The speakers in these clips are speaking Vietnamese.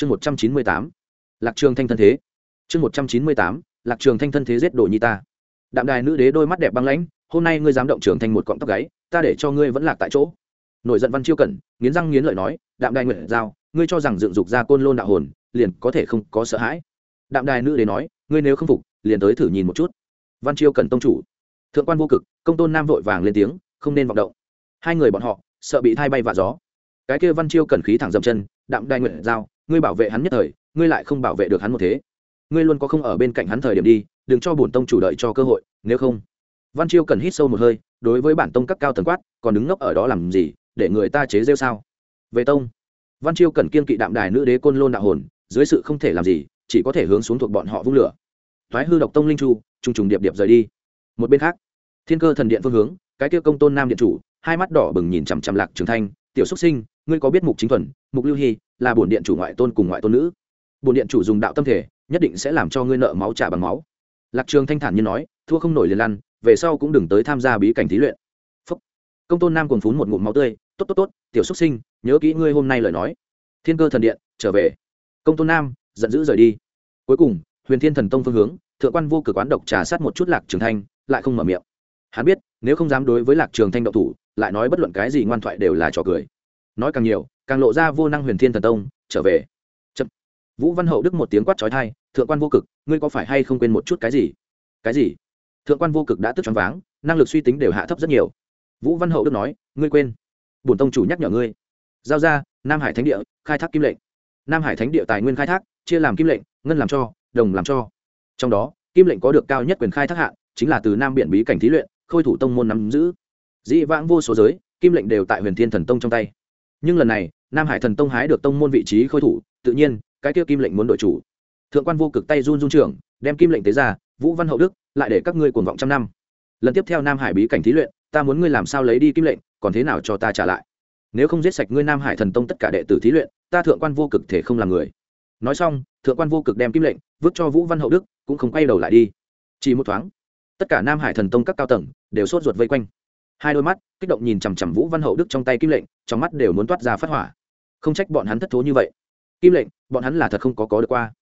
chương một trăm chín mươi tám, lạc trường thanh thân thế. Chương một trăm chín mươi tám, lạc trường thanh thân thế giết đồ nhi ta. Đạm đài nữ đế đôi mắt đẹp băng lãnh, hôm nay ngươi dám động trường thanh một cọng tóc gáy, ta để cho ngươi vẫn lạc tại chỗ. Nổi giận văn chiêu cẩn, nghiến răng nghiến lợi nói, đạm đài nguyện giao, ngươi cho rằng dựng dục ra côn lôn đạo hồn, liền có thể không có sợ hãi. Đạm đài nữ đế nói, ngươi nếu không phục, liền tới thử nhìn một chút. Văn chiêu cẩn tông chủ. Thượng quan vô cực, công tôn nam vội vàng lên tiếng, không nên vọng động. Hai người bọn họ, sợ bị thay bay vạ gió. Cái kia văn chiêu cẩn khí thẳng dậm chân, đạm đài nguyện giao ngươi bảo vệ hắn nhất thời, ngươi lại không bảo vệ được hắn một thế. Ngươi luôn có không ở bên cạnh hắn thời điểm đi, đừng cho bổn tông chủ đợi cho cơ hội, nếu không. Văn chiêu cần hít sâu một hơi, đối với bản tông cấp cao thần quát, còn đứng ngốc ở đó làm gì, để người ta chế rêu sao? Về tông. Văn chiêu cần kiên kỵ đạm đài nữ đế côn lôn đạo hồn, dưới sự không thể làm gì, chỉ có thể hướng xuống thuộc bọn họ vung lửa. Thoái hư độc tông linh chu, trùng trùng điệp điệp rời đi. Một bên khác, thiên cơ thần điện phương hướng, cái kia công tôn nam điện chủ, hai mắt đỏ bừng nhìn chằm chằm lạc trường thanh, tiểu xuất sinh ngươi có biết mục chính thuần, mục lưu hy, là bổn điện chủ ngoại tôn cùng ngoại tôn nữ? Bổn điện chủ dùng đạo tâm thể, nhất định sẽ làm cho ngươi nợ máu trả bằng máu. Lạc trường thanh thản như nói, thua không nổi liền lăn, về sau cũng đừng tới tham gia bí cảnh thí luyện. Phúc. công tôn nam cuồng phún một ngụm máu tươi, tốt tốt tốt, tiểu xuất sinh, nhớ kỹ ngươi hôm nay lời nói. Thiên cơ thần điện, trở về. Công tôn nam, giận dữ rời đi. Cuối cùng, huyền thiên thần tông phương hướng, thượng quan vô cực quán độc trà sát một chút lạc trường thanh, lại không mở miệng. Hắn biết, nếu không dám đối với lạc trường thanh độc thủ, lại nói bất luận cái gì ngoan thoại đều là trò cười nói càng nhiều, càng lộ ra vô năng huyền thiên thần tông, trở về. Chậm. vũ văn hậu đức một tiếng quát trói thai, thượng quan vô cực, ngươi có phải hay không quên một chút cái gì? Cái gì? Thượng quan vô cực đã tức choáng váng, năng lực suy tính đều hạ thấp rất nhiều. Vũ văn hậu đức nói, ngươi quên. Bổn tông chủ nhắc nhở ngươi. Giao ra, nam hải thánh địa, khai thác kim lệnh. Nam hải thánh địa tài nguyên khai thác, chia làm kim lệnh, ngân làm cho, đồng làm cho. Trong đó, kim lệnh có được cao nhất quyền khai thác hạn, chính là từ nam biển bí cảnh thí luyện, khôi thủ tông môn nắm giữ. Dĩ vãng vô số giới, kim lệnh đều tại huyền thiên thần tông trong tay nhưng lần này, nam hải thần tông hái được tông môn vị trí khôi thủ, tự nhiên, cái kia kim lệnh muốn đội chủ. Thượng quan vô cực tay run run trưởng, đem kim lệnh tế ra, vũ văn hậu đức, lại để các ngươi cuồng vọng trăm năm. Lần tiếp theo nam hải bí cảnh thí luyện, ta muốn ngươi làm sao lấy đi kim lệnh, còn thế nào cho ta trả lại? Nếu không giết sạch ngươi nam hải thần tông tất cả đệ tử thí luyện, ta thượng quan vô cực thể không làm người. Nói xong, thượng quan vô cực đem kim lệnh vứt cho vũ văn hậu đức, cũng không quay đầu lại đi. Chỉ một thoáng, tất cả nam hải thần tông các cao tầng đều sốt ruột vây quanh hai đôi mắt, kích động nhìn chằm chằm vũ văn hậu đức trong tay kim lệnh, trong mắt đều muốn toát ra phát hỏa. Không trách bọn hắn thất thố như vậy. Kim lệnh, bọn hắn là thật không có có được qua.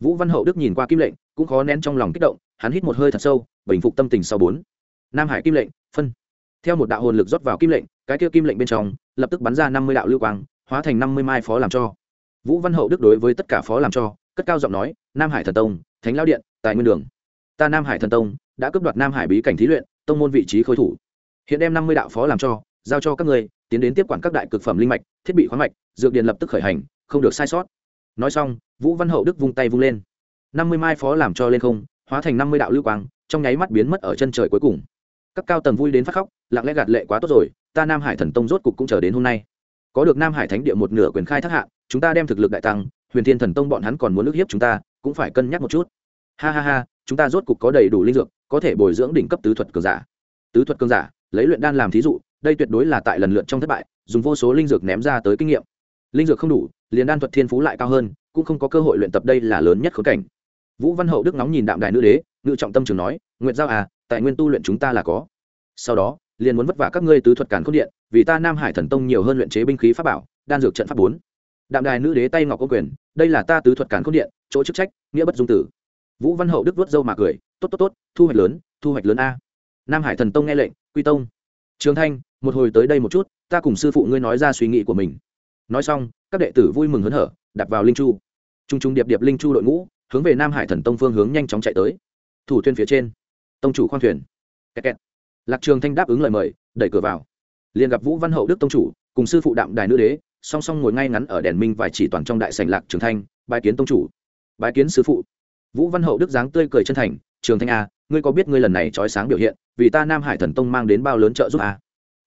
Vũ văn hậu đức nhìn qua kim lệnh, cũng khó nén trong lòng kích động, hắn hít một hơi thật sâu, bình phục tâm tình sau bốn. Nam hải kim lệnh, phân. Theo một đạo hồn lực rót vào kim lệnh, cái kia kim lệnh bên trong, lập tức bắn ra năm mươi đạo lưu quang, hóa thành năm mươi mai phó làm cho. Vũ văn hậu đức đối với tất cả phó làm cho, cất cao giọng nói, nam hải thần tông, thánh lao điện, tài nguyên đường. Ta nam hải thần tông, đã cướp đoạt nam hải bí cảnh thí luyện, tông môn vị trí khối thủ hiện đem năm mươi đạo phó làm cho, giao cho các ngươi, tiến đến tiếp quản các đại cực phẩm linh mạch, thiết bị khoáng mạch, dược điện lập tức khởi hành, không được sai sót. Nói xong, vũ văn hậu đức vung tay vung lên. Năm mươi mai phó làm cho lên không, hóa thành năm mươi đạo lưu quang, trong nháy mắt biến mất ở chân trời cuối cùng. Các cao tầng vui đến phát khóc, lặng lẽ gạt lệ quá tốt rồi, ta nam hải thần tông rốt cục cũng chờ đến hôm nay. Có được nam hải thánh địa một nửa quyền khai thác hạ chúng ta đem thực lực đại tăng, huyền thiên thần tông bọn hắn còn muốn ức hiếp chúng ta, cũng phải cân nhắc một chút. Ha ha ha, chúng ta rốt cục có đầy đủ linh dược, có thể bồi dưỡng đỉnh cấp tứ thuật cường giả. Tứ thuật cường giả lấy luyện đan làm thí dụ, đây tuyệt đối là tại lần lượt trong thất bại, dùng vô số linh dược ném ra tới kinh nghiệm. Linh dược không đủ, liền đan thuật thiên phú lại cao hơn, cũng không có cơ hội luyện tập đây là lớn nhất khốn cảnh. Vũ văn hậu đức nóng nhìn đạm đài nữ đế, ngự trọng tâm trường nói nguyện giao à tại nguyên tu luyện chúng ta là có. Sau đó, liền muốn vất vả các ngươi tứ thuật cản khôn điện, vì ta nam hải thần tông nhiều hơn luyện chế binh khí pháp bảo, đan dược trận pháp bốn. Đạm đài nữ đế tay ngọc có quyền, đây là ta tứ thuật cản khôn điện, chỗ chức trách, nghĩa bất dung tử. Vũ văn hậu đức vớt dâu mà cười, tốt tốt tốt, thu hoạch lớn, thu hoạch lớn a nam hải thần tông nghe lệnh, quy tông. Trường thanh, một hồi tới đây một chút, ta cùng sư phụ ngươi nói ra suy nghĩ của mình. Nói xong, các đệ tử vui mừng hớn hở đặt vào linh chu. T r u n g t r u n g điệp điệp linh chu đội ngũ, hướng về nam hải thần tông phương hướng nhanh chóng chạy tới. Thủ thuyền phía trên, tông chủ khoang thuyền. Kẹt kẹt. lạc trường thanh đáp ứng lời mời, đẩy cửa vào. Liền gặp vũ văn hậu đức tông chủ, cùng sư phụ đạm đài nữ đế, song song ngồi ngay ngắn ở đèn minh và chỉ toàn trong đại sành lạc trường thanh bài kiến tông chủ. Bài kiến sư phụ. Vũ văn hậu đức dáng tươi cười chân thành, trường thanh a ngươi có biết ngươi lần này trói sáng biểu hiện, vì ta nam hải thần tông mang đến bao lớn trợ giúp à?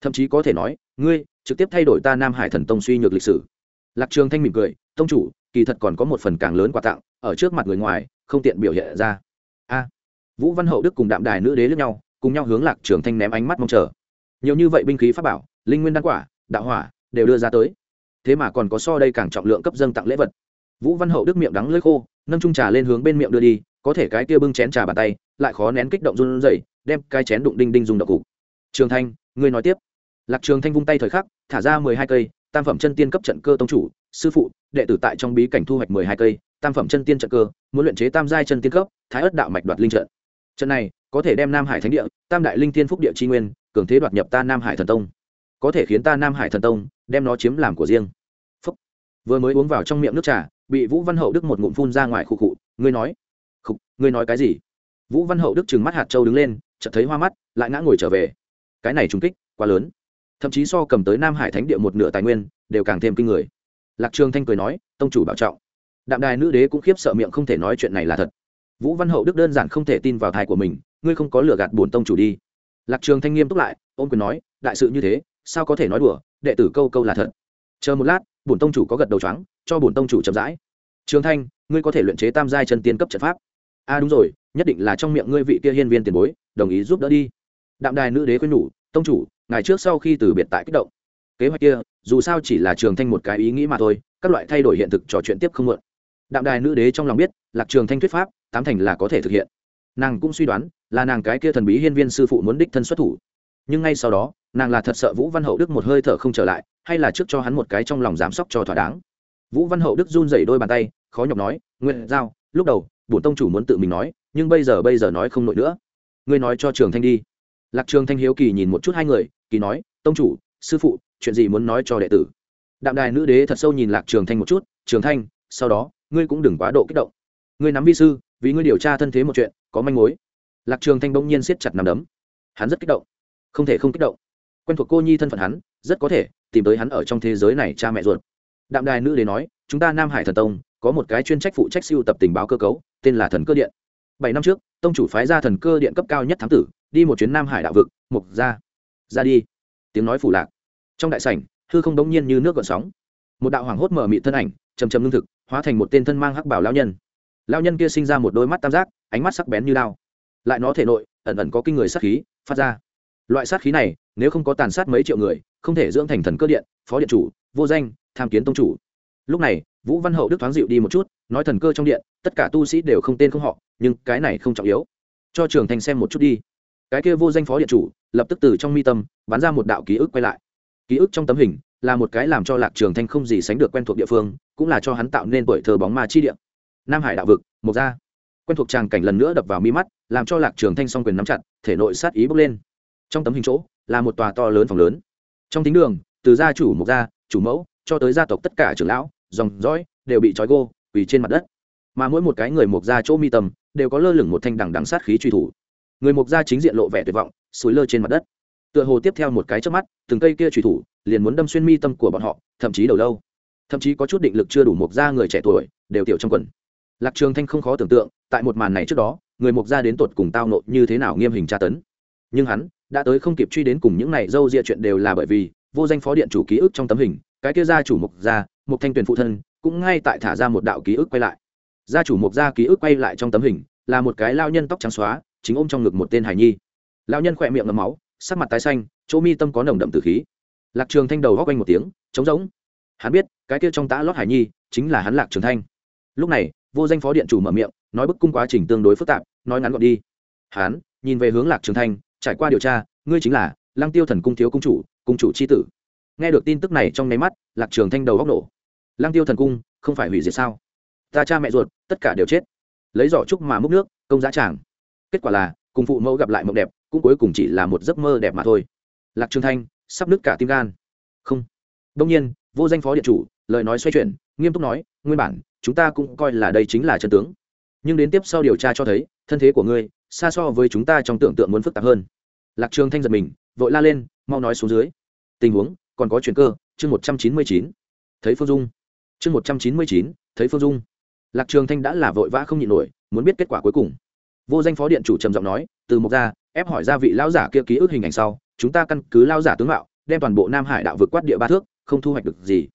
thậm chí có thể nói, ngươi trực tiếp thay đổi ta nam hải thần tông suy nhược lịch sử. Lạc trường thanh mỉm cười, tông chủ, kỳ thật còn có một phần càng lớn quà tặng, ở trước mặt người ngoài, không tiện biểu hiện ra. A. Vũ văn hậu đức cùng đạm đài nữ đế lướt nhau, cùng nhau hướng lạc trường thanh ném ánh mắt mong chờ. Nhiều như vậy binh khí pháp bảo, linh nguyên đan quả, đạo hỏa, đều đưa ra tới. Thế mà còn có so đây càng trọng lượng cấp dâng tặng lễ vật. Vũ văn hậu đức miệng đắng lưỡi khô, nâng trung trà lên hướng bên miệng đưa đi có thể cái kia bưng chén trà bàn tay, lại khó nén kích động run rẩy, đem cái chén đụng đinh đinh dùng độc cục. Trường thanh, ngươi nói tiếp. Lạc trường thanh vung tay thời khắc, thả ra mười hai cây, tam phẩm chân tiên cấp trận cơ tông chủ, sư phụ, đệ tử tại trong bí cảnh thu hoạch mười hai cây, tam phẩm chân tiên trận cơ, muốn luyện chế tam giai chân tiên cấp, thái ất đạo mạch đoạt linh trận. Trận này, có thể đem nam hải thánh địa, tam đại linh tiên phúc địa tri nguyên, cường thế đoạt nhập ta nam hải thần tông. Có thể khiến ta nam hải thần tông, đem nó chiếm làm của riêng. Phúc. vừa mới uống vào trong miệng nước trà, bị vũ văn hậu đức một ngụm phun ra ngoài khu cụ ngươi nói khục, ngươi nói cái gì? Vũ văn hậu đức trừng mắt hạt châu đứng lên, chợt thấy hoa mắt, lại ngã ngồi trở về. Cái này trùng kích, quá lớn. Thậm chí so cầm tới nam hải thánh địa một nửa tài nguyên, đều càng thêm kinh người. Lạc trường thanh cười nói, tông chủ bảo trọng. Đạm đài nữ đế cũng khiếp sợ miệng không thể nói chuyện này là thật. Vũ văn hậu đức đơn giản không thể tin vào thai của mình, ngươi không có lừa gạt bổn tông chủ đi. Lạc trường thanh nghiêm túc lại ôm quyền nói, đại sự như thế, sao có thể nói đùa, đệ tử câu câu là thật. Chờ một lát, bổn tông chủ có gật đầu trắng cho bổn tông chủ chậm rãi. Trường thanh, ngươi có thể luyện chế tam giai chân tiên cấp trận pháp a à đúng rồi, nhất định là trong miệng ngươi vị kia hiên viên tiền bối, đồng ý giúp đỡ đi. Đạm đài nữ đế khuyên nhủ, tông chủ ngày trước sau khi từ biệt tại kích động. Kế hoạch kia, dù sao chỉ là trường thanh một cái ý nghĩ mà thôi, các loại thay đổi hiện thực trò chuyện tiếp không mượn. Đạm đài nữ đế trong lòng biết, lạc trường thanh thuyết pháp, tám thành là có thể thực hiện. Nàng cũng suy đoán, là nàng cái kia thần bí hiên viên sư phụ muốn đích thân xuất thủ. Nhưng ngay sau đó, nàng là thật sợ vũ văn hậu đức một hơi thở không trở lại, hay là trước cho hắn một cái trong lòng giám sóc cho thỏa đáng. Vũ văn hậu đức run rẩy đôi bàn tay, khó nhọc nói nguyện giao, lúc đầu bổn tông chủ muốn tự mình nói, nhưng bây giờ bây giờ nói không nổi nữa. Ngươi nói cho trường thanh đi. Lạc trường thanh hiếu kỳ nhìn một chút hai người, kỳ nói, tông chủ, sư phụ, chuyện gì muốn nói cho đệ tử? Đạm đài nữ đế thật sâu nhìn lạc trường thanh một chút, trường thanh, sau đó, ngươi cũng đừng quá độ kích động. Ngươi nắm vi sư, vì ngươi điều tra thân thế một chuyện, có manh mối. Lạc trường thanh bỗng nhiên siết chặt nằm đấm. Hắn rất kích động. Không thể không kích động. Quen thuộc cô nhi thân phận hắn, rất có thể tìm tới hắn ở trong thế giới này cha mẹ ruột. Đạm đài nữ đế nói, chúng ta nam hải thần tông, có một cái chuyên trách phụ trách siêu tập tình báo cơ cấu tên là thần cơ điện. Bảy năm trước, tông chủ phái ra thần cơ điện cấp cao nhất thám tử, đi một chuyến nam hải đạo vực, mục ra ra đi. Tiếng nói phủ lạc. Trong đại sảnh, hư không đống nhiên như nước gợn sóng. Một đạo hoàng hốt mở mị thân ảnh chầm chầm lương thực, hóa thành một tên thân mang hắc bảo lao nhân. Lao nhân kia sinh ra một đôi mắt tam giác, ánh mắt sắc bén như lao lại nó thể nội, ẩn ẩn có kinh người sát khí, phát ra. Loại sát khí này, nếu không có tàn sát mấy triệu người, không thể dưỡng thành thần cơ điện, phó điện chủ, vô danh, tham kiến tông chủ. Lúc này vũ văn hậu đức thoáng dịu đi một chút, nói thần cơ trong điện, tất cả tu sĩ đều không tên không họ, nhưng cái này không trọng yếu. Cho trường thành xem một chút đi. Cái kia vô danh phó điện chủ, lập tức từ trong mi tâm, bắn ra một đạo ký ức quay lại. Ký ức trong tấm hình, là một cái làm cho lạc trường thanh không gì sánh được quen thuộc địa phương, cũng là cho hắn tạo nên tuổi thơ bóng ma chi điện nam hải đạo vực một gia. Quen thuộc tràng cảnh lần nữa đập vào mi mắt, làm cho lạc trường thanh song quyền nắm chặt, thể nội sát ý bốc lên. Trong tấm hình chỗ, là một tòa to lớn phòng lớn. Trong tính đường, từ gia chủ một gia, chủ mẫu, cho tới gia tộc tất cả trưởng lão dòng dõi đều bị trói gô quỳ trên mặt đất. Mà mỗi một cái người mộc ra chỗ mi tầm đều có lơ lửng một thanh đằng đằng sát khí truy thủ. Người mộc ra chính diện lộ vẻ tuyệt vọng suối lơ trên mặt đất. Tựa hồ tiếp theo một cái trước mắt, từng cây kia truy thủ liền muốn đâm xuyên mi tâm của bọn họ, thậm chí đầu lâu. Thậm chí có chút định lực chưa đủ mộc ra người trẻ tuổi đều tiểu trong quần. Lạc trường thanh không khó tưởng tượng, tại một màn này trước đó, người mộc ra đến tột cùng tao nộ như thế nào nghiêm hình tra tấn. Nhưng hắn đã tới không kịp truy đến cùng những này dâu ria chuyện đều là bởi vì vô danh phó điện chủ ký ức trong tấm hình cái kia gia chủ mục gia, mục thanh tuyển phụ thân, cũng ngay tại thả ra một đạo ký ức quay lại. Gia chủ mục gia ký ức quay lại trong tấm hình, là một cái lao nhân tóc trắng xóa, chính ôm trong ngực một tên hải nhi. Lao nhân khỏe miệng ngấm máu, sắc mặt tái xanh, chỗ mi tâm có nồng đậm tử khí. Lạc trường thanh đầu góc quanh một tiếng, trống rỗng. Hắn biết, cái kia trong tã lót hải nhi, chính là hắn lạc trường thanh. Lúc này, vô danh phó điện chủ mở miệng, nói bức cung quá trình tương đối phức tạp, nói ngắn gọn đi. Hắn nhìn về hướng lạc trường thanh, trải qua điều tra, ngươi chính là lăng tiêu thần cung thiếu cung chủ cung chủ c h i tử nghe được tin tức này trong nháy mắt, lạc trường thanh đầu góc nổ. Lăng tiêu thần cung, không phải hủy diệt sao? Ta cha mẹ ruột, tất cả đều chết. Lấy giỏ trúc mà múc nước, công giá tràng. Kết quả là, cùng phụ mẫu gặp lại mộng đẹp, cũng cuối cùng chỉ là một giấc mơ đẹp mà thôi. Lạc trường thanh, sắp nứt cả tim gan. Không. Đông nhiên, vô danh phó điện chủ, lời nói xoay chuyển, nghiêm túc nói, nguyên bản, chúng ta cũng coi là đây chính là chân tướng. Nhưng đến tiếp sau điều tra cho thấy, thân thế của ngươi, xa so với chúng ta trong tưởng tượng muốn phức tạp hơn. Lạc trường thanh giật mình, vội la lên, mau nói xuống dưới. Tình huống còn có chuyện cơ, chương một trăm chín mươi chín, thấy phương dung. Chương một trăm chín mươi chín, thấy phương dung. Lạc trường thanh đã là vội vã không nhịn nổi, muốn biết kết quả cuối cùng. Vô danh phó điện chủ trầm giọng nói, từ một ra, ép hỏi ra vị lão giả kia ký ức hình ảnh sau, chúng ta căn cứ lao giả tướng mạo, đem toàn bộ nam hải đạo vượt quát địa ba thước, không thu hoạch được gì.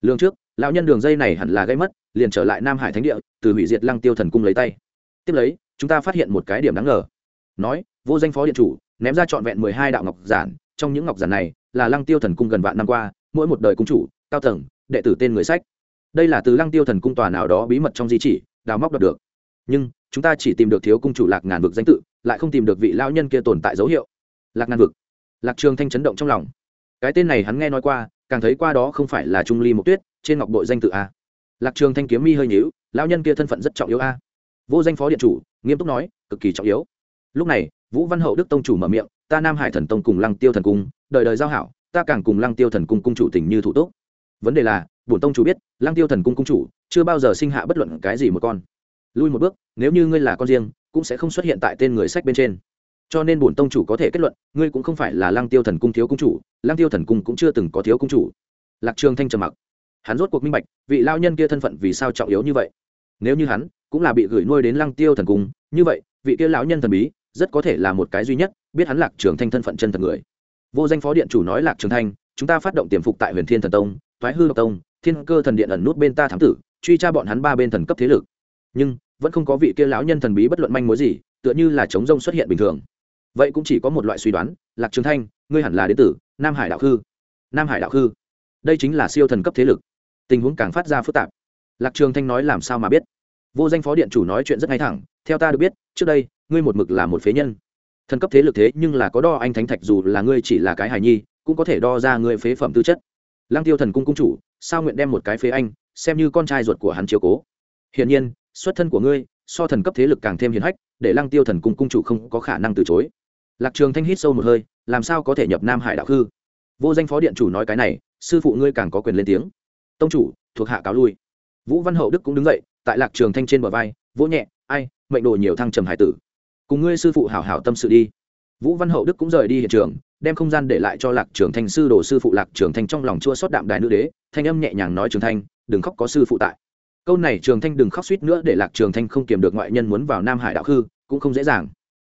Lương trước, lão nhân đường dây này hẳn là gây mất, liền trở lại nam hải thánh địa, từ hủy diệt lăng tiêu thần cung lấy tay. Tiếp lấy, chúng ta phát hiện một cái điểm đáng ngờ. Nói, vô danh phó điện chủ, ném ra trọn vẹn mười hai đạo ngọc giản, trong những ngọc giản này là lăng tiêu thần cung gần vạn năm qua, mỗi một đời cung chủ, cao tầng, đệ tử tên người sách. Đây là từ lăng tiêu thần cung tòa nào đó bí mật trong di chỉ, đào móc đoạt được. Nhưng, chúng ta chỉ tìm được thiếu cung chủ lạc ngàn vực danh tự, lại không tìm được vị lão nhân kia tồn tại dấu hiệu. Lạc ngàn vực. Lạc trường thanh chấn động trong lòng. Cái tên này hắn nghe nói qua, càng thấy qua đó không phải là trung ly mộc tuyết, trên ngọc bội danh tự a. Lạc trường thanh kiếm mi hơi nhíu, lão nhân kia thân phận rất trọng yếu a. Vô danh phó điện chủ, nghiêm túc nói, cực kỳ trọng yếu. Lúc này, vũ văn hậu đức tông chủ mở miệng, ta nam hải thần tông cùng lăng tiêu thần cung đời đời giao hảo, ta càng cùng lăng tiêu thần cung cung chủ tình như thủ tốt vấn đề là, bổn tông chủ biết, lăng tiêu thần cung cung chủ chưa bao giờ sinh hạ bất luận cái gì một con. Lui một bước, nếu như ngươi là con riêng, cũng sẽ không xuất hiện tại tên người sách bên trên. Cho nên bổn tông chủ có thể kết luận, ngươi cũng không phải là lăng tiêu thần cung thiếu cung chủ, lăng tiêu thần cung cũng chưa từng có thiếu cung chủ. Lạc trường thanh trầm mặc. Hắn rốt cuộc minh bạch, vị lao nhân kia thân phận vì sao trọng yếu như vậy. Nếu như hắn cũng là bị gửi nuôi đến lăng tiêu thần cung, như vậy, vị kia lão nhân thần bí rất có thể là một cái duy nhất biết hắn lạc trường thanh thân phận chân thật người vô danh phó điện chủ nói lạc trường thanh, chúng ta phát động tiềm phục tại huyền thiên thần tông thoái hư độc tông, thiên cơ thần điện ẩn nút bên ta thám tử, truy tra bọn hắn ba bên thần cấp thế lực. Nhưng, vẫn không có vị kia lão nhân thần bí bất luận manh mối gì, tựa như là chống rông xuất hiện bình thường. Vậy cũng chỉ có một loại suy đoán, lạc trường thanh, ngươi hẳn là đế tử, nam hải đạo khư. Nam hải đạo khư. Đây chính là siêu thần cấp thế lực. Tình huống càng phát ra phức tạp. Lạc trường thanh nói làm sao mà biết? Vô danh phó điện chủ nói chuyện rất ngay thẳng, theo ta được biết, trước đây, ngươi một mực là một phế nhân thần cấp thế lực thế nhưng là có đo anh thánh thạch dù là ngươi chỉ là cái hài nhi, cũng có thể đo ra ngươi phế phẩm tư chất. Lăng tiêu thần cung cung chủ, sao nguyện đem một cái phế anh, xem như con trai ruột của hắn chiếu cố. Hiển nhiên, xuất thân của ngươi, so thần cấp thế lực càng thêm hiền hách, để lăng tiêu thần cung cung chủ không có khả năng từ chối. Lạc trường thanh hít sâu một hơi, làm sao có thể nhập nam hải đạo hư? vô danh phó điện chủ nói cái này, sư phụ ngươi càng có quyền lên tiếng. Tông chủ, thuộc hạ cáo lui. Vũ văn hậu đức cũng đứng dậy, tại lạc trường thanh trên bờ vai, vỗ nhẹ, ai, mệnh đồ nhiều thăng trầm hải tử cùng ngươi sư phụ hảo hảo tâm sự đi. Vũ văn hậu đức cũng rời đi hiện trường, đem không gian để lại cho lạc trường thanh sư đồ sư phụ lạc trường thanh trong lòng chua xót đạm đài nữ đế, thanh âm nhẹ nhàng nói trường thanh, đừng khóc có sư phụ tại. Câu này trường thanh đừng khóc suýt nữa để lạc trường thanh không kiềm được ngoại nhân muốn vào nam hải đạo khư, cũng không dễ dàng.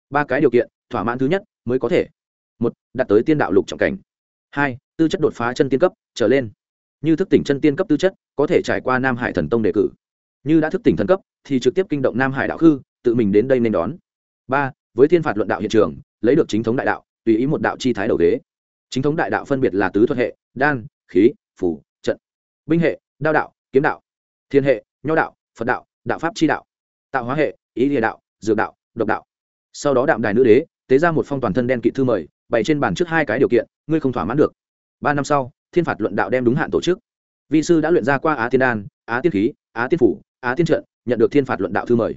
Ba cái điều kiện, thỏa mãn thứ nhất, mới có thể. Một, đạt tới tiên đạo lục trọng cảnh. Hai, tư chất đột phá chân tiên cấp, trở lên. Như thức tỉnh chân tiên cấp tư chất, có thể trải qua nam hải thần tông đề cử. Như đã thức tỉnh thần cấp, thì trực tiếp kinh động nam hải đạo khư, tự mình đến đây nên đón ba, với thiên phạt luận đạo hiện trường, lấy được chính thống đại đạo, tùy ý một đạo chi thái đầu thế. chính thống đại đạo phân biệt là tứ thuật hệ, đan, khí, phủ, trận. Binh hệ, đao đạo, kiếm đạo. Thiên hệ, nho đạo, phật đạo đạo pháp chi đạo. Tạo hóa hệ, ý địa đạo, dược đạo, độc đạo. Sau đó đạm đài nữ đế, tế ra một phong toàn thân đen kỵ thư mời, bày trên bàn trước hai cái điều kiện, ngươi không thỏa mãn được. Ba năm sau, thiên phạt luận đạo đem đúng hạn tổ chức. Vị sư đã luyện ra qua á tiên đan, á tiên khí, á tiên phủ, á tiên trận, nhận được thiên phạt luận đạo thư mời.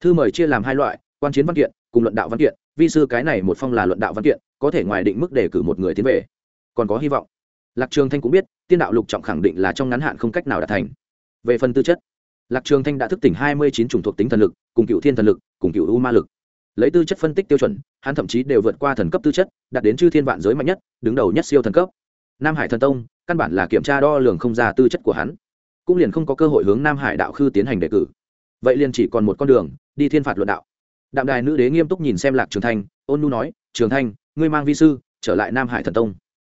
Thư mời chia làm hai loại quan chiến văn kiện, cùng luận đạo văn kiện, vi sư cái này một phong là luận đạo văn kiện, có thể ngoài định mức để cử một người tiến về. Còn có hy vọng. Lạc trường thanh cũng biết, tiên đạo lục trọng khẳng định là trong ngắn hạn không cách nào đạt thành. Về phần tư chất, lạc trường thanh đã thức tỉnh hai mươi chín chủng thuộc tính thần lực, cùng cựu thiên thần lực, cùng cựu u ma lực. Lấy tư chất phân tích tiêu chuẩn, hắn thậm chí đều vượt qua thần cấp tư chất, đạt đến chư thiên vạn giới mạnh nhất, đứng đầu nhất siêu thần cấp. Nam hải thần tông, căn bản là kiểm tra đo lường không ra tư chất của hắn. Cũng liền không có cơ hội hướng nam hải đạo khư tiến hành đề cử. Vậy liền chỉ còn một con đường, đi thiên phạt luận đạo đạm đài nữ đế nghiêm túc nhìn xem lạc trường thanh, ôn nu nói, trường thanh, ngươi mang vi sư trở lại nam hải thần tông.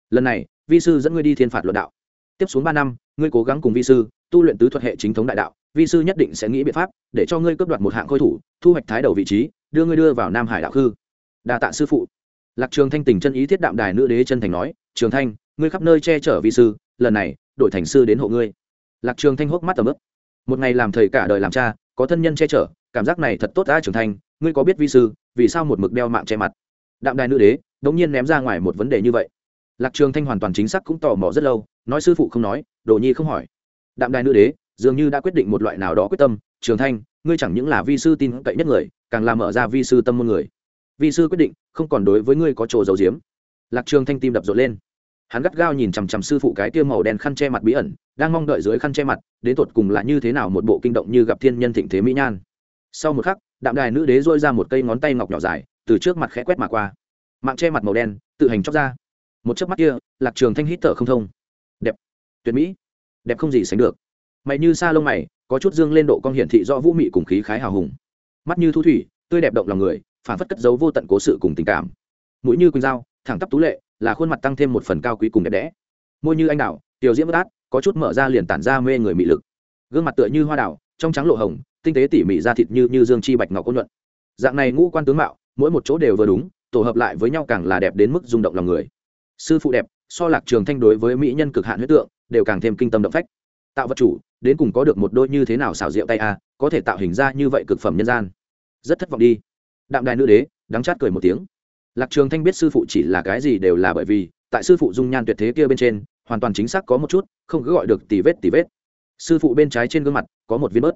Lần này, vi sư dẫn ngươi đi thiên phạt luận đạo. Tiếp xuống ba năm, ngươi cố gắng cùng vi sư tu luyện tứ thuật hệ chính thống đại đạo, vi sư nhất định sẽ nghĩ biện pháp để cho ngươi cướp đoạt một hạng khôi thủ, thu hoạch thái đầu vị trí, đưa ngươi đưa vào nam hải đạo khư. Đa tạ sư phụ. Lạc trường thanh tình chân ý thiết đạm đài nữ đế chân thành nói, trường thanh, ngươi khắp nơi che chở vi sư, lần này, đổi thành sư đến hộ ngươi. Lạc trường thanh hốc mắt tầm ướp một ngày làm thầy cả đời làm cha, có thân nhân che chở, cảm giác này thật tốt đã trưởng thành ngươi có biết vi sư, vì sao một mực đeo mạng che mặt? Đạm đài nữ đế, đống nhiên ném ra ngoài một vấn đề như vậy. Lạc trường thanh hoàn toàn chính xác cũng tò mò rất lâu, nói sư phụ không nói, đồ nhi không hỏi. Đạm đài nữ đế, dường như đã quyết định một loại nào đó quyết tâm, trường thanh, ngươi chẳng những là vi sư tin cậy nhất người, càng làm mở ra vi sư tâm môn người. Vi sư quyết định, không còn đối với ngươi có chỗ giấu giếm. Lạc trường thanh tim đập rộn lên. Hắn gắt gao nhìn chằm chằm sư phụ cái tiêu màu đen khăn che mặt bí ẩn, đang mong đợi dưới khăn che mặt, đến tột cùng là như thế nào một bộ kinh động như gặp thiên nhân thịnh thế mỹ nhan. Sau một khắc đạm đài nữ đế dôi ra một cây ngón tay ngọc nhỏ dài, từ trước mặt khẽ quét mà qua. Mạng che mặt màu đen, tự hành chóc ra. Một chớp mắt kia, lạc trường thanh hít thở không thông. Đẹp. Tuyệt mỹ. Đẹp không gì sánh được. Mày như sa lông mày, có chút dương lên độ con hiển thị do vũ mị cùng khí khái hào hùng. Mắt như thu thủy, tươi đẹp động lòng người, phản phất cất giấu vô tận cố sự cùng tình cảm. Mũi như quỳnh dao, thẳng tắp tú lệ, là khuôn mặt tăng thêm một phần cao quý cùng đẹp đẽ. Môi như anh đào, tiểu diễm bất át, có chút mở ra liền tản ra mê người mị lực. Gương mặt tựa như hoa đào, trong trắng lộ hồng tinh tế tỉ mỉ ra thịt như như dương chi bạch ngọc ôn nhuận. Dạng này ngũ quan tướng mạo, mỗi một chỗ đều vừa đúng, tổ hợp lại với nhau càng là đẹp đến mức rung động lòng người. Sư phụ đẹp, so lạc trường thanh đối với mỹ nhân cực hạn huyết tượng, đều càng thêm kinh tâm động phách. Tạo vật chủ, đến cùng có được một đôi như thế nào xảo diệu tay a có thể tạo hình ra như vậy cực phẩm nhân gian. Rất thất vọng đi. Đạm đài nữ đế, đắng chát cười một tiếng. Lạc trường thanh biết sư phụ chỉ là cái gì đều là bởi vì, tại sư phụ dung nhan tuyệt thế kia bên trên, hoàn toàn chính xác có một chút, không cứ gọi được tỷ vết tỷ vết. Sư phụ bên trái trên gương mặt, có một viên bớt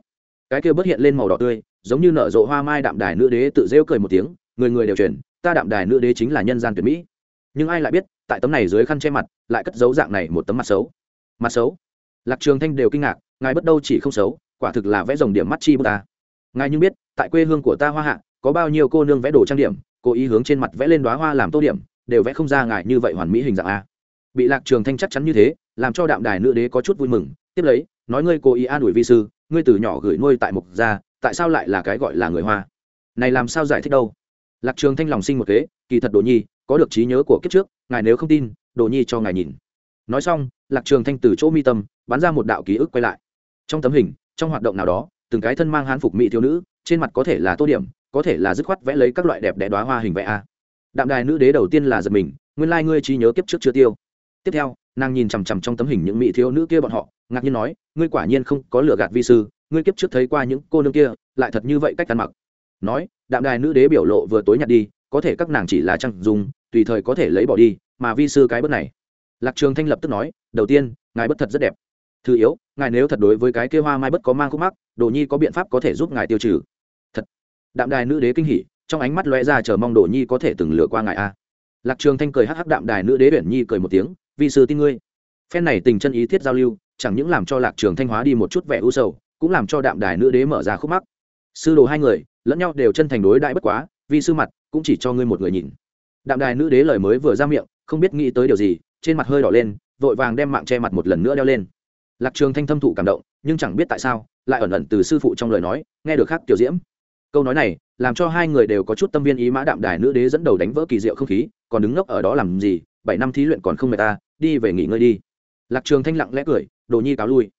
cái kia bớt hiện lên màu đỏ tươi, giống như nở rộ hoa mai đạm đài nữ đế tự rêu cười một tiếng, người người đều truyền, ta đạm đài nữ đế chính là nhân gian tuyệt mỹ. Nhưng ai lại biết, tại tấm này dưới khăn che mặt, lại cất dấu dạng này một tấm mặt xấu. Mặt xấu? Lạc trường thanh đều kinh ngạc, ngài bất đâu chỉ không xấu, quả thực là vẽ dòng điểm mắt chi bút ta. Ngài nhưng biết, tại quê hương của ta hoa hạ, có bao nhiêu cô nương vẽ đồ trang điểm, cố ý hướng trên mặt vẽ lên đóa hoa làm tô điểm, đều vẽ không ra ngài như vậy hoàn mỹ hình dạng a. Bị lạc trường thanh chắc chắn như thế, làm cho đạm đài nữ đế có chút vui mừng, tiếp lấy, nói ngươi cố ý an ủi vi sư ngươi từ nhỏ gửi nuôi tại mục gia, tại sao lại là cái gọi là người hoa? Này làm sao giải thích đâu? Lạc trường thanh lòng sinh một kế, kỳ thật đồ nhi, có được trí nhớ của kiếp trước, ngài nếu không tin, đồ nhi cho ngài nhìn. Nói xong, lạc trường thanh từ chỗ mi tâm, bắn ra một đạo ký ức quay lại. Trong tấm hình, trong hoạt động nào đó, từng cái thân mang hán phục mỹ thiếu nữ, trên mặt có thể là tô điểm, có thể là dứt khoát vẽ lấy các loại đẹp đẽ đóa hoa hình vẽ a. Đạm đài nữ đế đầu tiên là giật mình, nguyên lai ngươi trí nhớ kiếp trước chưa tiêu. Tiếp theo nàng nhìn chằm chằm trong tấm hình những mỹ thiếu nữ kia bọn họ, ngạc nhiên nói, ngươi quả nhiên không có lừa gạt vi sư, ngươi kiếp trước thấy qua những cô nương kia, lại thật như vậy cách ăn mặc. Nói, đạm đài nữ đế biểu lộ vừa tối nhặt đi, có thể các nàng chỉ là trăng dùng tùy thời có thể lấy bỏ đi, mà vi sư cái bất này. Lạc trường thanh lập tức nói, đầu tiên, ngài bất thật rất đẹp. Thứ yếu, ngài nếu thật đối với cái kia hoa mai bất có mang khúc mắc, đồ nhi có biện pháp có thể giúp ngài tiêu trừ. Thật. Đạm đài nữ đế kinh hỉ, trong ánh mắt lóe ra chờ mong đồ nhi có thể từng lừa qua ngài a. Lạc trường thanh cười hắc hắc đạm đài nữ đế uyển nhi cười một tiếng vi sư tin ngươi. Phen này tình chân ý thiết giao lưu, chẳng những làm cho lạc trường thanh hóa đi một chút vẻ u sầu, cũng làm cho đạm đài nữ đế mở ra khúc mắc. Sư đồ hai người, lẫn nhau đều chân thành đối đại bất quá vì sư mặt cũng chỉ cho ngươi một người nhìn. Đạm đài nữ đế lời mới vừa ra miệng, không biết nghĩ tới điều gì, trên mặt hơi đỏ lên, vội vàng đem mạng che mặt một lần nữa đeo lên. Lạc trường thanh thâm thụ cảm động, nhưng chẳng biết tại sao, lại ẩn ẩn từ sư phụ trong lời nói, nghe được khác tiểu diễm. Câu nói này, làm cho hai người đều có chút tâm viên ý mã đạm đài nữ đế dẫn đầu đánh vỡ kỳ diệu không khí, còn đứng ngốc ở đó làm gì, bảy năm thí luyện còn không mệt ta đi về nghỉ ngơi đi. Lạc trường thanh lặng lẽ cười, đồ nhi cáo lui.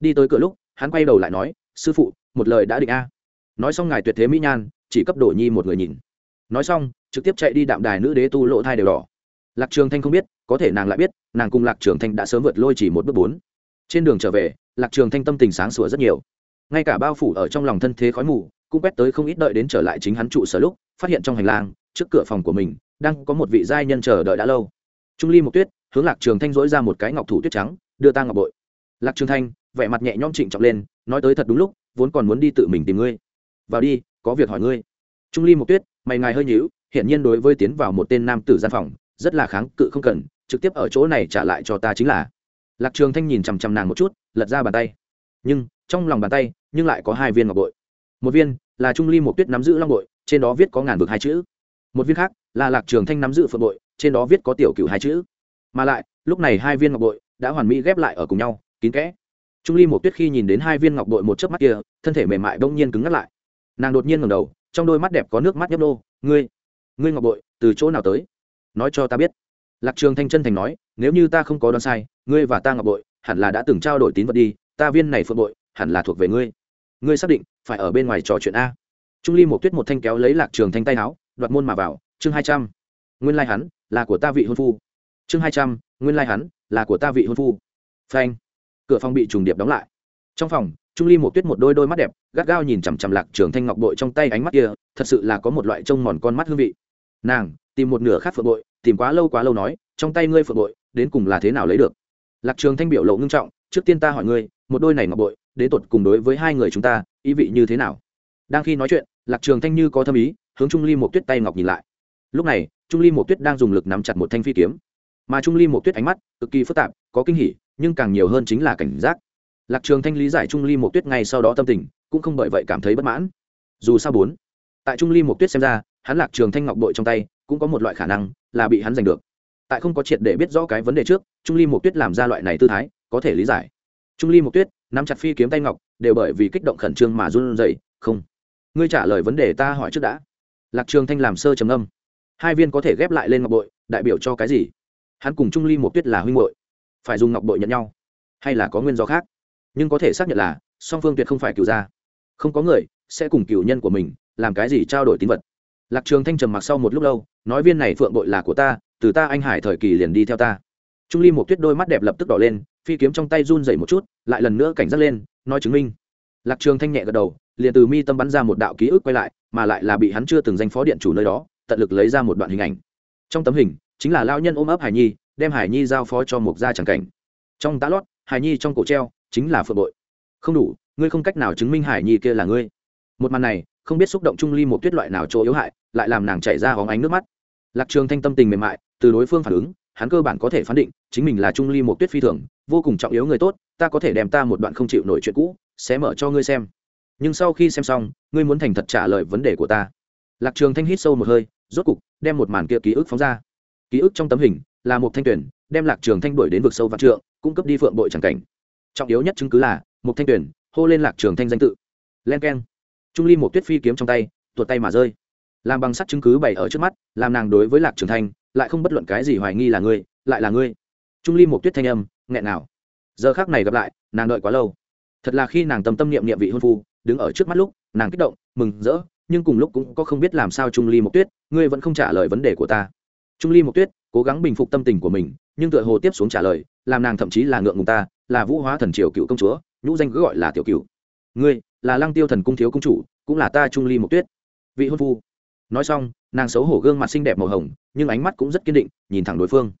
Đi tới cửa lúc, hắn quay đầu lại nói, sư phụ, một lời đã định a. Nói xong ngài tuyệt thế mỹ nhan, chỉ cấp đồ nhi một người nhìn. Nói xong, trực tiếp chạy đi đạm đài nữ đế tu lộ thai đều đỏ. Lạc trường thanh không biết, có thể nàng lại biết, nàng cùng lạc trường thanh đã sớm vượt lôi chỉ một bước bốn. Trên đường trở về, lạc trường thanh tâm tình sáng sủa rất nhiều. Ngay cả bao phủ ở trong lòng thân thế khói mù, cũng quét tới không ít đợi đến trở lại chính hắn trụ sở lúc, phát hiện trong hành lang, trước cửa phòng của mình, đang có một vị giai nhân chờ đợi đã lâu. Trung ly một tuyết hướng lạc trường thanh dỗi ra một cái ngọc thủ tuyết trắng, đưa ta ngọc bội. Lạc trường thanh, vẻ mặt nhẹ nhõm trịnh trọng lên, nói tới thật đúng lúc, vốn còn muốn đi tự mình tìm ngươi. Vào đi, có việc hỏi ngươi. Trung ly một tuyết, mày ngài hơi nhíu, hiển nhiên đối với tiến vào một tên nam tử gian phòng, rất là kháng cự không cần, trực tiếp ở chỗ này trả lại cho ta chính là. Lạc trường thanh nhìn chằm chằm nàng một chút, lật ra bàn tay. Nhưng, trong lòng bàn tay, nhưng lại có hai viên ngọc bội. Một viên là trung ly một tuyết nắm giữ long bội, trên đó viết có ngàn vực hai chữ. Một viên khác là lạc trường thanh nắm giữ phượng bội, trên đó viết có tiểu cửu hai chữ mà lại, lúc này hai viên ngọc bội đã hoàn mỹ ghép lại ở cùng nhau, kín kẽ. Trung ly một tuyết khi nhìn đến hai viên ngọc bội một chớp mắt kia, thân thể mềm mại bỗng nhiên cứng ngắt lại. Nàng đột nhiên ngẩng đầu, trong đôi mắt đẹp có nước mắt nhấp nô, ngươi ngươi ngọc bội, từ chỗ nào tới? Nói cho ta biết. Lạc trường thanh chân thành nói, nếu như ta không có đoán sai, ngươi và ta ngọc bội hẳn là đã từng trao đổi tín vật đi, ta viên này phượng bội hẳn là thuộc về ngươi. Ngươi xác định phải ở bên ngoài trò chuyện a. Trung ly một tuyết một thanh kéo lấy lạc trường thanh tay áo, đoạt môn mà vào, chương hai trăm, nguyên lai hắn là của ta vị hôn phu chương hai trăm, nguyên lai hắn là của ta vị hôn phu. Phanh. Cửa phòng bị trùng điệp đóng lại. Trong phòng, trung ly một tuyết một đôi đôi mắt đẹp, gắt gao nhìn chằm chằm lạc trường thanh ngọc bội trong tay ánh mắt kia, thật sự là có một loại trông mòn con mắt hương vị. Nàng, tìm một nửa khác phượng bội, tìm quá lâu quá lâu nói, trong tay ngươi phượng bội, đến cùng là thế nào lấy được? Lạc trường thanh biểu lộ ngưng trọng, trước tiên ta hỏi ngươi, một đôi này ngọc bội, đến tột cùng đối với hai người chúng ta, ý vị như thế nào? Đang khi nói chuyện, lạc trường thanh như có thâm ý, hướng trung ly một tuyết tay ngọc nhìn lại. Lúc này, trung ly một tuyết đang dùng lực nắm chặt một thanh phi kiếm mà trung ly một tuyết ánh mắt cực kỳ phức tạp, có kinh hỉ, nhưng càng nhiều hơn chính là cảnh giác. Lạc trường thanh lý giải trung ly một tuyết ngay sau đó tâm tình, cũng không bởi vậy cảm thấy bất mãn. Dù sao bốn, tại trung ly một tuyết xem ra, hắn lạc trường thanh ngọc bội trong tay, cũng có một loại khả năng là bị hắn giành được. Tại không có triệt để biết rõ cái vấn đề trước, trung ly một tuyết làm ra loại này tư thái, có thể lý giải. Trung ly một tuyết, nắm chặt phi kiếm tay ngọc, đều bởi vì kích động khẩn trương mà run rẩy, không, ngươi trả lời vấn đề ta hỏi trước đã. Lạc trường thanh làm sơ trầm âm hai viên có thể ghép lại lên ngọc bội, đại biểu cho cái gì? Hắn cùng trung ly một tuyết là huynh hội phải dùng ngọc bội nhận nhau, hay là có nguyên do khác? Nhưng có thể xác nhận là, song phương tuyệt không phải cựu gia. Không có người sẽ cùng cựu nhân của mình làm cái gì trao đổi tín vật. Lạc trường thanh trầm mặc sau một lúc lâu, nói viên này phượng bội là của ta, từ ta anh hải thời kỳ liền đi theo ta. Trung ly một tuyết đôi mắt đẹp lập tức đỏ lên, phi kiếm trong tay run dậy một chút, lại lần nữa cảnh giác lên, nói chứng minh. Lạc trường thanh nhẹ gật đầu, liền từ mi tâm bắn ra một đạo ký ức quay lại, mà lại là bị hắn chưa từng danh phó điện chủ nơi đó, tận lực lấy ra một đoạn hình ảnh. Trong tấm hình chính là lao nhân ôm ấp hải nhi, đem hải nhi giao phó cho một gia tràng cảnh. Trong tá lót, hải nhi trong cổ treo, chính là phượng bội. Không đủ, ngươi không cách nào chứng minh hải nhi kia là ngươi. Một màn này, không biết xúc động trung ly một tuyết loại nào chỗ yếu hại, lại làm nàng chảy ra hóng ánh nước mắt. Lạc trường thanh tâm tình mềm mại, từ đối phương phản ứng, hắn cơ bản có thể phán định, chính mình là trung ly một tuyết phi thường, vô cùng trọng yếu người tốt, ta có thể đem ta một đoạn không chịu nổi chuyện cũ, sẽ mở cho ngươi xem. Nhưng sau khi xem xong, ngươi muốn thành thật trả lời vấn đề của ta. Lạc trường thanh hít sâu một hơi, rốt cục, đem một màn kia ký ức phóng ra ký ức trong tấm hình là một thanh tuyển, đem lạc trường thanh đuổi đến vực sâu vạn trượng, cung cấp đi phượng bội chẳng cảnh. Trọng yếu nhất chứng cứ là, một thanh tuyển, hô lên lạc trường thanh danh tự. Len keng. Trung ly một tuyết phi kiếm trong tay, tuột tay mà rơi. Làm bằng sắt chứng cứ bày ở trước mắt, làm nàng đối với lạc trường thanh, lại không bất luận cái gì hoài nghi là ngươi, lại là ngươi. Trung ly một tuyết thanh âm, nghẹn nào giờ khác này gặp lại, nàng đợi quá lâu. Thật là khi nàng tâm tâm niệm niệm vị hôn phu, đứng ở trước mắt lúc, nàng kích động, mừng rỡ, nhưng cùng lúc cũng có không biết làm sao trung ly một tuyết, ngươi vẫn không trả lời vấn đề của ta trung ly một tuyết cố gắng bình phục tâm tình của mình, nhưng tựa hồ tiếp xuống trả lời, làm nàng thậm chí là ngượng ngùng ta, là vũ hóa thần triều cựu công chúa, nhũ danh cứ gọi là tiểu cựu. Ngươi, là lăng tiêu thần cung thiếu công chủ, cũng là ta trung ly một tuyết. Vị hôn phu. Nói xong, nàng xấu hổ gương mặt xinh đẹp màu hồng, nhưng ánh mắt cũng rất kiên định, nhìn thẳng đối phương.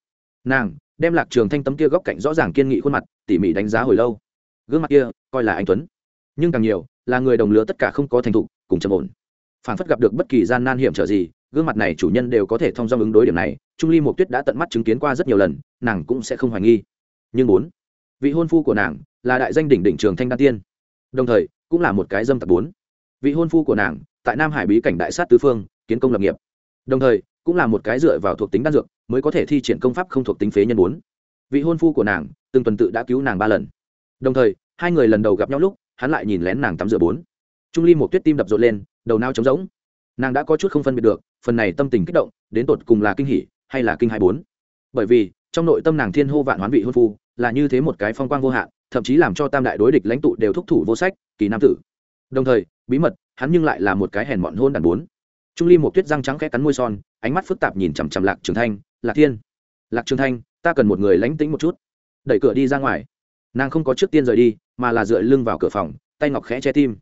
Nàng, đem lạc trường thanh tấm kia góc cạnh rõ ràng kiên nghị khuôn mặt, tỉ mỉ đánh giá hồi lâu. Gương mặt kia, coi là anh tuấn. Nhưng càng nhiều, là người đồng lứa tất cả không có thành thục, cùng trầm ổn. Phản phất gặp được bất kỳ gian nan hiểm trở gì gương mặt này chủ nhân đều có thể thông dong ứng đối điểm này, trung ly mộc tuyết đã tận mắt chứng kiến qua rất nhiều lần, nàng cũng sẽ không hoài nghi. Nhưng bốn, vị hôn phu của nàng là đại danh đỉnh đỉnh trường thanh đan tiên. Đồng thời, cũng là một cái dâm tập bốn. Vị hôn phu của nàng, tại nam hải bí cảnh đại sát tứ phương, kiến công lập nghiệp. Đồng thời, cũng là một cái dựa vào thuộc tính đan dược mới có thể thi triển công pháp không thuộc tính phế nhân bốn. Vị hôn phu của nàng, từng tuần tự đã cứu nàng ba lần. Đồng thời, hai người lần đầu gặp nhau lúc, hắn lại nhìn lén nàng tắm rửa bốn. Trung ly một tuyết tim đập rộn lên, đầu nao trống rỗng nàng đã có chút không phân biệt được, phần này tâm tình kích động, đến tột cùng là kinh hỉ hay là kinh hai bốn. Bởi vì, trong nội tâm nàng thiên hô vạn hoán vị hôn phu, là như thế một cái phong quang vô hạn, thậm chí làm cho tam đại đối địch lãnh tụ đều thúc thủ vô sách, kỳ nam tử. Đồng thời, bí mật, hắn nhưng lại là một cái hèn mọn hôn đàn bốn. Trung ly một tuyết răng trắng khẽ cắn môi son, ánh mắt phức tạp nhìn chằm chằm lạc trường thanh, lạc thiên, lạc trường thanh, ta cần một người lánh tĩnh một chút. Đẩy cửa đi ra ngoài. Nàng không có trước tiên rời đi, mà là dựa lưng vào cửa phòng, tay ngọc khẽ che tim.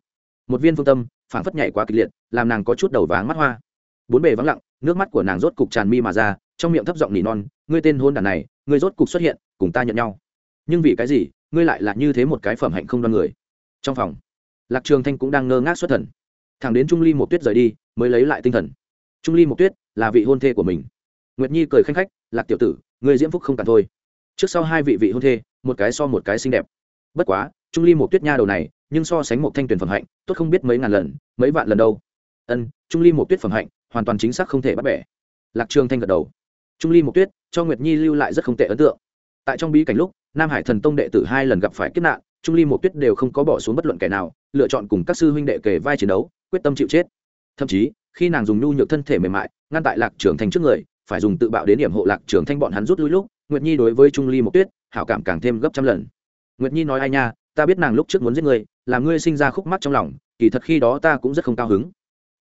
Một viên phương tâm phảng phất nhảy quá kịch liệt, làm nàng có chút đầu váng mắt hoa. Bốn bề vắng lặng, nước mắt của nàng rốt cục tràn mi mà ra, trong miệng thấp giọng nỉ non, ngươi tên hôn đàn này, ngươi rốt cục xuất hiện, cùng ta nhận nhau. Nhưng vì cái gì, ngươi lại là như thế một cái phẩm hạnh không đoan người? Trong phòng, lạc trường thanh cũng đang ngơ ngác xuất thần. Thẳng đến trung ly một tuyết rời đi, mới lấy lại tinh thần. Trung ly một tuyết là vị hôn thê của mình. Nguyệt nhi cười khanh khách, lạc tiểu tử người diễm phúc không cản thôi. Trước sau hai vị vị hôn thê, một cái so một cái xinh đẹp. Bất quá, trung ly một tuyết nha đầu này nhưng so sánh một thanh tuyển phẩm hạnh, tốt không biết mấy ngàn lần, mấy vạn lần đâu. Ân, trung ly một tuyết phẩm hạnh, hoàn toàn chính xác không thể bắt bẻ. Lạc trường thanh gật đầu. Trung ly một tuyết, cho nguyệt nhi lưu lại rất không tệ ấn tượng. Tại trong bí cảnh lúc, nam hải thần tông đệ tử hai lần gặp phải kiếp nạn, trung ly một tuyết đều không có bỏ xuống bất luận kẻ nào, lựa chọn cùng các sư huynh đệ kề vai chiến đấu, quyết tâm chịu chết. Thậm chí, khi nàng dùng nhu nhược thân thể mềm mại, ngăn tại lạc trường thanh trước người, phải dùng tự bạo đến điểm hộ lạc trường thanh bọn hắn rút lui lúc, nguyệt nhi đối với trung ly một tuyết, hảo cảm càng thêm gấp trăm lần. Nguyệt nhi nói ai nha, ta biết nàng lúc trước muốn giết người làm ngươi sinh ra khúc mắc trong lòng, kỳ thật khi đó ta cũng rất không cao hứng.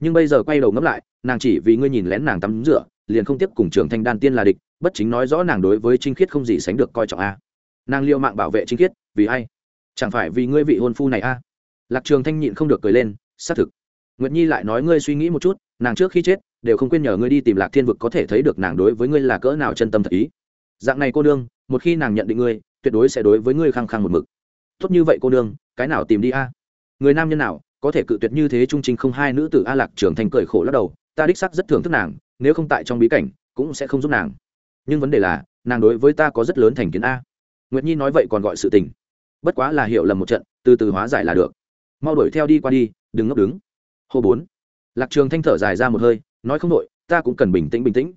Nhưng bây giờ quay đầu ngẫm lại, nàng chỉ vì ngươi nhìn lén nàng tắm rửa, liền không tiếp cùng trường thanh đan tiên là địch, bất chính nói rõ nàng đối với trinh khiết không gì sánh được coi trọng a. Nàng liệu mạng bảo vệ trinh khiết, vì ai? Chẳng phải vì ngươi vị hôn phu này a? Lạc trường thanh nhịn không được cười lên, xác thực. Nguyệt nhi lại nói ngươi suy nghĩ một chút, nàng trước khi chết, đều không quên nhờ ngươi đi tìm lạc thiên vực có thể thấy được nàng đối với ngươi là cỡ nào chân tâm thật ý. Dạng này cô nương, một khi nàng nhận định ngươi, tuyệt đối sẽ đối với ngươi khăng khăng một mực. Tốt như vậy cô nương cái nào tìm đi a? Người nam nhân nào, có thể cự tuyệt như thế trung trình không? Hai nữ tử a lạc trường thành cười khổ lắc đầu, ta đích sắc rất thưởng thức nàng, nếu không tại trong bí cảnh, cũng sẽ không giúp nàng. Nhưng vấn đề là, nàng đối với ta có rất lớn thành kiến a. Nguyệt nhi nói vậy còn gọi sự tình. Bất quá là hiểu lầm một trận, từ từ hóa giải là được. Mau đuổi theo đi qua đi, đừng ngốc đứng. Hồ bốn. Lạc trường thanh thở dài ra một hơi, nói không nội ta cũng cần bình tĩnh bình tĩnh.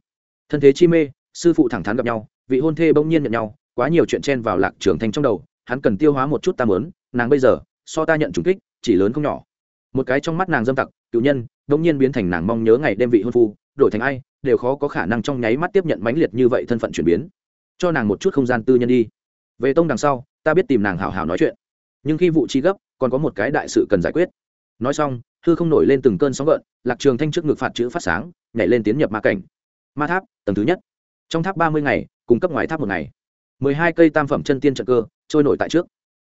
Thân thế chi mê, sư phụ thẳng thắn gặp nhau, vị hôn thê bỗng nhiên nhận nhau, quá nhiều chuyện chen vào lạc trường thanh trong đầu, hắn cần tiêu hóa một chút ta mớn nàng bây giờ, so ta nhận trùng kích, chỉ lớn không nhỏ. Một cái trong mắt nàng dâm tặc, cựu nhân bỗng nhiên biến thành nàng mong nhớ ngày đêm vị hôn phu, đổi thành ai, đều khó có khả năng trong nháy mắt tiếp nhận mãnh liệt như vậy thân phận chuyển biến. Cho nàng một chút không gian tư nhân đi. Về tông đằng sau, ta biết tìm nàng hào hào nói chuyện. Nhưng khi vụ chi gấp, còn có một cái đại sự cần giải quyết. Nói xong thư không nổi lên từng cơn sóng gợn, lạc trường thanh trước ngực phạt chữ phát sáng, nhảy lên tiến nhập ma cảnh. Ma tháp, tầng thứ nhất. Trong tháp ba mươi ngày, cung cấp ngoài tháp một ngày. mười hai cây tam phẩm chân tiên trận cơ, trôi nổi tại trước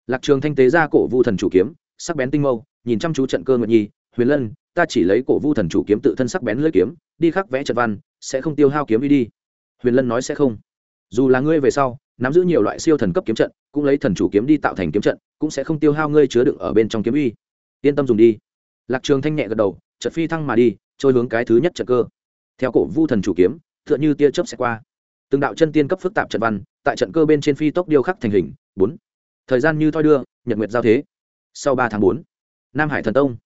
lạc trường thanh tế ra cổ vu thần chủ kiếm, sắc bén tinh mâu, nhìn chăm chú trận cơ nguyệt nhi, huyền lân, ta chỉ lấy cổ vu thần chủ kiếm tự thân sắc bén lưỡi kiếm, đi khắc vẽ trận văn, sẽ không tiêu hao kiếm đi đi. Huyền lân nói sẽ không. Dù là ngươi về sau, nắm giữ nhiều loại siêu thần cấp kiếm trận, cũng lấy thần chủ kiếm đi tạo thành kiếm trận, cũng sẽ không tiêu hao ngươi chứa đựng ở bên trong kiếm uy. Yên tâm dùng đi. Lạc trường thanh nhẹ gật đầu, trận phi thăng mà đi, trôi hướng cái thứ nhất trận cơ. Theo cổ vu thần chủ kiếm, tựa như tia chớp sẽ qua. Từng đạo chân tiên cấp phức tạp trận văn, tại trận cơ bên trên phi tốc điêu khắc thành hình, bốn thời gian như thoi đưa, nhật nguyệt giao thế. Sau ba tháng bốn, nam hải thần tông.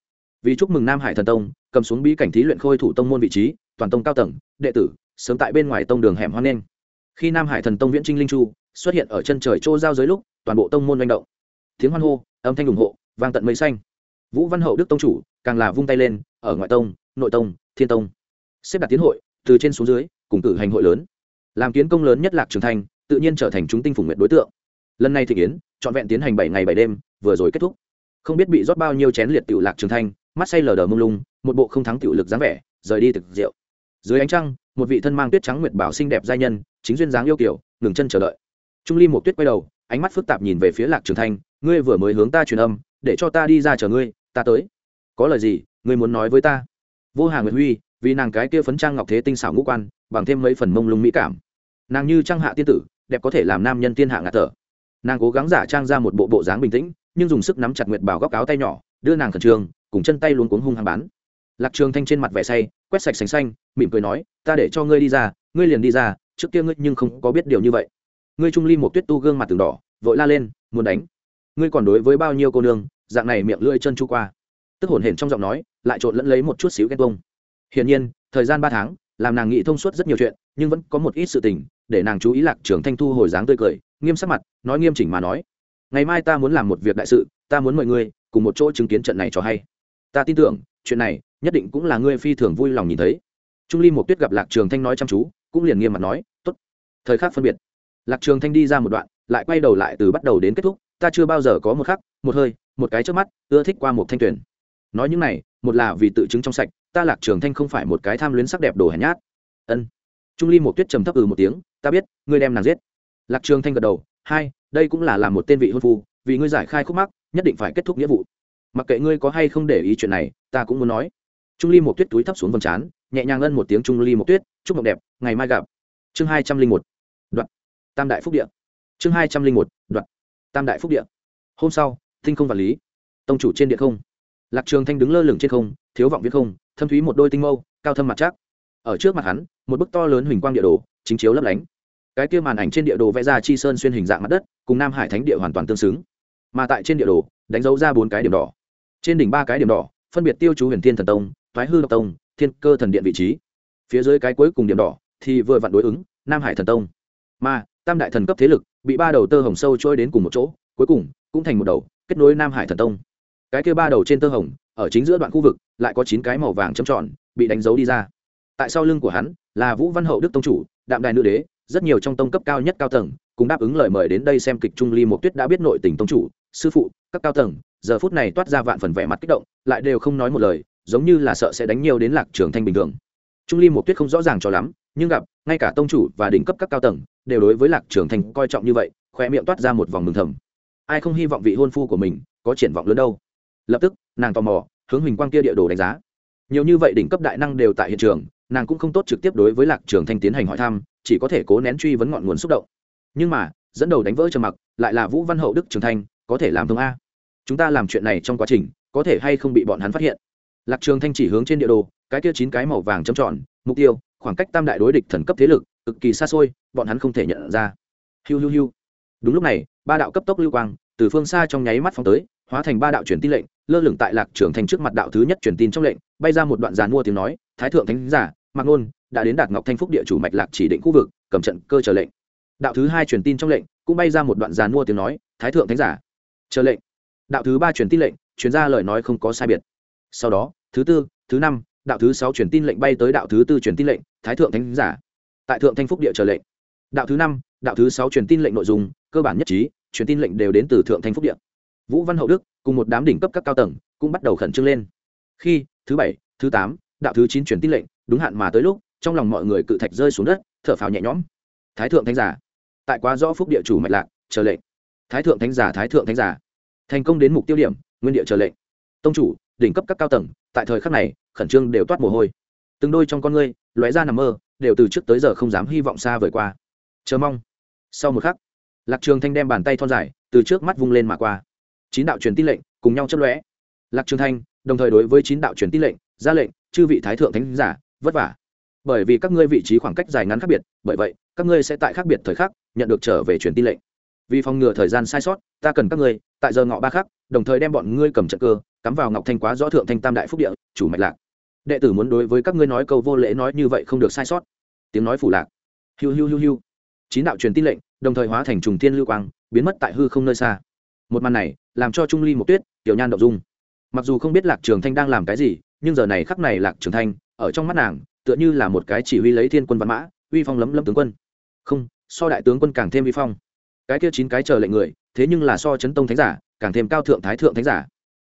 Vì chúc mừng nam hải thần tông, cầm xuống bí cảnh thí luyện khôi thủ tông môn vị trí, toàn tông cao tầng, đệ tử, sớm tại bên ngoài tông đường hẻm hoan nghênh khi nam hải thần tông viễn trinh linh chu xuất hiện ở chân trời chỗ giao giới lúc, toàn bộ tông môn manh động. Tiếng hoan hô, âm thanh ủng hộ, vang tận mây xanh. Vũ văn hậu đức tông chủ, càng là vung tay lên, ở ngoại tông, nội tông, thiên tông. Xếp đặt tiến hội, từ trên xuống dưới, cùng cử hành hội lớn. Làm kiến công lớn nhất lạc trường thành, tự nhiên trở thành chúng tinh phủ nguyện đối tượng lần này thị kiến, trọn vẹn tiến hành bảy ngày bảy đêm, vừa rồi kết thúc. Không biết bị rót bao nhiêu chén liệt tiểu lạc trường thanh, mắt say lờ đờ mông lung, một bộ không thắng tiểu lực dáng vẻ, rời đi thực rượu. Dưới ánh trăng, một vị thân mang tuyết trắng nguyệt bảo xinh đẹp giai nhân, chính duyên dáng yêu kiểu ngừng chân chờ đợi. Trung ly một tuyết quay đầu, ánh mắt phức tạp nhìn về phía lạc trường thanh, ngươi vừa mới hướng ta truyền âm, để cho ta đi ra chờ ngươi, ta tới. Có lời gì, ngươi muốn nói với ta? Vô hà nguyệt huy, vì nàng cái kia phấn trang ngọc thế tinh xảo ngũ quan, bằng thêm mấy phần mông lung mỹ cảm. Nàng như trang hạ tiên tử, đẹp có thể làm nam nhân tiên hạ ngạt thở nàng cố gắng giả trang ra một bộ bộ dáng bình tĩnh, nhưng dùng sức nắm chặt nguyệt bảo góc áo tay nhỏ, đưa nàng khẩn trương, cùng chân tay luôn cuống hung hăng bán. Lạc trường thanh trên mặt vẻ say, quét sạch sành xanh, mỉm cười nói, ta để cho ngươi đi ra, ngươi liền đi ra, trước kia ngươi nhưng không có biết điều như vậy. Ngươi trung ly một tuyết tu gương mặt từng đỏ, vội la lên, muốn đánh? Ngươi còn đối với bao nhiêu cô nương? Dạng này miệng lưỡi chân chu qua. Tức hổn hển trong giọng nói, lại trộn lẫn lấy một chút xíu ghen tuông. Hiển nhiên, thời gian ba tháng, làm nàng nghĩ thông suốt rất nhiều chuyện, nhưng vẫn có một ít sự tình, để nàng chú ý lạc trường thanh thu hồi dáng tươi cười nghiêm sắc mặt, nói nghiêm chỉnh mà nói, ngày mai ta muốn làm một việc đại sự, ta muốn mời ngươi cùng một chỗ chứng kiến trận này cho hay. Ta tin tưởng, chuyện này nhất định cũng là ngươi phi thường vui lòng nhìn thấy. Trung ly một tuyết gặp lạc trường thanh nói chăm chú, cũng liền nghiêm mặt nói, tốt, thời khắc phân biệt. Lạc trường thanh đi ra một đoạn, lại quay đầu lại từ bắt đầu đến kết thúc, ta chưa bao giờ có một khắc, một hơi, một cái trước mắt, ưa thích qua một thanh tuyển nói những này, một là vì tự chứng trong sạch, ta lạc trường thanh không phải một cái tham luyến sắc đẹp đồ hèn nhát. Ân. Trung ly một tuyết trầm thấp ừ một tiếng, ta biết, ngươi đem nàng giết lạc trường thanh gật đầu, hai, đây cũng là làm một tên vị hôn phu, vì ngươi giải khai khúc mắc, nhất định phải kết thúc nghĩa vụ. Mặc kệ ngươi có hay không để ý chuyện này, ta cũng muốn nói. Trung ly một tuyết túi thấp xuống vầng trán, nhẹ nhàng ân một tiếng trung ly một tuyết, chúc mộng đẹp, ngày mai gặp. Chương hai trăm linh một đoạn tam đại phúc Địa. chương hai trăm linh một đoạn tam đại phúc Địa. hôm sau tinh không vật lý. Tông chủ trên điện không. Lạc trường thanh đứng lơ lửng trên không, thiếu vọng viết không, thâm thúy một đôi tinh mâu, cao thâm mặt chắc ở trước mặt hắn, một bức to lớn huỳnh quang địa đồ, chính chiếu lấp lánh cái kia màn ảnh trên địa đồ vẽ ra chi sơn xuyên hình dạng mặt đất, cùng nam hải thánh địa hoàn toàn tương xứng. Mà tại trên địa đồ, đánh dấu ra bốn cái điểm đỏ. Trên đỉnh ba cái điểm đỏ, phân biệt tiêu chú huyền thiên thần tông, thoái hư độc tông, thiên cơ thần điện vị trí. Phía dưới cái cuối cùng điểm đỏ thì vừa vặn đối ứng nam hải thần tông. Mà, tam đại thần cấp thế lực bị ba đầu tơ hồng sâu trôi đến cùng một chỗ, cuối cùng cũng thành một đầu kết nối nam hải thần tông. Cái kia ba đầu trên tơ hồng, ở chính giữa đoạn khu vực, lại có chín cái màu vàng châm tròn, bị đánh dấu đi ra. Tại sau lưng của hắn là vũ văn hậu đức tông chủ, đạm đài nữ đế rất nhiều trong tông cấp cao nhất cao tầng cũng đáp ứng lời mời đến đây xem kịch trung ly một tuyết đã biết nội tình tông chủ, sư phụ, các cao tầng. Giờ phút này toát ra vạn phần vẻ mặt kích động, lại đều không nói một lời, giống như là sợ sẽ đánh nhiều đến lạc trường thanh bình thường. Trung ly một tuyết không rõ ràng cho lắm, nhưng gặp, ngay cả tông chủ và đỉnh cấp các cao tầng đều đối với lạc trường thanh coi trọng như vậy khoe miệng toát ra một vòng mừng thầm. Ai không hy vọng vị hôn phu của mình có triển vọng lớn đâu? Lập tức, nàng tò mò, hướng huỳnh quang kia địa đồ đánh giá. Nhiều như vậy đỉnh cấp đại năng đều tại hiện trường nàng cũng không tốt trực tiếp đối với lạc trường thanh tiến hành hỏi thăm, chỉ có thể cố nén truy vấn ngọn nguồn xúc động. Nhưng mà, dẫn đầu đánh vỡ trầm mặc, lại là vũ văn hậu đức trường thanh, có thể làm thông a. Chúng ta làm chuyện này trong quá trình, có thể hay không bị bọn hắn phát hiện? Lạc trường thanh chỉ hướng trên địa đồ, cái kia chín cái màu vàng chấm tròn, mục tiêu, khoảng cách tam đại đối địch thần cấp thế lực, cực kỳ xa xôi, bọn hắn không thể nhận ra. Hiu hiu hiu. Đúng lúc này, ba đạo cấp tốc lưu quang, từ phương xa trong nháy mắt phóng tới, hóa thành ba đạo truyền tin lệnh, lơ lửng tại lạc trường thanh trước mặt đạo thứ nhất truyền tin trong lệnh, bay ra một đoạn giàn mua tiếng nói, thái thượng thánh giả mạc ngôn đã đến đạt ngọc thanh phúc địa chủ mạch lạc chỉ định khu vực, cầm trận cơ chờ lệnh. Đạo thứ hai truyền tin trong lệnh, cũng bay ra một đoạn giàn mua tiếng nói, thái thượng thánh giả, chờ lệnh. Đạo thứ ba truyền tin lệnh truyền ra lời nói không có sai biệt. Sau đó, thứ tư, thứ năm, đạo thứ sáu truyền tin lệnh bay tới đạo thứ tư truyền tin lệnh, thái thượng thánh giả. Tại thượng thanh phúc địa chờ lệnh. Đạo thứ năm, đạo thứ sáu truyền tin lệnh nội dung, cơ bản nhất trí, truyền tin lệnh đều đến từ thượng thanh phúc địa. Vũ văn hậu đức cùng một đám đỉnh cấp các cao tầng cũng bắt đầu khẩn trương lên. Khi thứ bảy, thứ tám đạo thứ chín truyền tin lệnh, đúng hạn mà tới lúc, trong lòng mọi người cự thạch rơi xuống đất, thở phào nhẹ nhõm. Thái thượng thánh giả. Tại quá rõ phúc địa chủ mạch lạc, chờ lệnh. Thái thượng thánh giả, thái thượng thánh giả. Thành công đến mục tiêu điểm, nguyên địa chờ lệnh. Tông chủ, đỉnh cấp các cao tầng, tại thời khắc này, khẩn trương đều toát mồ hôi. Từng đôi trong con ngươi, lóe ra nằm mơ, đều từ trước tới giờ không dám hy vọng xa vời qua. Chờ mong. Sau một khắc, lạc trường thanh đem bàn tay thon dài, từ trước mắt vung lên mà qua. Chín đạo truyền tin lệnh cùng nhau chấp lóe. Lạc trường thanh, đồng thời đối với chín đạo truyền tin lệnh, ra lệnh chư vị thái thượng thánh giả, vất vả. Bởi vì các ngươi vị trí khoảng cách dài ngắn khác biệt, bởi vậy, các ngươi sẽ tại khác biệt thời khắc nhận được trở về truyền tin lệnh. Vì phòng ngừa thời gian sai sót, ta cần các ngươi, tại giờ ngọ ba khắc, đồng thời đem bọn ngươi cầm trận cơ, cắm vào ngọc thanh quá rõ thượng thanh tam đại phúc địa, chủ mạch lạc. Đệ tử muốn đối với các ngươi nói câu vô lễ nói như vậy không được sai sót. Tiếng nói phủ lạc. Hiu hiu hiu hiu. Chín đạo truyền tin lệnh, đồng thời hóa thành trùng thiên lưu quang, biến mất tại hư không nơi xa. Một màn này, làm cho trung ly một tuyết, tiểu nhan động dung. Mặc dù không biết lạc trường thanh đang làm cái gì nhưng giờ này khắc này lạc trường thanh, ở trong mắt nàng, tựa như là một cái chỉ huy lấy thiên quân văn mã, uy phong lấm lấm tướng quân. Không, so đại tướng quân càng thêm uy phong. Cái kia chín cái chờ lệnh người, thế nhưng là so chấn tông thánh giả, càng thêm cao thượng thái thượng thánh giả.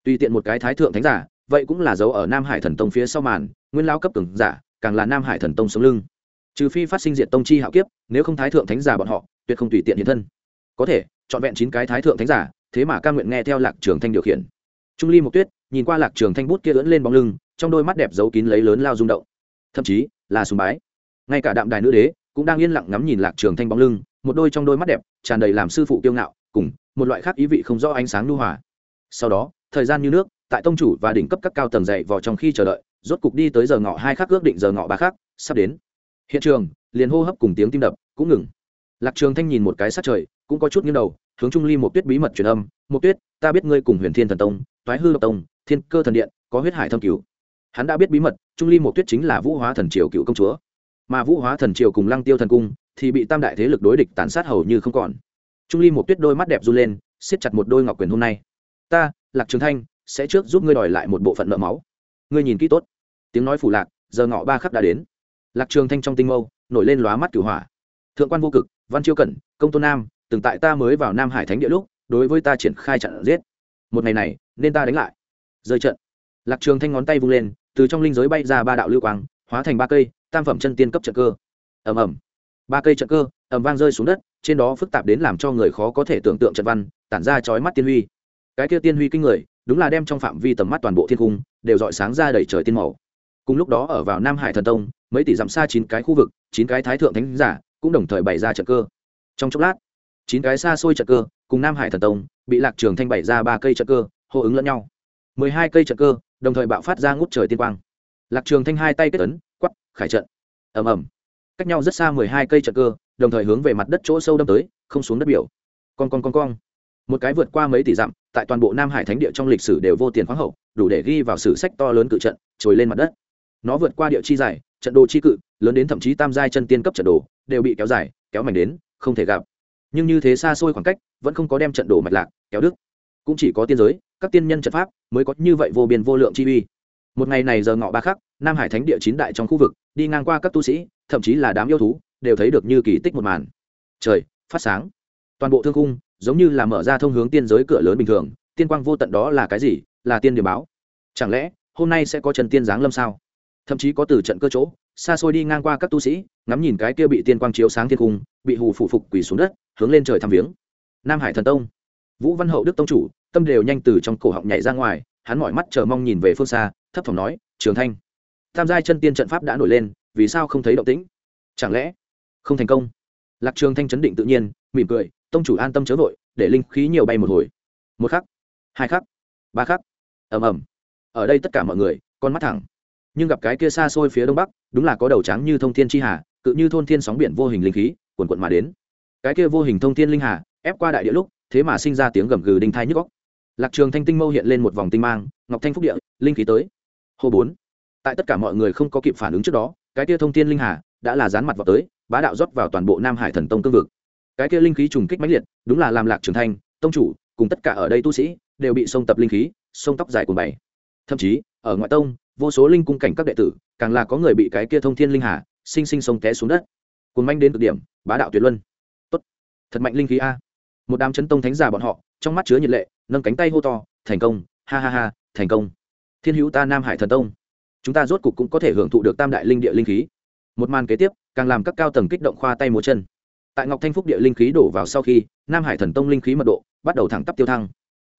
Tùy tiện một cái thái thượng thánh giả, vậy cũng là dấu ở nam hải thần tông phía sau màn, nguyên lao cấp cường giả, càng là nam hải thần tông sống lưng. Trừ phi phát sinh diện tông chi hạo kiếp, nếu không thái thượng thánh giả bọn họ, tuyệt không tùy tiện hiện thân. Có thể chọn vẹn chín cái thái thượng thánh giả, thế mà ca nguyện nghe theo lạc trường thanh điều khiển. Trung ly một tuyết, nhìn qua lạc trường thanh bút kia ưỡn lên bóng lưng trong đôi mắt đẹp giấu kín lấy lớn lao rung động. Thậm chí, là sùng bái. Ngay cả đạm đài nữ đế, cũng đang yên lặng ngắm nhìn lạc trường thanh bóng lưng, một đôi trong đôi mắt đẹp, tràn đầy làm sư phụ kiêu ngạo, cùng một loại khác ý vị không rõ ánh sáng lưu hòa. Sau đó, thời gian như nước, tại tông chủ và đỉnh cấp các cao tầng dậy vào trong khi chờ đợi, rốt cục đi tới giờ ngọ hai khắc ước định giờ ngọ ba khắc, sắp đến. Hiện trường, liền hô hấp cùng tiếng tim đập cũng ngừng. Lạc trường thanh nhìn một cái sát trời, cũng có chút nghiêng đầu, hướng trung ly một tuyết bí mật truyền âm, một tuyết, ta biết ngươi cùng huyền thiên thần tông, toái hư độc tông, thiên cơ thần điện, có huyết hải thâm cứu hắn đã biết bí mật, trung ly một tuyết chính là vũ hóa thần triều cựu công chúa. Mà vũ hóa thần triều cùng lăng tiêu thần cung thì bị tam đại thế lực đối địch tàn sát hầu như không còn. Trung ly một tuyết đôi mắt đẹp run lên, siết chặt một đôi ngọc quyền hôm nay. Ta, lạc trường thanh, sẽ trước giúp ngươi đòi lại một bộ phận nợ máu. Ngươi nhìn kỹ tốt. Tiếng nói phủ lạc, giờ ngọ ba khắc đã đến. Lạc trường thanh trong tinh mâu, nổi lên lóa mắt cửu hỏa. Thượng quan vô cực, văn chiêu cẩn, công tôn nam, từng tại ta mới vào nam hải thánh địa lúc, đối với ta triển khai trận giết. Một ngày này, nên ta đánh lại. Rơi trận. Lạc trường thanh ngón tay vung lên từ trong linh giới bay ra ba đạo lưu quang, hóa thành ba cây, tam phẩm chân tiên cấp trận cơ. Ầm ầm. Ba cây trận cơ, ầm vang rơi xuống đất, trên đó phức tạp đến làm cho người khó có thể tưởng tượng trận văn, tản ra chói mắt tiên huy. Cái kia tiên huy kinh người, đúng là đem trong phạm vi tầm mắt toàn bộ thiên cung, đều dọi sáng ra đầy trời tiên màu. Cùng lúc đó ở vào nam hải thần tông, mấy tỷ dặm xa chín cái khu vực, chín cái thái thượng thánh giả, cũng đồng thời bày ra trận cơ. Trong chốc lát, chín cái xa xôi trận cơ cùng nam hải thần tông, bị lạc trường thanh bày ra ba cây trận cơ, hô ứng lẫn nhau. Mười hai cây trận cơ đồng thời bạo phát ra ngút trời tiên quang. Lạc trường thanh hai tay kết ấn quắp khải trận. Ầm ầm. Cách nhau rất xa mười hai cây trận cơ, đồng thời hướng về mặt đất chỗ sâu đâm tới, không xuống đất biểu. Con con con con một cái vượt qua mấy tỷ dặm, tại toàn bộ nam hải thánh địa trong lịch sử đều vô tiền khoáng hậu, đủ để ghi vào sử sách to lớn cự trận, trồi lên mặt đất. Nó vượt qua địa chi dài, trận đồ chi cự, lớn đến thậm chí tam giai chân tiên cấp trận đồ, đều bị kéo dài, kéo mảnh đến, không thể gặp. Nhưng như thế xa xôi khoảng cách, vẫn không có đem trận đồ mạch lạc, kéo đức cũng chỉ có tiên giới, các tiên nhân trận pháp mới có như vậy vô biên vô lượng chi uy. Một ngày này giờ ngọ ba khắc, nam hải thánh địa chín đại trong khu vực, đi ngang qua các tu sĩ, thậm chí là đám yêu thú, đều thấy được như kỳ tích một màn. Trời, phát sáng. Toàn bộ thương cung giống như là mở ra thông hướng tiên giới cửa lớn bình thường, tiên quang vô tận đó là cái gì? Là tiên điểm báo. Chẳng lẽ, hôm nay sẽ có trần tiên giáng lâm sao? Thậm chí có từ trận cơ chỗ, xa xôi đi ngang qua các tu sĩ, ngắm nhìn cái kia bị tiên quang chiếu sáng thiên cung bị hù phụ phục quỳ xuống đất, hướng lên trời thăm viếng. Nam hải thần tông vũ văn hậu đức tông chủ, tâm đều nhanh từ trong cổ họng nhảy ra ngoài, hắn mỏi mắt chờ mong nhìn về phương xa, thấp thỏm nói, trường thanh tham gia chân tiên trận pháp đã nổi lên, vì sao không thấy động tĩnh? Chẳng lẽ không thành công? Lạc trường thanh chấn định tự nhiên, mỉm cười, tông chủ an tâm chớ vội, để linh khí nhiều bay một hồi. Một khắc, hai khắc, ba khắc. Ầm ầm. Ở đây tất cả mọi người, con mắt thẳng. Nhưng gặp cái kia xa xôi phía đông bắc, đúng là có đầu trắng như thông thiên chi hà, cự như thôn thiên sóng biển vô hình linh khí, cuồn cuộn mà đến. Cái kia vô hình thông thiên linh hà, ép qua đại địa lúc thế mà sinh ra tiếng gầm gừ đinh thai nhức góc lạc trường thanh tinh mâu hiện lên một vòng tinh mang, ngọc thanh phúc địa, linh khí tới. Hô bốn. Tại tất cả mọi người không có kịp phản ứng trước đó, cái kia thông thiên linh hà đã là dán mặt vào tới, bá đạo rót vào toàn bộ nam hải thần tông cương vực. Cái kia linh khí trùng kích mãnh liệt, đúng là làm lạc trường thanh, tông chủ, cùng tất cả ở đây tu sĩ, đều bị sông tập linh khí, sông tóc dài của bảy thậm chí, ở ngoại tông, vô số linh cung cảnh các đệ tử, càng là có người bị cái kia thông thiên linh hà, sinh sinh sông té xuống đất. Cuốn manh đến cực điểm, bá đạo tuyệt luân. Tốt. Thật mạnh linh khí a một đám chấn tông thánh giả bọn họ, trong mắt chứa nhiệt lệ, nâng cánh tay hô to, thành công, ha ha ha, thành công. Thiên hữu ta nam hải thần tông, chúng ta rốt cục cũng có thể hưởng thụ được tam đại linh địa linh khí. Một màn kế tiếp, càng làm các cao tầng kích động khoa tay múa chân. Tại ngọc thanh phúc địa linh khí đổ vào sau khi, nam hải thần tông linh khí mật độ bắt đầu thẳng tắp tiêu thăng.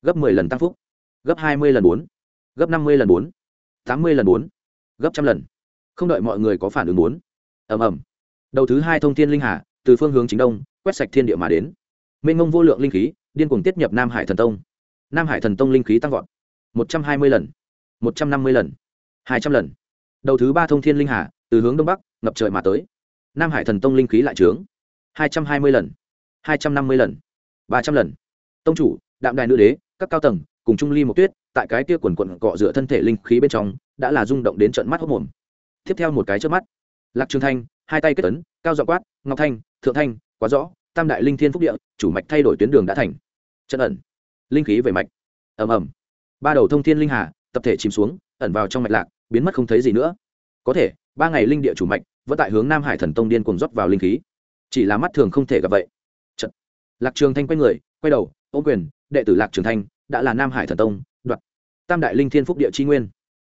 Gấp mười lần tăng phúc, gấp hai mươi lần bốn, gấp năm mươi lần bốn, tám mươi lần bốn, gấp trăm lần. Không đợi mọi người có phản ứng bốn ầm ầm. Đầu thứ hai thông thiên linh hà, từ phương hướng chính đông, quét sạch thiên địa mà đến mênh mông vô lượng linh khí điên cuồng tiết nhập nam hải thần tông. Nam hải thần tông linh khí tăng vọt một trăm hai mươi lần một trăm năm mươi lần hai trăm lần. Đầu thứ ba thông thiên linh hà từ hướng đông bắc ngập trời mà tới. Nam hải thần tông linh khí lại trướng hai trăm hai mươi lần hai trăm năm mươi lần ba trăm lần. Tông chủ đạm đài nữ đế các cao tầng cùng trung ly một tuyết tại cái kia quần quận cọ dựa thân thể linh khí bên trong đã là rung động đến trận mắt hốc mồm. Tiếp theo một cái trước mắt lạc trường thanh hai tay kết tấn, cao dọ quát ngọc thanh thượng thanh quá rõ tam đại linh thiên phúc địa, chủ mạch thay đổi tuyến đường đã thành. Chân ẩn. Linh khí về mạch. Ầm ầm. Ba đầu thông thiên linh hà, tập thể chìm xuống, ẩn vào trong mạch lạc, biến mất không thấy gì nữa. Có thể, ba ngày linh địa chủ mạch vẫn tại hướng nam hải thần tông điên cuồng rót vào linh khí. Chỉ là mắt thường không thể gặp vậy. Trận. lạc trường thanh quay người, quay đầu, ô quyền, đệ tử lạc trường thanh đã là nam hải thần tông, đoạt. Tam đại linh thiên phúc địa chi nguyên.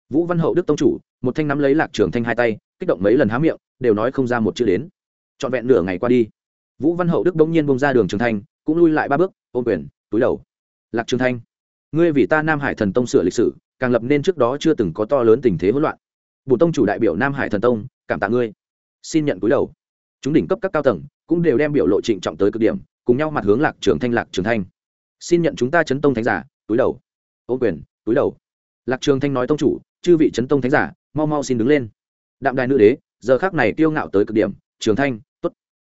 Vũ văn hậu đức tông chủ, một thanh nắm lấy lạc trường thanh hai tay, kích động mấy lần há miệng, đều nói không ra một chữ đến. Trọn vẹn nửa ngày qua đi vũ văn hậu đức đông nhiên bông ra đường trường thanh, cũng lui lại ba bước, ôm quyền, túi đầu. Lạc trường thanh, ngươi vì ta nam hải thần tông sửa lịch sử, càng lập nên trước đó chưa từng có to lớn tình thế hỗn loạn. Bùn tông chủ đại biểu nam hải thần tông, cảm tạ ngươi. Xin nhận túi đầu. Chúng đỉnh cấp các cao tầng cũng đều đem biểu lộ trịnh trọng tới cực điểm, cùng nhau mặt hướng lạc trường thanh, lạc trường thanh. Xin nhận chúng ta chấn tông thánh giả, túi đầu. Ô quyền, túi đầu. Lạc trường thanh nói tông chủ, chư vị chấn tông thánh giả, mau mau xin đứng lên. Đạm đài nữ đế, giờ khác này kiêu ngạo tới cực điểm, trường thanh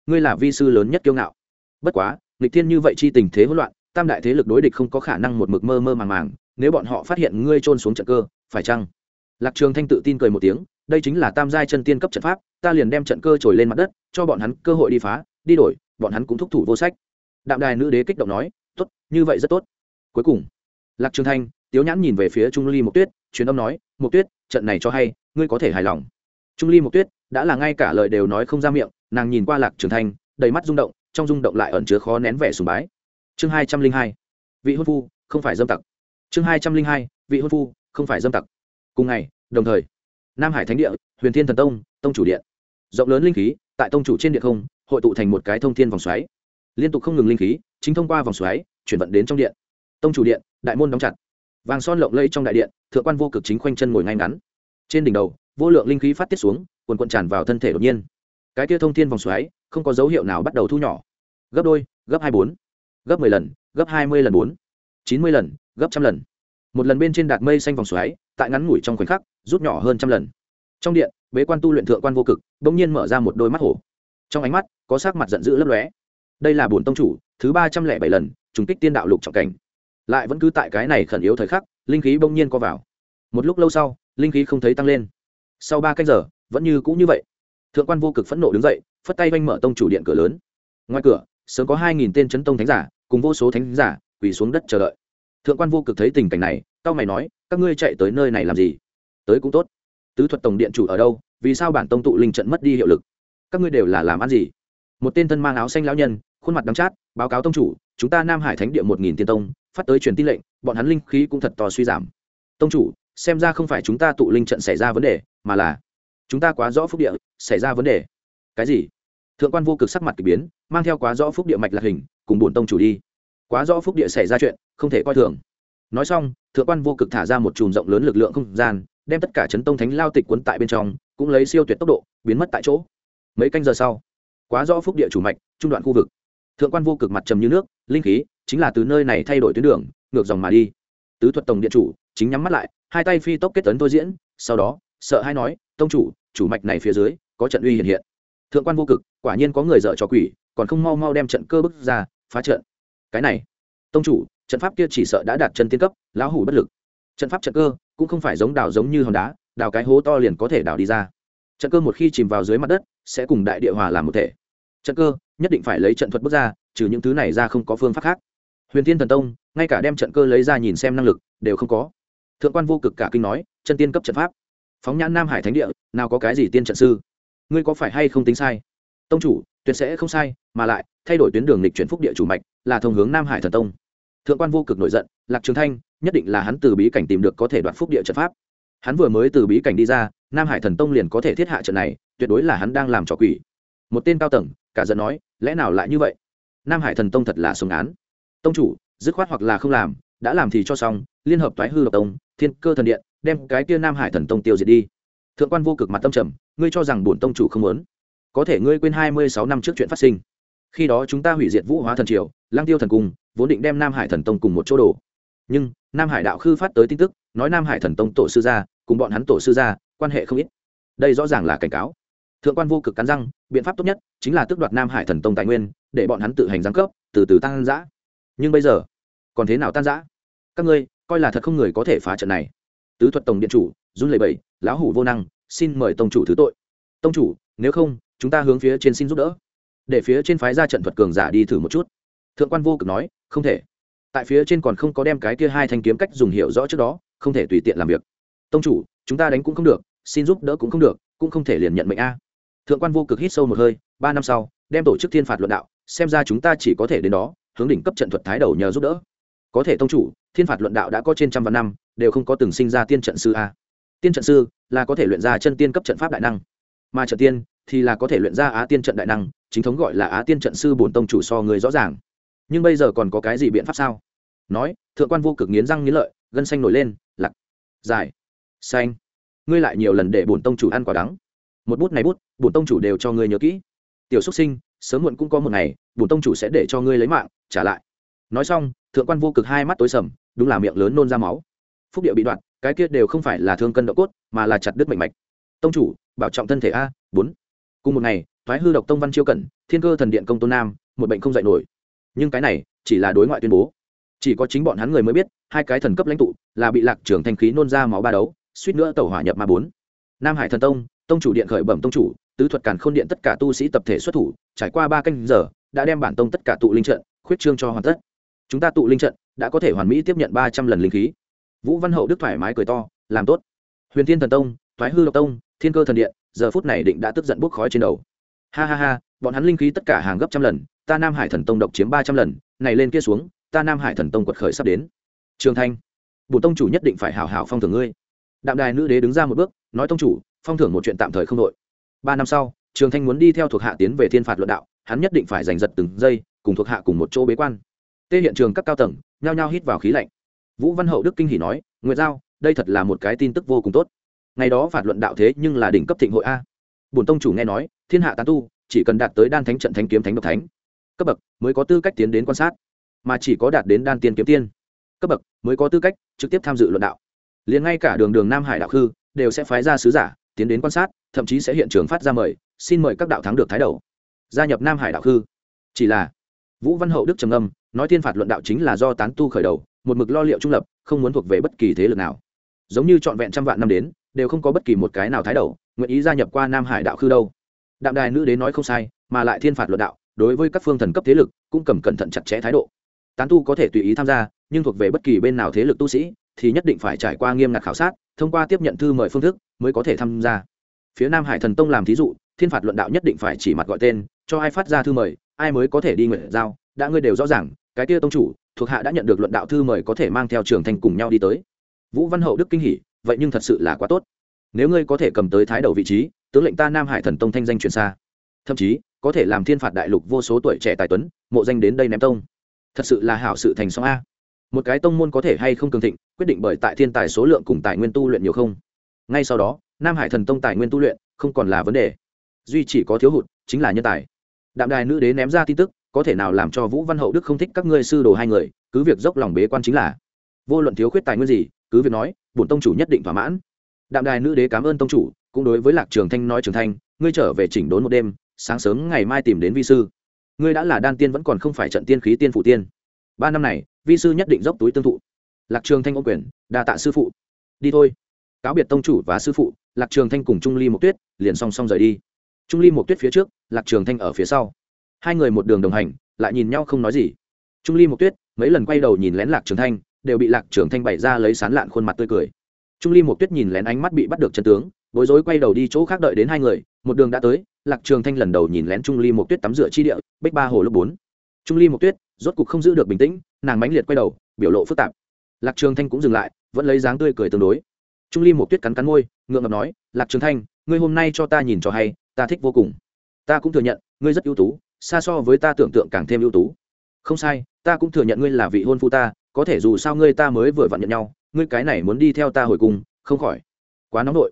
ngươi là vi sư lớn nhất kiêu ngạo. Bất quá, nghịch thiên như vậy chi tình thế hỗn loạn, tam đại thế lực đối địch không có khả năng một mực mơ mơ màng màng, nếu bọn họ phát hiện ngươi trôn xuống trận cơ, phải chăng? Lạc trường thanh tự tin cười một tiếng, đây chính là tam giai chân tiên cấp trận pháp, ta liền đem trận cơ trồi lên mặt đất, cho bọn hắn cơ hội đi phá, đi đổi, bọn hắn cũng thúc thủ vô sách. Đạm đài nữ đế kích động nói, tốt, như vậy rất tốt. Cuối cùng, lạc trường thanh, tiếu nhãn nhìn về phía trung ly mộc tuyết, truyền âm nói, mộc tuyết, trận này cho hay, ngươi có thể hài lòng. Trung ly mộc tuyết, đã là ngay cả lời đều nói không ra miệng nàng nhìn qua lạc trường thanh, đầy mắt rung động, trong rung động lại ẩn chứa khó nén vẻ sùng bái. Chương hai trăm linh hai, vị hôn phu, không phải dâm tặc. Chương hai trăm linh hai, vị hôn phu, không phải dâm tặc. Cùng ngày, đồng thời, nam hải thánh địa, huyền thiên thần tông tông chủ điện. Rộng lớn linh khí, tại tông chủ trên điện không, hội tụ thành một cái thông thiên vòng xoáy. Liên tục không ngừng linh khí, chính thông qua vòng xoáy, chuyển vận đến trong điện. Tông chủ điện, đại môn đóng chặt. Vàng son lộng lẫy trong đại điện, thượng quan vô cực chính khoanh chân ngồi ngay ngắn. Trên đỉnh đầu, vô lượng linh khí phát tiết xuống, quần quận tràn vào thân thể đột nhiên cái tia thông thiên vòng xoáy, không có dấu hiệu nào bắt đầu thu nhỏ. Gấp đôi, gấp hai bốn, gấp mười lần, gấp hai mươi lần bốn, chín mươi lần, gấp trăm lần. Một lần bên trên đạt mây xanh vòng xoáy, tại ngắn ngủi trong khoảnh khắc, rút nhỏ hơn trăm lần. Trong điện, bế quan tu luyện thượng quan vô cực, bỗng nhiên mở ra một đôi mắt hổ. Trong ánh mắt, có sắc mặt giận dữ lấp lóe. Đây là bổn tông chủ, thứ ba trăm lẻ bảy lần, trùng kích tiên đạo lục trọng cảnh. Lại vẫn cứ tại cái này khẩn yếu thời khắc, linh khí bỗng nhiên co vào. Một lúc lâu sau, linh khí không thấy tăng lên. Sau ba cách giờ, vẫn như cũ như vậy thượng quan vô cực phẫn nộ đứng dậy, phất tay oanh mở tông chủ điện cửa lớn. Ngoài cửa, sớm có hai nghìn tên chấn tông thánh giả, cùng vô số thánh giả quỳ xuống đất chờ đợi. Thượng quan vô cực thấy tình cảnh này tao mày nói, các ngươi chạy tới nơi này làm gì? Tới cũng tốt. Tứ thuật tổng điện chủ ở đâu? Vì sao bản tông tụ linh trận mất đi hiệu lực? Các ngươi đều là làm ăn gì? Một tên thân mang áo xanh lão nhân, khuôn mặt đắng chát, báo cáo tông chủ, chúng ta nam hải thánh địa một nghìn tiên tông, phát tới truyền tin lệnh, bọn hắn linh khí cũng thật to suy giảm. Tông chủ, xem ra không phải chúng ta tụ linh trận xảy ra vấn đề, mà là chúng ta quá rõ phúc địa, xảy ra vấn đề. Cái gì? Thượng quan vô cực sắc mặt k ỳ biến, mang theo quá rõ phúc địa mạch lạc hình, cùng bổn tông chủ đi. Quá rõ phúc địa xảy ra chuyện, không thể coi thường. Nói xong, thượng quan vô cực thả ra một chùm rộng lớn lực lượng không gian, đem tất cả chấn tông thánh lao tịch quấn tại bên trong, cũng lấy siêu tuyệt tốc độ, biến mất tại chỗ. Mấy canh giờ sau, quá rõ phúc địa chủ mạch, trung đoạn khu vực. Thượng quan vô cực mặt trầm như nước, linh khí chính là từ nơi này thay đổi tuyến đường, ngược dòng mà đi. Tứ thuật tổng điện chủ, chính nhắm mắt lại, hai tay phi tốc kết tấn tôi diễn, sau đó, sợ hay nói tông chủ chủ mạch này phía dưới, có trận uy hiện hiện. Thượng quan vô cực, quả nhiên có người dở cho quỷ, còn không mau mau đem trận cơ bức ra, phá trận. Cái này, tông chủ, trận pháp kia chỉ sợ đã đạt chân tiên cấp, lão hủ bất lực. Trận pháp trận cơ, cũng không phải giống đào giống như hòn đá đào cái hố to liền có thể đào đi ra. Trận cơ một khi chìm vào dưới mặt đất, sẽ cùng đại địa hòa làm một thể. Trận cơ, nhất định phải lấy trận thuật bước ra, trừ những thứ này ra không có phương pháp khác. Huyền thiên thần tông, ngay cả đem trận cơ lấy ra nhìn xem năng lực, đều không có. Thượng quan vô cực cả kinh nói, chân tiên cấp trận pháp phóng nhãn nam hải thánh địa, nào có cái gì tiên trận sư? Ngươi có phải hay không tính sai? Tông chủ, tuyệt sẽ không sai, mà lại, thay đổi tuyến đường lịch chuyển phúc địa chủ mạch, là thông hướng nam hải thần tông. Thượng quan vô cực nổi giận, lạc trường thanh, nhất định là hắn từ bí cảnh tìm được có thể đoạt phúc địa trận pháp. Hắn vừa mới từ bí cảnh đi ra, nam hải thần tông liền có thể thiết hạ trận này, tuyệt đối là hắn đang làm trò quỷ. Một tên cao tầng, cả giận nói, lẽ nào lại như vậy? Nam hải thần tông thật là sống án. Tông chủ, dứt khoát hoặc là không làm, đã làm thì cho xong, liên hợp toái hư độc tông, thiên cơ thần điện đem cái kia nam hải thần tông tiêu diệt đi. Thượng quan vô cực mặt tâm trầm, ngươi cho rằng bổn tông chủ không muốn. Có thể ngươi quên hai mươi sáu năm trước chuyện phát sinh. Khi đó chúng ta hủy diệt vũ hóa thần triều lang tiêu thần cung vốn định đem nam hải thần tông cùng một chỗ đồ nhưng, nam hải đạo khư phát tới tin tức, nói nam hải thần tông tổ sư gia, cùng bọn hắn tổ sư gia, quan hệ không ít. Đây rõ ràng là cảnh cáo. Thượng quan vô cực cắn răng, biện pháp tốt nhất chính là tước đoạt nam hải thần tông tài nguyên, để bọn hắn tự hành giáng cấp, từ từ tan giã nhưng bây giờ, còn thế nào tan giã các ngươi, coi là thật không người có thể phá trận này tứ thuật tổng điện chủ, run lầy bẩy, lão hủ vô năng, xin mời tông chủ thứ tội. Tông chủ, nếu không, chúng ta hướng phía trên xin giúp đỡ. Để phía trên phái ra trận thuật cường giả đi thử một chút. Thượng quan vô cực nói, không thể. Tại phía trên còn không có đem cái kia hai thanh kiếm cách dùng hiệu rõ trước đó, không thể tùy tiện làm việc. Tông chủ, chúng ta đánh cũng không được, xin giúp đỡ cũng không được, cũng không thể liền nhận mệnh a. Thượng quan vô cực hít sâu một hơi, ba năm sau, đem tổ chức thiên phạt luận đạo, xem ra chúng ta chỉ có thể đến đó, hướng đỉnh cấp trận thuật thái đầu nhờ giúp đỡ. Có thể tông chủ, thiên phạt luận đạo đã có trên trăm vạn năm đều không có từng sinh ra tiên trận sư a. Tiên trận sư là có thể luyện ra chân tiên cấp trận pháp đại năng, mà trận tiên thì là có thể luyện ra á tiên trận đại năng, chính thống gọi là á tiên trận sư bổn tông chủ so người rõ ràng. Nhưng bây giờ còn có cái gì biện pháp sao? Nói, thượng quan vô cực nghiến răng nghiến lợi, gân xanh nổi lên, lặc dài xanh. Ngươi lại nhiều lần để bổn tông chủ ăn quả đắng. Một bút này bút, bổn tông chủ đều cho ngươi nhớ kỹ. Tiểu xuất sinh, sớm muộn cũng có một ngày, bổn tông chủ sẽ để cho ngươi lấy mạng, trả lại. Nói xong, thượng quan vô cực hai mắt tối sầm, đúng là miệng lớn nôn ra máu phúc địa bị đoạn, cái kia đều không phải là thương cân độ cốt, mà là chặt đứt mạch mạch. Tông chủ, bảo trọng thân thể a, bốn. Cùng một ngày, thoái hư độc tông văn chiêu cẩn, thiên cơ thần điện công tôn nam, một bệnh không dạy nổi. Nhưng cái này, chỉ là đối ngoại tuyên bố. Chỉ có chính bọn hắn người mới biết, hai cái thần cấp lãnh tụ, là bị lạc trưởng thanh khí nôn ra máu ba đấu, suýt nữa tàu hỏa nhập ma bốn. Nam hải thần tông tông chủ điện khởi bẩm tông chủ, tứ thuật cản k h ô n điện tất cả tu sĩ tập thể xuất thủ, trải qua ba canh giờ, đã đem bản tông tất cả tụ linh trận, khuyết trương cho hoàn tất. Chúng ta tụ linh trận, đã có thể hoàn mỹ tiếp nhận ba trăm lần linh khí vũ văn hậu đức thoải mái cười to, làm tốt. Huyền thiên thần tông, thoái hư độc tông, thiên cơ thần điện, giờ phút này định đã tức giận bốc khói trên đầu. Ha ha ha, bọn hắn linh khí tất cả hàng gấp trăm lần, ta nam hải thần tông độc chiếm ba trăm lần, này lên kia xuống, ta nam hải thần tông quật khởi sắp đến. Trường thanh bổ tông chủ nhất định phải hảo hảo phong thưởng ngươi. Đạm đài nữ đế đứng ra một bước, nói, tông chủ, phong thưởng một chuyện tạm thời không đội. Ba năm sau, trường thanh muốn đi theo thuộc hạ tiến về thiên phạt luận đạo, hắn nhất định phải giành giật từng giây, cùng thuộc hạ cùng một chỗ bế quan. Tê hiện trường các cao tầng, nhao nhao hít vào khí lạnh vũ văn hậu đức kinh hỉ nói, nguyệt giao, đây thật là một cái tin tức vô cùng tốt. Ngày đó phạt luận đạo thế nhưng là đỉnh cấp thịnh hội a. Bổn tông chủ nghe nói, thiên hạ tán tu, chỉ cần đạt tới đan thánh trận thánh kiếm thánh độc thánh, cấp bậc mới có tư cách tiến đến quan sát, mà chỉ có đạt đến đan tiên kiếm tiên, cấp bậc mới có tư cách trực tiếp tham dự luận đạo. Liền ngay cả đường đường nam hải đạo khư đều sẽ phái ra sứ giả tiến đến quan sát, thậm chí sẽ hiện trường phát ra mời, xin mời các đạo thắng được thái đầu, gia nhập nam hải đạo khư. Chỉ là, vũ văn hậu đức trầm âm nói thiên phạt luận đạo chính là do tán tu khởi đầu một mực lo liệu trung lập, không muốn thuộc về bất kỳ thế lực nào. Giống như trọn vẹn trăm vạn năm đến, đều không có bất kỳ một cái nào thái đầu, nguyện ý gia nhập qua nam hải đạo khư đâu. Đạm đài nữ đến nói không sai, mà lại thiên phạt luận đạo, đối với các phương thần cấp thế lực, cũng cầm cẩn thận chặt chẽ thái độ. Tán tu có thể tùy ý tham gia, nhưng thuộc về bất kỳ bên nào thế lực tu sĩ, thì nhất định phải trải qua nghiêm ngặt khảo sát, thông qua tiếp nhận thư mời phương thức, mới có thể tham gia. Phía nam hải thần tông làm thí dụ, thiên phạt luận đạo nhất định phải chỉ mặt gọi tên, cho ai phát ra thư mời, ai mới có thể đi nguyện giao, đã ngươi đều rõ ràng, cái kia tông chủ thuộc hạ đã nhận được luận đạo thư mời có thể mang theo trường thành cùng nhau đi tới. Vũ văn hậu đức kinh hỉ, vậy nhưng thật sự là quá tốt. Nếu ngươi có thể cầm tới thái đầu vị trí, tướng lệnh ta nam hải thần tông thanh danh truyền xa. Thậm chí, có thể làm thiên phạt đại lục vô số tuổi trẻ tài tuấn, mộ danh đến đây ném tông. Thật sự là hảo sự thành song a. Một cái tông môn có thể hay không cường thịnh, quyết định bởi tại thiên tài số lượng cùng tài nguyên tu luyện nhiều không. Ngay sau đó, nam hải thần tông tài nguyên tu luyện không còn là vấn đề. Duy chỉ có thiếu hụt, chính là nhân tài. Đạm đài nữ đế ném ra tin tức có thể nào làm cho vũ văn hậu đức không thích các ngươi sư đồ hai người, cứ việc dốc lòng bế quan chính là. Vô luận thiếu khuyết tài nguyên gì, cứ việc nói, bổn tông chủ nhất định thỏa mãn. Đạm đài nữ đế cảm ơn tông chủ, cũng đối với lạc trường thanh nói trường thanh ngươi trở về chỉnh đốn một đêm, sáng sớm ngày mai tìm đến vi sư. Ngươi đã là đan tiên vẫn còn không phải trận tiên khí tiên phụ tiên. Ba năm này, vi sư nhất định dốc túi tương thụ. Lạc trường thanh ô quyền, đa tạ sư phụ. Đi thôi. Cáo biệt tông chủ và sư phụ, lạc trường thanh cùng trung ly một tuyết, liền song song rời đi. Trung ly một tuyết phía trước, lạc trường thanh ở phía sau hai người một đường đồng hành, lại nhìn nhau không nói gì. Trung ly một tuyết, mấy lần quay đầu nhìn lén lạc trường thanh, đều bị lạc trường thanh bày ra lấy sán lạn khuôn mặt tươi cười. Trung ly một tuyết nhìn lén ánh mắt bị bắt được chân tướng, bối rối quay đầu đi chỗ khác đợi đến hai người, một đường đã tới, lạc trường thanh lần đầu nhìn lén trung ly một tuyết tắm rửa chi địa, bích ba hồ lớp bốn. Trung ly một tuyết, rốt cục không giữ được bình tĩnh, nàng mãnh liệt quay đầu, biểu lộ phức tạp. Lạc trường thanh cũng dừng lại, vẫn lấy dáng tươi cười tương đối. Trung ly một tuyết cắn cắn môi, ngượng ngập nói, lạc trường thanh, ngươi hôm nay cho ta nhìn cho hay, ta thích vô cùng. Ta cũng thừa nhận, ngươi rất ưu tú xa so với ta tưởng tượng càng thêm ưu tú. Không sai, ta cũng thừa nhận ngươi là vị hôn phu ta, có thể dù sao ngươi ta mới vừa vặn nhận nhau, ngươi cái này muốn đi theo ta hồi cùng, không khỏi. Quá nóng nội.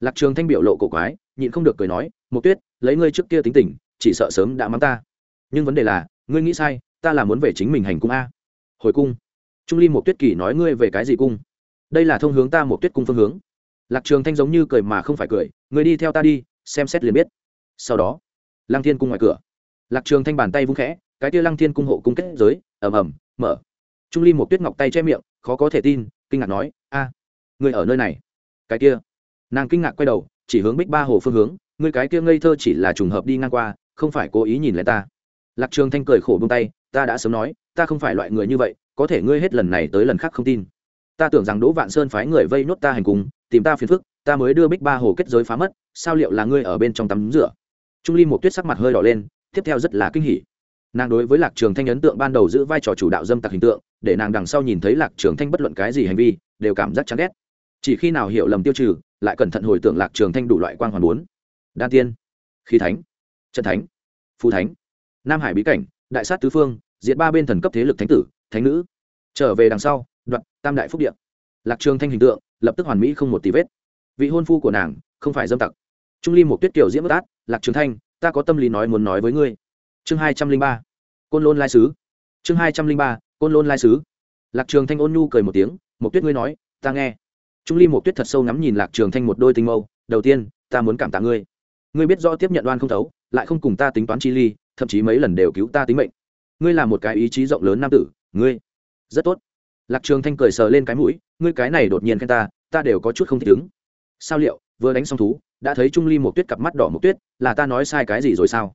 Lạc trường thanh biểu lộ cổ quái, nhịn không được cười nói mục tuyết, lấy ngươi trước kia tính tình, chỉ sợ sớm đã mắng ta. Nhưng vấn đề là, ngươi nghĩ sai, ta là muốn về chính mình hành cung a. Hồi cung? Trung ly mục tuyết kỳ nói, ngươi về cái gì cung? Đây là thông hướng ta mục tuyết cung phương hướng. Lạc trường thanh giống như cười mà không phải cười, ngươi đi theo ta đi, xem xét liền biết. Sau đó Lang thiên cung ngoài cửa lạc trường thanh bàn tay vung khẽ, cái kia lăng thiên cung hộ cung kết giới, ầm ầm, mở. Trung ly một tuyết ngọc tay che miệng, khó có thể tin, kinh ngạc nói, a, người ở nơi này. Cái kia, nàng kinh ngạc quay đầu, chỉ hướng bích ba hồ phương hướng, ngươi cái kia ngây thơ chỉ là trùng hợp đi ngang qua, không phải cố ý nhìn lại ta. Lạc trường thanh cười khổ buông tay, ta đã sớm nói, ta không phải loại người như vậy, có thể ngươi hết lần này tới lần khác không tin. Ta tưởng rằng đỗ vạn sơn phái người vây nốt ta hành cùng, tìm ta phiền phức, ta mới đưa bích ba hồ kết giới phá mất, sao liệu là ngươi ở bên trong tắm rửa? Trung ly một tuyết sắc mặt hơi đỏ lên tiếp theo rất là kinh hỉ. Nàng đối với lạc trường thanh ấn tượng ban đầu giữ vai trò chủ đạo dâm tặc hình tượng, để nàng đằng sau nhìn thấy lạc trường thanh bất luận cái gì hành vi, đều cảm giác chán ghét. Chỉ khi nào hiểu lầm tiêu trừ, lại cẩn thận hồi tưởng lạc trường thanh đủ loại quang hoàn bốn. Đan tiên, khí thánh, trận thánh, phù thánh, nam hải bí cảnh, đại sát tứ phương, diệt ba bên thần cấp thế lực thánh tử, thánh nữ. Trở về đằng sau đoạn tam đại phúc điện lạc trường thanh hình tượng, lập tức hoàn mỹ không một tí vết. Vị hôn phu của nàng, không phải dâm tặc. Trung ly một tuyết kiều diễm bất át, lạc trường thanh ta có tâm lý nói muốn nói với ngươi. Chương hai trăm linh ba, côn lôn lai sứ. Chương hai trăm linh ba, côn lôn lai sứ. Lạc trường thanh ôn nhu cười một tiếng một tuyết ngươi nói, ta nghe. Trung ly một tuyết thật sâu ngắm nhìn lạc trường thanh một đôi tinh mâu, đầu tiên, ta muốn cảm tạ ngươi. Ngươi biết rõ tiếp nhận đoan không thấu, lại không cùng ta tính toán chi ly, thậm chí mấy lần đều cứu ta tính mệnh. Ngươi là một cái ý chí rộng lớn nam tử, ngươi. Rất tốt. Lạc trường thanh cười sờ lên cái mũi, ngươi cái này đột nhiên khen ta ta đều có chút không thích ứng. Sao liệu, vừa đánh xong thú đã thấy trung ly một tuyết cặp mắt đỏ một tuyết, là ta nói sai cái gì rồi sao?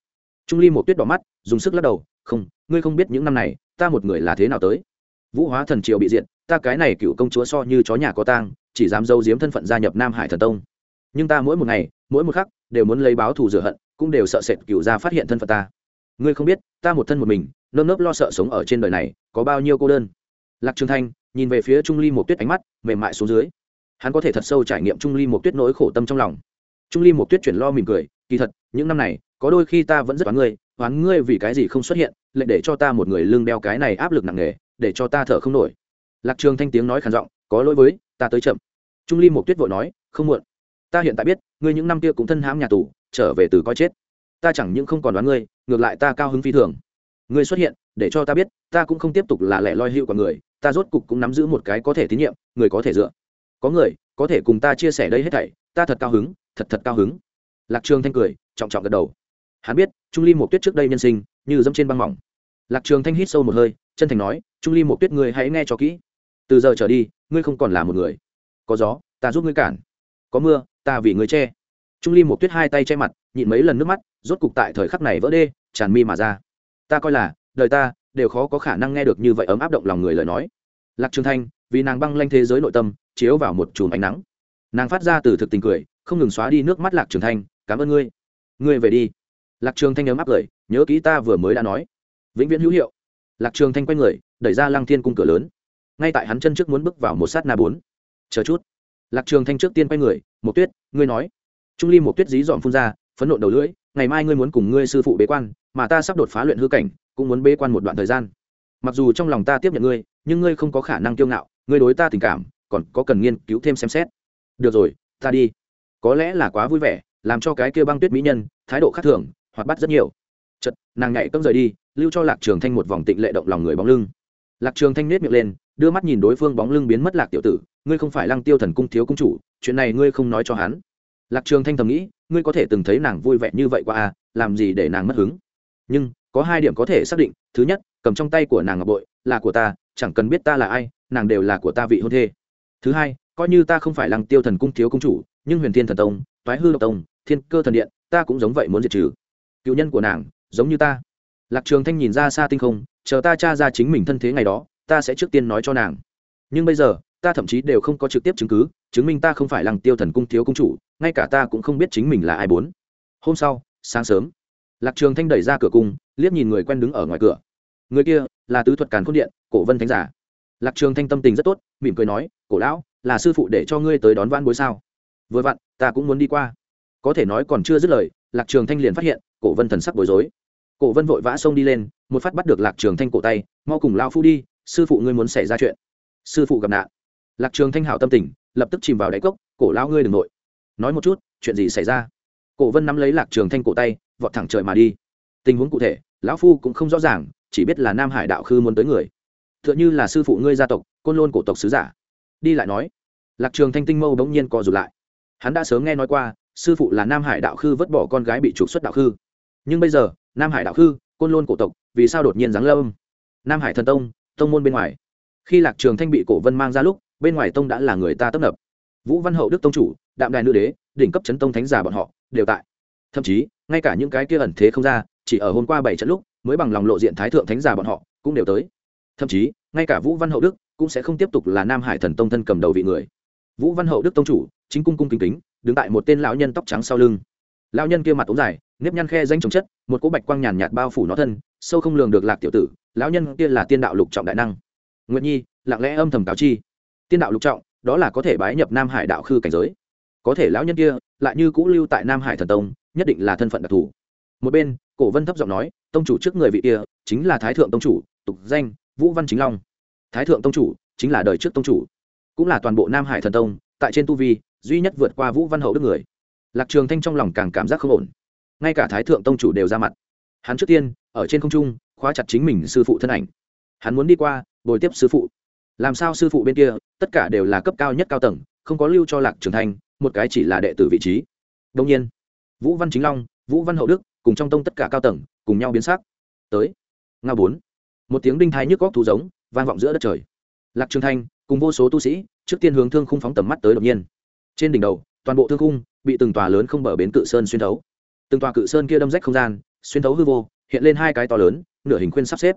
Trung ly một tuyết đỏ mắt, dùng sức lắc đầu, không, ngươi không biết những năm này, ta một người là thế nào tới. Vũ hóa thần triều bị diện ta cái này cựu công chúa so như chó nhà có tang, chỉ dám giấu giếm thân phận gia nhập nam hải thần tông. Nhưng ta mỗi một ngày, mỗi một khắc, đều muốn lấy báo thù rửa hận, cũng đều sợ sệt cựu gia phát hiện thân phận ta. Ngươi không biết, ta một thân một mình, nơm nớp lo sợ sống ở trên đời này, có bao nhiêu cô đơn? Lạc trường thanh nhìn về phía trung ly một tuyết ánh mắt mềm mại xuống dưới. Hắn có thể thật sâu trải nghiệm trung ly một tuyết nỗi khổ tâm trong lòng trung ly một tuyết chuyển lo mỉm cười, kỳ thật, những năm này, có đôi khi ta vẫn rất oán ngươi oán ngươi vì cái gì không xuất hiện lệnh để cho ta một người lưng đeo cái này áp lực nặng nề, để cho ta thở không nổi. Lạc trường thanh tiếng nói khàn giọng, có lỗi với, ta tới chậm. Trung ly một tuyết vội nói, không muộn. Ta hiện tại biết, ngươi những năm kia cũng thân hãm nhà tù, trở về từ coi chết. Ta chẳng những không còn đoán ngươi, ngược lại ta cao hứng phi thường. Ngươi xuất hiện, để cho ta biết, ta cũng không tiếp tục là lẻ loi hữu của người, ta rốt cục cũng nắm giữ một cái có thể tín nhiệm, người có thể dựa. Có người, có thể cùng ta chia sẻ đây hết thảy, ta thật cao hứng thật thật cao hứng. Lạc trường thanh cười, trọng trọng gật đầu. Hắn biết, trung ly một tuyết trước đây nhân sinh, như dẫm trên băng mỏng. Lạc trường thanh hít sâu một hơi, chân thành nói, trung ly một tuyết ngươi hãy nghe cho kỹ. Từ giờ trở đi, ngươi không còn là một người. Có gió, ta giúp ngươi cản. Có mưa, ta vì ngươi che. Trung ly một tuyết hai tay che mặt, nhịn mấy lần nước mắt, rốt cục tại thời khắc này vỡ đê, tràn mi mà ra. Ta coi là, đời ta đều khó có khả năng nghe được như vậy ấm áp động lòng người lời nói. Lạc trường thanh, vì nàng băng lanh thế giới nội tâm, chiếu vào một chùm ánh nắng. Nàng phát ra từ thực tình cười không ngừng xóa đi nước mắt lạc trường thanh, cảm ơn ngươi. Ngươi về đi. Lạc trường thanh ấm áp cười nhớ kỹ ta vừa mới đã nói. Vĩnh viễn hữu hiệu. Lạc trường thanh quay người, đẩy ra lăng thiên cung cửa lớn. Ngay tại hắn chân trước muốn bước vào một sát na bốn. Chờ chút. Lạc trường thanh trước tiên quay người một tuyết, ngươi nói. Trung ly một tuyết dí dọn phun ra, phấn nộ đầu lưỡi, ngày mai ngươi muốn cùng ngươi sư phụ bế quan, mà ta sắp đột phá luyện hư cảnh, cũng muốn bế quan một đoạn thời gian. Mặc dù trong lòng ta tiếp nhận ngươi, nhưng ngươi không có khả năng kiêu ngạo, ngươi đối ta tình cảm, còn có cần nghiên cứu thêm xem xét. Được rồi, ta đi có lẽ là quá vui vẻ, làm cho cái kia băng tuyết mỹ nhân, thái độ khác thường, hoạt bắt rất nhiều. Chật nàng nhảy cấm rời đi, lưu cho lạc trường thanh một vòng tịnh lệ động lòng người bóng lưng. Lạc trường thanh nết miệng lên, đưa mắt nhìn đối phương bóng lưng biến mất lạc tiểu tử, ngươi không phải lăng tiêu thần cung thiếu cung chủ, chuyện này ngươi không nói cho hắn. Lạc trường thanh thầm nghĩ, ngươi có thể từng thấy nàng vui vẻ như vậy qua à làm gì để nàng mất hứng? Nhưng, có hai điểm có thể xác định, thứ nhất, cầm trong tay của nàng ngọc bội, là của ta, chẳng cần biết ta là ai, nàng đều là của ta vị hôn thê. Thứ hai, coi như ta không phải lăng tiêu thần cung thiếu cung chủ nhưng huyền thiên thần tông, toái hư độc tông, thiên cơ thần điện, ta cũng giống vậy muốn diệt trừ. Cựu nhân của nàng, giống như ta. Lạc trường thanh nhìn ra xa tinh không, chờ ta tra ra chính mình thân thế ngày đó, ta sẽ trước tiên nói cho nàng. Nhưng bây giờ, ta thậm chí đều không có trực tiếp chứng cứ, chứng minh ta không phải lăng tiêu thần cung thiếu cung chủ, ngay cả ta cũng không biết chính mình là ai bốn. Hôm sau, sáng sớm, lạc trường thanh đẩy ra cửa cung, liếc nhìn người quen đứng ở ngoài cửa. Người kia là tứ thuật càn khôn điện, cổ vân thánh giả. Lạc trường thanh tâm tình rất tốt, mỉm cười nói, cổ lão, là sư phụ để cho ngươi tới đón van bối sao? Vừa vặn, ta cũng muốn đi qua. Có thể nói còn chưa dứt lời, lạc trường thanh liền phát hiện, cổ vân thần sắc bối rối. Cổ vân vội vã xông đi lên, một phát bắt được lạc trường thanh cổ tay, mau cùng lao phu đi, sư phụ ngươi muốn xảy ra chuyện. Sư phụ gặp nạn. Lạc trường thanh hảo tâm tình, lập tức chìm vào đáy cốc, cổ lao ngươi đừng nội. Nói một chút, chuyện gì xảy ra? Cổ vân nắm lấy lạc trường thanh cổ tay, vọt thẳng trời mà đi. Tình huống cụ thể, lão phu cũng không rõ ràng, chỉ biết là nam hải đạo khư muốn tới người. T h ư ợ n h ư là sư phụ ngươi gia tộc, côn lôn cổ tộc sứ giả. Đi lại nói. Lạc trường thanh tinh mâu bỗng nhiên co rụt lại hắn đã sớm nghe nói qua, sư phụ là nam hải đạo khư vứt bỏ con gái bị trục xuất đạo khư. Nhưng bây giờ, nam hải đạo khư, côn lôn cổ tộc, vì sao đột nhiên giáng lâm? Nam hải thần tông tông môn bên ngoài. Khi lạc trường thanh bị cổ vân mang ra lúc, bên ngoài tông đã là người ta tấp nập. Vũ văn hậu đức tông chủ, đạm đài nữ đế, đỉnh cấp chấn tông thánh giả bọn họ, đều tại. Thậm chí, ngay cả những cái kia ẩn thế không ra, chỉ ở hôm qua bảy trận lúc, mới bằng lòng lộ diện thái thượng thánh giả bọn họ, cũng đều tới. Thậm chí, ngay cả vũ văn hậu đức, cũng sẽ không tiếp tục là nam hải thần tông thân cầm đầu vị người vũ văn hậu đức tông chủ, chính cung cung kính kính, đứng tại một tên lão nhân tóc trắng sau lưng. Lão nhân kia mặt ống dài, nếp nhăn khe danh trồng chất, một cỗ bạch quang nhàn nhạt bao phủ nó thân, sâu không lường được lạc tiểu tử, lão nhân kia là tiên đạo lục trọng đại năng. Nguyện nhi, lặng lẽ âm thầm cáo chi. Tiên đạo lục trọng, đó là có thể bái nhập nam hải đạo khư cảnh giới. Có thể lão nhân kia lại như cũ lưu tại nam hải thần tông, nhất định là thân phận đặc thù. Một bên, cổ vân thấp giọng nói, tông chủ trước người vị kia chính là thái thượng tông chủ, tục danh vũ văn chính long. Thái thượng tông chủ chính là đời trước tông chủ cũng là toàn bộ nam hải thần tông, tại trên tu vi, duy nhất vượt qua vũ văn hậu đức người. Lạc trường thanh trong lòng càng cảm giác không ổn. Ngay cả thái thượng tông chủ đều ra mặt. Hắn trước tiên, ở trên không trung, khóa chặt chính mình sư phụ thân ảnh. Hắn muốn đi qua, bồi tiếp sư phụ. Làm sao sư phụ bên kia, tất cả đều là cấp cao nhất cao tầng, không có lưu cho lạc trường thanh, một cái chỉ là đệ tử vị trí. Đông nhiên, vũ văn chính long, vũ văn hậu đức, cùng trong tông tất cả cao tầng, cùng nhau biến sắc. Tới. Nga bốn. Một tiếng đinh thái nhức góc thú giống, vang vọng giữa đất trời. Lạc trường thanh cùng vô số tu sĩ, trước tiên hướng thương khung phóng tầm mắt tới đột nhiên. Trên đỉnh đầu, toàn bộ thương khung bị từng tòa lớn không bờ bến cự sơn xuyên thấu. Từng tòa cự sơn kia đâm rách không gian, xuyên thấu hư vô, hiện lên hai cái to lớn, nửa hình khuyên sắp xếp.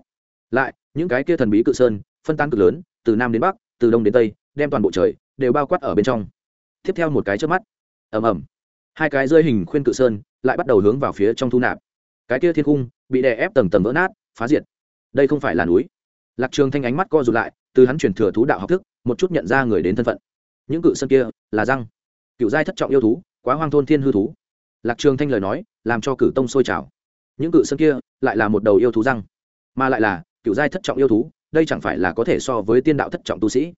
Lại, những cái kia thần bí cự sơn, phân tán cực lớn, từ nam đến bắc, từ đông đến tây, đem toàn bộ trời đều bao quát ở bên trong. Tiếp theo một cái trước mắt. Ầm ầm. Hai cái rơi hình khuyên cự sơn lại bắt đầu hướng vào phía trong thu nạp. Cái kia thiên cung bị đè ép tầng tầng vỡ nát, phá diệt. Đây không phải là núi. Lạc trường thanh ánh mắt co rụt lại từ hắn chuyển thừa thú đạo học thức, một chút nhận ra người đến thân phận. Những cự sơn kia là răng. Cựu giai thất trọng yêu thú, quá hoang thôn thiên hư thú. Lạc trường thanh lời nói, làm cho cử tông sôi trào. Những cự sơn kia lại là một đầu yêu thú răng, mà lại là cựu giai thất trọng yêu thú, đây chẳng phải là có thể so với tiên đạo thất trọng tu sĩ.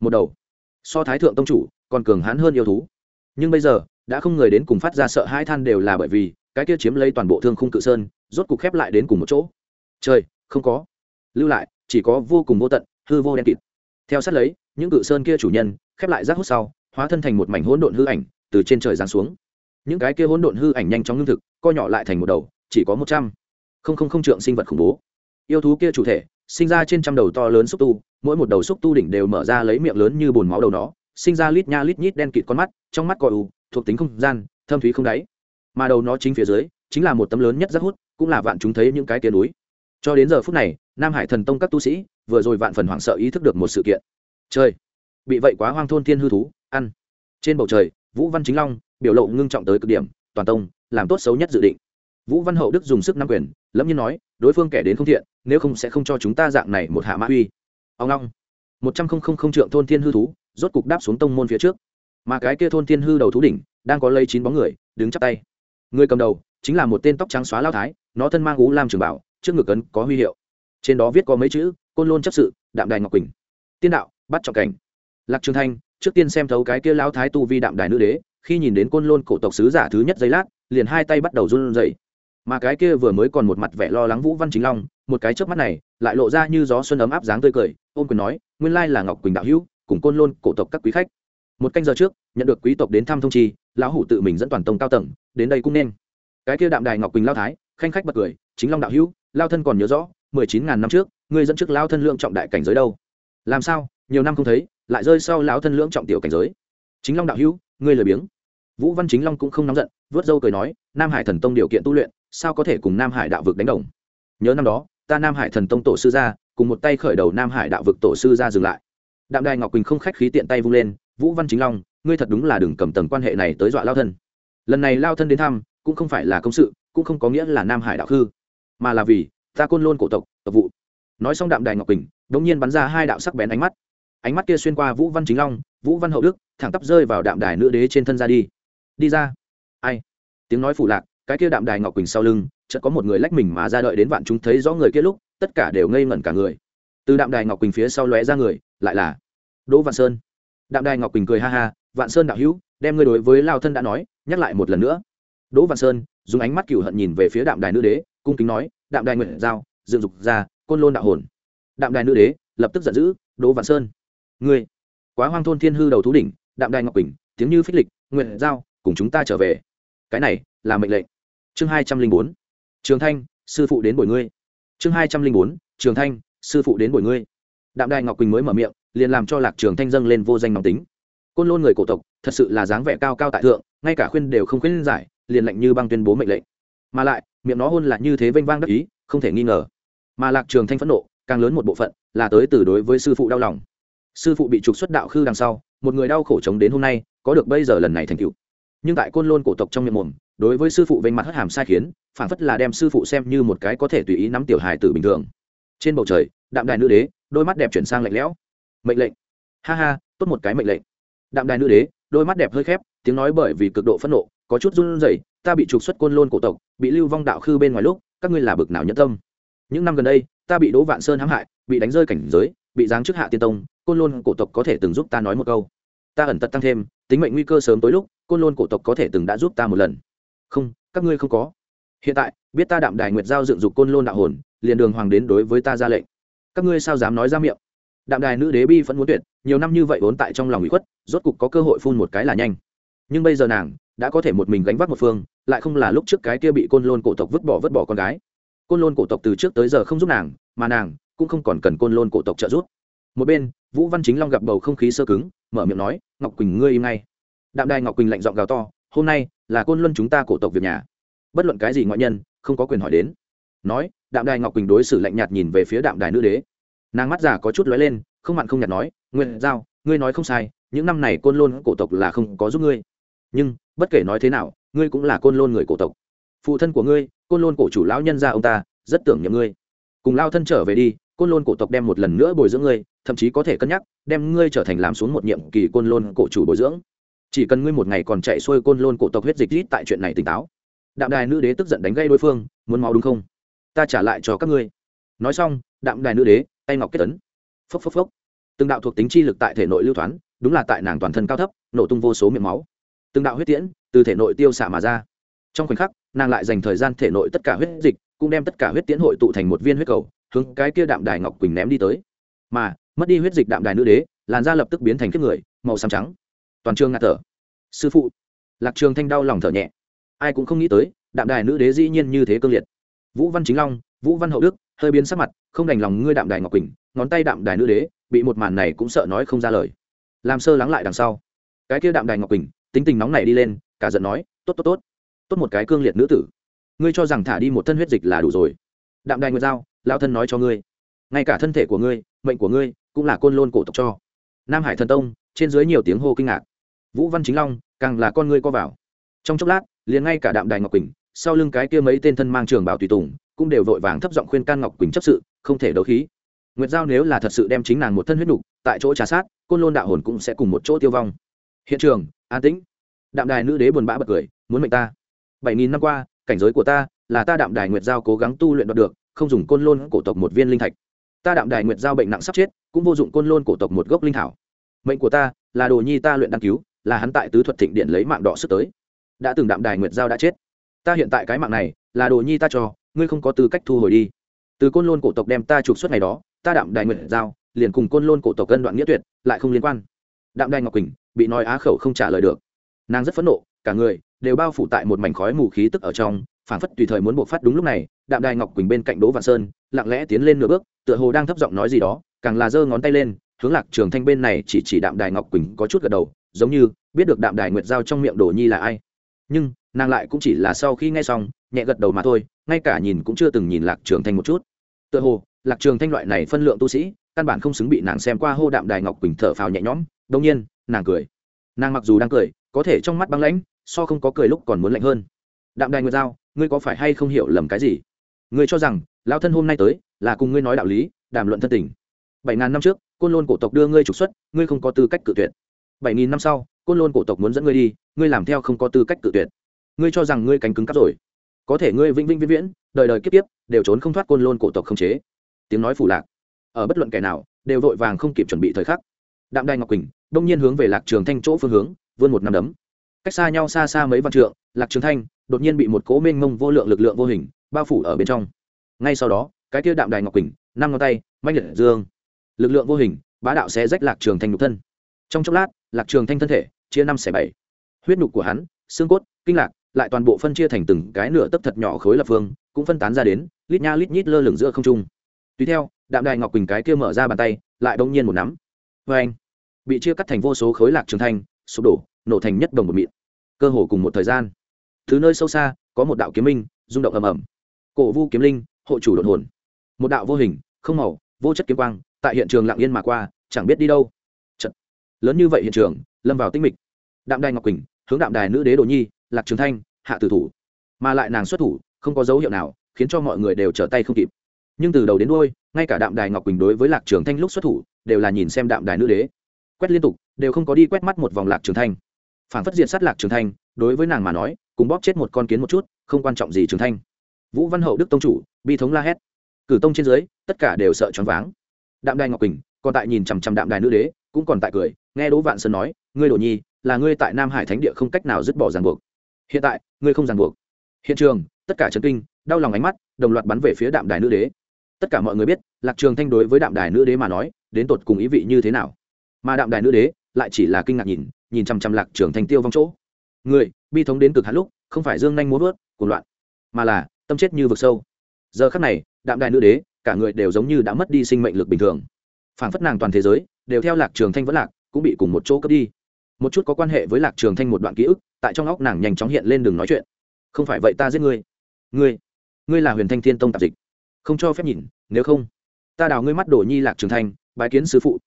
Một đầu. So thái thượng tông chủ, còn cường hãn hơn yêu thú. Nhưng bây giờ, đã không người đến cùng phát ra sợ hai than đều là bởi vì cái kia chiếm lấy toàn bộ thương khung cự sơn, rốt cục khép lại đến cùng một chỗ. Trời, không có. Lưu lại, chỉ có vô cùng vô tận hư vô đen kịt. Theo sát lấy, những cự sơn kia chủ nhân khép lại rác hút sau, hóa thân thành một mảnh hỗn độn hư ảnh từ trên trời giáng xuống. Những cái kia hỗn độn hư ảnh nhanh chóng lương thực, co nhỏ lại thành một đầu, chỉ có một trăm không không không trượng sinh vật khủng bố. Yêu thú kia chủ thể sinh ra trên trăm đầu to lớn xúc tu, mỗi một đầu xúc tu đỉnh đều mở ra lấy miệng lớn như bồn máu đầu nó, sinh ra lít nha lít nhít đen kịt con mắt, trong mắt còi u thuộc tính không gian, thâm thúy không đáy. Mà đầu nó chính phía dưới chính là một tấm lớn nhất rất hút, cũng là vạn chúng thấy những cái tia núi. Cho đến giờ phút này nam hải thần tông các tu sĩ vừa rồi vạn phần hoảng sợ ý thức được một sự kiện. Chơi bị vậy quá hoang thôn thiên hư thú, ăn. Trên bầu trời, vũ văn chính long, biểu lộ ngưng trọng tới cực điểm, toàn tông, làm tốt xấu nhất dự định. Vũ văn hậu đức dùng sức nắm quyền, lẫm nhiên nói, đối phương kẻ đến không thiện, nếu không sẽ không cho chúng ta dạng này một hạ mã uy. Ông long, một trăm không không không trượng thôn thiên hư thú, rốt cục đáp xuống tông môn phía trước. Mà cái kia thôn thiên hư đầu thú đỉnh, đang có lấy chín bóng người, đứng chắp tay. Người cầm đầu, chính là một tên tóc trắng xóa lao thái, nó thân mang ú lam trường bảo, trước ngực ấn có huy hiệu trên đó viết có mấy chữ, côn lôn chấp sự, đạm đài ngọc quỳnh. Tiên đạo, bắt trọng cảnh. Lạc trường thanh, trước tiên xem thấu cái kia lao thái tu vi đạm đài nữ đế, khi nhìn đến côn lôn cổ tộc sứ giả thứ nhất giây lát, liền hai tay bắt đầu run rẩy. Mà cái kia vừa mới còn một mặt vẻ lo lắng vũ văn chính long, một cái chớp mắt này, lại lộ ra như gió xuân ấm áp dáng tươi cười, ôm quyền nói, nguyên lai là ngọc quỳnh đạo hữu, cùng côn lôn cổ tộc các quý khách. Một canh giờ trước, nhận được quý tộc đến thăm thông chi, lão hủ tự mình dẫn toàn tông cao tầng, đến đây cũng nên. Cái kia đạm đài ngọc quỳnh lao thái, khanh khách bật cười, chính long đạo hữu, lao thân còn nhớ rõ mười chín ngàn năm trước, ngươi dẫn trước lao thân lượng trọng đại cảnh giới đâu? Làm sao? Nhiều năm không thấy, lại rơi sau lão thân lượng trọng tiểu cảnh giới. Chính long đạo hữu, ngươi lười biếng. Vũ văn chính long cũng không nóng giận, vớt dâu cười nói, nam hải thần tông điều kiện tu luyện, sao có thể cùng nam hải đạo vực đánh đồng? Nhớ năm đó, ta nam hải thần tông tổ sư gia, cùng một tay khởi đầu nam hải đạo vực tổ sư gia dừng lại. Đạm đài ngọc quỳnh không khách khí tiện tay vung lên, vũ văn chính long, ngươi thật đúng là đừng cầm tầng quan hệ này tới dọa lao thân. Lần này lao thân đến thăm, cũng không phải là công sự, cũng không có nghĩa là nam hải đạo khư mà là vì ta côn lôn cổ tộc tộc vụ. Nói xong đạm đài ngọc quỳnh đ ỗ n g nhiên bắn ra hai đạo sắc bén ánh mắt. Ánh mắt kia xuyên qua vũ văn chính long, vũ văn hậu đức, thẳng tắp rơi vào đạm đài nữ đế trên thân ra đi. Đi ra. Ai? Tiếng nói phủ lạc, cái kia đạm đài ngọc quỳnh sau lưng, chợt có một người lách mình mà ra đợi đến vạn chúng thấy rõ người kia lúc, tất cả đều ngây ngẩn cả người. Từ đạm đài ngọc quỳnh phía sau lóe ra người, lại là đỗ văn sơn. Đạm đài ngọc quỳnh cười ha ha, vạn sơn đạo hữu, đem ngươi đối với lao thân đã nói, nhắc lại một lần nữa. Đỗ văn sơn, dùng ánh mắt cựu hận nhìn về phía đạm đài nữ đế cung kính nói, đạm đài nguyện giao, dựng dục ra, côn lôn đạo hồn. Đạm đài nữ đế lập tức giận dữ, đỗ vạn sơn, ngươi, quá hoang thôn thiên hư đầu thú đỉnh, đạm đài ngọc quỳnh, tiếng như phích lịch nguyện giao, cùng chúng ta trở về. Cái này là mệnh lệnh. Chương hai trăm linh bốn, trường thanh, sư phụ đến bồi ngươi. Chương hai trăm linh bốn, trường thanh, sư phụ đến bồi ngươi. Đạm đài ngọc quỳnh mới mở miệng, liền làm cho lạc trường thanh dâng lên vô danh nóng tính. Côn lôn người cổ tộc, thật sự là dáng vẻ cao cao tại thượng, ngay cả khuyên đều không khuyên giải, liền lệnh như băng tuyên bố mệnh lệnh. Mà lại miệng nó hôn là như thế vênh vang đắc ý, không thể nghi ngờ. Mà lạc trường thanh phẫn nộ, càng lớn một bộ phận là tới từ đối với sư phụ đau lòng. Sư phụ bị trục xuất đạo khư đằng sau, một người đau khổ chống đến hôm nay, có được bây giờ lần này thành tựu. Nhưng tại côn lôn cổ tộc trong miệng mồm, đối với sư phụ vênh mặt hất hàm sai khiến, phản phất là đem sư phụ xem như một cái có thể tùy ý nắm tiểu hài tử bình thường. Trên bầu trời, đạm đài nữ đế, đôi mắt đẹp chuyển sang lạnh lẽo. Mệnh lệnh. Ha ha, tốt một cái mệnh lệnh. Đạm đài nữ đế, đôi mắt đẹp hơi khép, tiếng nói bởi vì cực độ phẫn nộ, có chút run rẩy ta bị trục xuất côn lôn cổ tộc, bị lưu vong đạo khư bên ngoài lúc, các ngươi là bực nào nhẫn tâm. Những năm gần đây, ta bị đỗ vạn sơn hãm hại, bị đánh rơi cảnh giới, bị giáng chức hạ tiên tông, côn lôn cổ tộc có thể từng giúp ta nói một câu. Ta ẩn tật tăng thêm, tính mệnh nguy cơ sớm tối lúc, côn lôn cổ tộc có thể từng đã giúp ta một lần. Không, các ngươi không có. Hiện tại, biết ta đạm đài nguyệt giao dựng dục côn lôn đạo hồn, liền đường hoàng đến đối với ta ra lệnh. Các ngươi sao dám nói ra miệng? Đạm đài nữ đế bi vẫn muốn tuyệt, nhiều năm như vậy vốn tại trong lòng ủy khuất, rốt cục có cơ hội phun một cái là nhanh. Nhưng bây giờ nàng đã có thể một mình gánh vác một phương, lại không là lúc trước cái kia bị côn lôn cổ tộc vứt bỏ vứt bỏ con gái. Côn lôn cổ tộc từ trước tới giờ không giúp nàng, mà nàng cũng không còn cần côn lôn cổ tộc trợ giúp. Một bên, vũ văn chính long gặp bầu không khí sơ cứng, mở miệng nói, ngọc quỳnh ngươi im ngay. Đạm đài ngọc quỳnh lạnh giọng gào to, hôm nay là côn luân chúng ta cổ tộc việc nhà. Bất luận cái gì ngoại nhân, không có quyền hỏi đến. Nói, đạm đài ngọc quỳnh đối xử lạnh nhạt nhìn về phía đạm đài nữ đế. Nàng mắt giả có chút lóe lên, không mặn không nhạt nói nguyện giao, ngươi nói không sai, những năm này côn lôn cổ tộc là không có giúp ngươi. Nhưng bất kể nói thế nào, ngươi cũng là côn lôn người cổ tộc. Phụ thân của ngươi, côn lôn cổ chủ lão nhân gia ông ta, rất tưởng nhầm ngươi. Cùng lao thân trở về đi, côn lôn cổ tộc đem một lần nữa bồi dưỡng ngươi, thậm chí có thể cân nhắc, đem ngươi trở thành làm xuống một nhiệm kỳ côn lôn cổ chủ bồi dưỡng. Chỉ cần ngươi một ngày còn chạy xuôi côn lôn cổ tộc huyết dịch rít tại chuyện này tỉnh táo. Đạm đài nữ đế tức giận đánh gây đối phương, muốn máu đúng không? Ta trả lại cho các ngươi. Nói xong, đạm đài nữ đế, tay ngọc kết tấn phốc phốc phốc. Từng đạo thuộc tính chi lực tại thể nội lưu thoáng đúng là tại nàng toàn thân cao thấp, nổ tung vô số miệng máu từng đạo huyết tiễn từ thể nội tiêu xạ mà ra. Trong khoảnh khắc, nàng lại dành thời gian thể nội tất cả huyết dịch, cũng đem tất cả huyết tiễn hội tụ thành một viên huyết cầu, hướng cái kia đạm đài ngọc quỳnh ném đi tới. Mà, mất đi huyết dịch đạm đài nữ đế, làn da lập tức biến thành kiếp người, màu xám trắng. Toàn trường ngạt thở. Sư phụ. Lạc trường thanh đau lòng thở nhẹ. Ai cũng không nghĩ tới, đạm đài nữ đế dĩ nhiên như thế cương liệt. Vũ văn chính long, vũ văn hậu đức, hơi biến sắc mặt, không đành lòng ngươi đạm đài ngọc quỳnh, ngón tay đạm đài nữ đế, bị một màn này cũng sợ nói không ra lời. Làm sơ lắng lại đằng sau. Cái kia đạm đài ngọc quỳnh tính tình nóng này đi lên, cả giận nói, tốt tốt tốt tốt một cái cương liệt nữ tử. Ngươi cho rằng thả đi một thân huyết dịch là đủ rồi. Đạm đài nguyệt giao lao thân nói cho ngươi. Ngay cả thân thể của ngươi, mệnh của ngươi cũng là côn lôn cổ tộc cho. Nam hải thần tông, trên dưới nhiều tiếng hô kinh ngạc. Vũ văn chính long, càng là con ngươi co vào. Trong chốc lát, liền ngay cả đạm đài ngọc quỳnh, sau lưng cái kia mấy tên thân mang trường bảo tùy tùng, cũng đều vội vàng thấp giọng khuyên can ngọc quỳnh chấp sự, không thể đấu khí. Nguyệt giao nếu là thật sự đem chính nàng một thân huyết nục tại chỗ trà sát, côn lôn đạo hồn cũng sẽ cùng một chỗ tiêu vong hiện trường, an tĩnh. Đạm đài nữ đế buồn bã bật cười, muốn mệnh ta. Bảy nghìn năm qua, cảnh giới của ta là ta đạm đài nguyệt giao cố gắng tu luyện đoạt được, không dùng côn lôn cổ tộc một viên linh thạch. Ta đạm đài nguyệt giao bệnh nặng sắp chết, cũng vô dụng côn lôn cổ tộc một gốc linh thảo. Mệnh của ta là đồ nhi ta luyện đăng cứu, là hắn tại tứ thuật thịnh điện lấy mạng đỏ sức tới. Đã từng đạm đài nguyệt giao đã chết. Ta hiện tại cái mạng này là đồ nhi ta cho, ngươi không có tư cách thu hồi đi. Từ côn lôn cổ tộc đem ta trục xuất ngày đó, ta đạm đài nguyệt giao, liền cùng côn lôn cổ tộc cân đoạn nghĩa tuyệt, lại không liên quan. Đạm đài ngọc quỳnh bị nói á khẩu không trả lời được. Nàng rất phẫn nộ, cả người đều bao phủ tại một mảnh khói mù khí tức ở trong, phảng phất tùy thời muốn buộc phát đúng lúc này, đạm đài ngọc quỳnh bên cạnh đỗ vạn sơn lặng lẽ tiến lên nửa bước, tựa hồ đang thấp giọng nói gì đó, càng là giơ ngón tay lên, hướng lạc trường thanh bên này chỉ chỉ đạm đài ngọc quỳnh có chút gật đầu, giống như biết được đạm đài nguyệt giao trong miệng đồ nhi là ai. Nhưng, nàng lại cũng chỉ là sau khi nghe xong, nhẹ gật đầu mà thôi, ngay cả nhìn cũng chưa từng nhìn lạc trường thanh một chút. Tựa hồ, lạc trường thanh loại này phân lượng tu sĩ, căn bản không xứng bị nàng xem qua hô đạm đài ngọc quỳnh thở phào nhẹ nhõm đông nhiên nàng cười. Nàng mặc dù đang cười, có thể trong mắt băng lãnh, so không có cười lúc còn muốn lạnh hơn. Đạm đài nguyệt giao, ngươi có phải hay không hiểu lầm cái gì? Ngươi cho rằng lao thân hôm nay tới, là cùng ngươi nói đạo lý, đàm luận thân tình. Bảy ngàn năm trước, côn lôn cổ tộc đưa ngươi trục xuất, ngươi không có tư cách cự tuyệt. Bảy nghìn năm sau, côn lôn cổ tộc muốn dẫn ngươi đi, ngươi làm theo không có tư cách cự tuyệt. Ngươi cho rằng ngươi cánh cứng cắp rồi. Có thể ngươi vĩnh vĩnh viễn viễn, đời đời kiếp kiếp, đều trốn không thoát côn lôn cổ tộc không chế. Tiếng nói phủ lạc. Ở bất luận kẻ nào, đều vội vàng không kịp chuẩn bị thời khắc. Đạm đài ngọc quỳnh đông nhiên hướng về lạc trường thanh chỗ phương hướng, vươn một năm đấm. Cách xa nhau xa xa mấy vạn trượng, lạc trường thanh đột nhiên bị một cố mênh mông vô lượng lực lượng vô hình bao phủ ở bên trong. Ngay sau đó, cái kia đạm đài ngọc quỳnh, năm ngón tay manh liệt dương. Lực lượng vô hình, bá đạo sẽ rách lạc trường thanh nhục thân. Trong chốc lát, lạc trường thanh thân thể chia năm xẻ bảy. Huyết nhục của hắn, xương cốt, kinh lạc, lại toàn bộ phân chia thành từng cái nửa tấc thật nhỏ khối lập phương, cũng phân tán ra đến, lít nha lít nhít lơ lửng giữa không trung. Tùy theo, đạm đài ngọc quỳnh cái kia mở ra bàn tay, lại bỗng nhiên một nắm. Vê anh bị chia cắt thành vô số khối lạc trường thanh, sụp đổ, nổ thành nhất đồng một mịn. Cơ hồ cùng một thời gian. Thứ nơi sâu xa, có một đạo kiếm minh, rung động ầm ầm. Cổ vu kiếm linh, hộ chủ đột hồn. Một đạo vô hình, không màu, vô chất kiếm quang, tại hiện trường lặng yên mà qua, chẳng biết đi đâu. Chật. lớn như vậy hiện trường, lâm vào tinh mịch. Đạm đài ngọc quỳnh, hướng đạm đài nữ đế đồ nhi, lạc trường thanh, hạ tử thủ. Mà lại nàng xuất thủ, không có dấu hiệu nào, khiến cho mọi người đều trở tay không kịp. Nhưng từ đầu đến đôi ngay cả đạm đài ngọc quỳnh đối với lạc trường thanh lúc xuất thủ, đều là nhìn xem đạm đài nữ đế quét liên tục, đều không có đi quét mắt một vòng lạc trường thanh. Phản phất diện sát lạc trường thanh, đối với nàng mà nói, cùng bóp chết một con kiến một chút, không quan trọng gì trường thanh. Vũ văn hậu đức tông chủ, bi thống la hét. Cử tông trên dưới, tất cả đều sợ choáng váng. Đạm đài ngọc quỳnh, còn tại nhìn chằm chằm đạm đài nữ đế, cũng còn tại cười, nghe đỗ vạn sơn nói, ngươi đồ nhi, là ngươi tại nam hải thánh địa không cách nào dứt bỏ ràng buộc. Hiện tại, ngươi không ràng buộc. Hiện trường, tất cả chấn kinh, đau lòng ánh mắt, đồng loạt bắn về phía đạm đài nữ đế. Tất cả mọi người biết, lạc trường thanh đối với đạm đài nữ đế mà nói, đến tột cùng ý vị như thế nào mà đạm đài nữ đế lại chỉ là kinh ngạc nhìn nhìn chằm chằm lạc trường thanh tiêu vong chỗ. Người, bi thống đến cực hạn lúc, không phải dương nhanh muốn vớt, cuồng loạn, mà là tâm chết như vực sâu. Giờ khắc này, đạm đài nữ đế, cả người đều giống như đã mất đi sinh mệnh lực bình thường. Phản phất nàng toàn thế giới, đều theo lạc trường thanh vẫn lạc, cũng bị cùng một chỗ cướp đi. Một chút có quan hệ với lạc trường thanh một đoạn ký ức, tại trong óc nàng nhanh chóng hiện lên đường nói chuyện. Không phải vậy ta giết ngươi. Ngươi ngươi là huyền thanh thiên tông tạp dịch. Không cho phép nhìn, nếu không, ta đào ngươi mắt đổ nhi lạc trường thanh, bái kiến sư phụ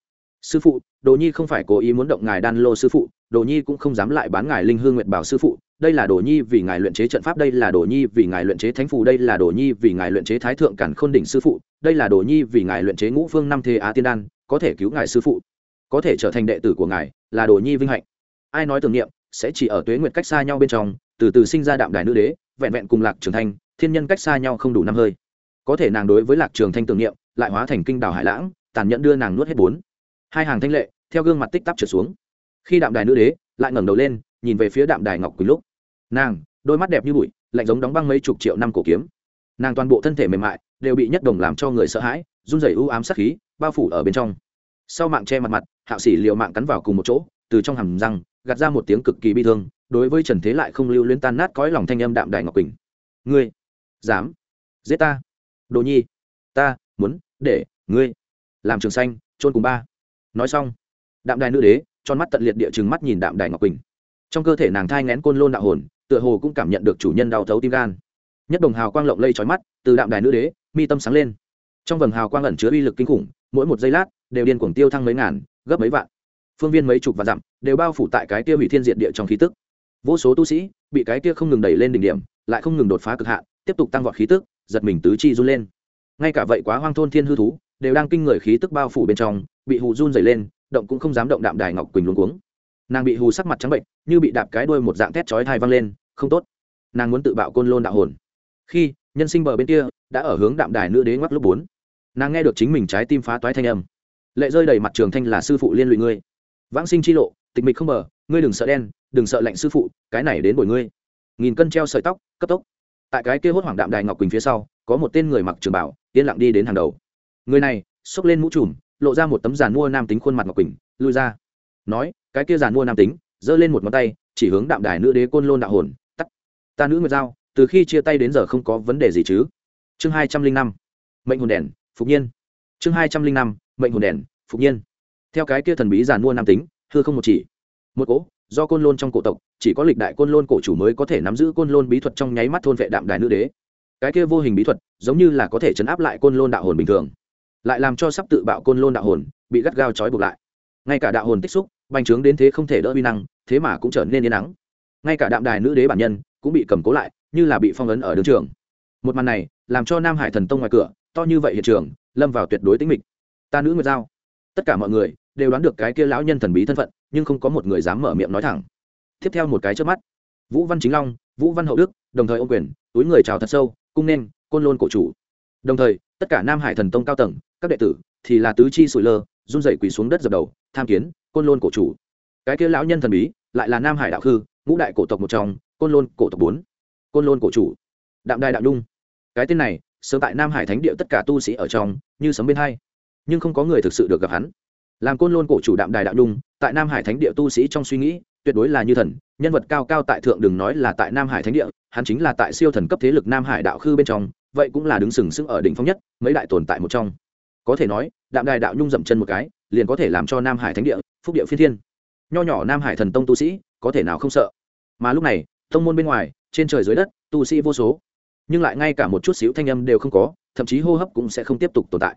sư phụ, đồ nhi không phải cố ý muốn động ngài đan lô sư phụ, đồ nhi cũng không dám lại bán ngài linh hương nguyệt bảo sư phụ. Đây là đồ nhi vì ngài luyện chế trận pháp, đây là đồ nhi vì ngài luyện chế thánh phù, đây là đồ nhi vì ngài luyện chế thái thượng cản khôn đỉnh sư phụ, đây là đồ nhi vì ngài luyện chế ngũ phương năm thế á tiên đan, có thể cứu ngài sư phụ. Có thể trở thành đệ tử của ngài, là đồ nhi vinh hạnh. Ai nói tưởng niệm, sẽ chỉ ở tuế nguyệt cách xa nhau bên trong, từ từ sinh ra đạm đài nữ đế, vẹn vẹn cùng lạc trường thanh, thiên nhân cách xa nhau không đủ năm hơi. Có thể nàng đối với lạc trường thanh tưởng niệm, lại hóa thành kinh đảo hải lãng, tàn nhẫn đưa nàng nuốt hết bốn hai hàng thanh lệ, theo gương mặt tích tắp trở xuống. Khi đạm đài nữ đế lại ngẩng đầu lên, nhìn về phía đạm đài ngọc quỳnh lúc. Nàng, đôi mắt đẹp như bụi, lạnh giống đóng băng mấy chục triệu năm cổ kiếm. Nàng toàn bộ thân thể mềm mại, đều bị nhất đồng làm cho người sợ hãi, run rẩy u ám sát khí, bao phủ ở bên trong. Sau mạng che mặt mặt hạo sĩ liều mạng cắn vào cùng một chỗ, từ trong hầm răng, gạt ra một tiếng cực kỳ bi thương, đối với trần thế lại không lưu luyến tan nát cõi lòng thanh âm đạm đài ngọc quỳnh. Ngươi, dám giết ta? Đồ nhi, ta muốn để ngươi làm trường xanh trôn cùng ba nói xong, đạm đài nữ đế tròn mắt tận liệt địa chừng mắt nhìn đạm đài ngọc quỳnh. Trong cơ thể nàng thai ngén côn lôn đạo hồn, tựa hồ cũng cảm nhận được chủ nhân đau thấu tim gan. Nhất đồng hào quang lộng lây trói mắt, từ đạm đài nữ đế, mi tâm sáng lên. Trong vầng hào quang ẩn chứa uy lực kinh khủng, mỗi một giây lát, đều điên cuồng tiêu thăng mấy ngàn, gấp mấy vạn. Phương viên mấy chục và dặm, đều bao phủ tại cái kia hủy thiên diện địa trong khí tức. Vô số tu sĩ bị cái kia không ngừng đẩy lên đỉnh điểm, lại không ngừng đột phá cực hạn, tiếp tục tăng vọt khí tức, giật mình tứ chi run lên. Ngay cả vậy quá hoang thôn thiên hư thú, đều đang kinh người khí tức bao phủ bên trong bị hù run dày lên, động cũng không dám động đạm đài ngọc quỳnh luống cuống. Nàng bị hù sắc mặt trắng bệnh, như bị đạp cái đuôi một dạng thét chói thai văng lên, không tốt. Nàng muốn tự bạo côn lôn đạo hồn. Khi, nhân sinh bờ bên kia, đã ở hướng đạm đài nữ đế ngoắc lúc bốn. Nàng nghe được chính mình trái tim phá toái thanh âm. Lệ rơi đầy mặt trường thanh là sư phụ liên lụy ngươi. Vãng sinh chi lộ, tịch mịch không bờ, ngươi đừng sợ đen, đừng sợ lạnh sư phụ, cái này đến bồi ngươi. Nghìn cân treo sợi tóc, cấp tốc. Tại cái kia hốt hoảng đạm đài ngọc quỳnh phía sau, có một tên người mặc trường bảo, yên lặng đi đến hàng đầu. Người này, xốc lên mũ trùm lộ ra một tấm giàn mua nam tính khuôn mặt ngọc quỳnh, lui ra. Nói, cái kia giàn mua nam tính, giơ lên một ngón tay, chỉ hướng đạm đài nữ đế côn lôn đạo hồn, tắt. Ta nữ nguyệt giao, từ khi chia tay đến giờ không có vấn đề gì chứ? Chương hai trăm linh năm, mệnh hồn đèn, phục nhiên. Chương hai trăm linh năm, mệnh hồn đèn, phục nhiên. Theo cái kia thần bí giàn mua nam tính thưa không một chỉ. Một cỗ, do côn lôn trong cổ tộc, chỉ có lịch đại côn lôn cổ chủ mới có thể nắm giữ côn lôn bí thuật trong nháy mắt thôn vệ đạm đài nữ đế. Cái kia vô hình bí thuật, giống như là có thể chấn áp lại côn lôn đạo hồn bình thường lại làm cho sắp tự bạo côn lôn đạo hồn bị gắt gao trói buộc lại. Ngay cả đạo hồn tích xúc, bành trướng đến thế không thể đỡ uy năng, thế mà cũng trở nên yên nắng. Ngay cả đạm đài nữ đế bản nhân cũng bị cầm cố lại, như là bị phong ấn ở đường trường. Một màn này làm cho nam hải thần tông ngoài cửa, to như vậy hiện trường, lâm vào tuyệt đối tính mịch. Ta nữ nguyệt giao. Tất cả mọi người đều đoán được cái kia lão nhân thần bí thân phận, nhưng không có một người dám mở miệng nói thẳng. Tiếp theo một cái trước mắt, vũ văn chính long, vũ văn hậu đức, đồng thời ô quyền, túi người chào thật sâu, cung nên côn lôn cổ chủ. Đồng thời tất cả nam hải thần tông cao tầng, các đệ tử thì là tứ chi sụi lơ, run dậy quỳ xuống đất dập đầu, tham kiến côn lôn cổ chủ. Cái kia lão nhân thần bí lại là nam hải đạo khư, ngũ đại cổ tộc một trong, côn lôn cổ tộc bốn. Côn lôn cổ chủ, đạm đài đạo nhung. Cái tên này, sớm tại nam hải thánh địa tất cả tu sĩ ở trong, như sấm bên hai, nhưng không có người thực sự được gặp hắn. Làm côn lôn cổ chủ đạm đài đạo nhung, tại nam hải thánh địa tu sĩ trong suy nghĩ, tuyệt đối là như thần, nhân vật cao cao tại thượng đừng nói là tại nam hải thánh địa, hắn chính là tại siêu thần cấp thế lực nam hải đạo khư bên trong vậy cũng là đứng sừng sững ở đỉnh phong nhất, mấy đại tồn tại một trong. Có thể nói, đạm đài đạo nhung dậm chân một cái, liền có thể làm cho nam hải thánh địa, phúc địa phi thiên. Nho nhỏ nam hải thần tông tu sĩ, có thể nào không sợ? Mà lúc này, tông môn bên ngoài, trên trời dưới đất, tu sĩ vô số. Nhưng lại ngay cả một chút xíu thanh âm đều không có, thậm chí hô hấp cũng sẽ không tiếp tục tồn tại.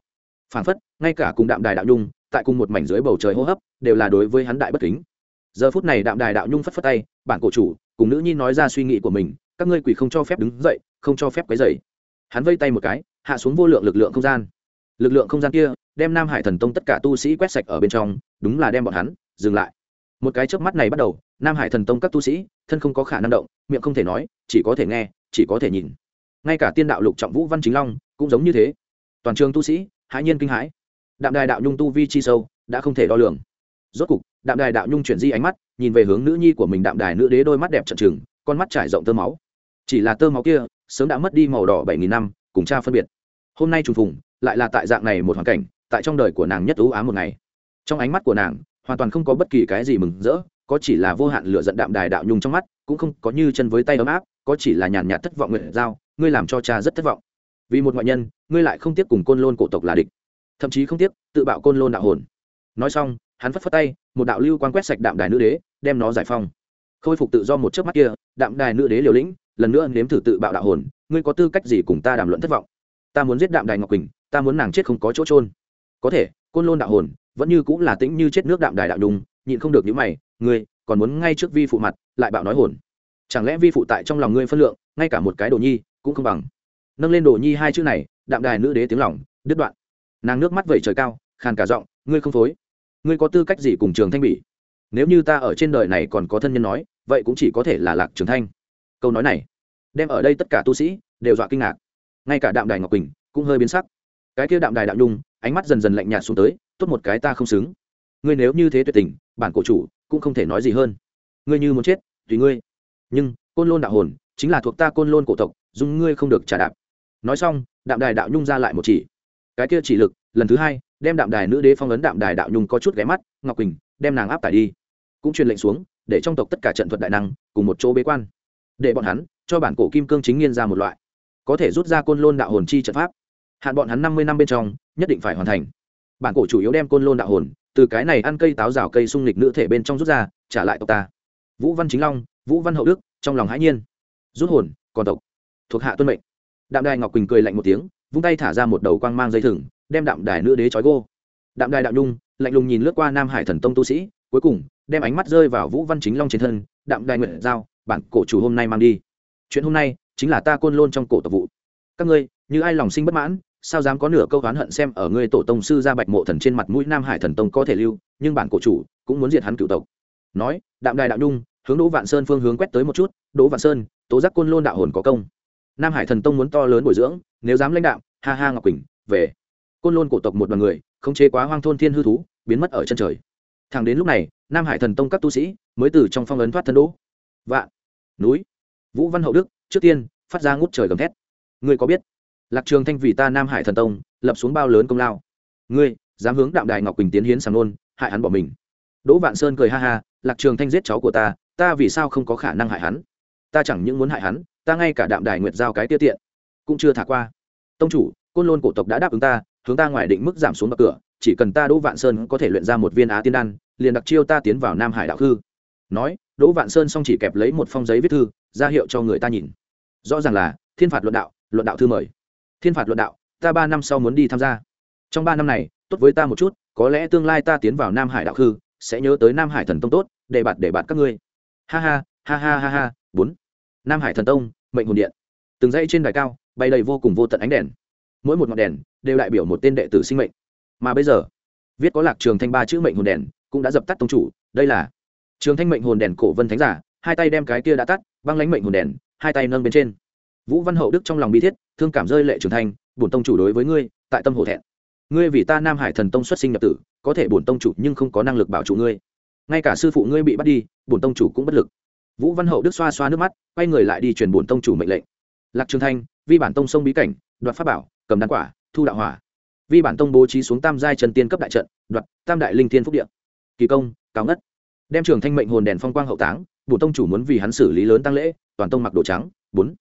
Phản phất, ngay cả cùng đạm đài đạo nhung, tại cùng một mảnh dưới bầu trời hô hấp, đều là đối với hắn đại bất kính. Giờ phút này đạm đài đạo nhung phất phất tay, bản cổ chủ, cùng nữ nhi nói ra suy nghĩ của mình, các ngươi quỷ không cho phép đứng dậy, không cho phép quấy dậy hắn vây tay một cái, hạ xuống vô lượng lực lượng không gian. Lực lượng không gian kia, đem nam hải thần tông tất cả tu sĩ quét sạch ở bên trong, đúng là đem bọn hắn dừng lại. Một cái chớp mắt này bắt đầu, nam hải thần tông các tu sĩ, thân không có khả năng động, miệng không thể nói, chỉ có thể nghe, chỉ có thể nhìn. Ngay cả tiên đạo lục trọng vũ văn chính long, cũng giống như thế. Toàn trường tu sĩ, hãi nhiên kinh hãi. Đạm đài đạo nhung tu vi chi sâu, đã không thể đo lường. Rốt cục, đạm đài đạo nhung chuyển di ánh mắt, nhìn về hướng nữ nhi của mình đạm đài nữ đế đôi mắt đẹp trận trừng, con mắt trải rộng tơ máu chỉ là tơ máu kia, sớm đã mất đi màu đỏ bảy nghìn năm, cùng cha phân biệt. Hôm nay trùng phùng, lại là tại dạng này một hoàn cảnh, tại trong đời của nàng nhất ưu ám một ngày. Trong ánh mắt của nàng, hoàn toàn không có bất kỳ cái gì mừng rỡ, có chỉ là vô hạn lửa giận đạm đài đạo nhung trong mắt, cũng không có như chân với tay ấm áp, có chỉ là nhàn nhạt thất vọng nguyện giao, ngươi làm cho cha rất thất vọng. Vì một ngoại nhân, ngươi lại không tiếp cùng côn lôn cổ tộc là địch. Thậm chí không tiếp tự bạo côn lôn đạo hồn. Nói xong, hắn phất phất tay, một đạo lưu quan quét sạch đạm đài nữ đế, đem nó giải phong khôi phục tự do một chớp mắt kia, đạm đài nữ đế liều lĩnh lần nữa nếm thử tự bạo đạo hồn, ngươi có tư cách gì cùng ta đàm luận thất vọng? Ta muốn giết đạm đài ngọc quỳnh, ta muốn nàng chết không có chỗ trôn có thể, côn lôn đạo hồn, vẫn như cũng là tĩnh như chết nước đạm đài đạo đùng, nhịn không được những mày, ngươi, còn muốn ngay trước vi phụ mặt, lại bạo nói hồn. Chẳng lẽ vi phụ tại trong lòng ngươi phân lượng, ngay cả một cái đồ nhi, cũng không bằng? Nâng lên đồ nhi hai chữ này, đạm đài nữ đế tiếng lòng, đứt đoạn. Nàng nước mắt vẩy trời cao, khàn cả giọng, ngươi không phối. Ngươi có tư cách gì cùng trường thanh bỉ? Nếu như ta ở trên đời này còn có thân nhân nói, vậy cũng chỉ có thể là lạc trường thanh câu nói này đem ở đây tất cả tu sĩ đều dọa kinh ngạc ngay cả đạm đài ngọc quỳnh cũng hơi biến sắc cái kia đạm đài đạo nhung ánh mắt dần dần lạnh nhạt xuống tới tốt một cái ta không xứng ngươi nếu như thế tuyệt tình bản cổ chủ cũng không thể nói gì hơn ngươi như muốn chết tùy ngươi nhưng côn lôn đạo hồn chính là thuộc ta côn lôn cổ tộc dùng ngươi không được trả đạp nói xong đạm đài đạo nhung ra lại một chỉ cái kia chỉ lực lần thứ hai đem đạm đài nữ đế phong ấn đạm đài đạo nhung có chút ghé mắt ngọc quỳnh đem nàng áp tải đi cũng truyền lệnh xuống để trong tộc tất cả trận thuật đại năng cùng một chỗ bế quan để bọn hắn cho bản cổ kim cương chính nghiên ra một loại, có thể rút ra côn lôn đạo hồn chi trận pháp. Hạn bọn hắn năm mươi năm bên trong, nhất định phải hoàn thành. Bản cổ chủ yếu đem côn lôn đạo hồn từ cái này ăn cây táo rào cây sung lịch nữ thể bên trong rút ra, trả lại tộc ta. Vũ văn chính long, vũ văn hậu đức, trong lòng hãi nhiên. Rút hồn, còn tộc. Thuộc hạ tuân mệnh. Đạm đài ngọc quỳnh cười lạnh một tiếng, vung tay thả ra một đầu quang mang dây thừng, đem đạm đài nữ đế trói gô. Đạm đài đạo nhung, lạnh lùng nhìn lướt qua nam hải thần tông tu sĩ, cuối cùng đem ánh mắt rơi vào vũ văn chính long trên thân, đạm đài nguyện giao bản cổ chủ hôm nay mang đi. Chuyện hôm nay chính là ta côn lôn trong cổ tộc vụ. Các ngươi, như ai lòng sinh bất mãn, sao dám có nửa câu oán hận xem ở ngươi tổ tông sư gia bạch mộ thần trên mặt mũi nam hải thần tông có thể lưu, nhưng bản cổ chủ cũng muốn diệt hắn cựu tộc. Nói, đạm đài đạo nhung, hướng đỗ vạn sơn phương hướng quét tới một chút, đỗ vạn sơn, tố giác côn lôn đạo hồn có công. Nam hải thần tông muốn to lớn bồi dưỡng, nếu dám lãnh đạo ha ha ngọc quỳnh, về. Côn lôn cổ tộc một đoàn người, không chế quá hoang thôn thiên hư thú, biến mất ở chân trời. Thẳng đến lúc này, nam hải thần tông các tu sĩ mới từ trong phong ấn thoát thân đỗ vạn núi. Vũ văn hậu đức, trước tiên, phát ra ngút trời gầm thét. Ngươi có biết, lạc trường thanh vì ta nam hải thần tông, lập xuống bao lớn công lao. Ngươi, dám hướng đạm đài ngọc quỳnh tiến hiến sàng nôn, hại hắn bỏ mình. Đỗ vạn sơn cười ha ha, lạc trường thanh giết cháu của ta ta vì sao không có khả năng hại hắn? Ta chẳng những muốn hại hắn, ta ngay cả đạm đài nguyệt giao cái tiêu tiện, cũng chưa thả qua. Tông chủ, côn lôn cổ tộc đã đáp ứng ta, hướng ta ngoài định mức giảm xuống bậc cửa, chỉ cần ta đỗ vạn sơn có thể luyện ra một viên á tiên đan, liền đặc chiêu ta tiến vào nam hải đạo hư nói, đỗ vạn sơn xong chỉ kẹp lấy một phong giấy viết thư, ra hiệu cho người ta nhìn. Rõ ràng là, thiên phạt luận đạo luận đạo thư mời. Thiên phạt luận đạo, ta ba năm sau muốn đi tham gia. Trong ba năm này, tốt với ta một chút, có lẽ tương lai ta tiến vào nam hải đạo Khư sẽ nhớ tới nam hải thần tông tốt, để bạt để bạt các ngươi. Ha ha ha ha ha ha, bốn. Nam hải thần tông, mệnh hồn điện. Từng dãy trên đài cao, bay đầy vô cùng vô tận ánh đèn. Mỗi một ngọn đèn đều đại biểu một tên đệ tử sinh mệnh. Mà bây giờ, viết có lạc trường thanh ba chữ mệnh hồn đèn, cũng đã dập tắt tông chủ, đây là trường thanh mệnh hồn đèn cổ vân thánh giả, hai tay đem cái kia đã tắt, băng lánh mệnh hồn đèn, hai tay nâng bên trên. Vũ văn hậu đức trong lòng bi thiết, thương cảm rơi lệ trường thanh, bổn tông chủ đối với ngươi, tại tâm hồ thẹn. Ngươi vì ta nam hải thần tông xuất sinh nhập tử, có thể bổn tông chủ nhưng không có năng lực bảo trụ ngươi. Ngay cả sư phụ ngươi bị bắt đi, bổn tông chủ cũng bất lực. Vũ văn hậu đức xoa xoa nước mắt, quay người lại đi truyền bổn tông chủ mệnh lệnh. Lạc trường thanh, vi bản tông sông bí cảnh, đoạt pháp bảo, cầm đan quả, thu đạo hỏa. Vi bản tông bố trí xuống tam giai chân tiên cấp đại trận, đoạt tam đại linh thiên phúc địa. kỳ công cao ngất đem trường thanh mệnh hồn đèn phong quang hậu táng, bổ tông chủ muốn vì hắn xử lý lớn tăng lễ, toàn tông mặc đồ trắng. Bốn.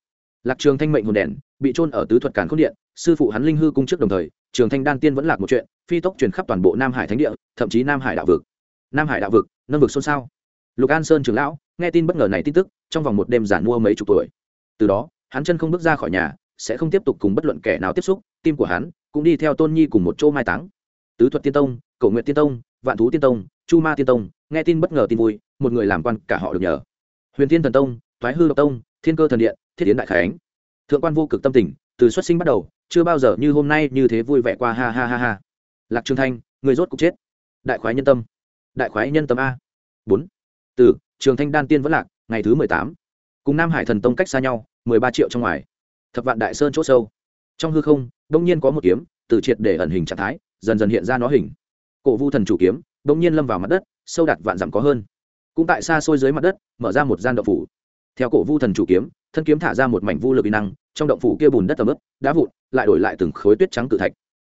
Lạc trường thanh mệnh hồn đèn bị trôn ở tứ thuật càn khôn điện, sư phụ hắn linh hư cung trước đồng thời, trường thanh đan tiên vẫn lạc một chuyện, phi tốc truyền khắp toàn bộ nam hải thánh địa, thậm chí nam hải đạo vực. Nam hải đạo vực, nâng vực xôn xao. Lục an sơn trường lão, nghe tin bất ngờ này tin tức, trong vòng một đêm giản mua mấy chục tuổi. Từ đó, hắn chân không bước ra khỏi nhà, sẽ không tiếp tục cùng bất luận kẻ nào tiếp xúc, tim của hắn cũng đi theo tôn nhi cùng một chỗ mai táng. Tứ thuật tiên tông cầu nguyện tiên tông, vạn thú tiên tông chu ma tiên tông, nghe tin bất ngờ tin vui, một người làm quan cả họ được nhờ. Huyền thiên thần tông thoái hư độc tông, thiên cơ thần điện, thiết tiến đại khánh. Thượng quan vô cực tâm tình, từ xuất sinh bắt đầu, chưa bao giờ như hôm nay như thế vui vẻ qua, ha ha ha ha. Lạc trường thanh, người rốt cục chết. Đại khoái nhân tâm. Đại khoái nhân tâm a. Bốn. Từ, trường thanh đan tiên vẫn lạc, ngày thứ mười tám. Cùng nam hải thần tông cách xa nhau, mười ba triệu trong ngoài. Thập vạn đại sơn chỗ sâu. Trong hư không, đông nhiên có một kiếm, từ triệt để ẩn hình trạng thái, dần dần hiện ra nó hình. Cổ vu thần chủ kiếm đông nhiên lâm vào mặt đất, sâu đạt vạn dặm có hơn. Cũng tại xa xôi dưới mặt đất, mở ra một gian động phủ. Theo cổ vu thần chủ kiếm, thân kiếm thả ra một mảnh vu lực uy năng, trong động phủ kia bùn đất tầm ướp đá vụn, lại đổi lại từng khối tuyết trắng cự thạch.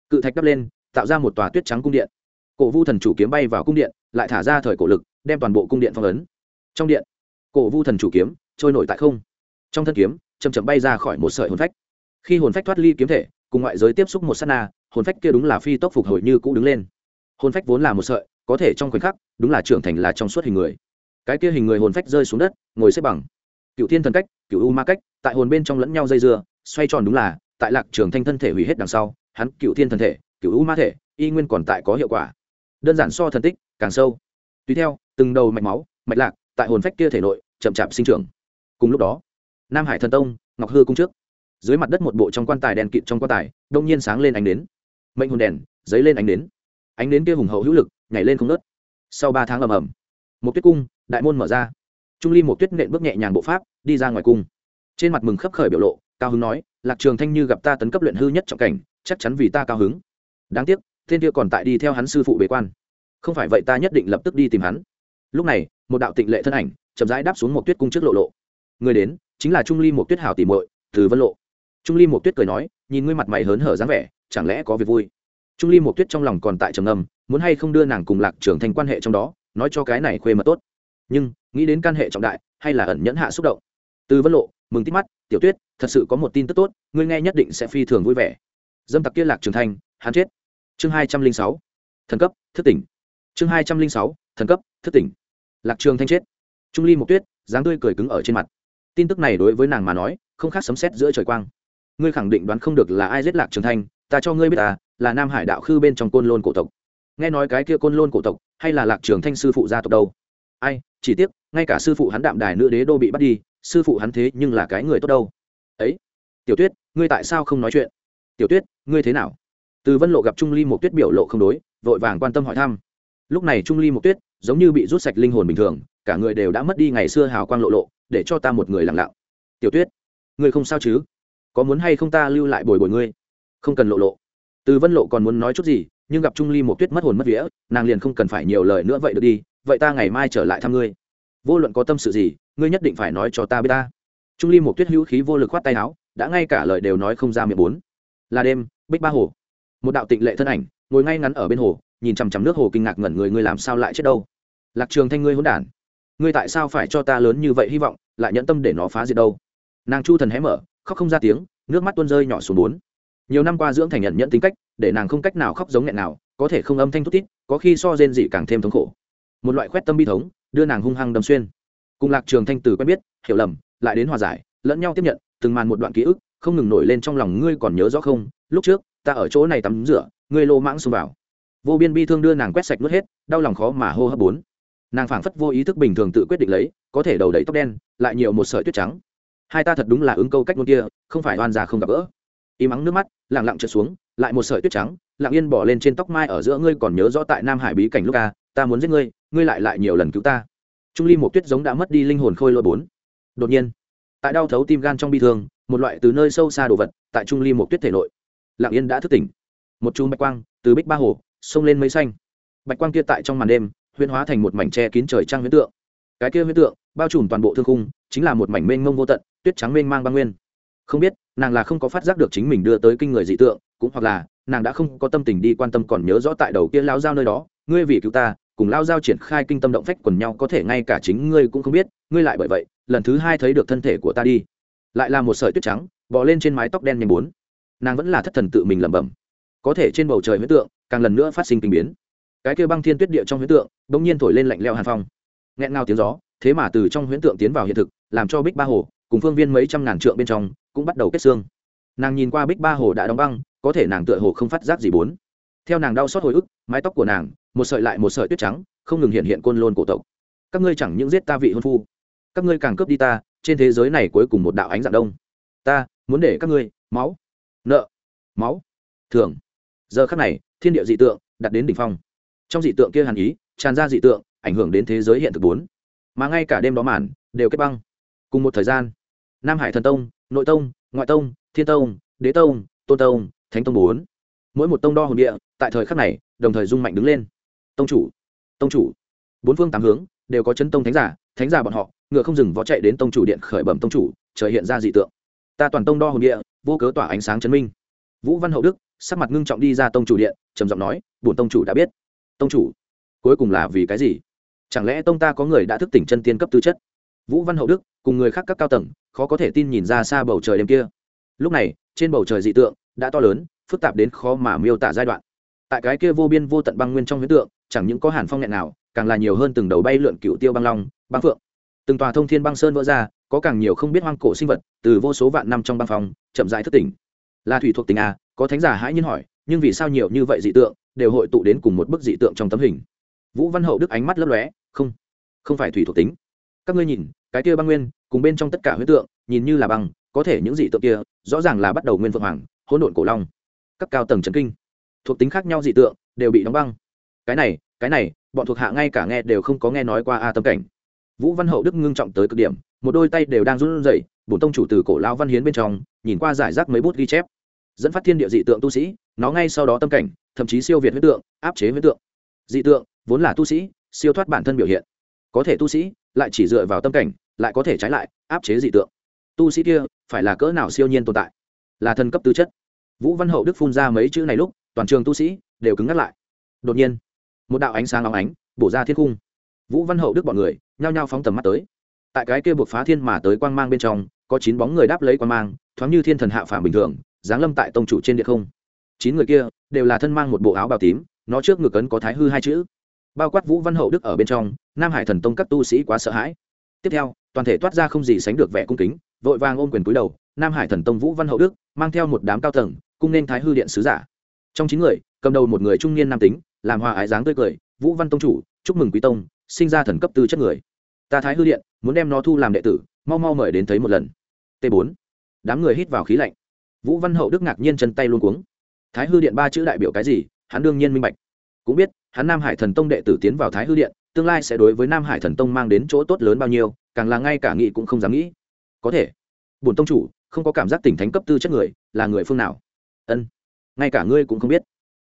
Cự thạch đắp lên, tạo ra một tòa tuyết trắng cung điện. Cổ vu thần chủ kiếm bay vào cung điện, lại thả ra thời cổ lực, đem toàn bộ cung điện phong ấn. Trong điện, cổ vu thần chủ kiếm trôi nổi tại không. Trong thân kiếm chầm chậm bay ra khỏi một sợi hồn phách. Khi hồn phách thoát ly kiếm thể, cùng ngoại giới tiếp xúc một s á t na, hồn phách kia đúng là phi tốc phục hồi như cũ đứng lên. Hồn phách vốn là một sợi có thể trong khoảnh khắc, đúng là trưởng thành là trong suốt hình người. Cái kia hình người hồn phách rơi xuống đất, ngồi xếp bằng. Cựu thiên thần cách, cựu u ma cách, tại hồn bên trong lẫn nhau dây dưa, xoay tròn đúng là, tại lạc trường thanh thân thể hủy hết đằng sau, hắn cựu thiên thần thể, cựu u ma thể, y nguyên còn tại có hiệu quả. Đơn giản so thần tích, càng sâu. Tùy theo, từng đầu mạch máu, mạch lạc, tại hồn phách kia thể nội, chậm chạp sinh trưởng. Cùng lúc đó, nam hải thần tông, ngọc hư cung trước. Dưới mặt đất một bộ trong quan tài đèn kịt trong quan tài, đông nhiên sáng lên ánh đến mệnh hồn đèn dấy lên ánh đến ánh đến kia hùng hậu hữu lực nhảy lên không nớt. Sau ba tháng ầm ầm một tuyết cung, đại môn mở ra. Trung ly một tuyết nện bước nhẹ nhàng bộ pháp, đi ra ngoài cung. Trên mặt mừng khấp khởi biểu lộ, cao hứng nói, lạc trường thanh như gặp ta tấn cấp luyện hư nhất trọng cảnh, chắc chắn vì ta cao hứng. Đáng tiếc thiên kia còn tại đi theo hắn sư phụ bế quan. Không phải vậy ta nhất định lập tức đi tìm hắn. Lúc này, một đạo tịnh lệ thân ảnh, chậm rãi đáp xuống một tuyết cung trước lộ lộ. Người đến, chính là trung ly một tuyết hảo tìm muội, từ vân lộ. Trung ly một tuyết cười nói, nhìn ngươi mặt mày hớn hở dáng vẻ, chẳng lẽ có việc vui? Trung ly một tuyết trong lòng còn tại trầm ngâm, muốn hay không đưa nàng cùng lạc trường thành quan hệ trong đó, nói cho cái này khuê mật tốt. Nhưng, nghĩ đến can hệ trọng đại, hay là ẩn nhẫn hạ xúc động. Từ vân lộ, mừng tít mắt, tiểu tuyết, thật sự có một tin tức tốt, ngươi nghe nhất định sẽ phi thường vui vẻ. Dâm tặc kia lạc trường thành hắn chết. Chương hai trăm linh sáu, thần cấp, thức tỉnh. Chương hai trăm linh sáu, thần cấp, thức tỉnh. Lạc trường thanh chết. Trung ly một tuyết, dáng tươi cười cứng ở trên mặt. Tin tức này đối với nàng mà nói, không khác sấm sét giữa trời quang. Ngươi khẳng định đoán không được là ai giết lạc trường thanh ta cho ngươi biết à là nam hải đạo khư bên trong côn lôn cổ tộc. Nghe nói cái kia côn lôn cổ tộc, hay là lạc trường thanh sư phụ gia tộc đâu? Ai, chỉ tiếc, ngay cả sư phụ hắn đạm đài nữ đế đô bị bắt đi, sư phụ hắn thế nhưng là cái người tốt đâu. Ấy, tiểu tuyết, ngươi tại sao không nói chuyện? Tiểu tuyết, ngươi thế nào? Từ vân lộ gặp trung ly một tuyết biểu lộ không đối, vội vàng quan tâm hỏi thăm. Lúc này trung ly một tuyết, giống như bị rút sạch linh hồn bình thường, cả người đều đã mất đi ngày xưa hào quang lộ lộ, để cho ta một người lặng lặng. Tiểu tuyết, ngươi không sao chứ? Có muốn hay không ta lưu lại bồi bồi ngươi? Không cần lộ lộ. Từ vân lộ còn muốn nói chút gì, nhưng gặp trung ly một tuyết mất hồn mất vía, nàng liền không cần phải nhiều lời nữa vậy được đi, vậy ta ngày mai trở lại thăm ngươi. Vô luận có tâm sự gì, ngươi nhất định phải nói cho ta biết ta. Trung ly một tuyết hữu khí vô lực khoát tay áo, đã ngay cả lời đều nói không ra miệng bốn. Là đêm, bích ba hồ. Một đạo tịnh lệ thân ảnh, ngồi ngay ngắn ở bên hồ, nhìn chằm chằm nước hồ kinh ngạc ngẩn người, ngươi làm sao lại chết đâu? Lạc trường thanh ngươi hỗn đản, ngươi tại sao phải cho ta lớn như vậy hy vọng, lại nhẫn tâm để nó phá diệt đâu? Nàng chu thần hé mở, khóc không ra tiếng, nước mắt tuôn rơi nhỏ xuống bốn nhiều năm qua dưỡng thành nhận nhận tính cách, để nàng không cách nào khóc giống nghẹn nào, có thể không âm thanh thút tít có khi so rên dị càng thêm thống khổ. Một loại khoét tâm bi thống, đưa nàng hung hăng đâm xuyên. Cùng lạc trường thanh từ quen biết, hiểu lầm, lại đến hòa giải, lẫn nhau tiếp nhận, từng màn một đoạn ký ức, không ngừng nổi lên trong lòng ngươi còn nhớ rõ không? Lúc trước, ta ở chỗ này tắm rửa, ngươi lô mãng xông vào. Vô biên bi thương đưa nàng quét sạch nuốt hết, đau lòng khó mà hô hấp bốn. Nàng phảng phất vô ý thức bình thường tự quyết định lấy, có thể đầu đầy tóc đen, lại nhiều một sợi tuyết trắng. Hai ta thật đúng là ứng câu cách ngôn kia, không phải oan già không gặp gỡ im ắng nước mắt, lặng lặng trượt xuống, lại một sợi tuyết trắng, lặng yên bỏ lên trên tóc mai ở giữa ngươi còn nhớ rõ tại nam hải bí cảnh lúc ca ta muốn giết ngươi ngươi lại lại nhiều lần cứu ta. Trung ly một tuyết giống đã mất đi linh hồn khôi lỗi bốn. Đột nhiên, tại đau thấu tim gan trong bi thương, một loại từ nơi sâu xa đồ vật tại trung ly một tuyết thể nội, lặng yên đã thức tỉnh. Một chùm bạch quang từ bích ba hồ, xông lên mây xanh. Bạch quang kia tại trong màn đêm, huyễn hóa thành một mảnh tre kín trời trăng huyễn tượng. Cái kia huyễn tượng bao trùm toàn bộ thương khung, chính là một mảnh mênh mông vô tận, tuyết trắng mênh mang băng nguyên không biết, nàng là không có phát giác được chính mình đưa tới kinh người dị tượng, cũng hoặc là, nàng đã không có tâm tình đi quan tâm còn nhớ rõ tại đầu kia lao giao nơi đó. Ngươi vì cứu ta, cùng lao giao triển khai kinh tâm động phách quần nhau có thể ngay cả chính ngươi cũng không biết, ngươi lại bởi vậy, lần thứ hai thấy được thân thể của ta đi. Lại là một sợi tuyết trắng, bò lên trên mái tóc đen nhanh bốn. Nàng vẫn là thất thần tự mình lẩm bẩm. Có thể trên bầu trời huyết tượng, càng lần nữa phát sinh kinh biến. Cái kia băng thiên tuyết địa trong huyết tượng, bỗng nhiên thổi lên lạnh leo hàn phong. Nghẹn ngào tiếng gió, thế mà từ trong huyễn tượng tiến vào hiện thực, làm cho bích ba hồ cùng phương viên mấy trăm ngàn trượng bên trong, cũng bắt đầu kết xương. Nàng nhìn qua bích ba hồ đã đóng băng, có thể nàng tựa hồ không phát giác gì bốn. Theo nàng đau xót hồi ức, mái tóc của nàng, một sợi lại một sợi tuyết trắng, không ngừng hiện hiện côn lôn cổ tộc. Các ngươi chẳng những giết ta vị hôn phu, các ngươi càng cướp đi ta, trên thế giới này cuối cùng một đạo ánh dạng đông. Ta, muốn để các ngươi, máu, nợ, máu thường giờ khắc này, thiên địa dị tượng đặt đến đỉnh phong. Trong dị tượng kia hàn ý, tràn ra dị tượng, ảnh hưởng đến thế giới hiện thực bốn. Mà ngay cả đêm đó màn, đều kết băng. Cùng một thời gian nam hải thần tông, nội tông, ngoại tông, thiên tông, đế tông, tôn tông, thánh tông bốn. Mỗi một tông đo hồn địa, tại thời khắc này, đồng thời rung mạnh đứng lên. Tông chủ tông chủ. Bốn phương tám hướng, đều có chấn tông thánh giả thánh giả bọn họ, ngựa không dừng võ chạy đến tông chủ điện khởi bẩm tông chủ, trời hiện ra dị tượng. Ta toàn tông đo hồn địa, vô cớ tỏa ánh sáng chấn minh. Vũ văn hậu đức, sắc mặt ngưng trọng đi ra tông chủ điện, trầm giọng nói, bổn tông chủ đã biết. Tông chủ, cuối cùng là vì cái gì? Chẳng lẽ tông ta có người đã thức tỉnh chân tiên cấp tư chất? Vũ văn hậu đức, cùng người khác các cao tầng, khó có thể tin nhìn ra xa bầu trời đêm kia. Lúc này, trên bầu trời dị tượng đã to lớn, phức tạp đến khó mà miêu tả giai đoạn. Tại cái kia vô biên vô tận băng nguyên trong huyết tượng, chẳng những có hàn phong nhẹ nào, càng là nhiều hơn từng đầu bay lượn cựu tiêu băng long, băng phượng. Từng tòa thông thiên băng sơn vỡ ra, có càng nhiều không biết hoang cổ sinh vật từ vô số vạn năm trong băng phòng chậm rãi thức tỉnh. Là thủy thuộc tình a, có thánh giả hãi nhiên hỏi, nhưng vì sao nhiều như vậy dị tượng đều hội tụ đến cùng một bức dị tượng trong tấm hình? Vũ văn hậu đức ánh mắt lấp lóe, không không phải thủy thuộc tính các ngươi nhìn, cái kia băng nguyên, cùng bên trong tất cả huyết tượng, nhìn như là băng, có thể những dị tượng kia, rõ ràng là bắt đầu nguyên phượng hoàng, hỗn độn cổ long. Các cao tầng trấn kinh, thuộc tính khác nhau dị tượng, đều bị đóng băng. Cái này cái này, bọn thuộc hạ ngay cả nghe đều không có nghe nói qua a tâm cảnh. Vũ văn hậu đức ngưng trọng tới cực điểm, một đôi tay đều đang run rẩy, bổn tông chủ từ cổ lao văn hiến bên trong, nhìn qua giải rác mấy bút ghi chép. Dẫn phát thiên địa dị tượng tu sĩ, nó ngay sau đó tâm cảnh, thậm chí siêu việt huyết tượng, áp chế huyết tượng. Dị tượng, vốn là tu sĩ, siêu thoát bản thân biểu hiện. Có thể tu sĩ lại chỉ dựa vào tâm cảnh, lại có thể trái lại, áp chế dị tượng. Tu sĩ kia, phải là cỡ nào siêu nhiên tồn tại? Là thân cấp tư chất. Vũ văn hậu đức phun ra mấy chữ này lúc, toàn trường tu sĩ đều cứng ngắt lại. Đột nhiên, một đạo ánh sáng óng ánh bổ ra thiên cung vũ văn hậu đức bọn người nhao nhao phóng tầm mắt tới. Tại cái kia buộc phá thiên mà tới quang mang bên trong, có chín bóng người đáp lấy quang mang, thoáng như thiên thần hạ phàm bình thường, giáng lâm tại tông chủ trên địa không. Chín người kia đều là thân mang một bộ áo bào tím, nó trước ngực ấn có thái hư hai chữ bao quát vũ văn hậu đức ở bên trong nam hải thần tông các tu sĩ quá sợ hãi tiếp theo toàn thể toát ra không gì sánh được vẻ cung kính vội vàng ôm quyền cúi đầu nam hải thần tông vũ văn hậu đức mang theo một đám cao tầng cung nên thái hư điện sứ giả trong chín người cầm đầu một người trung niên nam tính làm hòa ái dáng tươi cười vũ văn tông chủ chúc mừng quý tông sinh ra thần cấp tư chất người ta thái hư điện muốn đem nó thu làm đệ tử mau mau mời đến thấy một lần t 4 đám người hít vào khí lạnh vũ văn hậu đức ngạc nhiên chân tay luôn cuống thái hư điện ba chữ đại biểu cái gì hắn đương nhiên minh bạch cũng biết, hắn nam hải thần tông đệ tử tiến vào thái hư điện, tương lai sẽ đối với nam hải thần tông mang đến chỗ tốt lớn bao nhiêu, càng là ngay cả nghị cũng không dám nghĩ. Có thể, bổn tông chủ, không có cảm giác tỉnh thánh cấp tư chất người, là người phương nào? Ân, ngay cả ngươi cũng không biết.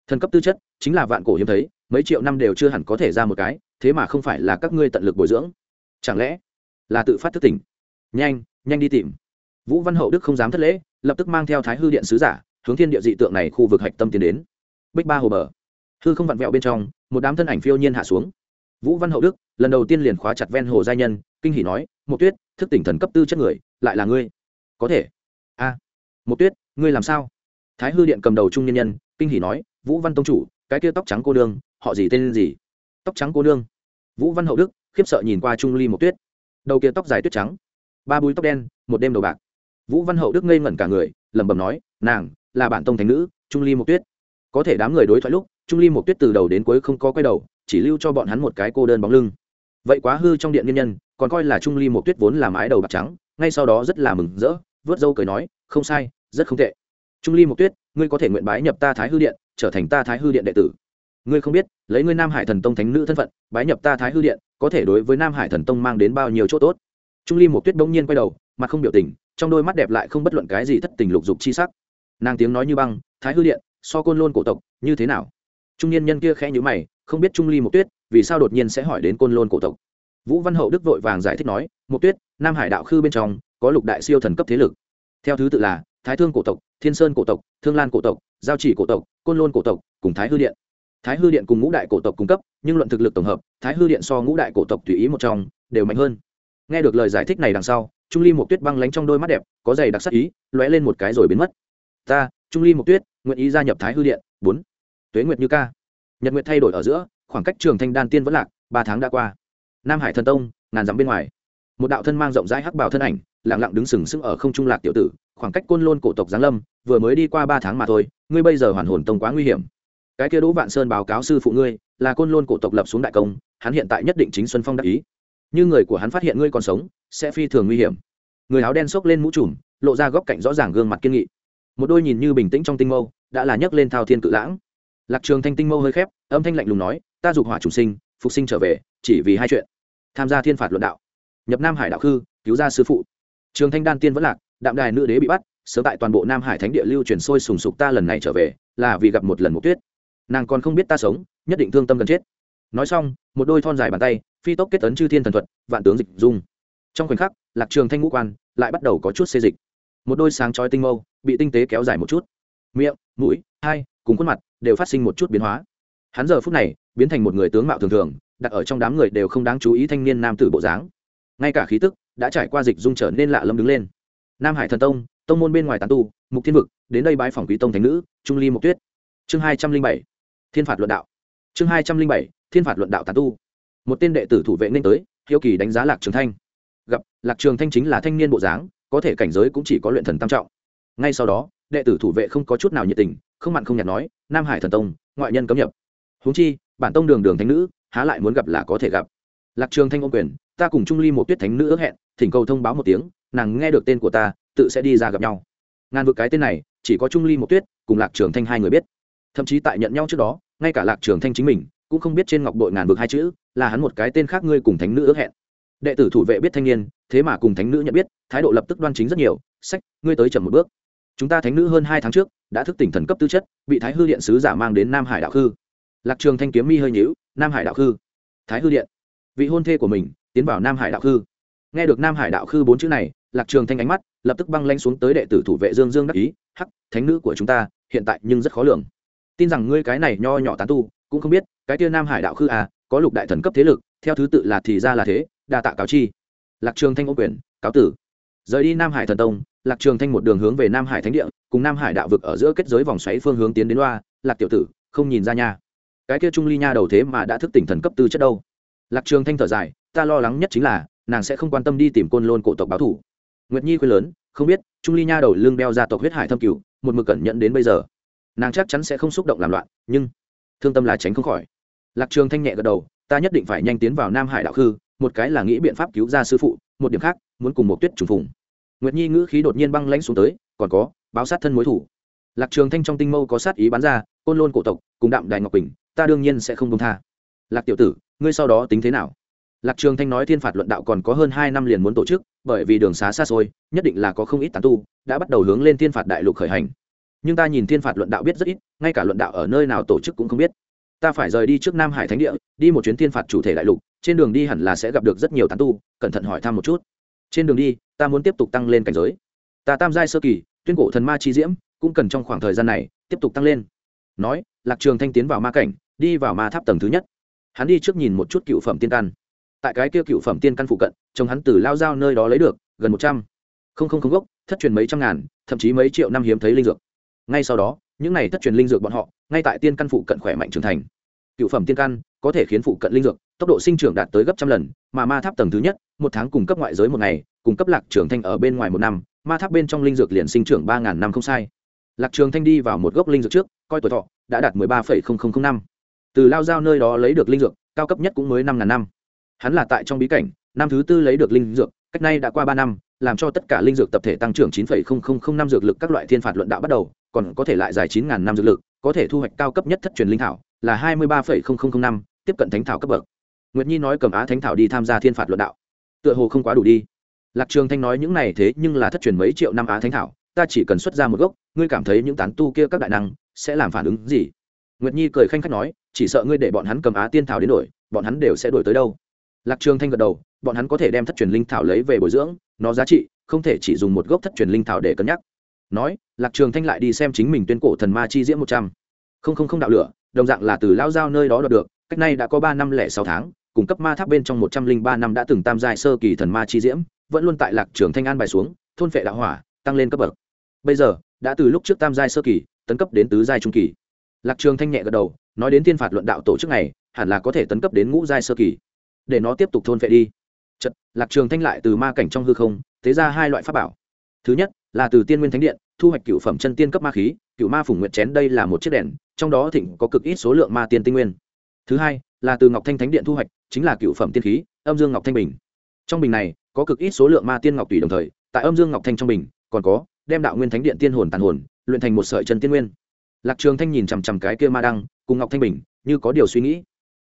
Thần cấp tư chất, chính là vạn cổ hiếm thấy, mấy triệu năm đều chưa hẳn có thể ra một cái, thế mà không phải là các ngươi tận lực bồi dưỡng. Chẳng lẽ là tự phát thức tỉnh? Nhanh nhanh đi tìm. Vũ văn hậu đức không dám thất lễ, lập tức mang theo thái hư điện sứ giả, hướng thiên địa dị tượng này khu vực hạch tâm tiến đến. Bích ba hồ bờ hư không vặn vẹo bên trong, một đám thân ảnh phiêu nhiên hạ xuống. Vũ văn hậu đức, lần đầu tiên liền khóa chặt ven hồ giai nhân, kinh hỉ nói một tuyết, thức tỉnh thần cấp tư chất người, lại là ngươi? Có thể. A một tuyết, ngươi làm sao? Thái hư điện cầm đầu trung nhân nhân, kinh hỉ nói, vũ văn tông chủ, cái kia tóc trắng cô đương, họ gì tên gì? Tóc trắng cô đương. Vũ văn hậu đức, khiếp sợ nhìn qua trung ly một tuyết. Đầu kia tóc dài tuyết trắng, ba búi tóc đen, một đêm đầu bạc. Vũ văn hậu đức ngây ngẩn cả người, lẩm bẩm nói, nàng là bản tông thánh nữ, trung ly một tuyết. Có thể đám người đối thoại lúc trung ly một tuyết từ đầu đến cuối không có quay đầu, chỉ lưu cho bọn hắn một cái cô đơn bóng lưng. Vậy quá hư trong điện nhân nhân, còn coi là trung ly một tuyết vốn là mái đầu bạc trắng, ngay sau đó rất là mừng rỡ, vớt dâu cười nói, không sai, rất không tệ. Trung ly một tuyết, ngươi có thể nguyện bái nhập ta thái hư điện, trở thành ta thái hư điện đệ tử. Ngươi không biết, lấy ngươi nam hải thần tông thánh nữ thân phận, bái nhập ta thái hư điện, có thể đối với nam hải thần tông mang đến bao nhiêu chỗ tốt? Trung ly một tuyết bỗng nhiên quay đầu, mặt không biểu tình, trong đôi mắt đẹp lại không bất luận cái gì thất tình lục dục chi sắc. Nàng tiếng nói như băng, thái hư điện, so côn lôn cổ tộc, như thế nào? Trung niên nhân kia khẽ nhữ mày, không biết trung ly Mộc tuyết vì sao đột nhiên sẽ hỏi đến côn lôn cổ tộc. Vũ văn hậu đức vội vàng giải thích nói, Mộc tuyết, nam hải đạo khư bên trong có lục đại siêu thần cấp thế lực. Theo thứ tự là thái thương cổ tộc, thiên sơn cổ tộc, thương lan cổ tộc, giao chỉ cổ tộc, côn lôn cổ tộc cùng thái hư điện. Thái hư điện cùng ngũ đại cổ tộc cung cấp, nhưng luận thực lực tổng hợp, thái hư điện so ngũ đại cổ tộc tùy ý một trong, đều mạnh hơn. Nghe được lời giải thích này đằng sau, trung ly một tuyết băng lánh trong đôi mắt đẹp, có giày đặc sắc ý, lóe lên một cái rồi biến mất. Ta, trung ly một tuyết, nguyện ý gia nhập thái hư điện. Bốn tuế nguyệt như ca. Nhật nguyệt thay đổi ở giữa, khoảng cách trường thanh đan tiên vẫn lạc, ba tháng đã qua. Nam hải thần tông, ngàn dặm bên ngoài. Một đạo thân mang rộng rãi hắc bảo thân ảnh, lặng lặng đứng sừng sững ở không trung lạc tiểu tử, khoảng cách côn lôn cổ tộc giáng lâm, vừa mới đi qua ba tháng mà thôi, ngươi bây giờ hoàn hồn tông quá nguy hiểm. Cái kia đỗ vạn sơn báo cáo sư phụ ngươi, là côn lôn cổ tộc lập xuống đại công, hắn hiện tại nhất định chính xuân phong đắc ý. Như người của hắn phát hiện ngươi còn sống, sẽ phi thường nguy hiểm. Người áo đen xốc lên mũ trùm, lộ ra góc cạnh rõ ràng gương mặt kiên nghị. Một đôi nhìn như bình tĩnh trong tinh mâu, đã là nhấc lên thao thiên cự lãng lạc trường thanh tinh mâu hơi khép, âm thanh lạnh lùng nói, ta dục hỏa chủ sinh, phục sinh trở về, chỉ vì hai chuyện. Tham gia thiên phạt luận đạo. Nhập nam hải đạo khư, cứu ra sư phụ. Trường thanh đan tiên vẫn lạc, đạm đài nữ đế bị bắt, sớm tại toàn bộ nam hải thánh địa lưu truyền sôi sùng sục ta lần này trở về, là vì gặp một lần mục tuyết. Nàng còn không biết ta sống, nhất định thương tâm gần chết. Nói xong, một đôi thon dài bàn tay, phi tốc kết tấn chư thiên thần thuật, vạn tướng dịch dung. Trong khoảnh khắc, lạc trường thanh ngũ quan lại bắt đầu có chút xê dịch. Một đôi sáng chói tinh mâu, bị tinh tế kéo dài một chút. Miệng, mũi, hai, cùng khuôn mặt đều phát sinh một chút biến hóa. Hắn giờ phút này, biến thành một người tướng mạo thường thường, đặt ở trong đám người đều không đáng chú ý thanh niên nam tử bộ dáng. Ngay cả khí tức đã trải qua dịch dung trở nên lạ lâm đứng lên. Nam hải thần tông tông môn bên ngoài tán tu, mục thiên vực, đến đây bãi phòng quý tông thánh nữ, trung ly mục tuyết. Chương hai trăm linh bảy, thiên phạt luận đạo. Chương hai trăm linh bảy, thiên phạt luận đạo tán tu. Một tên đệ tử thủ vệ nên tới, hiếu kỳ đánh giá lạc trường thanh. Gặp, lạc trường thanh chính là thanh niên bộ dáng, có thể cảnh giới cũng chỉ có luyện thần tam trọng. Ngay sau đó, đệ tử thủ vệ không có chút nào nhiệt tình không mặn không nhạt nói, nam hải thần tông, ngoại nhân cấm nhập. Huống chi, bản tông đường đường thánh nữ, há lại muốn gặp là có thể gặp. Lạc trường thanh ôm quyền, ta cùng trung ly một tuyết thánh nữ ước hẹn, thỉnh cầu thông báo một tiếng, nàng nghe được tên của ta, tự sẽ đi ra gặp nhau. Ngàn vực cái tên này, chỉ có trung ly một tuyết, cùng lạc trường thanh hai người biết. Thậm chí tại nhận nhau trước đó, ngay cả lạc trường thanh chính mình, cũng không biết trên ngọc bội ngàn vực hai chữ, là hắn một cái tên khác ngươi cùng thánh nữ ước hẹn. Đệ tử thủ vệ biết thanh niên, thế mà cùng thánh nữ nhận biết, thái độ lập tức đoan chính rất nhiều, sách, ngươi tới chậm một bước. Chúng ta thánh nữ hơn hai tháng trước đã thức tỉnh thần cấp tư chất, bị thái hư điện sứ giả mang đến nam hải đạo khư. Lạc trường thanh kiếm mi hơi nhíu, nam hải đạo khư. Thái hư điện. Vị hôn thê của mình, tiến vào nam hải đạo khư. Nghe được nam hải đạo khư bốn chữ này, lạc trường thanh ánh mắt lập tức băng lanh xuống tới đệ tử thủ vệ dương dương đắc ý, hắc, thánh nữ của chúng ta, hiện tại nhưng rất khó lường. Tin rằng ngươi cái này nho nhỏ tán tu, cũng không biết, cái tia nam hải đạo khư à có lục đại thần cấp thế lực, theo thứ tự là thì ra là thế, đa tạ cáo chi. Lạc trường thanh ô quyền, cáo tử. Rời đi nam hải thần tông lạc trường thanh một đường hướng về nam hải thánh địa, cùng nam hải đạo vực ở giữa kết giới vòng xoáy phương hướng tiến đến loa. Lạc tiểu tử, không nhìn ra nha. Cái kia trung ly nha đầu thế mà đã thức tỉnh thần cấp tư chất đâu. Lạc trường thanh thở dài, ta lo lắng nhất chính là, nàng sẽ không quan tâm đi tìm côn lôn cổ tộc báo thủ. Nguyệt nhi khuyên lớn, không biết, trung ly nha đầu lương đeo ra tộc huyết hải thâm cửu, một mực cẩn nhận đến bây giờ. Nàng chắc chắn sẽ không xúc động làm loạn, nhưng thương tâm là tránh không khỏi. Lạc trường thanh nhẹ gật đầu, ta nhất định phải nhanh tiến vào nam hải đạo khư, một cái là nghĩ biện pháp cứu ra sư phụ, một điểm khác, muốn cùng một tuyết trùng phùng nguyệt nhi ngữ khí đột nhiên băng lãnh xuống tới, còn có, báo sát thân mối thủ. Lạc trường thanh trong tinh mâu có sát ý bắn ra, côn lôn cổ tộc, cùng đạm đại ngọc bình ta đương nhiên sẽ không công tha. Lạc tiểu tử, ngươi sau đó tính thế nào? Lạc trường thanh nói thiên phạt luận đạo còn có hơn hai năm liền muốn tổ chức, bởi vì đường xá xa xôi, nhất định là có không ít tán tu, đã bắt đầu hướng lên thiên phạt đại lục khởi hành. Nhưng ta nhìn thiên phạt luận đạo biết rất ít, ngay cả luận đạo ở nơi nào tổ chức cũng không biết. Ta phải rời đi trước nam hải thánh địa, đi một chuyến thiên phạt chủ thể đại lục, trên đường đi hẳn là sẽ gặp được rất nhiều tán tu, cẩn thận hỏi thăm một chút trên đường đi, ta muốn tiếp tục tăng lên cảnh giới. Ta tam giai sơ kỳ, tuyên cổ thần ma chi diễm, cũng cần trong khoảng thời gian này, tiếp tục tăng lên. Nói, lạc trường thanh tiến vào ma cảnh, đi vào ma tháp tầng thứ nhất. Hắn đi trước nhìn một chút cựu phẩm tiên căn. Tại cái kia cựu phẩm tiên căn phụ cận chồng hắn từ lao giao nơi đó lấy được, gần một trăm. Không không không gốc, thất truyền mấy trăm ngàn, thậm chí mấy triệu năm hiếm thấy linh dược. Ngay sau đó, những này thất truyền linh dược bọn họ, ngay tại tiên căn phụ cận khỏe mạnh trưởng thành. Cựu phẩm tiên căn có thể khiến phụ cận linh dược, tốc độ sinh trưởng đạt tới gấp trăm lần, mà ma tháp tầng thứ nhất, một tháng cung cấp ngoại giới một ngày cung cấp lạc trường thanh ở bên ngoài một năm, ma tháp bên trong linh dược liền sinh trưởng ba ngàn năm không sai. Lạc trường thanh đi vào một gốc linh dược trước, coi tuổi thọ, đã đạt mười ba phẩy không không không năm. Từ lao giao nơi đó lấy được linh dược, cao cấp nhất cũng mới năm ngàn năm. Hắn là tại trong bí cảnh, năm thứ tư lấy được linh dược, cách nay đã qua ba năm, làm cho tất cả linh dược tập thể tăng trưởng chín phẩy không không không năm dược lực các loại thiên phạt luận đạo bắt đầu, còn có thể lại dài chín ngàn năm dược lực, có thể thu hoạch cao cấp nhất thất truyền linh thảo là hai mươi ba phẩy không không không năm, tiếp cận thánh thảo cấp bậc. Nguyệt nhi nói cầm á thánh thảo đi tham gia thiên phạt luận đạo. Tựa hồ không quá đủ đi. Lạc trường thanh nói những này thế nhưng là thất truyền mấy triệu năm á thánh thảo, ta chỉ cần xuất ra một gốc, ngươi cảm thấy những tán tu kia các đại năng sẽ làm phản ứng gì? Nguyệt nhi cười khanh khách nói, chỉ sợ ngươi để bọn hắn cầm á tiên thảo đến đổi, bọn hắn đều sẽ đổi tới đâu? Lạc trường thanh gật đầu, bọn hắn có thể đem thất truyền linh thảo lấy về bồi dưỡng, nó giá trị không thể chỉ dùng một gốc thất truyền linh thảo để cân nhắc. Nói, lạc trường thanh lại đi xem chính mình tuyên cổ thần ma chi diễm một trăm không không không đạo lửa đồng dạng là từ lao giao nơi đó đoạt được cách nay đã có ba năm lẻ sáu tháng cung cấp ma tháp bên trong một trăm linh ba năm đã từng tam giai sơ kỳ thần ma chi diễm vẫn luôn tại lạc trường thanh an bài xuống thôn phệ đạo hỏa tăng lên cấp bậc. Bây giờ đã từ lúc trước tam giai sơ kỳ tấn cấp đến tứ giai trung kỳ. Lạc trường thanh nhẹ gật đầu nói đến thiên phạt luận đạo tổ chức này hẳn là có thể tấn cấp đến ngũ giai sơ kỳ. Để nó tiếp tục thôn phệ đi. Chật, lạc trường thanh lại từ ma cảnh trong hư không thế ra hai loại pháp bảo. Thứ nhất là từ tiên nguyên thánh điện thu hoạch cửu phẩm chân tiên cấp ma khí cựu ma phủng nguyệt chén đây là một chiếc đèn, trong đó thịnh có cực ít số lượng ma tiên tinh nguyên. Thứ hai, là từ ngọc thanh thánh điện thu hoạch, chính là cựu phẩm tiên khí, âm dương ngọc thanh bình. Trong bình này, có cực ít số lượng ma tiên ngọc tùy đồng thời, tại âm dương ngọc thanh trong bình, còn có, đem đạo nguyên thánh điện tiên hồn tàn hồn, luyện thành một sợi chân tiên nguyên. Lạc trường thanh nhìn chằm chằm cái kia ma đăng, cùng ngọc thanh bình, như có điều suy nghĩ.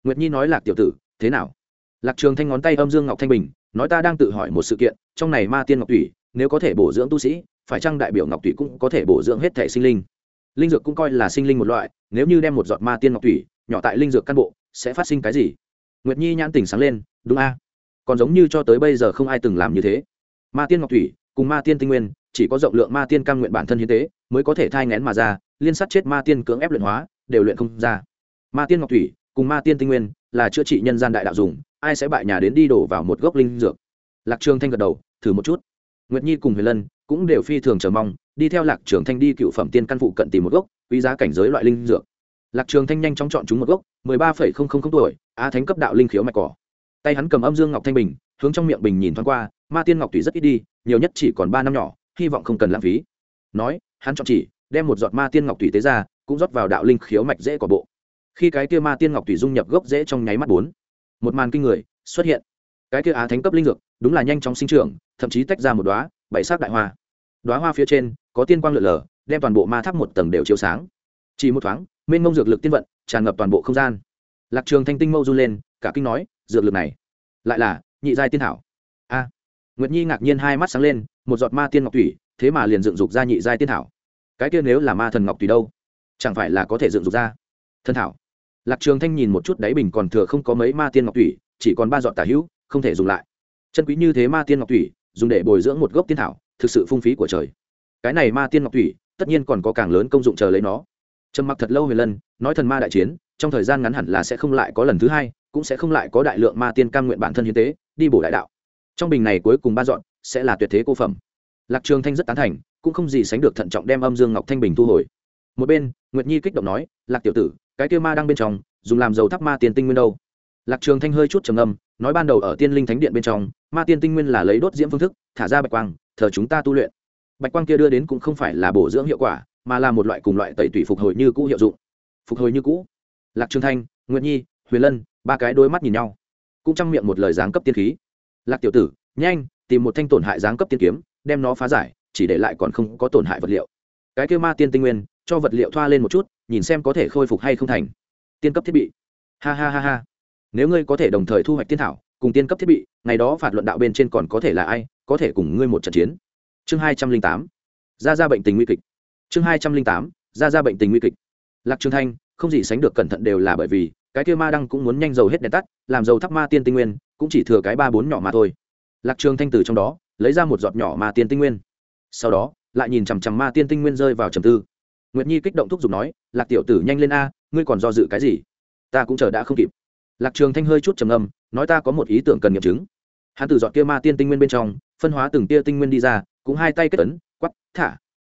Nguyệt nhi nói lạc tiểu tử, thế nào? Lạc trường thanh ngón tay âm dương ngọc thanh bình, nói ta đang tự hỏi một sự kiện, trong này ma tiên ngọc tùy, nếu có thể bổ dưỡng tu sĩ, phải chăng đại biểu ngọc tùy cũng có thể bổ dưỡng hết thể sinh linh? Linh dược cũng coi là sinh linh một loại, nếu như đem một giọt ma tiên ngọc thủy nhỏ tại linh dược căn bộ, sẽ phát sinh cái gì? Nguyệt nhi nhãn tỉnh sáng lên, đúng a. Còn giống như cho tới bây giờ không ai từng làm như thế. Ma tiên ngọc thủy cùng ma tiên tinh nguyên, chỉ có rộng lượng ma tiên căn nguyện bản thân hiến tế, mới có thể thai ngén mà ra, liên sát chết ma tiên cưỡng ép luyện hóa, đều luyện không ra. Ma tiên ngọc thủy cùng ma tiên tinh nguyên là chữa trị nhân gian đại đạo dùng, ai sẽ bại nhà đến đi đổ vào một gốc linh dược? Lạc trường thanh gật đầu, thử một chút. Nguyệt nhi cùng huyền lân cũng đều phi thường chờ mong đi theo lạc trường thanh đi cựu phẩm tiên căn phụ cận tìm một gốc, quý giá cảnh giới loại linh dược. Lạc trường thanh nhanh chóng chọn chúng một gốc, mười ba phẩy không không không tuổi, á thánh cấp đạo linh khiếu mạch cỏ. Tay hắn cầm âm dương ngọc thanh bình, hướng trong miệng bình nhìn thoáng qua, ma tiên ngọc thủy rất ít đi, nhiều nhất chỉ còn ba năm nhỏ, hy vọng không cần lãng phí. Nói, hắn chọn chỉ, đem một giọt ma tiên ngọc thủy tế ra, cũng rót vào đạo linh khiếu mạch dễ của bộ. Khi cái kia ma tiên ngọc thủy dung nhập gốc dễ trong nháy mắt bốn. Một màn kinh người, xuất hiện. Cái kia á thánh cấp linh dược, đúng là nhanh chóng sinh trưởng, thậm chí tách ra một đóa, bảy sắc đại hoa. Đóa hoa phía trên có tiên quang lượn lờ, đem toàn bộ ma tháp một tầng đều chiếu sáng. Chỉ một thoáng, mênh mông dược lực tiên vận tràn ngập toàn bộ không gian. Lạc trường thanh tinh mâu run lên, cả kinh nói, dược lực này, lại là nhị giai tiên thảo. A. Nguyệt nhi ngạc nhiên hai mắt sáng lên, một giọt ma tiên ngọc thủy, thế mà liền dựng dục ra nhị giai tiên thảo. Cái kia nếu là ma thần ngọc thủy đâu? Chẳng phải là có thể dựng dục ra? Thân thảo. Lạc trường thanh nhìn một chút đáy bình còn thừa không có mấy ma tiên ngọc thủy, chỉ còn ba giọt tả hữu, không thể dùng lại. Chân quý như thế ma tiên ngọc thủy, dùng để bồi dưỡng một gốc tiên thảo, thực sự phung phí của trời cái này ma tiên ngọc thủy, tất nhiên còn có càng lớn công dụng chờ lấy nó. Trầm mặc thật lâu huyền lân nói thần ma đại chiến, trong thời gian ngắn hẳn là sẽ không lại có lần thứ hai, cũng sẽ không lại có đại lượng ma tiên cam nguyện bản thân hiến tế, đi bổ đại đạo. Trong bình này cuối cùng ba dọn, sẽ là tuyệt thế cô phẩm. Lạc trường thanh rất tán thành, cũng không gì sánh được thận trọng đem âm dương ngọc thanh bình thu hồi. Một bên, nguyệt nhi kích động nói, lạc tiểu tử, cái kia ma đang bên trong, dùng làm dầu thắp ma tiên tinh nguyên đâu? Lạc trường thanh hơi chút trầm âm nói ban đầu ở tiên linh thánh điện bên trong, ma tiên tinh nguyên là lấy đốt diễm phương thức, thả ra bạch quang, thờ chúng ta tu luyện bạch quang kia đưa đến cũng không phải là bổ dưỡng hiệu quả, mà là một loại cùng loại tẩy tủy phục hồi như cũ hiệu dụng. Phục hồi như cũ. Lạc trường thanh, nguyệt nhi, huyền lân, ba cái đôi mắt nhìn nhau. Cũng trong miệng một lời giáng cấp tiên khí. Lạc tiểu tử, nhanh, tìm một thanh tổn hại giáng cấp tiên kiếm, đem nó phá giải, chỉ để lại còn không có tổn hại vật liệu. Cái kêu ma tiên tinh nguyên, cho vật liệu thoa lên một chút, nhìn xem có thể khôi phục hay không thành. Tiên cấp thiết bị. Ha ha ha ha. Nếu ngươi có thể đồng thời thu hoạch tiên thảo, cùng tiên cấp thiết bị, ngày đó phạt luận đạo bên trên còn có thể là ai, có thể cùng ngươi một trận chiến chương hai trăm linh tám. Ra ra bệnh tình nguy kịch. Chương hai trăm linh tám. Ra ra bệnh tình nguy kịch. Lạc trường thanh, không gì sánh được cẩn thận đều là bởi vì, cái kia ma đăng cũng muốn nhanh dầu hết đèn tắt, làm dầu thắp ma tiên tinh nguyên, cũng chỉ thừa cái ba bốn nhỏ mà thôi. Lạc trường thanh từ trong đó, lấy ra một giọt nhỏ ma tiên tinh nguyên. Sau đó, lại nhìn chằm chằm ma tiên tinh nguyên rơi vào trầm tư. Nguyệt nhi kích động thúc giục nói, lạc tiểu tử nhanh lên a, ngươi còn do dự cái gì? Ta cũng chờ đã không kịp. Lạc trường thanh hơi chút trầm ngâm, nói, ta có một ý tưởng cần nghiệm chứng. Hắn từ giọt kia ma tiên tinh nguyên bên trong, phân hóa từng tia tinh nguyên đi ra cũng hai tay kết ấn quắp thả.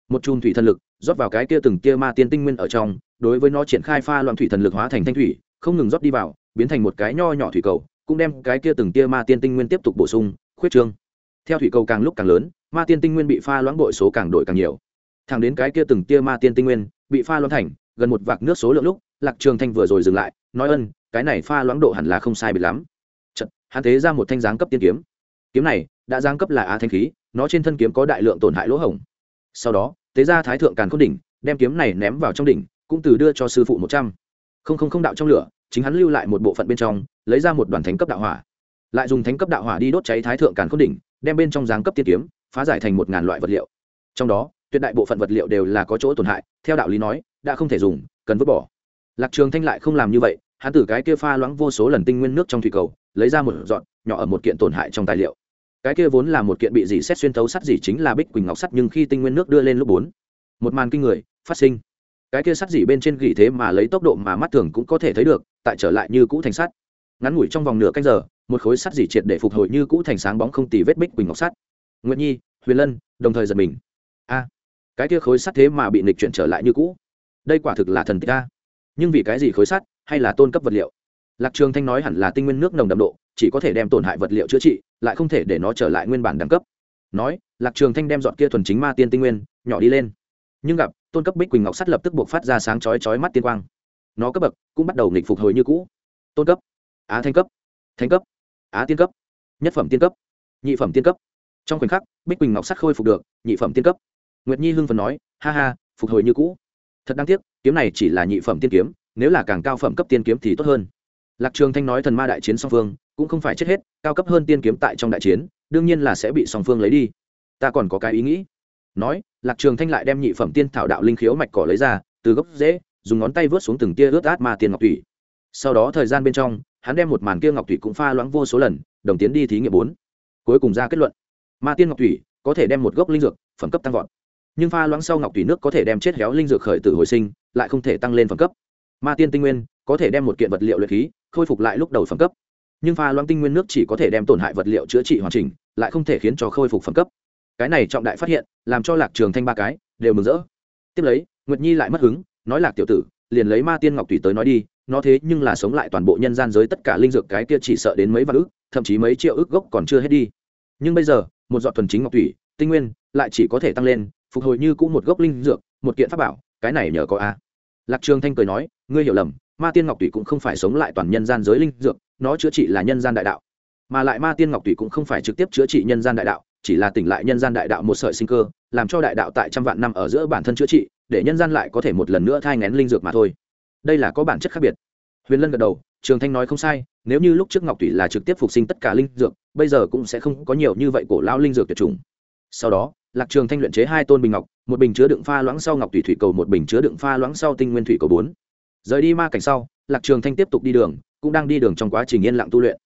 Một chùm thủy thần lực rót vào cái kia từng kia ma tiên tinh nguyên ở trong đối với nó triển khai pha loạn thủy thần lực hóa thành thanh thủy không ngừng rót đi vào biến thành một cái nho nhỏ thủy cầu cũng đem cái kia từng kia ma tiên tinh nguyên tiếp tục bổ sung khuyết trương. Theo thủy cầu càng lúc càng lớn ma tiên tinh nguyên bị pha loãng bội số càng đổi càng nhiều. Thẳng đến cái kia từng kia ma tiên tinh nguyên bị pha loãng thành gần một vạc nước số lượng lúc lạc trường thanh vừa rồi dừng lại nói ân cái này pha loãng độ hẳn là không sai biệt lắm. Chật, hắn thế ra một thanh giáng cấp tiên kiếm. Kiếm này đã giáng cấp là á thanh khí nó trên thân kiếm có đại lượng tổn hại lỗ hổng. Sau đó, tế ra thái thượng càn khôn đỉnh đem kiếm này ném vào trong đỉnh, cũng từ đưa cho sư phụ một trăm. Không không không đạo trong lửa, chính hắn lưu lại một bộ phận bên trong, lấy ra một đoàn thánh cấp đạo hỏa. Lại dùng thánh cấp đạo hỏa đi đốt cháy thái thượng càn khôn đỉnh, đem bên trong giáng cấp tiên kiếm, phá giải thành một ngàn loại vật liệu. Trong đó, tuyệt đại bộ phận vật liệu đều là có chỗ tổn hại, theo đạo lý nói, đã không thể dùng, cần vứt bỏ. Lạc trường thanh lại không làm như vậy, hắn từ cái kia pha loãng vô số lần tinh nguyên nước trong thủy cầu, lấy ra một dọn nhỏ ở một kiện tổn hại trong tài liệu cái kia vốn là một kiện bị dỉ xét xuyên thấu sắt dỉ chính là bích quỳnh ngọc sắt nhưng khi tinh nguyên nước đưa lên lúc bốn, một màn kinh người, phát sinh. Cái kia sắt dỉ bên trên gỉ thế mà lấy tốc độ mà mắt thường cũng có thể thấy được, tại trở lại như cũ thành sắt. Ngắn ngủi trong vòng nửa canh giờ, một khối sắt dỉ triệt để phục hồi như cũ thành sáng bóng không tì vết bích quỳnh ngọc sắt. Nguyệt nhi, huyền lân, đồng thời giật mình. A, cái kia khối sắt thế mà bị nịch chuyển trở lại như cũ. Đây quả thực là thần tích a. Nhưng vì cái gì khối sắt, hay là tôn cấp vật liệu? Lạc trường thanh nói hẳn là tinh nguyên nước nồng đậm độ chỉ có thể đem tổn hại vật liệu chữa trị, lại không thể để nó trở lại nguyên bản đẳng cấp. Nói, lạc trường thanh đem dọn kia thuần chính ma tiên tinh nguyên, nhỏ đi lên. Nhưng gặp, tôn cấp bích quỳnh ngọc sắt lập tức buộc phát ra sáng chói chói mắt tiên quang. Nó cấp bậc cũng bắt đầu nghịch phục hồi như cũ. Tôn cấp, á thanh cấp thanh cấp, á tiên cấp, nhất phẩm tiên cấp, nhị phẩm tiên cấp. Trong khoảnh khắc, bích quỳnh ngọc sắt khôi phục được, nhị phẩm tiên cấp. Nguyệt nhi hưng phần nói, ha ha, phục hồi như cũ. Thật đáng tiếc, kiếm này chỉ là nhị phẩm tiên kiếm, nếu là càng cao phẩm cấp tiên kiếm thì tốt hơn lạc trường thanh nói thần ma đại chiến song phương, cũng không phải chết hết, cao cấp hơn tiên kiếm tại trong đại chiến, đương nhiên là sẽ bị song phương lấy đi. Ta còn có cái ý nghĩ. Nói, lạc trường thanh lại đem nhị phẩm tiên thảo đạo linh khiếu mạch cỏ lấy ra, từ gốc dễ dùng ngón tay vớt xuống từng tia ướt át ma tiên ngọc thủy sau đó thời gian bên trong, hắn đem một màn kia ngọc thủy cũng pha loãng vô số lần, đồng tiến đi thí nghiệm bốn. Cuối cùng ra kết luận, ma tiên ngọc thủy có thể đem một gốc linh dược phẩm cấp tăng vọt, nhưng pha loãng sau ngọc thủy nước có thể đem chết héo linh dược khởi tử hồi sinh, lại không thể tăng lên phẩm cấp. Ma tiên tinh nguyên có thể đem một kiện vật liệu luyện khí khôi phục lại lúc đầu phẩm cấp. Nhưng pha loãng tinh nguyên nước chỉ có thể đem tổn hại vật liệu chữa trị hoàn chỉnh, lại không thể khiến cho khôi phục phẩm cấp. Cái này trọng đại phát hiện, làm cho lạc trường thanh ba cái đều mừng rỡ. Tiếp lấy, nguyệt nhi lại mất hứng, nói lạc tiểu tử, liền lấy ma tiên ngọc thủy tới nói đi, nó thế nhưng là sống lại toàn bộ nhân gian giới tất cả linh dược cái kia chỉ sợ đến mấy vạn ức, thậm chí mấy triệu ức gốc còn chưa hết đi. Nhưng bây giờ, một giọt thuần chính ngọc thủy tinh nguyên lại chỉ có thể tăng lên, phục hồi như cũ một gốc linh dược, một kiện pháp bảo, cái này nhờ có a. Lạc trường thanh cười nói, ngươi hiểu lầm ma tiên ngọc tủy cũng không phải sống lại toàn nhân gian giới linh dược, nó chữa trị là nhân gian đại đạo. Mà lại ma tiên ngọc tủy cũng không phải trực tiếp chữa trị nhân gian đại đạo, chỉ là tỉnh lại nhân gian đại đạo một sợi sinh cơ, làm cho đại đạo tại trăm vạn năm ở giữa bản thân chữa trị, để nhân gian lại có thể một lần nữa thai ngén linh dược mà thôi. Đây là có bản chất khác biệt. Huyền lân gật đầu, trường thanh nói không sai, nếu như lúc trước ngọc tủy là trực tiếp phục sinh tất cả linh dược, bây giờ cũng sẽ không có nhiều như vậy cổ lao linh dược tuyệt chủng. Sau đó, lạc trường thanh luyện chế hai tôn bình ngọc, một bình chứa đựng pha loãng sau ngọc thủy thủy cầu, một bình chứa đựng pha loãng sau tinh nguyên thủy cầu bốn rời đi ma cảnh sau, lạc trường thanh tiếp tục đi đường, cũng đang đi đường trong quá trình yên lặng tu luyện.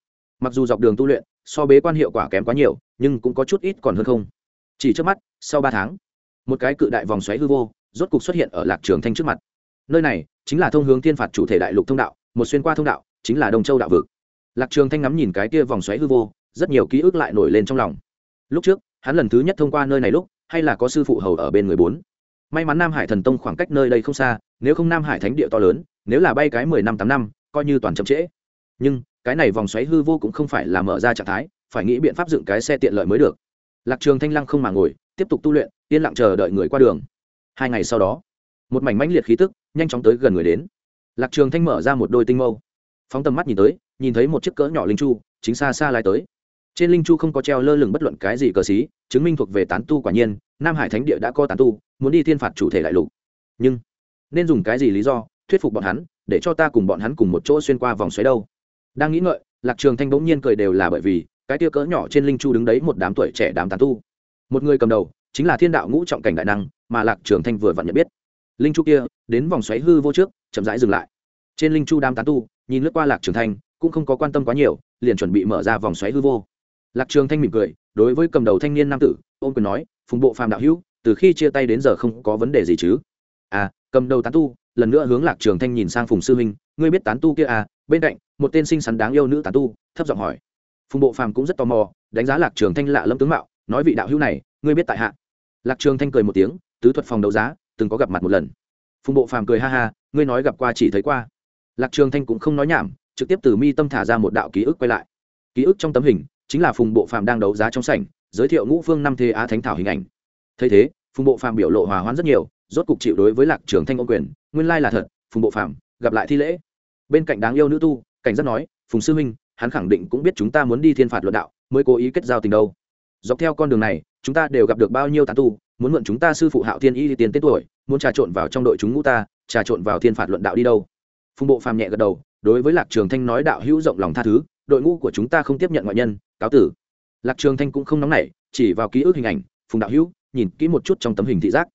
Mặc dù dọc đường tu luyện, so bế quan hiệu quả kém quá nhiều, nhưng cũng có chút ít còn hơn không. Chỉ trước mắt, sau ba tháng, một cái cự đại vòng xoáy hư vô, rốt cục xuất hiện ở lạc trường thanh trước mặt. Nơi này chính là thông hướng thiên phạt chủ thể đại lục thông đạo, một xuyên qua thông đạo, chính là đông châu đạo vực. Lạc trường thanh ngắm nhìn cái kia vòng xoáy hư vô, rất nhiều ký ức lại nổi lên trong lòng. Lúc trước, hắn lần thứ nhất thông qua nơi này lúc, hay là có sư phụ hầu ở bên người bốn. May mắn nam hải thần tông khoảng cách nơi đây không xa nếu không nam hải thánh địa to lớn, nếu là bay cái mười năm, tám năm, coi như toàn chậm trễ. Nhưng, cái này vòng xoáy hư vô cũng không phải là mở ra trạng thái, phải nghĩ biện pháp dựng cái xe tiện lợi mới được. Lạc trường thanh lăng không mà ngồi, tiếp tục tu luyện, yên lặng chờ đợi người qua đường. Hai ngày sau đó, một mảnh mãnh liệt khí tức nhanh chóng tới gần người đến. Lạc trường thanh mở ra một đôi tinh mâu. Phóng tầm mắt nhìn tới, nhìn thấy một chiếc cỡ nhỏ linh chu, chính xa xa lái tới. Trên linh chu không có treo lơ lửng bất luận cái gì cờ xí, chứng minh thuộc về tán tu quả nhiên, nam hải thánh địa đã có tán tu, muốn đi thiên phạt chủ thể đại lục. Nhưng nên dùng cái gì lý do thuyết phục bọn hắn để cho ta cùng bọn hắn cùng một chỗ xuyên qua vòng xoáy đâu? Đang nghĩ ngợi, lạc trường thanh bỗng nhiên cười đều là bởi vì cái tia cỡ nhỏ trên linh chu đứng đấy một đám tuổi trẻ đám tán tu. Một người cầm đầu chính là thiên đạo ngũ trọng cảnh đại năng mà lạc trường thanh vừa vặn nhận biết. Linh chu kia đến vòng xoáy hư vô trước, chậm rãi dừng lại. Trên linh chu đám tán tu, nhìn lướt qua lạc trường thanh, cũng không có quan tâm quá nhiều, liền chuẩn bị mở ra vòng xoáy hư vô. Lạc trường thanh mỉm cười, đối với cầm đầu thanh niên nam tử, ôm quyền nói, phùng bộ phàm đạo hữu, từ khi chia tay đến giờ không có vấn đề gì chứ? À cầm đầu tán tu, lần nữa hướng lạc trường thanh nhìn sang phùng sư huynh ngươi biết tán tu kia à? Bên cạnh, một tên xinh xắn đáng yêu nữ tán tu, thấp giọng hỏi. Phùng bộ phàm cũng rất tò mò, đánh giá lạc trường thanh lạ lâm tướng mạo, nói, vị đạo hữu này, ngươi biết tại hạ. Lạc trường thanh cười một tiếng, tứ thuật phòng đấu giá, từng có gặp mặt một lần. Phùng bộ phàm cười ha ha, ngươi nói gặp qua chỉ thấy qua. Lạc trường thanh cũng không nói nhảm, trực tiếp từ mi tâm thả ra một đạo ký ức quay lại. Ký ức trong tấm hình, chính là phùng bộ phàm đang đấu giá trong sảnh, giới thiệu ngũ phương năm thế á thánh thảo hình ảnh. Thấy thế, phùng bộ phàm biểu lộ hòa hoãn rất nhiều rốt cục chịu đối với lạc trường thanh ô quyền, nguyên lai là thật, phùng bộ phàm, gặp lại thi lễ. Bên cạnh đáng yêu nữ tu, cảnh giác nói, phùng sư huynh, hắn khẳng định cũng biết chúng ta muốn đi thiên phạt luận đạo, mới cố ý kết giao tình đâu. Dọc theo con đường này, chúng ta đều gặp được bao nhiêu tán tu, muốn mượn chúng ta sư phụ hạo thiên y tiền tên tuổi, muốn trà trộn vào trong đội chúng ngũ ta, trà trộn vào thiên phạt luận đạo đi đâu. Phùng bộ phàm nhẹ gật đầu, đối với lạc trường thanh nói đạo hữu rộng lòng tha thứ, đội ngũ của chúng ta không tiếp nhận ngoại nhân, cáo tử. Lạc trường thanh cũng không nóng nảy, chỉ vào ký ức hình ảnh, phùng đạo hữu, nhìn kỹ một chút trong tấm hình thị giác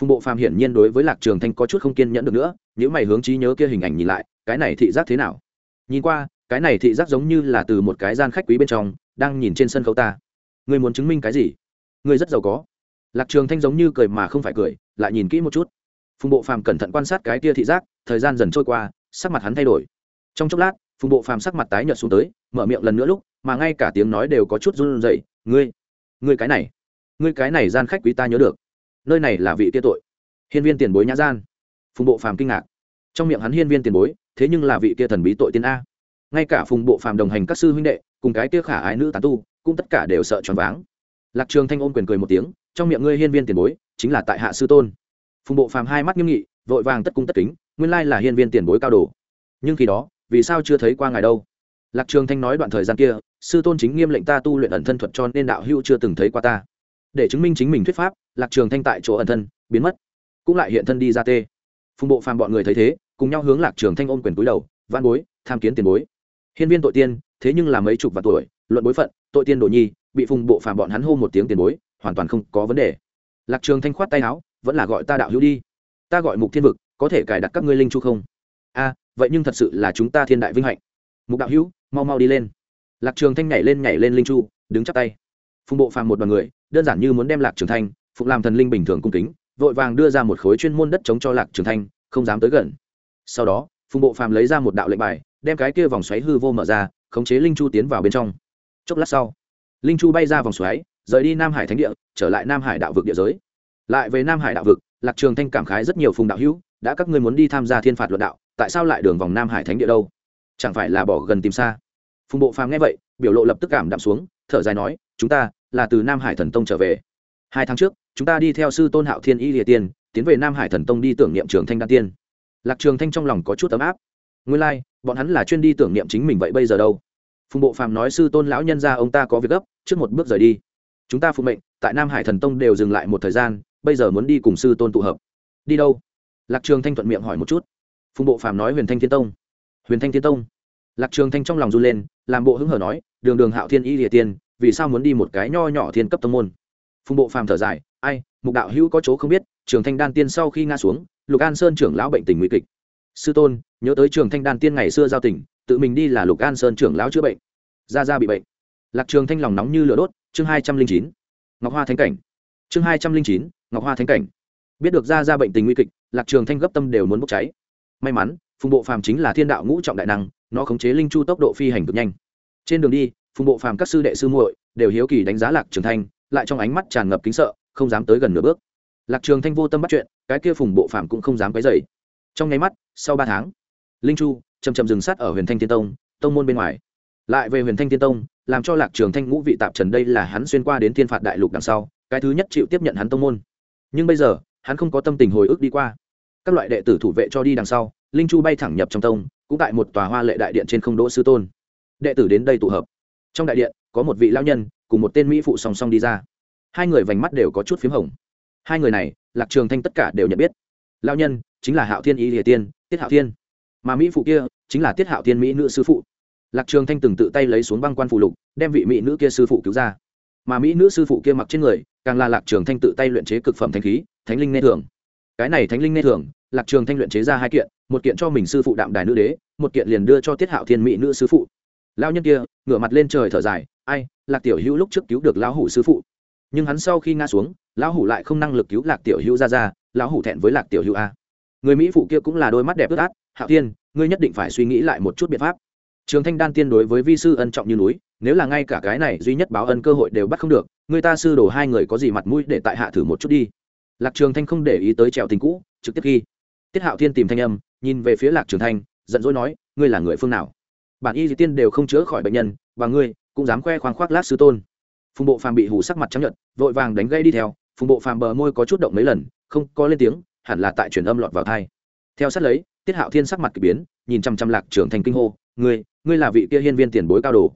phùng bộ phàm hiển nhiên đối với lạc trường thanh có chút không kiên nhẫn được nữa nếu mày hướng trí nhớ kia hình ảnh nhìn lại, cái này thị giác thế nào? Nhìn qua, cái này thị giác giống như là từ một cái gian khách quý bên trong, đang nhìn trên sân khấu ta. Ngươi muốn chứng minh cái gì? Ngươi rất giàu có. Lạc trường thanh giống như cười mà không phải cười, lại nhìn kỹ một chút. Phùng bộ phàm cẩn thận quan sát cái tia thị giác, thời gian dần trôi qua, sắc mặt hắn thay đổi. Trong chốc lát, phùng bộ phàm sắc mặt tái nhợt xuống tới, mở miệng lần nữa lúc, mà ngay cả tiếng nói đều có chút run rẩy, ngươi ngươi cái này, ngươi cái này gian khách quý ta nhớ được nơi này là vị kia tội. Hiên viên tiền bối nhã gian. Phùng bộ phàm kinh ngạc. Trong miệng hắn hiên viên tiền bối, thế nhưng là vị kia thần bí tội tiên a. Ngay cả phùng bộ phàm đồng hành các sư huynh đệ, cùng cái kia khả ái nữ tán tu, cũng tất cả đều sợ choáng váng. Lạc trường thanh ôn quyền cười một tiếng, trong miệng ngươi hiên viên tiền bối, chính là tại hạ sư tôn. Phùng bộ phàm hai mắt nghiêm nghị, vội vàng tất cung tất kính, nguyên lai là hiên viên tiền bối cao đồ. Nhưng khi đó, vì sao chưa thấy qua ngài đâu? Lạc trường thanh nói đoạn thời gian kia, sư tôn chính nghiêm lệnh ta tu luyện ẩn thân thuật cho nên đạo hữu chưa từng thấy qua ta để chứng minh chính mình thuyết pháp, lạc trường thanh tại chỗ ẩn thân, biến mất. Cũng lại hiện thân đi ra tê. Phùng bộ phàm bọn người thấy thế, cùng nhau hướng lạc trường thanh ôm quyền túi đầu văn bối, tham kiến tiền bối. Hiên viên tội tiên, thế nhưng là mấy chục vạn tuổi, luận bối phận, tội tiên đồ nhi, bị phùng bộ phàm bọn hắn hô một tiếng tiền bối, hoàn toàn không có vấn đề. Lạc trường thanh khoát tay áo, vẫn là gọi ta đạo hữu đi. Ta gọi mục thiên vực, có thể cài đặt các ngươi linh chu không? A, vậy nhưng thật sự là chúng ta thiên đại vinh hạnh. Mục đạo hữu, mau mau đi lên. Lạc trường thanh nhảy lên nhảy lên linh chu, đứng chắp tay. Phùng bộ phàm một đoàn người đơn giản như muốn đem lạc trường thanh, phục làm thần linh bình thường cung kính, vội vàng đưa ra một khối chuyên môn đất chống cho lạc trường thanh, không dám tới gần. Sau đó, phùng bộ phàm lấy ra một đạo lệnh bài, đem cái kia vòng xoáy hư vô mở ra, khống chế linh chu tiến vào bên trong. Chốc lát sau, linh chu bay ra vòng xoáy, rời đi nam hải thánh địa, trở lại nam hải đạo vực địa giới. Lại về nam hải đạo vực, lạc trường thanh cảm khái rất nhiều phùng đạo hữu, đã các ngươi muốn đi tham gia thiên phạt luận đạo, tại sao lại đường vòng nam hải thánh địa đâu? Chẳng phải là bỏ gần tìm xa? Phùng bộ phàm nghe vậy, biểu lộ lập tức cảm đạm xuống, thở dài nói, chúng ta là từ nam hải thần tông trở về. Hai tháng trước chúng ta đi theo sư tôn hạo thiên y địa tiên tiến về nam hải thần tông đi tưởng niệm trường thanh đan tiên. Lạc trường thanh trong lòng có chút ấm áp. Nguyên lai、like, bọn hắn là chuyên đi tưởng niệm chính mình vậy bây giờ đâu? Phùng bộ phàm nói sư tôn lão nhân ra ông ta có việc gấp trước một bước rời đi. Chúng ta phụ mệnh tại nam hải thần tông đều dừng lại một thời gian bây giờ muốn đi cùng sư tôn tụ hợp. Đi đâu? Lạc trường thanh thuận miệng hỏi một chút. Phùng bộ phàm nói huyền thanh thiên tông. Huyền thanh thiên tông. Lạc trường thanh trong lòng run lên làm bộ hứng hở nói đường đường hạo thiên y địa tiên vì sao muốn đi một cái nho nhỏ thiên cấp tông môn? Phùng bộ phàm thở dài, ai, mục đạo hữu có chỗ không biết, trường thanh đan tiên sau khi ngã xuống, lục an sơn trưởng lão bệnh tình nguy kịch. Sư tôn, nhớ tới trường thanh đan tiên ngày xưa giao tỉnh tự mình đi là lục an sơn trưởng lão chữa bệnh. Gia gia bị bệnh. Lạc trường thanh lòng nóng như lửa đốt, chương hai trăm linh chín, ngọc hoa thánh cảnh. Chương hai trăm linh chín, ngọc hoa thánh cảnh. Biết được gia gia bệnh tình nguy kịch, lạc trường thanh gấp tâm đều muốn bốc cháy. May mắn, phùng bộ phàm chính là thiên đạo ngũ trọng đại năng, nó khống chế linh chu tốc độ phi hành cực nhanh. Trên đường đi phùng bộ phàm các sư đệ sư muội đều hiếu kỳ đánh giá lạc trường thanh, lại trong ánh mắt tràn ngập kính sợ, không dám tới gần nửa bước. Lạc trường thanh vô tâm bắt chuyện, cái kia phùng bộ phàm cũng không dám quấy dày trong nháy mắt, sau ba tháng, linh chu chầm chậm dừng sát ở huyền thanh thiên tông tông môn bên ngoài. Lại về huyền thanh thiên tông, làm cho lạc trường thanh ngũ vị tạp trần đây là hắn xuyên qua đến thiên phạt đại lục đằng sau, cái thứ nhất chịu tiếp nhận hắn tông môn. Nhưng bây giờ, hắn không có tâm tình hồi ức đi qua. Các loại đệ tử thủ vệ cho đi đằng sau, linh chu bay thẳng nhập trong tông, cũng tại một tòa hoa lệ đại điện trên không đỗ sư tôn. Đệ tử đến đây tụ hợp trong đại điện, có một vị lão nhân, cùng một tên mỹ phụ song song đi ra. Hai người vành mắt đều có chút p h í m hồng. Hai người này, lạc trường thanh tất cả đều nhận biết. Lão nhân, chính là hạo thiên y địa tiên, tiết hạo thiên. Mà mỹ phụ kia, chính là tiết hạo thiên mỹ nữ sư phụ. Lạc trường thanh từng tự tay lấy xuống băng quan phụ lục, đem vị mỹ nữ kia sư phụ cứu ra. Mà mỹ nữ sư phụ kia mặc trên người, càng là lạc trường thanh tự tay luyện chế cực phẩm thanh khí, thánh linh nê thường. Cái này thánh linh nê thường, lạc trường thanh luyện chế ra hai kiện, một kiện cho mình sư phụ đạm đài nữ đế, một kiện liền đưa cho tiết hạo thiên mỹ nữ sư phụ lao nhân kia, ngửa mặt lên trời thở dài, ai, lạc tiểu hữu lúc trước cứu được lão hủ sư phụ. Nhưng hắn sau khi ngã xuống, lão hủ lại không năng lực cứu lạc tiểu hữu ra ra, lão hủ thẹn với lạc tiểu hữu a. Người mỹ phụ kia cũng là đôi mắt đẹp ướt át hạo tiên, ngươi nhất định phải suy nghĩ lại một chút biện pháp. Trường thanh đan tiên đối với vi sư ân trọng như núi, nếu là ngay cả cái này duy nhất báo ân cơ hội đều bắt không được, người ta sư đổ hai người có gì mặt mũi để tại hạ thử một chút đi. Lạc trường thanh không để ý tới trèo tình cũ, trực tiếp ghi. Tiết hạo thiên tìm thanh âm, nhìn về phía lạc trường thanh, giận dỗi nói, ngươi là người phương nào? Bản y di tiên đều không chữa khỏi bệnh nhân, và ngươi cũng dám khoe khoang khoác lát sư tôn. Phùng bộ phàm bị hủ sắc mặt trắng nhợt, vội vàng đánh gây đi theo, phùng bộ phàm bờ môi có chút động mấy lần, không có lên tiếng, hẳn là tại truyền âm lọt vào thai. Theo sát lấy, tiết hạo thiên sắc mặt k ỳ biến, nhìn chăm chăm lạc trưởng thành kinh hô, ngươi ngươi là vị kia hiên viên tiền bối cao đồ.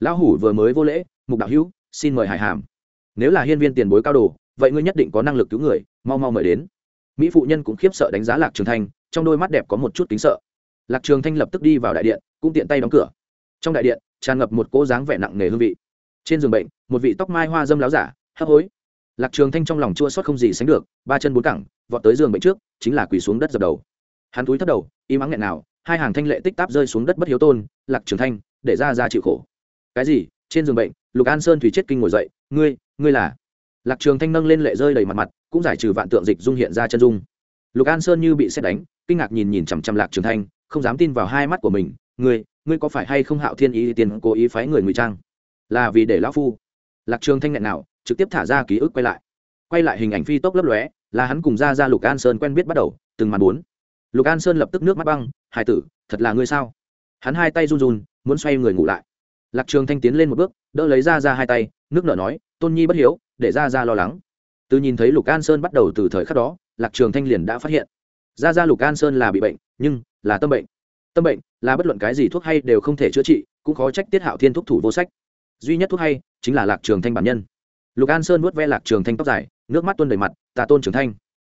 Lão hủ vừa mới vô lễ, mục đạo hữu, xin mời hải hàm. Nếu là hiên viên tiền bối cao đồ, vậy ngươi nhất định có năng lực cứu người, mau mau mời đến. Mỹ phụ nhân cũng khiếp sợ đánh giá lạc trường thanh trong đôi mắt đẹp có một chút kính sợ. Lạc trường thanh lập tức đi vào đại điện cũng tiện tay đóng cửa. Trong đại điện, tràn ngập một cỗ dáng vẻ nặng nề hương vị. Trên giường bệnh, một vị tóc mai hoa dâm láo giả, hấp hối. Lạc trường thanh trong lòng chua xót không gì sánh được, ba chân bốn cẳng, vọt tới giường bệnh trước, chính là quỳ xuống đất dập đầu. Hắn túi thấp đầu, im ắng nghẹn nào, hai hàng thanh lệ tích táp rơi xuống đất bất hiếu tôn, lạc trường thanh, để ra ra chịu khổ. Cái gì? Trên giường bệnh, lục an sơn thủy chết kinh ngồi dậy, ngươi ngươi là? Lạc trường thanh nâng lên lệ rơi đầy mặt mặt, cũng giải trừ vạn tượng dịch dung hiện ra chân dung. Lục an sơn như bị xét đánh, kinh ngạc nhìn nhìn chằm chằm lạc trường thanh, không dám tin vào hai mắt của mình ngươi ngươi có phải hay không hạo thiên ý tiền cố ý phái người ngụy trang? Là vì để lão phu. Lạc trường thanh nghẹn nào, trực tiếp thả ra ký ức quay lại. Quay lại hình ảnh phi tốc lấp lóe, là hắn cùng ra ra lục an sơn quen biết bắt đầu, từng màn bốn. Lục an sơn lập tức nước mắt băng, hải tử, thật là ngươi sao? Hắn hai tay run run, muốn xoay người ngủ lại. Lạc trường thanh tiến lên một bước, đỡ lấy ra ra hai tay, nước nở nói, tôn nhi bất hiếu, để ra ra lo lắng. Từ nhìn thấy lục an sơn bắt đầu từ thời khắc đó, lạc trường thanh liền đã phát hiện. Ra ra lục an sơn là bị bệnh, nhưng là tâm bệnh tâm bệnh, là bất luận cái gì thuốc hay đều không thể chữa trị, cũng khó trách tiết hạo thiên thuốc thủ vô sách. Duy nhất thuốc hay chính là lạc trường thanh bản nhân. Lục an sơn vuốt ve lạc trường thanh tóc dài, nước mắt tuôn đầy mặt, ta tôn trường thanh,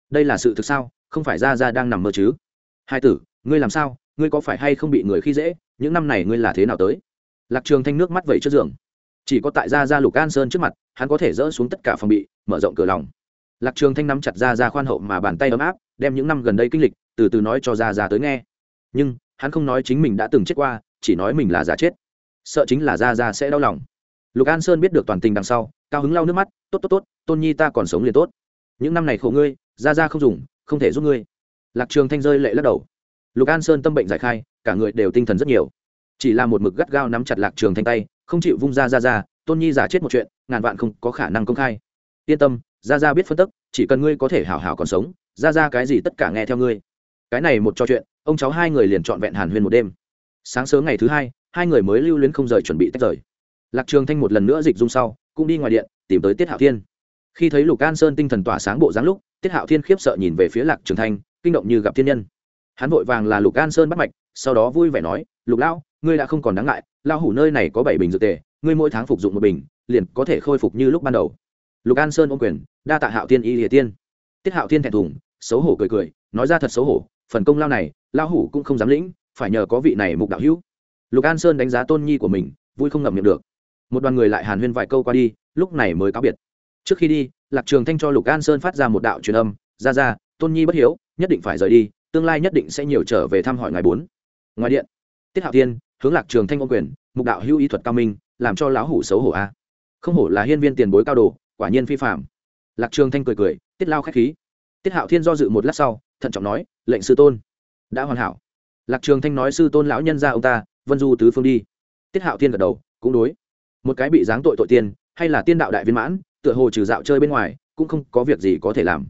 đây là sự thực sao? Không phải ra ra đang nằm mơ chứ? Hai tử, ngươi làm sao? Ngươi có phải hay không bị người khi dễ? Những năm này ngươi là thế nào tới? Lạc trường thanh nước mắt vẩy trước giường. Chỉ có tại gia gia lục an sơn trước mặt, hắn có thể dỡ xuống tất cả phòng bị, mở rộng cửa lòng. Lạc trường thanh nắm chặt ra ra khoan hậu mà bàn tay ấm áp, đem những năm gần đây kinh lịch, từ từ nói cho ra ra tới nghe. Nhưng hắn không nói chính mình đã từng chết qua, chỉ nói mình là giả chết. Sợ chính là ra ra sẽ đau lòng. Lục an sơn biết được toàn tình đằng sau, cao hứng lau nước mắt, tốt tốt tốt, tôn nhi ta còn sống liền tốt. Những năm này khổ ngươi ra ra không dùng, không thể giúp ngươi. Lạc trường thanh rơi lệ lắc đầu. Lục an sơn tâm bệnh giải khai, cả người đều tinh thần rất nhiều. Chỉ là một mực gắt gao nắm chặt lạc trường thanh tay, không chịu vung ra ra ra tôn nhi giả chết một chuyện, ngàn vạn không có khả năng công khai. Yên tâm ra ra biết phân tức, chỉ cần ngươi có thể hảo hảo còn sống ra ra cái gì tất cả nghe theo ngươi. Cái này một trò chuyện ông cháu hai người liền trọn vẹn hàn huyên một đêm. Sáng sớm ngày thứ hai hai người mới lưu luyến không rời chuẩn bị tách rời. Lạc trường thanh một lần nữa dịch dung sau, cũng đi ngoài điện, tìm tới tiết hạo thiên. Khi thấy lục an sơn tinh thần tỏa sáng bộ dáng lúc, tiết hạo thiên khiếp sợ nhìn về phía lạc trường thanh, kinh động như gặp thiên nhân. Hắn vội vàng là lục an sơn bắt mạch, sau đó vui vẻ nói, lục lão, ngươi đã không còn đáng ngại lao hủ nơi này có bảy bình dược tề, ngươi mỗi tháng phục dụng một bình, liền có thể khôi phục như lúc ban đầu. Lục an sơn ôm quyền, đa tạ hạo Thiên y địa tiên. Tiết hạo Thiên thẹn thùng, xấu hổ cười cười, nói ra thật xấu hổ, phần công lao này lão hủ cũng không dám lĩnh, phải nhờ có vị này mục đạo hữu. Lục an sơn đánh giá tôn nhi của mình, vui không ngậm miệng được. Một đoàn người lại hàn huyên vài câu qua đi, lúc này mới cáo biệt. Trước khi đi, lạc trường thanh cho lục an sơn phát ra một đạo truyền âm, ra ra, tôn nhi bất hiếu, nhất định phải rời đi, tương lai nhất định sẽ nhiều trở về thăm hỏi ngài bốn. Ngoài điện, tiết hạo tiên hướng lạc trường thanh ôm quyền, mục đạo hữu y thuật cao minh, làm cho lão hủ xấu hổ a. Không hổ là hiên viên tiền bối cao đồ, quả nhiên phi phạm lạc trường thanh cười cười, tiết lao khách khí. Tiết hạo thiên do dự một lát sau, thận trọng nói, lệnh sư tôn đã hoàn hảo. Lạc trường thanh nói sư tôn lão nhân ra ông ta, vân du tứ phương đi. Tiết hạo thiên gật đầu, cũng đối. Một cái bị giáng tội tội tiên, hay là tiên đạo đại viên mãn, tựa hồ trừ dạo chơi bên ngoài, cũng không có việc gì có thể làm.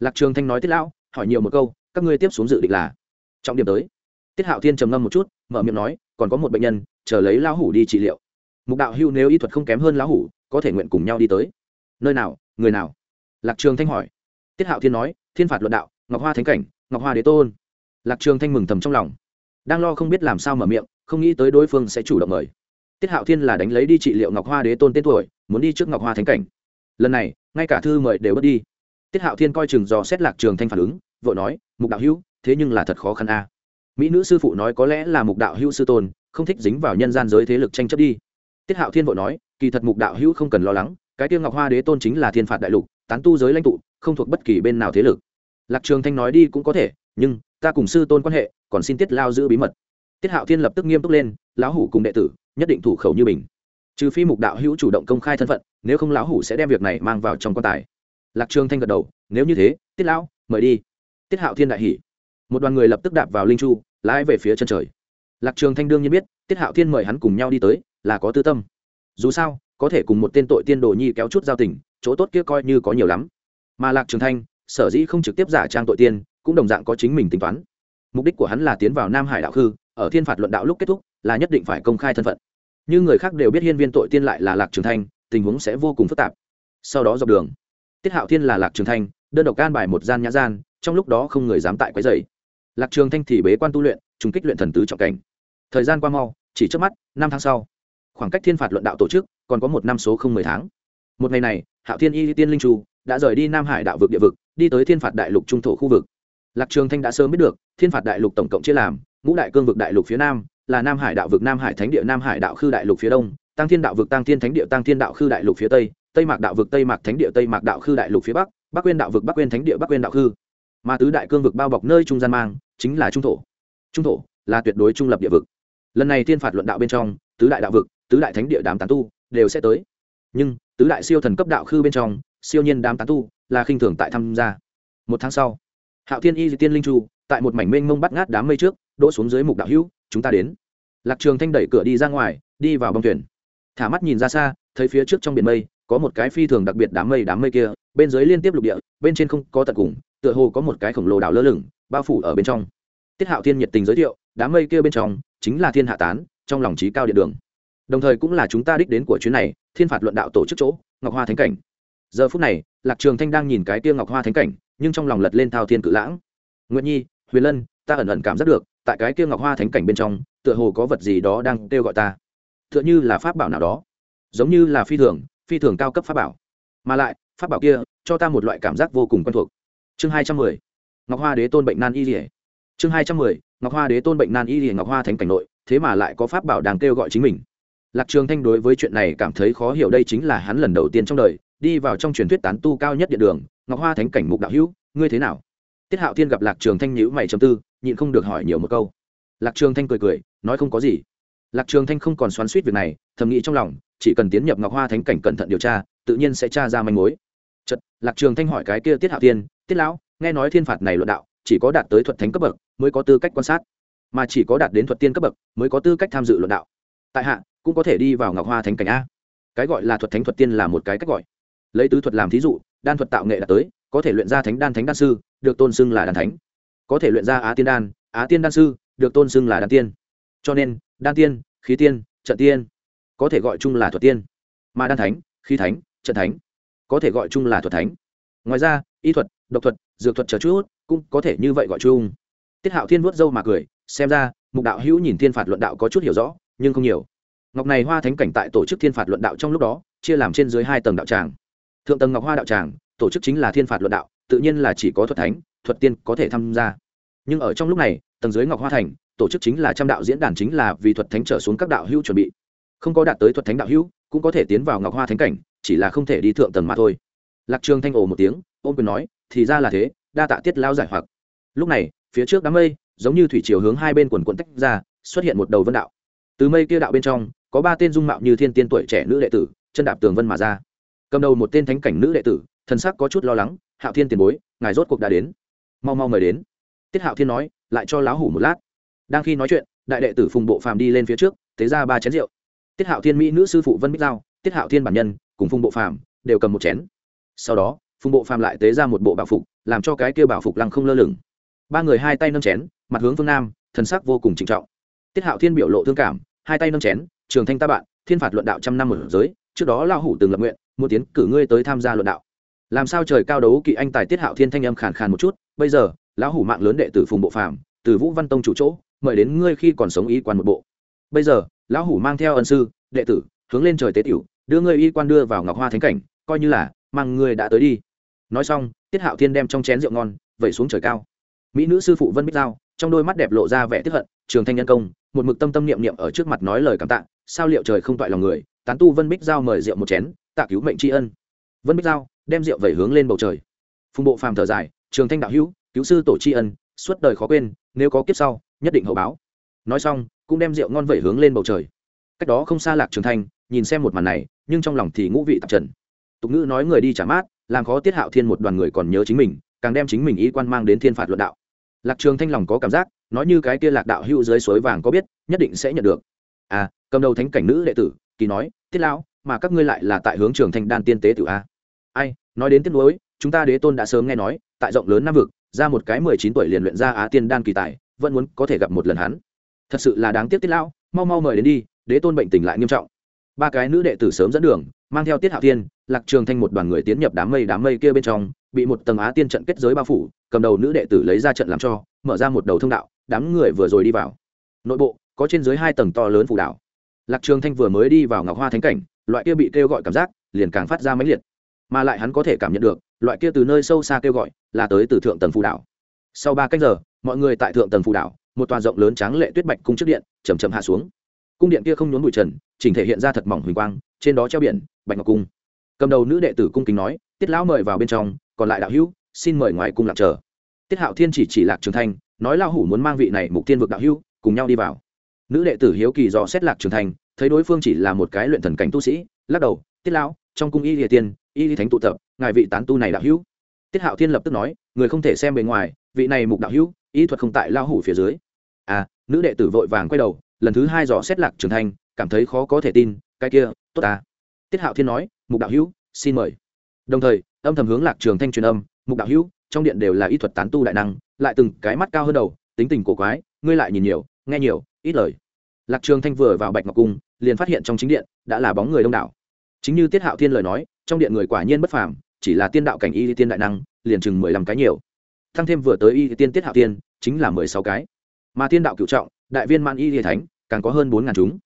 Lạc trường thanh nói tiết lão, hỏi nhiều một câu, các ngươi tiếp xuống dự định là? Trọng điểm tới. Tiết hạo thiên trầm ngâm một chút, mở miệng nói, còn có một bệnh nhân, chờ lấy lão hủ đi trị liệu. Mục đạo hưu nếu y thuật không kém hơn lão hủ, có thể nguyện cùng nhau đi tới. Nơi nào, người nào? Lạc trường thanh hỏi. Tiết hạo thiên nói, thiên phạt luận đạo, ngọc hoa thánh cảnh, ngọc hoa đế tôn lạc trường thanh mừng thầm trong lòng. Đang lo không biết làm sao mở miệng, không nghĩ tới đối phương sẽ chủ động mời. Tiết hạo thiên là đánh lấy đi trị liệu ngọc hoa đế tôn tên tuổi, muốn đi trước ngọc hoa thánh cảnh. Lần này, ngay cả thư mời đều bớt đi. Tiết hạo thiên coi chừng dò xét lạc trường thanh phản ứng, vội nói, mục đạo hữu, thế nhưng là thật khó khăn a. Mỹ nữ sư phụ nói có lẽ là mục đạo hữu sư tôn, không thích dính vào nhân gian giới thế lực tranh chấp đi. Tiết hạo thiên vội nói, kỳ thật mục đạo hữu không cần lo lắng, cái tiêu ngọc hoa đế tôn chính là thiên phạt đại lục, tán tu giới lãnh tụ, không thuộc bất kỳ bên nào thế lực. Lạc trường thanh nói đi cũng có thể, nhưng ta cùng sư tôn quan hệ, còn xin tiết lao giữ bí mật. Tiết hạo thiên lập tức nghiêm túc lên, lão hủ cùng đệ tử, nhất định thủ khẩu như mình trừ phi mục đạo hữu chủ động công khai thân phận, nếu không lão hủ sẽ đem việc này mang vào trong quan tài. Lạc trường thanh gật đầu, nếu như thế, tiết lão mời đi. Tiết hạo thiên đại hỉ. Một đoàn người lập tức đạp vào linh chu, lái về phía chân trời. Lạc trường thanh đương nhiên biết, tiết hạo thiên mời hắn cùng nhau đi tới, là có tư tâm. Dù sao, có thể cùng một tên tội tiên đồ nhi kéo chút giao tình, chỗ tốt kia coi như có nhiều lắm. Mà lạc trường thanh, sở dĩ không trực tiếp giả trang tội tiên cũng đồng dạng có chính mình tính toán. Mục đích của hắn là tiến vào nam hải đạo khư, ở thiên phạt luận đạo lúc kết thúc, là nhất định phải công khai thân phận. Như người khác đều biết hiên viên tội tiên lại là lạc trường thanh, tình huống sẽ vô cùng phức tạp. Sau đó dọc đường, tiết hạo thiên là lạc trường thanh, đơn độc can bài một gian nhã gian, trong lúc đó không người dám tại quấy dày lạc trường thanh thì bế quan tu luyện, trùng kích luyện thần tứ trọng cảnh. Thời gian qua mau, chỉ trước mắt, năm tháng sau, khoảng cách thiên phạt luận đạo tổ chức còn có một năm số không mười tháng. Một ngày này, hạo thiên y tiên linh chu đã rời đi nam hải đạo vực địa vực, đi tới thiên phạt đại lục trung thổ khu vực lạc trường thanh đã sớm biết được, thiên phạt đại lục tổng cộng chia làm, ngũ đại cương vực đại lục phía nam, là nam hải đạo vực nam hải thánh địa, nam hải đạo khư đại lục phía đông, tăng thiên đạo vực tăng thiên thánh địa, tăng thiên đạo khư đại lục phía tây tây mạc đạo vực tây mạc thánh địa, tây mạc đạo khư đại lục phía bắc bắc quyên đạo vực bắc quyên thánh địa, bắc quyên đạo khư. Mà tứ đại cương vực bao bọc nơi trung gian mang, chính là trung thổ. Trung thổ là tuyệt đối trung lập địa vực. Lần này thiên phạt luận đạo bên trong, tứ đại đạo vực, tứ đại thánh địa đám tán tu đều sẽ tới. Nhưng, tứ đại siêu thần cấp đạo khư bên trong, siêu nhiên đám tán tu là khinh thường tại tham gia. Một tháng sau hạo thiên y di tiên linh chu, tại một mảnh mênh mông bắt ngát đám mây trước, đỗ xuống dưới mục đạo hữu, chúng ta đến. Lạc trường thanh đẩy cửa đi ra ngoài, đi vào bong thuyền. Thả mắt nhìn ra xa, thấy phía trước trong biển mây, có một cái phi thường đặc biệt đám mây đám mây kia, bên dưới liên tiếp lục địa, bên trên không có tận cùng, tựa hồ có một cái khổng lồ đảo lơ lửng, bao phủ ở bên trong. Tiết hạo thiên nhiệt tình giới thiệu, đám mây kia bên trong, chính là thiên hạ tán, trong lòng trí cao điện đường. Đồng thời cũng là chúng ta đích đến của chuyến này, thiên phạt luận đạo tổ chức chỗ, ngọc hoa thánh cảnh giờ phút này, lạc trường thanh đang nhìn cái kia ngọc hoa thánh cảnh, nhưng trong lòng lật lên thao thiên cự lãng. Nguyễn nhi, huyền lân, ta ẩn ẩn cảm giác được, tại cái kia ngọc hoa thánh cảnh bên trong, tựa hồ có vật gì đó đang kêu gọi ta. Tựa như là pháp bảo nào đó. Giống như là phi thường phi thường cao cấp pháp bảo. Mà lại, pháp bảo kia, cho ta một loại cảm giác vô cùng quen thuộc. Chương hai trăm mười, ngọc hoa đế tôn bệnh nan y dỉa chương hai trăm mười, ngọc hoa đế tôn bệnh nan y dỉa ngọc hoa thánh cảnh nội, thế mà lại có pháp bảo đang kêu gọi chính mình. Lạc trường thanh đối với chuyện này cảm thấy khó hiểu, đây chính là hắn lần đầu tiên trong đời đi vào trong truyền thuyết tán tu cao nhất địa đường, ngọc hoa thánh cảnh mục đạo hữu, ngươi thế nào? Tiết hạo thiên gặp lạc trường thanh nhữ mày chấm tư, nhịn không được hỏi nhiều một câu. Lạc trường thanh cười cười, nói không có gì. Lạc trường thanh không còn xoắn suýt việc này, thầm nghĩ trong lòng, chỉ cần tiến nhập ngọc hoa thánh cảnh cẩn thận điều tra, tự nhiên sẽ tra ra manh mối. Chật lạc trường thanh hỏi cái kia tiết hạo thiên, tiết lão, nghe nói thiên phạt này luận đạo, chỉ có đạt tới thuật thánh cấp bậc mới có tư cách quan sát, mà chỉ có đạt đến thuật tiên cấp bậc mới có tư cách tham dự luận đạo. Tại hạ, cũng có thể đi vào ngọc hoa thánh cảnh a. Cái gọi là thuật thánh thuật tiên là một cái cách gọi lấy tứ thuật làm thí dụ, đan thuật tạo nghệ đạt tới, có thể luyện ra thánh đan thánh đan sư, được tôn xưng là đan thánh. Có thể luyện ra á tiên đan, á tiên đan sư, được tôn xưng là đan tiên. Cho nên, đan tiên, khí tiên, trận tiên, có thể gọi chung là thuật tiên. Mà đan thánh, khí thánh, trận thánh, có thể gọi chung là thuật thánh. Ngoài ra, y thuật, độc thuật, dược thuật chờ chút, cũng có thể như vậy gọi chung. Tiết hạo thiên vuốt râu mà cười, xem ra, mục đạo hữu nhìn thiên phạt luận đạo có chút hiểu rõ, nhưng không nhiều. Ngọc này hoa thánh cảnh tại tổ chức thiên phạt luận đạo trong lúc đó, chia làm trên dưới hai tầng đạo tràng thượng tầng ngọc hoa đạo tràng, tổ chức chính là thiên phạt luận đạo, tự nhiên là chỉ có thuật thánh, thuật tiên có thể tham gia. Nhưng ở trong lúc này, tầng dưới ngọc hoa thành, tổ chức chính là trăm đạo diễn đàn chính là vì thuật thánh trở xuống các đạo hữu chuẩn bị. Không có đạt tới thuật thánh đạo hữu, cũng có thể tiến vào ngọc hoa thánh cảnh, chỉ là không thể đi thượng tầng mà thôi. Lạc trường thanh ồ một tiếng ôm quyền nói, thì ra là thế, đa tạ tiết lao giải hoặc. Lúc này, phía trước đám mây, giống như thủy chiều hướng hai bên quần quận tách ra, xuất hiện một đầu vân đạo. Từ mây kia đạo bên trong, có ba tên dung mạo như thiên tiên tuổi trẻ nữ đệ tử, chân đạp tường vân mà ra cầm đầu một tên thánh cảnh nữ đệ tử, thần sắc có chút lo lắng, hạo thiên tiền bối, ngài rốt cuộc đã đến. Mau mau mời đến. Tiết hạo thiên nói, lại cho lão hủ một lát. Đang khi nói chuyện, đại đệ tử phùng bộ phàm đi lên phía trước thế ra ba chén rượu. Tiết hạo thiên mỹ nữ sư phụ vân bích giao, tiết hạo thiên bản nhân, cùng phùng bộ phàm đều cầm một chén. Sau đó, phùng bộ phàm lại tế ra một bộ bảo phục, làm cho cái kia bảo phục lăng không lơ lửng. Ba người hai tay nâng chén, mặt hướng phương nam, thần sắc vô cùng trịnh trọng. Tiết hạo thiên biểu lộ thương cảm, hai tay nâng chén, trường thanh ta bạn, thiên phạt luận đạo trăm năm ở giới trước đó lao hủ từng lập nguyện, muốn tiến cử ngươi tới tham gia luận đạo. Làm sao trời cao đấu kỵ anh tài tiết hạo thiên thanh âm khàn khàn một chút, bây giờ, lão hủ mạng lớn đệ tử phùng bộ phàm, từ vũ văn tông chủ chỗ, mời đến ngươi khi còn sống y quan một bộ. Bây giờ, lão hủ mang theo ân sư, đệ tử, hướng lên trời tế tiểu, đưa ngươi y quan đưa vào ngọc hoa thánh cảnh, coi như là mang ngươi đã tới đi. Nói xong, tiết hạo thiên đem trong chén rượu ngon, vẩy xuống trời cao. Mỹ nữ sư phụ vân bích giao, trong đôi mắt đẹp lộ ra vẻ tiếp hận, trường thanh nhân công, một mực tâm tâm niệm niệm ở trước mặt nói lời cảm tạ, sao liệu trời không toại lòng người tán tu vân bích giao mời rượu một chén, tạ cứu mệnh tri ân. Vân bích giao đem rượu vẩy hướng lên bầu trời. Phùng bộ phàm thở dài, trường thanh đạo hữu, cứu sư tổ tri ân, suốt đời khó quên, nếu có kiếp sau, nhất định hậu báo. Nói xong, cũng đem rượu ngon vẩy hướng lên bầu trời. Cách đó không xa lạc trường thanh, nhìn xem một màn này, nhưng trong lòng thì ngũ vị tạp trần. Tục ngữ nói người đi trả mát, làm khó tiết hạo thiên một đoàn người còn nhớ chính mình, càng đem chính mình ý quan mang đến thiên phạt luận đạo. Lạc trường thanh lòng có cảm giác, nói như cái kia lạc đạo hữu dưới suối vàng có biết, nhất định sẽ nhận được. À cầm đầu thánh cảnh nữ đệ tử kỳ nói, tiết lão, mà các ngươi lại là tại hướng trường thanh đan tiên tế tử a. Ai, nói đến tiết lối chúng ta đế tôn đã sớm nghe nói, tại rộng lớn nam vực, ra một cái mười chín tuổi liền luyện ra á tiên đan kỳ tài, vẫn muốn có thể gặp một lần hắn. Thật sự là đáng tiếc tiết lão, mau mau mời đến đi, đế tôn bệnh tình lại nghiêm trọng. Ba cái nữ đệ tử sớm dẫn đường, mang theo tiết hạo tiên, lạc trường thanh một đoàn người tiến nhập đám mây đám mây kia bên trong, bị một tầng á tiên trận kết giới bao phủ, cầm đầu nữ đệ tử lấy ra trận làm cho, mở ra một đầu thông đạo, đám người vừa rồi đi vào. Nội bộ, có trên dưới hai tầng to lớn phủ đảo lạc trường thanh vừa mới đi vào ngọc hoa thánh cảnh, loại kia bị kêu gọi cảm giác liền càng phát ra mãnh liệt. Mà lại hắn có thể cảm nhận được, loại kia từ nơi sâu xa kêu gọi là tới từ thượng tầng phù đảo. Sau ba cách giờ, mọi người tại thượng tầng phù đảo, một tòa rộng lớn tráng lệ tuyết bạch cung trước điện chầm chậm hạ xuống. Cung điện kia không nhốn bụi trần, chỉnh thể hiện ra thật mỏng huỳnh quang, trên đó treo biển, bạch ngọc cung. Cầm đầu nữ đệ tử cung kính nói, tiết lão mời vào bên trong, còn lại đạo hữu, xin mời ngoài cung lạc chờ. Tiết hạo thiên chỉ chỉ lạc trường thanh, nói lao hủ muốn mang vị này mục tiên vực đạo hữu, cùng nhau đi vào. Nữ đệ tử hiếu kỳ dò xét lạc trường thanh thấy đối phương chỉ là một cái luyện thần cảnh tu sĩ, lắc đầu, tiết lão, trong cung y địa tiên, y lý thánh tụ tập, ngài vị tán tu này đạo hữu. Tiết hạo thiên lập tức nói, người không thể xem bề ngoài, vị này mục đạo hữu, y thuật không tại lao hủ phía dưới. À nữ đệ tử vội vàng quay đầu, lần thứ hai dò xét lạc trường thanh, cảm thấy khó có thể tin, cái kia, tốt à tiết hạo thiên nói, mục đạo hữu, xin mời. Đồng thời, âm thầm hướng lạc trường thanh truyền âm, mục đạo hữu, trong điện đều là y thuật tán tu đại năng, lại từng cái mắt cao hơn đầu, tính tình cổ quái, ngươi lại nhìn nhiều, nghe nhiều, ít lời lạc trường thanh vừa vào bạch ngọc cung, liền phát hiện trong chính điện đã là bóng người đông đảo. Chính như tiết hạo thiên lời nói, trong điện người quả nhiên bất phàm, chỉ là tiên đạo cảnh y tiên đại năng, liền chừng mười lăm cái nhiều. Thăng thêm vừa tới y tiên tiết hạo tiên chính là mười sáu cái. Mà tiên đạo cựu trọng, đại viên man y liên thánh, càng có hơn bốn ngàn chúng.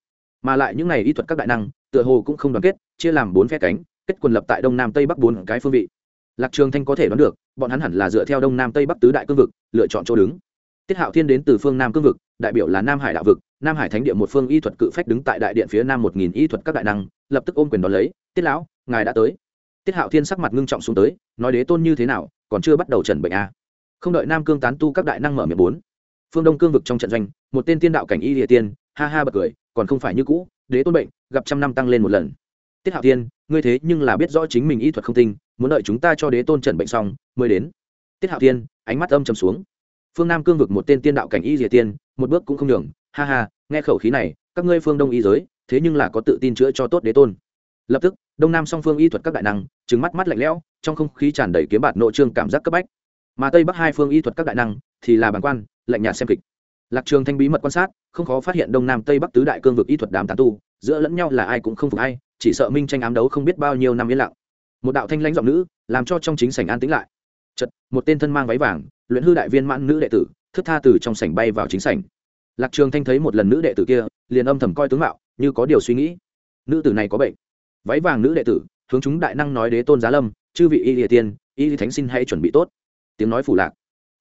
Mà lại những n à y y thuật các đại năng, tựa hồ cũng không đoàn kết, chia làm bốn phe cánh, kết quần lập tại đông nam tây bắc bốn cái phương vị. Lạc trường thanh có thể đoán được, bọn hắn hẳn là dựa theo đông nam tây bắc tứ đại cương vực, lựa chọn chỗ đứng tiết hạo thiên đến từ phương nam cương vực, đại biểu là nam hải đạo vực, nam hải thánh địa một phương y thuật cự phách đứng tại đại điện phía nam một nghìn y thuật các đại năng, lập tức ôm quyền đón lấy, tiết lão, ngài đã tới. Tiết hạo thiên sắc mặt ngưng trọng xuống tới, nói đế tôn như thế nào, còn chưa bắt đầu trần bệnh a à. không đợi nam cương tán tu các đại năng mở miệng bốn. Phương đông cương vực trong trận doanh, một tên tiên đạo cảnh y địa tiên, ha ha bật cười, còn không phải như cũ, đế tôn bệnh, gặp trăm năm tăng lên một lần. Tiết hạo thiên, ngươi thế nhưng là biết rõ chính mình y thuật không tinh, muốn đợi chúng ta cho đế tôn trần bệnh xong, mới đến. Tiết hạo thiên, ánh mắt âm trầm xuống phương nam cương vực một tên tiên đạo cảnh y rìa tiên, một bước cũng không đường ha ha, nghe khẩu khí này, các ngươi phương đông y giới, thế nhưng là có tự tin chữa cho tốt đế tôn. Lập tức, đông nam song phương y thuật các đại năng trứng mắt mắt lạnh lẽo, trong không khí tràn đầy kiếm bạt nội trương cảm giác cấp bách. Mà tây bắc hai phương y thuật các đại năng, thì là bản quan, lạnh nhạt xem kịch. Lạc trường thanh bí mật quan sát, không khó phát hiện đông nam tây bắc tứ đại cương vực y thuật đám tán tu, giữa lẫn nhau là ai cũng không phục ai, chỉ sợ minh tranh ám đấu không biết bao nhiêu năm yên lặng. Một đạo thanh lãnh giọng nữ, làm cho trong chính sảnh an tĩnh lại. Chật một tên thân mang váy vàng luyện hư đại viên mãn nữ đệ tử, thức tha từ trong sảnh bay vào chính sảnh. Lạc trường thanh thấy một lần nữ đệ tử kia, liền âm thầm coi tướng mạo, như có điều suy nghĩ. Nữ tử này có bệnh. Váy vàng nữ đệ tử, hướng chúng đại năng nói đế tôn giá lâm, chư vị y địa tiên, y lý thánh xin hãy chuẩn bị tốt. Tiếng nói phủ lạc.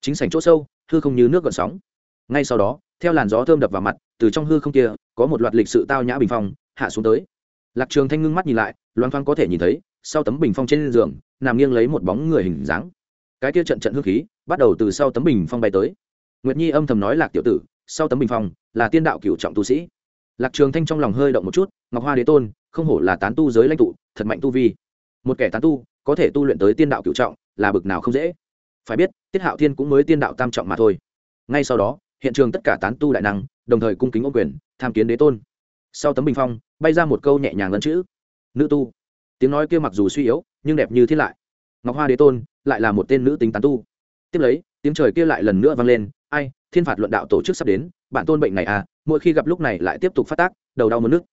Chính sảnh chỗ sâu, hư không như nước gợn sóng. Ngay sau đó, theo làn gió thơm đập vào mặt, từ trong hư không kia, có một loạt lịch sự tao nhã bình phong, hạ xuống tới. Lạc trường thanh ngưng mắt nhìn lại, loan thoáng có thể nhìn thấy, sau tấm bình phong trên giường, nằm nghiêng lấy một bóng người hình dáng. Cái kia trận trận hương khí bắt đầu từ sau tấm bình phong bay tới. Nguyệt nhi âm thầm nói lạc tiểu tử, sau tấm bình phong, là tiên đạo cửu trọng tu sĩ. Lạc trường thanh trong lòng hơi động một chút, ngọc hoa đế tôn, không hổ là tán tu giới lãnh tụ, thật mạnh tu vi. Một kẻ tán tu, có thể tu luyện tới tiên đạo cửu trọng, là bực nào không dễ. Phải biết, tiết hạo thiên cũng mới tiên đạo tam trọng mà thôi. Ngay sau đó, hiện trường tất cả tán tu đại năng, đồng thời cung kính ô quyền, tham kiến đế tôn. Sau tấm bình phong, bay ra một câu nhẹ nhàng lẫn chữ. Nữ tu. Tiếng nói kia mặc dù suy yếu, nhưng đẹp như thiết lại. Ngọc hoa đế tôn, lại là một tên nữ tính tán tu tiếp lấy, tiếng trời kia lại lần nữa vang lên, ai, thiên phạt luận đạo tổ chức sắp đến, bạn tôn bệnh này à mỗi khi gặp lúc này lại tiếp tục phát tác, đầu đau mất nước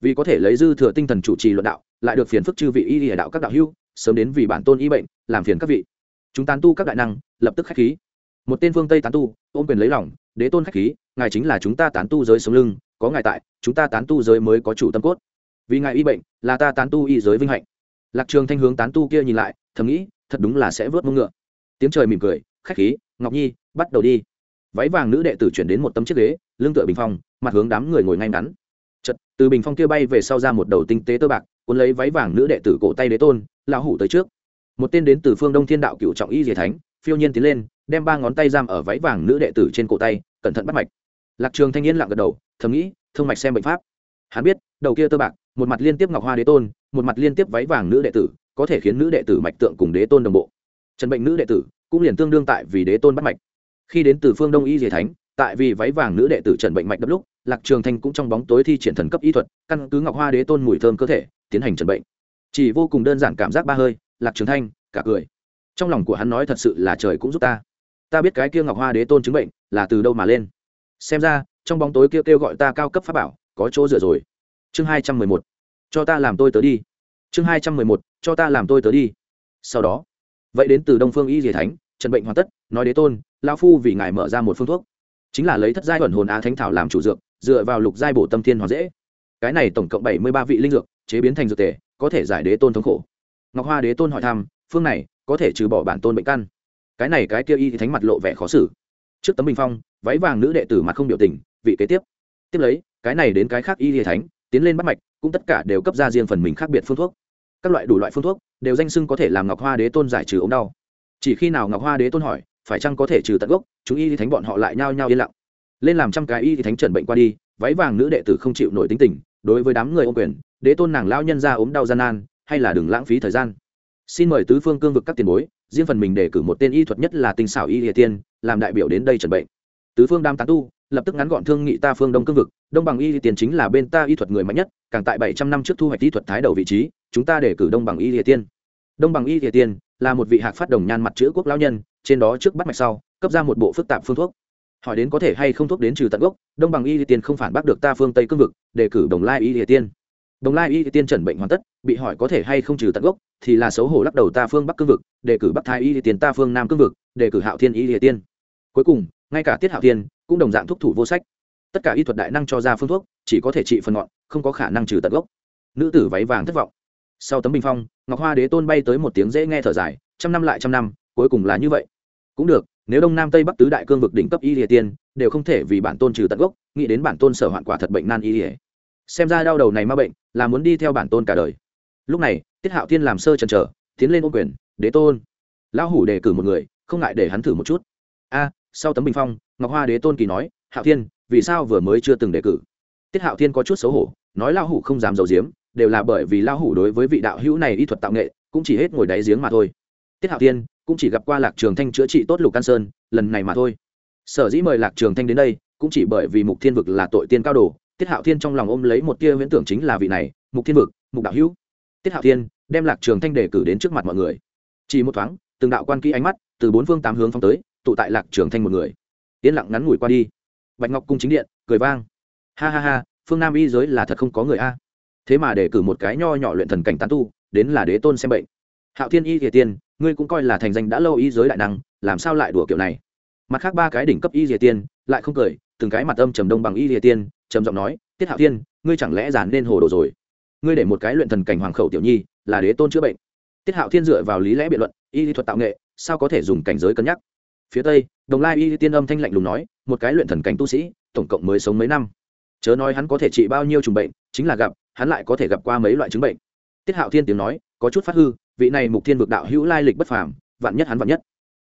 vì có thể lấy dư thừa tinh thần chủ trì luận đạo, lại được phiền phức chư vị y địa đạo các đạo hưu sớm đến vì bản tôn y bệnh, làm phiền các vị. Chúng tán tu các đại năng, lập tức khách khí. Một tên phương tây tán tu, ôm quyền lấy lòng, đế tôn khách khí, ngài chính là chúng ta tán tu giới sống lưng, có ngài tại, chúng ta tán tu giới mới có chủ tâm cốt. Vì ngài y bệnh, là ta tán tu y giới vinh hạnh. Lạc trường thanh hướng tán tu kia nhìn lại, thầm nghĩ, thật đúng là sẽ vớt mông ngựa. Tiếng trời mỉm cười khách khí, ngọc nhi, bắt đầu đi. Váy vàng nữ đệ tử chuyển đến một tấm chiếc ghế, lưng tựa bình phong, mặt hướng đám người ngồi ngay ngắn. Chật từ bình phong kia bay về sau ra một đầu tinh tế tơ bạc, cuốn lấy váy vàng nữ đệ tử cổ tay đế tôn, lão hủ tới trước. Một tên đến từ phương đông thiên đạo cựu trọng y diệt thánh, phiêu nhiên tiến lên, đem ba ngón tay giam ở váy vàng nữ đệ tử trên cổ tay, cẩn thận bắt mạch. Lạc trường thanh niên lặng gật đầu, thầm nghĩ thương mạch xem bệnh pháp. Hắn biết, đầu kia tơ bạc, một mặt liên tiếp ngọc hoa đế tôn, một mặt liên tiếp váy vàng nữ đệ tử, có thể khiến nữ đệ tử mạch tượng cùng đế tôn đồng bộ. Trần bệnh nữ đệ tử cũng liền tương đương tại vì đế tôn bắt mạch. Khi đến từ phương đông y diệt thánh tại vì váy vàng nữ đệ tử trần bệnh mạch đập lúc lạc trường thanh cũng trong bóng tối thi triển thần cấp y thuật căn cứ ngọc hoa đế tôn mùi thơm cơ thể tiến hành trần bệnh. Chỉ vô cùng đơn giản cảm giác ba hơi lạc trường thanh cả cười. Trong lòng của hắn nói thật sự là trời cũng giúp ta. Ta biết cái kia ngọc hoa đế tôn chứng bệnh là từ đâu mà lên. Xem ra trong bóng tối kia kêu, kêu gọi ta cao cấp pháp bảo có chỗ dựa rồi. Chương hai trăm mười một. Cho ta làm tôi tớ đi. Chương hai trăm mười một. Cho ta làm tôi tớ đi. Sau đó vậy đến từ đông phương y dì thánh trần bệnh hoàn tất, nói đế tôn lao phu vì ngài mở ra một phương thuốc. Chính là lấy thất giai thuần hồn á thánh thảo làm chủ dược, dựa vào lục giai bổ tâm thiên hoàn dễ. Cái này tổng cộng bảy mươi ba vị linh dược, chế biến thành dược tề, có thể giải đế tôn thống khổ. Ngọc hoa đế tôn hỏi thăm, phương này, có thể trừ bỏ bản tôn bệnh căn. Cái này cái kia y thì thánh mặt lộ vẻ khó xử. Trước tấm bình phong, váy vàng nữ đệ tử mặt không biểu tình, vị kế tiếp. Tiếp lấy, cái này đến cái khác y thì thánh, tiến lên bắt mạch, cũng tất cả đều cấp ra riêng phần mình khác biệt phương thuốc. Các loại đủ loại phương thuốc, đều danh sưng có thể làm ngọc hoa đế tôn giải trừ ống đau chỉ khi nào ngọc hoa đế tôn hỏi, phải chăng có thể trừ tận gốc, chúng y thì thánh bọn họ lại nhao nhao yên lặng. Lên làm trăm cái y thì thánh trần bệnh qua đi, váy vàng nữ đệ tử không chịu nổi tính tình, đối với đám người ô quyền, đế tôn nàng lao nhân ra ốm đau gian nan, hay là đừng lãng phí thời gian. Xin mời tứ phương cương vực các tiền bối, riêng phần mình để cử một tên y thuật nhất là tinh xảo y địa tiên, làm đại biểu đến đây trần bệnh. Tứ phương đam tán tu, lập tức ngắn gọn thương nghị ta phương đông cương vực, đông bằng y địa tiên chính là bên ta y thuật người mạnh nhất, càng tại bảy trăm năm trước thu hoạch y thuật thái đầu vị trí, chúng ta để cử đông bằng y địa tiên. Đông bằng y địa tiên là một vị hạc phát đồng nhan mặt chữ quốc lão nhân, trên đó trước bắt mạch sau, cấp ra một bộ phức tạp phương thuốc. Hỏi đến có thể hay không thuốc đến trừ tận gốc, đông bằng y địa tiên không phản bác được ta phương tây cương vực, đề cử đồng lai y địa tiên. Đồng lai y tiên chẩn bệnh hoàn tất, bị hỏi có thể hay không trừ tận gốc, thì là xấu hổ lắc đầu ta phương bắc cương vực, đề cử bắc thái y tiên ta phương nam cương vực, đề cử hạo thiên y địa tiên. Cuối cùng, ngay cả tiết hạo tiên cũng đồng dạng thuốc thủ vô sách. Tất cả y thuật đại năng cho ra phương thuốc, chỉ có thể trị phần ngọn, không có khả năng trừ tận gốc. Nữ tử váy vàng thất vọng sau tấm bình phong, ngọc hoa đế tôn bay tới một tiếng dễ nghe thở dài, trăm năm lại trăm năm, cuối cùng là như vậy. Cũng được, nếu đông nam tây bắc tứ đại cương vực đỉnh cấp y địa tiên, đều không thể vì bản tôn trừ tận gốc, nghĩ đến bản tôn sở hoạn quả thật bệnh nan y địa xem ra đau đầu này ma bệnh, là muốn đi theo bản tôn cả đời. Lúc này, tiết hạo thiên làm sơ trần trở, tiến lên ô quyền, đế tôn. Lão hủ đề cử một người, không ngại để hắn thử một chút. A, sau tấm bình phong, ngọc hoa đế tôn kỳ nói, hạo thiên, vì sao vừa mới chưa từng đề cử? Tiết hạo thiên có chút xấu hổ, nói lão hủ không dám giấu giếm đều là bởi vì lão hủ đối với vị đạo hữu này y thuật tạo nghệ, cũng chỉ hết ngồi đáy giếng mà thôi. Tiết hạo thiên cũng chỉ gặp qua lạc trường thanh chữa trị tốt lục can sơn, lần này mà thôi. Sở dĩ mời lạc trường thanh đến đây, cũng chỉ bởi vì mục thiên vực là tội tiên cao đồ. Tiết hạo thiên trong lòng ôm lấy một tia huyễn tưởng chính là vị này, mục thiên vực, mục đạo hữu. Tiết hạo thiên đem lạc trường thanh đề cử đến trước mặt mọi người. Chỉ một thoáng, từng đạo quan kỹ ánh mắt từ bốn phương tám hướng phong tới, tụ tại lạc trường thanh một người. Yên lặng ngắn ngủi qua đi. Bạch ngọc cung chính điện, cười vang. Ha ha ha, phương nam y giới là thật không có người a thế mà để cử một cái nho nhỏ luyện thần cảnh tán tu, đến là đế tôn xem bệnh. Hạo thiên y thiệt tiên, ngươi cũng coi là thành danh đã lâu y giới đại năng, làm sao lại đùa kiểu này? Mặt khác ba cái đỉnh cấp y diệt tiên, lại không cười, từng cái mặt âm trầm đông bằng y diệt tiên, trầm giọng nói, tiết hạo thiên, ngươi chẳng lẽ giàn nên hồ đồ rồi? Ngươi để một cái luyện thần cảnh hoàng khẩu tiểu nhi, là đế tôn chữa bệnh. Tiết hạo thiên dựa vào lý lẽ biện luận, y lý thuật tạo nghệ, sao có thể dùng cảnh giới cân nhắc? Phía tây, đồng lai y tiên âm thanh lạnh lùng nói, một cái luyện thần cảnh tu sĩ, tổng cộng mới sống mấy năm. Chớ nói hắn có thể trị bao nhiêu trùng bệnh, chính là gặp hắn lại có thể gặp qua mấy loại chứng bệnh. Tiết hạo thiên tiếng nói, có chút phát hư, vị này mục thiên vực đạo hữu lai lịch bất phàm, vạn nhất hắn vạn nhất.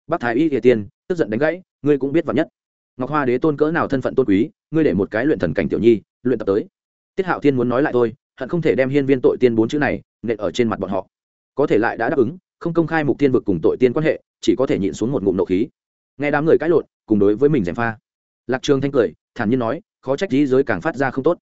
Bác thái y địa tiên, tức giận đánh gãy, ngươi cũng biết vạn nhất. Ngọc hoa đế tôn cỡ nào thân phận tôn quý, ngươi để một cái luyện thần cảnh tiểu nhi, luyện tập tới. Tiết hạo thiên muốn nói lại thôi, hận không thể đem hiên viên tội tiên bốn chữ này, nện ở trên mặt bọn họ. Có thể lại đã đáp ứng, không công khai mục tiên vực cùng tội tiên quan hệ, chỉ có thể nhịn xuống một ngụm nộ khí. Nghe đám người cãi lộn, cùng đối với mình gièm pha. Lạc trường thanh cười, thản nhiên nói, khó trách lý giới càng phát ra không tốt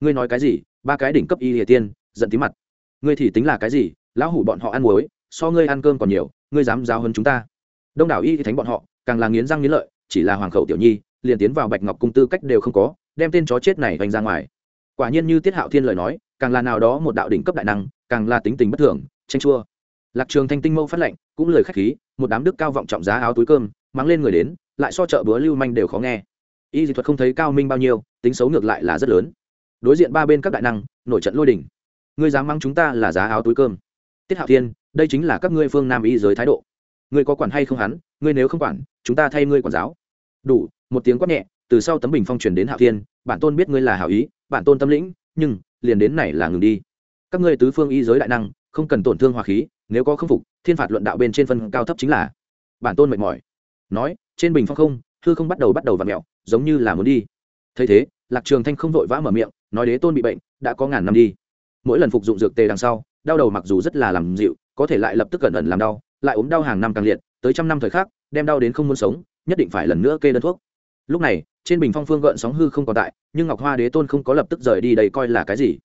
ngươi nói cái gì, ba cái đỉnh cấp y hệ tiên, giận tí mặt. Ngươi thì tính là cái gì, lão hủ bọn họ ăn muối, so ngươi ăn cơm còn nhiều, ngươi dám giáo hơn chúng ta. Đông đảo y thì thánh bọn họ, càng là nghiến răng nghiến lợi, chỉ là hoàng khẩu tiểu nhi, liền tiến vào bạch ngọc cung tư cách đều không có, đem tên chó chết này vành ra ngoài. Quả nhiên như tiết hạo thiên lời nói, càng là nào đó một đạo đỉnh cấp đại năng, càng là tính tình bất thường tranh chua. Lạc trường thanh tinh mâu phát lệnh, cũng lời khách khí, một đám đức cao vọng trọng giá áo túi cơm mang lên người đến, lại so chợ bữa lưu manh đều khó nghe. Y dị thuật không thấy cao minh bao nhiêu, tính xấu ngược lại là rất lớn đối diện ba bên các đại năng, nổi trận lôi đỉnh ngươi dám mang chúng ta là giá áo túi cơm. Tiết hạo thiên, đây chính là các ngươi phương nam y giới thái độ. Ngươi có quản hay không hắn? Ngươi nếu không quản, chúng ta thay ngươi quản giáo. Đủ, một tiếng quát nhẹ, từ sau tấm bình phong truyền đến hạo thiên, bản tôn biết ngươi là hảo ý, bản tôn tâm lĩnh, nhưng, liền đến này là ngừng đi. Các ngươi tứ phương y giới đại năng, không cần tổn thương hòa khí, nếu có khâm phục, thiên phạt luận đạo bên trên phân cao thấp chính là. Bản tôn mệt mỏi. Nói, trên bình phong không, hư không bắt đầu bắt đầu v ặ mẹo, giống như là muốn đi. Thấy thế, lạc trường thanh không vội vã mở miệng nói đế tôn bị bệnh, đã có ngàn năm đi. Mỗi lần phục dụng dược tề đằng sau, đau đầu mặc dù rất là làm dịu, có thể lại lập tức cẩn ẩn làm đau, lại ốm đau hàng năm càng liệt, tới trăm năm thời khắc, đem đau đến không muốn sống, nhất định phải lần nữa kê đơn thuốc. Lúc này, trên bình phong phương gợn sóng hư không còn tại, nhưng ngọc hoa đế tôn không có lập tức rời đi đây coi là cái gì?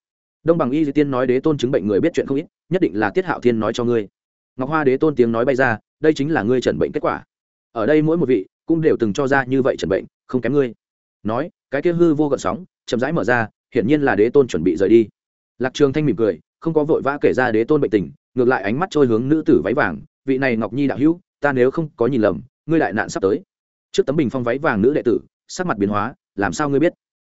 Đông bằng y di tiên nói đế tôn chứng bệnh người biết chuyện không ít, nhất định là tiết hạo thiên nói cho ngươi. Ngọc hoa đế tôn tiếng nói bay ra, đây chính là ngươi chẩn bệnh kết quả. Ở đây mỗi một vị cũng đều từng cho ra như vậy chẩn bệnh, không kém ngươi. Nói, cái kia hư vô gợn sóng chậm rãi mở ra hiển nhiên là đế tôn chuẩn bị rời đi. Lạc trường thanh mỉm cười không có vội vã kể ra đế tôn bệnh tình ngược lại ánh mắt trôi hướng nữ tử váy vàng vị này ngọc nhi đạo hữu ta nếu không có nhìn lầm ngươi đại nạn sắp tới. Trước tấm bình phong váy vàng nữ đệ tử sắc mặt biến hóa làm sao ngươi biết?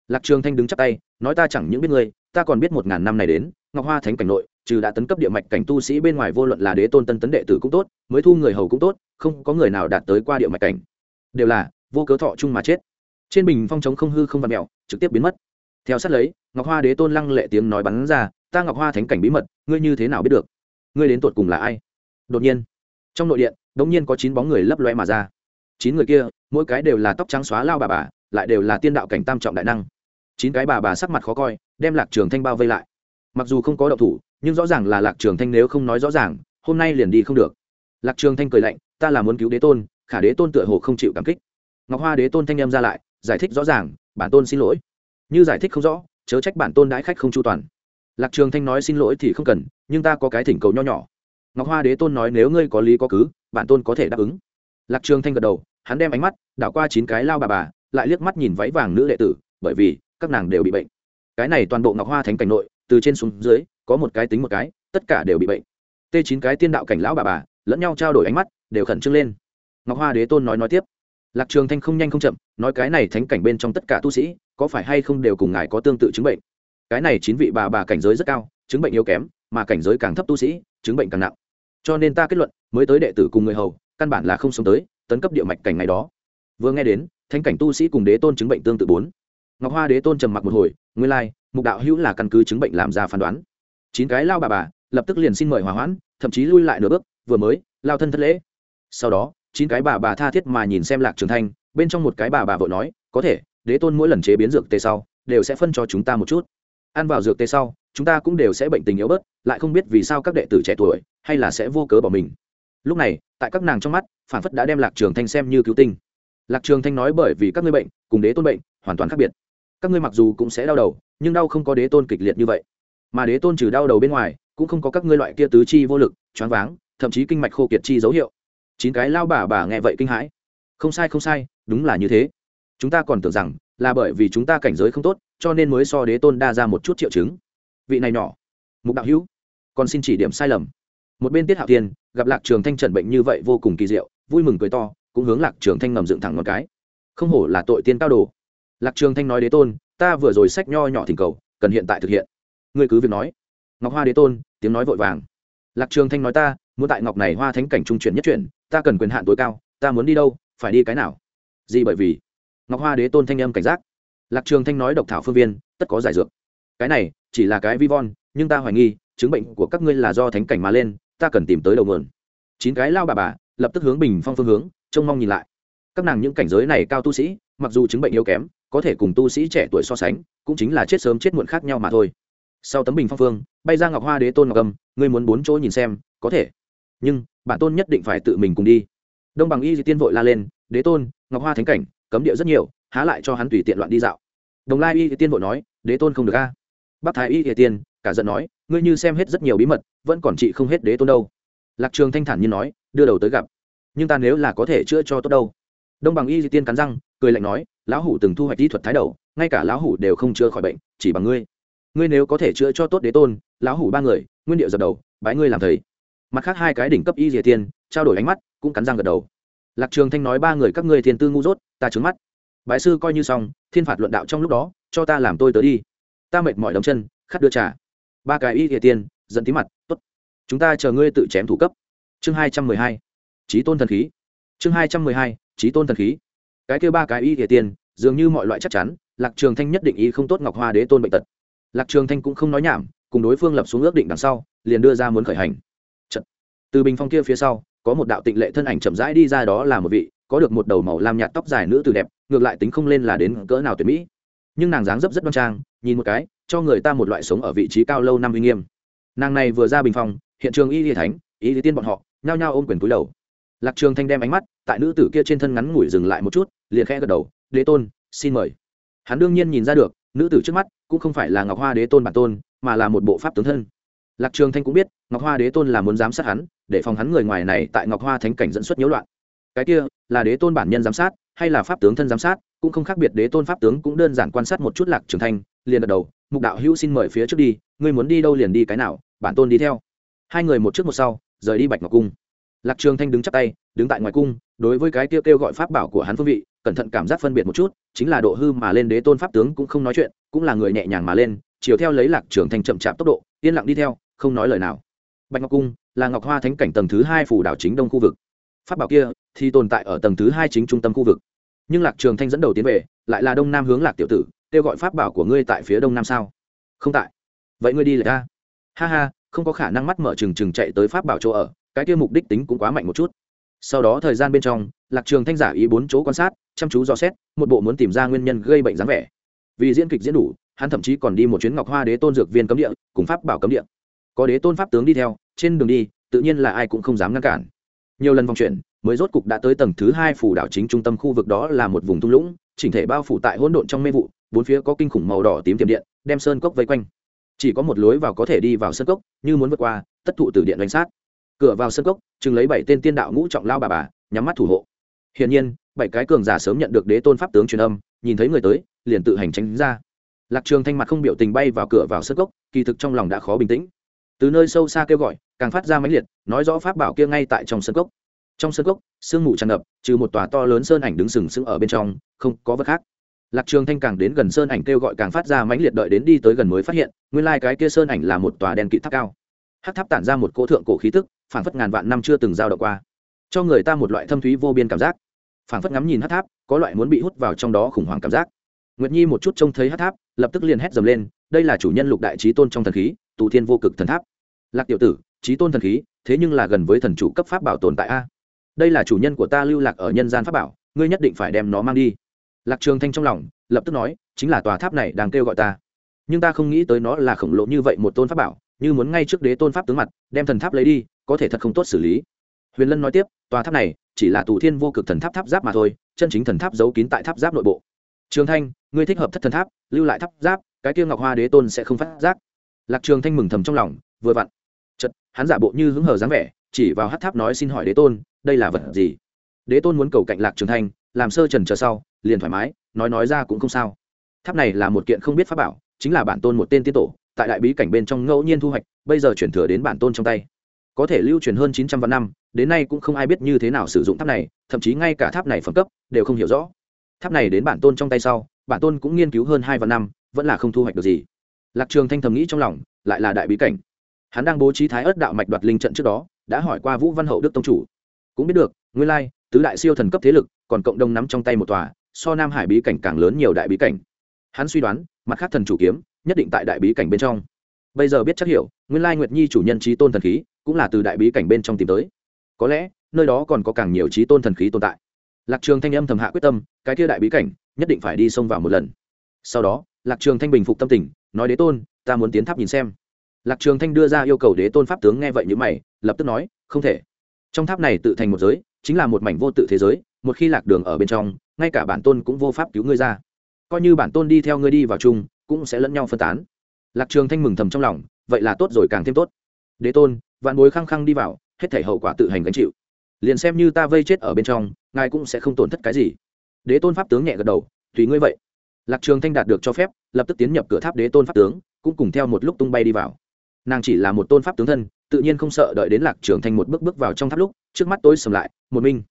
Lạc trường thanh đứng chắp tay nói ta chẳng những biết ngươi ta còn biết một ngàn năm này đến ngọc hoa thánh cảnh nội trừ đã tấn cấp địa mạch cảnh tu sĩ bên ngoài vô luận là đế tôn tân tấn đệ tử cũng tốt mới thu người hầu cũng tốt không có người nào đạt tới qua địa mạch cảnh. Đều là vô cớ thọ chung mà chết. Trên bình phong chống không hư không vặn mèo, trực tiếp biến mất theo sát lấy, ngọc hoa đế tôn lăng lệ tiếng nói bắn ra, ta ngọc hoa thánh cảnh bí mật, ngươi như thế nào biết được? Ngươi đến tột cùng là ai? Đột nhiên, trong nội điện đ ỗ n g nhiên có chín bóng người lấp loe mà ra. Chín người kia, mỗi cái đều là tóc trắng xóa lao bà bà, lại đều là tiên đạo cảnh tam trọng đại năng. Chín cái bà bà sắc mặt khó coi, đem lạc trường thanh bao vây lại. Mặc dù không có đậu thủ, nhưng rõ ràng là lạc trường thanh nếu không nói rõ ràng, hôm nay liền đi không được. Lạc trường thanh cười lạnh, ta là muốn cứu đế tôn, khả đế tôn tựa hồ không chịu cảm kích. Ngọc hoa đế tôn thanh em ra lại, giải thích rõ ràng, bản tôn xin lỗi như giải thích không rõ, chớ trách bản tôn đãi khách không chu toàn. Lạc trường thanh nói xin lỗi thì không cần, nhưng ta có cái thỉnh cầu nho nhỏ. Ngọc hoa đế tôn nói nếu ngươi có lý có cứ, bản tôn có thể đáp ứng. Lạc trường thanh gật đầu, hắn đem ánh mắt đảo qua chín cái lao bà bà, lại liếc mắt nhìn váy vàng nữ đệ tử, bởi vì các nàng đều bị bệnh. Cái này toàn bộ ngọc hoa thánh cảnh nội, từ trên xuống dưới, có một cái tính một cái, tất cả đều bị bệnh. T chín cái tiên đạo cảnh lão bà bà, lẫn nhau trao đổi ánh mắt, đều khẩn trương lên. Ngọc hoa đế tôn nói nói tiếp lạc trường thanh không nhanh không chậm, nói cái này thánh cảnh bên trong tất cả tu sĩ, có phải hay không đều cùng ngài có tương tự chứng bệnh? Cái này chín vị bà bà cảnh giới rất cao, chứng bệnh yếu kém, mà cảnh giới càng thấp tu sĩ, chứng bệnh càng nặng. Cho nên ta kết luận, mới tới đệ tử cùng người hầu, căn bản là không sống tới, tấn cấp địa mạch cảnh ngày đó. Vừa nghe đến, thánh cảnh tu sĩ cùng đế tôn chứng bệnh tương tự bốn. Ngọc hoa đế tôn trầm mặc một hồi, nguyên lai, mục đạo hữu là căn cứ chứng bệnh làm ra phán đoán. Chín cái lao bà bà, lập tức liền xin mời hòa hoãn, thậm chí lui lại nửa bước, vừa mới, lao thân thất lễ. Sau đó chín cái bà bà tha thiết mà nhìn xem lạc trường thanh, bên trong một cái bà bà vội nói, có thể, đế tôn mỗi lần chế biến dược tê sau, đều sẽ phân cho chúng ta một chút. Ăn vào dược tê sau, chúng ta cũng đều sẽ bệnh tình yếu bớt, lại không biết vì sao các đệ tử trẻ tuổi hay là sẽ vô cớ bỏ mình. Lúc này, tại các nàng trong mắt phản phất đã đem lạc trường thanh xem như cứu tinh. Lạc trường thanh nói bởi vì các ngươi bệnh, cùng đế tôn bệnh, hoàn toàn khác biệt. Các ngươi mặc dù cũng sẽ đau đầu, nhưng đau không có đế tôn kịch liệt như vậy. Mà đế tôn trừ đau đầu bên ngoài, cũng không có các ngươi loại kia tứ chi vô lực, choáng váng, thậm chí kinh mạch khô kiệt chi dấu hiệu chín cái lao bà bà nghe vậy kinh hãi. Không sai không sai, đúng là như thế. Chúng ta còn tưởng rằng là bởi vì chúng ta cảnh giới không tốt, cho nên mới so đế tôn đa ra một chút triệu chứng. Vị này nhỏ, mục đạo hữu còn xin chỉ điểm sai lầm. Một bên tiết hạo tiên gặp lạc trường thanh trần bệnh như vậy vô cùng kỳ diệu, vui mừng cười to, cũng hướng lạc trường thanh ngầm dựng thẳng ngón cái. Không hổ là tội tiên cao đồ. Lạc trường thanh nói đế tôn, ta vừa rồi sách nho nhỏ thỉnh cầu, cần hiện tại thực hiện. Ngươi cứ việc nói. Ngọc hoa đế tôn, tiếng nói vội vàng. Lạc trường thanh nói ta, muốn tại ngọc này hoa thánh cảnh trung chuyển nhất chuyển ta cần quyền hạn tối cao, ta muốn đi đâu, phải đi cái nào? Gì bởi vì? Ngọc hoa đế tôn thanh âm cảnh giác. Lạc trường thanh nói độc thảo phương viên, tất có giải dược. Cái này, chỉ là cái vi von, nhưng ta hoài nghi, chứng bệnh của các ngươi là do thánh cảnh mà lên, ta cần tìm tới đầu nguồn. Chín cái lao bà bà, lập tức hướng bình phong phương hướng, trông mong nhìn lại. Các nàng những cảnh giới này cao tu sĩ, mặc dù chứng bệnh yếu kém, có thể cùng tu sĩ trẻ tuổi so sánh, cũng chính là chết sớm chết muộn khác nhau mà thôi. Sau tấm bình phong phương, bay ra ngọc hoa đế tôn ngọc âm, ngươi muốn bốn chỗ nhìn xem, có thể nhưng bản tôn nhất định phải tự mình cùng đi. Đông bằng y di tiên vội la lên, đế tôn, ngọc hoa thánh cảnh, cấm địa rất nhiều, há lại cho hắn tùy tiện loạn đi dạo. Đồng lai y di tiên vội nói, đế tôn không được a. Bắc thái y di tiên cả giận nói, ngươi như xem hết rất nhiều bí mật, vẫn còn chị không hết đế tôn đâu. Lạc trường thanh thản như nói, đưa đầu tới gặp, nhưng ta nếu là có thể chữa cho tốt đâu. Đông bằng y di tiên cắn răng, cười lạnh nói, lão hủ từng thu hoạch kỹ thuật thái đầu, ngay cả lão hủ đều không chữa khỏi bệnh, chỉ bằng ngươi. Ngươi nếu có thể chữa cho tốt đế tôn, lão hủ ba người, nguyên điệu dập đầu, bái ngươi làm thầy mặt khác hai cái đỉnh cấp y dìa tiên trao đổi ánh mắt, cũng cắn răng gật đầu. Lạc trường thanh nói ba người các ngươi thiên tư ngu dốt, ta trướng mắt. Bái sư coi như xong, thiên phạt luận đạo trong lúc đó, cho ta làm tôi tới đi. Ta mệt mỏi đóng chân, khát đưa trà. Ba cái y dìa tiên dẫn tí mặt, tốt. Chúng ta chờ ngươi tự chém thủ cấp. Chương hai trăm mười hai. Trí tôn thần khí. Chương hai trăm mười hai. Trí tôn thần khí. Cái kêu ba cái y dìa tiên dường như mọi loại chắc chắn, lạc trường thanh nhất định y không tốt ngọc hoa đế tôn bệnh tật. Lạc trường thanh cũng không nói nhảm, cùng đối phương lập xuống ước định đằng sau, liền đưa ra muốn khởi hành từ bình phong kia phía sau, có một đạo tịnh lệ thân ảnh chậm rãi đi ra đó là một vị, có được một đầu màu lam nhạt tóc dài nữ tử đẹp, ngược lại tính không lên là đến cỡ nào tuyệt mỹ. Nhưng nàng dáng dấp rất đoan trang, nhìn một cái, cho người ta một loại sống ở vị trí cao lâu năm uy nghiêm. Nàng này vừa ra bình phong, hiện trường y lý thánh, y lý tiên bọn họ, nhao nhao ôm quyền túi đầu. Lạc trường thanh đem ánh mắt, tại nữ tử kia trên thân ngắn ngủi dừng lại một chút, liền khẽ gật đầu, đế tôn, xin mời. Hắn đương nhiên nhìn ra được, nữ tử trước mắt cũng không phải là ngọc hoa đế tôn bản tôn, mà là một bộ pháp tướng thân. Lạc trường thanh cũng biết, ngọc hoa đế tôn là muốn giám sát hắn để phòng hắn người ngoài này tại ngọc hoa thánh cảnh dẫn xuất nhiễu loạn. Cái kia, là đế tôn bản nhân giám sát, hay là pháp tướng thân giám sát, cũng không khác biệt đế tôn pháp tướng cũng đơn giản quan sát một chút lạc trường thanh, liền gật đầu, mục đạo hữu xin mời phía trước đi, ngươi muốn đi đâu liền đi cái nào, bản tôn đi theo. Hai người một trước một sau, rời đi bạch ngọc cung. Lạc trường thanh đứng chắp tay, đứng tại ngoài cung, đối với cái tiêu kêu gọi pháp bảo của hắn phương vị, cẩn thận cảm giác phân biệt một chút, chính là độ hư mà lên đế tôn pháp tướng cũng không nói chuyện, cũng là người nhẹ nhàng mà lên, chiều theo lấy lạc trường thanh chậm chạp tốc độ, yên lặng đi theo, không nói lời nào. Bạch ngọc cung là ngọc hoa thánh cảnh tầng thứ hai phủ đảo chính đông khu vực. Pháp bảo kia thì tồn tại ở tầng thứ hai chính trung tâm khu vực. Nhưng lạc trường thanh dẫn đầu tiến về, lại là đông nam hướng lạc tiểu tử, kêu gọi pháp bảo của ngươi tại phía đông nam sao? Không tại. Vậy ngươi đi lại ra. Ha ha, không có khả năng mắt mở trừng trừng chạy tới pháp bảo chỗ ở, cái kia mục đích tính cũng quá mạnh một chút. Sau đó thời gian bên trong, lạc trường thanh giả ý bốn chỗ quan sát, chăm chú dò xét, một bộ muốn tìm ra nguyên nhân gây bệnh dáng vẻ. Vì diễn kịch diễn đủ, hắn thậm chí còn đi một chuyến ngọc hoa đế tôn dược viên cấm địa, cùng pháp bảo cấm địa. Có đế tôn pháp tướng đi theo trên đường đi, tự nhiên là ai cũng không dám ngăn cản. Nhiều lần vòng chuyển, mới rốt cục đã tới tầng thứ hai phủ đảo chính trung tâm khu vực đó là một vùng thung lũng, chỉnh thể bao phủ tại hỗn độn trong mê vụ, bốn phía có kinh khủng màu đỏ tím tiềm điện, đem sơn cốc vây quanh. Chỉ có một lối vào có thể đi vào sơn cốc, như muốn vượt qua, tất thụ từ điện đánh sát. Cửa vào sơn cốc, chừng lấy bảy tên tiên đạo ngũ trọng lao bà bà, nhắm mắt thủ hộ. Hiển nhiên, bảy cái cường giả sớm nhận được đế tôn pháp tướng truyền âm, nhìn thấy người tới, liền tự hành tránh ra. Lạc trường thanh mặt không biểu tình bay vào cửa vào sơn cốc, kỳ thực trong lòng đã khó bình tĩnh từ nơi sâu xa kêu gọi, càng phát ra mãnh liệt, nói rõ pháp bảo kia ngay tại trong sân cốc. Trong sân cốc, sương mù tràn ngập, trừ một tòa to lớn sơn ảnh đứng sừng sững ở bên trong, không có vật khác. Lạc trường thanh càng đến gần sơn ảnh kêu gọi càng phát ra mãnh liệt đợi đến đi tới gần mới phát hiện, nguyên lai cái kia sơn ảnh là một tòa đen kỵ tháp cao. Hắc tháp tản ra một cỗ thượng cổ khí tức, phảng phất ngàn vạn năm chưa từng giao động qua. Cho người ta một loại thâm thúy vô biên cảm giác. Phảng phất ngắm nhìn hắc tháp, có loại muốn bị hút vào trong đó khủng hoảng cảm giác. Nguyệt nhi một chút trông thấy hắc tháp, lập tức liền hét dầm lên, đây là chủ nhân lục đại trí tôn trong thần khí tù thiên vô cực thần tháp. Lạc tiểu tử trí tôn thần khí, thế nhưng là gần với thần chủ cấp pháp bảo tồn tại a. Đây là chủ nhân của ta lưu lạc ở nhân gian pháp bảo, ngươi nhất định phải đem nó mang đi. Lạc trường thanh trong lòng, lập tức nói, chính là tòa tháp này đang kêu gọi ta. Nhưng ta không nghĩ tới nó là khổng lồ như vậy một tôn pháp bảo, như muốn ngay trước đế tôn pháp tướng mặt, đem thần tháp lấy đi, có thể thật không tốt xử lý. Huyền lân nói tiếp, tòa tháp này, chỉ là tù thiên vô cực thần tháp tháp giáp mà thôi, chân chính thần tháp giấu kín tại tháp giáp nội bộ. Trường thanh, ngươi thích hợp thất thần tháp, lưu lại tháp giáp, cái kia ngọc hoa đế tôn sẽ không phát giác lạc trường thanh mừng thầm trong lòng, vừa vặn. Chật hắn giả bộ như hứng hờ dáng vẻ, chỉ vào hát tháp nói xin hỏi đế tôn, đây là vật gì? Đế tôn muốn cầu cạnh lạc trường thanh, làm sơ trần chờ sau, liền thoải mái, nói nói ra cũng không sao. Tháp này là một kiện không biết pháp bảo, chính là bản tôn một tên tiên tổ, tại đại bí cảnh bên trong ngẫu nhiên thu hoạch, bây giờ chuyển thừa đến bản tôn trong tay. Có thể lưu truyền hơn chín trăm vạn năm, đến nay cũng không ai biết như thế nào sử dụng tháp này, thậm chí ngay cả tháp này phẩm cấp đều không hiểu rõ. Tháp này đến bản tôn trong tay sau, bản tôn cũng nghiên cứu hơn hai vạn năm, vẫn là không thu hoạch được gì lạc trường thanh thầm nghĩ trong lòng, lại là đại bí cảnh. Hắn đang bố trí thái ớt đạo mạch đoạt linh trận trước đó, đã hỏi qua vũ văn hậu đức tông chủ. Cũng biết được, nguyên lai, tứ đại siêu thần cấp thế lực, còn cộng đồng nắm trong tay một tòa, so nam hải bí cảnh càng lớn nhiều đại bí cảnh. Hắn suy đoán, mặt khác thần chủ kiếm, nhất định tại đại bí cảnh bên trong. Bây giờ biết chắc hiểu, nguyên lai nguyệt nhi chủ nhân trí tôn thần khí, cũng là từ đại bí cảnh bên trong tìm tới. Có lẽ, nơi đó còn có càng nhiều trí tôn thần khí tồn tại. Lạc trường thanh âm thầm hạ quyết tâm, cái kia đại bí cảnh, nhất định phải đi xông vào một lần. Sau đó, lạc trường thanh bình phục tâm tình nói đế tôn, ta muốn tiến tháp nhìn xem. Lạc trường thanh đưa ra yêu cầu đế tôn pháp tướng nghe vậy như mày, lập tức nói, không thể. Trong tháp này tự thành một giới, chính là một mảnh vô tự thế giới, một khi lạc đường ở bên trong, ngay cả bản tôn cũng vô pháp cứu ngươi ra. Coi như bản tôn đi theo ngươi đi vào chung, cũng sẽ lẫn nhau phân tán. Lạc trường thanh mừng thầm trong lòng, vậy là tốt rồi càng thêm tốt. Đế tôn, vạn bối khăng khăng đi vào, hết thể hậu quả tự hành gánh chịu. Liền xem như ta vây chết ở bên trong, ngài cũng sẽ không tổn thất cái gì. Đế tôn pháp tướng nhẹ gật đầu, tùy ngươi vậy lạc trường thanh đạt được cho phép, lập tức tiến nhập cửa tháp đế tôn pháp tướng, cũng cùng theo một lúc tung bay đi vào. Nàng chỉ là một tôn pháp tướng thân, tự nhiên không sợ đợi đến lạc trường thanh một bước bước vào trong tháp lúc, trước mắt tối sầm lại, một minh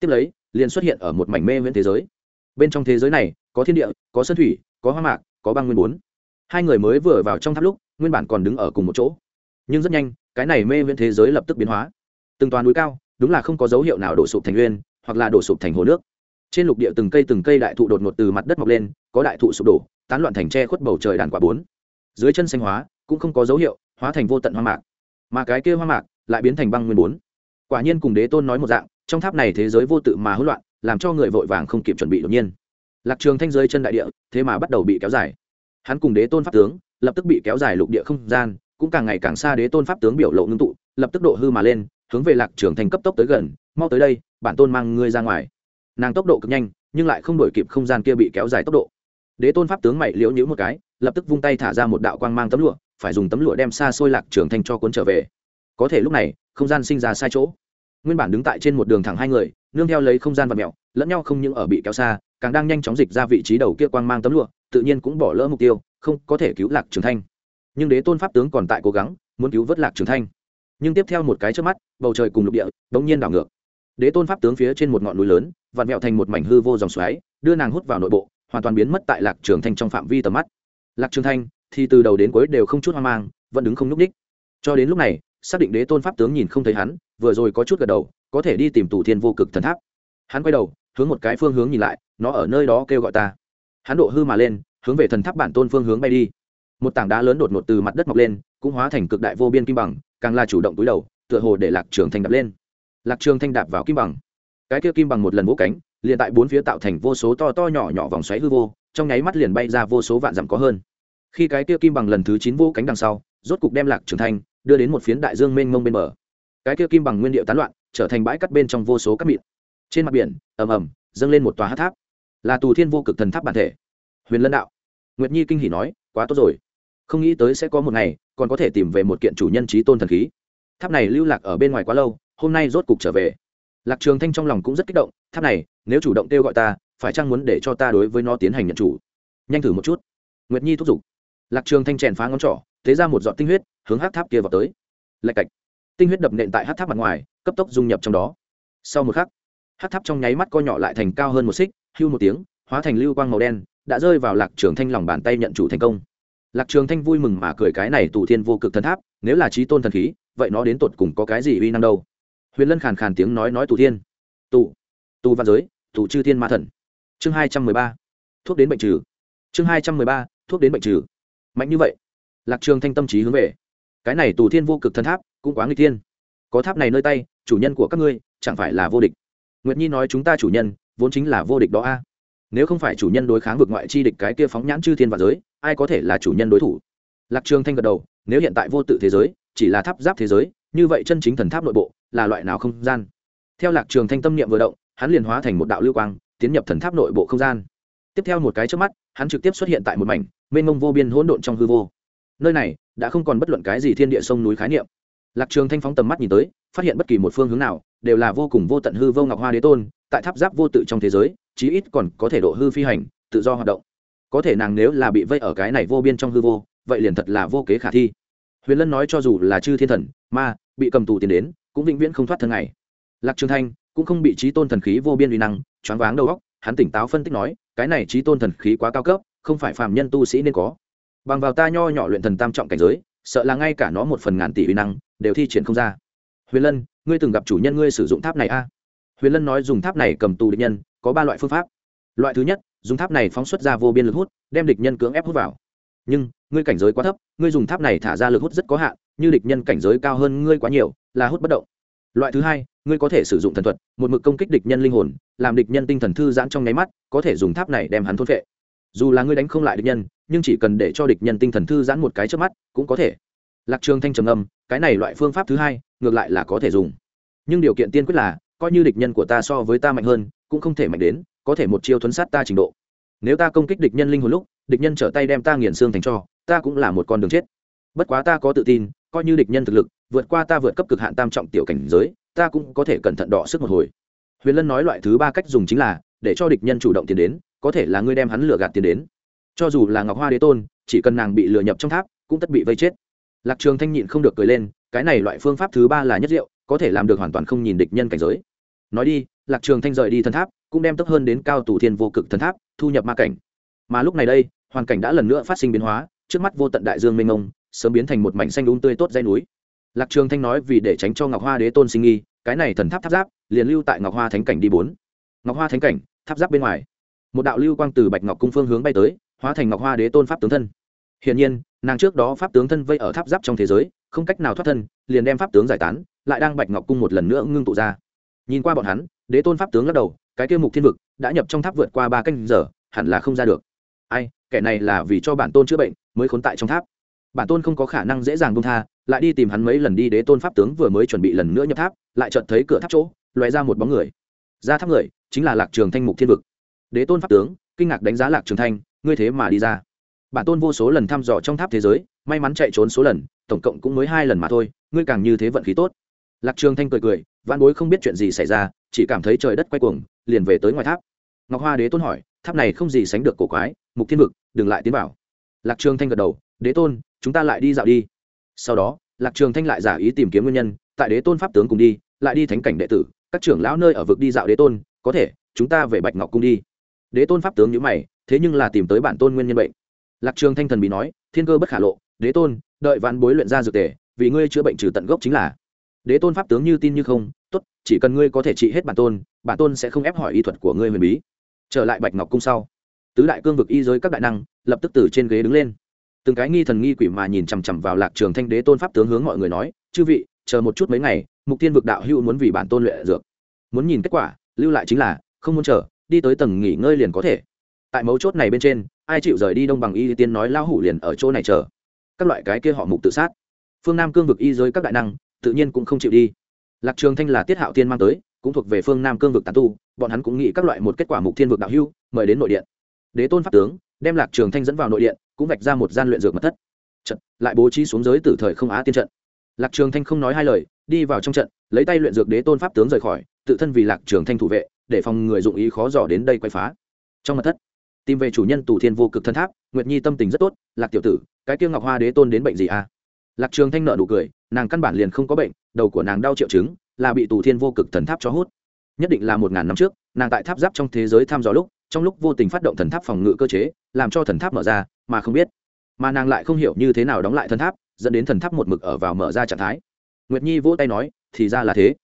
tiếp lấy, liền xuất hiện ở một mảnh mê viễn thế giới. Bên trong thế giới này, có thiên địa, có sơn thủy, có hoa mạc, có băng nguyên bốn. Hai người mới vừa vào trong tháp lúc, nguyên bản còn đứng ở cùng một chỗ. Nhưng rất nhanh, cái này mê viễn thế giới lập tức biến hóa. Từng toàn núi cao, đúng là không có dấu hiệu nào đổ sụp thành nguyên, hoặc là đổ sụp thành hồ nước trên lục địa từng cây từng cây đại thụ đột ngột từ mặt đất mọc lên, có đại thụ sụp đổ, tán loạn thành tre khuất bầu trời đàn quả bốn. Dưới chân xanh hóa, cũng không có dấu hiệu, hóa thành vô tận hoa mạc. Mà cái kia hoa mạc lại biến thành băng nguyên bốn. Quả nhiên cùng đế tôn nói một dạng, trong tháp này thế giới vô tự mà hỗn loạn, làm cho người vội vàng không kịp chuẩn bị đột nhiên. Lạc trường thanh giới chân đại địa, thế mà bắt đầu bị kéo dài. Hắn cùng đế tôn pháp tướng, lập tức bị kéo dài lục địa không gian, cũng càng ngày càng xa đế tôn pháp tướng biểu lộ ngưng tụ, lập tức độ hư mà lên, hướng về lạc trường thanh cấp tốc tới gần, mau tới đây, bản tôn mang ngươi ra ngoài nàng tốc độ cực nhanh, nhưng lại không đổi kịp không gian kia bị kéo dài tốc độ. Đế tôn pháp tướng mày liễu nhữ một cái, lập tức vung tay thả ra một đạo quang mang tấm lụa, phải dùng tấm lụa đem xa xôi lạc trường thanh cho cuốn trở về. Có thể lúc này, không gian sinh ra sai chỗ. Nguyên bản đứng tại trên một đường thẳng hai người, nương theo lấy không gian và mẹo, lẫn nhau không những ở bị kéo xa, càng đang nhanh chóng dịch ra vị trí đầu kia quang mang tấm lụa, tự nhiên cũng bỏ lỡ mục tiêu, không có thể cứu lạc trường thanh. Nhưng đế tôn pháp tướng còn tại cố gắng, muốn cứu vớt lạc trường thanh. Nhưng tiếp theo một cái trước mắt, bầu trời cùng lục địa, bỗng nhiên đảo ngược đế tôn pháp tướng phía trên một ngọn núi lớn, vặn vẹo thành một mảnh hư vô dòng xoáy, đưa nàng hút vào nội bộ, hoàn toàn biến mất tại lạc trường thanh trong phạm vi tầm mắt. Lạc trường thanh thì từ đầu đến cuối đều không chút hoang mang, vẫn đứng không nhúc ních cho đến lúc này, xác định đế tôn pháp tướng nhìn không thấy hắn, vừa rồi có chút gật đầu, có thể đi tìm tù thiên vô cực thần tháp. Hắn quay đầu, hướng một cái phương hướng nhìn lại, nó ở nơi đó kêu gọi ta. Hắn độ hư mà lên, hướng về thần tháp bản tôn phương hướng bay đi. Một tảng đá lớn đột ngột từ mặt đất mọc lên, cũng hóa thành cực đại vô biên kim bằng, càng là chủ động túi đầu, tựa hồ để lạc trường thành đập lên lạc trường thanh đạp vào kim bằng. Cái kia kim bằng một lần vỗ cánh, liền tại bốn phía tạo thành vô số to to nhỏ nhỏ vòng xoáy hư vô, trong nháy mắt liền bay ra vô số vạn dặm có hơn. Khi cái kia kim bằng lần thứ chín vỗ cánh đằng sau, rốt cục đem lạc trường thanh đưa đến một phiến đại dương mênh mông bên bờ. Cái kia kim bằng nguyên điệu tán loạn, trở thành bãi cắt bên trong vô số cát mịn. Trên mặt biển, ầm ầm, dâng lên một tòa hát tháp. Là tù thiên vô cực thần tháp bản thể. Huyền lân đạo. Nguyệt nhi kinh hỉ nói, quá tốt rồi. Không nghĩ tới sẽ có một ngày, còn có thể tìm về một kiện chủ nhân trí tôn thần khí. Tháp này lưu lạc ở bên ngoài quá lâu hôm nay rốt cục trở về. Lạc trường thanh trong lòng cũng rất kích động, tháp này, nếu chủ động kêu gọi ta, phải chăng muốn để cho ta đối với nó tiến hành nhận chủ? Nhanh thử một chút. Nguyệt nhi thúc giục. Lạc trường thanh chèn phá ngón trỏ, thế ra một giọt tinh huyết, hướng hát tháp kia vào tới. Lạch cạch. Tinh huyết đập nện tại hát tháp mặt ngoài, cấp tốc dung nhập trong đó. Sau một khắc, hát tháp trong nháy mắt co nhỏ lại thành cao hơn một xích, hưu một tiếng, hóa thành lưu quang màu đen, đã rơi vào lạc trường thanh lòng bàn tay nhận chủ thành công. Lạc trường thanh vui mừng mà cười cái này tù thiên vô cực thần tháp, nếu là trí tôn thần khí, vậy nó đến tột cùng có cái gì uy năng đâu? Huyền lân khàn khàn tiếng nói nói tù thiên. Tù tù văn giới, tù chư thiên ma thần. Chương hai trăm mười ba, thuốc đến bệnh trừ. Chương hai trăm mười ba, thuốc đến bệnh trừ. Mạnh như vậy, lạc trường thanh tâm trí hướng về. Cái này tù thiên vô cực thần tháp, cũng quá nguy thiên. Có tháp này nơi tay, chủ nhân của các ngươi, chẳng phải là vô địch. Nguyệt nhi nói chúng ta chủ nhân, vốn chính là vô địch đó a. Nếu không phải chủ nhân đối kháng vượt ngoại chi địch cái kia phóng nhãn chư thiên và giới, ai có thể là chủ nhân đối thủ? Lạc trường thanh gật đầu, nếu hiện tại vô tự thế giới, chỉ là tháp giáp thế giới như vậy chân chính thần tháp nội bộ là loại nào không gian? Theo lạc trường thanh tâm niệm vừa động, hắn liền hóa thành một đạo lưu quang, tiến nhập thần tháp nội bộ không gian. Tiếp theo một cái trước mắt, hắn trực tiếp xuất hiện tại một mảnh, mênh mông vô biên hỗn độn trong hư vô. Nơi này đã không còn bất luận cái gì thiên địa sông núi khái niệm. Lạc trường thanh phóng tầm mắt nhìn tới, phát hiện bất kỳ một phương hướng nào đều là vô cùng vô tận hư vô ngọc hoa đế tôn, tại tháp giáp vô tự trong thế giới, chí ít còn có thể độ hư phi hành, tự do hoạt động. Có thể nàng nếu là bị vây ở cái này vô biên trong hư vô, vậy liền thật là vô kế khả thi huyền lân nói cho dù là chư thiên thần, ma, bị cầm tù tiền đến, cũng vĩnh viễn không thoát thân này lạc trường thanh cũng không bị trí tôn thần khí vô biên uy năng, choáng váng đầu óc, hắn tỉnh táo phân tích nói, cái này trí tôn thần khí quá cao cấp, không phải phàm nhân tu sĩ nên có. Bằng vào ta nho nhỏ luyện thần tam trọng cảnh giới, sợ là ngay cả nó một phần ngàn tỷ uy năng, đều thi triển không ra. Huyền lân, ngươi từng gặp chủ nhân ngươi sử dụng tháp này a? À? huyền lân nói dùng tháp này cầm tù địch nhân, có ba loại phương pháp. Loại thứ nhất, dùng tháp này phóng xuất ra vô biên lực hút, đem địch nhân cưỡng ép hút vào nhưng ngươi cảnh giới quá thấp, ngươi dùng tháp này thả ra lực hút rất có hạn, như địch nhân cảnh giới cao hơn ngươi quá nhiều, là hút bất động. Loại thứ hai, ngươi có thể sử dụng thần thuật, một mực công kích địch nhân linh hồn, làm địch nhân tinh thần thư giãn trong nháy mắt, có thể dùng tháp này đem hắn thôn vệ dù là ngươi đánh không lại địch nhân, nhưng chỉ cần để cho địch nhân tinh thần thư giãn một cái trước mắt, cũng có thể. Lạc trường thanh trầm âm cái này loại phương pháp thứ hai, ngược lại là có thể dùng. Nhưng điều kiện tiên quyết là, coi như địch nhân của ta so với ta mạnh hơn, cũng không thể mạnh đến, có thể một chiêu thuấn sát ta trình độ. Nếu ta công kích địch nhân linh hồn lúc địch nhân trở tay đem ta nghiền xương thành cho, ta cũng là một con đường chết. Bất quá ta có tự tin, coi như địch nhân thực lực, vượt qua ta vượt cấp cực hạn tam trọng tiểu cảnh giới, ta cũng có thể cẩn thận đọ sức một hồi. Huyền lân nói loại thứ ba cách dùng chính là, để cho địch nhân chủ động tiến đến, có thể là ngươi đem hắn lừa gạt tiến đến. Cho dù là ngọc hoa đế tôn, chỉ cần nàng bị lừa nhập trong tháp, cũng tất bị vây chết. Lạc trường thanh nhịn không được cười lên, cái này loại phương pháp thứ ba là nhất diệu, có thể làm được hoàn toàn không nhìn địch nhân cảnh giới. Nói đi, lạc trường thanh rời đi thần tháp, cũng đem tức hơn đến cao tù thiên vô cực thần tháp, thu nhập ma cảnh. Mà lúc này đây hoàn cảnh đã lần nữa phát sinh biến hóa, trước mắt vô tận đại dương mênh mông, sớm biến thành một mảnh xanh đúng um tươi tốt dây núi. Lạc trường thanh nói vì để tránh cho ngọc hoa đế tôn sinh nghi, cái này thần tháp tháp giáp, liền lưu tại ngọc hoa thánh cảnh đi bốn. Ngọc hoa thánh cảnh, tháp giáp bên ngoài. Một đạo lưu quang từ bạch ngọc cung phương hướng bay tới, hóa thành ngọc hoa đế tôn pháp tướng thân. Hiển nhiên, nàng trước đó pháp tướng thân vây ở tháp giáp trong thế giới, không cách nào thoát thân, liền đem pháp tướng giải tán, lại đang bạch ngọc cung một lần nữa ngưng tụ ra. Nhìn qua bọn hắn, đế tôn pháp tướng lắc đầu, cái tiêu mục thiên vực đã nhập trong tháp vượt qua ba canh giờ, hẳn là không ra được ai, kẻ này là vì cho bản tôn chữa bệnh mới khốn tại trong tháp. Bản tôn không có khả năng dễ dàng bông tha, lại đi tìm hắn mấy lần đi đế tôn pháp tướng vừa mới chuẩn bị lần nữa nhập tháp, lại chợt thấy cửa tháp chỗ loé ra một bóng người. Ra tháp người chính là lạc trường thanh mục thiên vực. Đế tôn pháp tướng, kinh ngạc đánh giá lạc trường thanh, ngươi thế mà đi ra. Bản tôn vô số lần thăm dò trong tháp thế giới, may mắn chạy trốn số lần, tổng cộng cũng mới hai lần mà thôi, ngươi càng như thế vận khí tốt. Lạc trường thanh cười cười văn bối không biết chuyện gì xảy ra, chỉ cảm thấy trời đất quay cuồng, liền về tới ngoài tháp. Ngọc hoa đế tôn hỏi tháp này không gì sánh được cổ quái, mục thiên vực, đừng lại tiến vào. Lạc trường thanh gật đầu, đế tôn, chúng ta lại đi dạo đi. Sau đó, lạc trường thanh lại giả ý tìm kiếm nguyên nhân, tại đế tôn pháp tướng cùng đi, lại đi thánh cảnh đệ tử, các trưởng lão nơi ở vực đi dạo đế tôn, có thể, chúng ta về bạch ngọc cung đi. Đế tôn pháp tướng nhữ mày, thế nhưng là tìm tới bản tôn nguyên nhân bệnh. Lạc trường thanh thần bị nói, thiên cơ bất khả lộ, đế tôn, đợi vạn bối luyện ra dược tề, vì ngươi chữa bệnh trừ tận gốc chính là. Đế tôn pháp tướng như tin như không, tốt, chỉ cần ngươi có thể trị hết bản tôn bản tôn sẽ không ép hỏi y thuật của ngươi huyền bí trở lại bạch ngọc cung sau, tứ đại cương vực y giới các đại năng lập tức từ trên ghế đứng lên. Từng cái nghi thần nghi quỷ mà nhìn chằm chằm vào lạc trường thanh đế tôn pháp tướng hướng mọi người nói, chư vị, chờ một chút mấy ngày, mục tiên vực đạo hữu muốn vì bản tôn luyện dược. Muốn nhìn kết quả, lưu lại chính là, không muốn chờ, đi tới tầng nghỉ ngơi liền có thể. Tại mấu chốt này bên trên, ai chịu rời đi đông bằng y tiên nói lao hủ liền ở chỗ này chờ. Các loại cái kia họ mục tự sát. Phương nam cương vực y giới các đại năng, tự nhiên cũng không chịu đi. Lạc trường thanh là tiết hạo tiên mang tới, cũng thuộc về phương nam cương vực tán tu bọn hắn cũng nghĩ các loại một kết quả mục thiên vực đạo hưu, mời đến nội điện. Đế tôn pháp tướng, đem lạc trường thanh dẫn vào nội điện, cũng vạch ra một gian luyện dược mật thất. Trận, lại bố trí xuống giới tử thời không á tiên trận. Lạc trường thanh không nói hai lời, đi vào trong trận, lấy tay luyện dược đế tôn pháp tướng rời khỏi, tự thân vì lạc trường thanh thủ vệ, để phòng người dụng ý khó dò đến đây quay phá. Trong mật thất, tìm về chủ nhân tù thiên vô cực thân tháp, nguyệt nhi tâm tình rất tốt, lạc tiểu tử, cái kia ngọc hoa đế tôn đến bệnh gì à lạc trường thanh nợ nụ cười, nàng căn bản liền không có bệnh, đầu của nàng đau triệu chứng, là bị tù thiên vô cực thần tháp cho hút nhất định là một ngàn năm trước, nàng tại tháp giáp trong thế giới thăm dò lúc, trong lúc vô tình phát động thần tháp phòng ngự cơ chế, làm cho thần tháp mở ra, mà không biết. Mà nàng lại không hiểu như thế nào đóng lại thần tháp, dẫn đến thần tháp một mực ở vào mở ra trạng thái. Nguyệt nhi vỗ tay nói, thì ra là thế.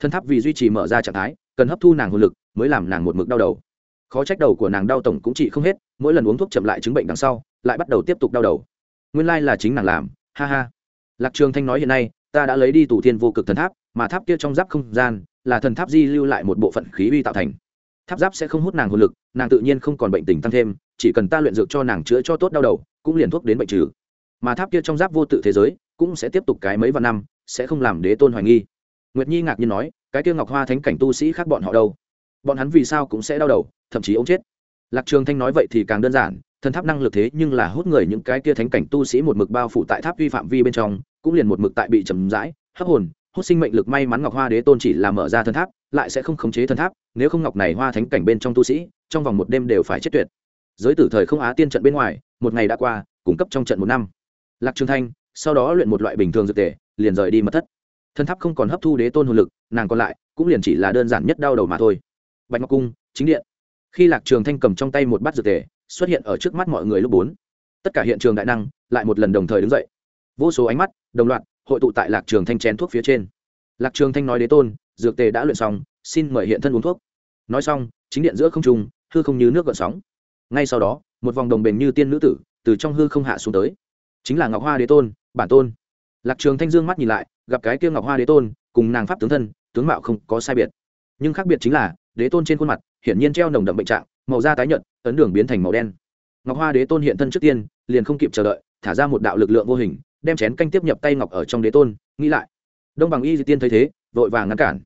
Thần tháp vì duy trì mở ra trạng thái, cần hấp thu nàng hồn lực, mới làm nàng một mực đau đầu. Khó trách đầu của nàng đau tổng cũng trị không hết, mỗi lần uống thuốc chậm lại chứng bệnh đằng sau, lại bắt đầu tiếp tục đau đầu. Nguyên lai là chính nàng làm, ha ha. Lạc trường thanh nói hiện nay ta đã lấy đi tù thiên vô cực thần tháp, mà tháp kia trong giáp không gian là thần tháp di lưu lại một bộ phận khí uy tạo thành. Tháp giáp sẽ không hút nàng hồn lực, nàng tự nhiên không còn bệnh tình tăng thêm, chỉ cần ta luyện dược cho nàng chữa cho tốt đau đầu, cũng liền thuốc đến bệnh trừ. Mà tháp kia trong giáp vô tự thế giới, cũng sẽ tiếp tục cái mấy vạn năm, sẽ không làm đế tôn hoài nghi. Nguyệt nhi ngạc nhiên nói, cái kia ngọc hoa thánh cảnh tu sĩ khác bọn họ đâu? Bọn hắn vì sao cũng sẽ đau đầu, thậm chí ống chết. Lạc trường thanh nói vậy thì càng đơn giản thần tháp năng lực thế nhưng là hút người những cái kia thánh cảnh tu sĩ một mực bao phủ tại tháp vi phạm vi bên trong, cũng liền một mực tại bị chầm rãi, hấp hồn, hút sinh mệnh lực may mắn ngọc hoa đế tôn chỉ là mở ra thần tháp, lại sẽ không khống chế thần tháp, nếu không ngọc này hoa thánh cảnh bên trong tu sĩ, trong vòng một đêm đều phải chết tuyệt. Giới tử thời không á tiên trận bên ngoài, một ngày đã qua, cung cấp trong trận một năm. Lạc trường thanh, sau đó luyện một loại bình thường dược tề, liền rời đi mất thất. Thần tháp không còn hấp thu đế tôn hồn lực, nàng còn lại, cũng liền chỉ là đơn giản nhất đau đầu mà thôi. Bạch ngọc cung, chính điện. Khi lạc trường thanh cầm trong tay một bát dược tề xuất hiện ở trước mắt mọi người lúc bốn. Tất cả hiện trường đại năng lại một lần đồng thời đứng dậy. Vô số ánh mắt, đồng loạt, hội tụ tại lạc trường thanh chén thuốc phía trên. Lạc trường thanh nói đế tôn, dược tề đã luyện xong, xin mời hiện thân uống thuốc. Nói xong, chính điện giữa không trung, hư không như nước gợn sóng. Ngay sau đó, một vòng đồng bền như tiên nữ tử từ trong hư không hạ xuống tới. Chính là ngọc hoa đế tôn, bản tôn. Lạc trường thanh dương mắt nhìn lại, gặp cái kia ngọc hoa đế tôn cùng nàng pháp tướng thân, tướng mạo không có sai biệt. Nhưng khác biệt chính là, đế tôn trên khuôn mặt hiển nhiên treo nồng đậm bệnh trạng, màu da tái nhợt, ấn đường biến thành màu đen. Ngọc hoa đế tôn hiện thân trước tiên, liền không kịp chờ đợi, thả ra một đạo lực lượng vô hình, đem chén canh tiếp nhập tay ngọc ở trong đế tôn, nghĩ lại. Đông bằng y di tiên thấy thế, vội vàng ngăn cản.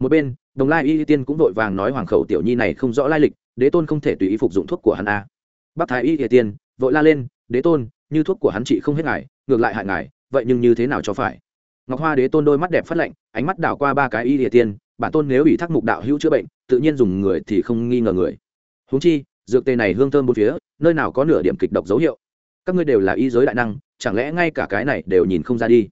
Một bên, đồng lai y di tiên cũng vội vàng nói hoàng khẩu tiểu nhi này không rõ lai lịch, đế tôn không thể tùy ý phục dụng thuốc của hắn à. a bắc thái y di tiên, vội la lên, đế tôn, như thuốc của hắn trị không hết ngài, ngược lại hại ngài, vậy nhưng như thế nào cho phải? Ngọc hoa đế tôn đôi mắt đẹp phát lạnh, ánh mắt đảo qua ba cái y Di tiên bản tôn nếu ủy thác mục đạo hữu chữa bệnh tự nhiên dùng người thì không nghi ngờ người. Húng chi dược tê này hương thơm bốn phía nơi nào có nửa điểm kịch độc dấu hiệu. Các ngươi đều là y giới đại năng chẳng lẽ ngay cả cái này đều nhìn không ra đi?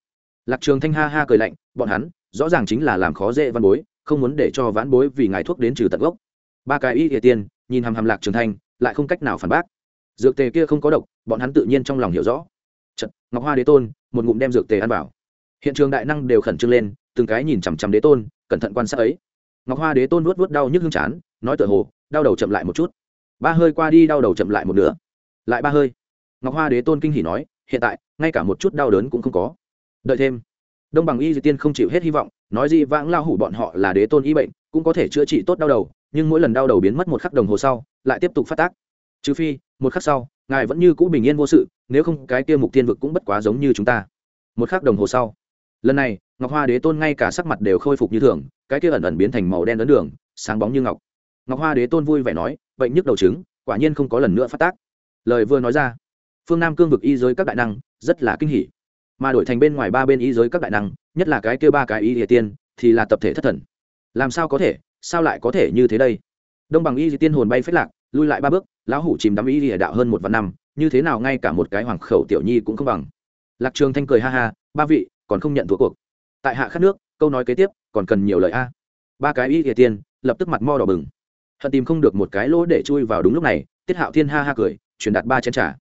Lạc trường thanh ha ha cười lạnh bọn hắn rõ ràng chính là làm khó dễ văn bối không muốn để cho vãn bối vì ngài thuốc đến trừ tận gốc. Ba cái y địa tiên nhìn hàm hàm lạc trường thanh lại không cách nào phản bác. Dược tề kia không có độc bọn hắn tự nhiên trong lòng hiểu rõ. Chật, ngọc hoa đế tôn một ngụm đem dược tề ăn vào. Hiện trường đại năng đều khẩn trương lên từng cái nhìn chằm chằm đế tôn, cẩn thận quan sát ấy. Ngọc hoa đế tôn vuốt vuốt đau nhức hương chán, nói tựa hồ, đau đầu chậm lại một chút. Ba hơi qua đi đau đầu chậm lại một nửa. Lại ba hơi. Ngọc hoa đế tôn kinh hỉ nói, hiện tại, ngay cả một chút đau đớn cũng không có. Đợi thêm. Đông bằng y di tiên không chịu hết hy vọng, nói gì vãng lao hủ bọn họ là đế tôn y bệnh, cũng có thể chữa trị tốt đau đầu, nhưng mỗi lần đau đầu biến mất một khắc đồng hồ sau, lại tiếp tục phát tác. Trừ phi, một khắc sau, ngài vẫn như cũ bình yên vô sự, nếu không cái kia mục tiên vực cũng bất quá giống như chúng ta. Một khắc đồng hồ sau lần này, ngọc hoa đế tôn ngay cả sắc mặt đều khôi phục như thường, cái kia ẩn ẩn biến thành màu đen ấn đường, sáng bóng như ngọc. Ngọc hoa đế tôn vui vẻ nói bệnh nhức đầu trứng quả nhiên không có lần nữa phát tác. Lời vừa nói ra, phương nam cương vực y giới các đại năng, rất là kinh hỉ. Mà đổi thành bên ngoài ba bên y giới các đại năng, nhất là cái kia ba cái y địa tiên, thì là tập thể thất thần. Làm sao có thể, sao lại có thể như thế đây? Đông bằng y di tiên hồn bay phết lạc, lui lại ba bước, lão hủ chìm đắm y địa đạo hơn một vạn năm, như thế nào ngay cả một cái hoàng khẩu tiểu nhi cũng không bằng. Lạc trường thanh cười ha ha, ba vị còn không nhận thua cuộc. Tại hạ khát nước, câu nói kế tiếp, còn cần nhiều lời a. Ba cái y địa tiên lập tức mặt mo đỏ bừng. Hận tìm không được một cái lỗ để chui vào đúng lúc này, tiết hạo thiên ha ha cười, truyền đạt ba chén trà.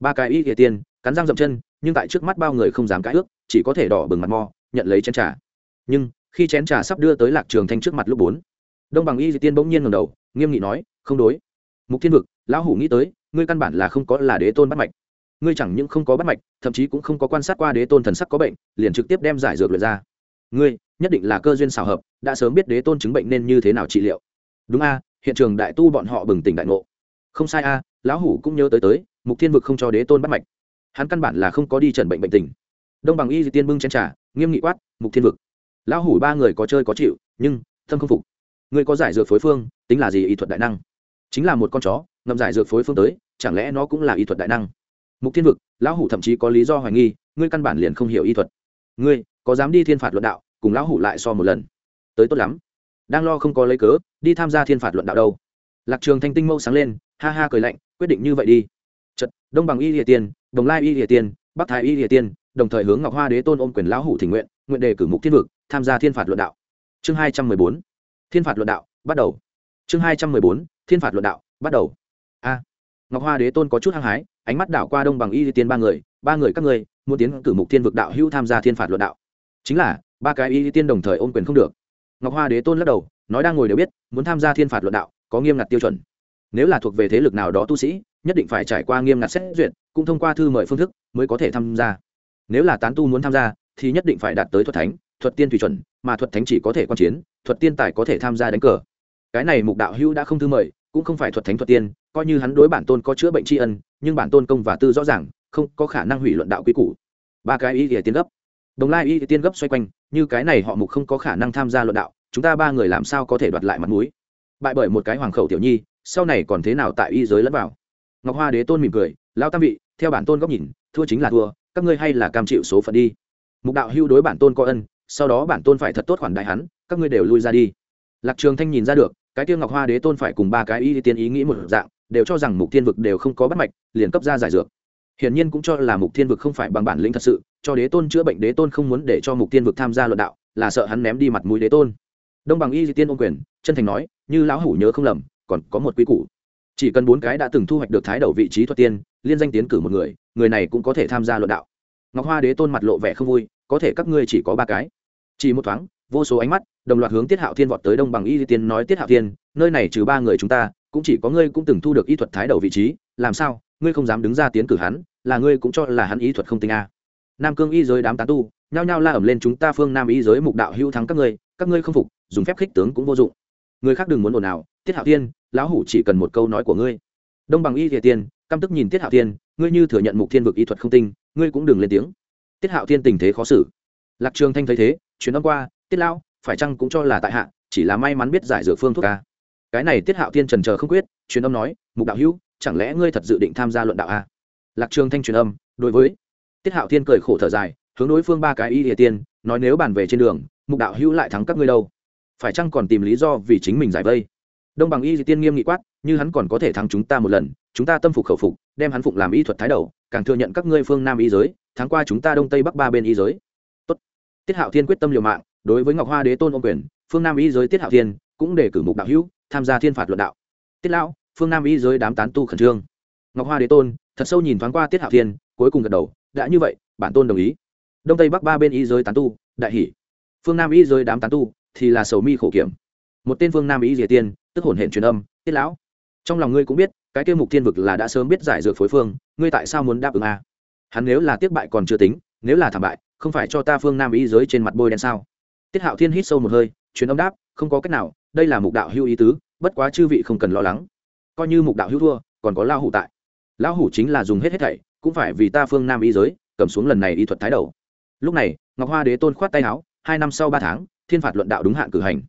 Ba cái y địa tiên cắn răng dậm chân, nhưng tại trước mắt bao người không dám cãi ước, chỉ có thể đỏ bừng mặt mo, nhận lấy chén trà. Nhưng, khi chén trà sắp đưa tới lạc trường thanh trước mặt lúc bốn, đông bằng y di tiên bỗng nhiên ngầm đầu, nghiêm nghị nói, không đối. Mục thiên vực, lão hủ nghĩ tới, ngươi căn bản là không có là đế tôn bắt mạch ngươi chẳng những không có bắt mạch, thậm chí cũng không có quan sát qua đế tôn thần sắc có bệnh, liền trực tiếp đem giải dược luyện ra. Ngươi, nhất định là cơ duyên xảo hợp, đã sớm biết đế tôn chứng bệnh nên như thế nào trị liệu. Đúng a, hiện trường đại tu bọn họ bừng tỉnh đại ngộ. Không sai a, lão hủ cũng nhớ tới tới, mục thiên vực không cho đế tôn bắt mạch. Hắn căn bản là không có đi trần bệnh bệnh tình. Đông bằng y di tiên bưng chen trà, nghiêm nghị quát, mục thiên vực, lão hủ ba người có chơi có chịu, nhưng, thâm không phục. Ngươi có giải dược phối phương, tính là gì y thuật đại năng? Chính là một con chó, ngậm giải dược phối phương tới, chẳng lẽ nó cũng là y thuật đại năng? Mục thiên vực, lão hủ thậm chí có lý do hoài nghi, ngươi căn bản liền không hiểu y thuật. Ngươi, có dám đi thiên phạt luận đạo, cùng lão hủ lại so một lần. Tới tốt lắm. Đang lo không có lấy cớ, đi tham gia thiên phạt luận đạo đâu. Lạc trường thanh tinh mâu sáng lên, ha ha cười lạnh, quyết định như vậy đi. Chật đông bằng y địa tiên đồng lai y địa tiên bắc thái y địa tiên đồng thời hướng ngọc hoa đế tôn ôm quyền lão hủ thỉnh nguyện nguyện đề cử mục thiên vực, tham gia thiên phạt luận đạo. Chương hai trăm mười bốn. Thiên phạt luận đạo, bắt đầu. Chương hai trăm mười bốn, thiên phạt luận đạo, bắt đầu. A. Ngọc hoa đế tôn có chút hăng hái ánh mắt đảo qua đông bằng y tiên ba người ba người các ngươi, muốn tiến cử mục thiên vực đạo hữu tham gia thiên phạt luận đạo. Chính là, ba cái y tiên đồng thời ôm quyền không được. Ngọc hoa đế tôn lắc đầu, nói đang ngồi đều biết, muốn tham gia thiên phạt luận đạo, có nghiêm ngặt tiêu chuẩn. Nếu là thuộc về thế lực nào đó tu sĩ, nhất định phải trải qua nghiêm ngặt xét duyệt, cũng thông qua thư mời phương thức mới có thể tham gia. Nếu là tán tu muốn tham gia, thì nhất định phải đạt tới thuật thánh, thuật tiên thủy chuẩn, mà thuật thánh chỉ có thể quan chiến, thuật tiên tài có thể tham gia đánh cờ. Cái này mục đạo hữu đã không thư mời, cũng không phải thuật thánh thuật tiên coi như hắn đối bản tôn có chữa bệnh tri ân, nhưng bản tôn công và tư rõ ràng, không có khả năng hủy luận đạo quy củ. Ba cái ý thì tiên gấp. Đồng lai y tiên gấp xoay quanh, như cái này họ mục không có khả năng tham gia luận đạo, chúng ta ba người làm sao có thể đoạt lại mặt mũi? Bại bởi một cái hoàng khẩu tiểu nhi, sau này còn thế nào tại y giới lẫn vào? Ngọc hoa đế tôn mỉm cười lao tam vị, theo bản tôn góc nhìn, thua chính là thua, các ngươi hay là cam chịu số phận đi. Mục đạo hưu đối bản tôn có ân, sau đó bản tôn phải thật tốt khoản đại hắn, các ngươi đều lui ra đi. Lạc trường thanh nhìn ra được, cái tiêu ngọc hoa đế tôn phải cùng ba cái y tiên ý nghĩ một dạng đều cho rằng mục thiên vực đều không có bắt mạch, liền cấp ra giải dược. Hiển nhiên cũng cho là mục thiên vực không phải bằng bản lĩnh thật sự, cho đế tôn chữa bệnh đế tôn không muốn để cho mục thiên vực tham gia luận đạo, là sợ hắn ném đi mặt mũi đế tôn. Đông bằng y di tiên ôm quyền, chân thành nói, như lão hủ nhớ không lầm, còn có một quý củ. Chỉ cần bốn cái đã từng thu hoạch được thái đầu vị trí thuật tiên, liên danh tiến cử một người người này cũng có thể tham gia luận đạo. Ngọc hoa đế tôn mặt lộ vẻ không vui, có thể các ngươi chỉ có ba cái. Chỉ một thoáng, vô số ánh mắt, đồng loạt hướng tiết hạo thiên vọt tới đông bằng y di tiên nói, tiết hạo thiên, nơi này trừ ba người chúng ta cũng chỉ có ngươi cũng từng thu được y thuật thái đầu vị trí, làm sao, ngươi không dám đứng ra tiến cử hắn, là ngươi cũng cho là hắn y thuật không tinh a. Nam cương y giới đám tán tu, nhao nhao la ẩm lên chúng ta phương nam y giới mục đạo hữu thắng các ngươi các ngươi không phục, dùng phép khích tướng cũng vô dụng. Người khác đừng muốn ồn ào, tiết hạo tiên lão hủ chỉ cần một câu nói của ngươi. Đông bằng y thiệt tiên, căm tức nhìn tiết hạo tiên ngươi như thừa nhận mục thiên vực y thuật không tinh, ngươi cũng đừng lên tiếng. Tiết hạo tiên tình thế khó xử. Lạc trường thanh thấy thế, chuyến âm qua, tiết lão, phải chăng cũng cho là tại hạ, chỉ là may mắn biết giải dược phương thuốc ca cái này tiết hạo tiên trần chờ không quyết, truyền âm nói, mục đạo hữu, chẳng lẽ ngươi thật dự định tham gia luận đạo a lạc trường thanh truyền âm, đối với tiết hạo thiên cười khổ thở dài, hướng đối phương ba cái y địa tiên, nói nếu bàn về trên đường, mục đạo hữu lại thắng các ngươi đâu? Phải chăng còn tìm lý do vì chính mình giải vây? Đông bằng y địa tiên nghiêm nghị quát, như hắn còn có thể thắng chúng ta một lần, chúng ta tâm phục khẩu phục, đem hắn phục làm y thuật thái đầu, càng thừa nhận các ngươi phương nam y giới, thắng qua chúng ta đông tây bắc ba bên y giới. Tốt. tiết hạo thiên quyết tâm liều mạng, đối với ngọc hoa đế tôn ô quyền, phương nam y giới tiết hạo thiên cũng để cử mục đạo hữu tham gia thiên phạt luận đạo. Tiết lão, phương nam y giới đám tán tu khẩn trương. Ngọc hoa đế tôn, thật sâu nhìn thoáng qua tiết hạo thiên, cuối cùng gật đầu, đã như vậy, bản tôn đồng ý. Đông tây bắc ba bên y giới tán tu, đại hỷ. Phương nam y giới đám tán tu thì là sầu mi khổ kiểm. Một tên phương nam y dìa tiên, tức hồn hển truyền âm, tiết lão, trong lòng ngươi cũng biết, cái tiêu mục thiên vực là đã sớm biết giải dược phối phương, ngươi tại sao muốn đáp ứng a? À? hắn nếu là tiếp bại còn chưa tính, nếu là thảm bại, không phải cho ta phương nam y giới trên mặt bôi đen sao? Tiết hạo thiên hít sâu một hơi, truyền âm đáp, không có cách nào đây là mục đạo hưu ý tứ, bất quá chư vị không cần lo lắng. Coi như mục đạo hưu thua, còn có lao hủ tại. Lão hủ chính là dùng hết hết thảy, cũng phải vì ta phương nam y giới, cầm xuống lần này y thuật thái đầu. Lúc này, ngọc hoa đế tôn khoát tay áo, hai năm sau ba tháng, thiên phạt luận đạo đúng hạn cử hành.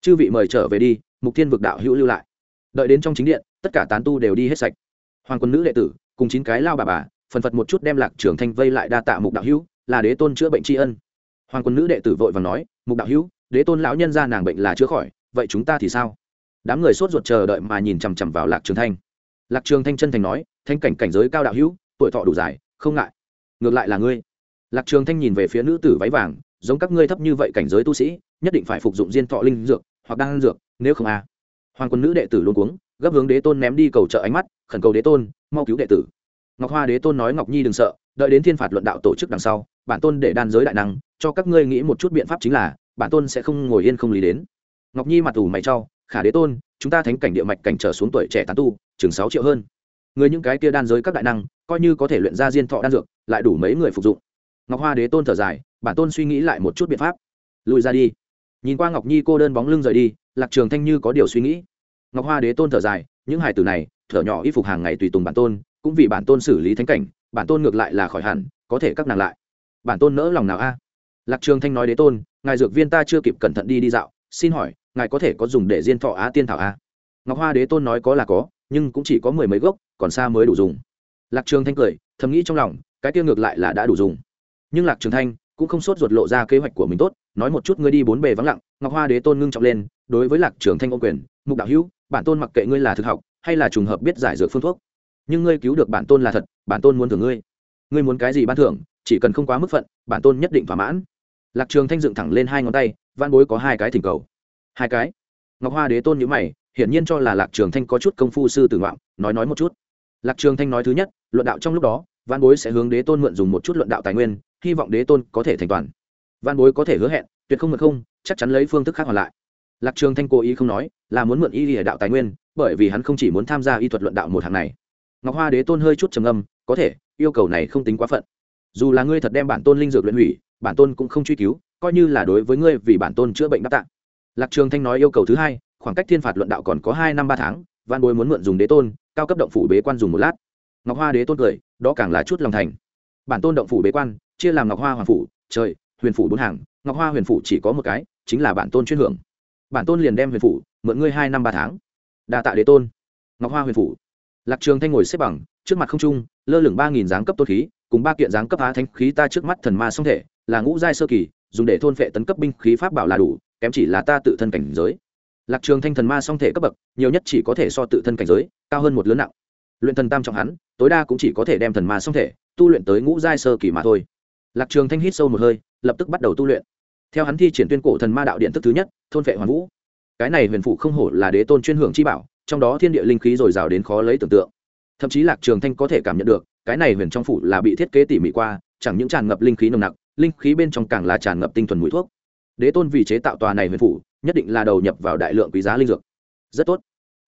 Chư vị mời trở về đi, mục thiên vực đạo hữu lưu lại. Đợi đến trong chính điện, tất cả tán tu đều đi hết sạch. Hoàng quân nữ đệ tử, cùng chín cái lao bà bà, phần phật một chút đem lạc trưởng thanh vây lại đa tạ mục đạo hữu, là đế tôn chữa bệnh tri ân. Hoàng quân nữ đệ tử vội và nói, mục đạo hữu, đế tôn lão nhân ra nàng bệnh là chữa khỏi vậy chúng ta thì sao? Đám người sốt ruột chờ đợi mà nhìn chằm chằm vào lạc trường thanh. Lạc trường thanh chân thành nói, thanh cảnh cảnh giới cao đạo hữu, tuổi thọ đủ dài, không ngại. Ngược lại là ngươi. Lạc trường thanh nhìn về phía nữ tử váy vàng, giống các ngươi thấp như vậy cảnh giới tu sĩ, nhất định phải phục dụng diên thọ linh dược hoặc đang dược, nếu không a. À. hoàng quân nữ đệ tử luôn cuống, gấp hướng đế tôn ném đi cầu trợ ánh mắt, khẩn cầu đế tôn, mau cứu đệ tử. Ngọc hoa đế tôn nói, ngọc nhi đừng sợ, đợi đến thiên phạt luận đạo tổ chức đằng sau, bản tôn để đan giới đại năng, cho các ngươi nghĩ một chút biện pháp chính là, bản tôn sẽ không ngồi yên không lý đến ngọc nhi mặt ủ mày trao, khả đế tôn, chúng ta thánh cảnh địa mạch cảnh trở xuống tuổi trẻ tán tu, chừng sáu triệu hơn. Người những cái kia đan giới các đại năng, coi như có thể luyện ra diên thọ đan dược, lại đủ mấy người phục dụng. Ngọc hoa đế tôn thở dài, bản tôn suy nghĩ lại một chút biện pháp. Lùi ra đi. Nhìn qua ngọc nhi cô đơn bóng lưng rời đi, lạc trường thanh như có điều suy nghĩ. Ngọc hoa đế tôn thở dài, những hải tử này, thở nhỏ y phục hàng ngày tùy tùng bản tôn, cũng vì bản tôn xử lý thánh cảnh, bản tôn ngược lại là khỏi hẳn, có thể các nàng lại. Bản tôn nỡ lòng nào a? Lạc trường thanh nói đế tôn, ngài dược viên ta chưa kịp cẩn thận đi đi dạo, xin hỏi ngài có thể có dùng để diên thọ á tiên thảo a? Ngọc hoa đế tôn nói có là có, nhưng cũng chỉ có mười mấy gốc, còn xa mới đủ dùng. Lạc trường thanh cười, thầm nghĩ trong lòng, cái tiêu ngược lại là đã đủ dùng. Nhưng lạc trường thanh cũng không sốt ruột lộ ra kế hoạch của mình tốt, nói một chút ngươi đi bốn bề vắng lặng, ngọc hoa đế tôn ngưng trọng lên, đối với lạc trường thanh ô quyền, mục đạo hữu, bản tôn mặc kệ ngươi là thực học, hay là trùng hợp biết giải dược phương thuốc, nhưng ngươi cứu được bản tôn là thật, bản tôn muốn thưởng ngươi. Ngươi muốn cái gì ban thưởng, chỉ cần không quá mức phận, bản tôn nhất định thỏa mãn. Lạc trường thanh dựng thẳng lên hai ngón tay văn bối có hai cái thỉnh cầu hai cái. Ngọc hoa đế tôn nhữ mày, hiển nhiên cho là lạc trường thanh có chút công phu sư tử ngoạm, nói nói một chút. Lạc trường thanh nói thứ nhất, luận đạo trong lúc đó văn bối sẽ hướng đế tôn mượn dùng một chút luận đạo tài nguyên, hy vọng đế tôn có thể thành toàn. Văn bối có thể hứa hẹn, tuyệt không mượn không, chắc chắn lấy phương thức khác hoàn lại. Lạc trường thanh cố ý không nói, là muốn mượn y lìa đạo tài nguyên, bởi vì hắn không chỉ muốn tham gia y thuật luận đạo một hàng này. Ngọc hoa đế tôn hơi chút trầm âm có thể, yêu cầu này không tính quá phận. Dù là ngươi thật đem bản tôn linh dược luyện hủy, bản tôn cũng không truy cứu, coi như là đối với ngươi vì bản tôn chữa bệnh đáp tạng lạc trường thanh nói yêu cầu thứ hai, khoảng cách thiên phạt luận đạo còn có hai năm ba tháng văn bối muốn mượn dùng đế tôn, cao cấp động phủ bế quan dùng một lát. Ngọc hoa đế tôn cười, đó càng là chút lòng thành. Bản tôn động phủ bế quan, chia làm ngọc hoa hoàng phủ, trời, huyền phủ bốn hàng, ngọc hoa huyền phủ chỉ có một cái, chính là bản tôn chuyên hưởng. Bản tôn liền đem huyền phủ, mượn ngươi hai năm ba tháng. Đa tạ đế tôn. Ngọc hoa huyền phủ. Lạc trường thanh ngồi xếp bằng, trước mặt không trung, lơ lửng ba nghìn dáng cấp tôn khí, cùng ba kiện dáng cấp á thánh khí ta trước mắt thần ma song thể, là ngũ giai sơ kỳ, dùng để thôn phệ tấn cấp binh khí pháp bảo là đủ kém chỉ là ta tự thân cảnh giới. Lạc trường thanh thần ma song thể cấp bậc, nhiều nhất chỉ có thể so tự thân cảnh giới, cao hơn một lớn nặng. Luyện thần tam trọng hắn, tối đa cũng chỉ có thể đem thần ma song thể, tu luyện tới ngũ giai sơ kỳ mà thôi. Lạc trường thanh hít sâu một hơi, lập tức bắt đầu tu luyện. Theo hắn thi triển tuyên cổ thần ma đạo điện thức thứ nhất, thôn vệ hoàn vũ. Cái này huyền phụ không hổ là đế tôn chuyên hưởng chi bảo, trong đó thiên địa linh khí dồi dào đến khó lấy tưởng tượng. Thậm chí lạc trường thanh có thể cảm nhận được, cái này huyền trong phủ là bị thiết kế tỉ mỉ qua, chẳng những tràn ngập linh khí nồng nặc, linh khí bên trong càng là tràn ngập tinh thuần mũi thuốc đế tôn vì chế tạo tòa này huyền phủ, nhất định là đầu nhập vào đại lượng quý giá linh dược. Rất tốt.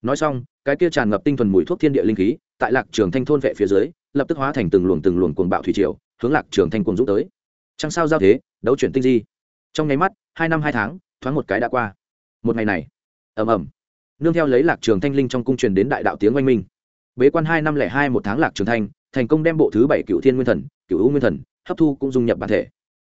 Nói xong, cái kia tràn ngập tinh thuần mùi thuốc thiên địa linh khí, tại lạc trường thanh thôn vệ phía dưới, lập tức hóa thành từng luồng từng luồng cuồng bạo thủy triều, hướng lạc trường thanh cuồng dũng tới. Chẳng sao giao thế, đấu chuyển tinh di. Trong nháy mắt, hai năm hai tháng, thoáng một cái đã qua. Một ngày này, ầm ầm, nương theo lấy lạc trường thanh linh trong cung truyền đến đại đạo tiếng oanh minh. Bế quan hai năm lẻ hai một tháng lạc trường thanh, thành công đem bộ thứ bảy cựu thiên nguyên thần cựu u nguyên thần, hấp thu cũng dung nhập bản thể.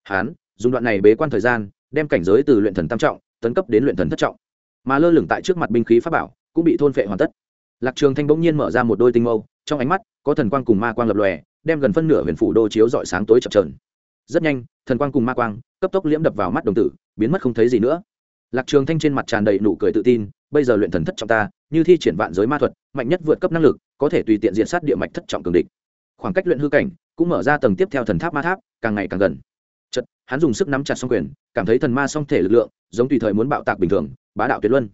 Hán, dùng đoạn này bế quan thời gian đem cảnh giới từ luyện thần tam trọng, tấn cấp đến luyện thần thất trọng. Mà lơ lửng tại trước mặt binh khí pháp bảo, cũng bị thôn phệ hoàn tất. Lạc trường thanh bỗng nhiên mở ra một đôi tinh mâu, trong ánh mắt có thần quang cùng ma quang lập lòe, đem gần phân nửa huyền phủ đô chiếu dọi sáng tối chập trờn rất nhanh, thần quang cùng ma quang cấp tốc liễm đập vào mắt đồng tử, biến mất không thấy gì nữa. Lạc trường thanh trên mặt tràn đầy nụ cười tự tin, bây giờ luyện thần thất trọng ta, như thi triển vạn giới ma thuật, mạnh nhất vượt cấp năng lực, có thể tùy tiện diện sát địa mạch thất trọng cường địch. Khoảng cách luyện hư cảnh cũng mở ra tầng tiếp theo thần tháp ma tháp, càng ngày càng gần. Chật hắn dùng sức nắm chặt song quyền cảm thấy thần ma song thể lực lượng, giống tùy thời muốn bạo tạc bình thường, bá đạo tuyệt luân.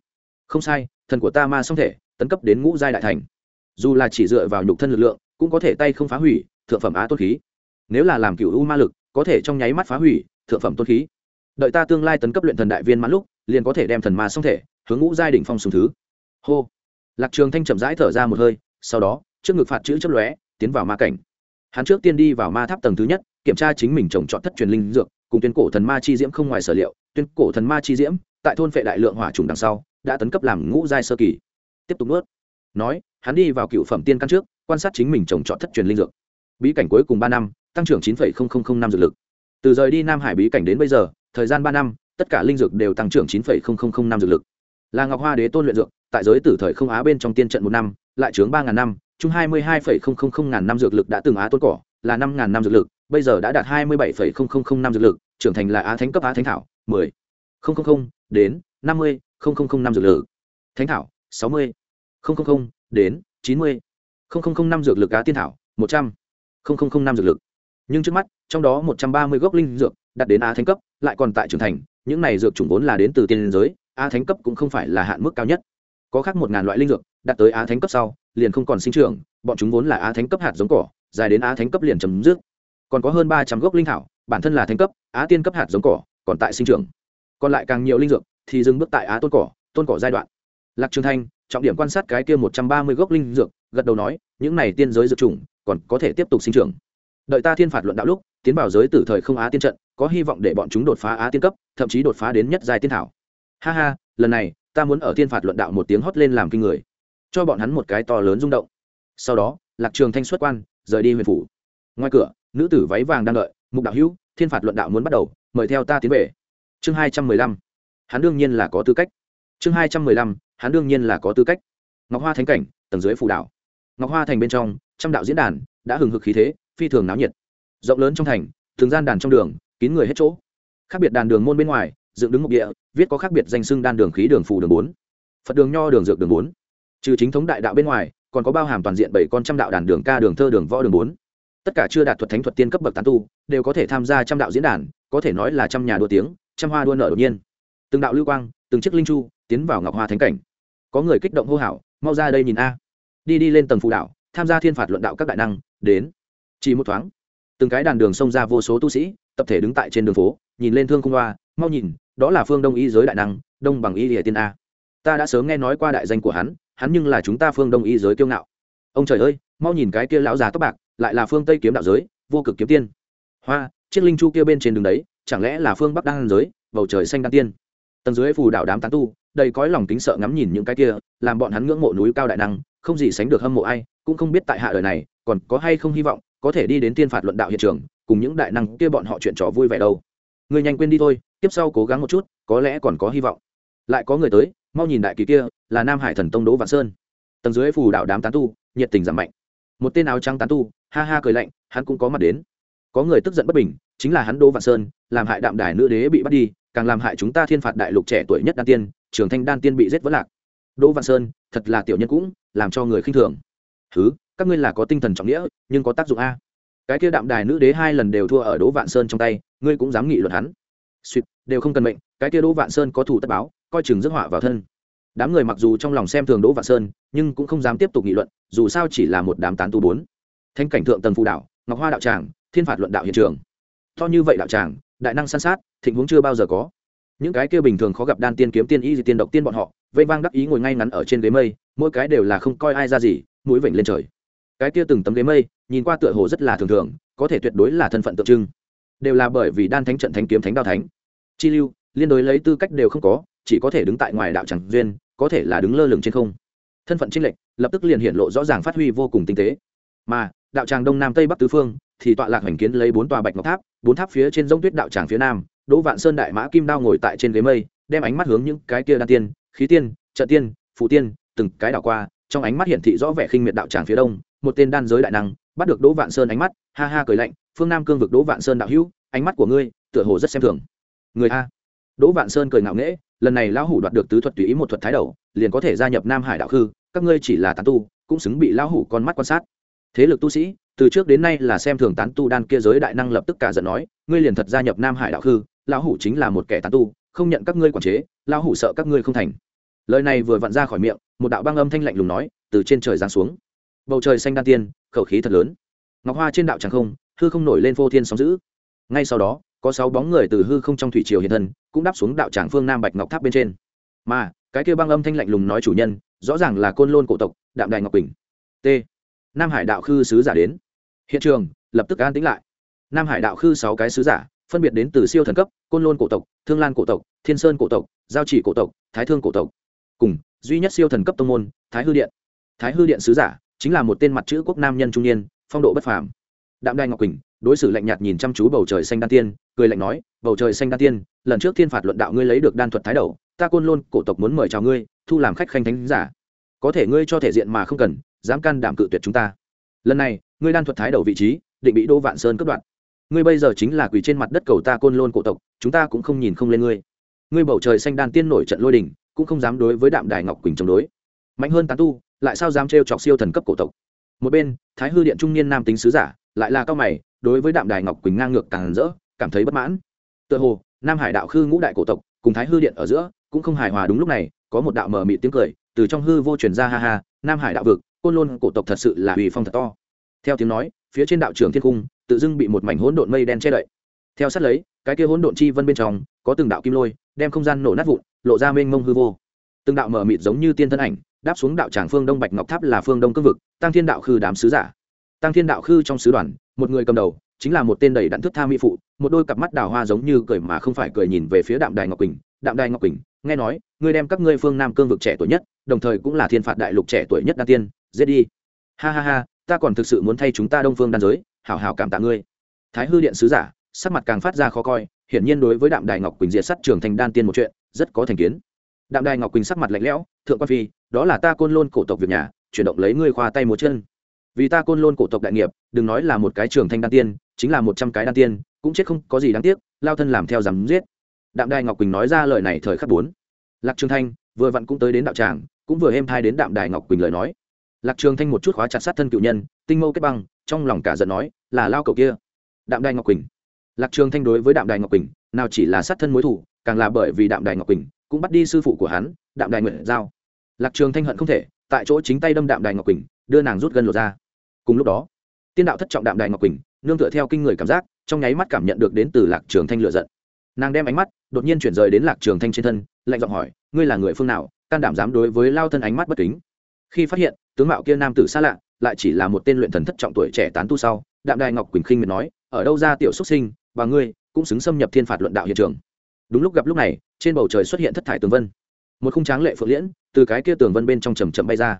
Không sai, thần của ta ma song thể, tấn cấp đến ngũ giai đại thành. Dù là chỉ dựa vào nhục thân lực lượng, cũng có thể tay không phá hủy, thượng phẩm á tôn khí. Nếu là làm cựu u ma lực, có thể trong nháy mắt phá hủy, thượng phẩm tôn khí. Đợi ta tương lai tấn cấp luyện thần đại viên mãn lúc, liền có thể đem thần ma song thể, hướng ngũ giai đỉnh phong sùng thứ. Hô. Lạc trường thanh chậm rãi thở ra một hơi, sau đó, trước ngực phạt chữ chấp lóe, tiến vào ma cảnh. Hắn trước tiên đi vào ma tháp tầng thứ nhất, kiểm tra chính mình trồng trọt thất truyền linh dược cùng tuyên cổ thần ma chi diễm không ngoài sở liệu, tuyên cổ thần ma chi diễm, tại thôn phệ đại lượng hỏa trùng đằng sau, đã tấn cấp làm ngũ giai sơ kỳ. Tiếp tục nuốt. Nói, hắn đi vào cựu phẩm tiên căn trước, quan sát chính mình trồng trọt thất truyền linh dược. Bí cảnh cuối cùng ba năm, tăng trưởng chín năm dược lực. Từ rời đi nam hải bí cảnh đến bây giờ, thời gian ba năm, tất cả linh dược đều tăng trưởng chín năm dược lực. Là ngọc hoa đế tôn luyện dược, tại giới tử thời không á bên trong tiên trận một năm, lại chướng ba ngàn năm, chung hai mươi hai ngàn năm dược lực đã từng á tôn cỏ, là năm ngàn năm dược lực bây giờ đã đạt hai mươi bảy năm dược lực, trưởng thành là á thánh cấp á thánh thảo, mười. Đến năm mươi năm dược lực. Thánh thảo, sáu mươi. Đến chín mươi. Năm dược lực á tiên thảo, một trăm. Linh năm dược lực. Nhưng trước mắt, trong đó một trăm ba mươi gốc linh dược đạt đến á thánh cấp, lại còn tại trưởng thành, những này dược chủng vốn là đến từ tiên giới, á thánh cấp cũng không phải là hạn mức cao nhất. Có khác một ngàn loại linh dược đạt tới á thánh cấp sau, liền không còn sinh trưởng, bọn chúng vốn là á thánh cấp hạt giống cỏ, dài đến á thánh cấp liền chấm dứt còn có hơn ba trăm gốc linh thảo, bản thân là thánh cấp, á tiên cấp hạt giống cỏ, còn tại sinh trưởng. Còn lại càng nhiều linh dược thì dừng bước tại á tôn cỏ tôn cỏ giai đoạn. Lạc trường thanh, trọng điểm quan sát cái kia một trăm ba mươi gốc linh dược, gật đầu nói, những này tiên giới dược chủng còn có thể tiếp tục sinh trưởng. Đợi ta thiên phạt luận đạo lúc, tiến vào giới tử thời không á tiên trận, có hy vọng để bọn chúng đột phá á tiên cấp, thậm chí đột phá đến nhất giai tiên thảo. Ha ha, lần này, ta muốn ở thiên phạt luận đạo một tiếng hót lên làm kinh người. Cho bọn hắn một cái to lớn rung động. Sau đó, lạc trường thanh xuất quan, rời đi huyền phủ. Ngoài cửa nữ tử váy vàng đang đợi, mục đạo hữu, thiên phạt luận đạo muốn bắt đầu, mời theo ta tiến về. Chương hai trăm mười lăm. Hắn đương nhiên là có tư cách. Chương hai trăm mười lăm, hắn đương nhiên là có tư cách. Ngọc hoa thánh cảnh, tầng dưới phù đảo ngọc hoa thành bên trong, trăm đạo diễn đàn đã hừng hực khí thế, phi thường náo nhiệt. Rộng lớn trong thành, thường gian đàn trong đường, kín người hết chỗ. Khác biệt đàn đường môn bên ngoài, dựng đứng mục địa, viết có khác biệt danh xưng đan đường khí đường phù đường bốn. Phật đường nho đường dược đường bốn. Trừ chính thống đại đạo bên ngoài, còn có bao hàm toàn diện bảy con trăm đạo đàn đường ca đường thơ đường võ đường bốn tất cả chưa đạt thuật thánh thuật tiên cấp bậc tán tu, đều có thể tham gia trăm đạo diễn đàn, có thể nói là trăm nhà đua tiếng, trăm hoa đua nở đột nhiên. Từng đạo lưu quang, từng chiếc linh chu, tiến vào ngọc hoa thánh cảnh. Có người kích động hô hào, mau ra đây nhìn a. Đi đi lên tầng phù đạo, tham gia thiên phạt luận đạo các đại năng, đến. Chỉ một thoáng, từng cái đàn đường xông ra vô số tu sĩ, tập thể đứng tại trên đường phố, nhìn lên thương cung hoa, mau nhìn, đó là phương đông y giới đại năng, đông bằng y lìa tiên a. Ta đã sớm nghe nói qua đại danh của hắn hắn nhưng là chúng ta phương đông y giới kiêu ngạo. Ông trời ơi, mau nhìn cái kia lão già tóc bạc lại là phương tây kiếm đạo giới, vô cực kiếm tiên. Hoa, chiếc linh chu kia bên trên đường đấy, chẳng lẽ là phương bắc đan giới, bầu trời xanh đan tiên. Tầng dưới phù đảo đám tán tu, đầy cõi lòng kính sợ ngắm nhìn những cái kia, làm bọn hắn ngưỡng mộ núi cao đại năng, không gì sánh được hâm mộ ai, cũng không biết tại hạ đời này, còn có hay không hy vọng, có thể đi đến tiên phạt luận đạo hiện trường, cùng những đại năng kia bọn họ chuyện trò vui vẻ đâu. Người nhanh quên đi thôi, tiếp sau cố gắng một chút, có lẽ còn có hy vọng. Lại có người tới, mau nhìn đại kỳ kia, là nam hải thần tông đỗ vạn sơn. Tầng dưới phù đảo đám tán tu, nhiệt tình giảm mạnh. Một tên áo trắng tán tu ha ha cười lạnh, hắn cũng có mặt đến. Có người tức giận bất bình, chính là hắn đỗ vạn sơn, làm hại đạm đài nữ đế bị bắt đi, càng làm hại chúng ta thiên phạt đại lục trẻ tuổi nhất đan tiên, trường thanh đan tiên bị giết vỡ lạc. Đỗ vạn sơn, thật là tiểu nhân cũng, làm cho người khinh thường. Thứ các ngươi là có tinh thần trọng nghĩa, nhưng có tác dụng a. Cái kia đạm đài nữ đế hai lần đều thua ở đỗ vạn sơn trong tay, ngươi cũng dám nghị luận hắn. Suýt đều không cần mệnh, cái kia đỗ vạn sơn có thủ tất báo, coi chừng rước họa vào thân. Đám người mặc dù trong lòng xem thường đỗ vạn sơn, nhưng cũng không dám tiếp tục nghị luận, dù sao chỉ là một đám tán tu bốn thanh cảnh thượng tầng phù đạo, ngọc hoa đạo tràng, thiên phạt luận đạo hiện trường. To như vậy đạo tràng, đại năng san sát, thịnh huống chưa bao giờ có. Những cái kia bình thường khó gặp đan tiên kiếm tiên y gì tiên độc tiên bọn họ, vây vang đắc ý ngồi ngay ngắn ở trên ghế mây, mỗi cái đều là không coi ai ra gì, mũi vểnh lên trời. Cái kia từng tấm ghế mây, nhìn qua tựa hồ rất là thường thường, có thể tuyệt đối là thân phận tượng trưng. Đều là bởi vì đan thánh trận thánh kiếm thánh đao thánh. Chi lưu, liên đối lấy tư cách đều không có, chỉ có thể đứng tại ngoài đạo chẳng duyên, có thể là đứng lơ lửng trên không. Thân phận trinh lệnh lập tức liền hiện lộ rõ ràng phát huy vô cùng tinh tế. Mà đạo tràng đông nam tây bắc tứ phương, thì tọa lạc hành kiến lấy bốn tòa bạch ngọc tháp, bốn tháp phía trên giống tuyết đạo tràng phía nam, đỗ vạn sơn đại mã kim đao ngồi tại trên ghế mây, đem ánh mắt hướng những cái kia đan tiên, khí tiên, trợ tiên, phụ tiên, từng cái đảo qua, trong ánh mắt hiển thị rõ vẻ khinh miệt đạo tràng phía đông, một tên đan giới đại năng, bắt được đỗ vạn sơn ánh mắt, ha ha cười lạnh, phương nam cương vực đỗ vạn sơn đạo hữu, ánh mắt của ngươi, tựa hồ rất xem thường. Người a. Đỗ vạn sơn cười ngạo nghễ, lần này lão hủ đoạt được tứ thuật tùy ý một thuật thái đầu, liền có thể gia nhập nam hải đạo khư, các ngươi chỉ là tán tu, cũng xứng bị lão hủ con mắt quan sát thế lực tu sĩ, từ trước đến nay là xem thường tán tu đan kia giới đại năng lập tức cả giận nói, ngươi liền thật gia nhập nam hải đạo khư, lão hủ chính là một kẻ tán tu, không nhận các ngươi quản chế, lão hủ sợ các ngươi không thành. Lời này vừa vặn ra khỏi miệng, một đạo băng âm thanh lạnh lùng nói, từ trên trời giáng xuống. Bầu trời xanh đan tiên, khẩu khí thật lớn. Ngọc hoa trên đạo tràng không, hư không nổi lên vô thiên sóng dữ. ngay sau đó, có sáu bóng người từ hư không trong thủy triều hiện thân, cũng đáp xuống đạo tràng phương nam bạch ngọc tháp bên trên. Mà, cái kia băng âm thanh lạnh lùng nói chủ nhân, rõ ràng là côn lôn cổ tộc, đạm đài ngọc bình t nam hải đạo khư sứ giả đến. Hiện trường, lập tức an tĩnh lại. Nam hải đạo khư sáu cái sứ giả, phân biệt đến từ siêu thần cấp, côn lôn cổ tộc, thương lan cổ tộc, thiên sơn cổ tộc, giao chỉ cổ tộc, thái thương cổ tộc. Cùng, duy nhất siêu thần cấp tông môn, thái hư điện. Thái hư điện sứ giả, chính là một tên mặt chữ quốc nam nhân trung niên, phong độ bất phàm. Đạm đai ngọc quỳnh, đối xử lạnh nhạt nhìn chăm chú bầu trời xanh đan tiên, cười lạnh nói, bầu trời xanh đan tiên, lần trước thiên phạt luận đạo ngươi lấy được đan thuật thái đầu, ta côn lôn cổ tộc muốn mời chào ngươi, thu làm khách khanh thánh giả. Có thể ngươi cho thể diện mà không cần dám can đảm cự tuyệt chúng ta. Lần này, ngươi đan thuật thái đầu vị trí, định bị đô vạn sơn cướp đoạt. Ngươi bây giờ chính là quỳ trên mặt đất cầu ta côn lôn cổ tộc, chúng ta cũng không nhìn không lên ngươi. Ngươi bầu trời xanh đan tiên nổi trận lôi đình, cũng không dám đối với đạm đài ngọc quỳnh chống đối. Mạnh hơn tán tu, lại sao dám trêu chọc siêu thần cấp cổ tộc? Một bên, thái hư điện trung niên nam tính sứ giả, lại là cao mày, đối với đạm đài ngọc quỳnh ngang ngược càng rỡ, cảm thấy bất mãn. Tựa hồ, nam hải đạo khư ngũ đại cổ tộc, cùng thái hư điện ở giữa, cũng không hài hòa đúng lúc này, có một đạo mờ mị tiếng cười, từ trong hư vô truyền ra ha ha, nam hải đạo vực côn lôn cổ tộc thật sự là uy phong thật to. Theo tiếng nói, phía trên đạo trường thiên cung, tự dưng bị một mảnh hỗn độn mây đen che đậy. Theo sát lấy, cái kia hỗn độn chi vân bên trong, có từng đạo kim lôi, đem không gian nổ nát vụn, lộ ra mênh mông hư vô. Từng đạo mở mịt giống như tiên thân ảnh, đáp xuống đạo tràng phương đông bạch ngọc tháp là phương đông cương vực, tăng thiên đạo khư đám sứ giả. Tăng thiên đạo khư trong sứ đoàn, một người cầm đầu, chính là một tên đầy đặn thức tha mỹ phụ, một đôi cặp mắt đào hoa giống như cười mà không phải cười nhìn về phía đạm đài ngọc quỳnh. Đạm đài ngọc quỳnh, nghe nói, ngươi đem các ngươi phương nam cương vực trẻ tuổi nhất, đồng thời cũng là thiên phạt đại lục trẻ tuổi nhất đa tiên giết đi. Ha ha ha, ta còn thực sự muốn thay chúng ta đông phương đan giới, hảo hảo cảm tạ ngươi. Thái hư điện sứ giả, sắc mặt càng phát ra khó coi, hiển nhiên đối với đạm đài ngọc quỳnh diệt sắt trường thành đan tiên một chuyện, rất có thành kiến. Đạm đài ngọc quỳnh sắc mặt lạnh lẽo, thượng quan phi, đó là ta côn lôn cổ tộc việc nhà, chuyển động lấy ngươi khoa tay một chân. Vì ta côn lôn cổ tộc đại nghiệp, đừng nói là một cái trường thanh đan tiên, chính là một trăm cái đan tiên, cũng chết không có gì đáng tiếc, lao thân làm theo dám giết. Đạm đài ngọc quỳnh nói ra lời này thời khắc bốn. Lạc trường thanh vừa vặn cũng tới đến đạo tràng, cũng vừa êm thai đến đạm đài ngọc quỳnh lời nói lạc trường thanh một chút khóa chặt sát thân cựu nhân, tinh mâu kết băng, trong lòng cả giận nói, là lao cầu kia. Đạm đài ngọc quỳnh. Lạc trường thanh đối với đạm đài ngọc quỳnh, nào chỉ là sát thân mối thủ càng là bởi vì đạm đài ngọc quỳnh cũng bắt đi sư phụ của hắn, đạm đài nguyện giao. Lạc trường thanh hận không thể, tại chỗ chính tay đâm đạm đài ngọc quỳnh, đưa nàng rút gân lột ra. Cùng lúc đó, tiên đạo thất trọng đạm đài ngọc quỳnh, nương tựa theo kinh người cảm giác, trong nháy mắt cảm nhận được đến từ lạc trường thanh lựa giận. Nàng đem ánh mắt đột nhiên chuyển rời đến lạc trường thanh trên thân, lạnh giọng hỏi, ngươi là người phương nào, can đảm dám đối với lao thân ánh mắt bất kính? Khi phát hiện, tướng mạo kia nam tử xa lạ, lại chỉ là một tên luyện thần thất trọng tuổi trẻ tán tu sau, đạm đài ngọc quỳnh khinh miệt nói, ở đâu ra tiểu xuất sinh và ngươi cũng xứng xâm nhập thiên phạt luận đạo hiện trường. Đúng lúc gặp lúc này, trên bầu trời xuất hiện thất thải tường vân. Một khung tráng lệ phượng liễn từ cái kia tường vân bên trong trầm chậm bay ra.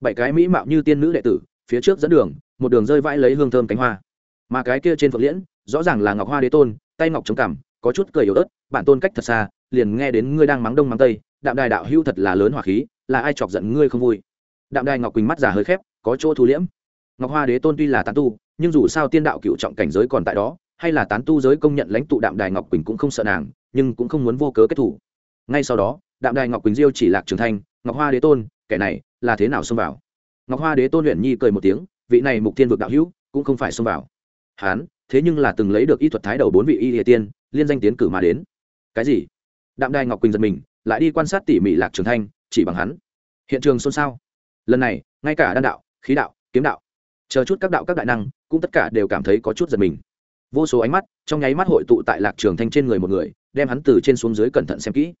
Bảy cái mỹ mạo như tiên nữ đệ tử, phía trước dẫn đường, một đường rơi vãi lấy hương thơm cánh hoa. Mà cái kia trên phượng liễn, rõ ràng là ngọc hoa đế tôn, tay ngọc chống cằm, có chút cười yếu ớt, bản tôn cách thật xa, liền nghe đến ngươi đang mắng đông mắng tây, đạm đài đạo hưu thật là lớn hỏa khí, là ai chọc giận ngươi không vui? Đạm đài ngọc quỳnh mắt giả hơi khép, có chỗ thu liễm. Ngọc hoa đế tôn tuy là tán tu, nhưng dù sao tiên đạo cựu trọng cảnh giới còn tại đó, hay là tán tu giới công nhận lãnh tụ đạm đài ngọc quỳnh cũng không sợ nàng, nhưng cũng không muốn vô cớ kết thủ. Ngay sau đó, đạm đài ngọc quỳnh diêu chỉ lạc trường thanh, ngọc hoa đế tôn, kẻ này là thế nào xông vào? Ngọc hoa đế tôn luyện nhi cười một tiếng, vị này mục thiên vực đạo hữu cũng không phải xông vào. Hán, thế nhưng là từng lấy được y thuật thái đầu bốn vị y địa tiên, liên danh tiến cử mà đến. Cái gì? Đạm đài ngọc quỳnh giật mình, lại đi quan sát tỉ mỉ lạc trường thanh, chỉ bằng hắn. Hiện trường xôn xao lần này, ngay cả đan đạo, khí đạo, kiếm đạo, chờ chút các đạo các đại năng, cũng tất cả đều cảm thấy có chút giật mình. Vô số ánh mắt, trong nháy mắt hội tụ tại lạc trường thanh trên người một người, đem hắn từ trên xuống dưới cẩn thận xem kỹ.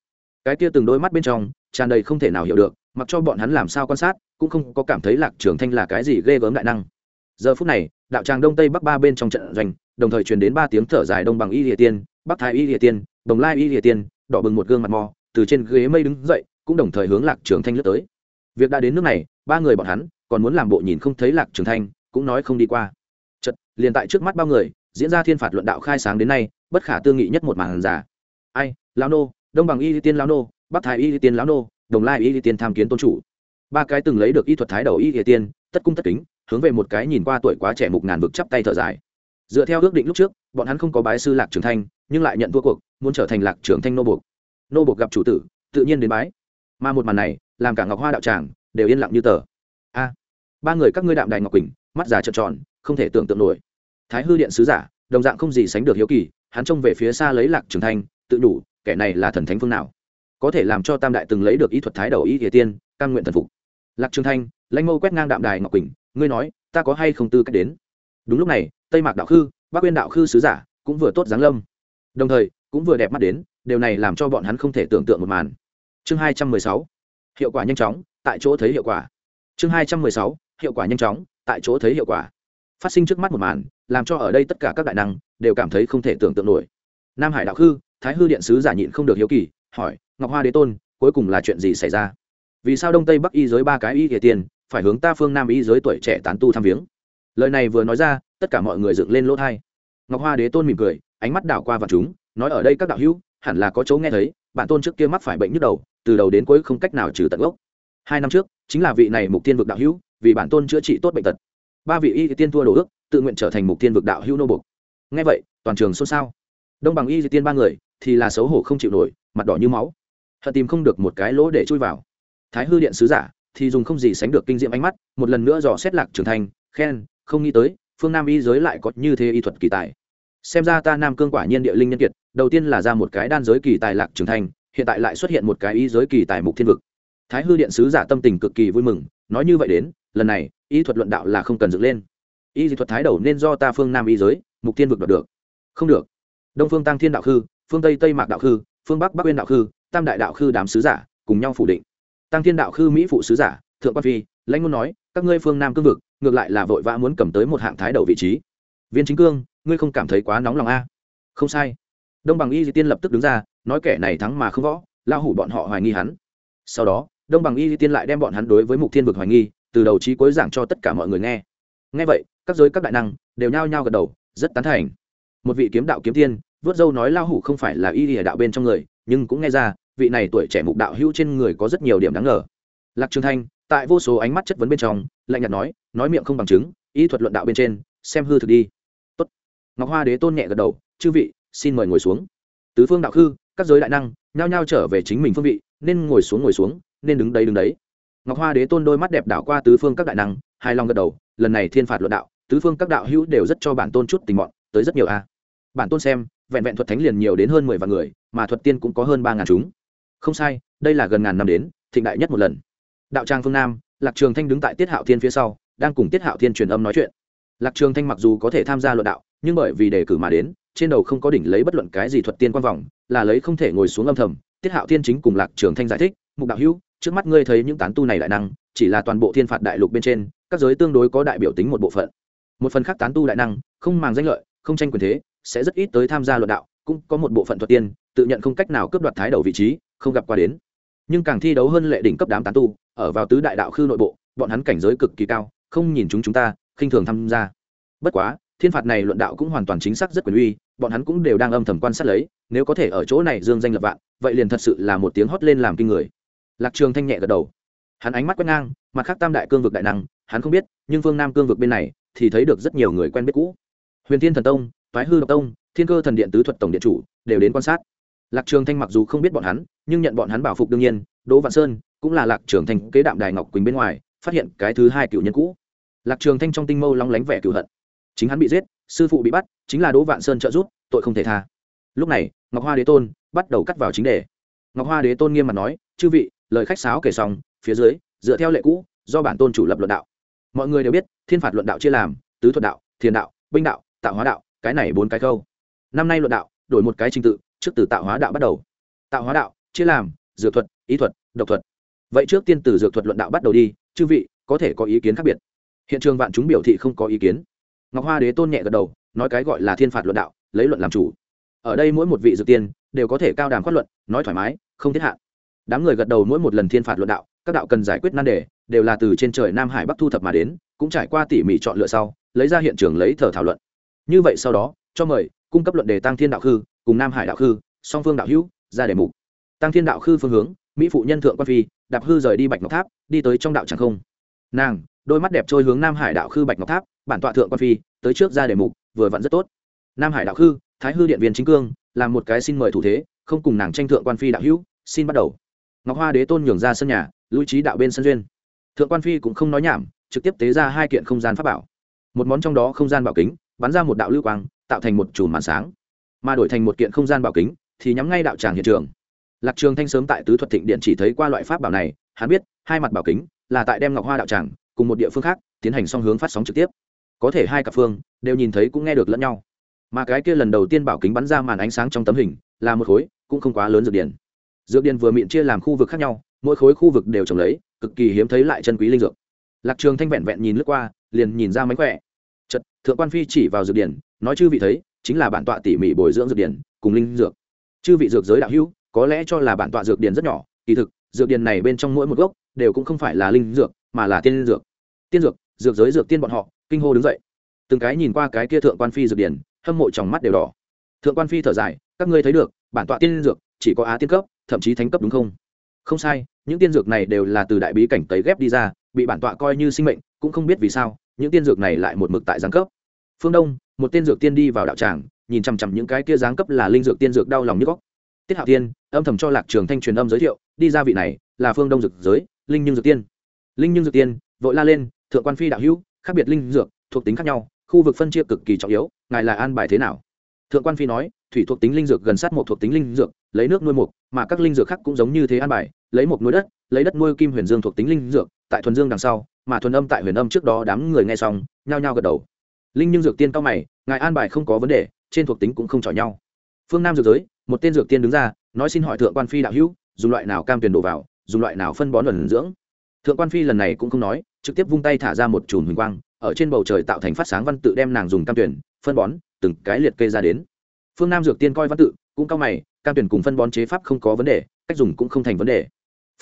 Cái kia từng đôi mắt bên trong, tràn đầy không thể nào hiểu được, mặc cho bọn hắn làm sao quan sát, cũng không có cảm thấy lạc trường thanh là cái gì ghê gớm đại năng. Giờ phút này, đạo tràng đông tây bắc ba bên trong trận doanh, đồng thời truyền đến ba tiếng thở dài đông bằng y địa tiên, bắc thái y địa tiên, đồng lai y địa tiên, đỏ bừng một gương mặt mò, từ trên ghế mây đứng dậy, cũng đồng thời hướng lạc trường thanh lướt tới. Việc đã đến nước này ba người bọn hắn còn muốn làm bộ nhìn không thấy lạc trường thanh, cũng nói không đi qua. Chật liền tại trước mắt bao người, diễn ra thiên phạt luận đạo khai sáng đến nay, bất khả tư nghị nhất một màn giả. Ai, lão nô, đông bằng y tiên lão nô, bắc thái y tiên lão nô, đồng lai y tiên tham kiến tôn chủ. Ba cái từng lấy được y thuật thái đầu y tiên, tất cung tất kính, hướng về một cái nhìn qua tuổi quá trẻ mục ngàn vực chắp tay thở dài. Dựa theo ước định lúc trước, bọn hắn không có bái sư lạc trường thanh, nhưng lại nhận thua cuộc, muốn trở thành lạc trường thanh nô buộc. Nô buộc gặp chủ tử, tự nhiên đến bái. Mà một màn này, làm cả ngọc hoa đạo tràng đều yên lặng như tờ. A, ba người các ngươi đạm đài ngọc quỳnh, mắt già trợn tròn, không thể tưởng tượng nổi. Thái hư điện sứ giả, đồng dạng không gì sánh được hiếu kỳ, hắn trông về phía xa lấy lạc trường thanh, tự đủ, kẻ này là thần thánh phương nào? Có thể làm cho tam đại từng lấy được ý thuật thái đầu ý địa tiên căn nguyện thần phục. Lạc trường thanh, lãnh mâu quét ngang đạm đài ngọc quỳnh, ngươi nói, ta có hay không tư cách đến? Đúng lúc này, tây mạc đạo khư, bắc uyên đạo khư sứ giả, cũng vừa tốt dáng lâm. Đồng thời, cũng vừa đẹp mắt đến, điều này làm cho bọn hắn không thể tưởng tượng một màn. Chương hai trăm mười sáu. Hiệu quả nhanh chóng tại chỗ thấy hiệu quả. Chương hai trăm mười sáu, hiệu quả nhanh chóng, tại chỗ thấy hiệu quả. Phát sinh trước mắt một màn, làm cho ở đây tất cả các đại năng đều cảm thấy không thể tưởng tượng nổi. Nam hải đạo hư thái hư điện sứ giả nhịn không được hiếu kỳ, hỏi, ngọc hoa đế tôn, cuối cùng là chuyện gì xảy ra? Vì sao đông tây bắc y giới ba cái y địa tiền, phải hướng ta phương nam y giới tuổi trẻ tán tu tham viếng? Lời này vừa nói ra, tất cả mọi người dựng lên lỗ thai ngọc hoa đế tôn mỉm cười, ánh mắt đảo qua vào chúng, nói ở đây các đạo hữu, hẳn là có chỗ nghe thấy, bản tôn trước kia mắc phải bệnh nhức đầu, từ đầu đến cuối không cách nào trừ tận gốc hai năm trước, chính là vị này mục tiên vực đạo hữu, vì bản tôn chữa trị tốt bệnh tật. Ba vị y tiên thua đồ ước, tự nguyện trở thành mục tiên vực đạo hữu nô bục ngay vậy, toàn trường xôn xao. Đông bằng y tiên ba người, thì là xấu hổ không chịu nổi, mặt đỏ như máu. Hận tìm không được một cái lỗ để chui vào. Thái hư điện sứ giả, thì dùng không gì sánh được kinh diệm ánh mắt, một lần nữa dò xét lạc trưởng thành, khen, không nghĩ tới, phương nam y giới lại có như thế y thuật kỳ tài. Xem ra ta nam cương quả nhiên địa linh nhân kiệt, đầu tiên là ra một cái đan giới kỳ tài lạc trưởng thành, hiện tại lại xuất hiện một cái y giới kỳ tài mục thiên vực thái hư điện sứ giả tâm tình cực kỳ vui mừng, nói như vậy đến, lần này, y thuật luận đạo là không cần dựng lên. Y dị thuật thái đầu nên do ta phương nam y giới, mục thiên vực đoạt được. Không được. Đông phương tăng thiên đạo khư, phương tây tây mạc đạo khư, phương bắc bắc uyên đạo khư, tam đại đạo khư đám sứ giả, cùng nhau phủ định. Tăng thiên đạo khư mỹ phụ sứ giả, thượng quan phi, lãnh ngôn nói, các ngươi phương nam cương vực, ngược lại là vội vã muốn cầm tới một hạng thái đầu vị trí. Viên chính cương, ngươi không cảm thấy quá nóng lòng a không sai. Đông bằng y di tiên lập tức đứng ra, nói kẻ này thắng mà không võ lao hủ bọn họ hoài nghi hắn. Sau đó đông bằng y di tiên lại đem bọn hắn đối với mục thiên vực hoài nghi, từ đầu trí cuối giảng cho tất cả mọi người nghe. Nghe vậy, các giới các đại năng đều nhao nhao gật đầu, rất tán thành. Một vị kiếm đạo kiếm tiên, vớt dâu nói lao hủ không phải là y ở đạo bên trong người, nhưng cũng nghe ra, vị này tuổi trẻ mục đạo hữu trên người có rất nhiều điểm đáng ngờ. Lạc trường thanh, tại vô số ánh mắt chất vấn bên trong, lạnh nhạt nói nói miệng không bằng chứng, y thuật luận đạo bên trên, xem hư thực đi. Tốt. ngọc hoa đế tôn nhẹ gật đầu, chư vị, xin mời ngồi xuống. Tứ phương đạo khư, các giới đại năng, nhao nhao trở về chính mình phương vị, nên ngồi xuống ngồi xuống nên đứng đấy đứng đấy. Ngọc hoa đế tôn đôi mắt đẹp đảo qua tứ phương các đại năng hai lòng gật đầu, lần này thiên phạt luận đạo, tứ phương các đạo hữu đều rất cho bản tôn chút tình mọn, tới rất nhiều a. Bản tôn xem, vẹn vẹn thuật thánh liền nhiều đến hơn mười vạn người, mà thuật tiên cũng có hơn ba ngàn chúng. Không sai, đây là gần ngàn năm đến, thịnh đại nhất một lần. Đạo trang phương nam, lạc trường thanh đứng tại tiết hạo thiên phía sau, đang cùng tiết hạo thiên truyền âm nói chuyện. Lạc trường thanh mặc dù có thể tham gia luận đạo, nhưng bởi vì đề cử mà đến, trên đầu không có đỉnh lấy bất luận cái gì thuật tiên quan vọng là lấy không thể ngồi xuống âm thầm. Tiết hạo thiên chính cùng lạc trường thanh giải thích, mục đạo hữu trước mắt ngươi thấy những tán tu này đại năng, chỉ là toàn bộ thiên phạt đại lục bên trên, các giới tương đối có đại biểu tính một bộ phận. Một phần khác tán tu đại năng, không màng danh lợi, không tranh quyền thế, sẽ rất ít tới tham gia luận đạo, cũng có một bộ phận thuật tiên, tự nhận không cách nào cướp đoạt thái đầu vị trí, không gặp qua đến. Nhưng càng thi đấu hơn lệ đỉnh cấp đám tán tu, ở vào tứ đại đạo khư nội bộ, bọn hắn cảnh giới cực kỳ cao, không nhìn chúng chúng ta, khinh thường tham gia. Bất quá, thiên phạt này luận đạo cũng hoàn toàn chính xác rất quyền uy, bọn hắn cũng đều đang âm thầm quan sát lấy, nếu có thể ở chỗ này dương danh lập vạn, vậy liền thật sự là một tiếng hót lên làm kinh người lạc trường thanh nhẹ gật đầu. Hắn ánh mắt quét ngang, mặt khác tam đại cương vực đại năng, hắn không biết, nhưng phương nam cương vực bên này thì thấy được rất nhiều người quen biết cũ. Huyền thiên thần tông thoái hư độc tông, thiên cơ thần điện tứ thuật tổng điện chủ đều đến quan sát. Lạc trường thanh mặc dù không biết bọn hắn, nhưng nhận bọn hắn bảo phục đương nhiên, đỗ vạn sơn cũng là lạc trường thanh kế đạm đài ngọc quỳnh bên ngoài, phát hiện cái thứ hai cựu nhân cũ. Lạc trường thanh trong tinh mâu long lánh vẻ cựu hận. Chính hắn bị giết, sư phụ bị bắt, chính là đỗ vạn sơn trợ giúp, tội không thể tha. Lúc này, ngọc hoa đế tôn bắt đầu cắt vào chính đề. Ngọc hoa đế tôn nghiêm mặt nói, chư vị lời khách sáo kể xong, phía dưới, dựa theo lệ cũ, do bản tôn chủ lập luận đạo. Mọi người đều biết, thiên phạt luận đạo chia làm, tứ thuật đạo, thiền đạo, binh đạo, tạo hóa đạo, cái này bốn cái câu. Năm nay luận đạo, đổi một cái trình tự, trước từ tạo hóa đạo bắt đầu. Tạo hóa đạo, chia làm, dược thuật, ý thuật, độc thuật. Vậy trước tiên từ dược thuật luận đạo bắt đầu đi, chư vị, có thể có ý kiến khác biệt. Hiện trường vạn chúng biểu thị không có ý kiến. Ngọc hoa đế tôn nhẹ gật đầu, nói cái gọi là thiên phạt luận đạo, lấy luận làm chủ. Ở đây mỗi một vị dược tiên, đều có thể cao đàm phát luận, nói thoải mái, không thiết hạn đám người gật đầu mỗi một lần thiên phạt luận đạo, các đạo cần giải quyết nan đề, đều là từ trên trời nam hải bắc thu thập mà đến, cũng trải qua tỉ mỉ chọn lựa sau, lấy ra hiện trường lấy thờ thảo luận. Như vậy sau đó, cho mời, cung cấp luận đề tăng thiên đạo khư, cùng nam hải đạo khư, song phương đạo hữu, ra đề mục. Tăng thiên đạo khư phương hướng, mỹ phụ nhân thượng quan phi, đạp hư rời đi bạch ngọc tháp, đi tới trong đạo tràng không. Nàng, đôi mắt đẹp trôi hướng nam hải đạo khư bạch ngọc tháp, bản tọa thượng quan phi, tới trước ra đề mục, vừa vặn rất tốt. Nam hải đạo khư, thái hư điện viên chính cương, làm một cái xin mời thủ thế, không cùng nàng tranh thượng quan phi đạo hữu, xin bắt đầu ngọc hoa đế tôn nhường ra sân nhà, lưu trí đạo bên sân duyên. Thượng quan phi cũng không nói nhảm, trực tiếp tế ra hai kiện không gian pháp bảo. Một món trong đó không gian bảo kính, bắn ra một đạo lưu quang, tạo thành một chùm màn sáng. Mà đổi thành một kiện không gian bảo kính, thì nhắm ngay đạo tràng hiện trường. Lạc trường thanh sớm tại tứ thuật thịnh điện chỉ thấy qua loại pháp bảo này, hắn biết, hai mặt bảo kính là tại đem ngọc hoa đạo tràng cùng một địa phương khác tiến hành song hướng phát sóng trực tiếp. Có thể hai cặp phương đều nhìn thấy cũng nghe được lẫn nhau. Mà cái kia lần đầu tiên bảo kính bắn ra màn ánh sáng trong tấm hình là một khối, cũng không quá lớn dược điển dược Điền vừa miệng chia làm khu vực khác nhau mỗi khối khu vực đều trồng lấy cực kỳ hiếm thấy lại chân quý linh dược. Lạc trường thanh vẹn vẹn nhìn lướt qua liền nhìn ra mánh khỏe. Chật thượng quan phi chỉ vào dược Điền, nói chư vị thấy chính là bản tọa tỉ mỉ bồi dưỡng dược Điền, cùng linh dược. Chư vị dược giới đạo hữu có lẽ cho là bản tọa dược Điền rất nhỏ kỳ thực dược Điền này bên trong mỗi một gốc đều cũng không phải là linh dược mà là tiên dược. Tiên dược dược giới dược tiên bọn họ kinh hô đứng dậy. Từng cái nhìn qua cái kia thượng quan phi dược Điền, hâm mộ trong mắt đều đỏ. Thượng quan phi thở dài các ngươi thấy được bản tọa tiên dược chỉ có á tiên cấp thậm chí thánh cấp đúng không? Không sai, những tiên dược này đều là từ đại bí cảnh tấy ghép đi ra, bị bản tọa coi như sinh mệnh, cũng không biết vì sao, những tiên dược này lại một mực tại giáng cấp. Phương đông, một tiên dược tiên đi vào đạo tràng, nhìn chằm chằm những cái kia giáng cấp là linh dược tiên dược đau lòng như góc. Tiết hạo tiên âm thầm cho lạc trường thanh truyền âm giới thiệu, đi ra vị này, là phương đông dược giới, linh nhưng dược tiên. Linh nhưng dược tiên, vội la lên, thượng quan phi đạo hữu, khác biệt linh dược, thuộc tính khác nhau, khu vực phân chia cực kỳ trọng yếu, ngài là an bài thế nào? Thượng quan phi nói, thủy thuộc tính linh dược gần sát một thuộc tính linh dược, lấy nước nuôi mục, mà các linh dược khác cũng giống như thế an bài, lấy một nuôi đất, lấy đất nuôi kim huyền dương thuộc tính linh dược, tại thuần dương đằng sau, mà thuần âm tại huyền âm trước đó đám người nghe xong, nhao nhao gật đầu. Linh nhưng dược tiên cao mày, ngài an bài không có vấn đề, trên thuộc tính cũng không chọi nhau. Phương nam dược giới, một tên dược tiên đứng ra, nói xin hỏi thượng quan phi đạo hữu, dùng loại nào cam tuyển đổ vào, dùng loại nào phân bón ẩn dưỡng? Thượng quan phi lần này cũng không nói, trực tiếp vung tay thả ra một chùm huỳnh quang, ở trên bầu trời tạo thành phát sáng văn tự đem nàng dùng cam tuyển phân bón, từng cái liệt kê ra đến. Phương nam dược tiên coi văn tự, cũng cao mày, cam tuyển cùng phân bón chế pháp không có vấn đề, cách dùng cũng không thành vấn đề.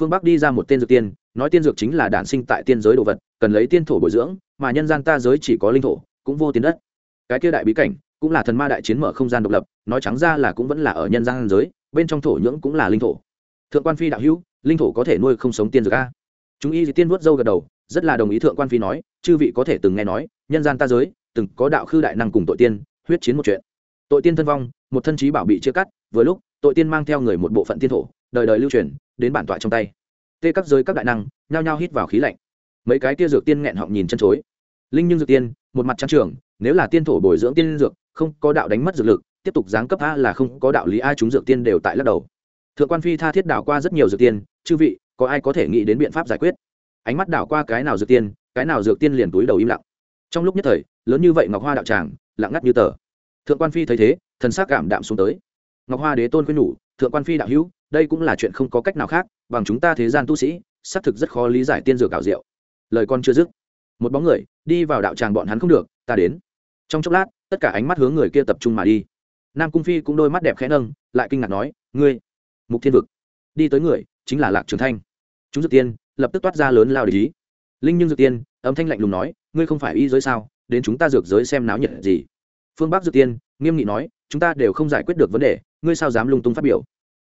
Phương bắc đi ra một tên dược tiên, nói tiên dược chính là đản sinh tại tiên giới đồ vật, cần lấy tiên thổ bồi dưỡng, mà nhân gian ta giới chỉ có linh thổ, cũng vô tiến đất. Cái kia đại bí cảnh, cũng là thần ma đại chiến mở không gian độc lập, nói trắng ra là cũng vẫn là ở nhân gian giới, bên trong thổ nhưỡng cũng là linh thổ. Thượng quan phi đạo hữu, linh thổ có thể nuôi không sống tiên dược a? Chúng y tiên vuốt dâu gật đầu, rất là đồng ý thượng quan phi nói, chư vị có thể từng nghe nói, nhân gian ta giới từng có đạo khư đại năng cùng tội tiên, huyết chiến một chuyện. Tội tiên thân vong, một thân trí bảo bị chia cắt, vừa lúc, tội tiên mang theo người một bộ phận tiên thổ, đời đời lưu truyền, đến bản tọa trong tay. Tê các giới các đại năng, nhao nhao hít vào khí lạnh. Mấy cái tia dược tiên nghẹn họng nhìn chân chối. Linh nhưng dược tiên, một mặt trắng trường, nếu là tiên thổ bồi dưỡng tiên dược, không có đạo đánh mất dược lực, tiếp tục giáng cấp a là không có đạo lý ai chúng dược tiên đều tại lắc đầu. Thượng quan phi tha thiết đảo qua rất nhiều dược tiên, chư vị, có ai có thể nghĩ đến biện pháp giải quyết? Ánh mắt đảo qua cái nào dược tiên, cái nào dược tiên liền túi đầu im lặng trong lúc nhất thời, lớn như vậy ngọc hoa đạo tràng, lặng ngắt như tờ. Thượng quan phi thấy thế, thần sắc cảm đạm xuống tới. Ngọc hoa đế tôn khuyên nhủ, thượng quan phi đạo hữu, đây cũng là chuyện không có cách nào khác, bằng chúng ta thế gian tu sĩ, xác thực rất khó lý giải tiên dược ảo diệu. Lời con chưa dứt, một bóng người đi vào đạo tràng bọn hắn không được, ta đến. Trong chốc lát, tất cả ánh mắt hướng người kia tập trung mà đi. Nam cung phi cũng đôi mắt đẹp khẽ nâng, lại kinh ngạc nói, ngươi, mục thiên vực, đi tới người, chính là lạc trường thanh. Chúng dược tiên lập tức toát ra lớn lao để ý. Linh nhưng dược tiên, âm thanh lạnh lùng nói ngươi không phải y giới sao, đến chúng ta dược giới xem náo nhiệt gì. Phương bắc dược tiên, nghiêm nghị nói, chúng ta đều không giải quyết được vấn đề, ngươi sao dám lung tung phát biểu.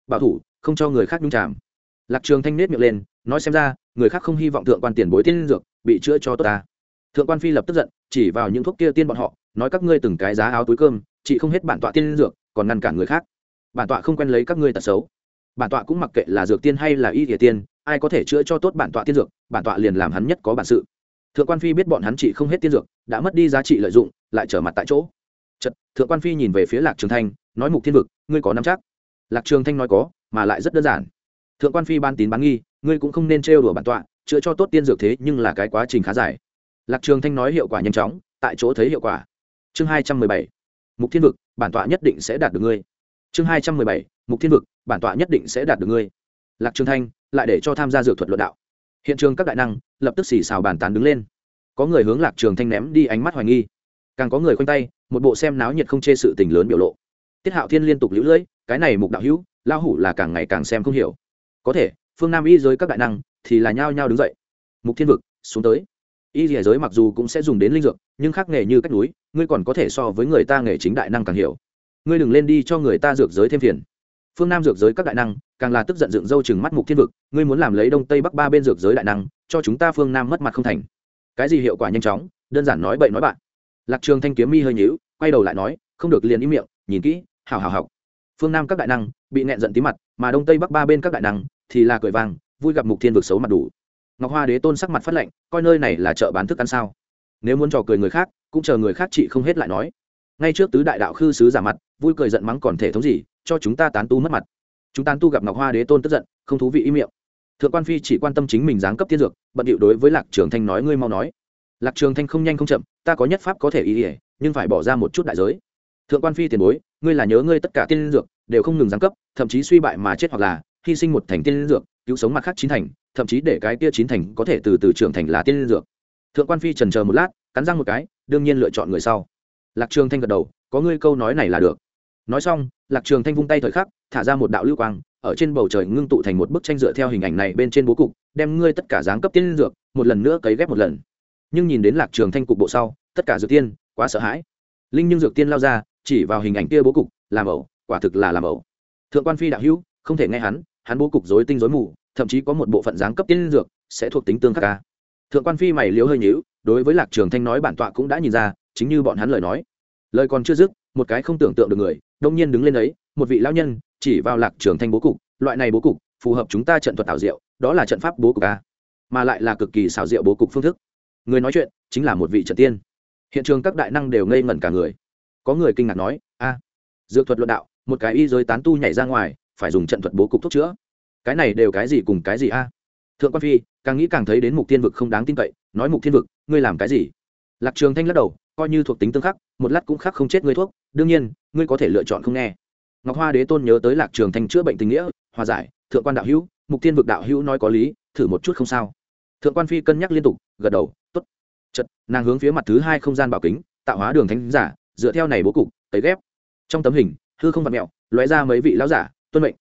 Bảo thủ, không cho người khác nhung chạm lạc trường thanh nết miệng lên, nói xem ra, người khác không hy vọng thượng quan tiền bối tiên dược, bị chữa cho tốt ta. Thượng quan phi lập tức giận, chỉ vào những thuốc kia tiên bọn họ, nói các ngươi từng cái giá áo túi cơm, chị không hết bản tọa tiên dược, còn ngăn cản người khác. Bản tọa không quen lấy các ngươi tật xấu. Bản tọa cũng mặc kệ là dược tiên hay là y địa tiên, ai có thể chữa cho tốt bản tọa tiên dược, bản tọa liền làm hắn nhất có bản sự thượng quan phi biết bọn hắn trị không hết tiên dược đã mất đi giá trị lợi dụng lại trở mặt tại chỗ. Chật, thượng quan phi nhìn về phía lạc trường thanh nói mục thiên vực ngươi có nắm chắc? Lạc trường thanh nói có mà lại rất đơn giản. Thượng quan phi ban tín bán nghi ngươi cũng không nên trêu đùa bản tọa chữa cho tốt tiên dược thế nhưng là cái quá trình khá dài. Lạc trường thanh nói hiệu quả nhanh chóng tại chỗ thấy hiệu quả. Chương hai trăm mười bảy mục thiên vực bản tọa nhất định sẽ đạt được ngươi. Chương hai trăm mười bảy mục thiên vực bản tọa nhất định sẽ đạt được ngươi. Lạc trường thanh lại để cho tham gia dược thuật luận đạo hiện trường các đại năng lập tức xì xào bàn tán đứng lên. Có người hướng lạc trường thanh ném đi ánh mắt hoài nghi. Càng có người khoanh tay, một bộ xem náo nhiệt không chê sự tình lớn biểu lộ. Tiết hạo thiên liên tục lũ lưỡi cái này mục đạo hữu lao hủ là càng ngày càng xem không hiểu. Có thể, phương nam y giới các đại năng thì là nhao nhao đứng dậy. Mục thiên vực, xuống tới. Y dìa giới mặc dù cũng sẽ dùng đến linh dược, nhưng khác nghề như cách núi, ngươi còn có thể so với người ta nghề chính đại năng càng hiểu. Ngươi đừng lên đi cho người ta dược giới thêm phiền. Phương nam dược giới các đại năng càng là tức giận dựng râu chừng mắt mục thiên vực, ngươi muốn làm lấy đông tây bắc ba bên dược giới đại năng, cho chúng ta phương nam mất mặt không thành. Cái gì hiệu quả nhanh chóng, đơn giản nói bậy nói bạn. Lạc trường thanh kiếm mi hơi nhíu, quay đầu lại nói, không được liền ý miệng, nhìn kỹ hào hào học. Phương nam các đại năng, bị nẹn giận tí mặt, mà đông tây bắc ba bên các đại năng, thì là cười vàng vui gặp mục thiên vực xấu mặt đủ. Ngọc hoa đế tôn sắc mặt phát lệnh coi nơi này là chợ bán thức ăn sao? Nếu muốn trò cười người khác, cũng chờ người khác chị không hết lại nói. Ngay trước tứ đại đạo khư sứ giả mặt, vui cười giận mắng còn thể thống gì, cho chúng ta tán tu mất mặt chúng tán tu gặp ngọc hoa đế tôn tức giận, không thú vị im miệng. Thượng quan phi chỉ quan tâm chính mình giáng cấp tiên dược, bận điệu đối với lạc trường thanh nói, ngươi mau nói. Lạc trường thanh không nhanh không chậm, ta có nhất pháp có thể ý ỉa nhưng phải bỏ ra một chút đại giới. Thượng quan phi tiền bối, ngươi là nhớ ngươi tất cả tiên dược, đều không ngừng giáng cấp, thậm chí suy bại mà chết hoặc là hy sinh một thành tiên dược, cứu sống mặt khác chín thành, thậm chí để cái kia chín thành có thể từ từ trưởng thành là tiên dược. Thượng quan phi trần chờ một lát, cắn răng một cái, đương nhiên lựa chọn người sau. Lạc trường thanh gật đầu, có ngươi câu nói này là được nói xong, lạc trường thanh vung tay thời khắc, thả ra một đạo lưu quang, ở trên bầu trời ngưng tụ thành một bức tranh dựa theo hình ảnh này bên trên bố cục, đem ngươi tất cả dáng cấp tiên dược, một lần nữa cấy ghép một lần. Nhưng nhìn đến lạc trường thanh cục bộ sau, tất cả dược tiên, quá sợ hãi. Linh nhưng dược tiên lao ra, chỉ vào hình ảnh kia bố cục làm ẩu quả thực là làm ẩu thượng quan phi đạo hữu, không thể nghe hắn hắn bố cục rối tinh rối mù, thậm chí có một bộ phận dáng cấp tiên dược sẽ thuộc tính tương khắc ca. Thượng quan phi mày liếu hơi nhíu, đối với lạc trường thanh nói bản tọa cũng đã nhìn ra, chính như bọn hắn lời nói. Lời còn chưa dứt một cái không tưởng tượng được người, đông nhiên đứng lên ấy, một vị lão nhân, chỉ vào lạc trường thanh bố cục, loại này bố cục, phù hợp chúng ta trận thuật tạo diệu, đó là trận pháp bố cục a, mà lại là cực kỳ xảo diệu bố cục phương thức. Người nói chuyện chính là một vị trận tiên. Hiện trường các đại năng đều ngây ngẩn cả người. Có người kinh ngạc nói, a, dược thuật luận đạo, một cái y giới tán tu nhảy ra ngoài, phải dùng trận thuật bố cục thuốc chữa. Cái này đều cái gì cùng cái gì a? Thượng quan phi, càng nghĩ càng thấy đến mục thiên vực không đáng tin cậy, nói mục thiên vực, ngươi làm cái gì? Lạc trường thanh lắc đầu coi như thuộc tính tương khắc, một lát cũng khắc không chết ngươi thuốc, đương nhiên, ngươi có thể lựa chọn không nghe. Ngọc hoa đế tôn nhớ tới lạc trường thanh chữa bệnh tình nghĩa, hòa giải, thượng quan đạo hữu, mục tiên vực đạo hữu nói có lý, thử một chút không sao. Thượng quan phi cân nhắc liên tục, gật đầu, tốt. Chật nàng hướng phía mặt thứ hai không gian bảo kính, tạo hóa đường thánh giả, dựa theo này bố cục, tấy ghép. Trong tấm hình, hư không vật mẹo, lóe ra mấy vị lão giả, tuân mệnh.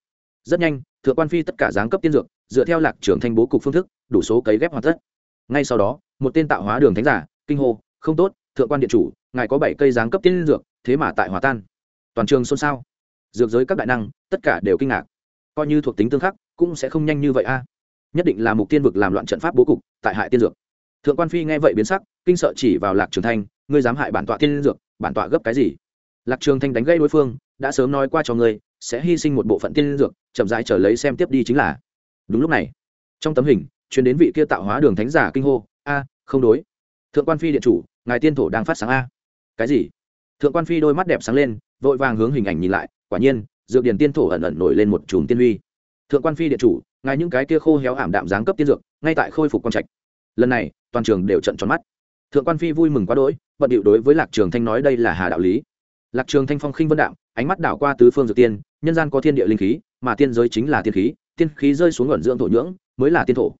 Rất nhanh, thượng quan phi tất cả giáng cấp tiên dược, dựa theo lạc trưởng thanh bố cục phương thức, đủ số cấy ghép hoàn tất. Ngay sau đó, một tên tạo hóa đường thánh giả, kinh hô, không tốt thượng quan điện chủ, ngài có bảy cây giáng cấp tiên dược, thế mà tại hòa tan. Toàn trường xôn xao. Dược giới các đại năng, tất cả đều kinh ngạc. Coi như thuộc tính tương khắc, cũng sẽ không nhanh như vậy a. Nhất định là mục tiên vực làm loạn trận pháp bố cục, tại hại tiên dược. Thượng quan phi nghe vậy biến sắc, kinh sợ chỉ vào lạc trường thanh, ngươi dám hại bản tọa tiên dược, bản tọa gấp cái gì? Lạc trường thanh đánh gây đối phương, đã sớm nói qua cho ngươi, sẽ hy sinh một bộ phận tiên dược, chậm rãi trở lấy xem tiếp đi chính là. Đúng lúc này, trong tấm hình, truyền đến vị kia tạo hóa đường thánh giả kinh hô, a, không đối. Thượng quan phi điện chủ ngài tiên thổ đang phát sáng a. Cái gì? Thượng quan phi đôi mắt đẹp sáng lên, vội vàng hướng hình ảnh nhìn lại, quả nhiên, dược điển tiên thổ ẩn ẩn nổi lên một chùm tiên huy. Thượng quan phi điện chủ, ngài những cái kia khô héo ảm đạm dáng cấp tiên dược, ngay tại khôi phục quan trạch. Lần này, toàn trường đều trận tròn mắt. Thượng quan phi vui mừng quá đỗi, bận điệu đối với lạc trường thanh nói đây là hà đạo lý. Lạc trường thanh phong khinh vân đạm, ánh mắt đảo qua tứ phương dược tiên, nhân gian có thiên địa linh khí, mà tiên giới chính là tiên khí tiên khí rơi xuống ẩn dưỡng thổ nhưỡng, mới là tiên thổ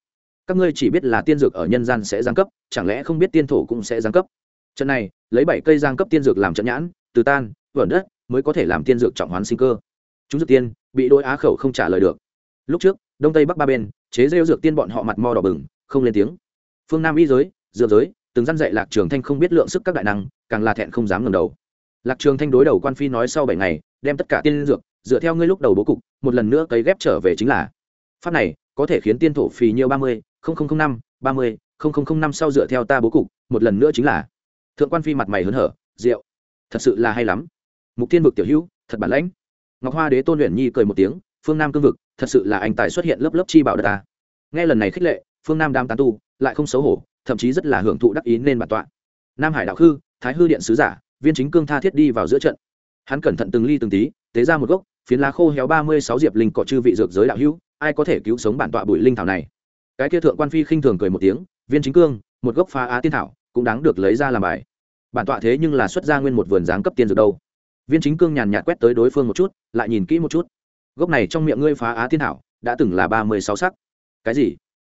các ngươi chỉ biết là tiên dược ở nhân gian sẽ giáng cấp, chẳng lẽ không biết tiên thổ cũng sẽ giáng cấp? Trận này, lấy bảy cây giang cấp tiên dược làm trận nhãn, từ tan, vẩn đất, mới có thể làm tiên dược trọng hoán sinh cơ. Chúng dược tiên, bị đôi á khẩu không trả lời được. Lúc trước, đông tây bắc ba bên, chế rêu dược tiên bọn họ mặt mò đỏ bừng, không lên tiếng. Phương nam y giới, dược giới, từng dăn dạy lạc trường thanh không biết lượng sức các đại năng, càng là thẹn không dám ngẩng đầu. Lạc trường thanh đối đầu quan phi nói sau bảy ngày, đem tất cả tiên dược, dựa theo ngươi lúc đầu bố cục, một lần nữa cấy ghép trở về chính là. Pháp này, có thể khiến tiên thổ phì nhiêu ba mươi năm, ba mươi năm sau dựa theo ta bố cục, một lần nữa chính là, thượng quan phi mặt mày hớn hở, rượu, thật sự là hay lắm. Mục tiên vực tiểu hữu, thật bản lãnh. Ngọc hoa đế tôn luyện nhi cười một tiếng, phương nam cương vực, thật sự là anh tài xuất hiện lớp lớp chi bảo đất ta. Nghe lần này khích lệ, phương nam đam tán tu lại không xấu hổ, thậm chí rất là hưởng thụ đắc ý nên bản tọa. Nam hải đạo khư, thái hư điện sứ giả, viên chính cương tha thiết đi vào giữa trận. Hắn cẩn thận từng ly từng tí, tế ra một gốc, phiến lá khô héo ba mươi sáu diệp linh cọ chư vị dược giới đạo hữu, ai có thể cứu sống bản tọa bụi linh thảo này? Cái kia thượng quan phi khinh thường cười một tiếng, viên chính cương, một gốc phá á tiên thảo, cũng đáng được lấy ra làm bài. Bản tọa thế nhưng là xuất ra nguyên một vườn dáng cấp tiên dược đâu. Viên chính cương nhàn nhạt quét tới đối phương một chút, lại nhìn kỹ một chút. Gốc này trong miệng ngươi phá á tiên thảo, đã từng là ba mươi sáu sắc. Cái gì?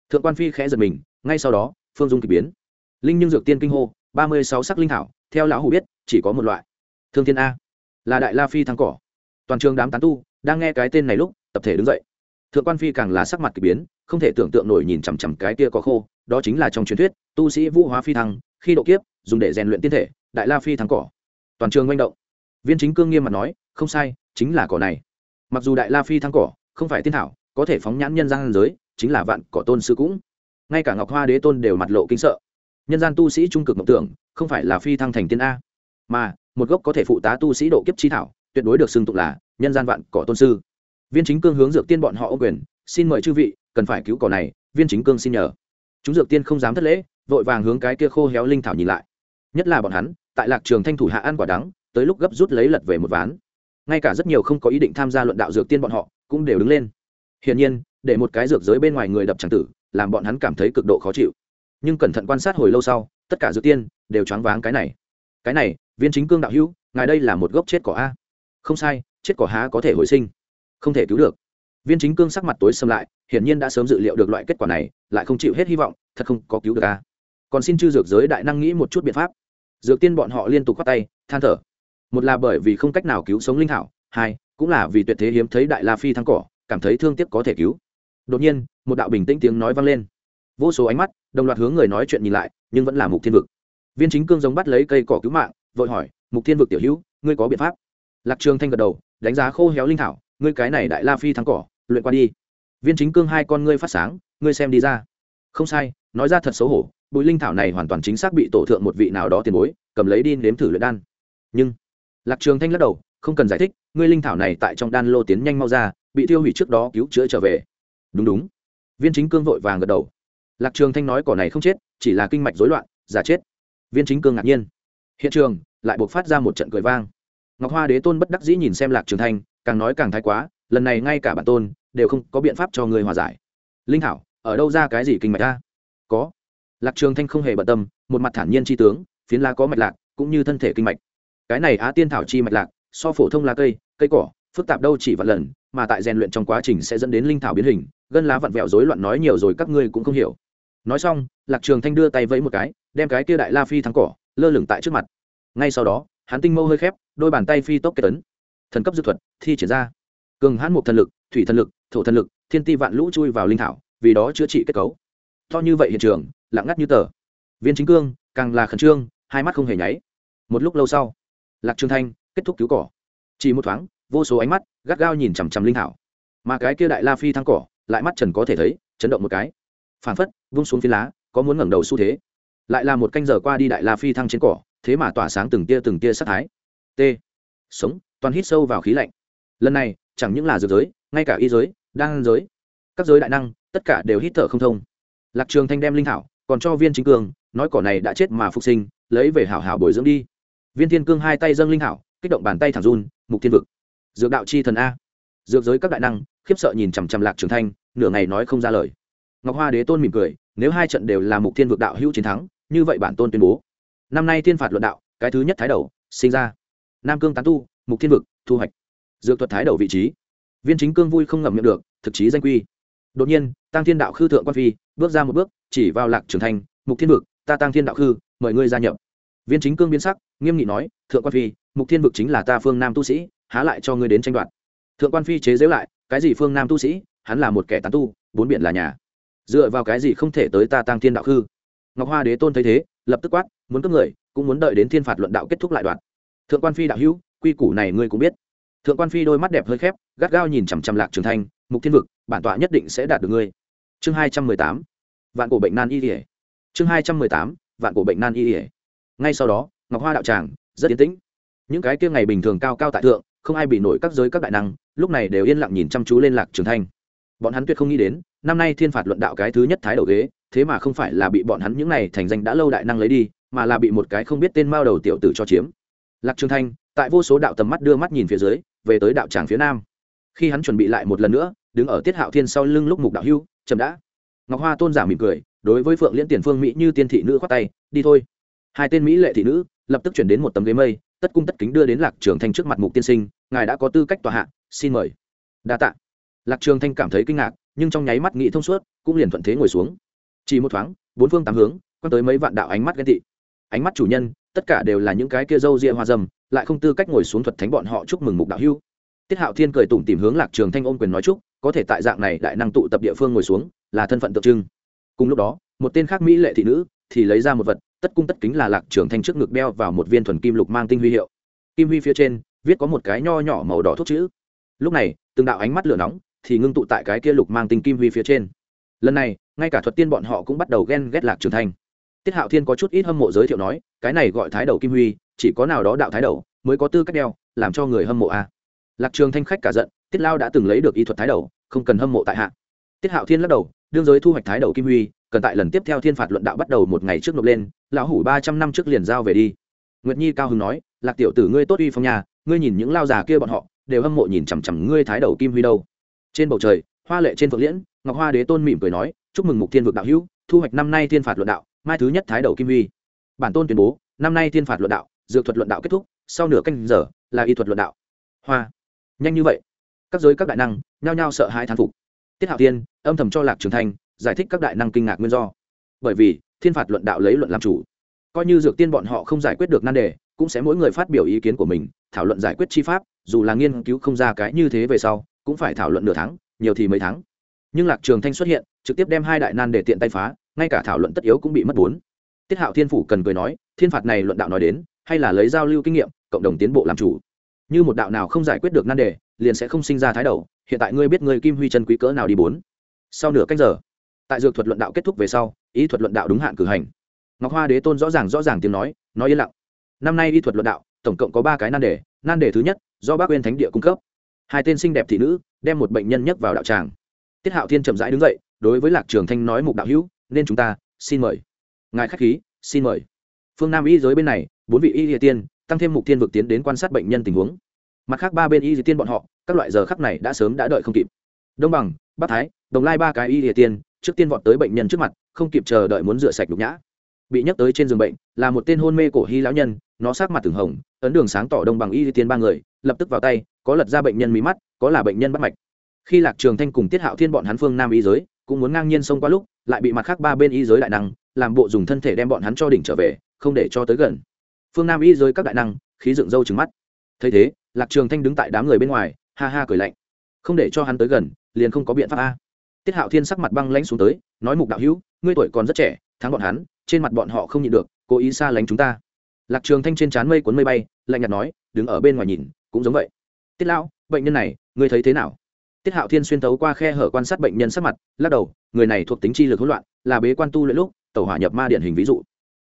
Thượng quan phi khẽ giật mình, ngay sau đó, phương dung k ỳ biến. Linh nhưng dược tiên kinh hô, ba mươi sáu sắc linh thảo, theo lão hủ biết, chỉ có một loại. Thương thiên a, là đại la phi thắng cỏ. Toàn trường đám tán tu, đang nghe cái tên này lúc, tập thể đứng dậy thượng quan phi càng là sắc mặt k ỳ biến, không thể tưởng tượng nổi nhìn chằm chằm cái kia có khô, đó chính là trong truyền thuyết, tu sĩ vũ hóa phi thăng, khi độ kiếp, dùng để rèn luyện tiên thể, đại la phi thắng cỏ. Toàn trường manh động. Viên chính cương nghiêm mặt nói, không sai, chính là cỏ này. Mặc dù đại la phi thắng cỏ không phải tiên thảo, có thể phóng nhãn nhân gian giới, chính là vạn cỏ tôn sư cũng. Ngay cả ngọc hoa đế tôn đều mặt lộ kinh sợ. Nhân gian tu sĩ trung cực mộng tưởng, không phải là phi thăng thành tiên a. Mà, một gốc có thể phụ tá tu sĩ độ kiếp chi thảo, tuyệt đối được xưng tụng là nhân gian vạn cỏ tôn sư viên chính cương hướng dược tiên bọn họ ô quyền, xin mời chư vị, cần phải cứu cỏ này, viên chính cương xin nhờ. Chúng dược tiên không dám thất lễ, vội vàng hướng cái kia khô héo linh thảo nhìn lại. Nhất là bọn hắn, tại lạc trường thanh thủ hạ ăn quả đắng, tới lúc gấp rút lấy lật về một ván. Ngay cả rất nhiều không có ý định tham gia luận đạo dược tiên bọn họ, cũng đều đứng lên. Hiển nhiên, để một cái dược giới bên ngoài người đập tràng tử, làm bọn hắn cảm thấy cực độ khó chịu. Nhưng cẩn thận quan sát hồi lâu sau, tất cả dược tiên đều choáng váng cái này. Cái này, viên chính cương đạo hữu, ngài đây là một gốc chết cỏ a. Không sai, chết cỏ há có thể hồi sinh không thể cứu được. Viên chính cương sắc mặt tối xâm lại, hiển nhiên đã sớm dự liệu được loại kết quả này, lại không chịu hết hy vọng, thật không có cứu được a còn xin chư dược giới đại năng nghĩ một chút biện pháp. Dược tiên bọn họ liên tục khoát tay, than thở. Một là bởi vì không cách nào cứu sống linh thảo hai, cũng là vì tuyệt thế hiếm thấy đại la phi thăng cỏ, cảm thấy thương tiếc có thể cứu. Đột nhiên, một đạo bình tĩnh tiếng nói vang lên. Vô số ánh mắt, đồng loạt hướng người nói chuyện nhìn lại, nhưng vẫn là mục thiên vực. Viên chính cương giống bắt lấy cây cỏ cứu mạng, vội hỏi, mục thiên vực tiểu hữu, ngươi có biện pháp? Lạc trường thanh gật đầu, đánh giá khô héo linh thảo ngươi cái này đại la phi thắng cỏ, luyện qua đi. Viên chính cương hai con ngươi phát sáng, ngươi xem đi ra. Không sai, nói ra thật xấu hổ, bùi linh thảo này hoàn toàn chính xác bị tổ thượng một vị nào đó tiền bối, cầm lấy đi nếm thử luyện đan. Nhưng, lạc trường thanh lắc đầu, không cần giải thích, ngươi linh thảo này tại trong đan lô tiến nhanh mau ra, bị tiêu hủy trước đó cứu chữa trở về. Đúng đúng. Viên chính cương vội vàng gật đầu. Lạc trường thanh nói cỏ này không chết, chỉ là kinh mạch rối loạn, giả chết. Viên chính cương ngạc nhiên. Hiện trường lại buộc phát ra một trận cười vang ngọc hoa đế tôn bất đắc dĩ nhìn xem lạc trường thanh, càng nói càng thái quá, lần này ngay cả bản tôn đều không có biện pháp cho người hòa giải. Linh thảo, ở đâu ra cái gì kinh mạch ta? Có. Lạc trường thanh không hề bận tâm, một mặt thản nhiên chi tướng, phiến lá có mạch lạc, cũng như thân thể kinh mạch. Cái này á tiên thảo chi mạch lạc, so phổ thông lá cây cây cỏ, phức tạp đâu chỉ vạn lần, mà tại rèn luyện trong quá trình sẽ dẫn đến linh thảo biến hình, gân lá vặn vẹo rối loạn nói nhiều rồi các ngươi cũng không hiểu. Nói xong, lạc trường thanh đưa tay vẫy một cái, đem cái kia đại la phi thắng cỏ, lơ lửng tại trước mặt. Ngay sau đó hắn tinh mâu hơi khép, đôi bàn tay phi tốc kết tấn. Thần cấp dư thuật, thi triển ra. Cường hãn một thần lực, thủy thần lực, thổ thần lực, thiên ti vạn lũ chui vào linh thảo, vì đó chữa trị kết cấu. To như vậy hiện trường, lặng ngắt như tờ. Viên chính cương, càng là khẩn trương, hai mắt không hề nháy. Một lúc lâu sau, lạc trường thanh kết thúc cứu cỏ. Chỉ một thoáng, vô số ánh mắt gắt gao nhìn chằm chằm linh thảo. Mà cái kia đại la phi thăng cỏ, lại mắt trần có thể thấy, chấn động một cái. Phản phất, vung xuống phi lá, có muốn ngẩng đầu xu thế. Lại là một canh giờ qua đi đại la phi thăng trên cỏ thế mà tỏa sáng từng tia từng tia sắc thái. T. Sống, toàn hít sâu vào khí lạnh. Lần này, chẳng những là dược giới, ngay cả y giới, đan giới, các giới đại năng, tất cả đều hít thở không thông. Lạc trường thanh đem linh thảo, còn cho viên chính cường nói cỏ này đã chết mà phục sinh, lấy về hảo hảo bồi dưỡng đi. Viên thiên cương hai tay dâng linh thảo, kích động bàn tay thẳng run, mục thiên vực, dược đạo chi thần a. Dược giới các đại năng, khiếp sợ nhìn chằm chằm lạc trường thanh, nửa ngày nói không ra lời. Ngọc hoa đế tôn mỉm cười, nếu hai trận đều là mục thiên vực đạo hữu chiến thắng, như vậy bản tôn tuyên bố năm nay thiên phạt luận đạo cái thứ nhất thái đầu sinh ra. Nam cương tán tu mục thiên vực thu hoạch. Dược thuật thái đầu vị trí. Viên chính cương vui không ngậm miệng được thực chí danh quy. Đột nhiên tăng thiên đạo khư thượng quan phi bước ra một bước chỉ vào lạc trường thành, mục thiên vực ta tăng thiên đạo khư mời ngươi gia nhập. Viên chính cương biến sắc nghiêm nghị nói thượng quan phi mục thiên vực chính là ta phương nam tu sĩ há lại cho ngươi đến tranh đoạt. Thượng quan phi chế giễu lại cái gì phương nam tu sĩ? Hắn là một kẻ tán tu bốn biển là nhà. Dựa vào cái gì không thể tới ta tăng thiên đạo khư? Ngọc hoa đế tôn thấy thế lập tức quát, muốn cướp người, cũng muốn đợi đến thiên phạt luận đạo kết thúc lại đoạn. Thượng quan phi đạo hữu, quy củ này ngươi cũng biết. Thượng quan phi đôi mắt đẹp hơi khép, gắt gao nhìn chằm chằm lạc trường thanh, mục thiên vực, bản tọa nhất định sẽ đạt được ngươi. Chương hai trăm mười tám, vạn cổ bệnh nan y ỉa chương hai trăm mười tám, vạn cổ bệnh nan y ỉa ngay sau đó, ngọc hoa đạo tràng rất yên tĩnh. Những cái kia ngày bình thường cao cao tại thượng, không ai bị nổi các giới các đại năng, lúc này đều yên lặng nhìn chăm chú lên lạc trường thanh. Bọn hắn tuyệt không nghĩ đến, năm nay thiên phạt luận đạo cái thứ nhất thái đầu ghế thế mà không phải là bị bọn hắn những này thành danh đã lâu đại năng lấy đi, mà là bị một cái không biết tên mao đầu tiểu tử cho chiếm. Lạc trường thanh, tại vô số đạo tầm mắt đưa mắt nhìn phía dưới, về tới đạo tràng phía nam. Khi hắn chuẩn bị lại một lần nữa, đứng ở tiết hạo thiên sau lưng lúc mục đạo hưu, chậm đã. Ngọc hoa tôn giả mỉm cười, đối với phượng liễn tiền phương mỹ như tiên thị nữ khoát tay, đi thôi. Hai tên mỹ lệ thị nữ lập tức chuyển đến một tấm ghế mây, tất cung tất kính đưa đến lạc trường thanh trước mặt mục tiên sinh, ngài đã có tư cách tòa hạ, xin mời. Đa tạ. Lạc trường thanh cảm thấy kinh ngạc, nhưng trong nháy mắt nghĩ thông suốt, cũng liền thuận thế ngồi xuống chỉ một thoáng, bốn phương tám hướng quan tới mấy vạn đạo ánh mắt ghen tị. Ánh mắt chủ nhân, tất cả đều là những cái kia dâu ria hoa dâm, lại không tư cách ngồi xuống thuật thánh bọn họ chúc mừng mục đạo hưu. Tiết hạo thiên cười tủm tìm hướng lạc trường thanh ôm quyền nói chúc, có thể tại dạng này đại năng tụ tập địa phương ngồi xuống, là thân phận tượng trưng. Cùng lúc đó, một tên khác mỹ lệ thị nữ thì lấy ra một vật, tất cung tất kính là lạc trường thanh trước ngực đeo vào một viên thuần kim lục mang tinh huy hiệu. Kim huy phía trên viết có một cái nho nhỏ màu đỏ thuốc chữ. Lúc này, từng đạo ánh mắt lửa nóng thì ngưng tụ tại cái kia lục mang tinh kim huy phía trên. Lần này ngay cả thuật tiên bọn họ cũng bắt đầu ghen ghét lạc trường thanh. Tiết hạo thiên có chút ít hâm mộ giới thiệu nói, cái này gọi thái đầu kim huy, chỉ có nào đó đạo thái đầu mới có tư cách đeo, làm cho người hâm mộ a lạc trường thanh khách cả giận, tiết lao đã từng lấy được y thuật thái đầu, không cần hâm mộ tại hạ. Tiết hạo thiên lắc đầu, đương giới thu hoạch thái đầu kim huy, cần tại lần tiếp theo thiên phạt luận đạo bắt đầu một ngày trước nộp lên, lão hủ ba trăm năm trước liền giao về đi. Nguyệt nhi cao hưng nói, lạc tiểu tử ngươi tốt uy phong nhà, ngươi nhìn những lao già kia bọn họ, đều hâm mộ nhìn chằm chằm ngươi thái đầu kim huy đâu. Trên bầu trời, hoa lệ trên phượng liễn, ngọc hoa đế tôn mỉm cười nói chúc mừng mục thiên vực đạo hữu, thu hoạch năm nay thiên phạt luận đạo, mai thứ nhất thái đầu kim huy. Bản tôn tuyên bố, năm nay thiên phạt luận đạo, dược thuật luận đạo kết thúc, sau nửa canh giờ, là y thuật luận đạo. Hoa. Nhanh như vậy. Các giới các đại năng, nhao nhao sợ hai thán phục. Tiết hạo tiên âm thầm cho lạc trường thanh, giải thích các đại năng kinh ngạc nguyên do. Bởi vì, thiên phạt luận đạo lấy luận làm chủ. Coi như dược tiên bọn họ không giải quyết được nan đề, cũng sẽ mỗi người phát biểu ý kiến của mình, thảo luận giải quyết chi pháp, dù là nghiên cứu không ra cái như thế về sau, cũng phải thảo luận nửa tháng, nhiều thì mấy tháng nhưng lạc trường thanh xuất hiện, trực tiếp đem hai đại nan để tiện tay phá, ngay cả thảo luận tất yếu cũng bị mất bốn. Tiết hạo thiên phủ cần cười nói, thiên phạt này luận đạo nói đến, hay là lấy giao lưu kinh nghiệm, cộng đồng tiến bộ làm chủ. Như một đạo nào không giải quyết được nan đề, liền sẽ không sinh ra thái đầu, hiện tại ngươi biết ngươi kim huy chân quý cỡ nào đi bốn. Sau nửa cách giờ, tại dược thuật luận đạo kết thúc về sau ý thuật luận đạo đúng hạn cử hành. Ngọc hoa đế tôn rõ ràng rõ ràng tiếng nói nói yên lặng. Năm nay y thuật luận đạo, tổng cộng có ba cái nan đề nan đề thứ nhất, do bác uyên thánh địa cung cấp. Hai tên xinh đẹp thị nữ, đem một bệnh nhân nhấc vào đạo tràng tiết hạo thiên chậm rãi đứng dậy, đối với lạc trường thanh nói mục đạo hữu, nên chúng ta, xin mời. Ngài khách khí, xin mời. Phương nam y giới bên này, bốn vị y địa tiên, tăng thêm mục tiên vực tiến đến quan sát bệnh nhân tình huống. Mặt khác ba bên y địa tiên bọn họ, các loại giờ khắc này đã sớm đã đợi không kịp. Đông bằng, bắc thái, đồng lai ba cái y địa tiên, trước tiên vọt tới bệnh nhân trước mặt, không kịp chờ đợi muốn rửa sạch nhục nhã. Bị nhắc tới trên giường bệnh, là một tên hôn mê cổ hy lão nhân, nó sát mặt từng hồng, ấn đường sáng tỏ đông bằng y địa tiên ba người, lập tức vào tay, có lật ra bệnh nhân mí mắt, có là bệnh nhân bắt mạch khi lạc trường thanh cùng tiết hạo thiên bọn hắn phương nam y giới, cũng muốn ngang nhiên xông qua lúc, lại bị mặt khác ba bên y giới đại năng, làm bộ dùng thân thể đem bọn hắn cho đỉnh trở về, không để cho tới gần. Phương nam y giới các đại năng, khí dựng râu trừng mắt. Thấy thế, lạc trường thanh đứng tại đám người bên ngoài, ha ha cười lạnh. Không để cho hắn tới gần, liền không có biện pháp a. Tiết hạo thiên sắc mặt băng lãnh xuống tới, nói mục đạo hữu, ngươi tuổi còn rất trẻ, thắng bọn hắn, trên mặt bọn họ không nhịn được, cố ý xa lánh chúng ta. Lạc trường thanh trên trán mây cuốn mây bay, lạnh nhạt nói, đứng ở bên ngoài nhìn, cũng giống vậy. Tiết lão, bệnh nhân này, ngươi thấy thế nào? Tiết hạo thiên xuyên tấu qua khe hở quan sát bệnh nhân sắc mặt, lắc đầu, người này thuộc tính chi lực hỗn loạn, là bế quan tu luyện lúc, tẩu hỏa nhập ma điển hình ví dụ.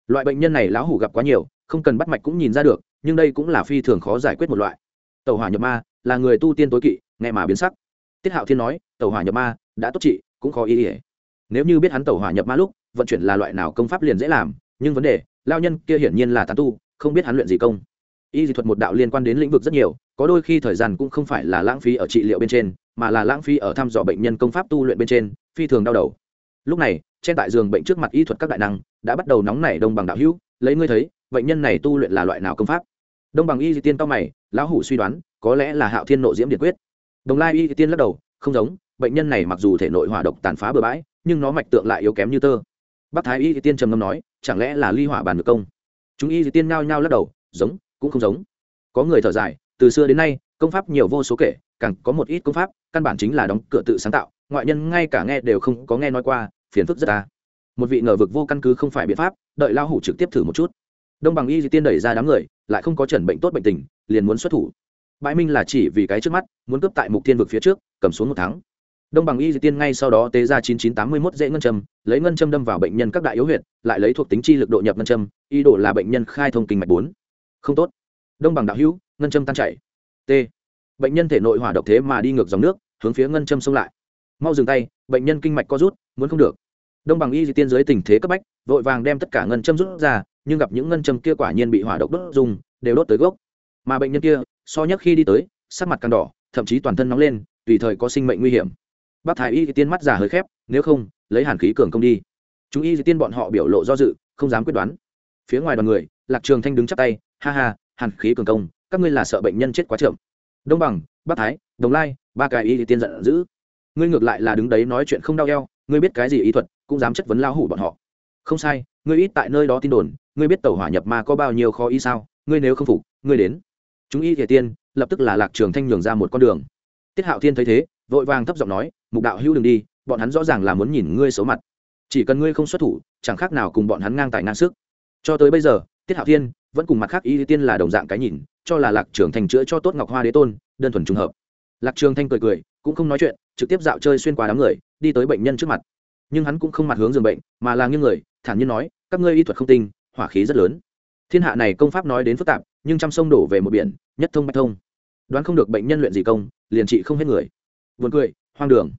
Loại bệnh nhân này lão hủ gặp quá nhiều, không cần bắt mạch cũng nhìn ra được, nhưng đây cũng là phi thường khó giải quyết một loại. Tẩu hỏa nhập ma, là người tu tiên tối kỵ, nghe mà biến sắc. Tiết hạo thiên nói, tẩu hỏa nhập ma, đã tốt trị, cũng khó ý ỉa nếu như biết hắn tẩu hỏa nhập ma lúc, vận chuyển là loại nào công pháp liền dễ làm, nhưng vấn đề lao nhân kia hiển nhiên là tán tu, không biết hắn luyện gì công y dị thuật một đạo liên quan đến lĩnh vực rất nhiều, có đôi khi thời gian cũng không phải là lãng phí ở trị liệu bên trên, mà là lãng phí ở thăm dò bệnh nhân công pháp tu luyện bên trên, phi thường đau đầu. Lúc này, trên tại giường bệnh trước mặt y thuật các đại năng đã bắt đầu nóng nảy đông bằng đạo hữu, lấy ngươi thấy, bệnh nhân này tu luyện là loại nào công pháp? Đông bằng y dị tiên cao mày, lão hủ suy đoán, có lẽ là hạo thiên nộ diễm điện quyết. Đồng lai y dị tiên lắc đầu, không giống, bệnh nhân này mặc dù thể nội hỏa độc tàn phá bừa bãi, nhưng nó mạch tượng lại yếu kém như tơ. Bác thái y dị tiên trầm ngâm nói, chẳng lẽ là ly hỏa bàn được công? Chúng y dị tiên nhao nhao lắc đầu, giống cũng không giống. Có người thở dài, từ xưa đến nay, công pháp nhiều vô số kể, càng có một ít công pháp, căn bản chính là đóng cửa tự sáng tạo, ngoại nhân ngay cả nghe đều không có nghe nói qua, phiền phức rất ta. Một vị ngờ vực vô căn cứ không phải biện pháp, đợi lao hủ trực tiếp thử một chút. Đông bằng y di tiên đẩy ra đám người, lại không có chuẩn bệnh tốt bệnh tình, liền muốn xuất thủ. Bãi minh là chỉ vì cái trước mắt, muốn cướp tại mục tiên vực phía trước, cầm xuống một tháng đông bằng y di tiên ngay sau đó tế ra chín chín tám mươi mốt dễ ngân châm, lấy ngân châm đâm vào bệnh nhân các đại yếu huyệt, lại lấy thuộc tính chi lực độ nhập ngân châm y đổ là bệnh nhân khai thông kinh mạch bốn không tốt. Đông bằng đạo hữu, ngân châm tan chảy. T. Bệnh nhân thể nội hỏa độc thế mà đi ngược dòng nước, hướng phía ngân châm xông lại. Mau dừng tay, bệnh nhân kinh mạch co rút, muốn không được. Đông bằng y di tiên dưới tình thế cấp bách, vội vàng đem tất cả ngân châm rút ra, nhưng gặp những ngân châm kia quả nhiên bị hỏa độc đốt dùng, đều đốt tới gốc. Mà bệnh nhân kia, so nhất khi đi tới, sắc mặt càng đỏ, thậm chí toàn thân nóng lên, tùy thời có sinh mệnh nguy hiểm. Bác thái y di tiên mắt giả hơi khép, nếu không, lấy hàn khí cường công đi. Chúng y di tiên bọn họ biểu lộ do dự, không dám quyết đoán. Phía ngoài đoàn người, lạc trường thanh đứng chắp tay ha ha, hàn khí cường công, các ngươi là sợ bệnh nhân chết quá chậm. Đông bằng, bắc thái, đồng lai, ba cái y tiên giận dữ. Ngươi ngược lại là đứng đấy nói chuyện không đau eo, ngươi biết cái gì y thuật, cũng dám chất vấn lao hủ bọn họ. Không sai, ngươi ít tại nơi đó tin đồn, ngươi biết tàu hỏa nhập ma có bao nhiêu khó y sao, ngươi nếu không phục, ngươi đến. Chúng y thể tiên, lập tức là lạc trường thanh nhường ra một con đường. Tiết hạo thiên thấy thế, vội vàng thấp giọng nói, mục đạo hữu đừng đi, bọn hắn rõ ràng là muốn nhìn ngươi xấu mặt. Chỉ cần ngươi không xuất thủ, chẳng khác nào cùng bọn hắn ngang tài ngang sức. Cho tới bây giờ, tiết hạo thiên vẫn cùng mặt khác y tiên là đồng dạng cái nhìn, cho là lạc trường thanh chữa cho tốt ngọc hoa đế tôn, đơn thuần trùng hợp. Lạc trường thanh cười cười, cũng không nói chuyện, trực tiếp dạo chơi xuyên qua đám người, đi tới bệnh nhân trước mặt. Nhưng hắn cũng không mặt hướng giường bệnh, mà là nghiêng người, thản nhiên nói, các ngươi y thuật không tinh, hỏa khí rất lớn. Thiên hạ này công pháp nói đến phức tạp, nhưng trăm sông đổ về một biển, nhất thông bách thông. Đoán không được bệnh nhân luyện gì công, liền trị không hết người. Buồn cười, hoang đường.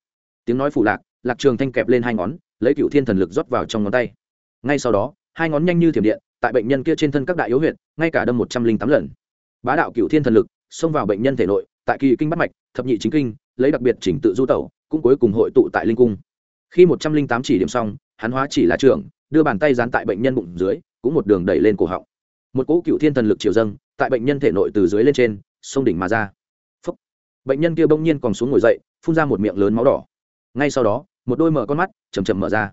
Tiếng nói phủ lạc lạc trường thanh kẹp lên hai ngón, lấy cựu thiên thần lực rót vào trong ngón tay. Ngay sau đó, hai ngón nhanh như thiểm điện tại bệnh nhân kia trên thân các đại yếu huyệt, ngay cả đâm một trăm linh tám lần. Bá đạo cựu thiên thần lực xông vào bệnh nhân thể nội, tại kỳ kinh bắt mạch, thập nhị chính kinh, lấy đặc biệt chỉnh tự du tẩu, cũng cuối cùng hội tụ tại linh cung. Khi một trăm linh tám chỉ điểm xong, hắn hóa chỉ là trưởng, đưa bàn tay dán tại bệnh nhân bụng dưới, cũng một đường đẩy lên cổ họng. Một cỗ cựu thiên thần lực chiều dâng, tại bệnh nhân thể nội từ dưới lên trên sông đỉnh mà ra. Phúc. bệnh nhân kia bỗng nhiên còn xuống ngồi dậy, phun ra một miệng lớn máu đỏ. Ngay sau đó, một đôi mở con mắt chầm chầm mở ra.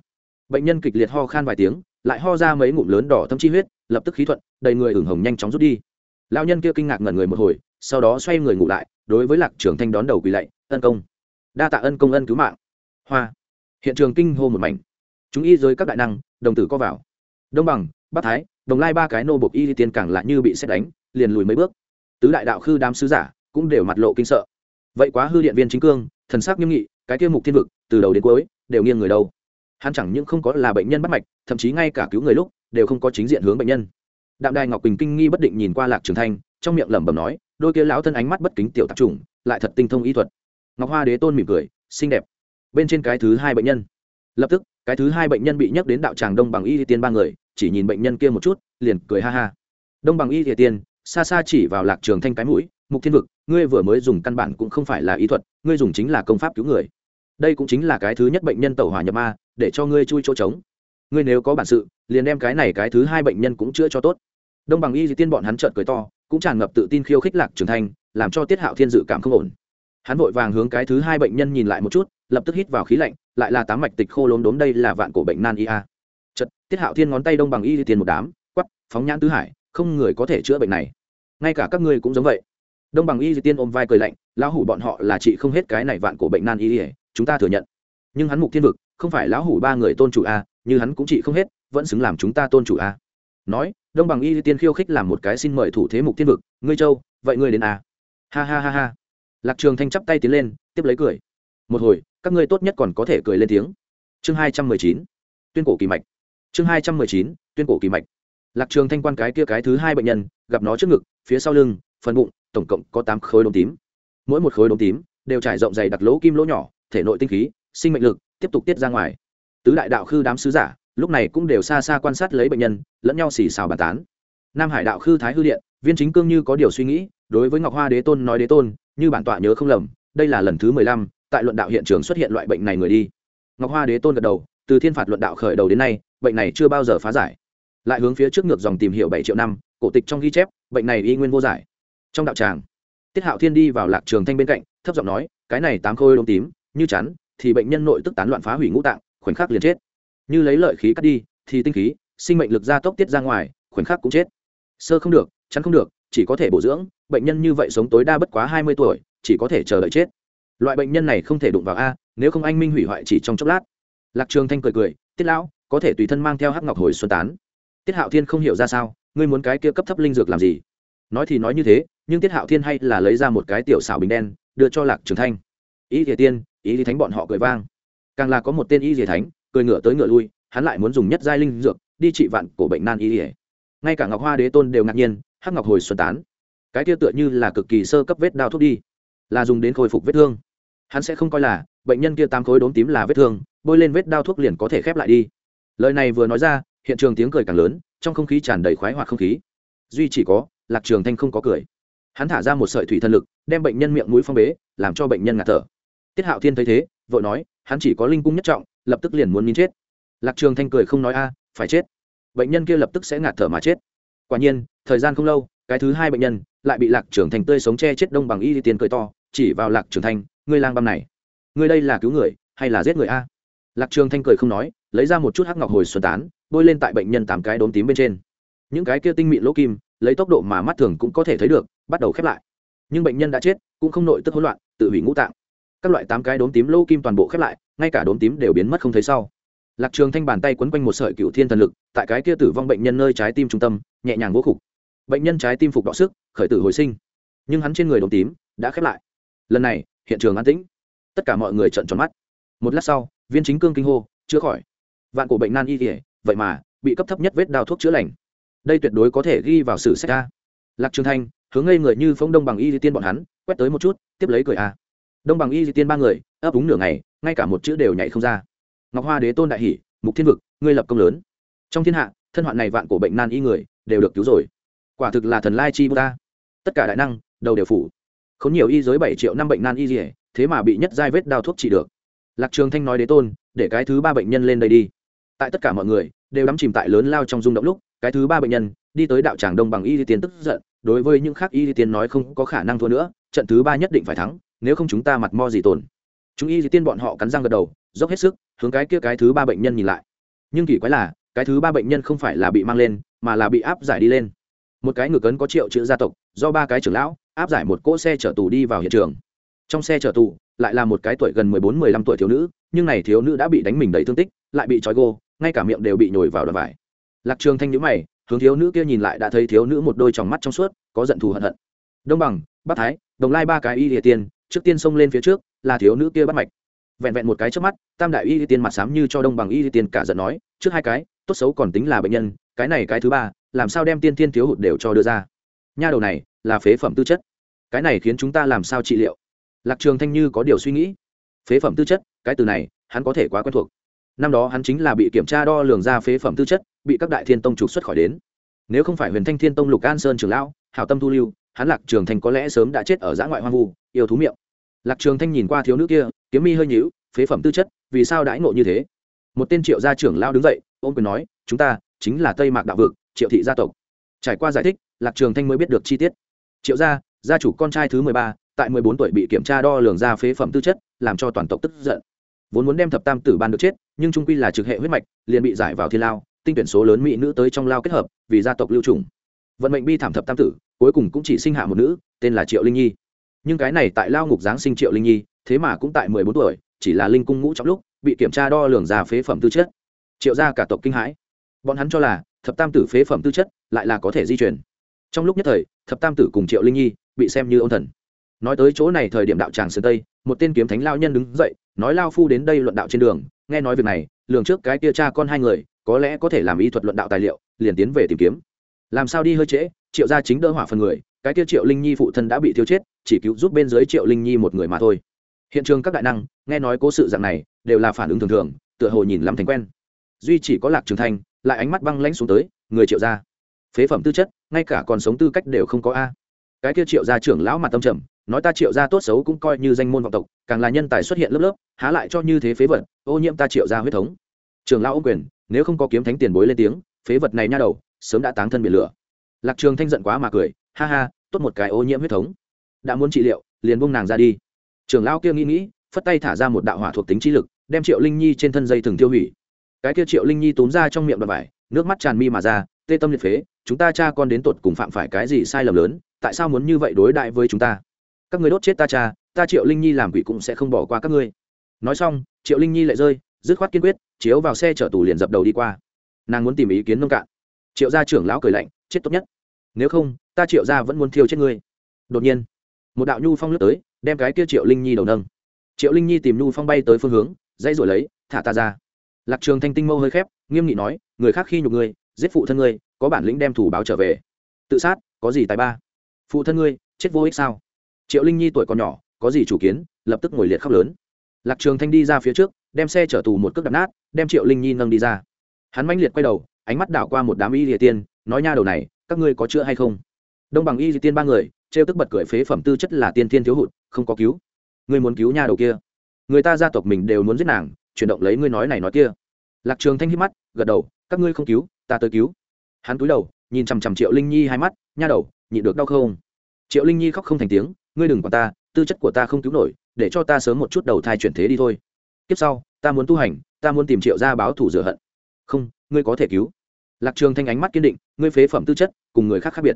Bệnh nhân kịch liệt ho khan vài tiếng lại ho ra mấy ngụm lớn đỏ thâm chi huyết, lập tức khí thuận, đầy người ửng hồng nhanh chóng rút đi. Lao nhân kia kinh ngạc ngẩn người một hồi, sau đó xoay người ngủ lại, đối với lạc trưởng thanh đón đầu quỳ lạy, ân công, đa tạ ân công ân cứu mạng. Hoa. Hiện trường kinh hô một mảnh. Chúng y giới các đại năng, đồng tử co vào. Đông bằng, bắc thái, đồng lai ba cái nô bộc y tiên càng lại như bị xét đánh, liền lùi mấy bước. Tứ đại đạo khư đám sứ giả cũng đều mặt lộ kinh sợ. Vậy quá hư điện viên chính cương, thần sắc nghiêm nghị, cái kia mục thiên vực, từ đầu đến cuối, đều nghiêng người đâu? Hắn chẳng những không có là bệnh nhân bắt mạch, thậm chí ngay cả cứu người lúc, đều không có chính diện hướng bệnh nhân. Đạm đài ngọc quỳnh kinh nghi bất định nhìn qua lạc trường thanh, trong miệng lẩm bẩm nói, đôi kia lão thân ánh mắt bất kính tiểu tạp trùng, lại thật tinh thông y thuật. Ngọc hoa đế tôn mỉm cười, xinh đẹp. Bên trên cái thứ hai bệnh nhân. Lập tức, cái thứ hai bệnh nhân bị nhắc đến đạo tràng đông bằng y tiên ba người, chỉ nhìn bệnh nhân kia một chút, liền cười ha ha. Đông bằng y địa tiên, xa xa chỉ vào lạc trường thanh cái mũi, mục thiên vực, ngươi vừa mới dùng căn bản cũng không phải là y thuật, ngươi dùng chính là công pháp cứu người đây cũng chính là cái thứ nhất bệnh nhân tẩu hỏa nhập ma để cho ngươi chui chỗ trống. Ngươi nếu có bản sự liền đem cái này cái thứ hai bệnh nhân cũng chữa cho tốt. Đông bằng y di tiên bọn hắn trợn cười to cũng tràn ngập tự tin khiêu khích lạc trưởng thành, làm cho tiết hạo thiên dự cảm không ổn. Hắn vội vàng hướng cái thứ hai bệnh nhân nhìn lại một chút lập tức hít vào khí lạnh lại là tám mạch tịch khô lốm đốm đây là vạn cổ bệnh nan ia chật tiết hạo thiên ngón tay đông bằng y di tiên một đám quắp phóng nhãn tứ hải không người có thể chữa bệnh này. Ngay cả các ngươi cũng giống vậy. Đông bằng y di tiên ôm vai cười lạnh lão hủ bọn họ là trị không hết cái này vạn cổ bệnh nan y chúng ta thừa nhận. Nhưng hắn mục thiên vực, không phải lão hủ ba người tôn chủ a, như hắn cũng trị không hết, vẫn xứng làm chúng ta tôn chủ a. Nói, đông bằng y tiên khiêu khích làm một cái xin mời thủ thế mục thiên vực, ngươi châu, vậy ngươi đến à. ha ha ha ha. Lạc trường thanh chắp tay tiến lên, tiếp lấy cười. Một hồi, các ngươi tốt nhất còn có thể cười lên tiếng. Chương hai trăm mười chín, tuyên cổ kỳ mạch. Chương hai trăm mười chín, tuyên cổ kỳ mạch. Lạc trường thanh quan cái kia cái thứ hai bệnh nhân, gặp nó trước ngực, phía sau lưng, phần bụng, tổng cộng có tám khối đốm tím. Mỗi một khối đốm tím đều trải rộng dày đặc lỗ kim lỗ nhỏ thể nội tinh khí, sinh mệnh lực, tiếp tục tiết ra ngoài. Tứ đại đạo khư đám sứ giả, lúc này cũng đều xa xa quan sát lấy bệnh nhân, lẫn nhau xì xào bàn tán. Nam hải đạo khư thái hư điện, viên chính cương như có điều suy nghĩ, đối với ngọc hoa đế tôn nói đế tôn, như bản tọa nhớ không lầm, đây là lần thứ mười lăm, tại luận đạo hiện trường xuất hiện loại bệnh này người đi. Ngọc hoa đế tôn gật đầu, từ thiên phạt luận đạo khởi đầu đến nay, bệnh này chưa bao giờ phá giải. Lại hướng phía trước ngược dòng tìm hiểu bảy triệu năm, cổ tịch trong ghi chép, bệnh này y nguyên vô giải. Trong đạo tràng, tiết hạo thiên đi vào lạc trường thanh bên cạnh, thấp giọng nói, cái này tám khôi đốm tím như chắn, thì bệnh nhân nội tức tán loạn phá hủy ngũ tạng, khoảnh khắc liền chết. Như lấy lợi khí cắt đi, thì tinh khí, sinh mệnh lực gia tốc tiết ra ngoài, khoảnh khắc cũng chết. Sơ không được, chắn không được, chỉ có thể bổ dưỡng, bệnh nhân như vậy sống tối đa bất quá hai mươi tuổi, chỉ có thể chờ đợi chết. Loại bệnh nhân này không thể đụng vào a, nếu không anh minh hủy hoại chỉ trong chốc lát. Lạc trường thanh cười cười, tiết lão, có thể tùy thân mang theo hắc ngọc hồi xuân tán. Tiết hạo thiên không hiểu ra sao, ngươi muốn cái kia cấp thấp linh dược làm gì? Nói thì nói như thế, nhưng tiết hạo thiên hay là lấy ra một cái tiểu xảo bình đen, đưa cho lạc trường thanh. Ý thì tiên ý thì thánh bọn họ cười vang. Càng là có một tên y gì thánh, cười ngựa tới ngựa lui, hắn lại muốn dùng nhất giai linh dược, đi trị vạn cổ bệnh nan y ỉa ngay cả ngọc hoa đế tôn đều ngạc nhiên, hắc ngọc hồi xuân tán. Cái kia tựa như là cực kỳ sơ cấp vết đao thuốc đi, là dùng đến khôi phục vết thương. Hắn sẽ không coi là, bệnh nhân kia tám khối đốm tím là vết thương, bôi lên vết đao thuốc liền có thể khép lại đi. Lời này vừa nói ra, hiện trường tiếng cười càng lớn, trong không khí tràn đầy khoái hoặc không khí. Duy chỉ có, lạc trường thanh không có cười. Hắn thả ra một sợi thủy thân lực, đem bệnh nhân miệng mũi phong bế, làm cho bệnh nhân ngạt thở tiết hạo thiên thấy thế, vội nói, hắn chỉ có linh cung nhất trọng, lập tức liền muốn nín chết. Lạc trường thanh cười không nói a, phải chết. Bệnh nhân kia lập tức sẽ ngạt thở mà chết. Quả nhiên, thời gian không lâu, cái thứ hai bệnh nhân lại bị lạc trường thanh tươi sống che chết đông bằng y tiền cười to, chỉ vào lạc trường thanh, ngươi lang băm này, ngươi đây là cứu người hay là giết người a? Lạc trường thanh cười không nói, lấy ra một chút hắc ngọc hồi xuân tán, bôi lên tại bệnh nhân tám cái đốm tím bên trên. Những cái kia tinh mịn lỗ kim, lấy tốc độ mà mắt thường cũng có thể thấy được, bắt đầu khép lại. Nhưng bệnh nhân đã chết, cũng không nội tức hỗn loạn, tự hủy ngũ tạng các loại tám cái đốm tím lỗ kim toàn bộ khép lại, ngay cả đốm tím đều biến mất không thấy sau. Lạc trường thanh bàn tay quấn quanh một sợi cựu thiên thần lực, tại cái kia tử vong bệnh nhân nơi trái tim trung tâm, nhẹ nhàng vô khục. Bệnh nhân trái tim phục đọ sức, khởi tử hồi sinh. Nhưng hắn trên người đốm tím đã khép lại. Lần này, hiện trường an tĩnh. Tất cả mọi người trợn tròn mắt. Một lát sau, viên chính cương kinh hô, chữa khỏi. Vạn cổ bệnh nan y kỉa vậy mà, bị cấp thấp nhất vết đao thuốc chữa lành. Đây tuyệt đối có thể ghi vào sử sách a. Lạc trường thanh, hướng ngây người như phong đông bằng y tiên bọn hắn, quét tới một chút, tiếp lấy cười a đông bằng y di tiên ba người, ấp úng nửa ngày, ngay cả một chữ đều nhảy không ra. Ngọc hoa đế tôn đại hỷ, mục thiên vực, ngươi lập công lớn. Trong thiên hạ, thân hoạn này vạn cổ bệnh nan y người, đều được cứu rồi. Quả thực là thần lai chi bù ta. Tất cả đại năng, đầu đều phủ. Không nhiều y giới bảy triệu năm bệnh nan y gì thế mà bị nhất giai vết đao thuốc trị được. Lạc trường thanh nói đế tôn, để cái thứ ba bệnh nhân lên đây đi. Tại tất cả mọi người, đều đắm chìm tại lớn lao trong rung động lúc, cái thứ ba bệnh nhân, đi tới đạo tràng đông bằng y di tiến tức giận, đối với những khác y di tiến nói không có khả năng thua nữa, trận thứ ba nhất định phải thắng nếu không chúng ta mặt mo gì tồn. Chúng y dị tiên bọn họ cắn răng gật đầu, dốc hết sức, hướng cái kia cái thứ ba bệnh nhân nhìn lại. Nhưng kỳ quái là, cái thứ ba bệnh nhân không phải là bị mang lên, mà là bị áp giải đi lên. Một cái ngực ấn có triệu chữ gia tộc, do ba cái trưởng lão, áp giải một cỗ xe chở tù đi vào hiện trường. Trong xe chở tù, lại là một cái tuổi gần mười bốn, mười lăm tuổi thiếu nữ, nhưng này thiếu nữ đã bị đánh mình đầy thương tích, lại bị trói gô, ngay cả miệng đều bị nhồi vào đoạn vải. Lạc trường thanh nhữ mày, hướng thiếu nữ kia nhìn lại đã thấy thiếu nữ một đôi tròng mắt trong suốt, có giận thù hận hận. Đông bằng, bắc thái, đồng lai ba cái y địa tiên trước tiên xông lên phía trước, là thiếu nữ kia bắt mạch. Vẹn vẹn một cái trước mắt, tam đại y tiên mặt sám như cho đông bằng y tiên cả giận nói, trước hai cái, tốt xấu còn tính là bệnh nhân, cái này cái thứ ba, làm sao đem tiên tiên thiếu hụt đều cho đưa ra? Nha đầu này, là phế phẩm tư chất. Cái này khiến chúng ta làm sao trị liệu? Lạc trường thanh như có điều suy nghĩ. Phế phẩm tư chất, cái từ này, hắn có thể quá quen thuộc. Năm đó hắn chính là bị kiểm tra đo lường ra phế phẩm tư chất, bị các đại thiên tông trục xuất khỏi đến. Nếu không phải huyền thanh thiên tông lục an sơn trường lão, hảo tâm thu lưu hắn lạc trường thanh có lẽ sớm đã chết ở giã ngoại hoang vu, yêu thú miệng. Lạc trường thanh nhìn qua thiếu nữ kia, kiếm mi hơi nhíu, phế phẩm tư chất, vì sao đãi ngộ như thế? Một tên triệu gia trưởng lao đứng dậy, ôm quyền nói, chúng ta chính là tây mạc đạo vực, triệu thị gia tộc. Trải qua giải thích, lạc trường thanh mới biết được chi tiết. Triệu gia gia chủ con trai thứ mười ba, tại mười bốn tuổi bị kiểm tra đo lường ra phế phẩm tư chất, làm cho toàn tộc tức giận. Vốn muốn đem thập tam tử ban được chết, nhưng trung quy là trực hệ huyết mạch, liền bị giải vào thiên lao, tinh tuyển số lớn mỹ nữ tới trong lao kết hợp, vì gia tộc lưu trùng vận mệnh bi thảm thập tam tử, cuối cùng cũng chỉ sinh hạ một nữ, tên là triệu linh nhi. Nhưng cái này tại lao ngục giáng sinh triệu linh nhi, thế mà cũng tại mười bốn tuổi, chỉ là linh cung ngũ trong lúc, bị kiểm tra đo lường ra phế phẩm tư chất. Triệu gia cả tộc kinh hãi. Bọn hắn cho là, thập tam tử phế phẩm tư chất lại là có thể di chuyển trong lúc nhất thời, thập tam tử cùng triệu linh nhi bị xem như ôn thần. Nói tới chỗ này thời điểm đạo tràng sơn tây, một tên kiếm thánh lao nhân đứng dậy, nói lao phu đến đây luận đạo trên đường, nghe nói việc này, lường trước cái kia cha con hai người, có lẽ có thể làm y thuật luận đạo tài liệu, liền tiến về tìm kiếm làm sao đi hơi trễ, triệu gia chính đỡ hỏa phần người, cái kia triệu linh nhi phụ thân đã bị thiếu chết, chỉ cứu giúp bên dưới triệu linh nhi một người mà thôi. Hiện trường các đại năng, nghe nói cố sự dạng này, đều là phản ứng thường thường, tựa hồ nhìn lắm thành quen. Duy chỉ có lạc trường thanh, lại ánh mắt băng lãnh xuống tới, người triệu gia. Phế phẩm tư chất, ngay cả còn sống tư cách đều không có a. Cái kia triệu gia trưởng lão mặt tâm trầm, nói ta triệu gia tốt xấu cũng coi như danh môn vọng tộc, càng là nhân tài xuất hiện lớp lớp, há lại cho như thế phế vật, ô nhiễm ta triệu gia huyết thống. Trưởng lão ô quyền, nếu không có kiếm thánh tiền bối lên tiếng, phế vật này nha đầu sớm đã táng thân biển lửa. Lạc trường thanh giận quá mà cười, ha ha, tốt một cái ô nhiễm huyết thống. Đã muốn trị liệu, liền buông nàng ra đi. Trưởng lão kia nghĩ nghĩ, phất tay thả ra một đạo hỏa thuộc tính trí lực, đem triệu linh nhi trên thân dây thường tiêu hủy. Cái kia triệu linh nhi túm ra trong miệng đoạn vải, nước mắt tràn mi mà ra, tê tâm liệt phế, chúng ta cha con đến tột cùng phạm phải cái gì sai lầm lớn, tại sao muốn như vậy đối đại với chúng ta? Các người đốt chết ta cha, ta triệu linh nhi làm quỷ cũng sẽ không bỏ qua các ngươi. Nói xong, triệu linh nhi lại rơi, dứt khoát kiên quyết, chiếu vào xe chở tù liền dập đầu đi qua. Nàng muốn tìm ý kiến nông cạn triệu gia trưởng lão cười lạnh, chết tốt nhất. Nếu không, ta triệu gia vẫn muốn thiêu chết ngươi. Đột nhiên, một đạo nhu phong lướt tới, đem cái kia triệu linh nhi đầu nâng. Triệu linh nhi tìm nhu phong bay tới phương hướng, dãy rồi lấy, thả ta ra. Lạc trường thanh tinh mâu hơi khép, nghiêm nghị nói, người khác khi nhục ngươi, giết phụ thân ngươi, có bản lĩnh đem thủ báo trở về. Tự sát, có gì tài ba? Phụ thân ngươi, chết vô ích sao? Triệu linh nhi tuổi còn nhỏ, có gì chủ kiến, lập tức ngồi liệt khóc lớn. Lạc trường thanh đi ra phía trước, đem xe chở tù một cước đập nát, đem triệu linh nhi nâng đi ra. Hắn mãnh liệt quay đầu ánh mắt đảo qua một đám y địa tiên, nói nha đầu này, các ngươi có chữa hay không? Đông bằng y địa tiên ba người, trêu tức bật cười phế phẩm tư chất là tiên thiên thiếu hụt, không có cứu. Ngươi muốn cứu nha đầu kia. Người ta gia tộc mình đều muốn giết nàng, chuyển động lấy ngươi nói này nói kia. Lạc trường thanh hít mắt, gật đầu, các ngươi không cứu, ta tới cứu. Hắn cúi đầu, nhìn chằm chằm triệu linh nhi hai mắt, nha đầu, nhịn được đau không? Triệu linh nhi khóc không thành tiếng, ngươi đừng quản ta, tư chất của ta không cứu nổi, để cho ta sớm một chút đầu thai chuyển thế đi thôi. Tiếp sau, ta muốn tu hành, ta muốn tìm triệu gia báo thủ rửa hận. Không, ngươi có thể cứu lạc trường thanh ánh mắt kiên định, ngươi phế phẩm tư chất, cùng người khác khác biệt.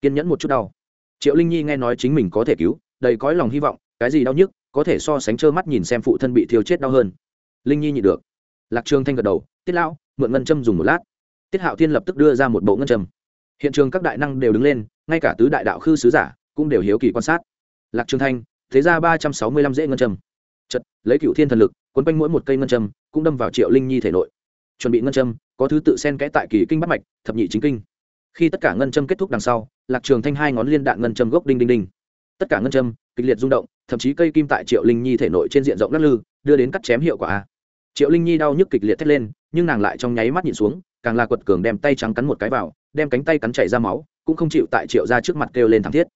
Kiên nhẫn một chút đau. Triệu linh nhi nghe nói chính mình có thể cứu, đầy cõi lòng hy vọng, cái gì đau nhức, có thể so sánh trơ mắt nhìn xem phụ thân bị thiêu chết đau hơn. Linh nhi nhịn được. Lạc trường thanh gật đầu, tiết lão, mượn ngân châm dùng một lát. Tiết hạo thiên lập tức đưa ra một bộ ngân châm. Hiện trường các đại năng đều đứng lên, ngay cả tứ đại đạo khư sứ giả cũng đều hiếu kỳ quan sát. Lạc trường thanh, thế ra ba trăm sáu mươi lăm dễ ngân châm. Chật lấy cựu thiên thần lực, quấn quanh mỗi một cây ngân châm, cũng đâm vào triệu linh nhi thể nội. Chuẩn bị ngân châm có thứ tự xen kẽ tại kỳ kinh bắt mạch, thập nhị chính kinh. Khi tất cả ngân châm kết thúc đằng sau, lạc trường thanh hai ngón liên đạn ngân châm gốc đinh đinh đinh. Tất cả ngân châm, kịch liệt rung động, thậm chí cây kim tại triệu linh nhi thể nội trên diện rộng lắc lư, đưa đến cắt chém hiệu quả triệu linh nhi đau nhức kịch liệt thét lên, nhưng nàng lại trong nháy mắt nhìn xuống, càng là quật cường đem tay trắng cắn một cái vào, đem cánh tay cắn chảy ra máu, cũng không chịu tại triệu ra trước mặt kêu lên thảm thiết.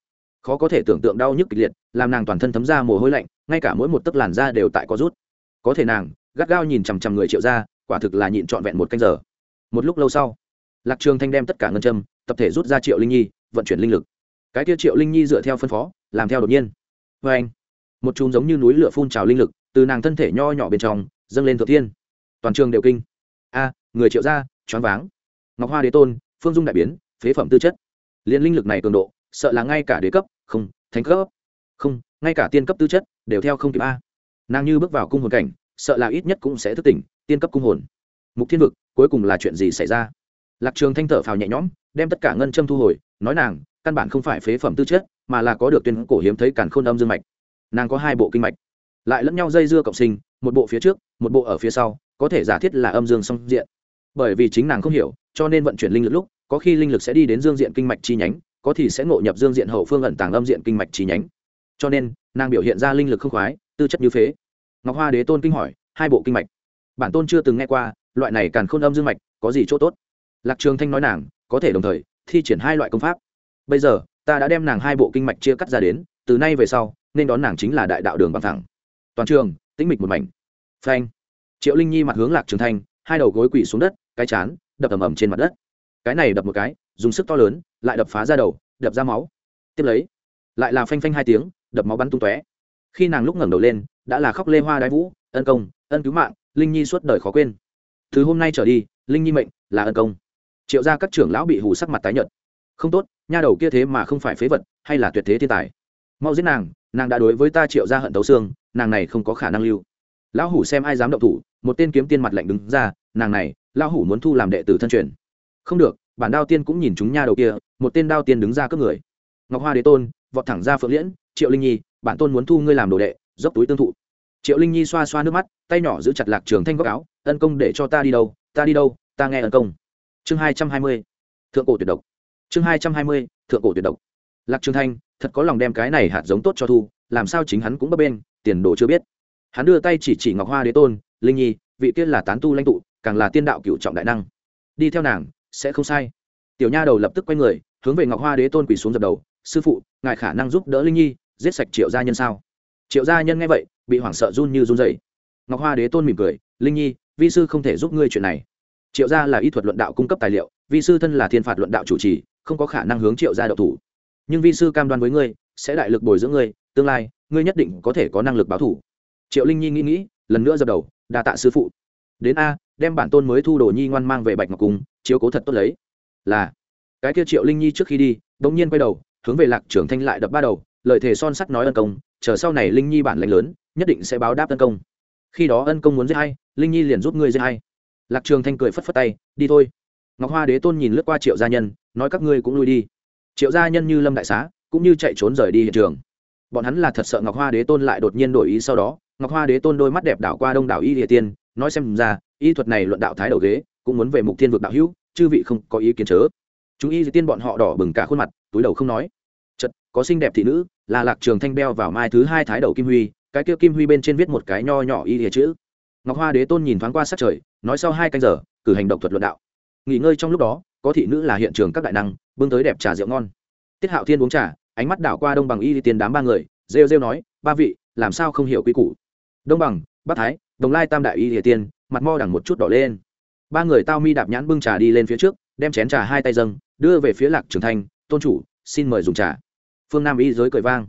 Khó có thể tưởng tượng đau nhức kịch liệt, làm nàng toàn thân thấm ra mồ hôi lạnh, ngay cả mỗi một tấc làn da đều tại có rút. Có thể nàng, gắt gao nhìn chằm chằm người triệu ra, quả thực là nhịn trọn vẹn một canh giờ một lúc lâu sau, lạc trường thanh đem tất cả ngân châm, tập thể rút ra triệu linh nhi, vận chuyển linh lực. Cái kia triệu linh nhi dựa theo phân phó, làm theo đột nhiên. Vê anh, một chùm giống như núi lửa phun trào linh lực, từ nàng thân thể nho nhỏ bên trong, dâng lên thượng thiên. Toàn trường đều kinh. A, người triệu gia, choáng váng. Ngọc hoa đế tôn, phương dung đại biến, phế phẩm tư chất. Liên linh lực này cường độ, sợ là ngay cả đế cấp, không, thánh cấp. Không, ngay cả tiên cấp tư chất, đều theo không kịp a. Nàng như bước vào cung hồn cảnh, sợ là ít nhất cũng sẽ thức tỉnh, tiên cấp cung hồn. Mục thiên vực cuối cùng là chuyện gì xảy ra? Lạc trường thanh thở phào nhẹ nhõm, đem tất cả ngân châm thu hồi, nói nàng, căn bản không phải phế phẩm tư chất, mà là có được tuyên cổ hiếm thấy càn khôn âm dương mạch. Nàng có hai bộ kinh mạch, lại lẫn nhau dây dưa cộng sinh, một bộ phía trước, một bộ ở phía sau, có thể giả thiết là âm dương song diện. Bởi vì chính nàng không hiểu, cho nên vận chuyển linh lực lúc, có khi linh lực sẽ đi đến dương diện kinh mạch chi nhánh, có thì sẽ ngộ nhập dương diện hậu phương ẩn tàng âm diện kinh mạch chi nhánh. Cho nên, nàng biểu hiện ra linh lực không khoái, tư chất như phế. Ngọc hoa đế tôn kinh hỏi, hai bộ kinh mạch. Bản tôn chưa từng nghe qua loại này càn khôn âm dương mạch, có gì chỗ tốt? Lạc trường thanh nói nàng, có thể đồng thời, thi triển hai loại công pháp. Bây giờ, ta đã đem nàng hai bộ kinh mạch chia cắt ra đến, từ nay về sau, nên đón nàng chính là đại đạo đường bằng thẳng. Toàn trường, tĩnh mịch một mảnh. Phanh. Triệu linh nhi mặt hướng lạc trường thanh, hai đầu gối quỳ xuống đất, cái chán, đập ầm ầm trên mặt đất. Cái này đập một cái, dùng sức to lớn, lại đập phá ra đầu, đập ra máu. Tiếp lấy, lại là phanh phanh hai tiếng, đập máu bắn tung tóe. Khi nàng lúc ngẩng đầu lên, đã là khóc lê hoa đái vũ, ân công, ân cứu mạng, linh nhi suốt đời khó quên từ hôm nay trở đi, linh nhi mệnh là ân công. Triệu ra các trưởng lão bị hù sắc mặt tái nhợt. Không tốt, nha đầu kia thế mà không phải phế vật, hay là tuyệt thế thiên tài. Mau giết nàng nàng đã đối với ta triệu ra hận tấu xương, nàng này không có khả năng lưu. Lão hủ xem ai dám động thủ, một tên kiếm tiên mặt lạnh đứng ra, nàng này, lão hủ muốn thu làm đệ tử thân truyền. Không được, bản đao tiên cũng nhìn chúng nha đầu kia, một tên đao tiên đứng ra cướp người. Ngọc hoa đế tôn, vọt thẳng ra phượng liễn, triệu linh nhi, bản tôn muốn thu ngươi làm đồ đệ, dốc túi tương thụ. Triệu linh nhi xoa xoa nước mắt, tay nhỏ giữ chặt lạc trường thanh góc áo ân công để cho ta đi đâu, ta đi đâu, ta nghe ân công. Chương hai trăm hai mươi, thượng cổ tuyệt độc. Chương hai trăm hai mươi, thượng cổ tuyệt độc. Lạc trường thanh, thật có lòng đem cái này hạt giống tốt cho thu, làm sao chính hắn cũng bấp bên, tiền đồ chưa biết. Hắn đưa tay chỉ chỉ ngọc hoa đế tôn, linh nhi, vị tiên là tán tu lãnh tụ, càng là tiên đạo cựu trọng đại năng. Đi theo nàng, sẽ không sai. Tiểu nha đầu lập tức quay người, hướng về ngọc hoa đế tôn quỳ xuống dập đầu, sư phụ, ngài khả năng giúp đỡ linh nhi, giết sạch triệu gia nhân sao? Triệu gia nhân nghe vậy, bị hoảng sợ run như run dày ngọc hoa đế tôn mỉm cười, linh nhi vi sư không thể giúp ngươi chuyện này. Triệu gia là y thuật luận đạo cung cấp tài liệu, vi sư thân là thiên phạt luận đạo chủ trì, không có khả năng hướng triệu gia đậu thủ. Nhưng vi sư cam đoan với ngươi, sẽ đại lực bồi dưỡng ngươi, tương lai, ngươi nhất định có thể có năng lực báo thủ. Triệu linh nhi nghĩ nghĩ, lần nữa dập đầu, đa tạ sư phụ. Đến a, đem bản tôn mới thu đồ nhi ngoan mang về bạch ngọc cung, chiếu cố thật tốt lấy. Là. Cái kia triệu linh nhi trước khi đi bỗng nhiên quay đầu, hướng về lạc trưởng thanh lại đập ba đầu, lời thề son sắt nói ân công, chờ sau này linh nhi bản lãnh lớn, nhất định sẽ báo đáp tấn công khi đó ân công muốn giết hay linh nhi liền giúp ngươi giết hay lạc trường thanh cười phất phất tay, đi thôi. Ngọc hoa đế tôn nhìn lướt qua triệu gia nhân, nói các ngươi cũng lui đi. Triệu gia nhân như lâm đại xá, cũng như chạy trốn rời đi hiện trường. Bọn hắn là thật sợ ngọc hoa đế tôn lại đột nhiên đổi ý sau đó, ngọc hoa đế tôn đôi mắt đẹp đảo qua đông đảo y địa tiên, nói xem ra, y thuật này luận đạo thái đầu ghế, cũng muốn về mục thiên vực đạo hữu, chư vị không có ý kiến chớ. Chúng y địa tiên bọn họ đỏ bừng cả khuôn mặt, túi đầu không nói. Chật có xinh đẹp thị nữ, là lạc trường thanh beo vào mai thứ hai thái đầu kim huy cái kia kim huy bên trên viết một cái nho nhỏ y địa chữ. Ngọc hoa đế tôn nhìn thoáng qua sát trời, nói sau hai canh giờ, cử hành động thuật luận đạo. Nghỉ ngơi trong lúc đó, có thị nữ là hiện trường các đại năng, bưng tới đẹp trà rượu ngon. Tiết hạo thiên uống trà, ánh mắt đảo qua đông bằng y tiền đám ba người, rêu rêu nói, ba vị, làm sao không hiểu quy củ? Đông bằng bắc thái, đồng lai tam đại y địa tiên mặt mo đằng một chút đỏ lên. Ba người tao mi đạp nhãn bưng trà đi lên phía trước, đem chén trà hai tay dâng, đưa về phía lạc trường thanh, tôn chủ, xin mời dùng trà. Phương nam y giới cười vang.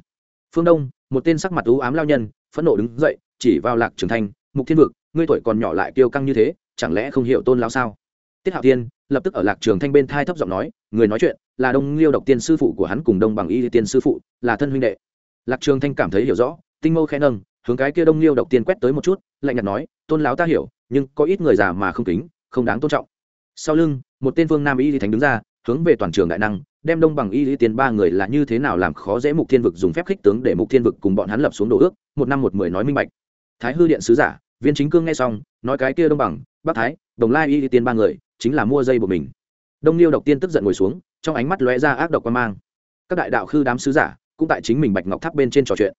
Phương đông một tên sắc mặt u ám lao nhân, phẫn nộ đứng dậy, chỉ vào lạc trường thanh, mục thiên vực, ngươi tuổi còn nhỏ lại kiêu căng như thế, chẳng lẽ không hiểu tôn lao sao? Tiết hạo tiên lập tức ở lạc trường thanh bên thai thấp giọng nói, người nói chuyện là đông liêu độc tiên sư phụ của hắn cùng đông bằng y tiên sư phụ, là thân huynh đệ. Lạc trường thanh cảm thấy hiểu rõ, tinh mâu khẽ nâng, hướng cái kia đông liêu độc tiên quét tới một chút, lạnh nhạt nói, tôn lão ta hiểu, nhưng có ít người già mà không kính, không đáng tôn trọng. Sau lưng, một tên vương nam y thánh đứng ra, hướng về toàn trường đại năng đem đông bằng y lý tiến ba người là như thế nào làm khó dễ mục thiên vực dùng phép khích tướng để mục thiên vực cùng bọn hắn lập xuống đồ ước, một năm một mười nói minh bạch. Thái hư điện sứ giả, viên chính cương nghe xong, nói cái kia đông bằng bắc thái, đồng lai y lý tiến ba người, chính là mua dây của mình. Đông liêu độc tiên tức giận ngồi xuống, trong ánh mắt lóe ra ác độc quan mang. Các đại đạo khư đám sứ giả, cũng tại chính mình bạch ngọc tháp bên trên trò chuyện.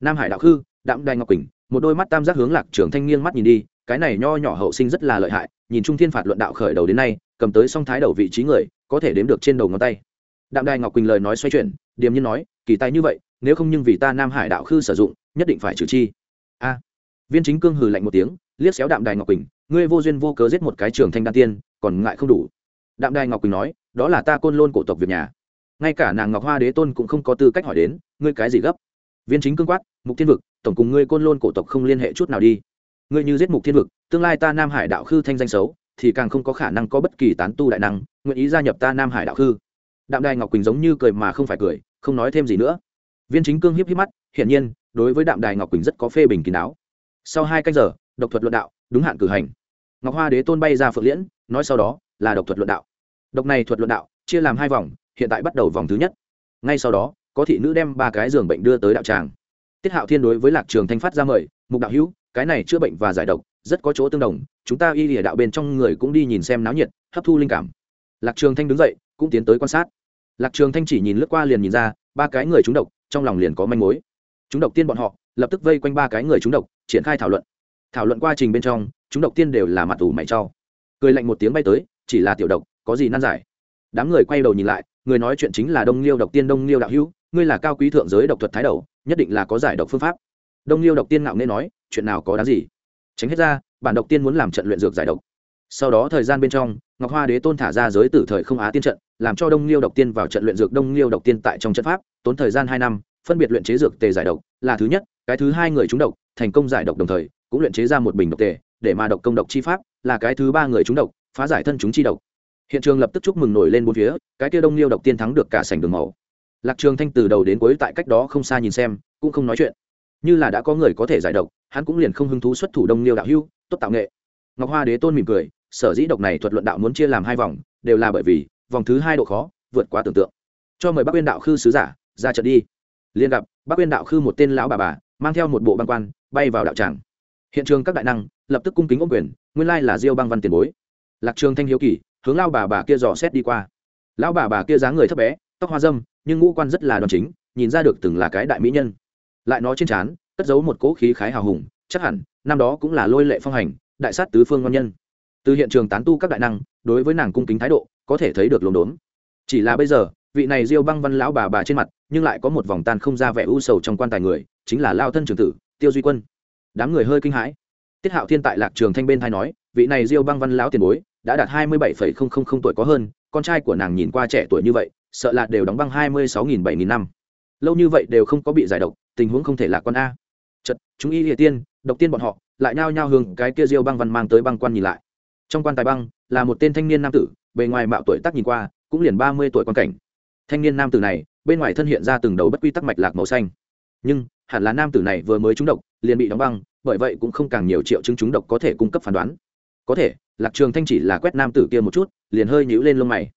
Nam hải đạo khư, đạm đài ngọc quỳnh, một đôi mắt tam giác hướng lạc trưởng thanh nghiêng mắt nhìn đi, cái này nho nhỏ hậu sinh rất là lợi hại, nhìn trung thiên phạt luận đạo khởi đầu đến nay, cầm tới song thái đầu vị trí người, có thể đếm được trên đầu ngón tay đạm đài ngọc quỳnh lời nói xoay chuyển, điềm nhiên nói, kỳ tài như vậy, nếu không nhưng vì ta nam hải đạo khư sử dụng, nhất định phải trừ chi. A. Viên chính cương hừ lạnh một tiếng, liếc xéo đạm đài ngọc quỳnh, ngươi vô duyên vô cớ giết một cái trường thanh đan tiên, còn ngại không đủ. Đạm đài ngọc quỳnh nói, đó là ta côn lôn cổ tộc việc nhà. Ngay cả nàng ngọc hoa đế tôn cũng không có tư cách hỏi đến, ngươi cái gì gấp? Viên chính cương quát, mục thiên vực, tổng cùng ngươi côn lôn cổ tộc không liên hệ chút nào đi. Ngươi như giết mục thiên vực, tương lai ta nam hải đạo khư thanh danh xấu, thì càng không có khả năng có bất kỳ tán tu đại năng, nguyện ý gia nhập ta nam hải đạo khư đạm đài ngọc quỳnh giống như cười mà không phải cười, không nói thêm gì nữa. Viên chính cương hiếp hiếp mắt, hiển nhiên, đối với đạm đài ngọc quỳnh rất có phê bình kín đáo. Sau hai canh giờ, độc thuật luận đạo, đúng hạn cử hành. Ngọc hoa đế tôn bay ra phượng liễn, nói sau đó là độc thuật luận đạo. Độc này thuật luận đạo, chia làm hai vòng, hiện tại bắt đầu vòng thứ nhất. Ngay sau đó, có thị nữ đem ba cái giường bệnh đưa tới đạo tràng. Tiết hạo thiên đối với lạc trường thanh phát ra mời, mục đạo hữu, cái này chữa bệnh và giải độc rất có chỗ tương đồng, chúng ta y lìa đạo bên trong người cũng đi nhìn xem náo nhiệt, hấp thu linh cảm. Lạc trường thanh đứng dậy, cũng tiến tới quan sát lạc trường thanh chỉ nhìn lướt qua liền nhìn ra, ba cái người trúng độc, trong lòng liền có manh mối. Chúng độc tiên bọn họ, lập tức vây quanh ba cái người trúng độc, triển khai thảo luận. Thảo luận quá trình bên trong, chúng độc tiên đều là mặt ủ mày trao cười lạnh một tiếng bay tới, chỉ là tiểu độc, có gì nan giải? Đám người quay đầu nhìn lại, người nói chuyện chính là đông liêu độc tiên đông liêu đạo hữu, ngươi là cao quý thượng giới độc thuật thái đầu, nhất định là có giải độc phương pháp. Đông liêu độc tiên ngạo nên nói, chuyện nào có đáng gì? Tránh hết ra, bản độc tiên muốn làm trận luyện dược giải độc. Sau đó thời gian bên trong, ngọc hoa đế tôn thả ra giới tử thời không á tiên trận làm cho đông liêu độc tiên vào trận luyện dược đông liêu độc tiên tại trong trận pháp, tốn thời gian hai năm, phân biệt luyện chế dược tề giải độc, là thứ nhất, cái thứ hai người trúng độc, thành công giải độc đồng thời, cũng luyện chế ra một bình độc tề, để mà độc công độc chi pháp, là cái thứ ba người trúng độc, phá giải thân chúng chi độc. Hiện trường lập tức chúc mừng nổi lên bốn phía, cái kia đông liêu độc tiên thắng được cả sảnh đường màu. Lạc trường thanh từ đầu đến cuối tại cách đó không xa nhìn xem, cũng không nói chuyện. Như là đã có người có thể giải độc, hắn cũng liền không hứng thú xuất thủ đông liêu đạo hưu tốt tạo nghệ. Ngọc hoa đế tôn mỉm cười, sở dĩ độc này thuật luận đạo muốn chia làm hai vòng, đều là bởi vì vòng thứ hai độ khó, vượt quá tưởng tượng. Cho mời bác uyên đạo khư sứ giả, ra trận đi. Liên gặp bác uyên đạo khư một tên lão bà bà, mang theo một bộ băng quan, bay vào đạo tràng. Hiện trường các đại năng, lập tức cung kính ôm quyền, nguyên lai là diêu băng văn tiền bối. Lạc trường thanh hiếu kỳ, hướng lao bà bà kia dò xét đi qua. Lão bà bà kia dáng người thấp bé, tóc hoa dâm, nhưng ngũ quan rất là đoan chính, nhìn ra được từng là cái đại mỹ nhân. Lại nói trên trán, cất giấu một cỗ khí khái hào hùng, chắc hẳn, năm đó cũng là lôi lệ phong hành, đại sát tứ phương ngon nhân. Từ hiện trường tán tu các đại năng, đối với nàng cung kính thái độ có thể thấy được lồn đốn chỉ là bây giờ, vị này diêu băng văn lão bà bà trên mặt, nhưng lại có một vòng tan không ra vẻ u sầu trong quan tài người, chính là lao thân trường tử, tiêu duy quân. Đám người hơi kinh hãi. Tiết hạo thiên tại lạc trường thanh bên thay nói, vị này diêu băng văn lão tiền bối, đã đạt hai mươi bảy phẩy không không không tuổi có hơn, con trai của nàng nhìn qua trẻ tuổi như vậy, sợ là đều đóng băng hai mươi sáu nghìn bảy nghìn năm. Lâu như vậy đều không có bị giải độc, tình huống không thể là con a. Chật chúng y địa tiên, độc tiên bọn họ, lại nhao nhao hướng cái kia diêu băng văn mang tới băng quan nhìn lại. Trong quan tài băng, là một tên thanh niên nam tử bề ngoài mạo tuổi tác nhìn qua, cũng liền ba mươi tuổi quan cảnh. Thanh niên nam tử này, bên ngoài thân hiện ra từng đầu bất quy tắc mạch lạc màu xanh. Nhưng, hẳn là nam tử này vừa mới trúng độc, liền bị đóng băng, bởi vậy cũng không càng nhiều triệu chứng trúng độc có thể cung cấp phán đoán. Có thể, lạc trường thanh chỉ là quét nam tử kia một chút, liền hơi nhíu lên lông mày.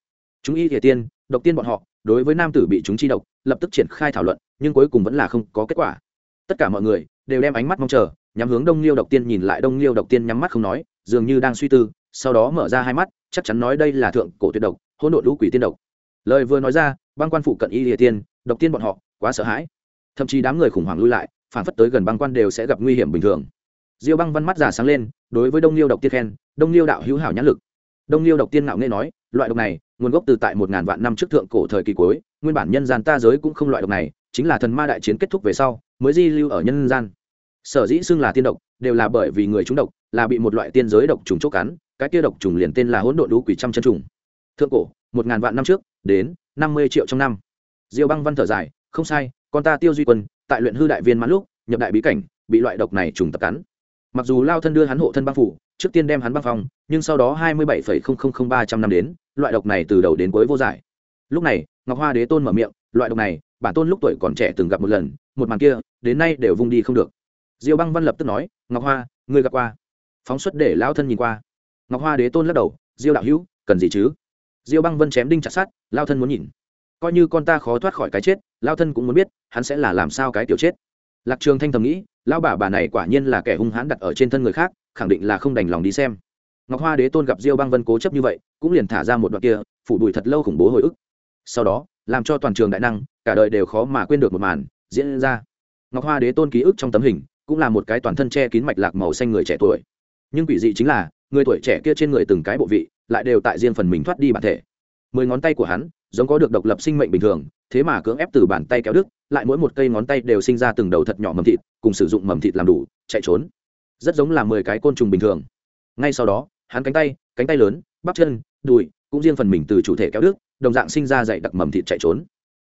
Chúng y thể tiên, độc tiên bọn họ, đối với nam tử bị chúng chi độc, lập tức triển khai thảo luận, nhưng cuối cùng vẫn là không có kết quả. Tất cả mọi người đều đem ánh mắt mong chờ, nhắm hướng đông liêu độc tiên nhìn lại đông liêu độc tiên nhắm mắt không nói dường như đang suy tư, sau đó mở ra hai mắt, chắc chắn nói đây là thượng cổ tuyệt độc, hỗn độn lũ quỷ tiên độc. Lời vừa nói ra, băng quan phụ cận y địa tiên, độc tiên bọn họ, quá sợ hãi. Thậm chí đám người khủng hoảng lui lại, phản phất tới gần băng quan đều sẽ gặp nguy hiểm bình thường. Diêu băng văn mắt giả sáng lên, đối với đông liêu độc tiên khen, đông liêu đạo hữu hảo nhãn lực. Đông liêu độc tiên ngạo nghe nói, loại độc này, nguồn gốc từ tại một ngàn vạn năm trước thượng cổ thời kỳ cuối, nguyên bản nhân gian ta giới cũng không loại độc này, chính là thần ma đại chiến kết thúc về sau, mới di lưu ở nhân gian sở dĩ xưng là tiên độc, đều là bởi vì người trúng độc là bị một loại tiên giới độc trùng chốt cắn, cái kia độc trùng liền tên là hỗn độn đũ quỷ trăm chân trùng. Thượng cổ, một ngàn vạn năm trước, đến năm mươi triệu trong năm. Diêu băng văn thở dài, không sai, con ta tiêu duy quân, tại luyện hư đại viên mãn lúc, nhập đại bí cảnh, bị loại độc này trùng tập cắn. Mặc dù lao thân đưa hắn hộ thân băng phủ, trước tiên đem hắn băng phong, nhưng sau đó hai mươi bảy ba trăm năm đến, loại độc này từ đầu đến cuối vô giải. Lúc này, ngọc hoa đế tôn mở miệng, loại độc này, bản tôn lúc tuổi còn trẻ từng gặp một lần, một màn kia, đến nay đều vung đi không được diêu băng văn lập tức nói, ngọc hoa, ngươi gặp qua? Phóng xuất để Lão thân nhìn qua. Ngọc hoa đế tôn lắc đầu, diêu đạo hữu, cần gì chứ? Diêu băng vân chém đinh chặt sát lao thân muốn nhìn. Coi như con ta khó thoát khỏi cái chết lao thân cũng muốn biết, hắn sẽ là làm sao cái tiểu chết. Lạc trường thanh thầm nghĩ, Lão bà bà này quả nhiên là kẻ hung hãn đặt ở trên thân người khác, khẳng định là không đành lòng đi xem. Ngọc hoa đế tôn gặp diêu băng vân cố chấp như vậy, cũng liền thả ra một đoạn kia, phủ đùi thật lâu khủng bố hồi ức. Sau đó, làm cho toàn trường đại năng, cả đời đều khó mà quên được một màn diễn ra. Ngọc hoa đế tôn ký ức trong tấm hình cũng là một cái toàn thân che kín mạch lạc màu xanh người trẻ tuổi. Nhưng quỷ dị chính là, người tuổi trẻ kia trên người từng cái bộ vị, lại đều tại riêng phần mình thoát đi bản thể. Mười ngón tay của hắn, giống có được độc lập sinh mệnh bình thường, thế mà cưỡng ép từ bàn tay kéo đứt, lại mỗi một cây ngón tay đều sinh ra từng đầu thật nhỏ mầm thịt, cùng sử dụng mầm thịt làm đủ, chạy trốn. Rất giống là mười cái côn trùng bình thường. Ngay sau đó, hắn cánh tay cánh tay lớn, bắp chân, đùi, cũng riêng phần mình từ chủ thể kéo đứt, đồng dạng sinh ra dày đặc mầm thịt chạy trốn.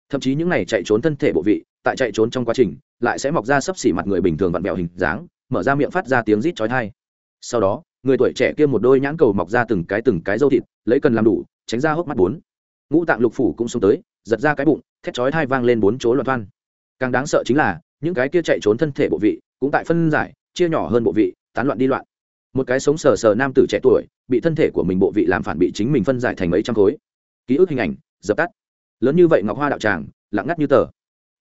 Thậm chí những này chạy trốn thân thể bộ vị tại chạy trốn trong quá trình, lại sẽ mọc ra sấp xỉ mặt người bình thường vặn vẹo hình dáng, mở ra miệng phát ra tiếng rít chói tai. Sau đó, người tuổi trẻ kia một đôi nhãn cầu mọc ra từng cái từng cái dâu thịt, lấy cần làm đủ, tránh ra hốc mắt bốn. Ngũ tạng lục phủ cũng xuống tới, giật ra cái bụng, thét chói thai vang lên bốn chỗ loạn thoan. Càng đáng sợ chính là, những cái kia chạy trốn thân thể bộ vị, cũng tại phân giải, chia nhỏ hơn bộ vị, tán loạn đi loạn. Một cái sống sờ sờ nam tử trẻ tuổi, bị thân thể của mình bộ vị làm phản bị chính mình phân giải thành mấy trăm khối. Ký ức hình ảnh, dập tắt. Lớn như vậy ngọc hoa đạo tràng, lặng ngắt như tờ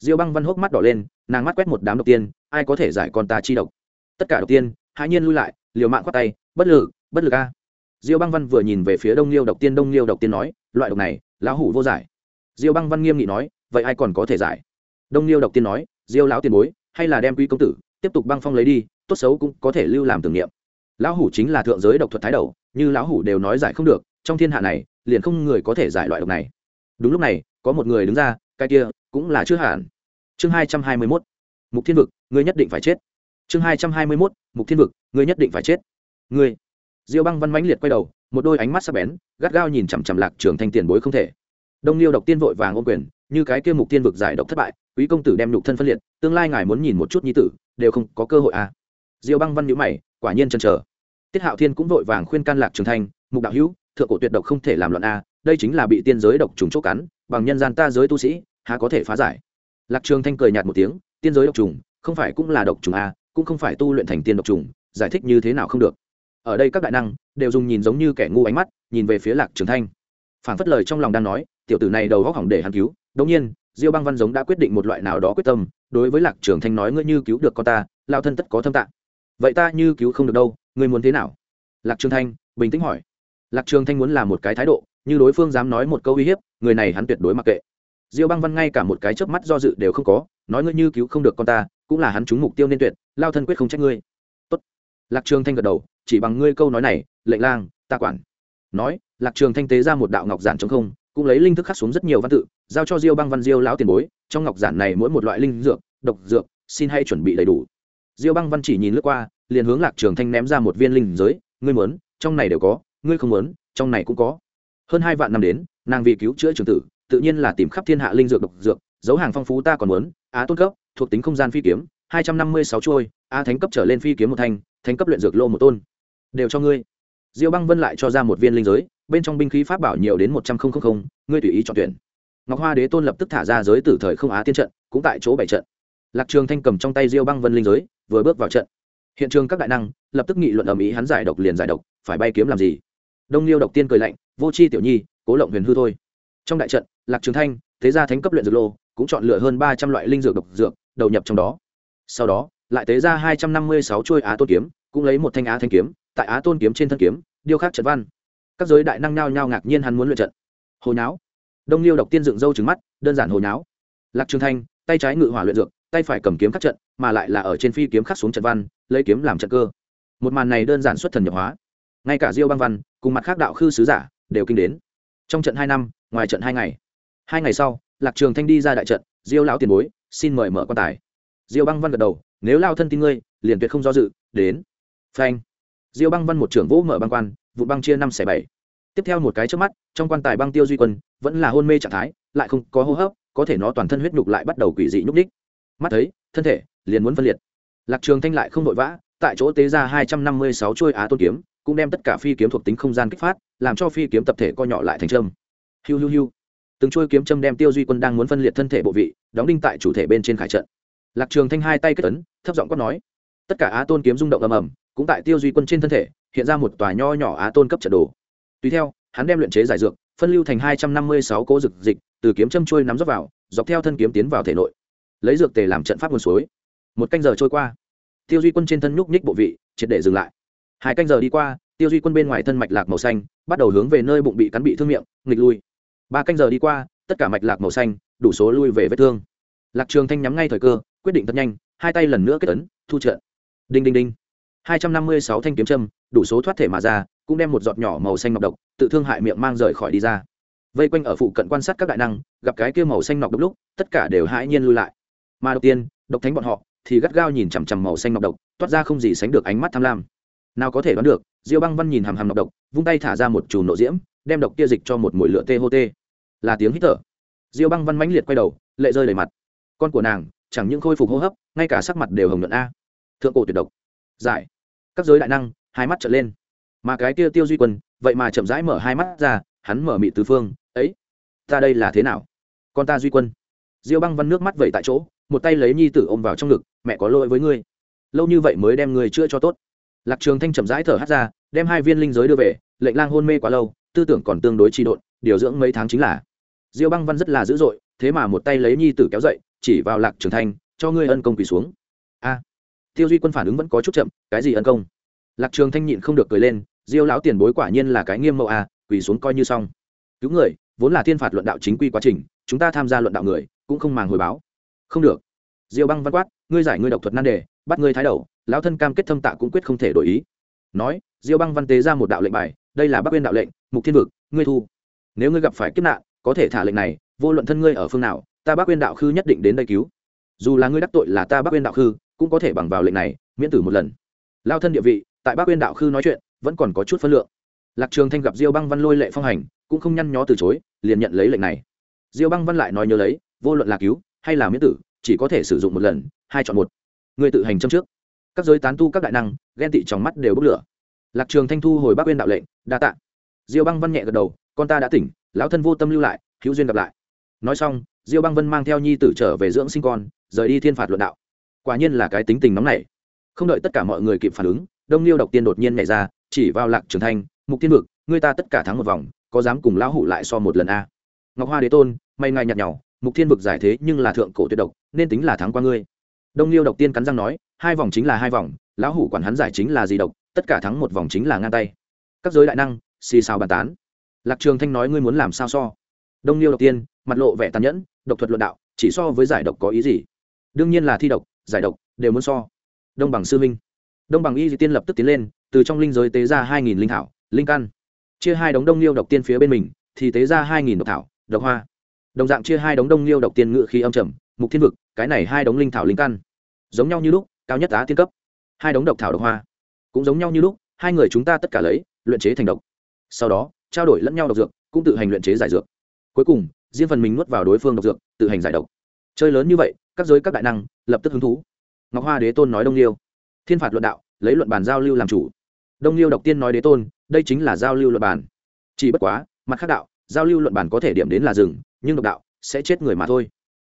diêu băng văn hốc mắt đỏ lên, nàng mắt quét một đám độc tiên, ai có thể giải con ta chi độc? Tất cả độc tiên hai nhiên lui lại, liều mạng khoát tay, bất lực bất lực a. Diêu băng văn vừa nhìn về phía đông liêu độc tiên, đông liêu độc tiên nói, loại độc này, lão hủ vô giải. Diêu băng văn nghiêm nghị nói, vậy ai còn có thể giải? Đông liêu độc tiên nói, diêu lão tiền bối, hay là đem quý công tử, tiếp tục băng phong lấy đi, tốt xấu cũng có thể lưu làm tưởng niệm. Lão hủ chính là thượng giới độc thuật thái đầu, như lão hủ đều nói giải không được, trong thiên hạ này, liền không người có thể giải loại độc này. Đúng lúc này, có một người đứng ra cái kia cũng là chưa hẳn. Chương hai trăm hai mươi mốt, mục thiên vực, ngươi nhất định phải chết. Chương hai trăm hai mươi mốt, mục thiên vực, ngươi nhất định phải chết. Ngươi. Diêu băng văn mãnh liệt quay đầu, một đôi ánh mắt sắc bén, gắt gao nhìn chằm chằm lạc trường thanh tiền bối không thể. Đông liêu độc tiên vội vàng ôm quyền, như cái kia mục tiên vực giải độc thất bại, quý công tử đem nhục thân phân liệt, tương lai ngài muốn nhìn một chút nhi tử, đều không có cơ hội à. Diêu băng văn nhíu mày, quả nhiên chần chờ. Tiết hạo thiên cũng vội vàng khuyên can lạc trường thanh, mục đạo hữu, thượng cổ tuyệt độc không thể làm loạn a đây chính là bị tiên giới độc trùng chốt cắn bằng nhân gian ta giới tu sĩ, há có thể phá giải? Lạc trường thanh cười nhạt một tiếng, tiên giới độc trùng, không phải cũng là độc trùng a cũng không phải tu luyện thành tiên độc trùng, giải thích như thế nào không được. Ở đây các đại năng đều dùng nhìn giống như kẻ ngu ánh mắt, nhìn về phía lạc trường thanh. Phản phất lời trong lòng đang nói, tiểu tử này đầu góc hỏng để hắn cứu. Đống nhiên, diêu băng văn giống đã quyết định một loại nào đó quyết tâm, đối với lạc trường thanh nói, ngươi như cứu được con ta, lao thân tất có thâm tạng. Vậy ta như cứu không được đâu, ngươi muốn thế nào? Lạc trường thanh bình tĩnh hỏi. Lạc trường thanh muốn làm một cái thái độ như đối phương dám nói một câu uy hiếp, người này hắn tuyệt đối mặc kệ. Diêu băng văn ngay cả một cái chớp mắt do dự đều không có, nói ngươi như cứu không được con ta, cũng là hắn trúng mục tiêu nên tuyệt, lao thân quyết không trách ngươi. Tốt. Lạc trường thanh gật đầu, chỉ bằng ngươi câu nói này, lệnh lang, ta quản. Nói, lạc trường thanh tế ra một đạo ngọc giản trống không, cũng lấy linh thức khắc xuống rất nhiều văn tự, giao cho diêu băng văn diêu lão tiền bối, trong ngọc giản này mỗi một loại linh dược, độc dược, xin hãy chuẩn bị đầy đủ. Diêu băng văn chỉ nhìn lướt qua, liền hướng lạc trường thanh ném ra một viên linh giới, ngươi muốn, trong này đều có, ngươi không muốn, trong này cũng có hơn hai vạn năm đến, nàng vì cứu chữa trường tử, tự nhiên là tìm khắp thiên hạ linh dược độc dược, dấu hàng phong phú ta còn muốn, á tôn cấp, thuộc tính không gian phi kiếm, hai trăm năm mươi sáu chuôi a thánh cấp trở lên phi kiếm một thanh, thánh cấp luyện dược lô một tôn. Đều cho ngươi. Diêu băng vân lại cho ra một viên linh giới, bên trong binh khí pháp bảo nhiều đến một trăm linh ngươi tùy ý chọn tuyển. Ngọc hoa đế tôn lập tức thả ra giới tử thời không á tiên trận, cũng tại chỗ bảy trận. Lạc trường thanh cầm trong tay diêu băng vân linh giới, vừa bước vào trận. Hiện trường các đại năng, lập tức nghị luận ầm ĩ hắn giải độc liền giải độc, phải bay kiếm làm gì? Đông liêu độc tiên cười lạnh vô c h i tiểu nhi, cố lộng huyền hư thôi. Trong đại trận, lạc trường thanh, thế gia thánh cấp luyện dược lô, cũng chọn lựa hơn ba trăm loại linh dược độc dược, đầu nhập trong đó. Sau đó, lại tế ra hai trăm năm mươi sáu chuôi á tôn kiếm, cũng lấy một thanh á thanh kiếm, tại á tôn kiếm trên thân kiếm, điêu khắc trận văn. Các giới đại năng nhao nhao ngạc nhiên hắn muốn luyện trận. Hồi nháo. Đông liêu độc tiên dựng râu trứng mắt, đơn giản hồi nháo. Lạc trường thanh, tay trái ngự hỏa luyện dược, tay phải cầm kiếm khắc trận, mà lại là ở trên phi kiếm khắc xuống trận văn, lấy kiếm làm trận cơ. Một màn này đơn giản xuất thần nhập hóa. Ngay cả diêu băng văn, cùng mặt khác đạo khư sứ giả đều kinh đến. Trong trận hai năm, ngoài trận hai ngày. Hai ngày sau, lạc trường thanh đi ra đại trận, diêu lão tiền bối, xin mời mở quan tài. Diêu băng văn gật đầu, nếu lao thân tin ngươi, liền tuyệt không do dự, đến. Phanh. Diêu băng văn một trưởng vũ mở băng quan vụ băng chia năm xẻ bảy. Tiếp theo một cái trước mắt, trong quan tài băng tiêu duy quân, vẫn là hôn mê trạng thái, lại không có hô hấp, có thể nó toàn thân huyết nhục lại bắt đầu quỷ dị nhúc ních mắt thấy, thân thể liền muốn phân liệt. Lạc trường thanh lại không vội vã, tại chỗ tế ra hai trăm năm mươi sáu chuôi á tôn kiếm cũng đem tất cả phi kiếm thuộc tính không gian kích phát, làm cho phi kiếm tập thể co nhỏ lại thành trâm hiu hiu hiu. Từng chuôi kiếm châm đem tiêu duy quân đang muốn phân liệt thân thể bộ vị, đóng đinh tại chủ thể bên trên khải trận. Lạc trường thanh hai tay kết ấn, thấp giọng quát nói, tất cả á tôn kiếm rung động ầm ầm, cũng tại tiêu duy quân trên thân thể, hiện ra một tòa nho nhỏ á tôn cấp trận đồ. Tùy theo, hắn đem luyện chế giải dược, phân lưu thành hai trăm năm mươi sáu cỗ dược dịch, từ kiếm châm trôi nắm dốc vào, dọc theo thân kiếm tiến vào thể nội. Lấy dược tề làm trận pháp nguồn suối. Một canh giờ trôi qua, tiêu duy quân trên thân nhúc nhích bộ vị, triệt để dừng lại hai canh giờ đi qua, tiêu duy quân bên ngoài thân mạch lạc màu xanh, bắt đầu hướng về nơi bụng bị cắn bị thương miệng, nghịch lui. Ba canh giờ đi qua, tất cả mạch lạc màu xanh, đủ số lui về vết thương. Lạc trường thanh nhắm ngay thời cơ, quyết định thật nhanh, hai tay lần nữa kết ấn, thu trợ. đinh đinh đinh. Hai trăm năm mươi sáu thanh kiếm châm, đủ số thoát thể mà ra, cũng đem một giọt nhỏ màu xanh ngọc độc, tự thương hại miệng mang rời khỏi đi ra. Vây quanh ở phụ cận quan sát các đại năng, gặp cái kia màu xanh ngọc độc lúc, tất cả đều hãi nhiên lui lại. Mà đầu tiên, độc thánh bọn họ, thì gắt gao nhìn chằm chằm màu xanh ngọc độc, toát ra không gì sánh được ánh mắt tham lam nào có thể đoán được, diêu băng văn nhìn hàm hàm nọc độc, vung tay thả ra một chùm nộ diễm, đem độc kia dịch cho một mùi lửa tê hô tê. Là tiếng hít thở. Diêu băng văn mãnh liệt quay đầu, lệ rơi đầy mặt. Con của nàng, chẳng những khôi phục hô hấp, ngay cả sắc mặt đều hồng nhuận a. Thượng cổ tuyệt độc. Giải. Các giới đại năng, hai mắt trở lên. Mà cái kia tiêu duy quân, vậy mà chậm rãi mở hai mắt ra, hắn mở mị tứ phương, ấy, ta đây là thế nào? Con ta duy quân. Diêu băng văn nước mắt vẩy tại chỗ, một tay lấy nhi tử ôm vào trong ngực, mẹ có lỗi với ngươi. Lâu như vậy mới đem ngươi chữa cho tốt lạc trường thanh chậm rãi thở hắt ra, đem hai viên linh giới đưa về, lệnh lang hôn mê quá lâu, tư tưởng còn tương đối trì độn, điều dưỡng mấy tháng chính là. Diêu băng văn rất là dữ dội, thế mà một tay lấy nhi tử kéo dậy, chỉ vào lạc trường thanh, cho ngươi ân công quỳ xuống. A. Tiêu duy quân phản ứng vẫn có chút chậm, cái gì ân công? Lạc trường thanh nhịn không được cười lên, diêu lão tiền bối quả nhiên là cái nghiêm mẫu a, quỳ xuống coi như xong. Cứu người, vốn là thiên phạt luận đạo chính quy quá trình, chúng ta tham gia luận đạo người, cũng không màng hồi báo. Không được. Diêu băng văn quát, ngươi giải ngươi độc thuật nan đề, bắt ngươi thái đầu lão thân cam kết thâm tạ cũng quyết không thể đổi ý. Nói, diêu băng văn tế ra một đạo lệnh bài, đây là bắc uyên đạo lệnh, mục thiên vực, ngươi thu. Nếu ngươi gặp phải kiếp nạn, có thể thả lệnh này, vô luận thân ngươi ở phương nào, ta bắc uyên đạo khư nhất định đến đây cứu. Dù là ngươi đắc tội là ta bắc uyên đạo khư, cũng có thể bằng vào lệnh này, miễn tử một lần. Lao thân địa vị, tại bắc uyên đạo khư nói chuyện, vẫn còn có chút phân lượng. Lạc trường thanh gặp diêu băng văn lôi lệ phong hành, cũng không nhăn nhó từ chối, liền nhận lấy lệnh này. Diêu băng văn lại nói nhớ lấy, vô luận là cứu hay là miễn tử, chỉ có thể sử dụng một lần, hai chọn một. Người tự hành châm trước các giới tán tu các đại năng, ghen tị trong mắt đều bốc lửa. Lạc trường thanh thu hồi bắc uyên đạo lệnh, đa tạ. Diêu băng văn nhẹ gật đầu, con ta đã tỉnh, lão thân vô tâm lưu lại, hữu duyên gặp lại. Nói xong, diêu băng vân mang theo nhi tử trở về dưỡng sinh con, rời đi thiên phạt luận đạo. Quả nhiên là cái tính tình nóng này không đợi tất cả mọi người kịp phản ứng, đông liêu độc tiên đột nhiên nhảy ra, chỉ vào lạc trường thanh, mục tiên vực người ta tất cả thắng một vòng, có dám cùng lão hủ lại so một lần a ngọc hoa đế tôn, may ngài nhạt nhào mục thiên vực giải thế nhưng là thượng cổ tuyệt độc, nên tính là thắng qua ngươi. Đông liêu độc tiên cắn răng nói hai vòng chính là hai vòng, lão hủ quản hắn giải chính là gì độc, tất cả thắng một vòng chính là ngang tay. Các giới đại năng, xì xào bàn tán. Lạc trường thanh nói ngươi muốn làm sao so? Đông liêu độc tiên, mặt lộ vẻ tàn nhẫn, độc thuật luận đạo, chỉ so với giải độc có ý gì? Đương nhiên là thi độc, giải độc, đều muốn so. Đông bằng sư minh. Đông bằng y di tiên lập tức tiến lên, từ trong linh giới tế ra hai nghìn linh thảo, linh căn. Chia hai đống đông liêu độc tiên phía bên mình, thì tế ra hai nghìn độc thảo, độc hoa. Đồng dạng chia hai đống đông liêu độc tiên ngự khí âm trầm, mục thiên vực, cái này hai đống linh thảo linh căn. Giống nhau như lúc cao nhất á tiên cấp. Hai đống độc thảo độc hoa. Cũng giống nhau như lúc, hai người chúng ta tất cả lấy, luyện chế thành độc. Sau đó, trao đổi lẫn nhau độc dược, cũng tự hành luyện chế giải dược. Cuối cùng, riêng phần mình nuốt vào đối phương độc dược, tự hành giải độc. Chơi lớn như vậy, các giới các đại năng, lập tức hứng thú. Ngọc hoa đế tôn nói đông liêu. Thiên phạt luận đạo, lấy luận bàn giao lưu làm chủ. Đông liêu độc tiên nói đế tôn, đây chính là giao lưu luận bàn. Chỉ bất quá, mặt khác đạo, giao lưu luận bàn có thể điểm đến là rừng nhưng độc đạo sẽ chết người mà thôi.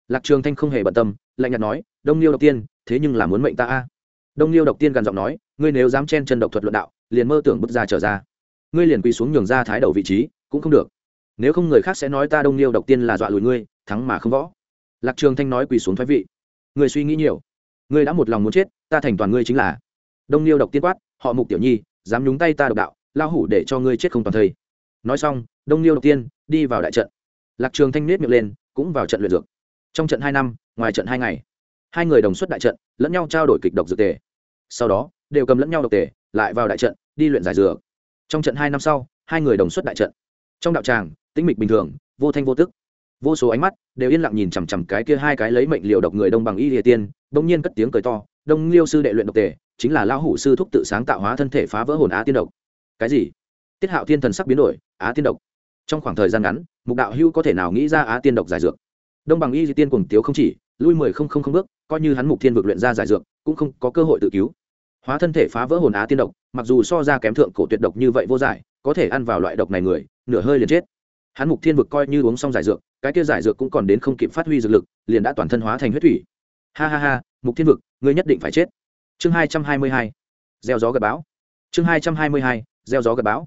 Lạc trường thanh không hề bận tâm, lạnh nhạt nói đông liêu độc tiên, thế nhưng là muốn mệnh ta a. Đông liêu độc tiên gần giọng nói, ngươi nếu dám chen chân độc thuật luận đạo, liền mơ tưởng bước ra trở ra. Ngươi liền quỳ xuống nhường ra thái đầu vị trí, cũng không được. Nếu không người khác sẽ nói ta đông liêu độc tiên là dọa lùi ngươi, thắng mà không võ. Lạc trường thanh nói quỳ xuống thoái vị. Người suy nghĩ nhiều. Ngươi đã một lòng muốn chết, ta thành toàn ngươi chính là. Đông liêu độc tiên quát, họ mục tiểu nhi, dám nhúng tay ta độc đạo lao hủ để cho ngươi chết không toàn thây nói xong, đông liêu độc tiên, đi vào đại trận. Lạc trường thanh nết miệng lên, cũng vào trận luyện dược. Trong trận hai năm, ngoài trận hai ngày hai người đồng xuất đại trận, lẫn nhau trao đổi kịch độc dược tề. Sau đó, đều cầm lẫn nhau độc tề, lại vào đại trận, đi luyện giải dược. Trong trận hai năm sau, hai người đồng xuất đại trận. Trong đạo tràng, tĩnh mịch bình thường, vô thanh vô tức. Vô số ánh mắt đều yên lặng nhìn chằm chằm cái kia hai cái lấy mệnh liệu độc người đông bằng y địa tiên đông nhiên cất tiếng cười to, đông liêu sư đệ luyện độc tề, chính là lão hủ sư thúc tự sáng tạo hóa thân thể phá vỡ hồn á tiên độc. Cái gì? Tiết hạo thiên thần sắc biến đổi, á tiên độc. Trong khoảng thời gian ngắn, mục đạo hưu có thể nào nghĩ ra á tiên độc giải dược? Đông bằng y di tiên cùng tiếu không chỉ lui mười không không không bước, coi như hắn mục thiên vực luyện ra giải dược, cũng không có cơ hội tự cứu. Hóa thân thể phá vỡ hồn á tiên độc, mặc dù so ra kém thượng cổ tuyệt độc như vậy vô giải, có thể ăn vào loại độc này người, nửa hơi liền chết. Hắn mục thiên vực coi như uống xong giải dược, cái kia giải dược cũng còn đến không kịp phát huy dược lực, liền đã toàn thân hóa thành huyết thủy. Ha ha ha, mục thiên vực, ngươi nhất định phải chết. Chương hai trăm hai mươi hai, gieo gió gặp bão. Chương hai trăm hai mươi hai, gieo gió gặp bão.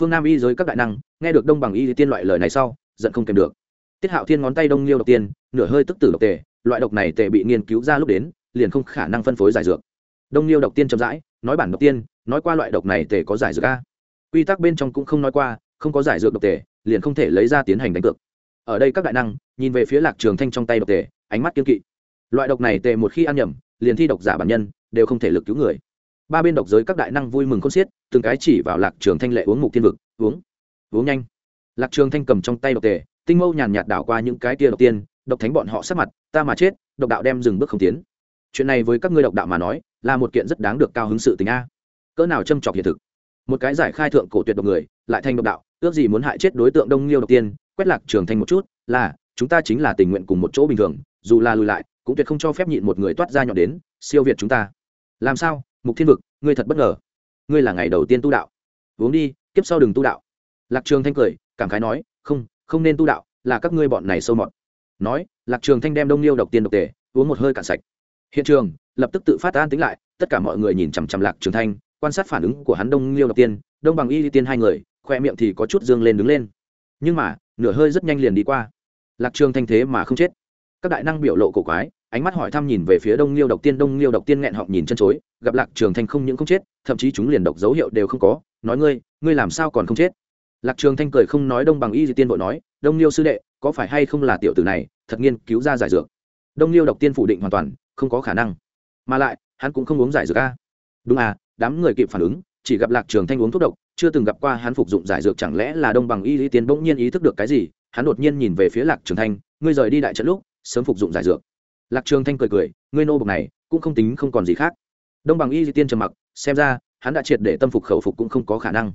Phương nam y giới các đại năng, nghe được đông bằng y tiên loại lời này sau, giận không kèm được. Tiết hạo thiên ngón tay đông liêu độc tiên, nửa hơi tức tử độc tề loại độc này tệ bị nghiên cứu ra lúc đến liền không khả năng phân phối giải dược. Đông liêu độc tiên chậm rãi nói bản độc tiên nói qua loại độc này tệ có giải dược a. Quy tắc bên trong cũng không nói qua không có giải dược độc tệ, liền không thể lấy ra tiến hành đánh cược. Ở đây các đại năng nhìn về phía lạc trường thanh trong tay độc tệ, ánh mắt kiên kỵ. Loại độc này tệ một khi ăn nhầm liền thi độc giả bản nhân đều không thể lực cứu người. Ba bên độc giới các đại năng vui mừng khôn xiết từng cái chỉ vào lạc trường thanh lệ uống mục thiên vực uống uống nhanh. Lạc trường thanh cầm trong tay độc tề tinh mâu nhàn nhạt đảo qua những cái tia độc tiên độc thánh bọn họ sát mặt, ta mà chết, độc đạo đem dừng bước không tiến. Chuyện này với các ngươi độc đạo mà nói, là một kiện rất đáng được cao hứng sự tình a. Cỡ nào châm chọc hiện thực. Một cái giải khai thượng cổ tuyệt độc người, lại thành độc đạo, ước gì muốn hại chết đối tượng đông liêu độc tiên, quét lạc trường thanh một chút, là, chúng ta chính là tình nguyện cùng một chỗ bình thường, dù là lùi lại, cũng tuyệt không cho phép nhịn một người toát ra nhọn đến, siêu việt chúng ta. Làm sao? Mục thiên vực, ngươi thật bất ngờ. Ngươi là ngày đầu tiên tu đạo. Uống đi, kiếp sau đừng tu đạo. Lạc trường thanh cười, cảm khái nói, không không nên tu đạo, là các ngươi bọn này sâu mọt nói, lạc trường thanh đem đông liêu độc tiên độc tề, uống một hơi cạn sạch. Hiện trường, lập tức tự phát an tính lại, tất cả mọi người nhìn chằm chằm lạc trường thanh, quan sát phản ứng của hắn đông liêu độc tiên, đông bằng y tiên hai người, khoe miệng thì có chút dương lên đứng lên. Nhưng mà, nửa hơi rất nhanh liền đi qua. Lạc trường thanh thế mà không chết. Các đại năng biểu lộ cổ quái, ánh mắt hỏi thăm nhìn về phía đông liêu độc tiên, đông liêu độc tiên nghẹn họng nhìn chân chối, gặp lạc trường thanh không những không chết, thậm chí chúng liền độc dấu hiệu đều không có, nói, ngươi ngươi làm sao còn không chết? Lạc trường thanh cười không nói, đông bằng y di tiên vội nói, đông liêu sư đệ có phải hay không là tiểu tử này, thật nghiên cứu ra giải dược. Đông liêu độc tiên phủ định hoàn toàn, không có khả năng. Mà lại, hắn cũng không uống giải dược a. Đúng à đám người kịp phản ứng, chỉ gặp lạc trường thanh uống thuốc độc, chưa từng gặp qua hắn phục dụng giải dược chẳng lẽ là đông bằng y lý tiến bỗng nhiên ý thức được cái gì, hắn đột nhiên nhìn về phía lạc trường thanh, ngươi rời đi đại trận lúc, sớm phục dụng giải dược. Lạc trường thanh cười cười, ngươi nô bộc này, cũng không tính không còn gì khác. Đông bằng y di tiên trầm mặc, xem ra, hắn đã triệt để tâm phục khẩu phục cũng không có khả năng.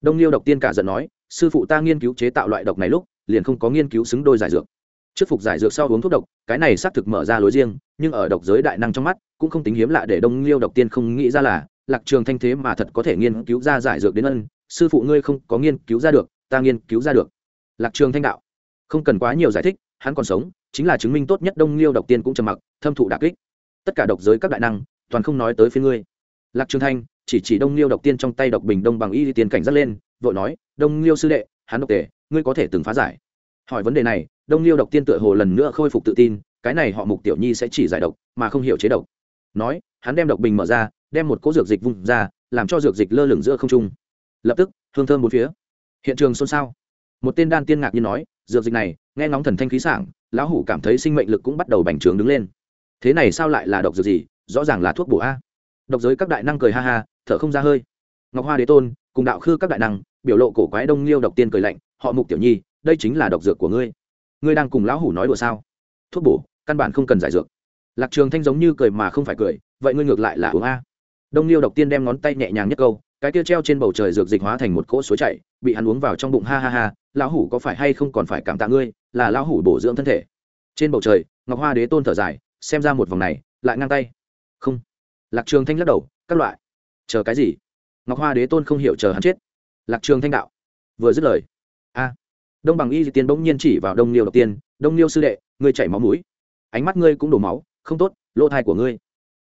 Đông liêu độc tiên cả giận nói, sư phụ ta nghiên cứu chế tạo loại độc này lúc liền không có nghiên cứu xứng đôi giải dược. Trước phục giải dược sau uống thuốc độc, cái này xác thực mở ra lối riêng, nhưng ở độc giới đại năng trong mắt, cũng không tính hiếm lạ để đông liêu độc tiên không nghĩ ra là, lạc trường thanh thế mà thật có thể nghiên cứu ra giải dược đến ân, sư phụ ngươi không có nghiên cứu ra được, ta nghiên cứu ra được. Lạc trường thanh đạo. Không cần quá nhiều giải thích, hắn còn sống, chính là chứng minh tốt nhất đông liêu độc tiên cũng trầm mặc, thâm thụ đả kích. Tất cả độc giới các đại năng, toàn không nói tới phía ngươi. Lạc trường thanh chỉ chỉ đông liêu độc tiên trong tay độc bình đông bằng y tiên cảnh dắt lên, vội nói, đông liêu sư đệ, hắn độc tề ngươi có thể từng phá giải. Hỏi vấn đề này, đông liêu độc tiên tựa hồ lần nữa khôi phục tự tin, cái này họ mục tiểu nhi sẽ chỉ giải độc, mà không hiểu chế độc. Nói, hắn đem độc bình mở ra, đem một cỗ dược dịch vung ra, làm cho dược dịch lơ lửng giữa không trung. Lập tức, hương thơm bốn phía. Hiện trường xôn xao. Một tên đan tiên ngạc nhiên nói, dược dịch này, nghe ngóng thần thanh khí sảng, lão hủ cảm thấy sinh mệnh lực cũng bắt đầu bành trướng đứng lên. Thế này sao lại là độc dược gì? Rõ ràng là thuốc bổ a. Độc giới các đại năng cười ha ha, thở không ra hơi. Ngọc hoa đế tôn, cùng đạo khư các đại năng, biểu lộ cổ quái đông liêu độc tiên cười lạnh họ mục tiểu nhi, đây chính là độc dược của ngươi. Ngươi đang cùng lão hủ nói đùa sao? Thuốc bổ, căn bản không cần giải dược. Lạc trường thanh giống như cười mà không phải cười, vậy ngươi ngược lại là uống a. Đông liêu độc tiên đem ngón tay nhẹ nhàng nhất câu, cái kia treo trên bầu trời dược dịch hóa thành một cỗ suối chảy, bị hắn uống vào trong bụng ha ha ha, lão hủ có phải hay không còn phải cảm tạ ngươi, là lão hủ bổ dưỡng thân thể. Trên bầu trời, ngọc hoa đế tôn thở dài, xem ra một vòng này, lại ngang tay. Không. Lạc trường thanh lắc đầu, các loại. Chờ cái gì? Ngọc hoa đế tôn không hiểu chờ hắn chết. Lạc trường thanh đạo. Vừa dứt lời a. Đông bằng y di tiên bỗng nhiên chỉ vào đông niêu đầu tiên, đông niêu sư đệ, ngươi chảy máu mũi. Ánh mắt ngươi cũng đổ máu, không tốt, lỗ thai của ngươi.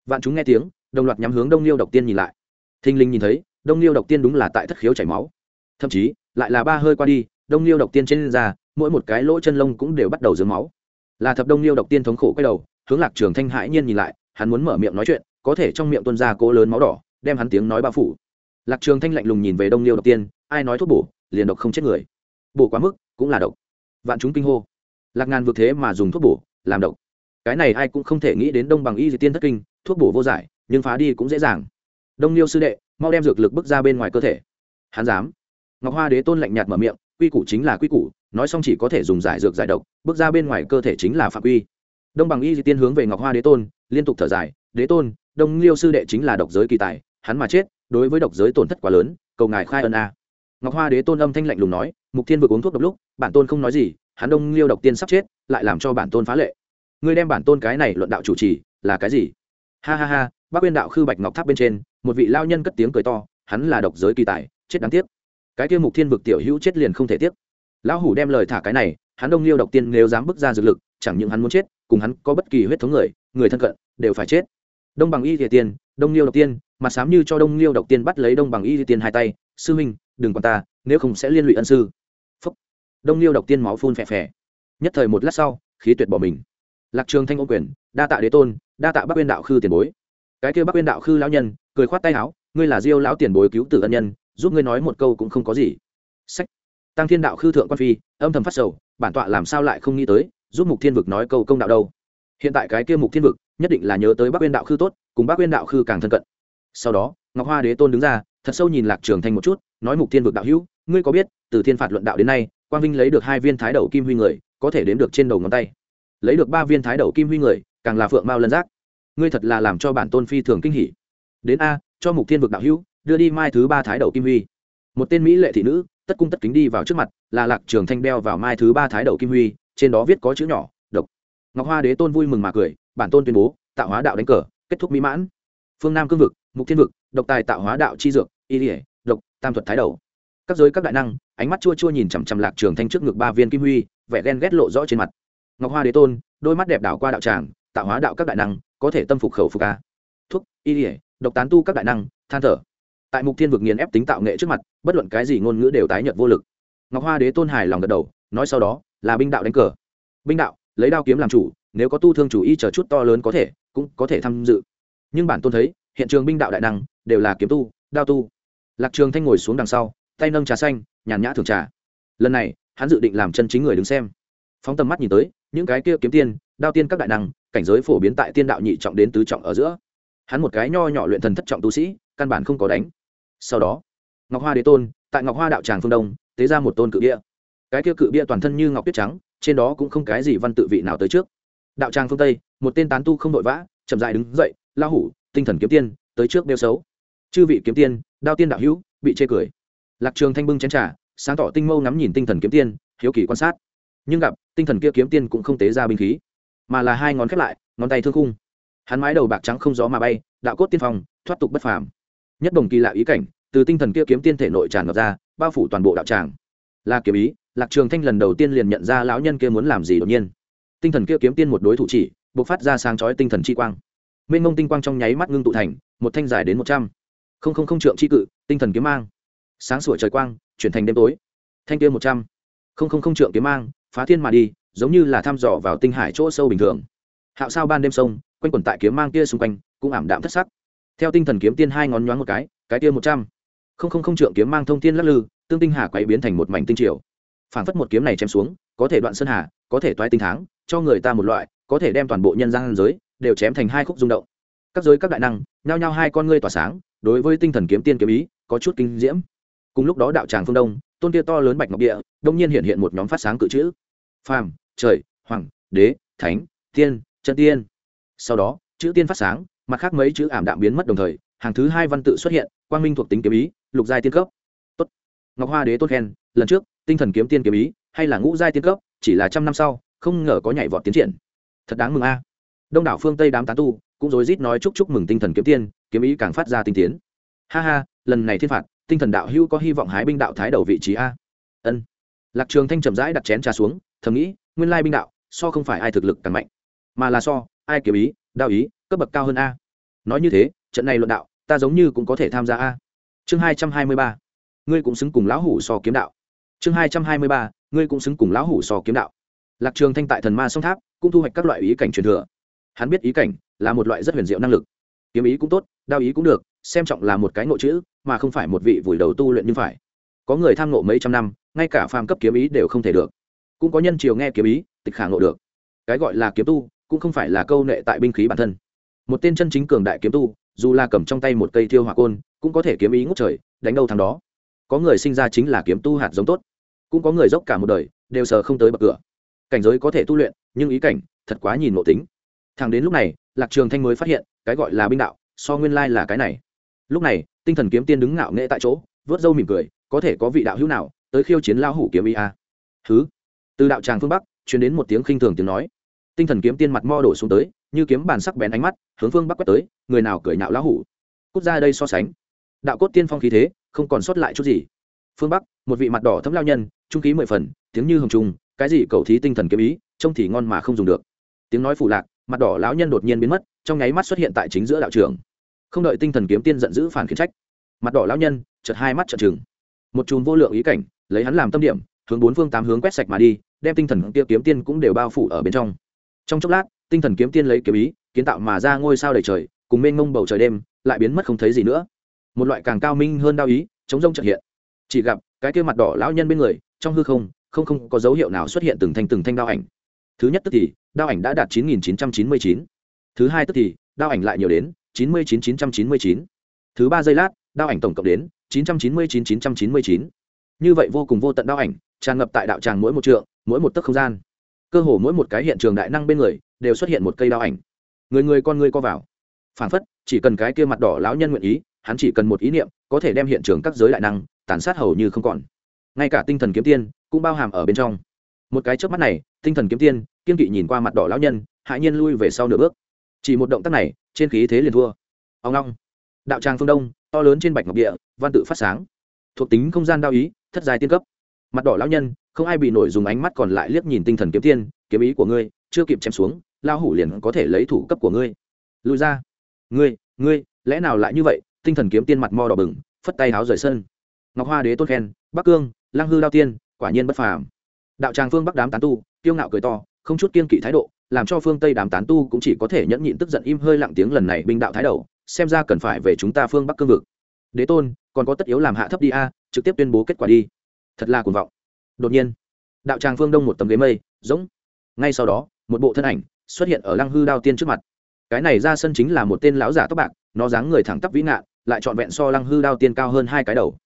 Vạn chúng nghe tiếng, đồng loạt nhắm hướng đông niêu độc tiên nhìn lại. Thinh linh nhìn thấy, đông niêu độc tiên đúng là tại thất khiếu chảy máu. Thậm chí, lại là ba hơi qua đi, đông niêu độc tiên trên da, mỗi một cái lỗ chân lông cũng đều bắt đầu dướng máu. Là thập đông niêu độc tiên thống khổ quay đầu, hướng lạc trường thanh hãi nhiên nhìn lại, hắn muốn mở miệng nói chuyện, có thể trong miệng tuôn ra cỗ lớn máu đỏ, đem hắn tiếng nói bao phủ. Lạc trường thanh lạnh lùng nhìn về đông niêu độc tiên, ai nói thuốc bổ, liền độc không chết người bổ quá mức cũng là độc. Vạn chúng kinh hô. Lạc ngàn vượt thế mà dùng thuốc bổ, làm độc. Cái này ai cũng không thể nghĩ đến đông bằng y di tiên thất kinh, thuốc bổ vô giải, nhưng phá đi cũng dễ dàng. Đông liêu sư đệ, mau đem dược lực bước ra bên ngoài cơ thể. Hắn dám. Ngọc hoa đế tôn lạnh nhạt mở miệng, quy củ chính là quy củ, nói xong chỉ có thể dùng giải dược giải độc, bước ra bên ngoài cơ thể chính là phạm quy. Đông bằng y di tiên hướng về ngọc hoa đế tôn, liên tục thở dài, đế tôn, đông liêu sư đệ chính là độc giới kỳ tài, hắn mà chết, đối với độc giới tổn thất quá lớn, cầu ngài khai ân a. Ngọc hoa đế tôn âm thanh lạnh lùng nói mục thiên vực uống thuốc độc lúc, bản tôn không nói gì, hắn đông liêu độc tiên sắp chết, lại làm cho bản tôn phá lệ. Ngươi đem bản tôn cái này luận đạo chủ trì, là cái gì? Ha ha ha bác uyên đạo khư bạch ngọc tháp bên trên, một vị lao nhân cất tiếng cười to, hắn là độc giới kỳ tài, chết đáng tiếc. Cái kia mục thiên vực tiểu hữu chết liền không thể tiếc. Lão hủ đem lời thả cái này, hắn đông liêu độc tiên nếu dám bước ra dược lực, chẳng những hắn muốn chết, cùng hắn có bất kỳ huyết thống người người thân cận, đều phải chết. Đông bằng y thiệt tiên, đông liêu độc tiên, mặt sám như cho đông liêu độc tiên bắt lấy đông bằng y thiệt tiên hai tay, sư minh đừng còn ta nếu không sẽ liên lụy ân sư. Phúc. đông liêu độc tiên máu phun phè phè. Nhất thời một lát sau, khí tuyệt bỏ mình. Lạc trường thanh ô quyền, đa tạ đế tôn, đa tạ bắc uyên đạo khư tiền bối. Cái kia bắc uyên đạo khư lão nhân, cười khoát tay áo, ngươi là diêu lão tiền bối cứu tử ân nhân, giúp ngươi nói một câu cũng không có gì. Sách. Tăng thiên đạo khư thượng quan phi, âm thầm phát sầu, bản tọa làm sao lại không nghĩ tới, giúp mục thiên vực nói câu công đạo đâu. Hiện tại cái kia mục thiên vực, nhất định là nhớ tới bắc uyên đạo khư tốt, cùng bắc uyên đạo khư càng thân cận. Sau đó, ngọc hoa đế tôn đứng ra, thật sâu nhìn lạc trường thanh một chút, nói mục thiên vực đạo hữu ngươi có biết, từ thiên phạt luận đạo đến nay, quang vinh lấy được hai viên thái đầu kim huy người, có thể đến được trên đầu ngón tay. Lấy được ba viên thái đầu kim huy người, càng là phượng mao lân giác. Ngươi thật là làm cho bản tôn phi thường kinh hỉ. Đến a, cho mục thiên vực đạo hữu, đưa đi mai thứ ba thái đầu kim huy. Một tên mỹ lệ thị nữ, tất cung tất kính đi vào trước mặt, là lạc trường thanh đeo vào mai thứ ba thái đầu kim huy, trên đó viết có chữ nhỏ, độc. Ngọc hoa đế tôn vui mừng mà cười, bản tôn tuyên bố, tạo hóa đạo đánh cờ, kết thúc mỹ mãn. Phương nam cương vực, mục thiên vực, độc tài tạo hóa đạo chi dược, y lỉa độc, tam thuật thái đầu các giới các đại năng, ánh mắt chua chua nhìn chằm chằm lạc trường thanh trước ngực ba viên kim huy, vẻ ghen ghét lộ rõ trên mặt. Ngọc hoa đế tôn, đôi mắt đẹp đảo qua đạo tràng, tạo hóa đạo các đại năng, có thể tâm phục khẩu phục a. Thuốc, y ỉa độc tán tu các đại năng, than thở. Tại mục thiên vực nghiền ép tính tạo nghệ trước mặt, bất luận cái gì ngôn ngữ đều tái nhợt vô lực. Ngọc hoa đế tôn hài lòng gật đầu, nói sau đó, là binh đạo đánh cờ. Binh đạo, lấy đao kiếm làm chủ, nếu có tu thương chủ y chờ chút to lớn có thể, cũng có thể tham dự. Nhưng bản tôn thấy, hiện trường binh đạo đại năng, đều là kiếm tu, đao tu. Lạc trường thanh ngồi xuống đằng sau tay nâng trà xanh, nhàn nhã thường trà. Lần này, hắn dự định làm chân chính người đứng xem. Phóng tầm mắt nhìn tới, những cái kia kiếm tiên, đao tiên các đại năng, cảnh giới phổ biến tại tiên đạo nhị trọng đến tứ trọng ở giữa. Hắn một cái nho nhỏ luyện thần thất trọng tu sĩ, căn bản không có đánh. Sau đó, ngọc hoa đế tôn, tại ngọc hoa đạo tràng phương đông, tế ra một tôn cự bia. Cái kia cự bia toàn thân như ngọc tuyết trắng, trên đó cũng không cái gì văn tự vị nào tới trước. Đạo tràng phương tây, một tên tán tu không vội vã, chậm dại đứng dậy, la hủ, tinh thần kiếm tiên, tới trước đeo xấu. Chư vị kiếm tiên, đao tiên đạo hữu, bị chê cười lạc trường thanh bưng chén trà, sáng tỏ tinh mâu ngắm nhìn tinh thần kiếm tiên, hiếu kỳ quan sát. Nhưng gặp, tinh thần kia kiếm tiên cũng không tế ra binh khí, mà là hai ngón khép lại, ngón tay thương khung. Hắn mái đầu bạc trắng không gió mà bay, đạo cốt tiên phong, thoát tục bất phàm. Nhất đồng kỳ lạ ý cảnh, từ tinh thần kia kiếm tiên thể nội tràn ngập ra, bao phủ toàn bộ đạo tràng. Là kiếm ý, lạc trường thanh lần đầu tiên liền nhận ra lão nhân kia muốn làm gì đột nhiên. Tinh thần kia kiếm tiên một đối thủ chỉ, bộc phát ra sáng chói tinh thần chi quang. Mênh mông tinh quang trong nháy mắt ngưng tụ thành, một thanh dài đến một trăm. Không không không trượng chi cự, tinh thần kiếm mang sáng sủa trời quang, chuyển thành đêm tối. Thanh kia một trăm, không không không trượng kiếm mang, phá thiên mà đi, giống như là thăm dò vào tinh hải chỗ sâu bình thường. Hạo sao ban đêm sông, quanh quẩn tại kiếm mang kia xung quanh, cũng ảm đạm thất sắc. Theo tinh thần kiếm tiên hai ngón nhoáng một cái cái kia một trăm, không không không trượng kiếm mang thông tiên lắc lư, tương tinh hà quay biến thành một mảnh tinh triều. Phảng phất một kiếm này chém xuống, có thể đoạn sơn hà, có thể toái tinh tháng cho người ta một loại, có thể đem toàn bộ nhân gian giới, đều chém thành hai khúc rung động. Các giới các đại năng, nhao nhao hai con ngươi tỏa sáng, đối với tinh thần kiếm tiên kiếm ý, có chút kinh diễm cùng lúc đó đạo tràng phương đông, tôn kia to lớn bạch ngọc địa, đông nhiên hiện hiện một nhóm phát sáng cự chữ. Phàm, trời, hoàng, đế, thánh, tiên, chân tiên. Sau đó, chữ tiên phát sáng, mặt khác mấy chữ ảm đạm biến mất đồng thời, hàng thứ hai văn tự xuất hiện, quang minh thuộc tính kiếm ý, lục giai tiên cấp. Tốt. ngọc hoa đế tốt khen, lần trước, tinh thần kiếm tiên kiếm ý, hay là ngũ giai tiên cấp, chỉ là trăm năm sau, không ngờ có nhảy vọt tiến triển. Thật đáng mừng a. Đông đảo phương tây đám tán tu, cũng rối rít nói chúc chúc mừng tinh thần kiếm tiên, kiếm ý càng phát ra tinh tiến. Ha ha, lần này thiên phạt tinh thần đạo hữu có hy vọng hái binh đạo thái đầu vị trí a? Ân. Lạc trường thanh chậm rãi đặt chén trà xuống, thầm nghĩ, nguyên lai binh đạo, so không phải ai thực lực càng mạnh, mà là so, ai kiếm ý, đạo ý, cấp bậc cao hơn a. Nói như thế, trận này luận đạo, ta giống như cũng có thể tham gia a. Chương hai trăm hai mươi ba. Ngươi cũng xứng cùng lão hủ so kiếm đạo. Chương hai trăm hai mươi ba. Ngươi cũng xứng cùng lão hủ so kiếm đạo. Lạc trường thanh tại thần ma song tháp, cũng thu hoạch các loại ý cảnh truyền thừa. Hắn biết ý cảnh là một loại rất huyền diệu năng lực. Kiếm ý cũng tốt đao ý cũng được xem trọng là một cái ngộ chữ, mà không phải một vị vùi đầu tu luyện như phải. Có người tham ngộ mấy trăm năm, ngay cả phàm cấp kiếm ý đều không thể được. Cũng có nhân chiều nghe kiếm ý, tịch khả ngộ được. Cái gọi là kiếm tu, cũng không phải là câu nệ tại binh khí bản thân. Một tên chân chính cường đại kiếm tu, dù là cầm trong tay một cây thiêu hỏa côn, cũng có thể kiếm ý ngút trời, đánh đâu thằng đó. Có người sinh ra chính là kiếm tu hạt giống tốt. Cũng có người dốc cả một đời, đều sờ không tới bậc cửa. Cảnh giới có thể tu luyện, nhưng ý cảnh, thật quá nhìn ngộ tính. Thằng đến lúc này, lạc trường thanh mới phát hiện, cái gọi là binh đạo, so nguyên lai là cái này lúc này, tinh thần kiếm tiên đứng ngạo nghễ tại chỗ, vớt râu mỉm cười, có thể có vị đạo hữu nào tới khiêu chiến lao hủ kiếm ý a à? thứ từ đạo tràng phương bắc, truyền đến một tiếng khinh thường tiếng nói. Tinh thần kiếm tiên mặt mo đổ xuống tới, như kiếm bàn sắc bén ánh mắt, hướng phương bắc quét tới, người nào cười nhạo lão hủ? Cút ra đây so sánh. Đạo cốt tiên phong khí thế, không còn sót lại chút gì. Phương bắc, một vị mặt đỏ thấm lao nhân, trung khí mười phần, tiếng như hồng trung cái gì cầu thí tinh thần kiếm ý, trông thì ngon mà không dùng được. Tiếng nói phủ lạc, mặt đỏ lão nhân đột nhiên biến mất, trong nháy mắt xuất hiện tại chính giữa đạo trường không đợi tinh thần kiếm tiên giận dữ phản khiển trách, mặt đỏ lão nhân chợt hai mắt trợn trừng. Một chùm vô lượng ý cảnh, lấy hắn làm tâm điểm, hướng bốn phương tám hướng quét sạch mà đi, đem tinh thần kia kiếm tiên cũng đều bao phủ ở bên trong. Trong chốc lát, tinh thần kiếm tiên lấy kiếm ý, kiến tạo mà ra ngôi sao đầy trời, cùng mênh mông bầu trời đêm, lại biến mất không thấy gì nữa. Một loại càng cao minh hơn đao ý, chống rông trợ hiện. Chỉ gặp cái kia mặt đỏ lão nhân bên người, trong hư không không không có dấu hiệu nào xuất hiện từng thanh từng thanh đao ảnh. Thứ nhất tức thì, đao ảnh đã đạt chín nghìn chín trăm chín mươi chín. Thứ hai tức thì, đao ảnh lại nhiều đến chín mươi chín chín trăm chín mươi chín. Thứ ba giây lát, đao ảnh tổng cộng đến chín trăm chín mươi chín chín trăm chín mươi chín. Như vậy vô cùng vô tận đao ảnh, tràn ngập tại đạo tràng mỗi một trượng, mỗi một tấc không gian. Cơ hồ mỗi một cái hiện trường đại năng bên người đều xuất hiện một cây đao ảnh. Người người con người co vào. Phản phất, chỉ cần cái kia mặt đỏ lão nhân nguyện ý, hắn chỉ cần một ý niệm, có thể đem hiện trường các giới đại năng tàn sát hầu như không còn. Ngay cả tinh thần kiếm tiên cũng bao hàm ở bên trong. Một cái trước mắt này, tinh thần kiếm tiên, kiên kỵ nhìn qua mặt đỏ lão nhân hại nhiên lui về sau nửa bước. Chỉ một động tác này trên khí thế liền thua. Ông long đạo tràng phương đông, to lớn trên bạch ngọc địa, văn tự phát sáng. Thuộc tính không gian đao ý, thất dài tiên cấp. Mặt đỏ lão nhân, không ai bị nổi dùng ánh mắt còn lại liếc nhìn tinh thần kiếm tiên, kiếm ý của ngươi, chưa kịp chém xuống lao hủ liền có thể lấy thủ cấp của ngươi. Lùi ra. Ngươi ngươi, lẽ nào lại như vậy? Tinh thần kiếm tiên mặt mo đỏ bừng, phất tay háo rời sân. Ngọc hoa đế tốt khen, bắc cương lang hư đao tiên, quả nhiên bất phàm. Đạo tràng phương bắc đám tán tu, kiêu ngạo cười to, không chút kiên kỵ thái độ làm cho phương tây đám tán tu cũng chỉ có thể nhẫn nhịn tức giận im hơi lặng tiếng lần này binh đạo thái đầu, xem ra cần phải về chúng ta phương bắc cương vực. Đế tôn, còn có tất yếu làm hạ thấp đi a, trực tiếp tuyên bố kết quả đi. Thật là cuồng vọng. Đột nhiên, đạo tràng phương đông một tấm ghế mây giống ngay sau đó, một bộ thân ảnh xuất hiện ở lăng hư đao tiên trước mặt. Cái này ra sân chính là một tên lão giả tóc bạc, nó dáng người thẳng tắp vĩ ngạn lại trọn vẹn so lăng hư đao tiên cao hơn hai cái đầu.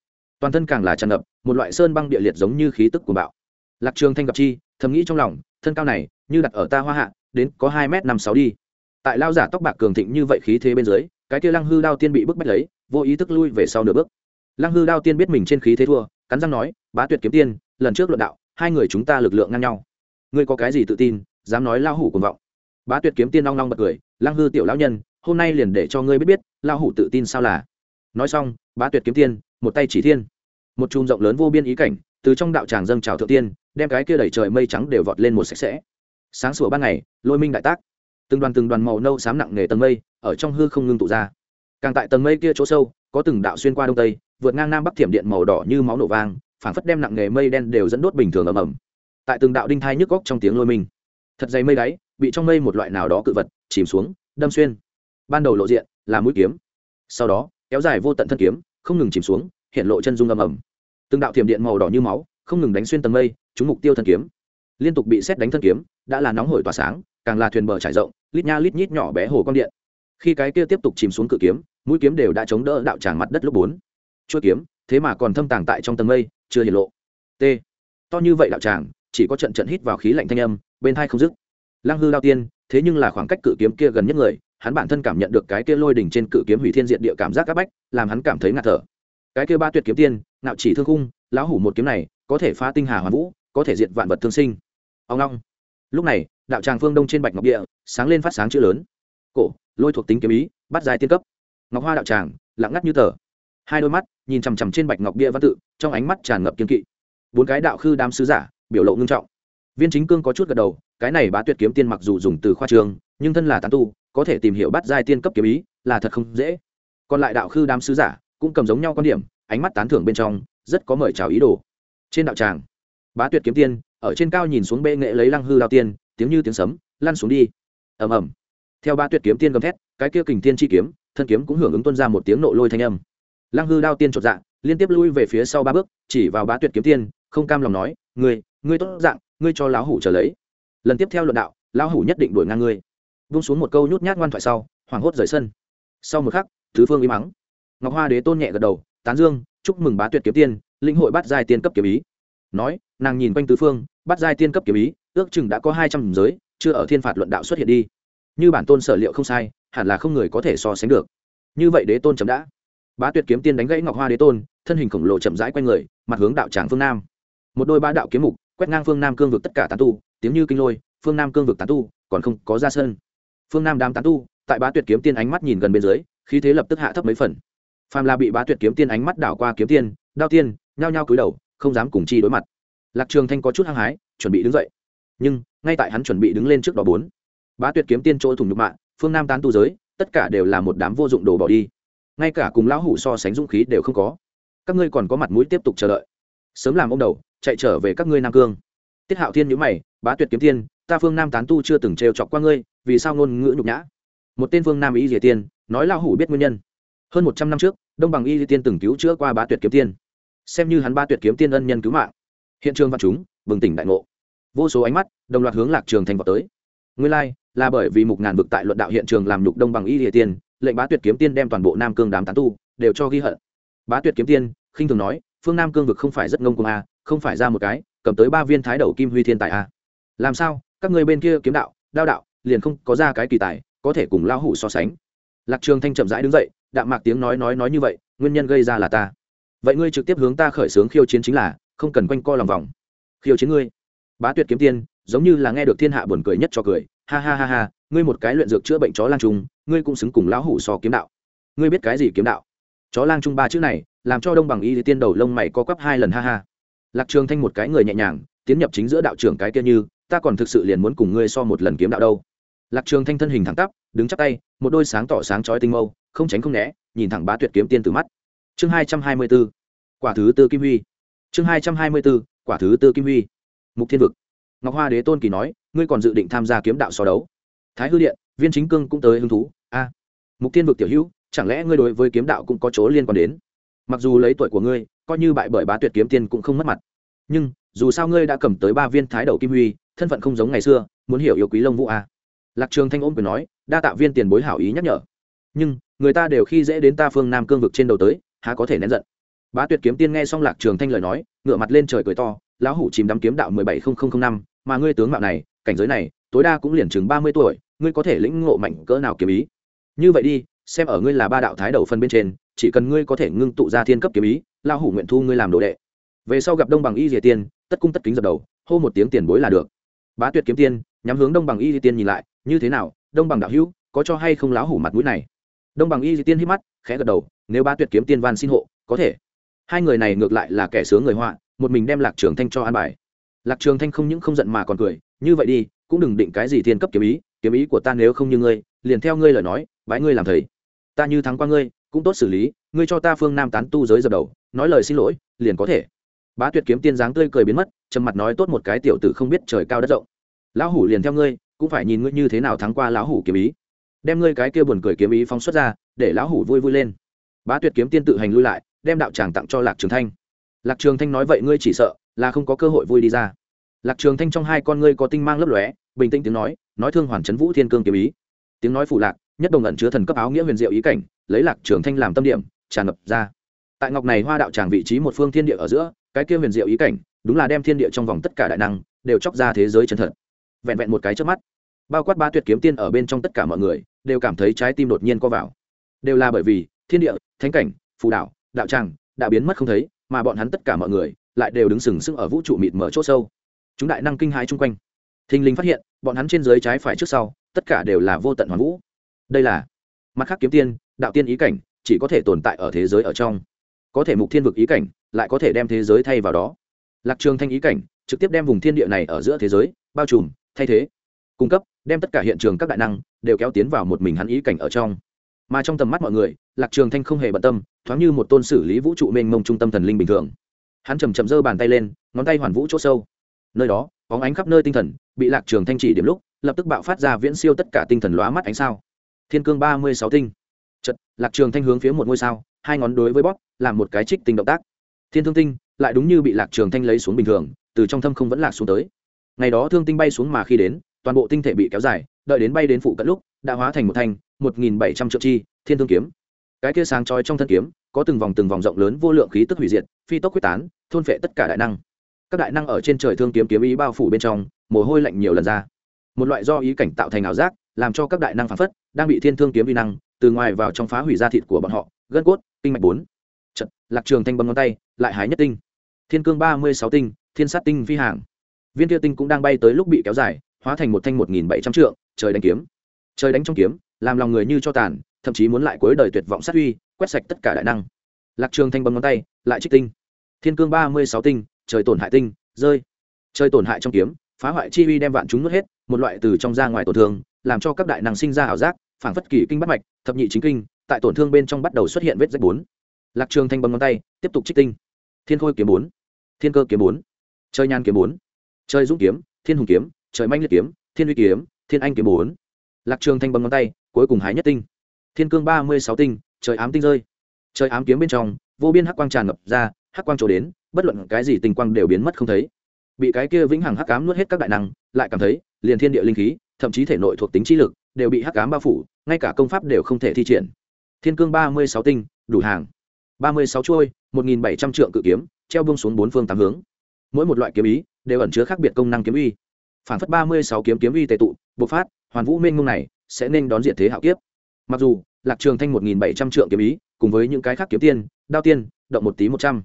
Toàn thân càng là tràn ngập một loại sơn băng địa liệt giống như khí tức của bạo. Lạc trường thanh gặp chi, thầm nghĩ trong lòng, thân cao này như đặt ở ta hoa hạ, đến có hai m năm sáu đi. Tại lao giả tóc bạc cường thịnh như vậy khí thế bên dưới, cái kia lăng hư đao tiên bị bức bách lấy, vô ý thức lui về sau nửa bước. Lăng hư đao tiên biết mình trên khí thế thua, cắn răng nói, bá tuyệt kiếm tiên, lần trước luận đạo, hai người chúng ta lực lượng ngang nhau. Ngươi có cái gì tự tin, dám nói lao hủ cuồng vọng? Bá tuyệt kiếm tiên long long bật cười, lăng hư tiểu lão nhân, hôm nay liền để cho ngươi biết biết lao hủ tự tin sao là. Nói xong, bá tuyệt kiếm tiên, một tay chỉ thiên. Một chùm rộng lớn vô biên ý cảnh, từ trong đạo tràng dâng trào thượng tiên, đem cái kia đẩy trời mây trắng đều vọt lên một sạch sẽ sáng sủa ban ngày, lôi minh đại tác. Từng đoàn từng đoàn màu nâu xám nặng nề tầng mây ở trong hư không ngưng tụ ra. Càng tại tầng mây kia chỗ sâu, có từng đạo xuyên qua đông tây, vượt ngang nam bắc thiểm điện màu đỏ như máu nổ vang, phảng phất đem nặng nghề mây đen đều dẫn đốt bình thường ầm ầm. Tại từng đạo đinh thai nhức góc trong tiếng lôi mình thật dày mây đáy, bị trong mây một loại nào đó cự vật chìm xuống, đâm xuyên. Ban đầu lộ diện là mũi kiếm, sau đó kéo dài vô tận thân kiếm, không ngừng chìm xuống, hiện lộ chân dung ầm ầm. Từng đạo thiểm điện màu đỏ như máu, không ngừng đánh xuyên tầng mây, trúng mục tiêu thân kiếm. Liên tục bị xét đánh thân kiếm đã là nóng hổi tỏa sáng, càng là thuyền bờ trải rộng, lít nha lít nhít nhỏ bé hồ con điện. Khi cái kia tiếp tục chìm xuống cự kiếm, mũi kiếm đều đã chống đỡ đạo tràng mặt đất lúc bốn. Chuỗi kiếm, thế mà còn thâm tàng tại trong tầng mây, chưa hiện lộ. T. To như vậy đạo tràng, chỉ có trận trận hít vào khí lạnh thanh âm, bên thai không dứt. Lăng hư lao tiên, thế nhưng là khoảng cách cự kiếm kia gần nhất người, hắn bản thân cảm nhận được cái kia lôi đỉnh trên cự kiếm hủy thiên diện địa cảm giác áp bách, làm hắn cảm thấy ngạt thở. Cái kia ba tuyệt kiếm tiên nạo chỉ thương khung, lão hủ một kiếm này, có thể phá tinh hà hoàn vũ, có thể diệt vạn vật thương sinh. Ông long lúc này, đạo tràng phương đông trên bạch ngọc địa, sáng lên phát sáng chữ lớn. Cổ, lôi thuộc tính kiếm ý, bắt dài tiên cấp. Ngọc hoa đạo tràng, lặng ngắt như tờ. Hai đôi mắt, nhìn chằm chằm trên bạch ngọc bia văn tự, trong ánh mắt tràn ngập kiên kỵ. Bốn cái đạo khư đám sứ giả, biểu lộ ngưng trọng. Viên chính cương có chút gật đầu, cái này bá tuyệt kiếm tiên mặc dù dùng từ khoa trường, nhưng thân là tán tu, có thể tìm hiểu bắt giai tiên cấp kiếm ý, là thật không dễ. Còn lại đạo khư đám sứ giả, cũng cầm giống nhau quan điểm, ánh mắt tán thưởng bên trong, rất có mời chào ý đồ. Trên đạo tràng, bá tuyệt kiếm tiên ở trên cao nhìn xuống bệ nghệ lấy lăng hư đao tiên, tiếng như tiếng sấm, lăn xuống đi. Ầm ầm. Theo bá tuyệt kiếm tiên gầm thét, cái kia kình tiên chi kiếm, thân kiếm cũng hưởng ứng tuân ra một tiếng nộ lôi thanh âm. Lăng hư đao tiên chột dạ liên tiếp lui về phía sau ba bước, chỉ vào bá tuyệt kiếm tiên, không cam lòng nói, ngươi ngươi tốt dạng, ngươi cho lão hủ trở lấy. Lần tiếp theo luận đạo, lão hủ nhất định đuổi ngang ngươi. Vung xuống một câu nhút nhát ngoan thoại sau, hoảng hốt rời sân. Sau một khắc thứ phương im mắng. Ngọc hoa đế tôn nhẹ gật đầu, tán dương, chúc mừng bá tuyệt kiếm tiên lĩnh hội bắt giai tiên cấp kiếm ý nói, nàng nhìn quanh tứ phương, bắt giai tiên cấp kiếm ý, ước chừng đã có hai trăm giới, chưa ở thiên phạt luận đạo xuất hiện đi. Như bản tôn sở liệu không sai, hẳn là không người có thể so sánh được. Như vậy đế tôn chấm đã. Bá tuyệt kiếm tiên đánh gãy ngọc hoa đế tôn, thân hình khổng lồ chậm rãi quanh người, mặt hướng đạo tràng phương nam. Một đôi ba đạo kiếm mục, quét ngang phương nam cương vực tất cả tán tu, tiếng như kinh lôi, phương nam cương vực tán tu, còn không có ra sân. Phương nam đám tán tu, tại bá tuyệt kiếm tiên ánh mắt nhìn gần bên dưới, khí thế lập tức hạ thấp mấy phần. Phàm là bị bá tuyệt kiếm tiên ánh mắt đảo qua kiếm tiên, đao tiên, nhao nhao cúi đầu không dám cùng chi đối mặt. Lạc trường thanh có chút hăng hái, chuẩn bị đứng dậy. Nhưng, ngay tại hắn chuẩn bị đứng lên trước đó bốn, bá tuyệt kiếm tiên chỗ thủng nhục mạ, phương nam tán tu giới, tất cả đều là một đám vô dụng đồ bỏ đi. Ngay cả cùng lão hủ so sánh dũng khí đều không có. Các ngươi còn có mặt mũi tiếp tục chờ đợi. Sớm làm ông đầu, chạy trở về các ngươi nam cương. Tiết hạo thiên nhữ mày, bá tuyệt kiếm tiên, ta phương nam tán tu chưa từng trêu chọc qua ngươi, vì sao ngôn ngữ nhục nhã? Một tên phương nam ý diệ tiên, nói lão hủ biết nguyên nhân. Hơn một trăm năm trước, đông bằng y di tiên từng cứu chữa qua bá tuyệt kiếm tiên xem như hắn ba tuyệt kiếm tiên ân nhân cứu mạng. Hiện trường văn chúng bừng tỉnh đại ngộ. Vô số ánh mắt đồng loạt hướng lạc trường thành vào tới. Nguyên lai、like, là bởi vì mục ngàn vực tại luận đạo hiện trường làm nhục đông bằng y địa tiên lệnh bá tuyệt kiếm tiên đem toàn bộ nam cương đám tán tu đều cho ghi hận. Bá tuyệt kiếm tiên khinh thường nói phương nam cương vực không phải rất ngông cuồng a à, không phải ra một cái cầm tới ba viên thái đầu kim huy thiên tài a à. làm sao các người bên kia kiếm đạo đao đạo liền không có ra cái kỳ tài có thể cùng lao hủ so sánh. Lạc trường thanh chậm rãi đứng dậy đạm mạc tiếng nói nói nói như vậy nguyên nhân gây ra là ta vậy ngươi trực tiếp hướng ta khởi xướng khiêu chiến chính là, không cần quanh co lòng vòng. Khiêu chiến ngươi. Bá tuyệt kiếm tiên, giống như là nghe được thiên hạ buồn cười nhất cho cười. Ha ha ha ha, ngươi một cái luyện dược chữa bệnh chó lang trung ngươi cũng xứng cùng lão hủ so kiếm đạo. Ngươi biết cái gì kiếm đạo? Chó lang trung ba chữ này, làm cho đông bằng y tiên đầu lông mày co quắp hai lần ha ha. Lạc trường thanh một cái người nhẹ nhàng, tiến nhập chính giữa đạo trưởng cái kia như, ta còn thực sự liền muốn cùng ngươi so một lần kiếm đạo đâu. Lạc trường thanh thân hình thẳng tắp, đứng chắp tay, một đôi sáng tỏ sáng chói tinh mâu, không tránh không né, nhìn thẳng bá tuyệt kiếm tiên từ mắt chương hai trăm hai mươi b ố quả thứ tư kim huy. Chương hai trăm hai mươi b ố quả thứ tư kim huy. Mục thiên vực. Ngọc hoa đế tôn kỳ nói, ngươi còn dự định tham gia kiếm đạo so đấu. Thái hư điện, viên chính cương cũng tới hứng thú. A. Mục thiên vực tiểu hữu, chẳng lẽ ngươi đối với kiếm đạo cũng có chỗ liên quan đến? Mặc dù lấy tuổi của ngươi, coi như bại bởi bá tuyệt kiếm tiên cũng không mất mặt. Nhưng, dù sao ngươi đã cầm tới ba viên thái đầu kim huy, thân phận không giống ngày xưa, muốn hiểu yêu quý lông vũ a. Lạc trường thanh ôm quyền nói, đa tạ viên tiền bối hảo ý nhắc nhở. Nhưng, người ta đều khi dễ đến ta phương nam cương vực trên đầu tới há có thể nén giận. Bá tuyệt kiếm tiên nghe xong lạc trường thanh lời nói, ngửa mặt lên trời cười to, lão hủ chìm đắm kiếm đạo mười bảy năm, mà ngươi tướng mạo này, cảnh giới này, tối đa cũng liền chừng ba mươi tuổi, ngươi có thể lĩnh ngộ mạnh cỡ nào kiếm ý? Như vậy đi, xem ở ngươi là ba đạo thái đầu phân bên trên, chỉ cần ngươi có thể ngưng tụ ra thiên cấp kiếm ý, lão hủ nguyện thu ngươi làm đồ đệ. Về sau gặp đông bằng y dìa tiên, tất cung tất kính dập đầu, hô một tiếng tiền bối là được. Bá tuyệt kiếm tiên, nhắm hướng đông bằng y dìa tiên nhìn lại, như thế nào, đông bằng đạo hữu, có cho hay không lão hủ mặt mũi này? Đông bằng y di tiên hít mắt, khẽ gật đầu nếu ba tuyệt kiếm tiên van xin hộ, có thể. Hai người này ngược lại là kẻ sướng người họa, một mình đem lạc trường thanh cho an bài. Lạc trường thanh không những không giận mà còn cười, như vậy đi, cũng đừng định cái gì thiên cấp kiếm ý kiếm ý của ta nếu không như ngươi, liền theo ngươi lời nói, bái ngươi làm thầy. Ta như thắng qua ngươi, cũng tốt xử lý, ngươi cho ta phương nam tán tu giới dập đầu, nói lời xin lỗi, liền có thể. Bá tuyệt kiếm tiên dáng tươi cười biến mất, trầm mặt nói tốt một cái tiểu tử không biết trời cao đất rộng. Lão hủ liền theo ngươi, cũng phải nhìn ngươi như thế nào thắng qua lão hủ kiếm ý. Đem ngươi cái kia buồn cười kiếm ý phóng xuất ra, để lão hủ vui vui lên bá tuyệt kiếm tiên tự hành lui lại, đem đạo tràng tặng cho lạc trường thanh. Lạc trường thanh nói vậy ngươi chỉ sợ là không có cơ hội vui đi ra. Lạc trường thanh trong hai con ngươi có tinh mang lấp lóe, bình tĩnh tiếng nói nói thương hoàn chấn vũ thiên cương kiếm ý. Tiếng nói phủ lạc, nhất đồng ẩn chứa thần cấp áo nghĩa huyền diệu ý cảnh, lấy lạc trường thanh làm tâm điểm, tràn ngập ra. Tại ngọc này hoa đạo tràng vị trí một phương thiên địa ở giữa, cái kia huyền diệu ý cảnh, đúng là đem thiên địa trong vòng tất cả đại năng, đều chóc ra thế giới chân thật. Vẹn vẹn một cái trước mắt, bao quát ba tuyệt kiếm tiên ở bên trong tất cả mọi người, đều cảm thấy trái tim đột nhiên co vào. Đều là bởi vì thiên địa, thánh cảnh, phù đạo đạo tràng, đã biến mất không thấy, mà bọn hắn tất cả mọi người lại đều đứng sừng sững ở vũ trụ mịt mở chỗ sâu. Chúng đại năng kinh hãi chung quanh. Thình lình phát hiện, bọn hắn trên dưới trái phải trước sau, tất cả đều là vô tận hoàn vũ. Đây là mặt khác kiếm tiên, đạo tiên ý cảnh, chỉ có thể tồn tại ở thế giới ở trong. Có thể mục thiên vực ý cảnh, lại có thể đem thế giới thay vào đó. Lạc trường thanh ý cảnh, trực tiếp đem vùng thiên địa này ở giữa thế giới, bao trùm, thay thế. Cung cấp, đem tất cả hiện trường các đại năng, đều kéo tiến vào một mình hắn ý cảnh ở trong mà trong tầm mắt mọi người, lạc trường thanh không hề bận tâm, thoáng như một tôn xử lý vũ trụ mênh mông trung tâm thần linh bình thường. Hắn chầm chậm giơ bàn tay lên, ngón tay hoàn vũ chỗ sâu. Nơi đó, bóng ánh khắp nơi tinh thần, bị lạc trường thanh chỉ điểm lúc, lập tức bạo phát ra viễn siêu tất cả tinh thần lóa mắt ánh sao. Thiên cương ba mươi sáu tinh. Chật lạc trường thanh hướng phía một ngôi sao, hai ngón đối với bóp, làm một cái trích tinh động tác. Thiên thương tinh, lại đúng như bị lạc trường thanh lấy xuống bình thường, từ trong thâm không vẫn lạc xuống tới. Ngày đó thương tinh bay xuống mà khi đến, toàn bộ tinh thể bị kéo dài, đợi đến bay đến phụ cận lúc đã hóa thành một thanh một nghìn bảy trăm triệu chi thiên thương kiếm. Cái kia sáng trói trong thân kiếm có từng vòng từng vòng rộng lớn vô lượng khí tức hủy diệt phi tốc quyết tán thôn phệ tất cả đại năng. Các đại năng ở trên trời thương kiếm kiếm ý bao phủ bên trong mồ hôi lạnh nhiều lần ra. Một loại do ý cảnh tạo thành ảo giác làm cho các đại năng phản phất đang bị thiên thương kiếm vi năng từ ngoài vào trong phá hủy da thịt của bọn họ gân cốt kinh mạch bốn. Chật, lạc trường thanh bấm ngón tay lại hái nhất tinh. Thiên cương ba mươi sáu tinh thiên sát tinh phi hàng. Viên kia tinh cũng đang bay tới lúc bị kéo dài hóa thành một thanh một nghìn bảy trăm trượng trời đánh kiếm trời đánh trong kiếm, làm lòng người như cho tàn, thậm chí muốn lại cuối đời tuyệt vọng sát uy, quét sạch tất cả đại năng. Lạc trường thanh bấm ngón tay, lại trích tinh. Thiên cương ba mươi sáu tinh, trời tổn hại tinh, rơi. Trời tổn hại trong kiếm, phá hoại chi uy đem vạn chúng nuốt hết, một loại từ trong ra ngoài tổn thương, làm cho các đại năng sinh ra ảo giác phản phất kỳ kinh bắt mạch, thập nhị chính kinh, tại tổn thương bên trong bắt đầu xuất hiện vết rách bốn. Lạc trường thanh bấm ngón tay, tiếp tục trích tinh. Thiên khôi kiếm bốn, thiên cơ kiếm bốn chơi nhan kiếm bốn chơi dũng kiếm, thiên hùng kiếm, trời manh liệt kiếm, thiên uy kiếm, thiên anh kiếm bốn lạc trường thanh bấm ngón tay, cuối cùng hái nhất tinh. Thiên cương ba mươi sáu tinh, trời ám tinh rơi. Trời ám kiếm bên trong, vô biên hắc quang tràn ngập ra, hắc quang trổ đến, bất luận cái gì tinh quang đều biến mất không thấy. Bị cái kia vĩnh hằng hắc ám nuốt hết các đại năng, lại cảm thấy, liền thiên địa linh khí, thậm chí thể nội thuộc tính trí lực, đều bị hắc ám bao phủ, ngay cả công pháp đều không thể thi triển. Thiên cương ba mươi sáu tinh, đủ hàng. Ba mươi sáu chuôi, một nghìn bảy trăm trượng cự kiếm, treo buông xuống bốn phương tám hướng. Mỗi một loại kiếm ý, đều ẩn chứa khác biệt công năng kiếm uy. Phản phất ba mươi sáu kiếm kiếm uy tệ tụ, bộc phát hoàn vũ mênh mông này sẽ nên đón diện thế hạo kiếp. Mặc dù lạc trường thanh một nghìn bảy trăm trượng kiếm ý cùng với những cái khác kiếm tiên, đao tiên, động một tí một trăm.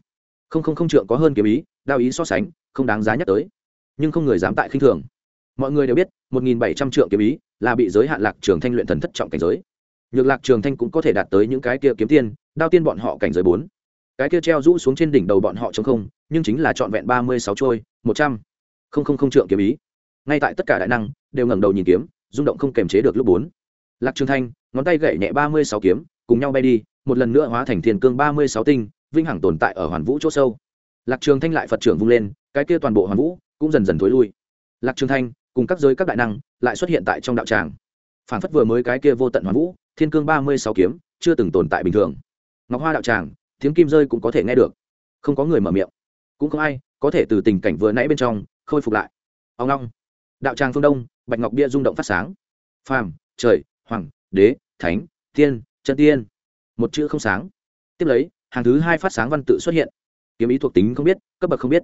Không không không trượng có hơn kiếm ý, đao ý so sánh, không đáng giá nhắc tới. Nhưng không người dám tại khinh thường. Mọi người đều biết, một nghìn bảy trăm trượng kiếm ý là bị giới hạn lạc trường thanh luyện thần thất trọng cảnh giới. Nhược lạc trường thanh cũng có thể đạt tới những cái kia kiếm tiên, đao tiên bọn họ cảnh giới bốn. Cái kia treo rũ xuống trên đỉnh đầu bọn họ chống không, nhưng chính là trọn vẹn ba mươi sáu trôi, một trăm. Không không không trượng kiếm ý. Ngay tại tất cả đại năng đều ngẩng đầu nhìn kiếm rung động không kềm chế được lúc bốn. Lạc trường thanh, ngón tay gậy nhẹ ba mươi sáu kiếm, cùng nhau bay đi, một lần nữa hóa thành thiên cương ba mươi sáu tinh vinh hằng tồn tại ở hoàn vũ chỗ sâu. Lạc trường thanh lại phật trưởng vung lên, cái kia toàn bộ hoàn vũ cũng dần dần thối lui. Lạc trường thanh, cùng các giới các đại năng, lại xuất hiện tại trong đạo tràng. Phản phất vừa mới cái kia vô tận hoàn vũ, thiên cương ba mươi sáu kiếm, chưa từng tồn tại bình thường. Ngọc hoa đạo tràng, tiếng kim rơi cũng có thể nghe được. Không có người mở miệng. Cũng không ai có thể từ tình cảnh vừa nãy bên trong khôi phục lại. Ông long đạo tràng phương đông, bạch ngọc bia rung động phát sáng. Phàm, trời, hoàng, đế, thánh, tiên, chân tiên. Một chữ không sáng. Tiếp lấy, hàng thứ hai phát sáng văn tự xuất hiện. Kiếm ý thuộc tính không biết, cấp bậc không biết.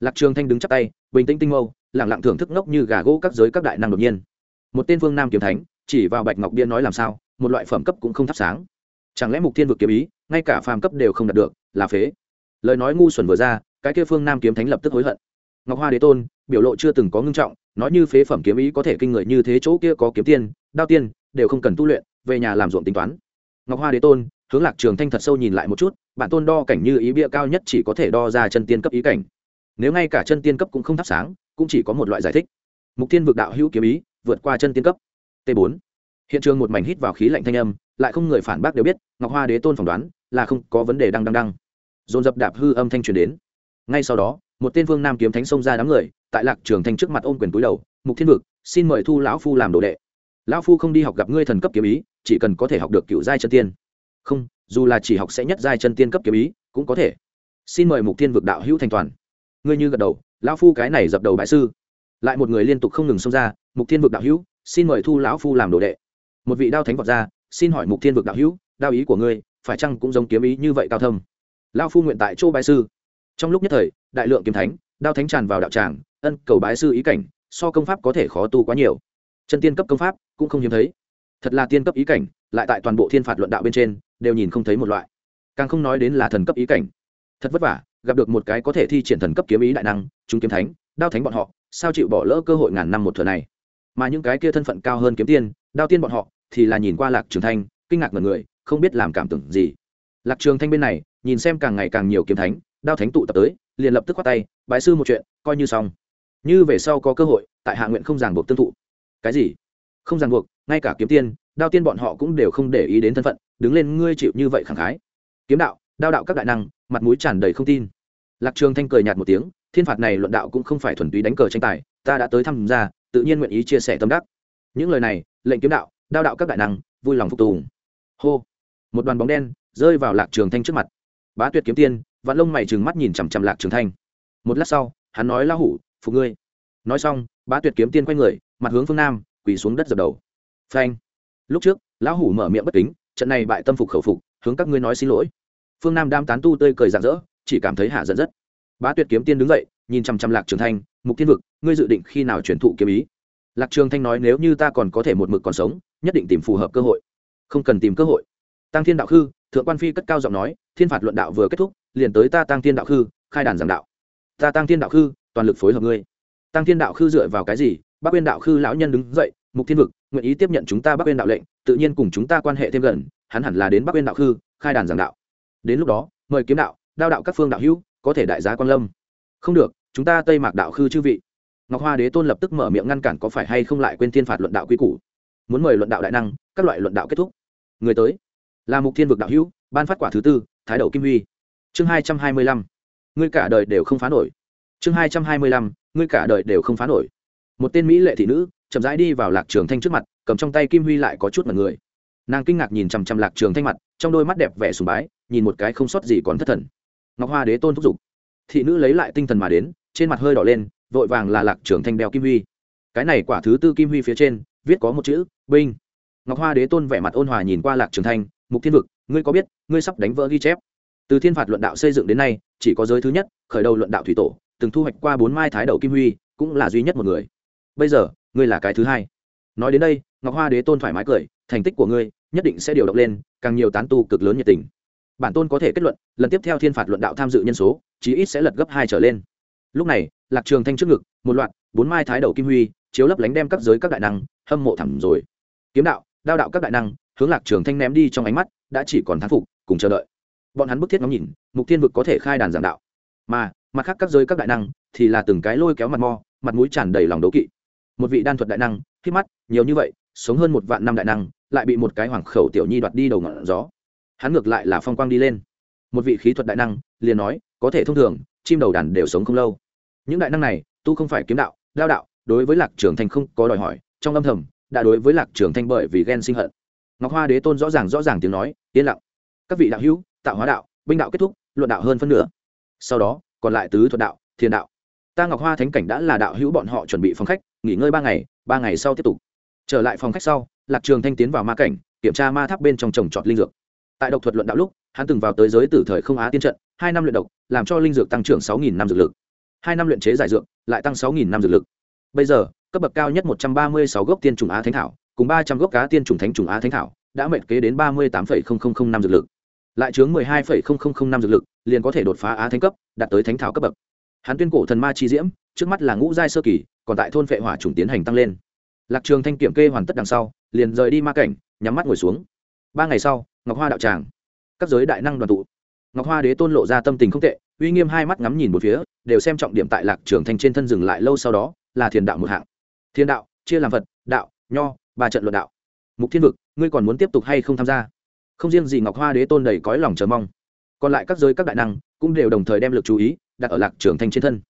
Lạc trường thanh đứng chắp tay, bình tĩnh tinh mâu lẳng lặng thưởng thức ngốc như gà gỗ các giới các đại năng đột nhiên. Một tên vương nam kiếm thánh, chỉ vào bạch ngọc bia nói làm sao, một loại phẩm cấp cũng không thắp sáng. Chẳng lẽ mục thiên vực kiếm ý, ngay cả phàm cấp đều không đạt được, là phế? Lời nói ngu xuẩn vừa ra, cái kia phương nam kiếm thánh lập tức hối hận. Ngọc hoa đế tôn, biểu lộ chưa từng có ngưng trọng nói như phế phẩm kiếm ý có thể kinh người như thế chỗ kia có kiếm tiên, đao tiên, đều không cần tu luyện, về nhà làm ruộng tính toán. Ngọc hoa đế tôn, hướng lạc trường thanh thật sâu nhìn lại một chút, bản tôn đo cảnh như ý bia cao nhất chỉ có thể đo ra chân tiên cấp ý cảnh. Nếu ngay cả chân tiên cấp cũng không thắp sáng, cũng chỉ có một loại giải thích. Mục tiên vực đạo hữu kiếm ý, vượt qua chân tiên cấp. T 4 hiện trường một mảnh hít vào khí lạnh thanh âm, lại không người phản bác đều biết, ngọc hoa đế tôn phỏng đoán là không có vấn đề đang đang đang. dồn dập đạp hư âm thanh truyền đến. Ngay sau đó một tên vương nam kiếm thánh xông ra đám người, tại lạc trường thanh trước mặt ôm quyền túi đầu, mục thiên vực, xin mời thu lão phu làm đồ đệ. Lão phu không đi học gặp ngươi thần cấp kiếm ý, chỉ cần có thể học được cựu giai chân tiên. Không, dù là chỉ học sẽ nhất giai chân tiên cấp kiếm ý, cũng có thể. Xin mời mục thiên vực đạo hữu thành toàn. Ngươi như gật đầu, lão phu cái này dập đầu bại sư. Lại một người liên tục không ngừng xông ra, mục thiên vực đạo hữu, xin mời thu lão phu làm đồ đệ. Một vị đao thánh vọt ra, xin hỏi mục thiên vực đạo hữu, đao ý của ngươi, phải chăng cũng giống kiếm ý như vậy cao thâm? Lao phu nguyện tại chỗ bại sư trong lúc nhất thời, đại lượng kiếm thánh, đao thánh tràn vào đạo tràng, ân cầu bái sư ý cảnh, so công pháp có thể khó tu quá nhiều. Chân tiên cấp công pháp cũng không hiếm thấy. Thật là tiên cấp ý cảnh, lại tại toàn bộ thiên phạt luận đạo bên trên, đều nhìn không thấy một loại. Càng không nói đến là thần cấp ý cảnh. Thật vất vả, gặp được một cái có thể thi triển thần cấp kiếm ý đại năng, chúng kiếm thánh, đao thánh bọn họ, sao chịu bỏ lỡ cơ hội ngàn năm một thừa này? Mà những cái kia thân phận cao hơn kiếm tiên, đao tiên bọn họ, thì là nhìn qua lạc trường thanh, kinh ngạc ngần người, không biết làm cảm tưởng gì. Lạc trường thanh bên này, nhìn xem càng ngày càng nhiều kiếm thánh đao thánh tụ tập tới, liền lập tức khoát tay, bái sư một chuyện, coi như xong. Như về sau có cơ hội, tại hạ nguyện không ràng buộc tương thụ. Cái gì? Không ràng buộc, ngay cả kiếm tiên, đao tiên bọn họ cũng đều không để ý đến thân phận, đứng lên ngươi chịu như vậy khẳng khái. Kiếm đạo, đao đạo các đại năng, mặt mũi tràn đầy không tin. Lạc trường thanh cười nhạt một tiếng, thiên phạt này luận đạo cũng không phải thuần túy đánh cờ tranh tài, ta đã tới tham gia tự nhiên nguyện ý chia sẻ tâm đắc. Những lời này, lệnh kiếm đạo, đao đạo các đại năng, vui lòng phục tùng. Hô! Một đoàn bóng đen rơi vào lạc trường thanh trước mặt. Bá tuyệt kiếm tiên vạn lông mày trừng mắt nhìn chằm chằm lạc trường thanh. Một lát sau, hắn nói, lão hủ, phục ngươi. Nói xong, bá tuyệt kiếm tiên quay người, mặt hướng phương nam, quỳ xuống đất dập đầu. Phanh. Lúc trước, lão hủ mở miệng bất kính, trận này bại tâm phục khẩu phục, hướng các ngươi nói xin lỗi. Phương nam đam tán tu tươi cười rạng rỡ, chỉ cảm thấy hạ giận rất. Bá tuyệt kiếm tiên đứng dậy, nhìn chằm chằm lạc trường thanh, mục thiên vực, ngươi dự định khi nào chuyển thụ kiếm ý? Lạc trường thanh nói, nếu như ta còn có thể một mực còn sống, nhất định tìm phù hợp cơ hội. Không cần tìm cơ hội. Tăng thiên đạo khư, thượng quan phi cất cao giọng nói thiên phạt luận đạo vừa kết thúc, liền tới ta tăng thiên đạo khư, khai đàn giảng đạo. Ta tăng thiên đạo khư, toàn lực phối hợp ngươi. Tăng thiên đạo khư dựa vào cái gì? Bác uyên đạo khư lão nhân đứng dậy, mục thiên vực, nguyện ý tiếp nhận chúng ta bắc uyên đạo lệnh, tự nhiên cùng chúng ta quan hệ thêm gần, hắn hẳn là đến bắc uyên đạo khư, khai đàn giảng đạo. Đến lúc đó, mời kiếm đạo, đao đạo các phương đạo hữu, có thể đại giá quan lâm. Không được, chúng ta tây mạc đạo khư chư vị. Ngọc hoa đế tôn lập tức mở miệng ngăn cản có phải hay không lại quên thiên phạt luận đạo quy củ. Muốn mời luận đạo đại năng, các loại luận đạo kết thúc. Người tới. Là mục thiên vực đạo hữu, ban phát quả thứ tư thái đầu kim huy. Chương hai trăm hai mươi lăm. Ngươi cả đời đều không phá nổi. Chương hai trăm hai mươi lăm. Ngươi cả đời đều không phá nổi. Một tên mỹ lệ thị nữ, chậm rãi đi vào lạc trường thanh trước mặt, cầm trong tay kim huy lại có chút mật người. Nàng kinh ngạc nhìn chằm chằm lạc trường thanh mặt, trong đôi mắt đẹp vẻ sùng bái, nhìn một cái không sót gì còn thất thần. Ngọc hoa đế tôn thúc giục. Thị nữ lấy lại tinh thần mà đến, trên mặt hơi đỏ lên, vội vàng là lạc trường thanh đeo kim huy. Cái này quả thứ tư kim huy phía trên, viết có một chữ, binh. Ngọc hoa đế tôn vẻ mặt ôn hòa nhìn qua lạc trường thanh, mục thiên vực ngươi có biết, ngươi sắp đánh vỡ ghi chép. Từ thiên phạt luận đạo xây dựng đến nay, chỉ có giới thứ nhất, khởi đầu luận đạo thủy tổ, từng thu hoạch qua bốn mai thái đầu kim huy, cũng là duy nhất một người. Bây giờ, ngươi là cái thứ hai. Nói đến đây, ngọc hoa đế tôn thoải mái cười, thành tích của ngươi nhất định sẽ điều động lên, càng nhiều tán tu cực lớn nhiệt tình. Bản tôn có thể kết luận, lần tiếp theo thiên phạt luận đạo tham dự nhân số, chí ít sẽ lật gấp hai trở lên. Lúc này, lạc trường thanh trước ngực, một loạt, bốn mai thái đầu kim huy, chiếu lấp lánh đem các giới các đại năng, hâm mộ thẳm rồi. Kiếm đạo, đao đạo các đại năng, hướng lạc trường thanh ném đi trong ánh mắt đã chỉ còn thán phục cùng chờ đợi. Bọn hắn bức thiết ngắm nhìn mục thiên vực có thể khai đàn giảng đạo. Mà mặt khác các giới các đại năng thì là từng cái lôi kéo mặt mò, mặt mũi tràn đầy lòng đấu kỵ. Một vị đan thuật đại năng khi mắt nhiều như vậy sống hơn một vạn năm đại năng lại bị một cái hoàng khẩu tiểu nhi đoạt đi đầu ngọn gió. Hắn ngược lại là phong quang đi lên. Một vị khí thuật đại năng liền nói có thể thông thường chim đầu đàn đều sống không lâu. Những đại năng này tu không phải kiếm đạo lao đạo đối với lạc trường thanh không có đòi hỏi trong âm thầm đã đối với lạc trường thanh bởi vì ghen sinh hận ngọc hoa đế tôn rõ ràng rõ ràng tiếng nói, yên lặng. Các vị đạo hữu, tạo hóa đạo, binh đạo kết thúc, luận đạo hơn phân nửa. Sau đó, còn lại tứ thuật đạo thiên đạo. Ta ngọc hoa thánh cảnh đã là đạo hữu bọn họ chuẩn bị phòng khách, nghỉ ngơi ba ngày ba ngày sau tiếp tục. Trở lại phòng khách sau, lạc trường thanh tiến vào ma cảnh, kiểm tra ma tháp bên trong trồng trọt linh dược. Tại độc thuật luận đạo lúc, hắn từng vào tới giới tử thời không á tiên trận, hai năm luyện độc, làm cho linh dược tăng trưởng sáu nghìn năm dược lực. Hai năm luyện chế giải dược, lại tăng sáu nghìn năm dược lực. Bây giờ, cấp bậc cao nhất một trăm ba mươi sáu gốc tiên trùng á thánh thảo cùng ba trăm gốc cá tiên trùng thánh trùng á thánh thảo, đã mệnh kế đến ba mươi tám năm dược lực. Lại chướng mười hai năm dược lực, liền có thể đột phá á thánh cấp, đạt tới thánh thảo cấp bậc. Hắn tuyên cổ thần ma chi diễm, trước mắt là ngũ giai sơ kỳ, còn tại thôn phệ hỏa trùng tiến hành tăng lên. Lạc trường thanh kiểm kê hoàn tất đằng sau, liền rời đi ma cảnh, nhắm mắt ngồi xuống. Ba ngày sau, ngọc hoa đạo tràng. Các giới đại năng đoàn tụ. Ngọc hoa đế tôn lộ ra tâm tình không tệ, uy nghiêm hai mắt ngắm nhìn một phía, đều xem trọng điểm tại lạc trường thanh trên thân dừng lại lâu sau đó, là thiền đạo một hạng. Thiên đạo, chia làm phật, đạo, nho ba trận luận đạo. Mục thiên vực, ngươi còn muốn tiếp tục hay không tham gia? Không riêng gì ngọc hoa đế tôn đầy cõi lòng chờ mong, còn lại các giới các đại năng cũng đều đồng thời đem lực chú ý đặt ở lạc trường thanh trên thân.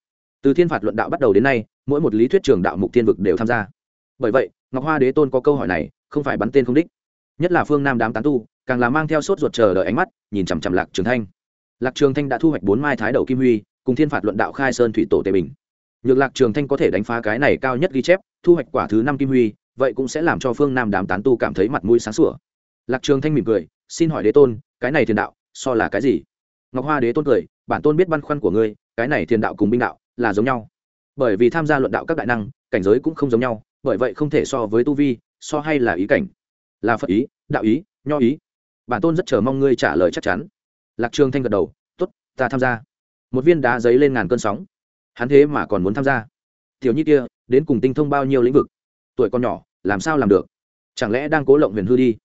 Từ thiên phạt luận đạo bắt đầu đến nay, mỗi một lý thuyết trường đạo mục thiên vực đều tham gia. Bởi vậy, ngọc hoa đế tôn có câu hỏi này, không phải bắn tên không đích. Nhất là phương nam đám tán tu, càng là mang theo sốt ruột chờ đợi ánh mắt, nhìn chằm chằm lạc trường thanh. Lạc trường thanh đã thu hoạch bốn mai thái đầu kim huy, cùng thiên phạt luận đạo khai sơn thủy tổ tề bình. Nhược lạc trường thanh có thể đánh phá cái này cao nhất ghi chép, thu hoạch quả thứ năm kim huy vậy cũng sẽ làm cho phương nam đám tán tu cảm thấy mặt mũi sáng sủa. Lạc trường thanh mỉm cười, xin hỏi đế tôn, cái này thiền đạo, so là cái gì? Ngọc hoa đế tôn cười, bản tôn biết băn khoăn của ngươi, cái này thiền đạo cùng binh đạo là giống nhau. Bởi vì tham gia luận đạo các đại năng, cảnh giới cũng không giống nhau, bởi vậy không thể so với tu vi, so hay là ý cảnh. Là phật ý, đạo ý, nho ý. Bản tôn rất chờ mong ngươi trả lời chắc chắn. Lạc trường thanh gật đầu, tốt, ta tham gia. Một viên đá giấy lên ngàn cơn sóng. Hắn thế mà còn muốn tham gia. Tiểu nhi kia, đến cùng tinh thông bao nhiêu lĩnh vực? Tuổi con nhỏ, làm sao làm được? Chẳng lẽ đang cố lộng huyền hư đi?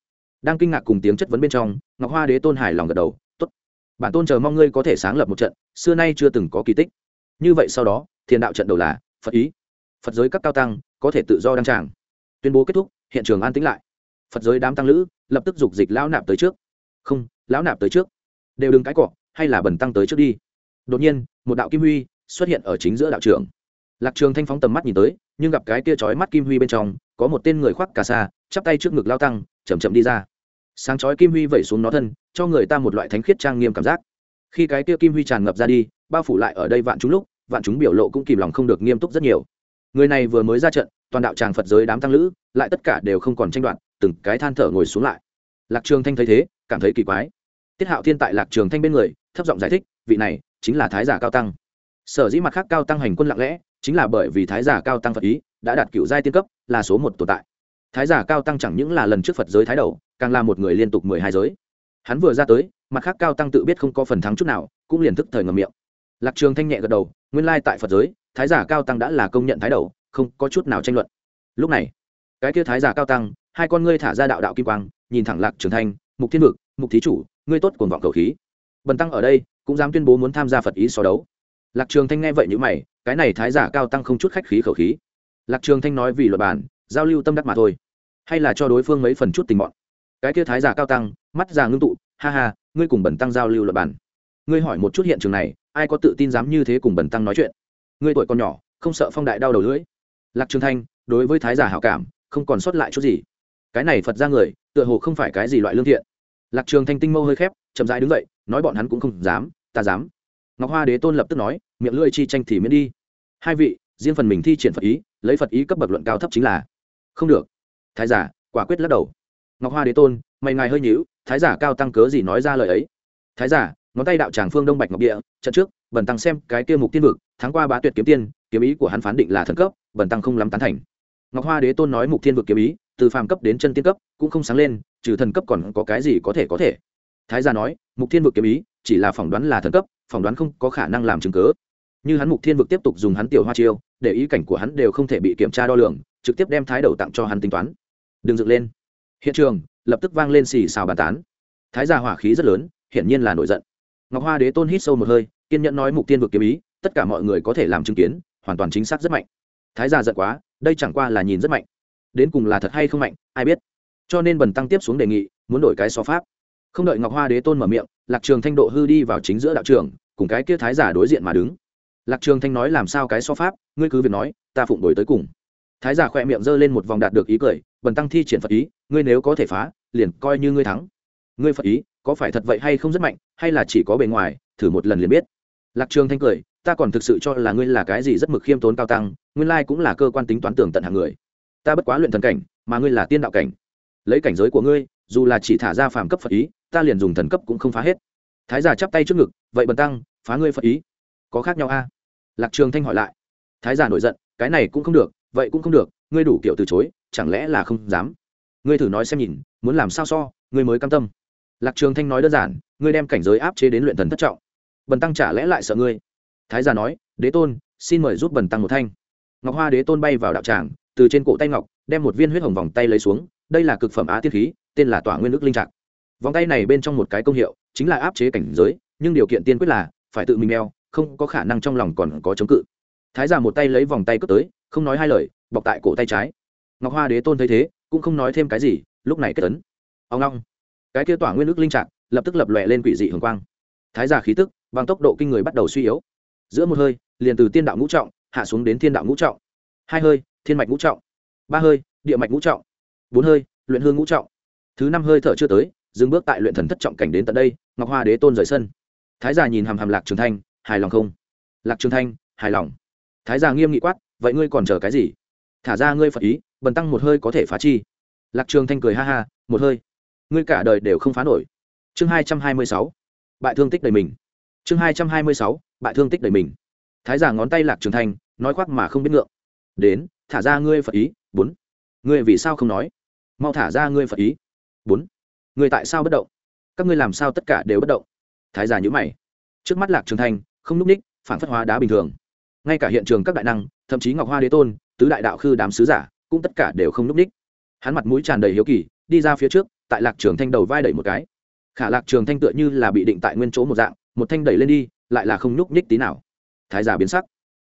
Đang kinh ngạc cùng tiếng chất vấn bên trong, ngọc hoa đế tôn hài lòng gật đầu t ố t bản tôn chờ mong ngươi có thể sáng lập một trận, xưa nay chưa từng có kỳ tích. Như vậy sau đó, thiền đạo trận đầu là phật ý. Phật giới các cao tăng có thể tự do đăng tràng. Tuyên bố kết thúc, hiện trường an tĩnh lại. Phật giới đám tăng lữ lập tức dục dịch lão nạp tới trước. Không, lão nạp tới trước. Đều đừng cãi cọ, hay là bẩn tăng tới trước đi. Đột nhiên, một đạo kim huy xuất hiện ở chính giữa đạo trường lạc trường thanh phóng tầm mắt nhìn tới, nhưng gặp cái kia chói mắt kim huy bên trong, có một tên người khoác cà sa, chắp tay trước ngực lao tăng, chậm chậm đi ra. Sáng chói kim huy vẩy xuống nó thân, cho người ta một loại thánh khiết trang nghiêm cảm giác. Khi cái kia kim huy tràn ngập ra đi, bao phủ lại ở đây vạn chúng lúc, vạn chúng biểu lộ cũng kìm lòng không được nghiêm túc rất nhiều. Người này vừa mới ra trận, toàn đạo tràng phật giới đám tăng lữ, lại tất cả đều không còn tranh đoạt, từng cái than thở ngồi xuống lại. Lạc trường thanh thấy thế, cảm thấy kỳ quái. Tiết hạo thiên tại lạc trường thanh bên người, thấp giọng giải thích, vị này chính là thái giả cao tăng. Sở dĩ mặt khác cao tăng hành quân lặng lẽ chính là bởi vì thái giả cao tăng phật ý, đã đạt cựu giai tiên cấp, là số một tồn tại. Thái giả cao tăng chẳng những là lần trước phật giới thái đầu, càng là một người liên tục mười hai giới. Hắn vừa ra tới, mặt khác cao tăng tự biết không có phần thắng chút nào, cũng liền thức thời ngầm miệng. Lạc trường thanh nhẹ gật đầu, nguyên lai tại phật giới, thái giả cao tăng đã là công nhận thái đầu, không có chút nào tranh luận. Lúc này, cái kia thái giả cao tăng, hai con ngươi thả ra đạo đạo kim quang, nhìn thẳng lạc trường thanh, mục thiên vực, mục thí chủ, ngươi tốt cuồng vọng cầu khí. Bần tăng ở đây, cũng dám tuyên bố muốn tham gia phật ý so đấu. Lạc trường thanh nghe vậy như mày cái này thái giả cao tăng không chút khách khí khẩu khí. Lạc trường thanh nói vì luật bản, giao lưu tâm đắc mà thôi. Hay là cho đối phương mấy phần chút tình mọn cái kia thái giả cao tăng, mắt già ngưng tụ, ha ha, ngươi cùng bẩn tăng giao lưu luật bản. Ngươi hỏi một chút hiện trường này, ai có tự tin dám như thế cùng bẩn tăng nói chuyện? Ngươi tuổi còn nhỏ, không sợ phong đại đau đầu lưỡi. Lạc trường thanh, đối với thái giả hảo cảm, không còn sót lại chút gì. Cái này phật ra người, tựa hồ không phải cái gì loại lương thiện. Lạc trường thanh tinh mâu hơi khép, chậm rãi đứng dậy, nói bọn hắn cũng không dám, ta dám. Ngọc hoa đế tôn lập tức nói, miệng lưỡi chi tranh thì miễn đi hai vị, riêng phần mình thi triển phật ý, lấy phật ý cấp bậc luận cao thấp chính là, không được. Thái giả, quả quyết lắc đầu. Ngọc hoa đế tôn, mày ngài hơi nhíu, thái giả cao tăng cớ gì nói ra lời ấy? Thái giả, ngón tay đạo tràng phương đông bạch ngọc địa, trận trước, bần tăng xem cái tiêu mục tiên vực, tháng qua bá tuyệt kiếm tiên, kiếm ý của hắn phán định là thần cấp, bần tăng không lắm tán thành. Ngọc hoa đế tôn nói mục thiên vực kiếm ý, từ phàm cấp đến chân tiên cấp, cũng không sáng lên, trừ thần cấp còn có cái gì có thể có thể. Thái gia nói, mục thiên vực kiếm ý, chỉ là phỏng đoán là thần cấp, phỏng đoán không có khả năng làm chứng cớ như hắn mục thiên vực tiếp tục dùng hắn tiểu hoa chiêu, để ý cảnh của hắn đều không thể bị kiểm tra đo lường, trực tiếp đem thái đầu tặng cho hắn tính toán. Đừng dựng lên. Hiện trường, lập tức vang lên xì xào bàn tán. Thái gia hỏa khí rất lớn, hiển nhiên là nổi giận. Ngọc hoa đế tôn hít sâu một hơi, kiên nhẫn nói mục tiên vực kiếm ý, tất cả mọi người có thể làm chứng kiến, hoàn toàn chính xác rất mạnh. Thái gia giận quá, đây chẳng qua là nhìn rất mạnh. Đến cùng là thật hay không mạnh, ai biết. Cho nên bần tăng tiếp xuống đề nghị, muốn đổi cái so pháp. Không đợi ngọc hoa đế tôn mở miệng, lạc trường thanh độ hư đi vào chính giữa đạo trường, cùng cái kia thái giả đối diện mà đứng lạc trường thanh nói làm sao cái so pháp, ngươi cứ việc nói, ta phụng đổi tới cùng. Thái giả khỏe miệng giơ lên một vòng đạt được ý cười, bần tăng thi triển phật ý, ngươi nếu có thể phá, liền coi như ngươi thắng. Ngươi phật ý, có phải thật vậy hay không rất mạnh, hay là chỉ có bề ngoài, thử một lần liền biết. Lạc trường thanh cười, ta còn thực sự cho là ngươi là cái gì rất mực khiêm tốn cao tăng, nguyên lai cũng là cơ quan tính toán tưởng tận hàng người. Ta bất quá luyện thần cảnh, mà ngươi là tiên đạo cảnh. Lấy cảnh giới của ngươi, dù là chỉ thả ra phàm cấp phật ý, ta liền dùng thần cấp cũng không phá hết. Thái giả chắp tay trước ngực, vậy bần tăng, phá ngươi phật ý có khác nhau a? Lạc trường thanh hỏi lại. Thái giả nổi giận, cái này cũng không được, vậy cũng không được, ngươi đủ kiểu từ chối, chẳng lẽ là không dám? Ngươi thử nói xem nhìn, muốn làm sao so, ngươi mới cam tâm. Lạc trường thanh nói đơn giản, ngươi đem cảnh giới áp chế đến luyện thần thất trọng. Bần tăng chả lẽ lại sợ ngươi? Thái giả nói, đế tôn, xin mời giúp bần tăng một thanh. Ngọc hoa đế tôn bay vào đạo tràng, từ trên cổ tay ngọc, đem một viên huyết hồng vòng tay lấy xuống, đây là cực phẩm á tiên khí, tên là tỏa nguyên ức linh trạc. Vòng tay này bên trong một cái công hiệu, chính là áp chế cảnh giới, nhưng điều kiện tiên quyết là, phải tự mình đeo không có khả năng trong lòng còn có chống cự. Thái giả một tay lấy vòng tay cướp tới không nói hai lời bọc tại cổ tay trái. Ngọc hoa đế tôn thấy thế cũng không nói thêm cái gì lúc này kết tấn ông long. Cái kia tỏa nguyên ước linh trạng, lập tức lập lòe lên quỷ dị hồng quang. Thái giả khí tức bằng tốc độ kinh người bắt đầu suy yếu. Giữa một hơi liền từ tiên đạo ngũ trọng hạ xuống đến thiên đạo ngũ trọng. Hai hơi thiên mạch ngũ trọng. Ba hơi địa mạch ngũ trọng. Bốn hơi luyện hương ngũ trọng. Thứ năm hơi thở chưa tới dừng bước tại luyện thần thất trọng cảnh đến tận đây ngọc hoa đế tôn rời sân. Thái già nhìn hàm hàm lạc trường thanh hài lòng không? Lạc trường thanh, hài lòng. Thái già nghiêm nghị quát, vậy ngươi còn chờ cái gì? Thả ra ngươi phật ý, bần tăng một hơi có thể phá chi. Lạc trường thanh cười ha ha, một hơi. Ngươi cả đời đều không phá nổi. Chương hai trăm hai mươi sáu, bại thương tích đầy mình. Chương hai trăm hai mươi sáu, bại thương tích đầy mình. Thái giả ngón tay lạc trường thanh, nói khoác mà không biết ngượng. Đến, thả ra ngươi phật ý, bốn. Ngươi vì sao không nói? Mau thả ra ngươi phật ý, bốn. Ngươi tại sao bất động? Các ngươi làm sao tất cả đều bất động? Thái giả nhữ mày. Trước mắt lạc trường thanh không núp ních phản phất hóa đá bình thường. Ngay cả hiện trường các đại năng, thậm chí ngọc hoa đế tôn, tứ đại đạo khư đám sứ giả, cũng tất cả đều không núp ních. Hắn mặt mũi tràn đầy hiếu kỳ, đi ra phía trước, tại lạc trường thanh đầu vai đẩy một cái. Khả lạc trường thanh tựa như là bị định tại nguyên chỗ một dạng, một thanh đẩy lên đi, lại là không núp ních tí nào. Thái giả biến sắc.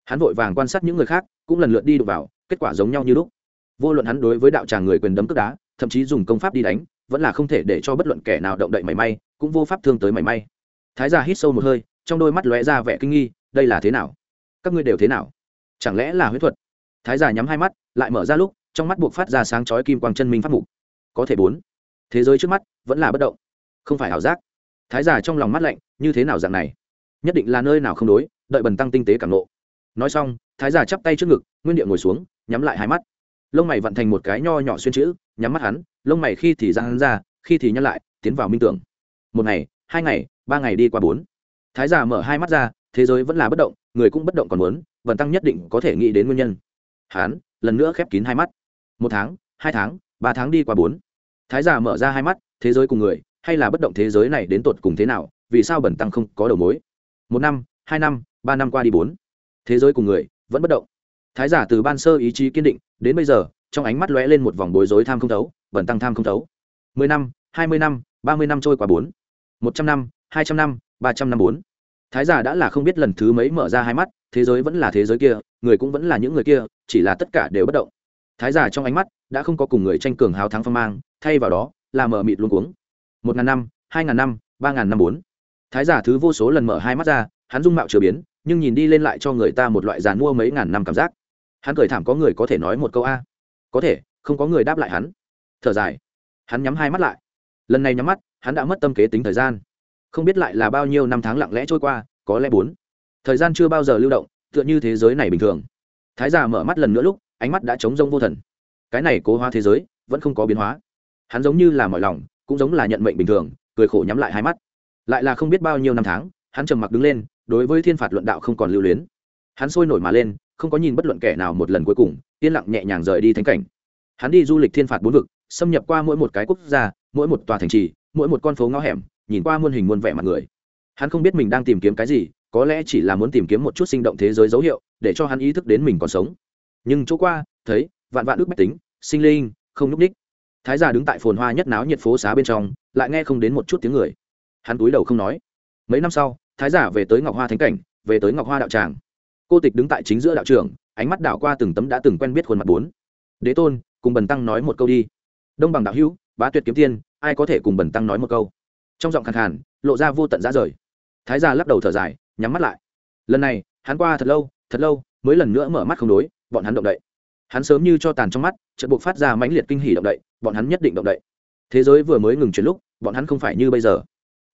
Hắn vội vàng quan sát những người khác, cũng lần lượt đi đục vào, kết quả giống nhau như lúc. Vô luận hắn đối với đạo tràng người quyền đấm cướp đá, thậm chí dùng công pháp đi đánh, vẫn là không thể để cho bất luận kẻ nào động đậy mảy may, cũng vô pháp thương tới mảy may. Thái gia hít sâu một hơi trong đôi mắt lóe ra vẻ kinh nghi, đây là thế nào? Các ngươi đều thế nào? Chẳng lẽ là huyết thuật? Thái giả nhắm hai mắt, lại mở ra lúc, trong mắt buộc phát ra sáng chói kim quang chân minh phát mục. Có thể bốn. Thế giới trước mắt vẫn là bất động. Không phải ảo giác. Thái giả trong lòng mắt lạnh, như thế nào dạng này? Nhất định là nơi nào không đối, đợi bần tăng tinh tế cảm nộ nói xong, thái giả chắp tay trước ngực, nguyên địa ngồi xuống, nhắm lại hai mắt. Lông mày vận thành một cái nho nhỏ xuyên chữ, nhắm mắt hắn, lông mày khi thì ra hắn ra, khi thì nhăn lại, tiến vào minh tưởng. Một ngày, hai ngày, ba ngày đi qua bốn thái giả mở hai mắt ra thế giới vẫn là bất động người cũng bất động còn muốn vần tăng nhất định có thể nghĩ đến nguyên nhân. Hán, lần nữa khép kín hai mắt. Một tháng hai tháng ba tháng đi qua bốn. Thái giả mở ra hai mắt thế giới cùng người hay là bất động thế giới này đến tột cùng thế nào vì sao bẩn tăng không có đầu mối? Một năm hai năm ba năm qua đi bốn. Thế giới cùng người vẫn bất động. Thái giả từ ban sơ ý chí kiên định đến bây giờ trong ánh mắt lóe lên một vòng bối rối tham không thấu bẩn tăng tham không thấu. Mười năm hai mươi năm ba mươi năm trôi qua bốn. Một trăm năm hai trăm năm ba trăm năm bốn thái giả đã là không biết lần thứ mấy mở ra hai mắt, thế giới vẫn là thế giới kia, người cũng vẫn là những người kia, chỉ là tất cả đều bất động. Thái giả trong ánh mắt đã không có cùng người tranh cường hào thắng phong mang, thay vào đó là mở mịt luôn cuống. Một ngàn năm, hai ngàn năm, ba ngàn năm bốn. Thái giả thứ vô số lần mở hai mắt ra, hắn dung mạo chưa biến, nhưng nhìn đi lên lại cho người ta một loại giàn mua mấy ngàn năm cảm giác. Hắn cười thảm có người có thể nói một câu a. Có thể, không có người đáp lại hắn. Thở dài. Hắn nhắm hai mắt lại. Lần này nhắm mắt, hắn đã mất tâm kế tính thời gian không biết lại là bao nhiêu năm tháng lặng lẽ trôi qua, có lẽ bốn. Thời gian chưa bao giờ lưu động, tựa như thế giới này bình thường. Thái già mở mắt lần nữa lúc, ánh mắt đã trống rông vô thần. Cái này cố hóa thế giới, vẫn không có biến hóa. Hắn giống như là mọi lòng, cũng giống là nhận mệnh bình thường, cười khổ nhắm lại hai mắt. Lại là không biết bao nhiêu năm tháng, hắn trầm mặc đứng lên, đối với thiên phạt luận đạo không còn lưu luyến. Hắn sôi nổi mà lên, không có nhìn bất luận kẻ nào một lần cuối cùng, yên lặng nhẹ nhàng rời đi thánh cảnh. Hắn đi du lịch thiên phạt bốn vực, xâm nhập qua mỗi một cái quốc gia, mỗi một tòa thành trì, mỗi một con phố ngõ hẻm nhìn qua muôn hình muôn vẻ mặt người. Hắn không biết mình đang tìm kiếm cái gì, có lẽ chỉ là muốn tìm kiếm một chút sinh động thế giới dấu hiệu, để cho hắn ý thức đến mình còn sống. Nhưng chỗ qua, thấy, vạn vạn ước bách tính, sinh linh, không núp ních thái già đứng tại phồn hoa nhất náo nhiệt phố xá bên trong, lại nghe không đến một chút tiếng người. Hắn túi đầu không nói. Mấy năm sau, thái giả về tới ngọc hoa thánh cảnh, về tới ngọc hoa đạo tràng. Cô tịch đứng tại chính giữa đạo trường ánh mắt đảo qua từng tấm đã từng quen biết khuôn mặt bốn. Đế tôn, cùng bần tăng nói một câu đi. Đông bằng đạo hữu, bá tuyệt kiếm tiên, ai có thể cùng bần tăng nói một câu? Trong giọng khàn khàn, lộ ra vô tận ra rời. Thái gia lắc đầu thở dài, nhắm mắt lại. Lần này, hắn qua thật lâu thật lâu, mới lần nữa mở mắt không đối, bọn hắn động đậy. Hắn sớm như cho tàn trong mắt, chợt buộc phát ra mãnh liệt kinh hỉ động đậy, bọn hắn nhất định động đậy. Thế giới vừa mới ngừng chuyển lúc, bọn hắn không phải như bây giờ.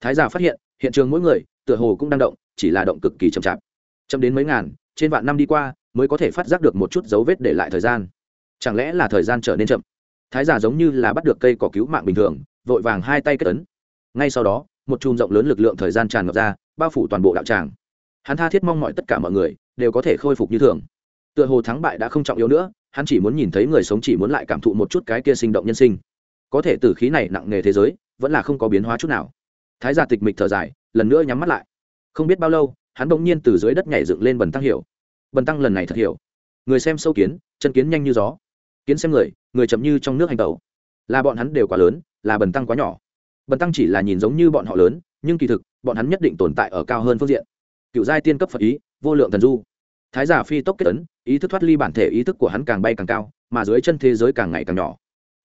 Thái gia phát hiện hiện trường mỗi người, tựa hồ cũng đang động, chỉ là động cực kỳ chậm chạp. Chậm đến mấy ngàn, trên vạn năm đi qua, mới có thể phát giác được một chút dấu vết để lại thời gian. Chẳng lẽ là thời gian trở nên chậm? Thái giả giống như là bắt được cây cỏ cứu mạng bình thường, vội vàng hai tay kết ấn ngay sau đó, một chùm rộng lớn lực lượng thời gian tràn ngập ra, bao phủ toàn bộ đạo tràng. Hắn tha thiết mong mọi tất cả mọi người, đều có thể khôi phục như thường. Tựa hồ thắng bại đã không trọng yếu nữa, hắn chỉ muốn nhìn thấy người sống chỉ muốn lại cảm thụ một chút cái kia sinh động nhân sinh. Có thể từ khí này nặng nề thế giới, vẫn là không có biến hóa chút nào. Thái giả tịch mịch thở dài, lần nữa nhắm mắt lại. Không biết bao lâu, hắn bỗng nhiên từ dưới đất nhảy dựng lên bần tăng hiểu. Bần tăng lần này thật hiểu. Người xem sâu kiến, chân kiến nhanh như gió. Kiến xem người người chậm như trong nước hành tẩu. Là bọn hắn đều quá lớn, là bần tăng quá nhỏ bần tăng chỉ là nhìn giống như bọn họ lớn, nhưng kỳ thực, bọn hắn nhất định tồn tại ở cao hơn phương diện. Cựu giai tiên cấp phật ý, vô lượng thần du. Thái giả phi tốc kết ấn, ý thức thoát ly bản thể ý thức của hắn càng bay càng cao, mà dưới chân thế giới càng ngày càng nhỏ.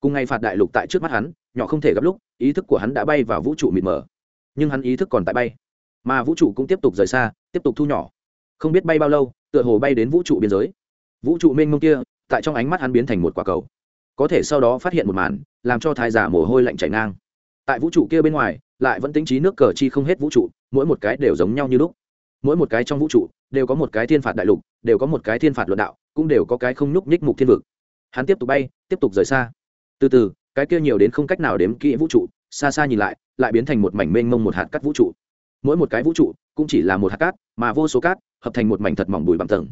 Cùng ngày phạt đại lục tại trước mắt hắn, nhỏ không thể gấp lúc, ý thức của hắn đã bay vào vũ trụ mịt mờ. Nhưng hắn ý thức còn tại bay, mà vũ trụ cũng tiếp tục rời xa, tiếp tục thu nhỏ. Không biết bay bao lâu, tựa hồ bay đến vũ trụ biên giới. Vũ trụ mênh mông kia, tại trong ánh mắt hắn biến thành một quả cầu. Có thể sau đó phát hiện một màn, làm cho thái giả mồ hôi lạnh chảy ngang tại vũ trụ kia bên ngoài, lại vẫn tính trí nước cờ chi không hết vũ trụ, mỗi một cái đều giống nhau như lúc. Mỗi một cái trong vũ trụ, đều có một cái thiên phạt đại lục, đều có một cái thiên phạt luận đạo, cũng đều có cái không nhúc nhích mục thiên vực. Hắn tiếp tục bay, tiếp tục rời xa. Từ từ, cái kia nhiều đến không cách nào đếm kỹ vũ trụ, xa xa nhìn lại lại biến thành một mảnh mênh mông một hạt cắt vũ trụ. Mỗi một cái vũ trụ, cũng chỉ là một hạt cát, mà vô số cát, hợp thành một mảnh thật mỏng bụi bằng tầng.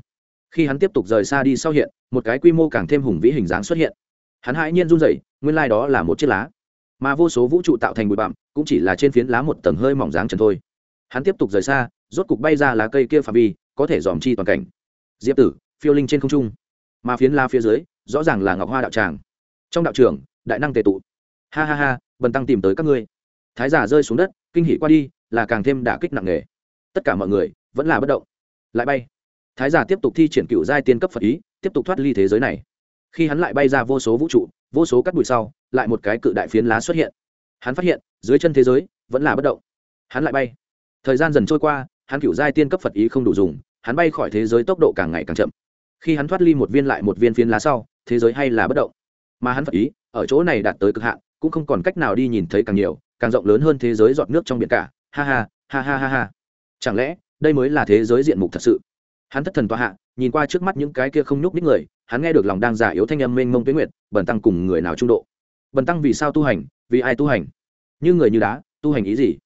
Khi hắn tiếp tục rời xa đi sau hiện, một cái quy mô càng thêm hùng vĩ hình dáng xuất hiện. Hắn hãi nhiên run rẩy, nguyên lai、like、đó là một chiếc lá mà vô số vũ trụ tạo thành bụi bặm, cũng chỉ là trên phiến lá một tầng hơi mỏng dáng trần thôi. Hắn tiếp tục rời xa, rốt cục bay ra lá cây kia phạm vi, có thể dòm chi toàn cảnh. Diệp tử, phiêu linh trên không trung. Mà phiến lá phía dưới, rõ ràng là ngọc hoa đạo tràng. Trong đạo trường đại năng tề tụ. Ha ha ha, bần tăng tìm tới các ngươi. Thái giả rơi xuống đất, kinh hỉ qua đi, là càng thêm đả kích nặng nề. Tất cả mọi người, vẫn là bất động. Lại bay. Thái giả tiếp tục thi triển cựu giai tiên cấp phật ý, tiếp tục thoát ly thế giới này khi hắn lại bay ra vô số vũ trụ, vô số cắt bụi sau, lại một cái cự đại phiến lá xuất hiện. Hắn phát hiện, dưới chân thế giới vẫn là bất động. Hắn lại bay. Thời gian dần trôi qua, hắn cựu giai tiên cấp phật ý không đủ dùng, hắn bay khỏi thế giới tốc độ càng ngày càng chậm. Khi hắn thoát ly một viên lại một viên phiến lá sau, thế giới hay là bất động. Mà hắn phật ý, ở chỗ này đạt tới cực hạn, cũng không còn cách nào đi nhìn thấy càng nhiều, càng rộng lớn hơn thế giới giọt nước trong biển cả. Ha ha ha ha ha ha. Chẳng lẽ, đây mới là thế giới diện mục thật sự? Hắn thất thần tọa hạ nhìn qua trước mắt những cái kia không nhúc ních người, hắn nghe được lòng đang giả yếu thanh âm mênh mông tuyến nguyệt, bần tăng cùng người nào trung độ. Bần tăng vì sao tu hành, vì ai tu hành? Như người như đá, tu hành ý gì?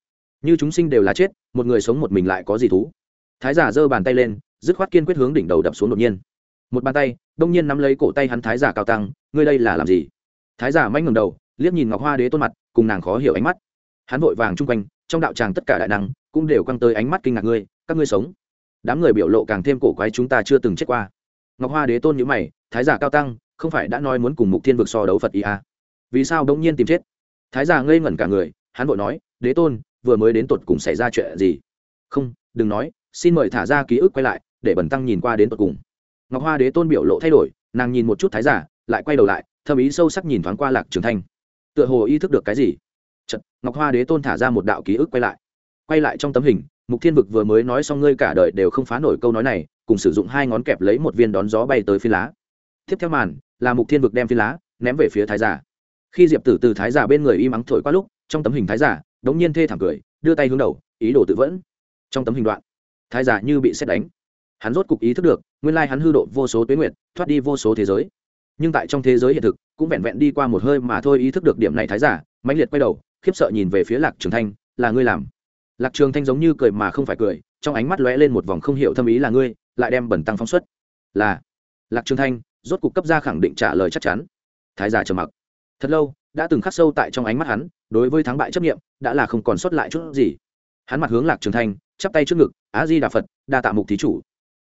Như chúng sinh đều là chết, một người sống một mình lại có gì thú? Thái giả giơ bàn tay lên, dứt khoát kiên quyết hướng đỉnh đầu đập xuống đột nhiên. Một bàn tay, đông nhiên nắm lấy cổ tay hắn thái giả cao tăng, ngươi đây là làm gì? Thái giả manh ngầm đầu, liếc nhìn ngọc hoa đế tôn mặt, cùng nàng khó hiểu ánh mắt. Hắn vội vàng chung quanh, trong đạo tràng tất cả đại năng, cũng đều căng tới ánh mắt kinh ngạc ngươi, các ngươi sống đám người biểu lộ càng thêm cổ quái chúng ta chưa từng chết qua. Ngọc hoa đế tôn nhữ mày thái giả cao tăng không phải đã nói muốn cùng mục thiên vực so đấu phật ý à? vì sao đống nhiên tìm chết? Thái giả ngây ngẩn cả người hắn vội nói đế tôn vừa mới đến tột cùng xảy ra chuyện gì? Không đừng nói xin mời thả ra ký ức quay lại để bẩn tăng nhìn qua đến tột cùng. Ngọc hoa đế tôn biểu lộ thay đổi nàng nhìn một chút thái giả lại quay đầu lại thâm ý sâu sắc nhìn thoáng qua lạc trường thanh. Tựa hồ ý thức được cái gì? Chật, ngọc hoa đế tôn thả ra một đạo ký ức quay lại. Quay lại trong tấm hình mục thiên vực vừa mới nói xong ngươi cả đời đều không phá nổi câu nói này, cùng sử dụng hai ngón kẹp lấy một viên đón gió bay tới phi lá. Tiếp theo màn, là mục thiên vực đem phi lá ném về phía thái giả. Khi diệp tử từ thái giả bên người im ắng thổi qua lúc, trong tấm hình thái giả, đống nhiên thê thảm cười, đưa tay hướng đầu, ý đồ tự vẫn. Trong tấm hình đoạn, thái giả như bị xét đánh. Hắn rốt cục ý thức được, nguyên lai hắn hư độ vô số tuyến nguyện thoát đi vô số thế giới. Nhưng tại trong thế giới hiện thực, cũng vẹn vẹn đi qua một hơi mà thôi ý thức được điểm này thái giả, mãnh liệt quay đầu, khiếp sợ nhìn về phía lạc trường thanh, là ngươi làm lạc trường thanh giống như cười mà không phải cười, trong ánh mắt lóe lên một vòng không hiểu thâm ý là ngươi, lại đem bẩn tăng phóng xuất. Là, lạc trường thanh, rốt cục cấp ra khẳng định trả lời chắc chắn. Thái giả trầm mặc. Thật lâu, đã từng khắc sâu tại trong ánh mắt hắn, đối với thắng bại chấp nghiệm đã là không còn sót lại chút gì. Hắn mặt hướng lạc trường thanh, chắp tay trước ngực á di đà phật, đa tạ mục thí chủ.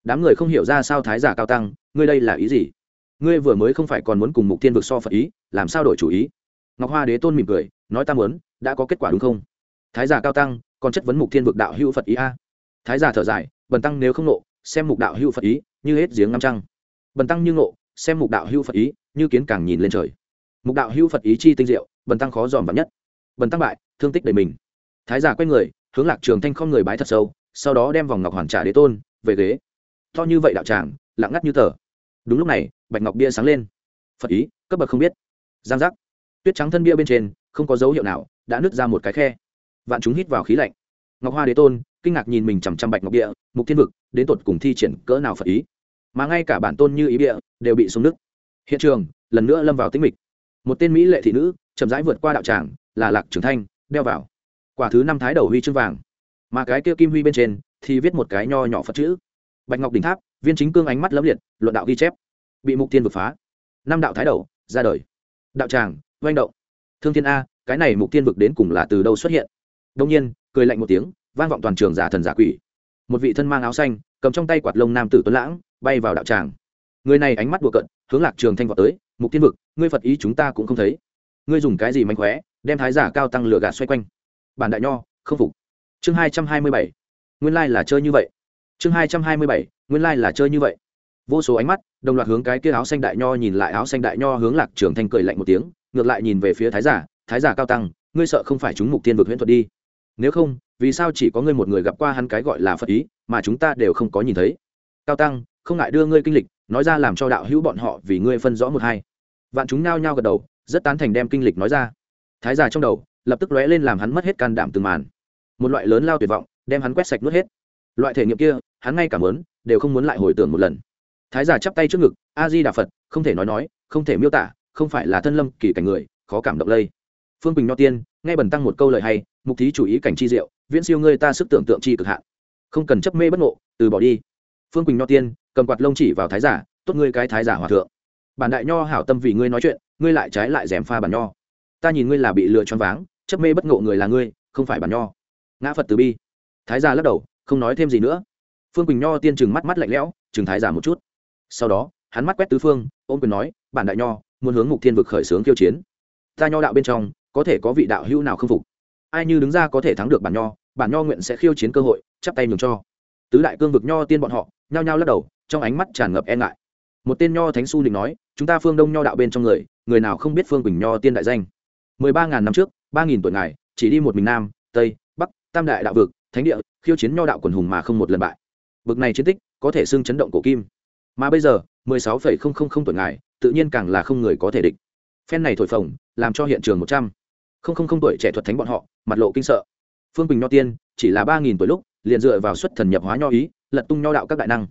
Đám người không hiểu ra sao thái giả cao tăng, ngươi đây là ý gì? Ngươi vừa mới không phải còn muốn cùng mục thiên vực so phật ý, làm sao đổi chủ ý? Ngọc hoa đế tôn mỉm cười, nói ta muốn, đã có kết quả đúng không? Thái giả cao tăng, còn chất vấn mục thiên vực đạo hữu phật ý a. Thái giả thở dài, bần tăng nếu không nộ xem mục đạo hữu phật ý, như hết giếng năm trăng. Bần tăng như nộ xem mục đạo hữu phật ý, như kiến càng nhìn lên trời. Mục đạo hữu phật ý chi tinh diệu, bần tăng khó dòm vắn nhất. Bần tăng bại, thương tích đầy mình. Thái giả quay người, hướng lạc trường thanh không người bái thật sâu, sau đó đem vòng ngọc hoàn trả đế tôn, về ghế. To như vậy đạo tràng, lặng ngắt như tờ. Đúng lúc này, bạch ngọc bia sáng lên. Phật ý, cấp bậc không biết. Giang giác. Tuyết trắng thân bia bên trên, không có dấu hiệu nào, đã nứt ra một cái khe vạn chúng hít vào khí lạnh. Ngọc hoa đế tôn kinh ngạc nhìn mình chằm chằm bạch ngọc địa, mục thiên vực, đến tột cùng thi triển cỡ nào phật ý? Mà ngay cả bản tôn như ý địa đều bị xuống nước hiện trường, lần nữa lâm vào tĩnh mịch. Một tên mỹ lệ thị nữ, chậm rãi vượt qua đạo tràng, là lạc trưởng thanh, đeo vào. Quả thứ năm thái đầu huy chương vàng. Mà cái kia kim huy bên trên thì viết một cái nho nhỏ phật chữ. Bạch ngọc đỉnh tháp, viên chính cương ánh mắt lấm liệt, luận đạo ghi chép. Bị mục tiên vượt phá. Năm đạo thái đầu, ra đời. Đạo tràng, oanh động. Thương thiên a, cái này mục tiên vực đến cùng là từ đâu xuất hiện? Đông nhiên, cười lạnh một tiếng, vang vọng toàn trường giả thần giả quỷ. Một vị thân mang áo xanh, cầm trong tay quạt lông nam tử tuấn lãng, bay vào đạo tràng. Người này ánh mắt đùa cận, hướng lạc trường thanh vọt tới, mục thiên vực, ngươi phật ý chúng ta cũng không thấy. Ngươi dùng cái gì mánh khóe, đem thái giả cao tăng lửa gạt xoay quanh? Bản đại nho, không phục. Chương hai trăm hai mươi bảy. Nguyên lai là chơi như vậy. Chương hai trăm hai mươi bảy. Nguyên lai là chơi như vậy. Vô số ánh mắt, đồng loạt hướng cái kia áo xanh đại nho nhìn lại, áo xanh đại nho hướng lạc trường thanh cười lạnh một tiếng, ngược lại nhìn về phía thái giả thái giả cao tăng, ngươi sợ không phải chúng mục thiên vực huyễn thuật đi? Nếu không, vì sao chỉ có ngươi một người gặp qua hắn cái gọi là phật ý, mà chúng ta đều không có nhìn thấy? Cao tăng, không ngại đưa ngươi kinh lịch, nói ra làm cho đạo hữu bọn họ vì ngươi phân rõ một hai. Vạn chúng nao nhao gật đầu, rất tán thành đem kinh lịch nói ra. Thái già trong đầu, lập tức lóe lên làm hắn mất hết can đảm từng màn. Một loại lớn lao tuyệt vọng, đem hắn quét sạch nuốt hết. Loại thể nghiệm kia, hắn ngay cảm ơn đều không muốn lại hồi tưởng một lần. Thái già chắp tay trước ngực a di đà phật, không thể nói nói, không thể miêu tả, không phải là thân lâm kỳ cảnh người, khó cảm động lây. Phương bình nho tiên, nghe bần tăng một câu lời hay mục thí chủ ý cảnh chi diệu, viễn siêu ngươi ta sức tưởng tượng chi cực hạn. Không cần chấp mê bất ngộ, từ bỏ đi. Phương quỳnh nho tiên, cầm quạt lông chỉ vào thái giả, tốt ngươi cái thái giả hòa thượng. Bản đại nho hảo tâm vì ngươi nói chuyện, ngươi lại trái lại dèm pha bản nho. Ta nhìn ngươi là bị lừa choáng váng, chấp mê bất ngộ người là ngươi, không phải bản nho. Ngã phật từ bi. Thái giả lắc đầu, không nói thêm gì nữa. Phương quỳnh nho tiên chừng mắt mắt lạnh lẽo chừng thái giả một chút. Sau đó, hắn mắt quét tứ phương, ôm quyền nói, bản đại nho, muốn hướng mục thiên vực khởi xướng khiêu chiến. Ta nho đạo bên trong, có thể có vị đạo hữu nào không phục? Ai như đứng ra có thể thắng được bản nho bản nho nguyện sẽ khiêu chiến cơ hội, chắp tay nhường cho. Tứ đại cương vực nho tiên bọn họ, nhao nhao lắc đầu, trong ánh mắt tràn ngập e ngại. Một tên nho thánh su định nói, chúng ta phương đông nho đạo bên trong người người nào không biết phương quỳnh nho tiên đại danh? Mười ba ngàn năm trước, ba nghìn tuổi ngài, chỉ đi một mình nam, tây, bắc, tam đại đạo vực, thánh địa, khiêu chiến nho đạo quần hùng mà không một lần bại. Vực này chiến tích, có thể xưng chấn động cổ kim. Mà bây giờ, mười sáu phẩy không không không tuổi ngài, tự nhiên càng là không người có thể địch. Phen này thổi phồng, làm cho hiện trường một trăm không không không tuổi trẻ thuật thánh bọn họ, mặt lộ kinh sợ. Phương bình nho tiên, chỉ là ba nghìn tuổi lúc, liền dựa vào xuất thần nhập hóa nho ý, lật tung nho đạo các đại năng.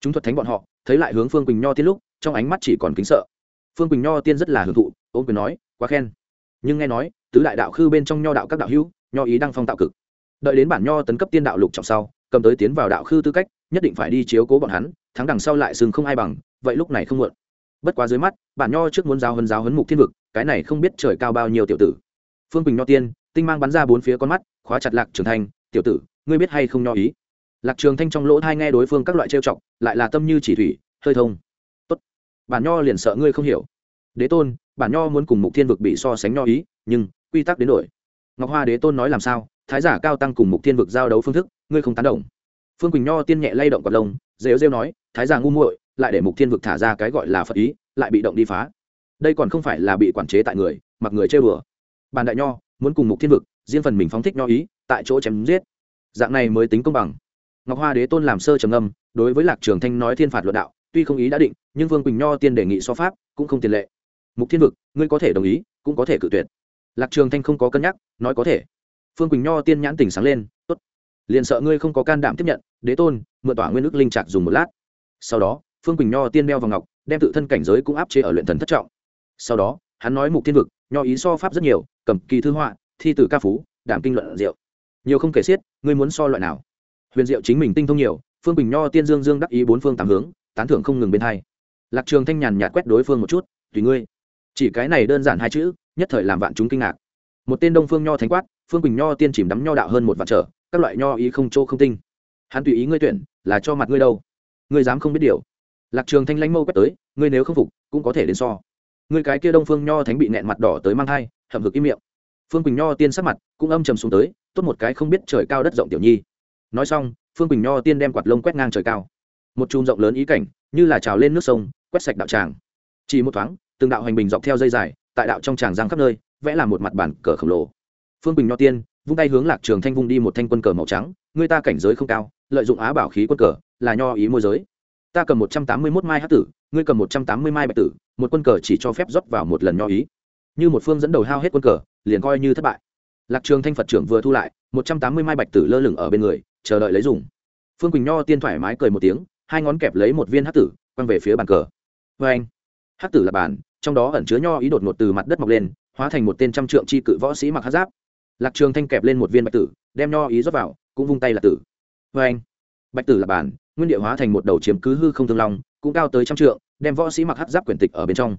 Chúng thuật thánh bọn họ, thấy lại hướng phương bình nho tiên lúc, trong ánh mắt chỉ còn kính sợ. Phương bình nho tiên rất là hưởng thụ ôm quyền nói, quá khen. Nhưng nghe nói, tứ đại đạo khư bên trong nho đạo các đạo hữu, nho ý đang phong tạo cực. Đợi đến bản nho tấn cấp tiên đạo lục trọng sau, cầm tới tiến vào đạo khư tư cách, nhất định phải đi chiếu cố bọn hắn, thắng đằng sau lại sừng không ai bằng, vậy lúc này không muộn. Bất quá dưới mắt, bản nho trước muốn giáo hấn giáo hấn mục thiên vực, cái này không biết trời cao bao nhiêu tiểu tử phương quỳnh nho tiên, tinh mang bắn ra bốn phía con mắt, khóa chặt lạc trường thanh, tiểu tử, ngươi biết hay không nho ý? Lạc trường thanh trong lỗ thai nghe đối phương các loại trêu chọc, lại là tâm như chỉ thủy, hơi thông. Tốt. Bản nho liền sợ ngươi không hiểu. Đế tôn, bản nho muốn cùng mục thiên vực bị so sánh nho ý, nhưng quy tắc đến đổi. Ngọc hoa đế tôn nói làm sao? Thái giả cao tăng cùng mục thiên vực giao đấu phương thức, ngươi không tán đồng. Phương quỳnh nho tiên nhẹ lay động cọt lông, rêu rêu nói, thái giả ngu muội, lại để mục thiên vực thả ra cái gọi là phật ý, lại bị động đi phá. Đây còn không phải là bị quản chế tại người, mặc người chơi bừa bàn đại nho, muốn cùng mục thiên vực, riêng phần mình phóng thích nho ý, tại chỗ chém giết. Dạng này mới tính công bằng. Ngọc hoa đế tôn làm sơ trầm âm đối với lạc trường thanh nói thiên phạt luận đạo, tuy không ý đã định, nhưng vương quỳnh nho tiên đề nghị so pháp, cũng không tiền lệ. Mục thiên vực, ngươi có thể đồng ý, cũng có thể cự tuyệt. Lạc trường thanh không có cân nhắc, nói có thể. Phương quỳnh nho tiên nhãn tỉnh sáng lên, tốt. Liền sợ ngươi không có can đảm tiếp nhận, đế tôn, mượn tỏa nguyên nước linh trạc dùng một lát. Sau đó, phương quỳnh nho tiên đeo vào ngọc, đem tự thân cảnh giới cũng áp chế ở luyện thần thất trọng. Sau đó, hắn nói mục thiên vực, nho ý so pháp rất nhiều cầm kỳ thư họa, thi tử ca phú đảm kinh luận diệu nhiều không kể xiết, ngươi muốn so loại nào? Huyền diệu chính mình tinh thông nhiều, phương bình nho, tiên dương dương đắc ý bốn phương tám hướng, tán thưởng không ngừng bên thay lạc trường thanh nhàn nhạt quét đối phương một chút, tùy ngươi. Chỉ cái này đơn giản hai chữ, nhất thời làm vạn chúng kinh ngạc. Một tên đông phương nho thánh quát, phương bình nho tiên chìm đắm nho đạo hơn một vạn trở, các loại nho ý không chỗ không tinh. Hắn tùy ý ngươi tuyển, là cho mặt ngươi đâu? Ngươi dám không biết điều. Lạc trường thanh lãnh mâu quét tới, ngươi nếu không phục, cũng có thể đến so. Ngươi cái kia đông phương nho thánh bị nẹn mặt đỏ tới mang thai hậm hực im miệng. Phương quỳnh nho tiên sắc mặt cũng âm trầm xuống tới, tốt một cái không biết trời cao đất rộng tiểu nhi. Nói xong, phương quỳnh nho tiên đem quạt lông quét ngang trời cao. Một chùm rộng lớn ý cảnh, như là trào lên nước sông, quét sạch đạo tràng. Chỉ một thoáng, từng đạo hành bình dọc theo dây dài, tại đạo trong tràng giang khắp nơi, vẽ là một mặt bản cờ khổng lồ. Phương quỳnh nho tiên vung tay hướng lạc trường thanh vung đi một thanh quân cờ màu trắng, người ta cảnh giới không cao, lợi dụng á bảo khí quân cờ, là nho ý môi giới. Ta cầm một trăm tám mươi mốt mai hát tử, ngươi cầm một trăm tám mươi mai bạch tử, một quân cờ chỉ cho phép rót vào một lần nho ý như một phương dẫn đầu hao hết quân cờ, liền coi như thất bại. Lạc trường thanh phật trưởng vừa thu lại, một trăm tám mươi mai bạch tử lơ lửng ở bên người, chờ đợi lấy dùng. Phương quỳnh nho tiên thoải mái cười một tiếng, hai ngón kẹp lấy một viên hát tử, quăng về phía bàn cờ. Vê anh. Hát tử là bàn, trong đó ẩn chứa nho ý đột ngột từ mặt đất mọc lên, hóa thành một tên trăm trượng chi cự võ sĩ mặc hát giáp. Lạc trường thanh kẹp lên một viên bạch tử, đem nho ý rót vào, cũng vung tay là tử. Vê anh. Bạch tử là bàn, nguyên địa hóa thành một đầu chiếm cứ hư không thương long, cũng cao tới trăm trượng, đem võ sĩ mặc hát giáp quyển tịch ở bên trong.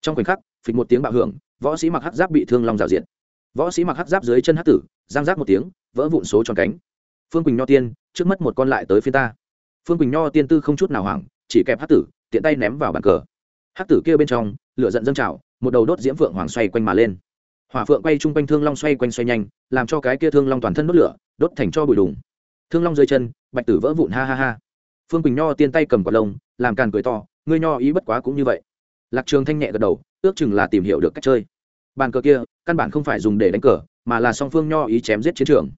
Trong khoảnh khắc, phịch một tiếng bạo hưởng võ sĩ mặc hắc giáp bị thương long rào diện võ sĩ mặc hắc giáp dưới chân hắc tử, giang giác một tiếng, vỡ vụn số tròn cánh. Phương quỳnh nho tiên, trước mắt một con lại tới phía ta. Phương quỳnh nho tiên tư không chút nào hoảng, chỉ kẹp hắc tử, tiện tay ném vào bàn cờ. Hắc tử kia bên trong, lửa giận dâng trào, một đầu đốt diễm phượng hoàng xoay quanh mà lên. Hỏa phượng quay chung quanh thương long xoay quanh xoay nhanh, làm cho cái kia thương long toàn thân đốt lửa, đốt thành cho bụi đùng. Thương long dưới chân, bạch tử vỡ vụn ha ha ha. Phương quỳnh nho tiên tay cầm quả lông, làm càn cười to, ngươi nho ý bất quá cũng như vậy lạc trường thanh nhẹ gật đầu, ước chừng là tìm hiểu được cách chơi. Bàn cờ kia, căn bản không phải dùng để đánh cờ, mà là song phương nho ý chém giết chiến trường.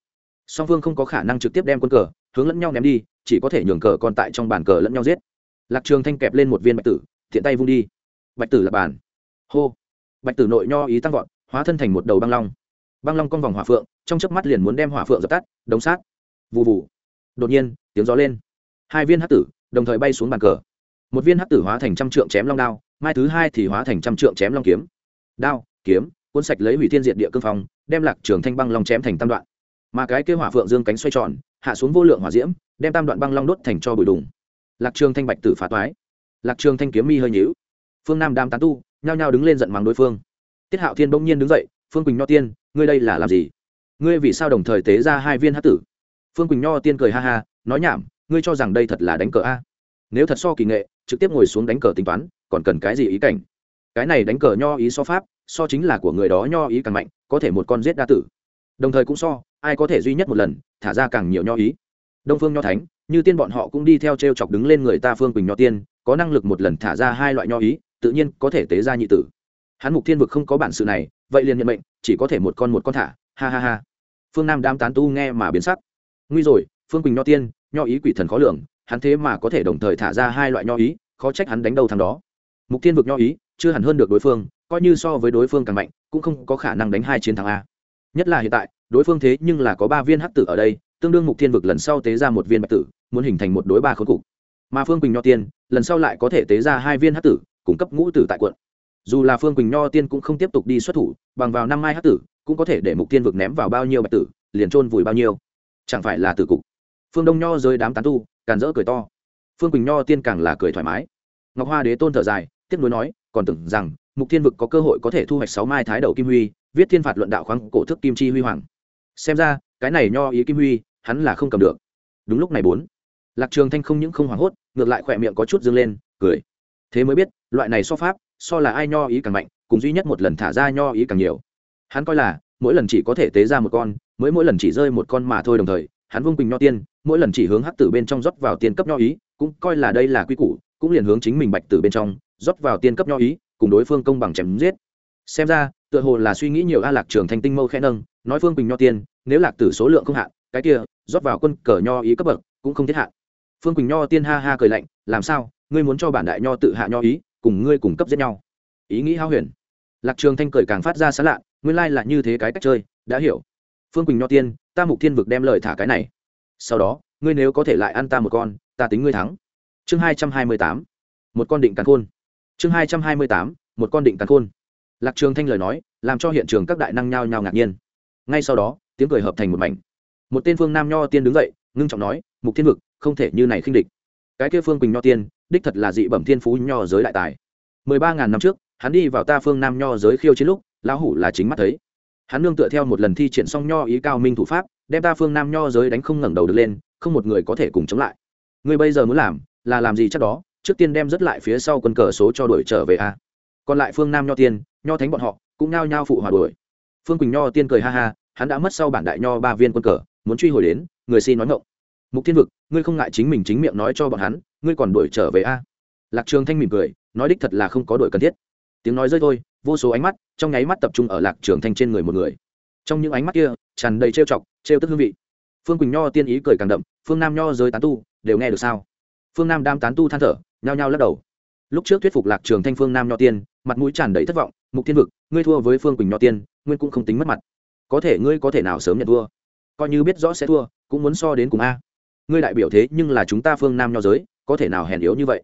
Song phương không có khả năng trực tiếp đem quân cờ, hướng lẫn nhau ném đi, chỉ có thể nhường cờ còn tại trong bàn cờ lẫn nhau giết. Lạc trường thanh kẹp lên một viên bạch tử, thiện tay vung đi. Bạch tử là bàn. Hô. Bạch tử nội nho ý tăng vọt, hóa thân thành một đầu băng long. Băng long con vòng hỏa phượng, trong chớp mắt liền muốn đem hỏa phượng dập tắt, đống sát. Vụ vụ đột nhiên, tiếng gió lên. Hai viên hắc tử đồng thời bay xuống bàn cờ. Một viên hắc tử hóa thành trăm trượng chém long đao mai thứ hai thì hóa thành trăm trượng chém long kiếm. Đao, kiếm, cuốn sạch lấy hủy thiên diệt địa cương phong, đem lạc trường thanh băng long chém thành tam đoạn. Mà cái kêu hỏa phượng dương cánh xoay tròn, hạ xuống vô lượng hỏa diễm, đem tam đoạn băng long đốt thành cho bụi đùng. Lạc trường thanh bạch tử phá toái. Lạc trường thanh kiếm mi hơi nhíu. Phương nam đam tán tu, nhao nhao đứng lên giận mắng đối phương. Tiết hạo thiên bỗng nhiên đứng dậy, phương quỳnh nho tiên, ngươi đây là làm gì? Ngươi vì sao đồng thời tế ra hai viên hát tử? Phương quỳnh nho tiên cười ha ha, nói nhảm, ngươi cho rằng đây thật là đánh cờ a? Nếu thật so kỳ nghệ, trực tiếp ngồi xuống đánh cờ tính toán còn cần cái gì ý cảnh? Cái này đánh cờ nho ý so pháp, so chính là của người đó nho ý càng mạnh, có thể một con giết đa tử. Đồng thời cũng so, ai có thể duy nhất một lần, thả ra càng nhiều nho ý. Đông phương nho thánh, như tiên bọn họ cũng đi theo t r e o chọc đứng lên người ta phương quỳnh nho tiên, có năng lực một lần thả ra hai loại nho ý, tự nhiên có thể tế ra nhị tử. Hắn mục thiên vực không có bản sự này, vậy liền nhận mệnh, chỉ có thể một con một con thả, ha ha ha. Phương nam đam tán tu nghe mà biến sắc. Nguy rồi, phương quỳnh nho tiên, nho ý quỷ thần khó lường, hắn thế mà có thể đồng thời thả ra hai loại nho ý, khó trách hắn đánh đầu thằng đó mục thiên vực nho ý, chưa hẳn hơn được đối phương, coi như so với đối phương càng mạnh, cũng không có khả năng đánh hai chiến thắng a. Nhất là hiện tại, đối phương thế nhưng là có ba viên hắc tử ở đây, tương đương mục thiên vực lần sau tế ra một viên bạch tử, muốn hình thành một đối ba khối cục. Mà phương quỳnh nho tiên, lần sau lại có thể tế ra hai viên hắc tử, cung cấp ngũ tử tại quận. Dù là phương quỳnh nho tiên cũng không tiếp tục đi xuất thủ, bằng vào năm mai hắc tử, cũng có thể để mục thiên vực ném vào bao nhiêu bạch tử, liền trôn vùi bao nhiêu. Chẳng phải là tử cục. Phương đông nho rơi đám tán tu, càn rỡ cười to. Phương quỳnh nho tiên càng là cười thoải mái. Ngọc hoa đế tôn thở dài tiếp nối nói, còn tưởng rằng, mục thiên vực có cơ hội có thể thu hoạch sáu mai thái đầu kim huy, viết thiên phạt luận đạo khoáng cổ thức kim chi huy hoàng. Xem ra, cái này nho ý kim huy, hắn là không cầm được. Đúng lúc này bốn, lạc trường thanh không những không hoảng hốt, ngược lại khỏe miệng có chút dương lên, cười. Thế mới biết, loại này so pháp, so là ai nho ý càng mạnh, cùng duy nhất một lần thả ra nho ý càng nhiều. Hắn coi là, mỗi lần chỉ có thể tế ra một con, mới mỗi lần chỉ rơi một con mà thôi đồng thời, hắn vung quỳnh nho tiên, mỗi lần chỉ hướng hắc tử bên trong rót vào tiền cấp nho ý, cũng coi là đây là quy củ, cũng liền hướng chính mình bạch tử bên trong rót vào tiên cấp nho ý, cùng đối phương công bằng chém giết. Xem ra, tựa hồ là suy nghĩ nhiều a lạc trường thanh tinh mâu khẽ nâng, nói phương quỳnh nho tiên, nếu lạc tử số lượng không hạn, cái kia, rót vào quân cờ nho ý cấp bậc cũng không thiết hạn. Phương quỳnh nho tiên ha ha cười lạnh, làm sao? Ngươi muốn cho bản đại nho tự hạ nho ý, cùng ngươi cùng cấp giết nhau? Ý nghĩ hao huyền. Lạc trường thanh cười càng phát ra xa lạ, nguyên lai là như thế cái cách chơi, đã hiểu. Phương quỳnh nho tiên, ta mục thiên vực đem lời thả cái này. Sau đó, ngươi nếu có thể lại ăn ta một con, ta tính ngươi thắng. Chương hai trăm hai mươi tám. Một con định càn khôn chương hai trăm hai mươi tám, một con định tàn khôn. Lạc trường thanh lời nói, làm cho hiện trường các đại năng nhao nhao ngạc nhiên. Ngay sau đó, tiếng cười hợp thành một mảnh. Một tên phương nam nho tiên đứng dậy, ngưng trọng nói, mục thiên vực, không thể như này khinh địch. Cái kia phương quỳnh nho tiên, đích thật là dị bẩm thiên phú nho giới đại tài. Mười ba ngàn năm trước, hắn đi vào ta phương nam nho giới khiêu chiến lúc, lão hủ là chính mắt thấy. Hắn nương tựa theo một lần thi triển xong nho ý cao minh thủ pháp, đem ta phương nam nho giới đánh không ngẩng đầu được lên, không một người có thể cùng chống lại. Ngươi bây giờ muốn làm, là làm gì chắc đó? Trước tiên đem rất lại phía sau quân cờ số cho đuổi trở về a. Còn lại phương nam nho tiên, nho thánh bọn họ cũng nao nhao phụ hòa đuổi. Phương quỳnh nho tiên cười ha ha, hắn đã mất sau bản đại nho ba viên quân cờ, muốn truy hồi đến, người xin nói ngộng mục thiên vực, ngươi không ngại chính mình chính miệng nói cho bọn hắn, ngươi còn đuổi trở về a. Lạc trường thanh mỉm cười, nói đích thật là không có đuổi cần thiết. Tiếng nói rơi thôi, vô số ánh mắt, trong nháy mắt tập trung ở lạc trường thanh trên người một người. Trong những ánh mắt kia, tràn đầy trêu chọc, trêu tức hương vị. Phương quỳnh nho tiên ý cười càng đậm, phương nam nho giới tán tu, đều nghe được sao? Phương nam đam tán tu than thở nhao nhao lắc đầu. Lúc trước thuyết phục lạc trường thanh phương nam nho tiên, mặt mũi tràn đầy thất vọng, mục thiên vực, ngươi thua với phương quỳnh nho tiên nguyên cũng không tính mất mặt. Có thể ngươi có thể nào sớm nhận thua? Coi như biết rõ sẽ thua, cũng muốn so đến cùng a. Ngươi đại biểu thế nhưng là chúng ta phương nam nho giới, có thể nào hèn yếu như vậy?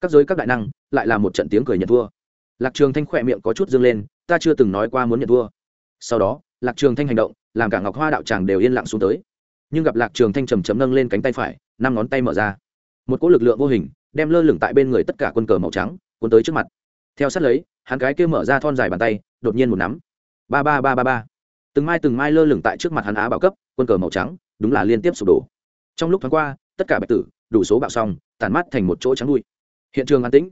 Các giới các đại năng, lại là một trận tiếng cười nhận thua. Lạc trường thanh khỏe miệng có chút dương lên, ta chưa từng nói qua muốn nhận thua. Sau đó, lạc trường thanh hành động, làm cả ngọc hoa đạo tràng đều yên lặng xuống tới. Nhưng gặp lạc trường thanh trầm trầm nâng lên cánh tay phải, năm ngón tay mở ra. Một cỗ lực lượng vô hình đem lơ lửng tại bên người tất cả quân cờ màu trắng, cuốn tới trước mặt. Theo sát lấy, hắn cái kia mở ra thon dài bàn tay, đột nhiên một nắm. Ba ba ba ba ba. Từng mai từng mai lơ lửng tại trước mặt hắn á bảo cấp, quân cờ màu trắng, đúng là liên tiếp sụp đổ. Trong lúc thoáng qua, tất cả bạch tử, đủ số bạo xong tàn mắt thành một chỗ trắng đuôi hiện trường an tĩnh.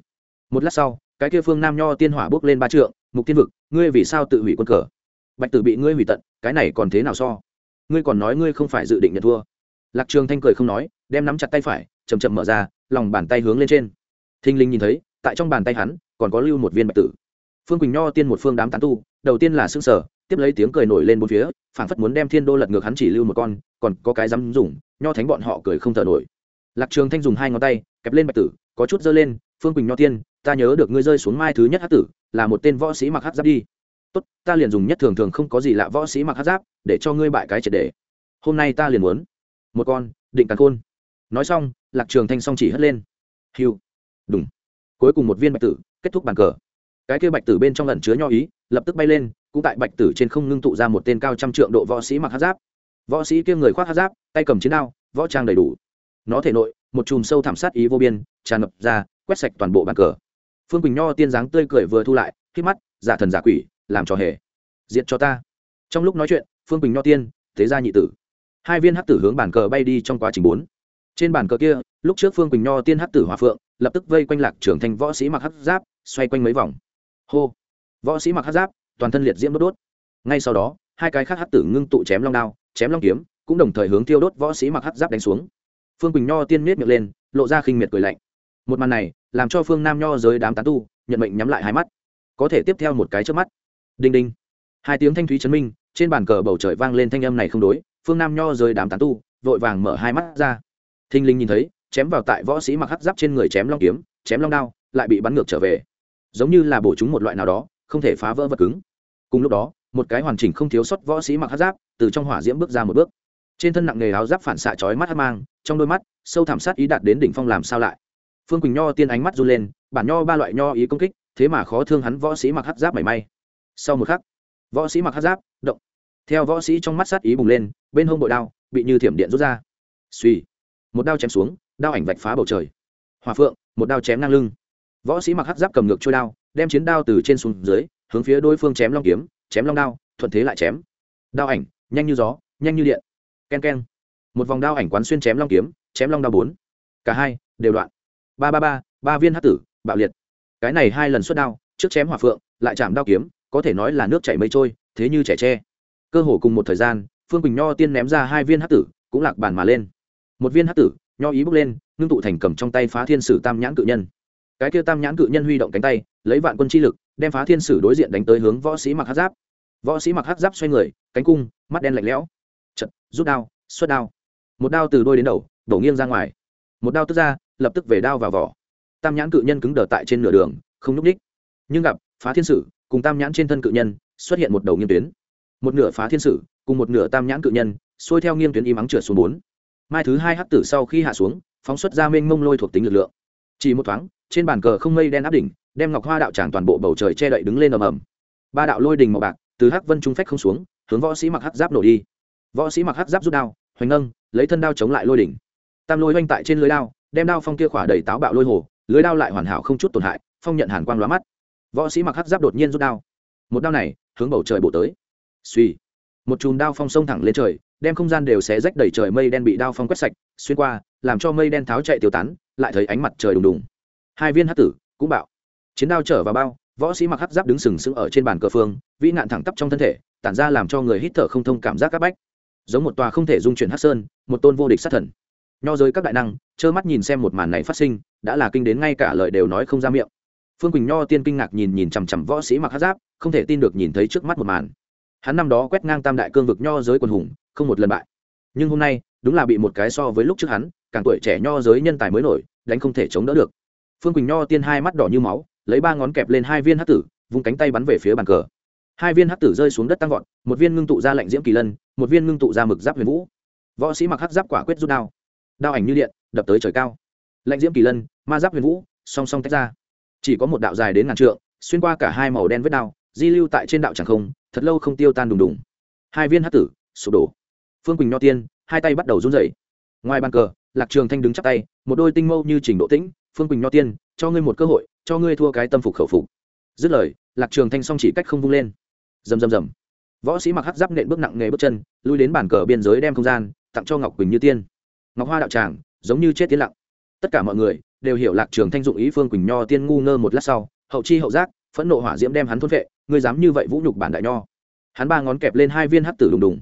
Một lát sau, cái kia phương nam nho tiên hỏa bước lên ba trượng, mục tiên vực, ngươi vì sao tự hủy quân cờ? Bạch tử bị ngươi hủy tận, cái này còn thế nào so? Ngươi còn nói ngươi không phải dự định nhận thua. Lạc trường thanh cười không nói, đem nắm chặt tay phải chầm chậm mở ra, lòng bàn tay hướng lên trên. Thinh linh nhìn thấy, tại trong bàn tay hắn, còn có lưu một viên bạch tử. Phương quỳnh nho tiên một phương đám tán tu, đầu tiên là xương sở tiếp lấy tiếng cười nổi lên bốn phía, phảng phất muốn đem thiên đô lật ngược hắn chỉ lưu một con, còn có cái dám dùng, nho thánh bọn họ cười không thở nổi. Lạc trường thanh dùng hai ngón tay, kẹp lên bạch tử, có chút giơ lên, phương quỳnh nho tiên, ta nhớ được ngươi rơi xuống mai thứ nhất hát tử, là một tên võ sĩ mặc hát giáp đi. Tốt, ta liền dùng nhất thường thường không có gì lạ võ sĩ mặc hát giáp, để cho ngươi bại cái triệt để. Hôm nay ta liền muốn một con, định càn khôn. Nói xong lạc trường thanh song chỉ hất lên. Hiu. Đúng cuối cùng một viên bạch tử kết thúc bàn cờ. Cái kia bạch tử bên trong lần chứa nho ý, lập tức bay lên, cũng tại bạch tử trên không ngưng tụ ra một tên cao trăm trượng độ võ sĩ mặc hát giáp. Võ sĩ kia người khoác hát giáp, tay cầm chiến đao, võ trang đầy đủ. Nó thể nội, một chùm sâu thảm sát ý vô biên, tràn ngập ra, quét sạch toàn bộ bàn cờ. Phương quỳnh nho tiên dáng tươi cười vừa thu lại, khi mắt, giả thần giả quỷ, làm trò hề. Diện cho ta. Trong lúc nói chuyện, phương quỳnh nho tiên, thế gia nhị tử. Hai viên hắc tử hướng bàn cờ bay đi trong quá trình bốn trên bàn cờ kia, lúc trước phương quỳnh nho tiên hắc tử hòa phượng, lập tức vây quanh lạc trưởng thành võ sĩ mặc hắc giáp, xoay quanh mấy vòng. Hô! Võ sĩ mặc hắc giáp, toàn thân liệt diễm đốt đốt. Ngay sau đó, hai cái khác hắc tử ngưng tụ chém long đao, chém long kiếm, cũng đồng thời hướng tiêu đốt võ sĩ mặc hắc giáp đánh xuống. Phương quỳnh nho tiên miết miệng lên, lộ ra khinh miệt cười lạnh. Một màn này, làm cho phương nam nho giới đám tán tu, nhận mệnh nhắm lại hai mắt. Có thể tiếp theo một cái trước mắt. Đinh đinh. Hai tiếng thanh thúy chấn minh, trên bàn cờ bầu trời vang lên thanh âm này không đối, phương nam nho giới đám tán tu, vội vàng mở hai mắt ra thinh linh nhìn thấy, chém vào tại võ sĩ mặc hắc giáp trên người chém long kiếm, chém long đao, lại bị bắn ngược trở về. Giống như là bổ chúng một loại nào đó, không thể phá vỡ vật cứng. Cùng lúc đó, một cái hoàn chỉnh không thiếu sót võ sĩ mặc hắc giáp, từ trong hỏa diễm bước ra một bước. Trên thân nặng nghề áo giáp phản xạ chói mắt hắc mang, trong đôi mắt, sâu thảm sát ý đạt đến đỉnh phong làm sao lại. Phương quỳnh nho tiên ánh mắt run lên, bản nho ba loại nho ý công kích, thế mà khó thương hắn võ sĩ mặc hắc giáp mảy may. Sau một khắc, võ sĩ mặc hắc giáp, động. Theo võ sĩ trong mắt sát ý bùng lên, bên hông bội đao, bị như thiểm điện rút ra. Suy một đao chém xuống, đao ảnh vạch phá bầu trời. Hòa phượng, một đao chém ngang lưng. Võ sĩ mặc hắc giáp cầm ngược trôi đao, đem chiến đao từ trên xuống dưới, hướng phía đối phương chém long kiếm, chém long đao, thuận thế lại chém. Đao ảnh, nhanh như gió, nhanh như điện. K e n k e n một vòng đao ảnh quán xuyên chém long kiếm, chém long đao bốn. Cả hai, đều đoạn. Ba ba ba ba viên hát tử, bạo liệt. Cái này hai lần xuất đao, trước chém hòa phượng, lại chạm đao kiếm, có thể nói là nước chảy mây trôi, thế như trẻ tre. Cơ hồ cùng một thời gian, phương quỳnh nho tiên ném ra hai viên hát tử, cũng lạc bàn mà lên một viên hát tử, nho ý bước lên, ngưng tụ thành cầm trong tay phá thiên sử tam nhãn cự nhân. Cái kia tam nhãn cự nhân huy động cánh tay, lấy vạn quân chi lực, đem phá thiên sử đối diện đánh tới hướng võ sĩ mặc hát giáp. Võ sĩ mặc hát giáp xoay người, cánh cung, mắt đen lạnh lẽo. Chật, rút đao, xuất đao. Một đao từ đôi đến đầu, đổ nghiêng ra ngoài. Một đao tức ra, lập tức về đao vào vỏ. Tam nhãn cự nhân cứng đờ tại trên nửa đường, không n ú c ních. Nhưng gặp, phá thiên sử, cùng tam nhãn trên thân cự nhân, xuất hiện một đầu nghiêng tuyến. Một nửa phá thiên sử, cùng một nửa tam nhãn cự nhân, xuôi theo nghiêng tuyến y mắng trượt xuống bốn mai thứ hai hắc tử sau khi hạ xuống, phóng xuất ra mênh mông lôi thuộc tính lực lượng. Chỉ một thoáng, trên bàn cờ không mây đen áp đỉnh, đem ngọc hoa đạo tràng toàn bộ bầu trời che đậy đứng lên ầm ầm. Ba đạo lôi đình màu bạc từ hắc vân trung phách không xuống, hướng võ sĩ mặc hắc giáp nổ đi. Võ sĩ mặc hắc giáp rút đao, hoành nâng lấy thân đao chống lại lôi đỉnh tam lôi oanh tại trên lưới đao, đem đao phong kia khỏa đầy táo bạo lôi hồ, lưới đao lại hoàn hảo không chút tổn hại, phong nhận hàn quang lóa mắt. Võ sĩ mặc hắc giáp đột nhiên rút đao. Một đao này hướng bầu trời bổ tới. Suy một chùm đao phong sông thẳng lên trời đem không gian đều xé rách đầy trời mây đen bị đao phong quét sạch, xuyên qua, làm cho mây đen tháo chạy tiêu tán, lại thấy ánh mặt trời đùng đùng. Hai viên hắc tử, cũng bạo. Chiến đao trở vào bao, võ sĩ mặc hắc giáp đứng sừng sững ở trên bàn cờ phương, vĩ nạn thẳng tắp trong thân thể, tản ra làm cho người hít thở không thông cảm giác áp bách. Giống một tòa không thể dung chuyển hắc sơn, một tôn vô địch sát thần. Nho giới các đại năng, trơ mắt nhìn xem một màn này phát sinh, đã là kinh đến ngay cả lời đều nói không ra miệng. Phương quỳnh nho tiên kinh ngạc nhìn nhìn chằm chằm võ sĩ mặc hát giáp, không thể tin được nhìn thấy trước mắt một màn. Hắn năm đó quét ngang tam đại cương vực nho giới quần hùng không một lần bại. Nhưng hôm nay, đúng là bị một cái so với lúc trước hắn, càng tuổi trẻ nho giới nhân tài mới nổi, đánh không thể chống đỡ được. Phương quỳnh nho tiên hai mắt đỏ như máu, lấy ba ngón kẹp lên hai viên hát tử, vung cánh tay bắn về phía bàn cờ. Hai viên hát tử rơi xuống đất tăng vọt, một viên ngưng tụ ra lạnh diễm kỳ lân, một viên ngưng tụ ra mực giáp huyền vũ. Võ sĩ mặc hắc giáp quả quyết rút đao. Đao ảnh như điện, đập tới trời cao. Lạnh diễm kỳ lân, ma giáp huyền vũ, song song tách ra. Chỉ có một đạo dài đến ngàn trượng, xuyên qua cả hai màu đen vết đao, di lưu tại trên đạo chẳng không, thật lâu không tiêu tan đùng đùng. Hai viên hát tử, sụp đổ phương quỳnh nho tiên, hai tay bắt đầu run rẩy. Ngoài bàn cờ, lạc trường thanh đứng chắp tay, một đôi tinh mâu như trình độ tĩnh, phương quỳnh nho tiên, cho ngươi một cơ hội, cho ngươi thua cái tâm phục khẩu phục. Dứt lời, lạc trường thanh song chỉ cách không vung lên. Rầm rầm rầm. Võ sĩ mặc hắc giáp nện bước nặng nghề bước chân, lui đến bàn cờ biên giới đem không gian, tặng cho ngọc quỳnh như tiên. Ngọc hoa đạo tràng, giống như chết tiến lặng. Tất cả mọi người đều hiểu lạc trường thanh dụng ý phương quỳnh nho tiên ngu ngơ một lát sau, hậu chi hậu giác, phẫn nộ hỏa diễm đem hắn thôn vệ ngươi dám như vậy vũ nhục bản đại nho. Hắn ba ngón kẹp lên hai viên hắc tử đùng đùng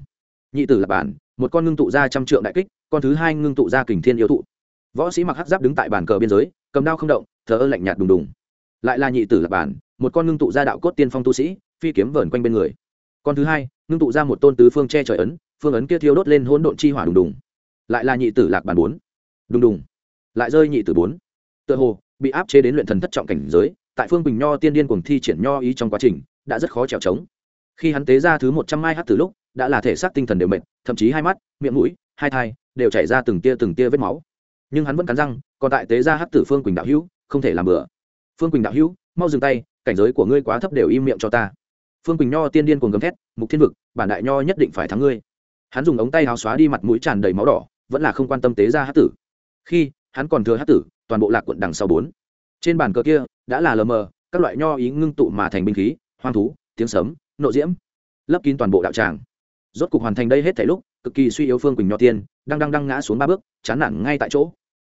nhị tử là bản, một con ngưng tụ ra trăm trượng đại kích, con thứ hai ngưng tụ ra kình thiên yêu thụ. Võ sĩ mặc hắc giáp đứng tại bàn cờ biên giới, cầm đao không động, thờ ơ lạnh nhạt đùng đùng. Lại là nhị tử là bản, một con ngưng tụ ra đạo cốt tiên phong tu sĩ, phi kiếm vờn quanh bên người. Con thứ hai, ngưng tụ ra một tôn tứ phương che trời ấn, phương ấn kia thiêu đốt lên hỗn độn chi hỏa đùng đùng. Lại là nhị tử lạc bản bốn. Đùng đùng. Lại rơi nhị tử bốn. Tựa hồ, bị áp chế đến luyện thần thất trọng cảnh giới, tại phương bình nho tiên điên cuồng thi triển nho ý trong quá trình, đã rất khó trèo trống. Khi hắn tế ra thứ một trăm mai hát từ lúc đã là thể xác tinh thần đều mệt, thậm chí hai mắt, miệng mũi, hai thai đều chảy ra từng tia từng tia vết máu. Nhưng hắn vẫn cắn răng, còn tại tế ra hát tử phương quỳnh đạo hữu, không thể làm bừa. Phương quỳnh đạo hữu, mau dừng tay, cảnh giới của ngươi quá thấp đều im miệng cho ta. Phương quỳnh nho tiên điên cuồng gầm thét, mục thiên vực, bản đại nho nhất định phải thắng ngươi. Hắn dùng ống tay háo xóa đi mặt mũi tràn đầy máu đỏ, vẫn là không quan tâm tế ra hát tử. Khi hắn còn thừa hát tử, toàn bộ lạc quận đằng sau bốn. Trên bàn cờ kia, đã là lờ mờ, các loại nho ý ngưng tụ mà thành binh khí, hoang thú, tiếng sấm, nộ diễm, lấp kín toàn bộ đạo tràng rốt cục hoàn thành đây hết thảy lúc, cực kỳ suy yếu phương quỳnh nho tiên, đang đang đang ngã xuống ba bước, chán nản ngay tại chỗ.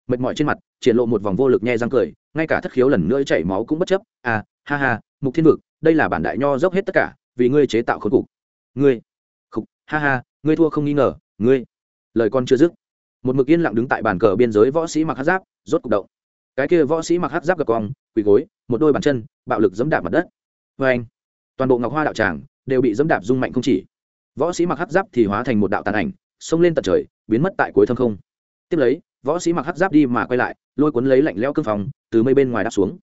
Mệt mỏi trên mặt, triển lộ một vòng vô lực nhe răng cười, ngay cả thất khiếu lần nữa chảy máu cũng bất chấp. À ha ha, mục thiên vực, đây là bản đại nho dốc hết tất cả, vì ngươi chế tạo khối cục. Ngươi, khục, ha ha, ngươi thua không nghi ngờ, ngươi. Lời con chưa dứt, một mực yên lặng đứng tại bàn cờ biên giới võ sĩ mặc hát giáp, rốt cục động. Cái kia võ sĩ mặc hát giáp gặp cong quỳ gối, một đôi bàn chân, bạo lực dẫm đạp mặt đất. Vê anh toàn bộ ngọc hoa đạo tràng đều bị dẫm đạp rung mạnh không chỉ võ sĩ mặc hắc giáp thì hóa thành một đạo tàn ảnh, xông lên tận trời, biến mất tại cuối thâm không. Tiếp lấy, võ sĩ mặc hắc giáp đi mà quay lại, lôi cuốn lấy lạnh leo cương phòng từ mây bên ngoài đáp xuống.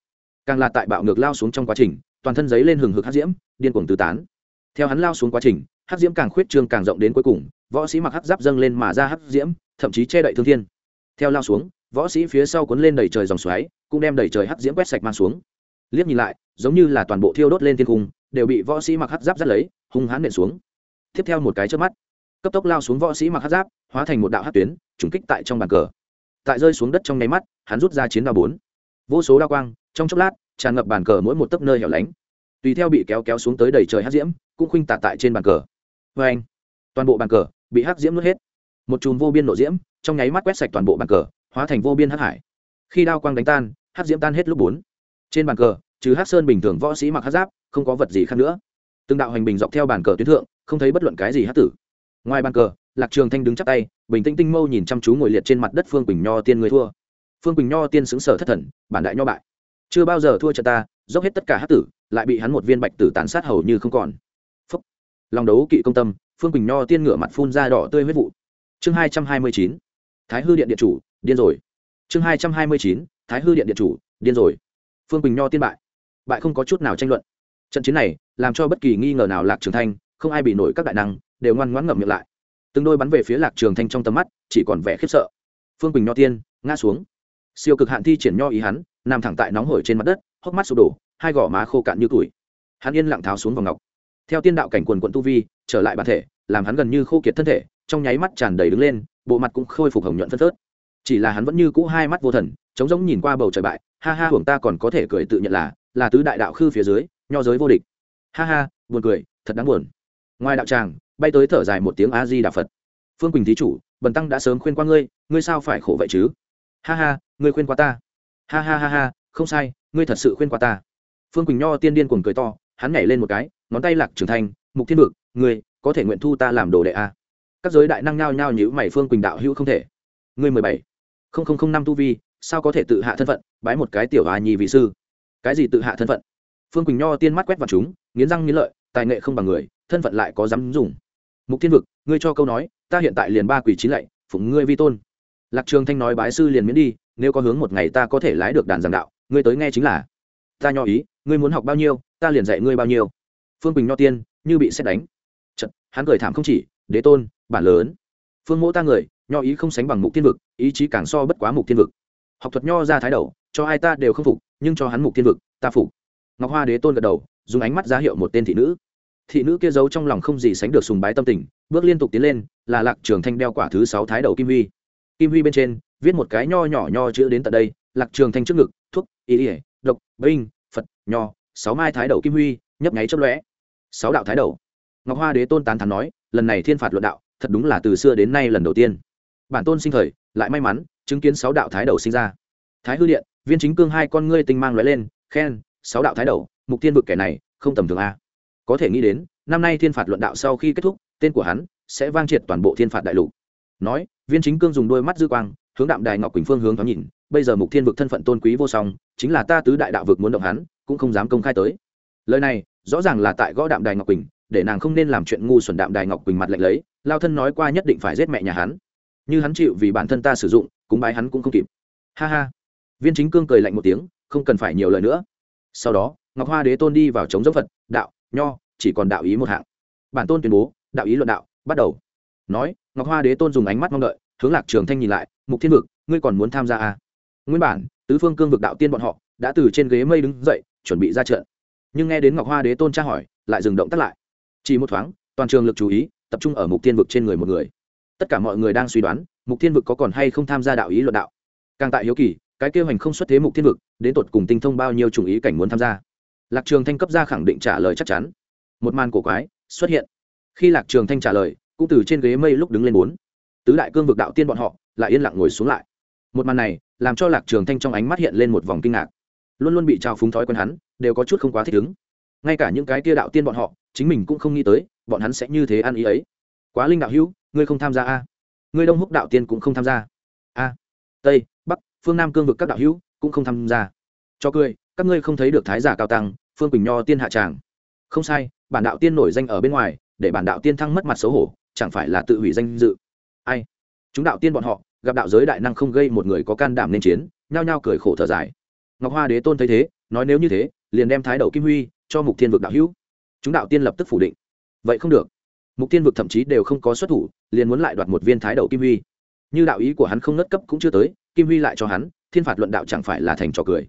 Càng là tại bạo ngược lao xuống trong quá trình, toàn thân giấy lên hừng hực hắc diễm, điên cuồng tứ tán. Theo hắn lao xuống quá trình, hắc diễm càng khuyết trương càng rộng đến cuối cùng, võ sĩ mặc hắc giáp dâng lên mà ra hắc diễm, thậm chí che đậy thương thiên. Theo lao xuống, võ sĩ phía sau cuốn lên đầy trời dòng xoáy, cũng đem đầy trời hắc diễm quét sạch mang xuống. Liếc nhìn lại, giống như là toàn bộ thiêu đốt lên thiên cung, đều bị võ sĩ mặc hắc giáp dắt lấy, hung hãn nện xuống tiếp theo một cái trước mắt. Cấp tốc lao xuống võ sĩ mặc hắc giáp, hóa thành một đạo hắc tuyến, trùng kích tại trong bàn cờ. Tại rơi xuống đất trong nháy mắt, hắn rút ra chiến đao bốn. Vô số đao quang, trong chốc lát, tràn ngập bàn cờ mỗi một tấc nơi hẻo lánh. Tùy theo bị kéo kéo xuống tới đầy trời hắc diễm, cũng khuynh tạt tại trên bàn cờ. Vê anh, toàn bộ bàn cờ bị hắc diễm nuốt hết. Một chùm vô biên nộ diễm, trong nháy mắt quét sạch toàn bộ bàn cờ, hóa thành vô biên hắc hải. Khi đao quang đánh tan hắc diễm tan hết lúc bốn. Trên bàn cờ, trừ hắc sơn bình thường võ sĩ mặc hắc giáp, không có vật gì khác nữa. Từng đạo hành bình dọc theo bàn cờ tuyến thượng không thấy bất luận cái gì hắc tử. Ngoài bàn cờ, lạc trường thanh đứng chắp tay, bình tĩnh tinh mâu nhìn chăm chú ngồi liệt trên mặt đất phương quỳnh nho tiên người thua. Phương quỳnh nho tiên xứng sở thất thần, bản đại nho bại. Chưa bao giờ thua trận ta, dốc hết tất cả hắc tử, lại bị hắn một viên bạch tử tàn sát hầu như không còn. Phúc. lòng đấu kỵ công tâm, phương quỳnh nho tiên ngửa mặt phun ra đỏ tươi huyết vụ. Chương hai trăm hai mươi chín. Thái hư điện điện chủ, điên rồi. Chương hai trăm hai mươi chín. Thái hư điện điện chủ, điên rồi. Phương quỳnh nho tiên bại. Bại không có chút nào tranh luận. Trận chiến này, làm cho bất kỳ nghi ngờ nào lạc trường thanh không ai bị nổi các đại năng, đều ngoan ngoãn ngậm miệng lại. Từng đôi bắn về phía lạc trường thanh trong tầm mắt, chỉ còn vẻ khiếp sợ. Phương quỳnh nho tiên, ngã xuống. Siêu cực hạn thi triển nho ý hắn, nằm thẳng tại nóng hổi trên mặt đất, hốc mắt sụp đổ, hai gò má khô cạn như tuổi hắn yên lặng tháo xuống vòng ngọc. Theo tiên đạo cảnh quần quận tu vi, trở lại bản thể, làm hắn gần như khô kiệt thân thể, trong nháy mắt tràn đầy đứng lên, bộ mặt cũng khôi phục hồng nhuận phân phớt. Chỉ là hắn vẫn như cũ hai mắt vô thần chống giống nhìn qua bầu trời bại, ha ha, hưởng ta còn có thể cười tự nhận là là tứ đại đạo khư phía dưới, nho giới vô địch. Ha ha, buồn cười, thật đáng buồn ngoài đạo tràng, bay tới thở dài một tiếng a di đà phật. Phương quỳnh thí chủ, bần tăng đã sớm khuyên qua ngươi ngươi sao phải khổ vậy chứ? Ha ha, ngươi khuyên qua ta. Ha ha ha ha, không sai, ngươi thật sự khuyên qua ta. Phương quỳnh nho tiên điên cuồng cười to, hắn nhảy lên một cái, ngón tay lạc trưởng thành, mục thiên vực, ngươi có thể nguyện thu ta làm đồ đệ a các giới đại năng nhao nhao nhữ mày phương quỳnh đạo hữu không thể. Ngươi mười bảy, không không không năm tu vi, sao có thể tự hạ thân phận, bái một cái tiểu hòa nhi vị sư? Cái gì tự hạ thân phận? Phương quỳnh nho tiên mắt quét vào chúng, nghiến răng nghiến lợi, tài nghệ không bằng người thân phận lại có dám dùng. Mục thiên vực ngươi cho câu nói ta hiện tại liền ba quỷ chín lạy phụng ngươi vi tôn. Lạc trường thanh nói bái sư liền miễn đi nếu có hướng một ngày ta có thể lái được đàn giảng đạo ngươi tới nghe chính là. Ta nho ý ngươi muốn học bao nhiêu ta liền dạy ngươi bao nhiêu. Phương quỳnh nho tiên như bị xét đánh. Chật, hắn cười thảm không chỉ đế tôn bản lớn. Phương mỗ ta người nho ý không sánh bằng mục thiên vực ý chí càng so bất quá mục thiên vực. Học thuật nho ra thái đầu cho ai ta đều không phục nhưng cho hắn mục thiên vực ta phục. Ngọc hoa đế tôn gật đầu dùng ánh mắt ra hiệu một tên thị nữ thị nữ kia giấu trong lòng không gì sánh được sùng bái tâm tình, bước liên tục tiến lên, là lạc trường thanh đeo quả thứ sáu thái đầu kim huy. Kim huy bên trên, viết một cái nho nhỏ nho chữ đến tận đây, lạc trường thanh trước ngực, thuốc ý ỉa độc, binh, phật, nho, sáu mai thái đầu kim huy, nhấp nháy chấp lõe sáu đạo thái đầu. Ngọc hoa đế tôn tán thắn nói, lần này thiên phạt luận đạo, thật đúng là từ xưa đến nay lần đầu tiên. Bản tôn sinh thời, lại may mắn, chứng kiến sáu đạo thái đầu sinh ra. Thái hư điện, viên chính cương hai con ngươi tinh mang lóe lên, khen, sáu đạo thái đầu, mục tiên vực kẻ này, không tầm thường a có thể nghĩ đến, năm nay thiên phạt luận đạo sau khi kết thúc, tên của hắn sẽ vang triệt toàn bộ thiên phạt đại lục. Nói, viên chính cương dùng đôi mắt dư quang, hướng đạm đài ngọc quỳnh phương hướng thoáng nhìn, bây giờ mục thiên vực thân phận tôn quý vô song, chính là ta tứ đại đạo vực muốn động hắn, cũng không dám công khai tới. Lời này, rõ ràng là tại gõ đạm đài ngọc quỳnh, để nàng không nên làm chuyện ngu xuẩn đạm đài ngọc quỳnh mặt lệnh lấy, lao thân nói qua nhất định phải giết mẹ nhà hắn. Như hắn chịu vì bản thân ta sử dụng, cúng bái hắn cũng không kịp. Ha ha. Viên chính cương cười lạnh một tiếng, không cần phải nhiều lời nữa. Sau đó, ngọc hoa đế tôn đi vào chống dốc phật, đạo nho, chỉ còn đạo ý một hạng. Bản tôn tuyên bố, đạo ý luận đạo, bắt đầu. Nói, ngọc hoa đế tôn dùng ánh mắt mong đợi, hướng lạc trường thanh nhìn lại, mục thiên vực, ngươi còn muốn tham gia à? nguyên bản, tứ phương cương vực đạo tiên bọn họ đã từ trên ghế mây đứng dậy, chuẩn bị ra trận. Nhưng nghe đến ngọc hoa đế tôn tra hỏi, lại dừng động tắt lại. Chỉ một thoáng, toàn trường lực chú ý tập trung ở mục thiên vực trên người một người. Tất cả mọi người đang suy đoán, mục thiên vực có còn hay không tham gia đạo ý luận đạo. Càng tại hiếu kỳ, cái kêu hành không xuất thế mục thiên vực, đến tột cùng tinh thông bao nhiêu chủng ý cảnh muốn tham gia lạc trường thanh cấp ra khẳng định trả lời chắc chắn. Một màn cổ quái xuất hiện. Khi lạc trường thanh trả lời, cũng từ trên ghế mây lúc đứng lên bốn. Tứ đại cương vực đạo tiên bọn họ lại yên lặng ngồi xuống lại. Một màn này làm cho lạc trường thanh trong ánh mắt hiện lên một vòng kinh ngạc. Luôn luôn bị trao phúng thói quen hắn, đều có chút không quá thích ứng. Ngay cả những cái tia đạo tiên bọn họ, chính mình cũng không nghĩ tới, bọn hắn sẽ như thế ăn ý ấy. Quá linh đạo hữu, ngươi không tham gia a? Ngươi đông húc đạo tiên cũng không tham gia. A. Tây, bắc, phương nam cương vực các đạo hữu cũng không tham gia. Cho cười các ngươi không thấy được thái giả cao tăng, phương quỳnh nho tiên hạ tràng. Không sai, bản đạo tiên nổi danh ở bên ngoài, để bản đạo tiên thăng mất mặt xấu hổ, chẳng phải là tự hủy danh dự. Ai? Chúng đạo tiên bọn họ, gặp đạo giới đại năng không gây một người có can đảm nên chiến, nhao nhao cười khổ thở dài. Ngọc hoa đế tôn thấy thế, nói nếu như thế, liền đem thái đầu kim huy cho mục thiên vực đạo hữu. Chúng đạo tiên lập tức phủ định. Vậy không được. Mục tiên vực thậm chí đều không có xuất thủ, liền muốn lại đoạt một viên thái đầu kim huy. Như đạo ý của hắn không nất cấp cũng chưa tới, kim huy lại cho hắn, thiên phạt luận đạo chẳng phải là thành trò cười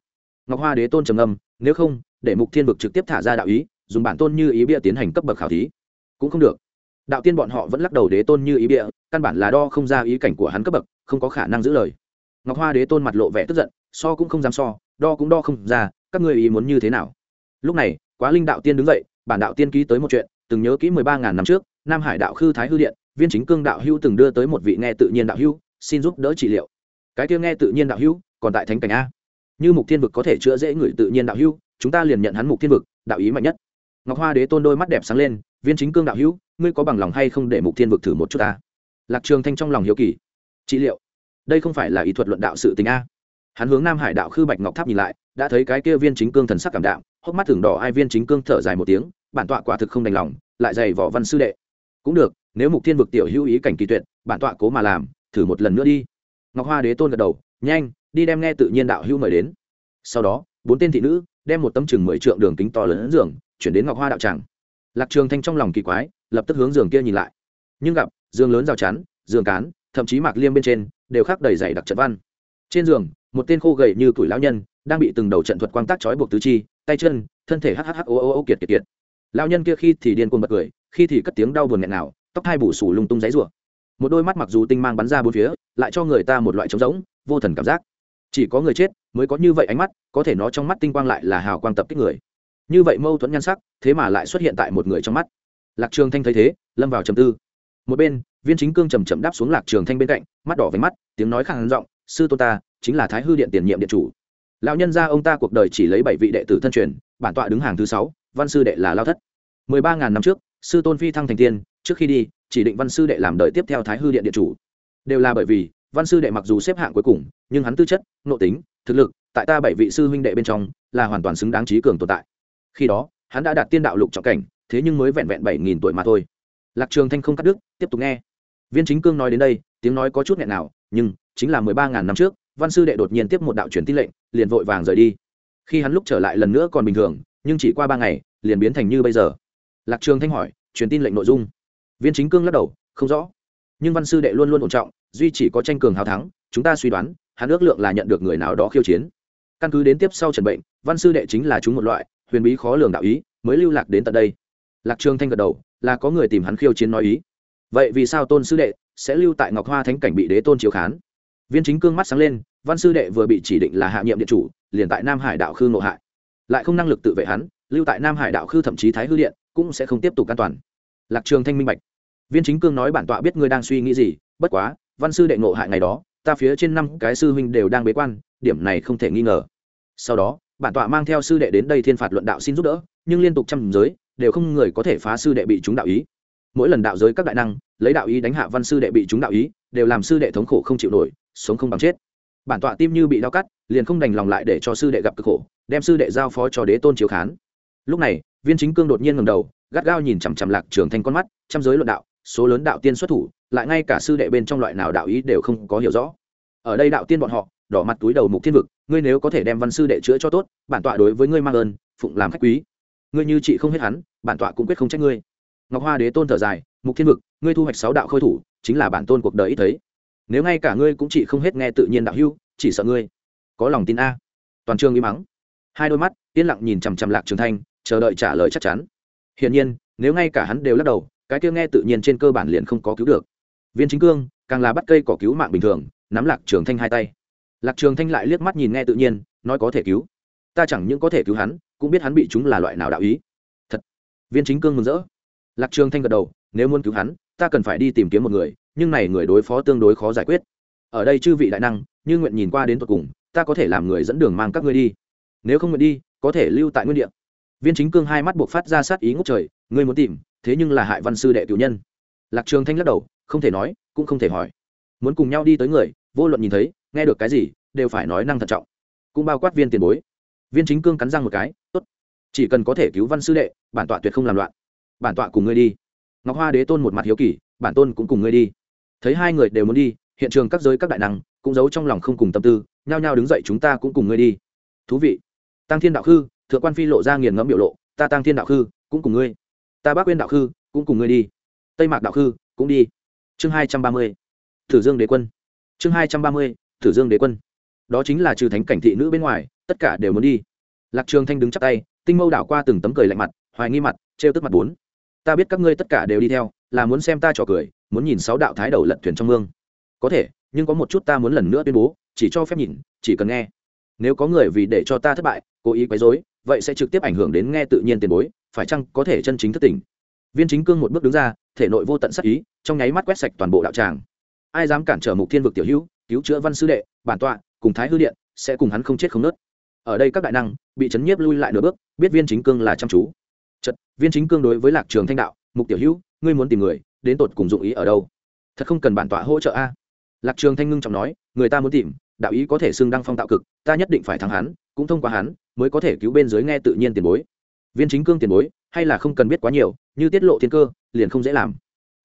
ngọc hoa đế tôn trầm âm nếu không để mục thiên vực trực tiếp thả ra đạo ý dùng bản tôn như ý bia tiến hành cấp bậc khảo thí. Cũng không được. Đạo tiên bọn họ vẫn lắc đầu đế tôn như ý bia căn bản là đo không ra ý cảnh của hắn cấp bậc không có khả năng giữ lời. Ngọc hoa đế tôn mặt lộ vẻ tức giận so cũng không dám so đo cũng đo không ra các ngươi ý muốn như thế nào? Lúc này quá linh đạo tiên đứng dậy bản đạo tiên ký tới một chuyện từng nhớ kỹ mười ba ngàn năm trước nam hải đạo khư thái hư điện viên chính cương đạo hưu từng đưa tới một vị nghe tự nhiên đạo hưu, xin giúp đỡ trị liệu. Cái kia nghe tự nhiên đạo hưu còn tại thánh cảnh a như mục thiên vực có thể chữa dễ người tự nhiên đạo hữu, chúng ta liền nhận hắn mục thiên vực, đạo ý mạnh nhất. Ngọc hoa đế tôn đôi mắt đẹp sáng lên, viên chính cương đạo hữu, ngươi có bằng lòng hay không để mục thiên vực thử một chút ta? Lạc trường thanh trong lòng hiếu kỳ. Trị liệu. Đây không phải là ý thuật luận đạo sự tình a. Hắn hướng nam hải đạo khư bạch ngọc tháp nhìn lại, đã thấy cái kia viên chính cương thần sắc cảm đạo hốc mắt thường đỏ ai viên chính cương thở dài một tiếng, bản tọa quả thực không đành lòng, lại dày vỏ văn sư đệ. Cũng được, nếu mục thiên vực tiểu hữu ý cảnh kỳ tuyệt, bản tọa cố mà làm, thử một lần nữa đi. Ngọc hoa đế tôn gật đầu, nhanh đi đem nghe tự nhiên đạo hữu mời đến. Sau đó, bốn tên thị nữ đem một tấm chừng mười trượng đường kính to lớn giường, chuyển đến ngọc hoa đạo tràng. Lạc trường thanh trong lòng kỳ quái, lập tức hướng giường kia nhìn lại. Nhưng gặp, giường lớn rào chắn, giường cán, thậm chí mạc liêm bên trên, đều khắc đầy dày đặc trận văn. Trên giường, một tên khô gầy như tuổi lão nhân đang bị từng đầu trận thuật quang tác trói buộc tứ chi, tay chân, thân thể hhh ô ô ô kiệt kiệt kiệt lão nhân kia khi thì điên cuồng bật cười khi thì cất tiếng đau buồn nghẹn nào tóc hai bù sù lung tung giấy rủa một đôi mắt mặc dù tinh mang bắn ra bốn phía lại cho người ta một loại trống rỗng vô thần cảm giác chỉ có người chết mới có như vậy ánh mắt, có thể nó trong mắt tinh quang lại là hào quang tập kích người. Như vậy mâu thuẫn nhan sắc, thế mà lại xuất hiện tại một người trong mắt. Lạc trường thanh thấy thế, lâm vào trầm tư. Một bên, viên chính cương trầm trầm đáp xuống lạc trường thanh bên cạnh, mắt đỏ với mắt, tiếng nói khàn giọng, sư tôn ta, chính là thái hư điện tiền nhiệm điện chủ. Lão nhân gia ông ta cuộc đời chỉ lấy bảy vị đệ tử thân truyền, bản tọa đứng hàng thứ sáu, văn sư đệ là lao thất. Mười ba ngàn năm trước, sư tôn phi thăng thành tiên, trước khi đi, chỉ định văn sư đệ làm đời tiếp theo thái hư điện điện chủ. Đều là bởi vì văn sư đệ mặc dù xếp hạng cuối cùng, nhưng hắn tư chất, nội tính, thực lực, tại ta bảy vị sư huynh đệ bên trong, là hoàn toàn xứng đáng trí cường tồn tại. Khi đó, hắn đã đạt tiên đạo lục trọng cảnh, thế nhưng mới vẹn vẹn bảy nghìn tuổi mà thôi. Lạc trường thanh không cắt đứt, tiếp tục nghe. Viên chính cương nói đến đây, tiếng nói có chút nghẹn nào, nhưng chính là mười ba ngàn năm trước, văn sư đệ đột nhiên tiếp một đạo truyền tin lệnh, liền vội vàng rời đi. Khi hắn lúc trở lại lần nữa còn bình thường, nhưng chỉ qua ba ngày, liền biến thành như bây giờ. Lạc trường thanh hỏi, truyền tin lệnh nội dung. Viên chính cương lắc đầu, không rõ. Nhưng văn sư đệ luôn luôn ổn trọng duy chỉ có tranh cường hào thắng, chúng ta suy đoán, hắn ước lượng là nhận được người nào đó khiêu chiến. Căn cứ đến tiếp sau trần bệnh, văn sư đệ chính là chúng một loại, huyền bí khó lường đạo ý, mới lưu lạc đến tận đây. Lạc trường thanh gật đầu, là có người tìm hắn khiêu chiến nói ý. Vậy vì sao tôn sư đệ sẽ lưu tại ngọc hoa thánh cảnh bị đế tôn chiếu khán? Viên chính cương mắt sáng lên, văn sư đệ vừa bị chỉ định là hạ nhiệm điện chủ, liền tại nam hải đạo khư ngộ hại. Lại không năng lực tự vệ hắn, lưu tại nam hải đạo khư thậm chí thái hư điện cũng sẽ không tiếp tục an toàn. Lạc trường thanh minh bạch. Viên chính cương nói bản tọa biết ngươi đang suy nghĩ gì, bất quá văn sư đệ ngộ hại ngày đó, ta phía trên năm cái sư huynh đều đang bế quan, điểm này không thể nghi ngờ. Sau đó, bản tọa mang theo sư đệ đến đây thiên phạt luận đạo xin giúp đỡ, nhưng liên tục trăm giới, đều không người có thể phá sư đệ bị chúng đạo ý. Mỗi lần đạo giới các đại năng, lấy đạo ý đánh hạ văn sư đệ bị chúng đạo ý, đều làm sư đệ thống khổ không chịu nổi, sống không bằng chết. Bản tọa tim như bị đau cắt, liền không đành lòng lại để cho sư đệ gặp cực khổ, đem sư đệ giao phó cho đế tôn chiếu khán. Lúc này, viên chính cương đột nhiên ngầm đầu, gắt gao nhìn chằm chằm lạc trường thanh con mắt, trăm giới luận đạo, số lớn đạo tiên xuất thủ lại ngay cả sư đệ bên trong loại nào đạo ý đều không có hiểu rõ. Ở đây đạo tiên bọn họ, đỏ mặt túi đầu mục thiên vực, ngươi nếu có thể đem văn sư đệ chữa cho tốt, bản tọa đối với ngươi mang ơn, phụng làm khách quý. Ngươi như chị không hết hắn, bản tọa cũng quyết không trách ngươi. Ngọc hoa đế tôn thở dài, mục thiên vực, ngươi thu hoạch sáu đạo khôi thủ, chính là bản tôn cuộc đời ít thấy. Nếu ngay cả ngươi cũng chị không hết nghe tự nhiên đạo hưu, chỉ sợ ngươi có lòng tin a. Toàn trường im mắng. Hai đôi mắt, yên lặng nhìn chằm chằm lạc trường thanh, chờ đợi trả lời chắc chắn. Hiển nhiên, nếu ngay cả hắn đều lắc đầu, cái kia nghe tự nhiên trên cơ bản liền không có cứu được viên chính cương, càng là bắt cây cỏ cứu mạng bình thường, nắm lạc trường thanh hai tay. Lạc trường thanh lại liếc mắt nhìn nghe tự nhiên, nói có thể cứu. Ta chẳng những có thể cứu hắn, cũng biết hắn bị chúng là loại nào đạo ý. Thật. Viên chính cương mừng rỡ. Lạc trường thanh gật đầu, nếu muốn cứu hắn, ta cần phải đi tìm kiếm một người, nhưng này người đối phó tương đối khó giải quyết. Ở đây chư vị đại năng, như nguyện nhìn qua đến tận cùng, ta có thể làm người dẫn đường mang các ngươi đi. Nếu không nguyện đi, có thể lưu tại nguyên địa. Viên chính cương hai mắt buộc phát ra sát ý ngốc trời, ngươi muốn tìm, thế nhưng là hại văn sư đệ cựu nhân. Lạc trường thanh lắc đầu không thể nói, cũng không thể hỏi. Muốn cùng nhau đi tới người, vô luận nhìn thấy, nghe được cái gì, đều phải nói năng thận trọng. Cũng bao quát viên tiền bối. Viên chính cương cắn răng một cái, tốt, chỉ cần có thể cứu văn sư đệ, bản tọa tuyệt không làm loạn. Bản tọa cùng ngươi đi. Ngọc hoa đế tôn một mặt hiếu kỳ, bản tôn cũng cùng ngươi đi. Thấy hai người đều muốn đi, hiện trường các giới các đại năng cũng giấu trong lòng không cùng tâm tư, nhao nhao đứng dậy chúng ta cũng cùng ngươi đi. Thú vị. Tăng thiên đạo khư, thượng quan phi lộ ra nghiền ngẫm biểu lộ, ta tăng thiên đạo khư, cũng cùng ngươi. Ta bác quyên đạo khư, cũng cùng ngươi đi. Tây mạc đạo khư, cũng đi chương hai trăm ba mươi, thử dương đế quân. Chương hai trăm ba mươi, thử dương đế quân. Đó chính là trừ thánh cảnh thị nữ bên ngoài, tất cả đều muốn đi. Lạc trường thanh đứng chắp tay, tinh mâu đảo qua từng tấm cười lạnh mặt, hoài nghi mặt, trêu tức mặt bốn. Ta biết các ngươi tất cả đều đi theo, là muốn xem ta trò cười, muốn nhìn sáu đạo thái đầu lật thuyền trong mương. Có thể, nhưng có một chút ta muốn lần nữa tuyên bố, chỉ cho phép nhìn, chỉ cần nghe. Nếu có người vì để cho ta thất bại, cố ý quấy rối, vậy sẽ trực tiếp ảnh hưởng đến nghe tự nhiên tiền bối, phải chăng có thể chân chính thất tình? viên chính cương một bước đứng ra thể nội vô tận sắc ý, trong nháy mắt quét sạch toàn bộ đạo tràng. Ai dám cản trở mục thiên vực tiểu hữu, cứu chữa văn sư đệ, bản tọa, cùng thái hư điện, sẽ cùng hắn không chết không nớt. Ở đây các đại năng, bị chấn nhiếp lui lại nửa bước, biết viên chính cương là chăm chú. Chật viên chính cương đối với lạc trường thanh đạo, mục tiểu hữu, ngươi muốn tìm người, đến tột cùng dụng ý ở đâu? Thật không cần bản tọa hỗ trợ a. Lạc trường thanh ngưng trọng nói, người ta muốn tìm, đạo ý có thể xưng đăng phong tạo cực, ta nhất định phải thắng hắn, cũng thông qua hắn, mới có thể cứu bên dưới nghe tự nhiên tiền bối. Viên chính cương tiền bối, hay là không cần biết quá nhiều, như tiết lộ thiên cơ liền không dễ làm.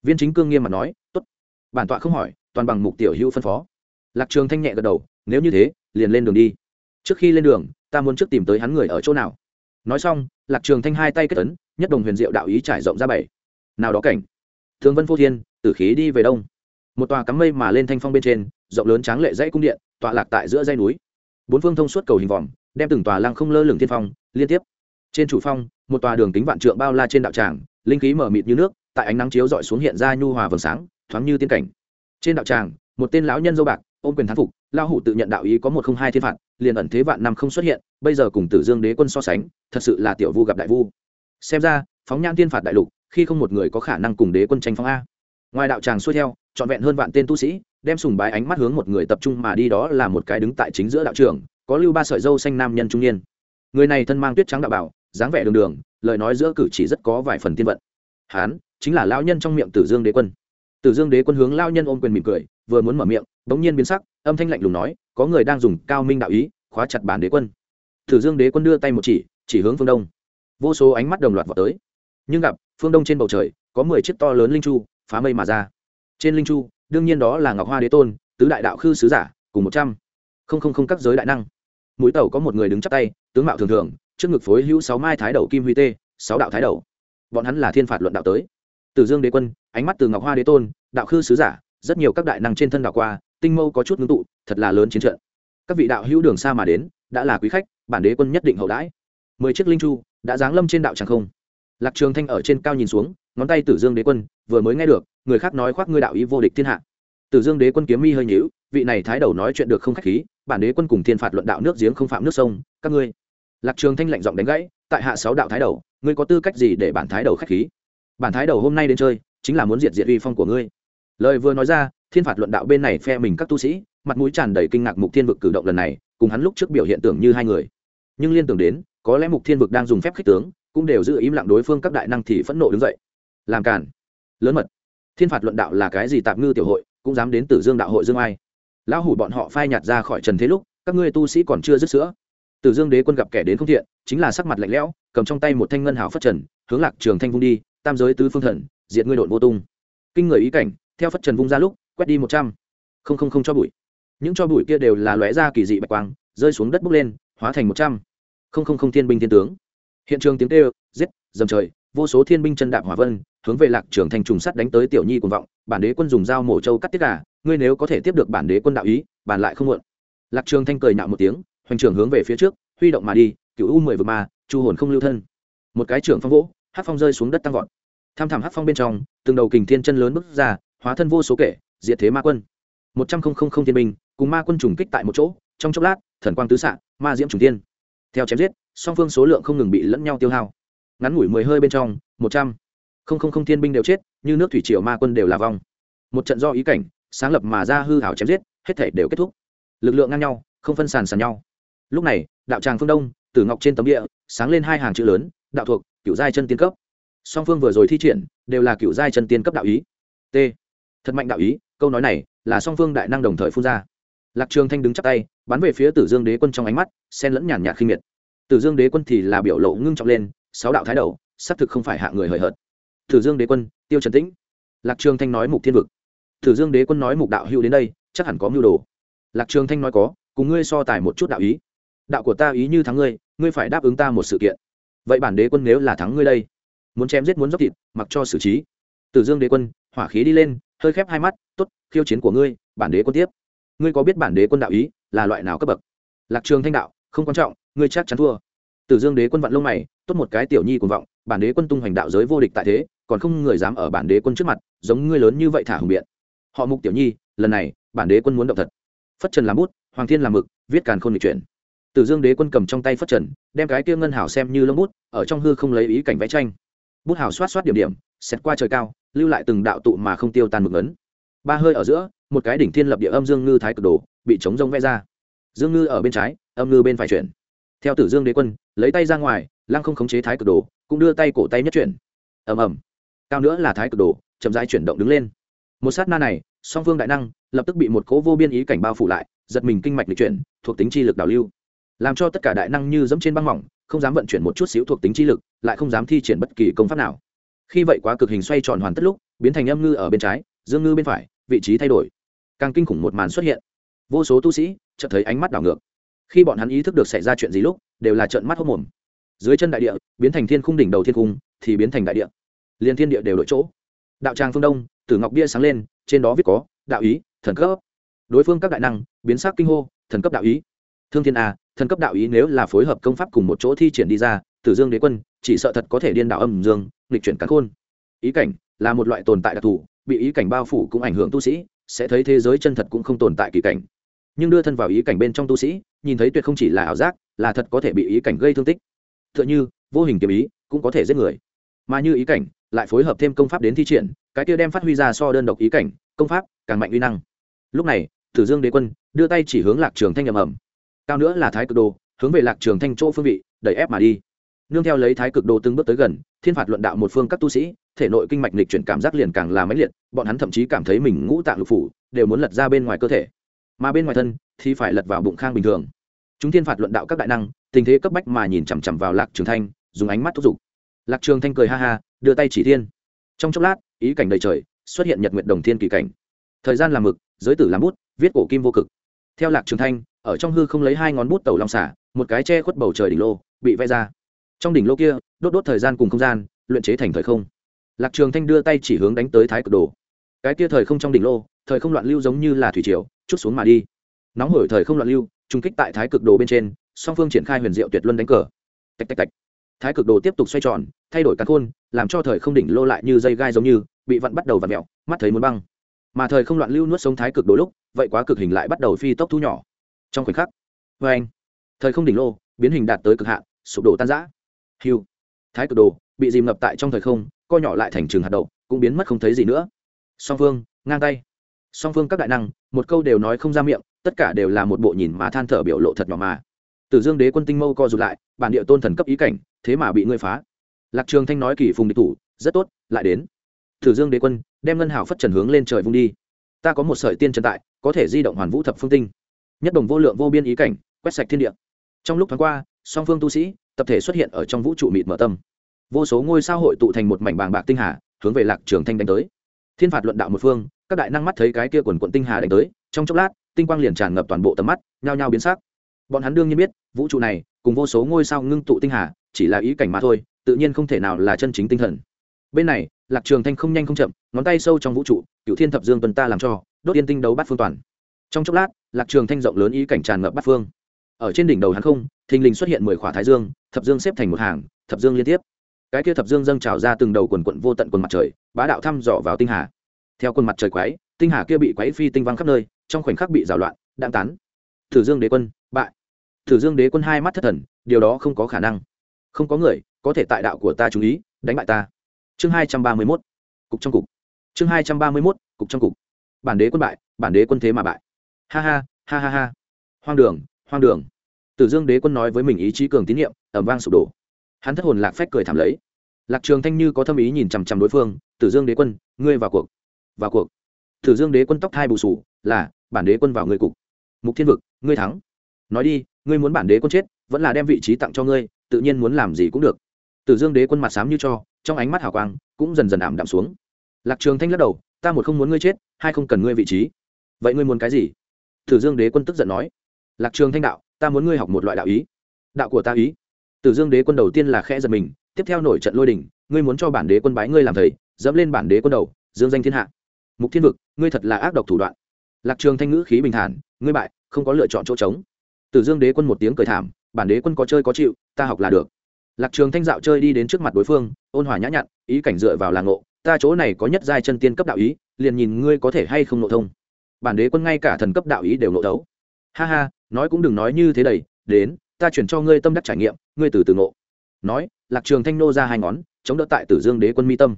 Viên chính cương nghiêm mặt nói tốt. Bản tọa không hỏi toàn bằng mục tiểu hữu phân phó. Lạc trường thanh nhẹ gật đầu nếu như thế liền lên đường đi. Trước khi lên đường ta muốn trước tìm tới hắn người ở chỗ nào. Nói xong lạc trường thanh hai tay kết tấn, nhất đồng huyền diệu đạo ý trải rộng ra bảy. Nào đó cảnh. Thương vân phô thiên tử khí đi về đông. Một tòa cắm mây mà lên thanh phong bên trên rộng lớn tráng lệ dãy cung điện tọa lạc tại giữa dãy núi. Bốn phương thông suốt cầu hình vòm đem từng tòa lăng không lơ lửng thiên phong liên tiếp. Trên chủ phong một tòa đường kính vạn trượng bao la trên đạo tràng linh khí mở mịt như nước, tại ánh nắng chiếu dọi xuống hiện ra nhu hòa vầng sáng, thoáng như tiên cảnh. Trên đạo tràng, một tên lão nhân dâu bạc, ôm quyền thán phục lao hủ tự nhận đạo ý có một không hai thiên phạt, liền ẩn thế vạn năm không xuất hiện, bây giờ cùng tử dương đế quân so sánh, thật sự là tiểu vu gặp đại vu. Xem ra, phóng nhãn thiên phạt đại lục, khi không một người có khả năng cùng đế quân tranh phong a. Ngoài đạo tràng xuôi theo, trọn vẹn hơn vạn tên tu sĩ, đem sùng bái ánh mắt hướng một người tập trung mà đi đó là một cái đứng tại chính giữa đạo trường, có lưu ba sợi dâu xanh nam nhân trung niên. Người này thân mang tuyết trắng đạo bảo, dáng vẻ đường đường lời nói giữa cử chỉ rất có vài phần tiên vận. Hán, chính là lao nhân trong miệng tử dương đế quân. Tử dương đế quân hướng lao nhân ôm quyền mỉm cười, vừa muốn mở miệng, bỗng nhiên biến sắc, âm thanh lạnh lùng nói, có người đang dùng cao minh đạo ý, khóa chặt bản đế quân. Tử dương đế quân đưa tay một chỉ chỉ hướng phương đông. Vô số ánh mắt đồng loạt vào tới. Nhưng gặp, phương đông trên bầu trời, có mười chiếc to lớn linh chu, phá mây mà ra. Trên linh chu, đương nhiên đó là ngọc hoa đế tôn, tứ đại đạo khư sứ giả, cùng một trăm. Không không không các giới đại năng. Mũi tàu có một người đứng chắp tay, tướng mạo thường thường trước ngực phối hữu sáu mai thái đầu kim huy tê, sáu đạo thái đầu. Bọn hắn là thiên phạt luận đạo tới. Từ dương đế quân, ánh mắt từ ngọc hoa đế tôn, đạo khư sứ giả, rất nhiều các đại năng trên thân đạo qua, tinh mâu có chút ngưng tụ, thật là lớn chiến trận. Các vị đạo hữu đường xa mà đến, đã là quý khách, bản đế quân nhất định hậu đãi. Mười chiếc linh chu, đã giáng lâm trên đạo tràng không. Lạc trường thanh ở trên cao nhìn xuống, ngón tay tử dương đế quân, vừa mới nghe được, người khác nói khoác ngươi đạo ý vô địch thiên hạ. Tử dương đế quân kiếm mi hơi nhíu, vị này thái đầu nói chuyện được không khách khí, bản đế quân cùng thiên phạt luận đạo nước giếng không phạm nước sông, các ngươi lạc trường thanh lạnh giọng đánh gãy, tại hạ sáu đạo thái đầu, ngươi có tư cách gì để bản thái đầu khách khí? Bản thái đầu hôm nay đến chơi, chính là muốn diệt diệt uy phong của ngươi. Lời vừa nói ra, thiên phạt luận đạo bên này phe mình các tu sĩ, mặt mũi tràn đầy kinh ngạc mục thiên vực cử động lần này, cùng hắn lúc trước biểu hiện tưởng như hai người. Nhưng liên tưởng đến, có lẽ mục thiên vực đang dùng phép khích tướng, cũng đều giữ im lặng đối phương các đại năng thì phẫn nộ đứng dậy. Làm cản lớn mật. Thiên phạt luận đạo là cái gì tạp ngư tiểu hội, cũng dám đến tử dương đạo hội dương ai? Lão hủ bọn họ phai nhạt ra khỏi trần thế lúc, các ngươi tu sĩ còn chưa dứt sữa tử dương đế quân gặp kẻ đến không thiện, chính là sắc mặt lạnh lẽo, cầm trong tay một thanh ngân hào phất trần, hướng lạc trường thanh vung đi, tam giới tứ phương thần, diệt ngươi độn vô tung. Kinh người ý cảnh, theo phất trần vung ra lúc, quét đi một trăm. Không không không cho bụi. Những cho bụi kia đều là lóe ra kỳ dị bạch quang, rơi xuống đất bốc lên, hóa thành một trăm. Không không không thiên binh thiên tướng. Hiện trường tiếng kêu, giết, dầm trời, vô số thiên binh chân đạp hỏa vân, hướng về lạc trường thanh trùng sắt đánh tới tiểu nhi cuồng vọng, bản đế quân dùng dao mổ trâu cắt tiết gà, ngươi nếu có thể tiếp được bản đế quân đạo ý, bản lại không muộn. Lạc trường thanh cười nhạo một tiếng hoành trưởng hướng về phía trước, huy động mà đi cựu u mười vừa ma, chu hồn không lưu thân. Một cái trưởng phong vỗ hát phong rơi xuống đất tăng vọt. Tham thảm hát phong bên trong, từng đầu kình thiên chân lớn bước ra, hóa thân vô số kể diệt thế ma quân. Một trăm không không không thiên binh, cùng ma quân trùng kích tại một chỗ, trong chốc lát, thần quang tứ xạ, ma diễm trùng tiên theo chém giết, song phương số lượng không ngừng bị lẫn nhau tiêu hao. Ngắn ngủi mười hơi bên trong, một trăm không không không thiên binh đều chết, như nước thủy triều ma quân đều là vong. Một trận do ý cảnh, sáng lập mà ra hư hảo chém giết, hết thể đều kết thúc. Lực lượng ngang nhau, không phân sàn sàn nhau lúc này, đạo tràng phương đông, tử ngọc trên tấm địa, sáng lên hai hàng chữ lớn, đạo thuộc cựu giai chân tiên cấp. Song phương vừa rồi thi triển, đều là cựu giai chân tiên cấp đạo ý. T. Thật mạnh đạo ý, câu nói này là song phương đại năng đồng thời phun ra. Lạc trường thanh đứng chắp tay, bắn về phía tử dương đế quân trong ánh mắt, xen lẫn nhàn nhạt khinh miệt. Tử dương đế quân thì là biểu lộ ngưng trọng lên, sáu đạo thái đầu, xác thực không phải hạ người hời hợt. Tử dương đế quân, tiêu trần tĩnh. Lạc trường thanh nói mục thiên vực. Tử dương đế quân nói mục đạo hữu đến đây, chắc hẳn có mưu đồ. Lạc trường thanh nói có, cùng ngươi so tài một chút đạo ý đạo của ta ý như thắng ngươi ngươi phải đáp ứng ta một sự kiện. Vậy bản đế quân nếu là thắng ngươi đây, muốn chém giết muốn dốc thịt, mặc cho xử trí. Tử dương đế quân, hỏa khí đi lên, hơi khép hai mắt, tốt, khiêu chiến của ngươi, bản đế quân tiếp. Ngươi có biết bản đế quân đạo ý là loại nào cấp bậc? Lạc trường thanh đạo, không quan trọng, ngươi chắc chắn thua. Tử dương đế quân vặn lông mày, tốt một cái tiểu nhi cùng vọng, bản đế quân tung hoành đạo giới vô địch tại thế, còn không người dám ở bản đế quân trước mặt, giống ngươi lớn như vậy thả hùng biện. Họ mục tiểu nhi, lần này, bản đế quân muốn động thật. Phất trần làm bút, hoàng thiên làm mực, viết càn khôn lịch chuyển tử dương đế quân cầm trong tay phất trần, đem cái kia ngân hảo xem như lông bút, ở trong hư không lấy ý cảnh vẽ tranh. Bút hảo xoát xoát điểm điểm xét qua trời cao, lưu lại từng đạo tụ mà không tiêu tan mực ấn. Ba hơi ở giữa, một cái đỉnh thiên lập địa âm dương ngư thái cực đồ bị chống rông vẽ ra. Dương ngư ở bên trái, âm ngư bên phải chuyển. Theo tử dương đế quân, lấy tay ra ngoài, lăng không khống chế thái cực đồ, cũng đưa tay cổ tay nhất chuyển. Ầm ầm. Cao nữa là thái cực đồ, chậm rãi chuyển động đứng lên. Một sát na này, song phương đại năng lập tức bị một cỗ vô biên ý cảnh bao phủ lại, giật mình kinh mạch lịch chuyển, thuộc tính chi lực đảo lưu làm cho tất cả đại năng như dẫm trên băng mỏng, không dám vận chuyển một chút xíu thuộc tính chi lực, lại không dám thi triển bất kỳ công pháp nào. Khi vậy quá cực hình xoay tròn hoàn tất lúc, biến thành âm ngư ở bên trái, dương ngư bên phải, vị trí thay đổi. Càng kinh khủng một màn xuất hiện. Vô số tu sĩ chợt thấy ánh mắt đảo ngược. Khi bọn hắn ý thức được xảy ra chuyện gì lúc, đều là trợn mắt hốc mồm. Dưới chân đại địa, biến thành thiên khung đỉnh đầu thiên cung thì biến thành đại địa. Liền thiên địa đều đổi chỗ. Đạo tràng phương đông, tử ngọc bia sáng lên, trên đó viết có, đạo ý, thần cấp. Đối phương các đại năng, biến sắc kinh hô, thần cấp đạo ý. Thương thiên a thần cấp đạo ý nếu là phối hợp công pháp cùng một chỗ thi triển đi ra, tử dương đế quân, chỉ sợ thật có thể điên đạo âm dương, nghịch chuyển cắn khôn. Ý cảnh là một loại tồn tại đặc thù, bị ý cảnh bao phủ cũng ảnh hưởng tu sĩ, sẽ thấy thế giới chân thật cũng không tồn tại kỳ cảnh. Nhưng đưa thân vào ý cảnh bên trong tu sĩ, nhìn thấy tuyệt không chỉ là ảo giác, là thật có thể bị ý cảnh gây thương tích. T h ư ợ n h ư vô hình kiếm ý cũng có thể giết người. Mà như ý cảnh, lại phối hợp thêm công pháp đến thi triển, cái kia đem phát huy ra so đơn độc ý cảnh, công pháp càng mạnh uy năng. Lúc này, tử dương đế quân đưa tay chỉ hướng lạc trường thanh ầm ầm cao nữa là thái cực đồ, hướng về lạc trường thanh chỗ phương vị, đẩy ép mà đi. Nương theo lấy thái cực đồ từng bước tới gần, thiên phạt luận đạo một phương các tu sĩ, thể nội kinh mạch lịch chuyển cảm giác liền càng là mãnh liệt, bọn hắn thậm chí cảm thấy mình ngũ tạng lục phủ, đều muốn lật ra bên ngoài cơ thể. Mà bên ngoài thân thì phải lật vào bụng khang bình thường. Chúng thiên phạt luận đạo các đại năng, tình thế cấp bách mà nhìn chằm chằm vào lạc trường thanh, dùng ánh mắt thúc giục. Lạc trường thanh cười ha ha, đưa tay chỉ thiên. Trong chốc lát, ý cảnh đầy trời, xuất hiện nhật nguyệt đồng thiên kỳ cảnh. Thời gian làm mực, giới tử làm bút, viết cổ kim vô cực. Theo lạc trường thanh ở trong hư không lấy hai ngón bút tẩu long xả, một cái che khuất bầu trời đỉnh lô, bị vẽ ra. Trong đỉnh lô kia, đốt đốt thời gian cùng không gian, luyện chế thành thời không. Lạc trường thanh đưa tay chỉ hướng đánh tới thái cực đồ. Cái kia thời không trong đỉnh lô, thời không loạn lưu giống như là thủy triều, chút xuống mà đi. Nóng hổi thời không loạn lưu trung kích tại thái cực đồ bên trên, song phương triển khai huyền diệu tuyệt luân đánh cờ. Tạch tạch tạch. Thái cực đồ tiếp tục xoay tròn, thay đổi cắn khôn, làm cho thời không đỉnh lô lại như dây gai giống như, bị vặn bắt đầu vặn mẹo, mắt thấy muốn băng. Mà thời không loạn lưu nuốt sống thái cực đồ lúc, vậy quá cực hình lại bắt đầu phi tốc thu nhỏ trong khoảnh khắc vê anh, thời không đỉnh lô, biến hình đạt tới cực hạn, sụp đổ tan rã. Hiu, thái cực đồ, bị dìm ngập tại trong thời không, co nhỏ lại thành trường hạt đậu, cũng biến mất không thấy gì nữa. Song phương, ngang tay. Song phương các đại năng, một câu đều nói không ra miệng, tất cả đều là một bộ nhìn mà than thở biểu lộ thật nhỏ mà. Tử dương đế quân tinh mâu co rụt lại, bản địa tôn thần cấp ý cảnh, thế mà bị ngươi phá. Lạc trường thanh nói kỳ phùng địch thủ, rất tốt, lại đến. Tử dương đế quân, đem ngân hảo phất trần hướng lên trời vung đi. Ta có một sợi tiên trần tại, có thể di động hoàn vũ thập phương tinh nhất đồng vô lượng vô biên ý cảnh, quét sạch thiên địa. Trong lúc thoáng qua, song phương tu sĩ, tập thể xuất hiện ở trong vũ trụ mịt mở tâm. Vô số ngôi sao hội tụ thành một mảnh bàng bạc tinh hà, hướng về lạc trường thanh đánh tới. Thiên phạt luận đạo một phương, các đại năng mắt thấy cái kia quần quận tinh hà đánh tới, trong chốc lát, tinh quang liền tràn ngập toàn bộ tầm mắt, nhao nhao biến sắc. Bọn hắn đương nhiên biết, vũ trụ này, cùng vô số ngôi sao ngưng tụ tinh hà, chỉ là ý cảnh mà thôi, tự nhiên không thể nào là chân chính tinh thần. Bên này, lạc trường thanh không nhanh không chậm, ngón tay sâu trong vũ trụ cựu thiên thập dương tuần ta làm cho, đốt yên tinh đấu bát phương toàn. Trong chốc lát lạc trường thanh rộng lớn ý cảnh tràn ngập bát phương. Ở trên đỉnh đầu hắn không, thình lình xuất hiện mười khỏa thái dương, thập dương xếp thành một hàng, thập dương liên tiếp. Cái kia thập dương dâng trào ra từng đầu quần quận vô tận quần mặt trời, bá đạo thăm dò vào tinh hà. Theo quần mặt trời quái tinh hà kia bị quái phi tinh văng khắp nơi, trong khoảnh khắc bị rào loạn đạn tán. Thử dương đế quân, bại. Thử dương đế quân hai mắt thất thần, điều đó không có khả năng. Không có người có thể tại đạo của ta chú ý, đánh bại ta. Chương hai trăm ba mươi mốt, cục trong cục. Chương hai trăm ba mươi mốt, cục trong cục. Bản đế quân bại, bản đế quân thế mà bại ha ha ha ha ha. Hoang đường hoang đường. Tử dương đế quân nói với mình ý chí cường tín nhiệm ẩm vang sụp đổ. Hắn thất hồn lạc phách cười thảm lấy. Lạc trường thanh như có thâm ý nhìn chằm chằm đối phương, tử dương đế quân, ngươi vào cuộc vào cuộc. Tử dương đế quân tóc thai bù sù, là, bản đế quân vào ngươi cục. Mục thiên vực, ngươi thắng. Nói đi, ngươi muốn bản đế quân chết, vẫn là đem vị trí tặng cho ngươi, tự nhiên muốn làm gì cũng được. Tử dương đế quân mặt sám như cho, trong ánh mắt hào quang cũng dần dần ảm đạm xuống. Lạc trường thanh lắc đầu, ta một không muốn ngươi chết, hai không cần ngươi vị trí. Vậy ngươi muốn cái gì? Tử dương đế quân tức giận nói, lạc trường thanh đạo, ta muốn ngươi học một loại đạo ý. Đạo của ta ý? Tử dương đế quân đầu tiên là khẽ giật mình, tiếp theo nổi trận lôi đình, ngươi muốn cho bản đế quân bái ngươi làm thầy, dẫm lên bản đế quân đầu, dương danh thiên hạ. Mục thiên vực, ngươi thật là ác độc thủ đoạn. Lạc trường thanh ngữ khí bình thản, ngươi bại, không có lựa chọn chỗ trống. Tử dương đế quân một tiếng cười thảm, bản đế quân có chơi có chịu, ta học là được. Lạc trường thanh dạo chơi đi đến trước mặt đối phương, ôn hòa nhã nhặn, ý cảnh dựa vào là ngộ, ta chỗ này có nhất giai chân tiên cấp đạo ý, liền nhìn ngươi có thể hay không nội thông bản đế quân ngay cả thần cấp đạo ý đều lộ đấu. Ha ha, nói cũng đừng nói như thế đầy, đến, ta chuyển cho ngươi tâm đắc trải nghiệm, ngươi từ từ ngộ. Nói, lạc trường thanh nô ra hai ngón, chống đỡ tại tử dương đế quân mi tâm.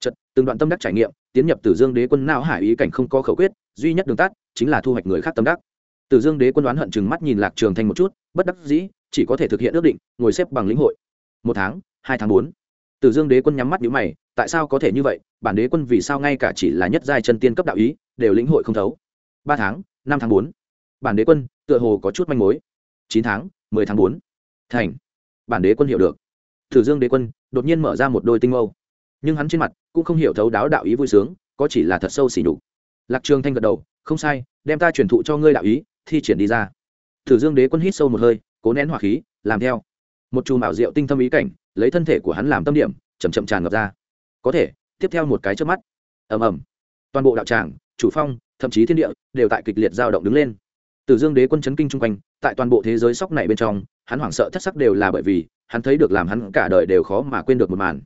Chật từng đoạn tâm đắc trải nghiệm, tiến nhập tử dương đế quân não hải ý cảnh không có khẩu quyết, duy nhất đường tắt, chính là thu hoạch người khác tâm đắc. Tử dương đế quân đoán hận chừng mắt nhìn lạc trường thanh một chút, bất đắc dĩ, chỉ có thể thực hiện ước định, ngồi xếp bằng lĩnh hội. Một tháng, hai tháng bốn. Tử dương đế quân nhắm mắt nhíu mày, tại sao có thể như vậy, bản đế quân vì sao ngay cả chỉ là nhất giai chân tiên cấp đạo ý, đều lĩnh hội không thấu ba tháng, năm tháng bốn. Bản đế quân, tựa hồ có chút manh mối. Chín tháng, mười tháng bốn. Thành. Bản đế quân hiểu được. Thử dương đế quân, đột nhiên mở ra một đôi tinh mâu. Nhưng hắn trên mặt cũng không hiểu thấu đáo đạo ý vui sướng, có chỉ là thật sâu xỉ nhục. Lạc trường thanh gật đầu, không sai, đem ta truyền thụ cho ngươi đạo ý, thi triển đi ra. Thử dương đế quân hít sâu một hơi, cố nén hỏa khí, làm theo. Một chùm ảo diệu tinh thâm ý cảnh, lấy thân thể của hắn làm tâm điểm chầm chậm tràn ngập ra. Có thể, tiếp theo một cái trước mắt. Ầm ầm. Toàn bộ đạo tràng, chủ phong thậm chí thiên địa đều tại kịch liệt dao động đứng lên từ Dương Đế quân chấn kinh trung quanh, tại toàn bộ thế giới sóc này bên trong, hắn hoảng sợ thất sắc đều là bởi vì, hắn thấy được làm hắn cả đời đều khó mà quên được một màn.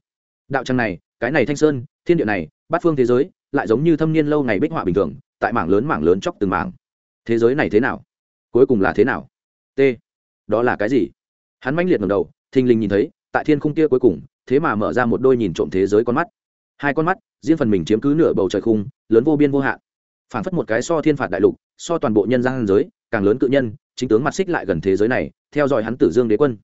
Đạo trang này, cái này thanh sơn, thiên địa này, bát phương thế giới, lại giống như thâm niên lâu ngày bích họa bình thường, tại mảng lớn mảng lớn chóc từng mảng. Thế giới này thế nào? Cuối cùng là thế nào? T. Đó là cái gì? Hắn mãnh liệt ngẩng đầu, thình lình nhìn thấy, tại thiên khung kia cuối cùng, thế mà mở ra một đôi nhìn trộm thế giới con mắt. Hai con mắt, riêng phần mình chiếm cứ nửa bầu trời khung, lớn vô biên vô hạn phản phất một cái so thiên phạt đại lục, so toàn bộ nhân gian giới, càng lớn cự nhân, chính tướng mặt xích lại gần thế giới này, theo dõi hắn tử dương đế quân.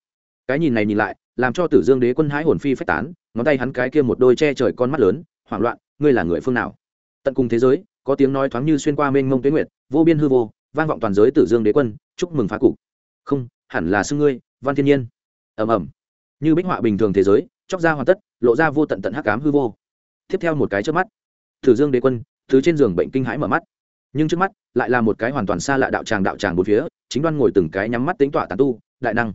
Cái nhìn này nhìn lại, làm cho tử dương đế quân hái hồn phi phách tán, ngón tay hắn cái kia một đôi che trời con mắt lớn, hoảng loạn, ngươi là người phương nào? Tận cùng thế giới, có tiếng nói thoáng như xuyên qua mênh mông tuyến nguyệt, vô biên hư vô, vang vọng toàn giới tử dương đế quân, chúc mừng phá cục. Không, hẳn là xưng ngươi, văn thiên nhiên. Ầm ầm. Như bích họa bình thường thế giới, chóc ra hoàn tất, lộ ra vô tận tận hắc ám hư vô. Tiếp theo một cái trước mắt, tử dương đế quân thứ trên giường bệnh kinh hãi mở mắt. Nhưng trước mắt, lại là một cái hoàn toàn xa lạ đạo tràng đạo tràng bốn phía, chính đoan ngồi từng cái nhắm mắt tính tọa tàn tu, đại năng.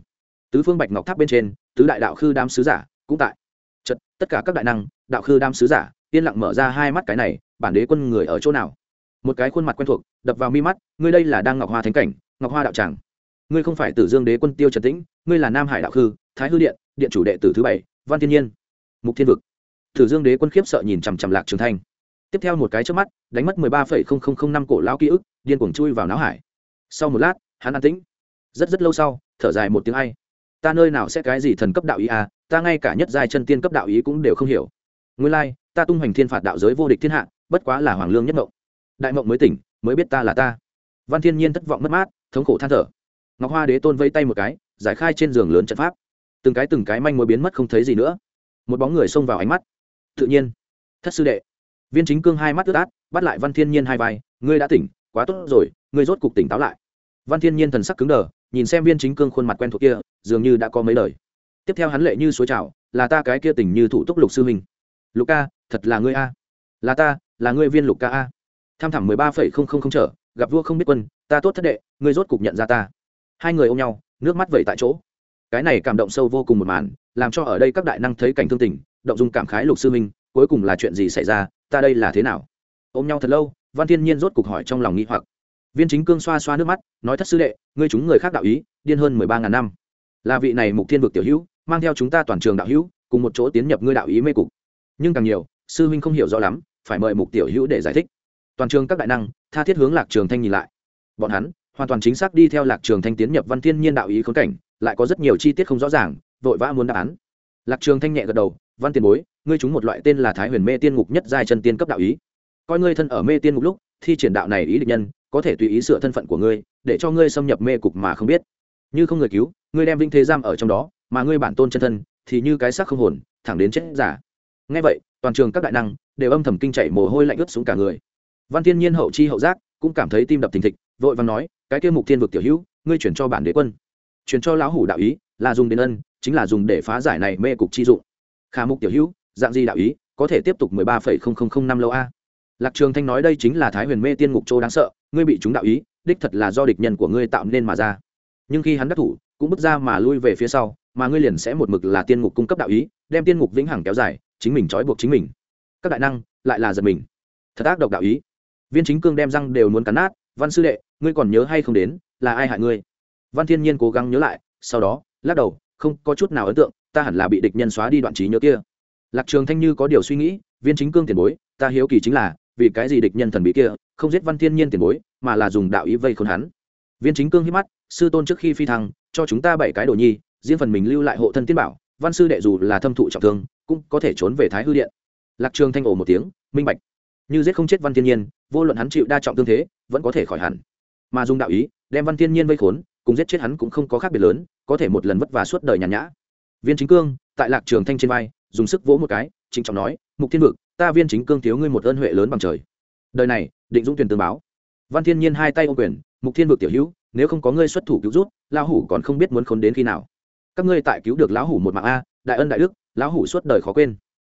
Tứ phương bạch ngọc tháp bên trên, tứ đại đạo khư đam sứ giả cũng tại. Chật tất cả các đại năng, đạo khư đam sứ giả, yên lặng mở ra hai mắt cái này, bản đế quân người ở chỗ nào? Một cái khuôn mặt quen thuộc, đập vào mi mắt, ngươi đây là đang ngọc hoa thánh cảnh, ngọc hoa đạo tràng. Ngươi không phải tử dương đế quân tiêu trần tĩnh, ngươi là nam hải đạo khư, thái hư điện điện chủ đệ tử thứ bảy, văn thiên nhiên. Mục thiên vực. Tử dương đế quân khiếp sợ nhìn chằm chằm lạc trường thanh tiếp theo một cái trước mắt đánh mất mười ba phẩy không không không năm cổ lao ký ức điên cuồng chui vào não hải. Sau một lát hắn an tĩnh. Rất rất lâu sau thở dài một tiếng ai. Ta nơi nào sẽ cái gì thần cấp đạo ý à ta ngay cả nhất giai chân tiên cấp đạo ý cũng đều không hiểu. Nguyên lai、like, ta tung hoành thiên phạt đạo giới vô địch thiên hạ bất quá là hoàng lương nhất mộng. Đại mộng mới tỉnh mới biết ta là ta. Văn thiên nhiên thất vọng mất mát thống khổ than thở. Ngọc hoa đế tôn vây tay một cái giải khai trên giường lớn trận pháp. Từng cái từng cái manh mối biến mất không thấy gì nữa. Một bóng người xông vào ánh mắt. Tự nhiên. Thất sư đệ viên chính cương hai mắt ướt át, bắt lại văn thiên nhiên hai vai, ngươi đã tỉnh, quá tốt rồi, ngươi rốt cục tỉnh táo lại. Văn thiên nhiên thần sắc cứng đờ, nhìn xem viên chính cương khuôn mặt quen thuộc kia, dường như đã có mấy lời. Tiếp theo hắn lệ như suối trào, là ta cái kia tỉnh như thủ túc lục sư huynh. Lục ca, thật là ngươi a. Là ta, là ngươi viên lục ca a. Tham thẳm mười ba phẩy không không không trở, gặp vua không biết quân, ta tốt thất đệ, ngươi rốt cục nhận ra ta. Hai người ôm nhau, nước mắt vẩy tại chỗ. Cái này cảm động sâu vô cùng một màn, làm cho ở đây các đại năng thấy cảnh thương tình, động dung cảm khái lục sư minh cuối cùng là chuyện gì xảy ra ta đây là thế nào? Ôm nhau thật lâu, văn thiên nhiên rốt cục hỏi trong lòng nghĩ hoặc. Viên chính cương xoa xoa nước mắt, nói thất sư đệ, ngươi chúng người khác đạo ý, điên hơn mười ba ngàn năm. Là vị này mục thiên vực tiểu hữu, mang theo chúng ta toàn trường đạo hữu, cùng một chỗ tiến nhập ngươi đạo ý mê cục. Nhưng càng nhiều, sư huynh không hiểu rõ lắm, phải mời mục tiểu hữu để giải thích. Toàn trường các đại năng, tha thiết hướng lạc trường thanh nhìn lại. Bọn hắn, hoàn toàn chính xác đi theo lạc trường thanh tiến nhập văn thiên nhiên đạo ý khốn cảnh, lại có rất nhiều chi tiết không rõ ràng, vội vã muốn đáp án. Lạc trường thanh nhẹ gật đầu, văn tiền bối ngươi chúng một loại tên là thái huyền mê tiên ngục nhất giai chân tiên cấp đạo ý. Coi ngươi thân ở mê tiên ngục lúc, thi triển đạo này ý định nhân, có thể tùy ý sửa thân phận của ngươi, để cho ngươi xâm nhập mê cục mà không biết. Như không người cứu, ngươi đem vinh thế giam ở trong đó, mà ngươi bản tôn chân thân, thì như cái xác không hồn, thẳng đến chết giả. Ngay vậy, toàn trường các đại năng đều âm thầm kinh chạy mồ hôi lạnh ướt xuống cả người. Văn thiên nhiên hậu chi hậu giác, cũng cảm thấy tim đập thình thịch, vội vàng nói, cái kia mục thiên vực tiểu hữu, ngươi chuyển cho bản đế quân. Chuyển cho lão hủ đạo ý, là dùng đến ân, chính là dùng để phá giải này mê cục chi dụng. Khả mục tiểu hữu dạng gì đạo ý, có thể tiếp tục mười ba phẩy không không không năm lâu a? Lạc trường thanh nói đây chính là thái huyền mê tiên ngục châu đáng sợ, ngươi bị chúng đạo ý, đích thật là do địch nhân của ngươi tạo nên mà ra. Nhưng khi hắn đắc thủ, cũng bước ra mà lui về phía sau, mà ngươi liền sẽ một mực là tiên ngục cung cấp đạo ý, đem tiên ngục vĩnh hằng kéo dài, chính mình trói buộc chính mình. Các đại năng, lại là giật mình. Thật ác độc đạo ý. Viên chính cương đem răng đều muốn cắn nát, văn sư đệ, ngươi còn nhớ hay không đến, là ai hại ngươi? Văn thiên nhiên cố gắng nhớ lại, sau đó, lắc đầu, không có chút nào ấn tượng, ta hẳn là bị địch nhân xóa đi đoạn trí nhớ kia lạc trường thanh như có điều suy nghĩ, viên chính cương tiền bối, ta hiếu kỳ chính là, vì cái gì địch nhân thần bí kia không giết văn thiên nhiên tiền bối, mà là dùng đạo ý vây khốn hắn. Viên chính cương hít mắt, sư tôn trước khi phi thăng, cho chúng ta bảy cái đồ nhi, riêng phần mình lưu lại hộ thân tiên bảo, văn sư đệ dù là thâm thụ trọng thương, cũng có thể trốn về thái hư điện. Lạc trường thanh ổ một tiếng, minh bạch. Như giết không chết văn thiên nhiên, vô luận hắn chịu đa trọng thương thế, vẫn có thể khỏi hẳn. Mà dùng đạo ý, đem văn thiên nhiên vây khốn, cùng giết chết hắn cũng không có khác biệt lớn, có thể một lần vất vả suốt đời nhàn nhã. Viên chính cương, tại lạc trường thanh trên vai dùng sức vỗ một cái chính trọng nói, mục thiên vực, ta viên chính cương thiếu ngươi một ơn huệ lớn bằng trời. Đời này, định dũng tuyển tương báo. Văn thiên nhiên hai tay ô quyền, mục thiên vực tiểu hữu, nếu không có ngươi xuất thủ cứu rút, lão hủ còn không biết muốn khốn đến khi nào. Các ngươi tại cứu được lão hủ một mạng a, đại ân đại đức, lão hủ suốt đời khó quên.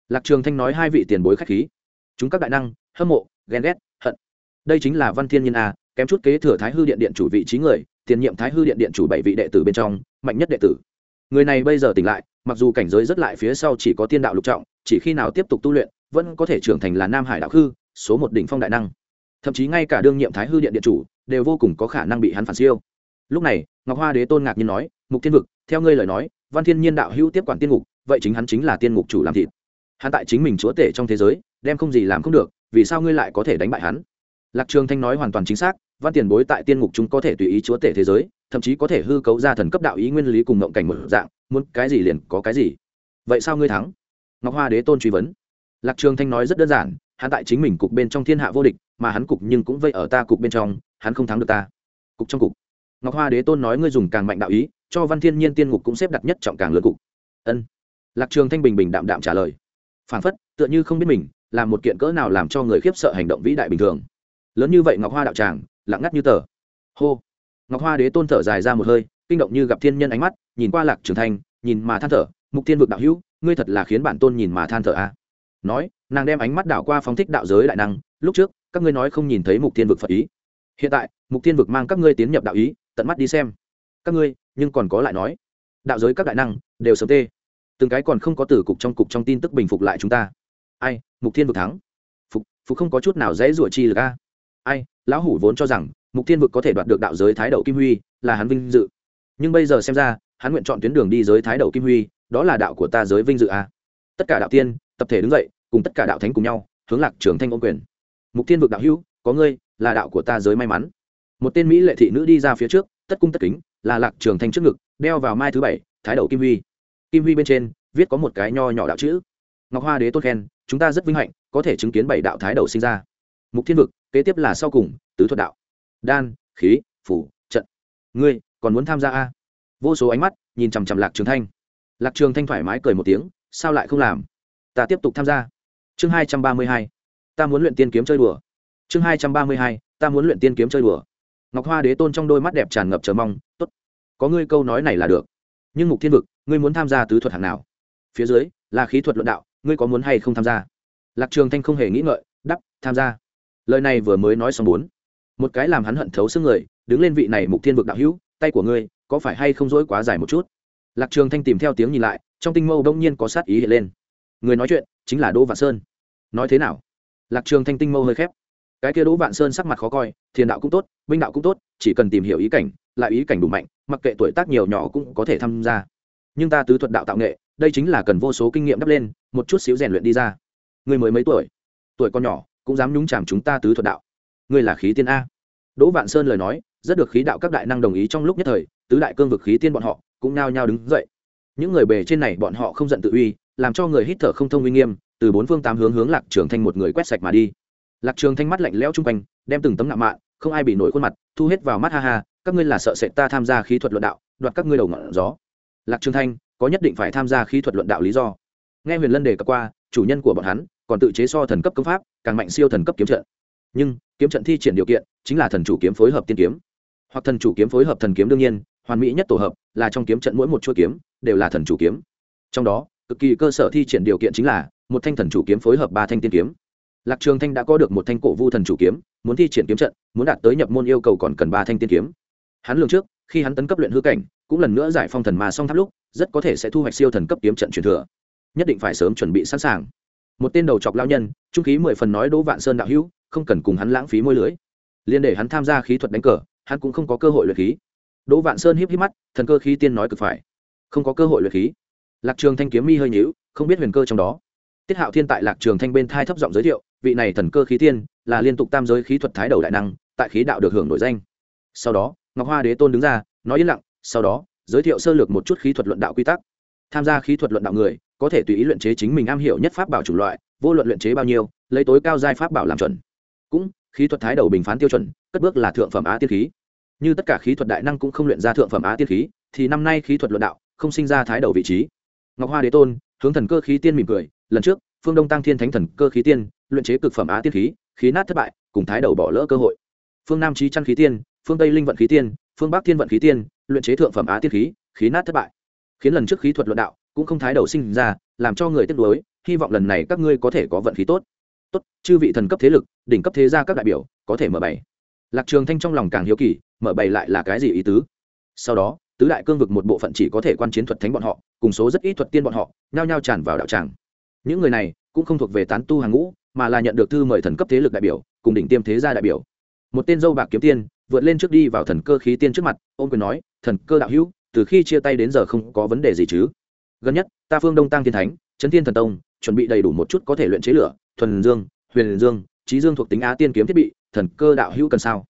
Lạc trường thanh nói hai vị tiền bối khách khí. Chúng các đại năng, hâm mộ, ghen ghét, hận. Đây chính là văn thiên nhiên a, kém chút kế thừa thái hư điện điện chủ vị trí người, tiền nhiệm thái hư điện điện chủ bảy vị đệ tử bên trong, mạnh nhất đệ tử. Người này bây giờ tỉnh lại mặc dù cảnh giới rất lại phía sau chỉ có tiên đạo lục trọng, chỉ khi nào tiếp tục tu luyện, vẫn có thể trưởng thành là nam hải đạo hư, số một đỉnh phong đại năng. Thậm chí ngay cả đương nhiệm thái hư điện điện chủ, đều vô cùng có khả năng bị hắn phản siêu. Lúc này, ngọc hoa đế tôn ngạc nhiên nói, mục thiên vực, theo ngươi lời nói, văn thiên nhiên đạo hữu tiếp quản tiên ngục, vậy chính hắn chính là tiên ngục chủ làm thịt. Hắn tại chính mình chúa tể trong thế giới, đem không gì làm không được, vì sao ngươi lại có thể đánh bại hắn? Lạc trường thanh nói hoàn toàn chính xác, văn tiền bối tại tiên ngục chúng có thể tùy ý chúa tể thế giới thậm chí có thể hư cấu ra thần cấp đạo ý nguyên lý cùng ngộng cảnh một dạng, muốn cái gì liền có cái gì. Vậy sao ngươi thắng? Ngọc hoa đế tôn truy vấn. Lạc trường thanh nói rất đơn giản, hắn tại chính mình cục bên trong thiên hạ vô địch, mà hắn cục nhưng cũng vây ở ta cục bên trong, hắn không thắng được ta. Cục trong cục. Ngọc hoa đế tôn nói ngươi dùng càng mạnh đạo ý, cho văn thiên nhiên tiên ngục cũng xếp đặt nhất trọng càng lớn cục. Ân. Lạc trường thanh bình bình đạm đạm trả lời. Phản phất, tựa như không biết mình, làm một kiện cỡ nào làm cho người khiếp sợ hành động vĩ đại bình thường. Lớn như vậy ngọc hoa đạo tràng, lặng ngắt như tờ. Hô ngọc hoa đế tôn thở dài ra một hơi, kinh động như gặp thiên nhân ánh mắt, nhìn qua lạc trường thanh, nhìn mà than thở, mục Thiên vực đạo hữu, ngươi thật là khiến bản tôn nhìn mà than thở a nói, nàng đem ánh mắt đảo qua phóng thích đạo giới đại năng, lúc trước, các ngươi nói không nhìn thấy mục Thiên vực phật ý. Hiện tại, mục Thiên vực mang các ngươi tiến nhập đạo ý, tận mắt đi xem. Các ngươi, nhưng còn có lại nói. Đạo giới các đại năng, đều sớm tê. Từng cái còn không có từ cục trong cục trong tin tức bình phục lại chúng ta. Ai, mục thiên vực thắng. Phục phục không có chút nào dễ rủa chi lực a ai, lão hủ vốn cho rằng mục thiên vực có thể đoạt được đạo giới thái đậu kim huy, là hắn vinh dự. Nhưng bây giờ xem ra, hắn nguyện chọn tuyến đường đi giới thái đậu kim huy, đó là đạo của ta giới vinh dự a tất cả đạo tiên, tập thể đứng dậy, cùng tất cả đạo thánh cùng nhau, hướng lạc trưởng thanh ôn quyền. Mục thiên vực đạo hữu, có ngươi, là đạo của ta giới may mắn. Một tên mỹ lệ thị nữ đi ra phía trước, tất cung tất kính, là lạc trường thanh trước ngực, đeo vào mai thứ bảy, thái đầu kim huy. Kim huy bên trên, viết có một cái nho nhỏ đạo chữ. Ngọc hoa đế tốt khen, chúng ta rất vinh hạnh, có thể chứng kiến bảy đạo thái đầu sinh ra. Mục thiên vực, kế tiếp là sau cùng, tứ thuật đạo đan, khí, phủ, trận. Ngươi còn muốn tham gia a? Vô số ánh mắt nhìn chằm chằm lạc trường thanh. Lạc trường thanh thoải mái cười một tiếng, sao lại không làm? Ta tiếp tục tham gia. Chương hai trăm ba mươi hai. Ta muốn luyện tiên kiếm chơi đùa. Chương hai trăm ba mươi hai. Ta muốn luyện tiên kiếm chơi đùa. Ngọc hoa đế tôn trong đôi mắt đẹp tràn ngập chờ mong, tốt, có ngươi câu nói này là được. Nhưng mục thiên vực, ngươi muốn tham gia tứ thuật hạng nào? Phía dưới, là khí thuật luận đạo, ngươi có muốn hay không tham gia? Lạc trường thanh không hề nghĩ ngợi đắp tham gia. Lời này vừa mới nói xong bốn một cái làm hắn hận thấu xương người, đứng lên vị này mục thiên vực đạo hữu, tay của ngươi, có phải hay không dỗi quá dài một chút? Lạc trường thanh tìm theo tiếng nhìn lại, trong tinh mâu đông nhiên có sát ý hiện lên. Người nói chuyện chính là đỗ vạn sơn. Nói thế nào? Lạc trường thanh tinh mâu hơi khép. Cái kia đỗ vạn sơn sắc mặt khó coi, thiền đạo cũng tốt, binh đạo cũng tốt, chỉ cần tìm hiểu ý cảnh, lại ý cảnh đủ mạnh, mặc kệ tuổi tác nhiều nhỏ cũng có thể tham gia. Nhưng ta tứ thuật đạo tạo nghệ, đây chính là cần vô số kinh nghiệm đắp lên, một chút xíu rèn luyện đi ra. Người mới mấy tuổi? Tuổi con nhỏ, cũng dám nhúng chàm chúng ta tứ thuật đạo ngươi là khí tiên a. Đỗ vạn sơn lời nói, rất được khí đạo các đại năng đồng ý trong lúc nhất thời, tứ đại cương vực khí tiên bọn họ cũng nao nhao đứng dậy. Những người bề trên này bọn họ không giận tự uy, làm cho người hít thở không thông uy nghiêm, từ bốn phương tám hướng hướng lạc trường thanh một người quét sạch mà đi. Lạc trường thanh mắt lạnh lẽo chung quanh, đem từng tấm nạm mạ không ai bị nổi khuôn mặt, thu hết vào mắt ha ha, các ngươi là sợ sệt ta tham gia khí thuật luận đạo, đoạt các ngươi đầu ngọn gió. Lạc trường thanh, có nhất định phải tham gia khí thuật luận đạo lý do. Nghe huyền lân đề cập qua, chủ nhân của bọn hắn còn tự chế so thần cấp công pháp, càng mạnh siêu thần cấp kiếm trận nhưng kiếm trận thi triển điều kiện chính là thần chủ kiếm phối hợp tiên kiếm. Hoặc thần chủ kiếm phối hợp thần kiếm đương nhiên, hoàn mỹ nhất tổ hợp là trong kiếm trận mỗi một chuỗi kiếm đều là thần chủ kiếm. Trong đó, cực kỳ cơ sở thi triển điều kiện chính là một thanh thần chủ kiếm phối hợp ba thanh tiên kiếm. Lạc trường thanh đã có được một thanh cổ vu thần chủ kiếm, muốn thi triển kiếm trận, muốn đạt tới nhập môn yêu cầu còn cần ba thanh tiên kiếm. Hắn lường trước, khi hắn tấn cấp luyện hư cảnh, cũng lần nữa giải phong thần ma song tháp lúc, rất có thể sẽ thu hoạch siêu thần cấp kiếm trận truyền thừa. Nhất định phải sớm chuẩn bị sẵn sàng. Một tên đầu chọc lao nhân, trung khí mười phần nói đỗ vạn sơn đạo hữu không cần cùng hắn lãng phí môi lưới. Liên để hắn tham gia khí thuật đánh cờ, hắn cũng không có cơ hội luyện khí. Đỗ vạn sơn híp híp mắt, thần cơ khí tiên nói cực phải. Không có cơ hội luyện khí. Lạc trường thanh kiếm mi hơi nhíu, không biết huyền cơ trong đó. Tiết hạo thiên tại lạc trường thanh bên thai thấp giọng giới thiệu, vị này thần cơ khí tiên là liên tục tam giới khí thuật thái đầu đại năng, tại khí đạo được hưởng nổi danh. Sau đó, ngọc hoa đế tôn đứng ra, nói yên lặng, sau đó, giới thiệu sơ lược một chút khí thuật luận đạo quy tắc. Tham gia khí thuật luận đạo người, có thể tùy ý luyện chế chính mình am hiểu nhất pháp bảo chủng loại, vô luận luyện chế bao nhiêu, lấy tối cao giai pháp bảo làm chuẩn cũng, khí thuật thái đầu bình phán tiêu chuẩn, cất bước là thượng phẩm á tiên khí. Như tất cả khí thuật đại năng cũng không luyện ra thượng phẩm á tiên khí, thì năm nay khí thuật luận đạo không sinh ra thái đầu vị trí. Ngọc hoa đế tôn, hướng thần cơ khí tiên mỉm cười, lần trước, phương đông tăng thiên thánh thần cơ khí tiên, luyện chế cực phẩm á tiên khí khí nát thất bại, cùng thái đầu bỏ lỡ cơ hội. Phương nam trí chăn khí tiên, phương tây linh vận khí tiên, phương bắc thiên vận khí tiên, luyện chế thượng phẩm á tiên khí khí nát thất bại. Khiến lần trước khí thuật luận đạo cũng không thái đầu sinh ra, làm cho người tiếc nuối, hy vọng lần này các ngươi có thể có vận khí tốt tốt, chư vị thần cấp thế lực, đỉnh cấp thế gia các đại biểu, có thể mở bày. Lạc trường thanh trong lòng càng hiếu kỳ, mở bày lại là cái gì ý tứ? Sau đó, tứ đại cương vực một bộ phận chỉ có thể quan chiến thuật thánh bọn họ, cùng số rất ít thuật tiên bọn họ, nhao nhao tràn vào đạo tràng. Những người này cũng không thuộc về tán tu hàng ngũ, mà là nhận được thư mời thần cấp thế lực đại biểu, cùng đỉnh tiêm thế gia đại biểu. Một tên dâu bạc kiếm tiên, vượt lên trước đi vào thần cơ khí tiên trước mặt, ôm quyền nói, thần cơ đạo hữu, từ khi chia tay đến giờ không có vấn đề gì chứ? Gần nhất, ta phương đông tăng thiên thánh trấn thiên thần tông, chuẩn bị đầy đủ một chút có thể luyện chế lửa thuần dương, huyền dương, trí dương thuộc tính á tiên kiếm thiết bị, thần cơ đạo hữu cần sao?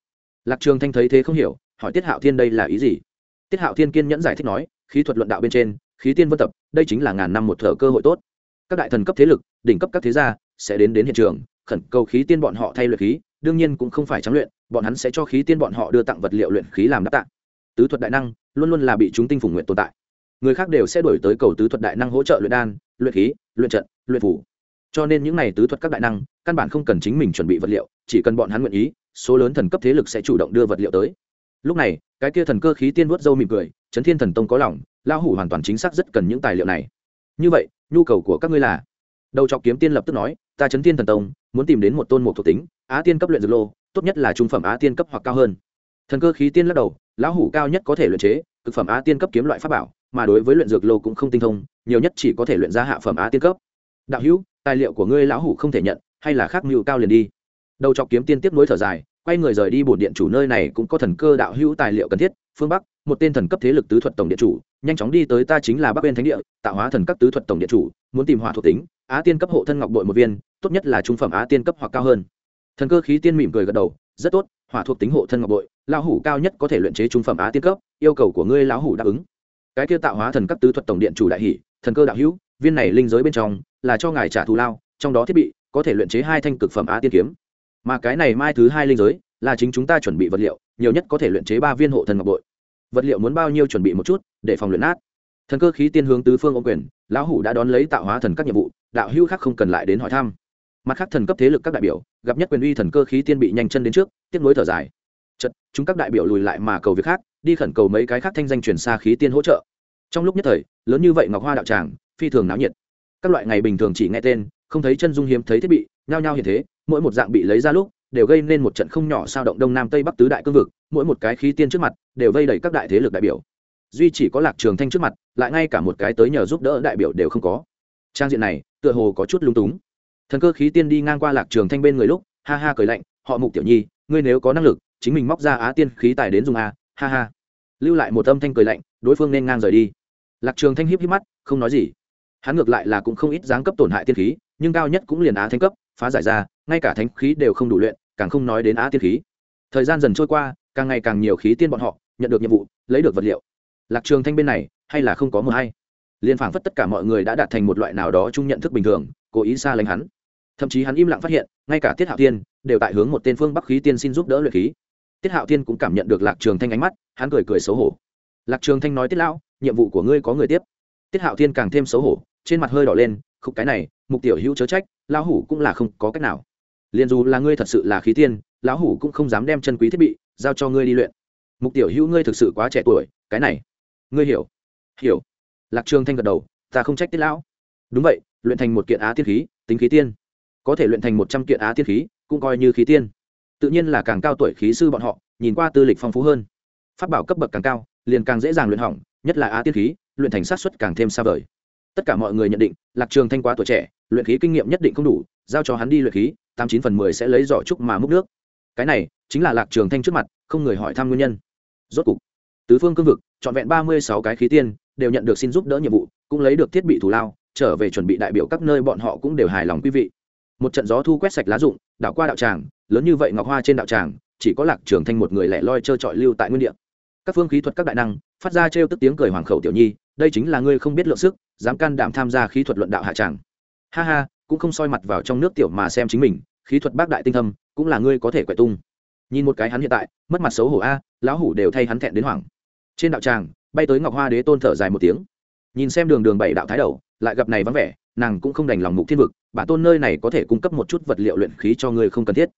Lạc trường thanh thấy thế không hiểu, hỏi tiết hạo thiên đây là ý gì? Tiết hạo thiên kiên nhẫn giải thích nói, khí thuật luận đạo bên trên, khí tiên vân tập, đây chính là ngàn năm một thợ cơ hội tốt. Các đại thần cấp thế lực, đỉnh cấp các thế gia, sẽ đến đến hiện trường, khẩn cầu khí tiên bọn họ thay luyện khí, đương nhiên cũng không phải trắng luyện, bọn hắn sẽ cho khí tiên bọn họ đưa tặng vật liệu luyện khí làm đáp tạng tứ thuật đại năng, luôn luôn là bị chúng tinh phùng nguyện tồn tại. Người khác đều sẽ đổi tới cầu tứ thuật đại năng hỗ trợ luyện đan, luyện khí, luyện trận, luyện phủ cho nên những n à y tứ thuật các đại năng, căn bản không cần chính mình chuẩn bị vật liệu, chỉ cần bọn hắn nguyện ý, số lớn thần cấp thế lực sẽ chủ động đưa vật liệu tới. Lúc này, cái kia thần cơ khí tiên vuốt dâu mỉm cười, chấn thiên thần tông có lòng lao hủ hoàn toàn chính xác rất cần những tài liệu này. Như vậy, nhu cầu của các ngươi là? Đầu trọc kiếm tiên lập tức nói, ta chấn thiên thần tông, muốn tìm đến một tôn mục thuộc tính, á tiên cấp luyện dược lô, tốt nhất là trung phẩm á tiên cấp hoặc cao hơn. Thần cơ khí tiên lắc đầu, lão hủ cao nhất có thể luyện chế thực phẩm á tiên cấp kiếm loại pháp bảo, mà đối với luyện dược lô cũng không tinh thông, nhiều nhất chỉ có thể luyện ra hạ phẩm á tiên cấp. Đạo hữu tài liệu của ngươi lão hủ không thể nhận, hay là khác mưu cao liền đi. Đầu chọc kiếm tiên tiếp nối thở dài, quay người rời đi bổn điện chủ nơi này cũng có thần cơ đạo hữu tài liệu cần thiết, phương bắc, một tên thần cấp thế lực tứ thuật tổng điện chủ, nhanh chóng đi tới ta chính là bắc bên thánh địa, tạo hóa thần cấp tứ thuật tổng điện chủ, muốn tìm hỏa thuộc tính, á tiên cấp hộ thân ngọc bội một viên, tốt nhất là trung phẩm á tiên cấp hoặc cao hơn. Thần cơ khí tiên mỉm cười gật đầu, rất tốt, hỏa thuộc tính hộ thân ngọc bội, lão hủ cao nhất có thể luyện chế trung phẩm á tiên cấp, yêu cầu của ngươi lão hủ đáp ứng. Cái kia tạo hóa thần cấp tứ thuật tổng điện chủ đại hỷ thần cơ đạo hữu, viên này linh giới bên trong là cho ngài trả thù lao, trong đó thiết bị có thể luyện chế hai thanh cực phẩm á tiên kiếm. Mà cái này mai thứ hai linh giới là chính chúng ta chuẩn bị vật liệu, nhiều nhất có thể luyện chế ba viên hộ thần ngọc bội. Vật liệu muốn bao nhiêu chuẩn bị một chút, để phòng luyện nát. Thần cơ khí tiên hướng tứ phương ông quyền, lão hủ đã đón lấy tạo hóa thần các nhiệm vụ, đạo hữu khác không cần lại đến hỏi thăm. Mặt khác thần cấp thế lực các đại biểu, gặp nhất quyền uy thần cơ khí tiên bị nhanh chân đến trước, tiếp nối thở dài. Chật chúng các đại biểu lùi lại mà cầu việc khác, đi khẩn cầu mấy cái khác thanh danh truyền xa khí tiên hỗ trợ. Trong lúc nhất thời, lớn như vậy ngọc hoa đạo tràng, phi thường náo nhiệt các loại ngày bình thường chỉ nghe tên, không thấy chân dung hiếm thấy thiết bị, nhao nhao hiện thế, mỗi một dạng bị lấy ra lúc, đều gây nên một trận không nhỏ sao động đông nam tây bắc tứ đại cương vực, mỗi một cái khí tiên trước mặt, đều vây đầy các đại thế lực đại biểu. Duy chỉ có lạc trường thanh trước mặt, lại ngay cả một cái tới nhờ giúp đỡ đại biểu đều không có. Trang diện này, tựa hồ có chút lung túng. Thần cơ khí tiên đi ngang qua lạc trường thanh bên người lúc, ha ha cười lạnh, họ mục tiểu nhi, ngươi nếu có năng lực, chính mình móc ra á tiên khí tài đến dùng a ha ha. Lưu lại một âm thanh cười lạnh, đối phương nên ngang rời đi. Lạc trường thanh híp híp mắt, không nói gì hắn ngược lại là cũng không ít dáng cấp tổn hại tiên khí, nhưng cao nhất cũng liền á thanh cấp, phá giải ra, ngay cả thánh khí đều không đủ luyện, càng không nói đến á tiên khí. Thời gian dần trôi qua, càng ngày càng nhiều khí tiên bọn họ nhận được nhiệm vụ, lấy được vật liệu. Lạc trường thanh bên này, hay là không có mờ hay? Liên phảng phất tất cả mọi người đã đạt thành một loại nào đó chung nhận thức bình thường, cố ý xa lánh hắn. Thậm chí hắn im lặng phát hiện, ngay cả tiết hạo tiên đều tại hướng một tên phương bắc khí tiên xin giúp đỡ luyện khí. Tiết hạo tiên cũng cảm nhận được lạc trường thanh ánh mắt, hắn cười cười xấu hổ. Lạc trường thanh nói, tiết lão, nhiệm vụ của ngươi có người tiếp. Tiết hạo tiên càng thêm xấu hổ trên mặt hơi đỏ lên, khúc cái này, mục tiểu hữu chớ trách, lão hủ cũng là không có cách nào. Liền dù là ngươi thật sự là khí tiên, lão hủ cũng không dám đem chân quý thiết bị giao cho ngươi đi luyện. Mục tiểu hữu ngươi thực sự quá trẻ tuổi, cái này, ngươi hiểu hiểu. Lạc trường thanh gật đầu, ta không trách tiết lão. Đúng vậy, luyện thành một kiện á tiên khí, tính khí tiên. Có thể luyện thành một trăm kiện á tiên khí, cũng coi như khí tiên. Tự nhiên là càng cao tuổi khí sư bọn họ, nhìn qua tư lịch phong phú hơn. Pháp bảo cấp bậc càng cao, liền càng dễ dàng luyện hỏng, nhất là á tiên khí, luyện thành sát xuất càng thêm xa vời tất cả mọi người nhận định, lạc trường thanh quá tuổi trẻ, luyện khí kinh nghiệm nhất định không đủ, giao cho hắn đi luyện khí, tám chín phần mười sẽ lấy giỏ trúc mà múc nước. Cái này, chính là lạc trường thanh trước mặt, không người hỏi thăm nguyên nhân. Rốt cục, tứ phương cương vực, trọn vẹn ba mươi sáu cái khí tiên, đều nhận được xin giúp đỡ nhiệm vụ, cũng lấy được thiết bị thủ lao, trở về chuẩn bị đại biểu các nơi bọn họ cũng đều hài lòng quý vị. Một trận gió thu quét sạch lá rụng, đảo qua đạo tràng, lớn như vậy ngọc hoa trên đạo tràng, chỉ có lạc trường thanh một người lẻ loi trơ trọi lưu tại nguyên địa. Các phương khí thuật các đại năng, phát ra trêu tức tiếng cười hoàng khẩu tiểu nhi đây chính là ngươi không biết lượng sức, dám can đảm tham gia khí thuật luận đạo hạ tràng. Ha ha, cũng không soi mặt vào trong nước tiểu mà xem chính mình, khí thuật bác đại tinh thâm, cũng là ngươi có thể quậy tung. Nhìn một cái hắn hiện tại, mất mặt xấu hổ a, lão hủ đều thay hắn thẹn đến hoảng. Trên đạo tràng, bay tới ngọc hoa đế tôn thở dài một tiếng. Nhìn xem đường đường bảy đạo thái đầu, lại gặp này vắng vẻ, nàng cũng không đành lòng mục thiên vực bản tôn nơi này có thể cung cấp một chút vật liệu luyện khí cho ngươi không cần thiết.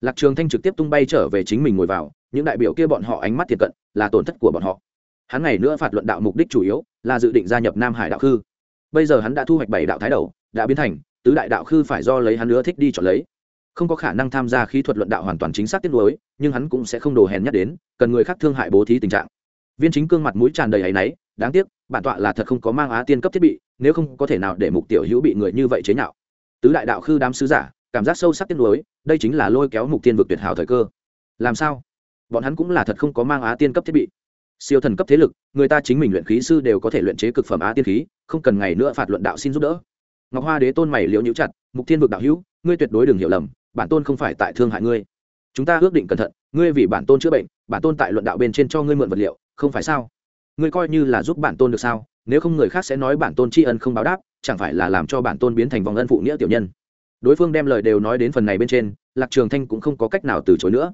Lạc trường thanh trực tiếp tung bay trở về chính mình ngồi vào, những đại biểu kia bọn họ ánh mắt thiệt cận, là tổn thất của bọn họ hắn ngày nữa phạt luận đạo mục đích chủ yếu là dự định gia nhập nam hải đạo khư. Bây giờ hắn đã thu hoạch bảy đạo thái đầu, đã biến thành, tứ đại đạo khư phải do lấy hắn nữa thích đi chọn lấy. Không có khả năng tham gia khí thuật luận đạo hoàn toàn chính xác tiết lối nhưng hắn cũng sẽ không đồ hèn nhắc đến, cần người khác thương hại bố thí tình trạng. Viên chính cương mặt mũi tràn đầy áy náy, đáng tiếc, bản tọa là thật không có mang á tiên cấp thiết bị, nếu không có thể nào để mục tiểu hữu bị người như vậy chế nhạo. Tứ đại đạo khư đám sứ giả, cảm giác sâu sắc tiết lối đây chính là lôi kéo mục tiên vực tuyệt hảo thời cơ. Làm sao? Bọn hắn cũng là thật không có mang á tiên cấp thiết bị siêu thần cấp thế lực, người ta chính mình luyện khí sư đều có thể luyện chế cực phẩm á tiên khí, không cần ngày nữa phạt luận đạo xin giúp đỡ. Ngọc hoa đế tôn mày liễu nhíu chặt, mục thiên vực đạo hữu, ngươi tuyệt đối đừng hiểu lầm, bản tôn không phải tại thương hại ngươi. Chúng ta ước định cẩn thận, ngươi vì bản tôn chữa bệnh, bản tôn tại luận đạo bên trên cho ngươi mượn vật liệu, không phải sao? Ngươi coi như là giúp bản tôn được sao? Nếu không người khác sẽ nói bản tôn tri ân không báo đáp, chẳng phải là làm cho bản tôn biến thành vòng ân phụ nghĩa tiểu nhân? Đối phương đem lời đều nói đến phần này bên trên, lạc trường thanh cũng không có cách nào từ chối nữa.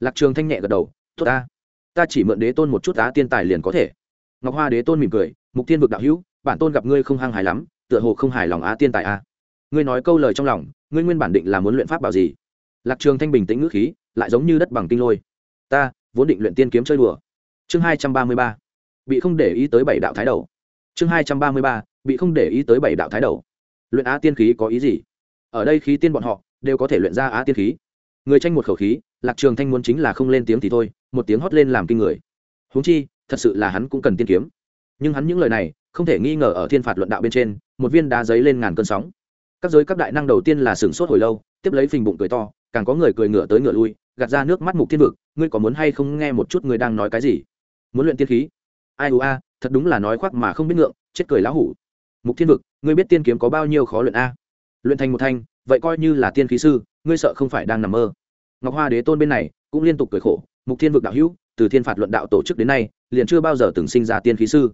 Lạc trường thanh nhẹ gật đầu, tốt ta ta chỉ mượn đế tôn một chút á tiên tài liền có thể. Ngọc hoa đế tôn mỉm cười, mục tiên vực đạo hữu, bản tôn gặp ngươi không hăng hài lắm, tựa hồ không hài lòng á tiên tài a. À. ngươi nói câu lời trong lòng, ngươi nguyên bản định là muốn luyện pháp bảo gì? Lạc trường thanh bình tĩnh ngữ khí, lại giống như đất bằng tinh lôi. Ta, vốn định luyện tiên kiếm chơi đùa. Chương hai trăm ba mươi ba. Bị không để ý tới bảy đạo thái đầu. Chương hai trăm ba mươi ba, bị không để ý tới bảy đạo thái đầu. Luyện á tiên khí có ý gì? Ở đây khí tiên bọn họ, đều có thể luyện ra á tiên khí. Người tranh một khẩu khí lạc trường thanh muốn chính là không lên tiếng thì thôi, một tiếng hót lên làm kinh người. Huống chi, thật sự là hắn cũng cần tiên kiếm. Nhưng hắn những lời này, không thể nghi ngờ ở thiên phạt luận đạo bên trên, một viên đá giấy lên ngàn cơn sóng. Các giới các đại năng đầu tiên là sửng sốt hồi lâu, tiếp lấy phình bụng cười to, càng có người cười ngửa tới ngửa lui, gạt ra nước mắt mục thiên vực, ngươi có muốn hay không nghe một chút người đang nói cái gì? Muốn luyện tiên khí. Ai u a, thật đúng là nói khoác mà không biết ngượng, chết cười lão hủ. Mục thiên vực, ngươi biết tiên kiếm có bao nhiêu khó luyện a? Luyện thành một thanh, vậy coi như là tiên khí sư, ngươi sợ không phải đang nằm mơ ngọc hoa đế tôn bên này cũng liên tục cười khổ, mục thiên vực đạo hữu, từ thiên phạt luận đạo tổ chức đến nay, liền chưa bao giờ từng sinh ra tiên khí sư.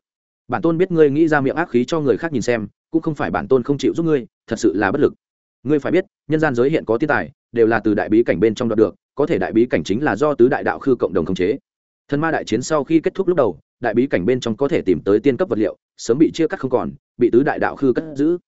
Bản tôn biết ngươi nghĩ ra miệng ác khí cho người khác nhìn xem, cũng không phải bản tôn không chịu giúp ngươi, thật sự là bất lực. Ngươi phải biết, nhân gian giới hiện có tiên tài, đều là từ đại bí cảnh bên trong đoạt được, có thể đại bí cảnh chính là do tứ đại đạo khư cộng đồng khống chế. Thần ma đại chiến sau khi kết thúc lúc đầu, đại bí cảnh bên trong có thể tìm tới tiên cấp vật liệu, sớm bị chia cắt không còn, bị tứ đại đạo khư cất giữ.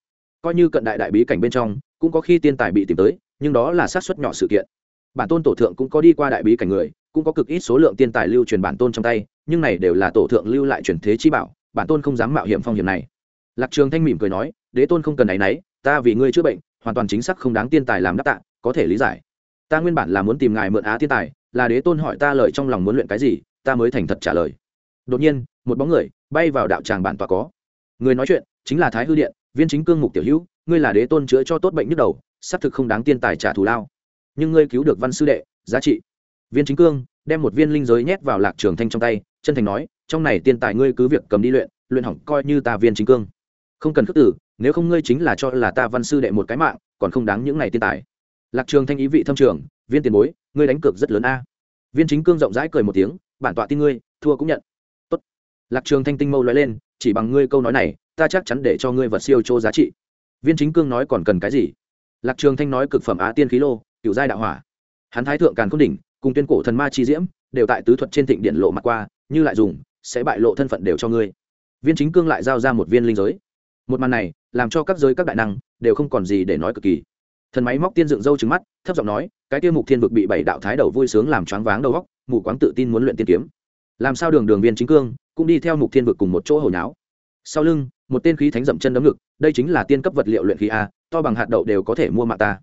Coi như cận đại đại bí cảnh bên trong, cũng có khi tiên tài bị tìm tới, nhưng đó là sát xuất nhỏ sự kiện bản tôn tổ thượng cũng có đi qua đại bí cảnh người, cũng có cực ít số lượng tiên tài lưu truyền bản tôn trong tay, nhưng này đều là tổ thượng lưu lại truyền thế chi bảo, bản tôn không dám mạo hiểm phong hiểm này. Lạc trường thanh mỉm cười nói, đế tôn không cần áy náy ta vì ngươi chữa bệnh, hoàn toàn chính xác không đáng tiên tài làm đáp tạ, có thể lý giải. Ta nguyên bản là muốn tìm ngài mượn á tiên tài, là đế tôn hỏi ta lời trong lòng muốn luyện cái gì, ta mới thành thật trả lời. Đột nhiên, một bóng người bay vào đạo tràng bản tọa có. Người nói chuyện chính là thái hư điện, viên chính cương mục tiểu hữu, ngươi là đế tôn chữa cho tốt bệnh nhức đầu, xác thực không đáng tiên tài trả thù lao nhưng ngươi cứu được văn sư đệ, giá trị. Viên chính cương đem một viên linh giới nhét vào lạc trường thanh trong tay, chân thành nói, trong này tiên tài ngươi cứ việc cầm đi luyện luyện hỏng coi như ta viên chính cương. Không cần khước tử nếu không ngươi chính là cho là ta văn sư đệ một cái mạng, còn không đáng những này tiên tài. Lạc trường thanh ý vị thâm trường, viên tiền bối, ngươi đánh cược rất lớn a. Viên chính cương rộng rãi cười một tiếng, bản tọa tin ngươi, thua cũng nhận. Tốt. lạc trường thanh tinh mâu nói lên, chỉ bằng ngươi câu nói này, ta chắc chắn để cho ngươi vật siêu chỗ giá trị. Viên chính cương nói còn cần cái gì? Lạc trường thanh nói cực phẩm á tiên khí lô cựu giai đạo hỏa. Hắn thái thượng càn khôn đỉnh, cùng tuyên cổ thần ma chi diễm, đều tại tứ thuật trên thịnh điện lộ mặt qua, như lại dùng, sẽ bại lộ thân phận đều cho ngươi. Viên chính cương lại giao ra một viên linh giới. Một màn này, làm cho các giới các đại năng, đều không còn gì để nói cực kỳ. Thần máy móc tiên dựng râu trứng mắt, thấp giọng nói, cái tiêu mục thiên vực bị bảy đạo thái đầu vui sướng làm choáng váng đầu góc mù quáng tự tin muốn luyện tiên kiếm. Làm sao đường đường viên chính cương, cũng đi theo mục thiên vực cùng một chỗ hồi náo sau lưng, một tên khí thánh dậm chân đấm ngực, đây chính là tiên cấp vật liệu luyện khí a, to bằng hạt đậu đều có thể mua mạng ta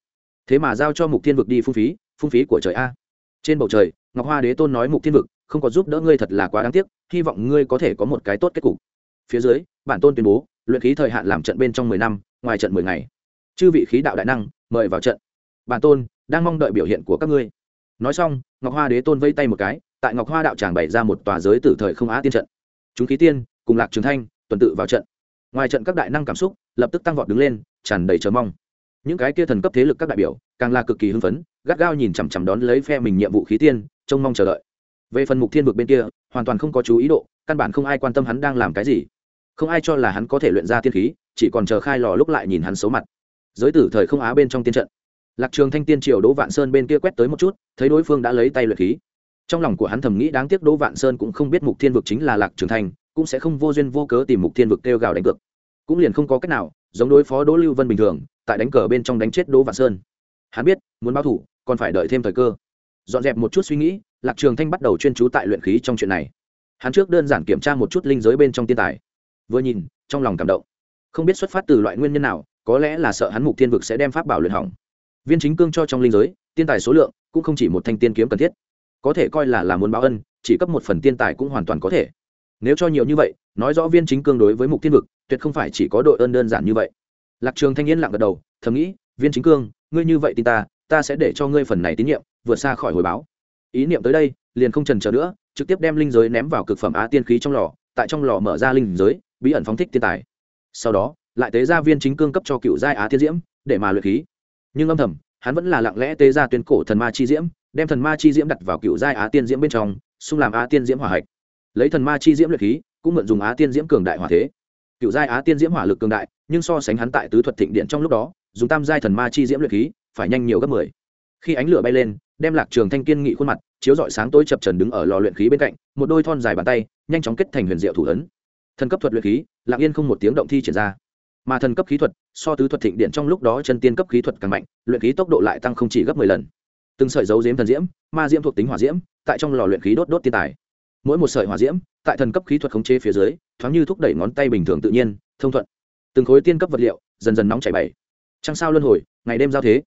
thế mà giao cho mục thiên vực đi phung phí phung phí của trời a. Trên bầu trời, ngọc hoa đế tôn nói mục thiên vực, không có giúp đỡ ngươi thật là quá đáng tiếc, hy vọng ngươi có thể có một cái tốt kết cục. Phía dưới, bản tôn tuyên bố, luyện khí thời hạn làm trận bên trong mười năm, ngoài trận mười ngày. Chư vị khí đạo đại năng, mời vào trận. Bản tôn, đang mong đợi biểu hiện của các ngươi. Nói xong, ngọc hoa đế tôn vây tay một cái, tại ngọc hoa đạo tràng bày ra một tòa giới tử thời không á tiên trận. Chúng khí tiên, cùng lạc trường thanh, tuần tự vào trận. Ngoài trận các đại năng cảm xúc, lập tức tăng vọt đứng lên, tràn đầy chờ mong những cái kia thần cấp thế lực các đại biểu, càng là cực kỳ hưng phấn, gắt gao nhìn chằm chằm đón lấy phe mình nhiệm vụ khí tiên, trông mong chờ đợi. Về phần mục thiên vực bên kia, hoàn toàn không có chú ý độ, căn bản không ai quan tâm hắn đang làm cái gì. Không ai cho là hắn có thể luyện ra tiên khí, chỉ còn chờ khai lò lúc lại nhìn hắn xấu mặt. Giới tử thời không á bên trong tiên trận. Lạc trường thanh tiên triều đỗ vạn sơn bên kia quét tới một chút, thấy đối phương đã lấy tay luyện khí. Trong lòng của hắn thầm nghĩ đáng tiếc đỗ vạn sơn cũng không biết mục thiên vực chính là lạc trường thanh, cũng sẽ không vô duyên vô cớ tìm mục thiên vực kêu gào đánh cược. Cũng liền không có cách nào, giống đối phó đỗ lưu vân bình thường tại đánh cờ bên trong đánh chết đỗ vạn sơn. Hắn biết, muốn báo thủ, còn phải đợi thêm thời cơ. Dọn dẹp một chút suy nghĩ, lạc trường thanh bắt đầu chuyên trú tại luyện khí trong chuyện này. Hắn trước đơn giản kiểm tra một chút linh giới bên trong tiên tài. Vừa nhìn, trong lòng cảm động. Không biết xuất phát từ loại nguyên nhân nào, có lẽ là sợ hắn mục thiên vực sẽ đem pháp bảo luyện hỏng. Viên chính cương cho trong linh giới tiên tài số lượng cũng không chỉ một thanh tiên kiếm cần thiết. Có thể coi là là muốn báo ân, chỉ cấp một phần tiên tài cũng hoàn toàn có thể. Nếu cho nhiều như vậy, nói rõ viên chính cương đối với mục thiên vực, tuyệt không phải chỉ có đội ơn đơn giản như vậy lạc trường thanh niên lặng gật đầu, thầm nghĩ, viên chính cương, ngươi như vậy tin ta ta sẽ để cho ngươi phần này tín nhiệm, vượt xa khỏi hồi báo. Ý niệm tới đây, liền không trần chờ nữa, trực tiếp đem linh giới ném vào cực phẩm á tiên khí trong lò, tại trong lò mở ra linh giới, bí ẩn phóng thích tiên tài. Sau đó, lại tế ra viên chính cương cấp cho cựu giai á tiên diễm, để mà luyện khí. Nhưng âm thầm, hắn vẫn là lặng lẽ tế ra tuyên cổ thần ma chi diễm, đem thần ma chi diễm đặt vào cựu giai á tiên diễm bên trong, xung làm á tiên diễm hỏa hạch. Lấy thần ma chi diễm luyện khí, cũng mượn dùng á tiên diễm cường đại hỏa thế cựu giai á tiên diễm hỏa lực cường đại, nhưng so sánh hắn tại tứ thuật thịnh điện trong lúc đó, dùng tam giai thần ma chi diễm luyện khí, phải nhanh nhiều gấp mười. Khi ánh lửa bay lên, đem lạc trường thanh kiên nghị khuôn mặt, chiếu rọi sáng tối chập trần đứng ở lò luyện khí bên cạnh, một đôi thon dài bàn tay, nhanh chóng kết thành huyền diệu thủ ấn. Thần cấp thuật luyện khí, lặng yên không một tiếng động thi triển ra. Mà thần cấp khí thuật, so tứ thuật thịnh điện trong lúc đó chân tiên cấp khí thuật càng mạnh, luyện khí tốc độ lại tăng không chỉ gấp mười lần. Từng sợi dấu diễm thần diễm, ma diễm thuộc tính hỏa diễm, tại trong lò luyện khí đốt đốt tiên tài mỗi một sợi hỏa diễm, tại thần cấp khí thuật khống chế phía dưới, thoáng như thúc đẩy ngón tay bình thường tự nhiên, thông thuận. Từng khối tiên cấp vật liệu dần dần nóng chảy bảy trăng sao luân hồi, ngày đêm giao thế.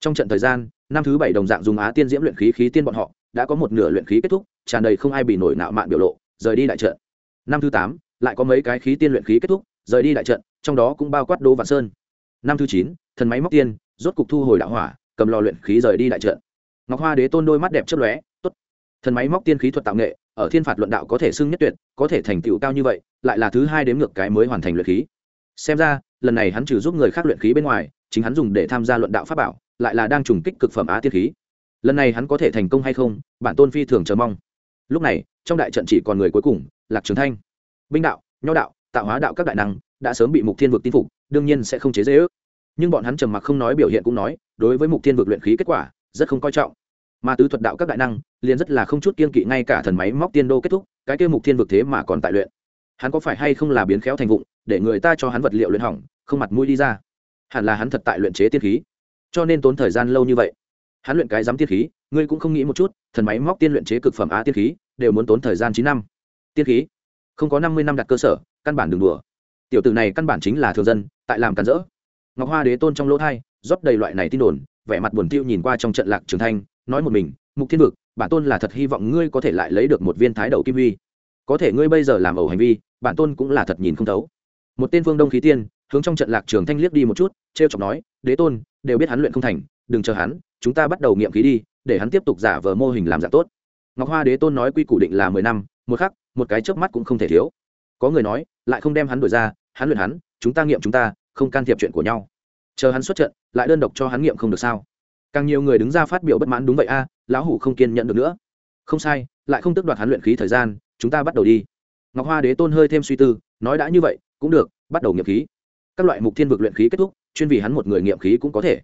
Trong trận thời gian, năm thứ bảy đồng dạng dùng á tiên diễm luyện khí khí tiên bọn họ, đã có một nửa luyện khí kết thúc, tràn đầy không ai bị nổi nạo mạn biểu lộ, rời đi đại trận. Năm thứ tám, lại có mấy cái khí tiên luyện khí kết thúc, rời đi đại trận, trong đó cũng bao quát đỗ vạn sơn. Năm thứ chín, thần máy móc tiên, rốt cục thu hồi đạo hỏa, cầm lò luyện khí rời đi đại trận. Ngọc hoa đế tôn đôi mắt đẹp chớp lóe thần máy móc tiên khí thuật tạo nghệ, ở thiên phạt luận đạo có thể xưng nhất tuyệt, có thể thành tựu cao như vậy, lại là thứ hai đếm ngược cái mới hoàn thành luyện khí. Xem ra, lần này hắn trừ giúp người khác luyện khí bên ngoài, chính hắn dùng để tham gia luận đạo pháp bảo, lại là đang trùng kích cực phẩm á tiên khí. Lần này hắn có thể thành công hay không, bản tôn phi thường chờ mong. Lúc này, trong đại trận chỉ còn người cuối cùng, lạc trường thanh. Binh đạo, nho đạo, tạo hóa đạo các đại năng, đã sớm bị mục thiên vực tin phục, đương nhiên sẽ không chế dễ ước nhưng bọn hắn trầm mặc không nói biểu hiện cũng nói, đối với mục thiên vực luyện khí kết quả, rất không coi trọng mà tứ thuật đạo các đại năng, liền rất là không chút kiên kỵ ngay cả thần máy móc tiên đô kết thúc, cái kia mục thiên vực thế mà còn tại luyện. Hắn có phải hay không là biến khéo thành vụng, để người ta cho hắn vật liệu luyện hỏng, không mặt mũi đi ra? Hẳn là hắn thật tại luyện chế tiên khí. Cho nên tốn thời gian lâu như vậy. Hắn luyện cái giám tiên khí, ngươi cũng không nghĩ một chút, thần máy móc tiên luyện chế cực phẩm á tiên khí, đều muốn tốn thời gian chín năm. Tiên khí? Không có năm mươi năm đặt cơ sở, căn bản đừng đùa. Tiểu tử này căn bản chính là thường dân, tại làm cản rỡ. Ngọc hoa đế tôn trong lỗ thai, rót đầy loại này tin đồn, vẻ mặt buồn tiêu nhìn qua trong trận lạc trường thanh nói một mình, mục thiên vực, bản tôn là thật hy vọng ngươi có thể lại lấy được một viên thái đầu kim huy. Có thể ngươi bây giờ làm ẩu hành vi, bản tôn cũng là thật nhìn không thấu. Một tên phương đông khí tiên, hướng trong trận lạc trường thanh liếc đi một chút t r e o chọc nói, đế tôn, đều biết hắn luyện không thành, đừng chờ hắn, chúng ta bắt đầu nghiệm khí đi, để hắn tiếp tục giả vờ mô hình làm giả tốt. Ngọc hoa đế tôn nói quy củ định là mười năm, một khắc, một cái chớp mắt cũng không thể thiếu. Có người nói, lại không đem hắn đổi ra, hắn luyện hắn, chúng ta nghiệm chúng ta, không can thiệp chuyện của nhau. Chờ hắn xuất trận, lại đơn độc cho hắn nghiệm không được sao? Càng nhiều người đứng ra phát biểu bất mãn, đúng vậy a, lão hủ không kiên nhận được nữa. Không sai, lại không tước đoạt hắn luyện khí thời gian, chúng ta bắt đầu đi. Ngọc hoa đế tôn hơi thêm suy tư, nói đã như vậy, cũng được, bắt đầu nghiệm khí. Các loại mục thiên vực luyện khí kết thúc, chuyên vì hắn một người nghiệm khí cũng có thể.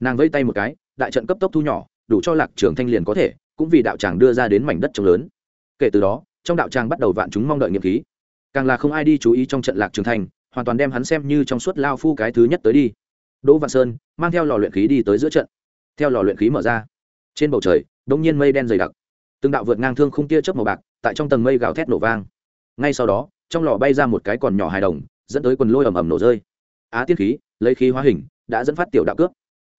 Nàng vây tay một cái, đại trận cấp tốc thu nhỏ, đủ cho lạc trưởng thanh liền có thể, cũng vì đạo tràng đưa ra đến mảnh đất trồng lớn. Kể từ đó, trong đạo tràng bắt đầu vạn chúng mong đợi nghiệm khí. Càng là không ai đi chú ý trong trận lạc trưởng thành hoàn toàn đem hắn xem như trong suốt lao phu cái thứ nhất tới đi. Đỗ văn sơn mang theo lò luyện khí đi tới giữa trận theo lò luyện khí mở ra. Trên bầu trời, đông nhiên mây đen dày đặc. Từng đạo vượt ngang thương khung tia chớp màu bạc, tại trong tầng mây gào thét nổ vang. Ngay sau đó, trong lò bay ra một cái còn nhỏ hài đồng, dẫn tới quần lôi ầm ầm nổ rơi. Á tiên khí, lấy khí hóa hình, đã dẫn phát tiểu đạo cướp.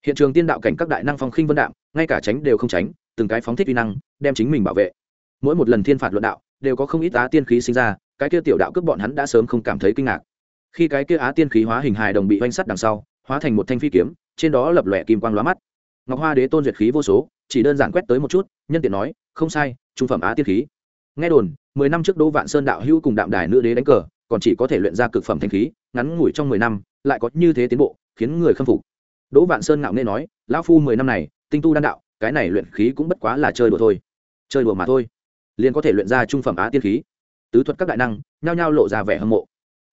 Hiện trường tiên đạo cảnh các đại năng phong khinh vân đạo, ngay cả tránh đều không tránh, từng cái phóng thích uy năng, đem chính mình bảo vệ. Mỗi một lần thiên phạt luận đạo, đều có không ít á tiên khí sinh ra, cái kia tiểu đạo cướp bọn hắn đã sớm không cảm thấy kinh ngạc. Khi cái kia á tiên khí hóa hình hài đồng bị oanh sắt đằng sau, hóa thành một thanh phi kiếm, trên đó lập lòe kim quang lóa mắt ngọc hoa đế tôn duyệt khí vô số, chỉ đơn giản quét tới một chút, nhân tiện nói, không sai, trung phẩm á tiên khí. Nghe đồn, mười năm trước đỗ vạn sơn đạo hữu cùng đạm đài nữ đế đánh cờ, còn chỉ có thể luyện ra cực phẩm thanh khí, ngắn ngủi trong mười năm, lại có như thế tiến bộ, khiến người khâm phục. Đỗ vạn sơn ngạo nghê nói, lão phu mười năm này, tinh tu đan đạo, cái này luyện khí cũng bất quá là chơi đùa thôi. Chơi đùa mà thôi. Liền có thể luyện ra trung phẩm á tiên khí. Tứ thuật các đại năng, nhao nhao lộ ra vẻ hâm mộ.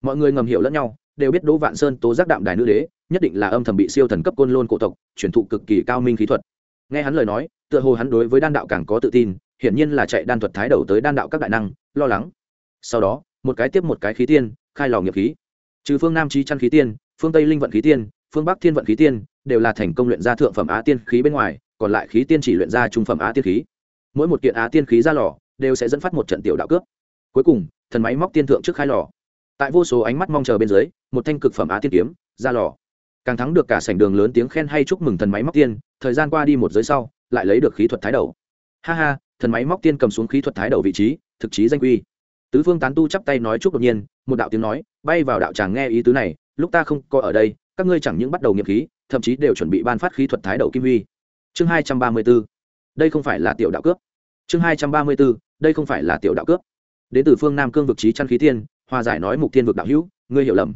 Mọi người ngầm hiểu lẫn nhau đều biết đỗ vạn sơn tố giác đạm đài nữ đế, nhất định là âm thầm bị siêu thần cấp côn lôn cổ tộc, truyền thụ cực kỳ cao minh khí thuật. Nghe hắn lời nói, tựa hồ hắn đối với đan đạo càng có tự tin, hiển nhiên là chạy đan thuật thái đầu tới đan đạo các đại năng, lo lắng. Sau đó, một cái tiếp một cái khí tiên, khai lò nghiệp khí. Trừ phương nam chí chăn khí tiên, phương tây linh vận khí tiên, phương bắc thiên vận khí tiên, đều là thành công luyện ra thượng phẩm á tiên khí bên ngoài, còn lại khí tiên chỉ luyện ra trung phẩm á tiên khí. Mỗi một kiện á tiên khí ra lò, đều sẽ dẫn phát một trận tiểu đạo cướp. Cuối cùng, thần máy móc tiên thượng trước khai lò tại vô số ánh mắt mong chờ bên dưới, một thanh cực phẩm á tiên kiếm, ra lò. Càng thắng được cả sảnh đường lớn tiếng khen hay chúc mừng thần máy móc tiên, thời gian qua đi một giới sau, lại lấy được khí thuật thái đầu. Ha ha, thần máy móc tiên cầm xuống khí thuật thái đầu vị trí, thực chí danh quy. Tứ phương tán tu chắp tay nói chúc đột nhiên, một đạo tiếng nói, bay vào đạo tràng nghe ý tứ này, lúc ta không có ở đây, các ngươi chẳng những bắt đầu nghiệm khí, thậm chí đều chuẩn bị ban phát khí thuật thái đầu kim huy. Chương hai trăm ba mươi b ố đây không phải là tiểu đạo cướp. Chương hai trăm ba mươi b ố đây không phải là tiểu đạo cướp. Đến từ phương nam cương vực trí chăn khí tiên hòa giải nói mục Thiên vực đạo hữu, ngươi hiểu lầm.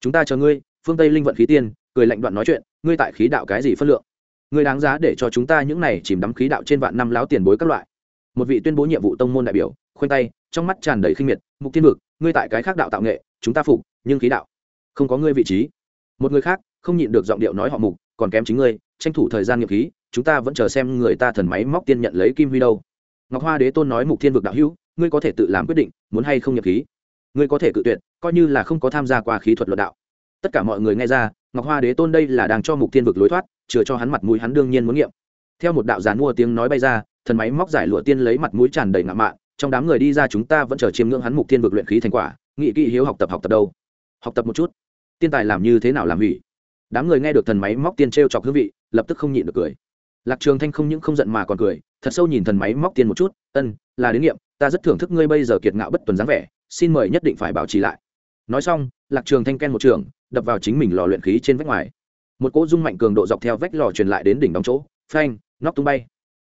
Chúng ta chờ ngươi, phương tây linh vận khí tiên, cười lạnh đoạn nói chuyện, ngươi tại khí đạo cái gì phân lượng? Ngươi đáng giá để cho chúng ta những này chìm đắm khí đạo trên vạn năm láo tiền bối các loại. Một vị tuyên bố nhiệm vụ tông môn đại biểu, khoanh tay, trong mắt tràn đầy khinh miệt, mục Thiên vực, ngươi tại cái khác đạo tạo nghệ, chúng ta phục, nhưng khí đạo, không có ngươi vị trí. Một người khác, không nhịn được giọng điệu nói họ mục, còn kém chính ngươi, tranh thủ thời gian nghiệp khí, chúng ta vẫn chờ xem người ta thần máy móc tiên nhận lấy kim huy đâu. Ngọc hoa đế tôn nói mục thiên vực đạo hữu, ngươi có thể tự làm quyết định, muốn hay không nhập khí? Ngươi có thể cự tuyệt, coi như là không có tham gia qua khí thuật luận đạo. Tất cả mọi người nghe ra, ngọc hoa đế tôn đây là đang cho mục thiên vực lối thoát, chừa cho hắn mặt mũi hắn đương nhiên muốn nghiệm. Theo một đạo gián mua tiếng nói bay ra, thần máy móc giải lụa tiên lấy mặt mũi tràn đầy ngạo mạn, trong đám người đi ra chúng ta vẫn chờ chiêm ngưỡng hắn mục thiên vực luyện khí thành quả, nghị kỹ hiếu học tập học tập đâu. Học tập một chút. Tiên tài làm như thế nào làm hủy? Đám người nghe được thần máy móc tiên t chọc hương vị, lập tức không nhịn được cười. Lạc trường thanh không những không giận mà còn cười, thật sâu nhìn thần máy móc tiên một chút, ân, là đến nghiệm, ta rất thưởng thức ngươi bây giờ kiệt ngạo bất tuần dáng vẻ xin mời nhất định phải bảo trì lại. Nói xong, lạc trường thanh ken một trường, đập vào chính mình lò luyện khí trên vách ngoài. Một cỗ dung mạnh cường độ dọc theo vách lò truyền lại đến đỉnh đóng chỗ, phanh, nóc tung bay.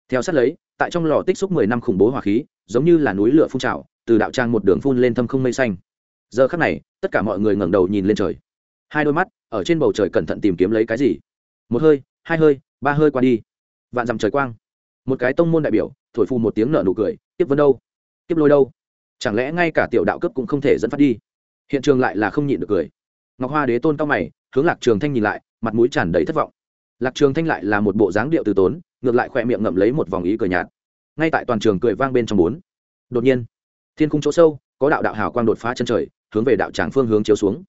Theo sát lấy, tại trong lò tích xúc mười năm khủng bố hỏa khí, giống như là núi lửa phun trào, từ đạo trang một đường phun lên thâm không mây xanh. Giờ khắc này, tất cả mọi người ngẩng đầu nhìn lên trời. Hai đôi mắt, ở trên bầu trời cẩn thận tìm kiếm lấy cái gì? Một hơi, hai hơi, ba hơi qua đi. Vạn dặm trời quang. Một cái tông môn đại biểu, thổi phu một tiếng nở nụ cười tiếp vân đâu? Tiếp lôi đâu? Chẳng lẽ ngay cả tiểu đạo cấp cũng không thể dẫn phát đi? Hiện trường lại là không nhịn được cười. Ngọc hoa đế tôn cao mày, hướng lạc trường thanh nhìn lại, mặt mũi tràn đầy thất vọng. Lạc trường thanh lại là một bộ dáng điệu từ tốn, ngược lại khỏe miệng ngậm lấy một vòng ý cười nhạt. Ngay tại toàn trường cười vang bên trong bốn, đột nhiên, thiên cung chỗ sâu, có đạo đạo hào quang đột phá chân trời, hướng về đạo tràng phương hướng chiếu xuống.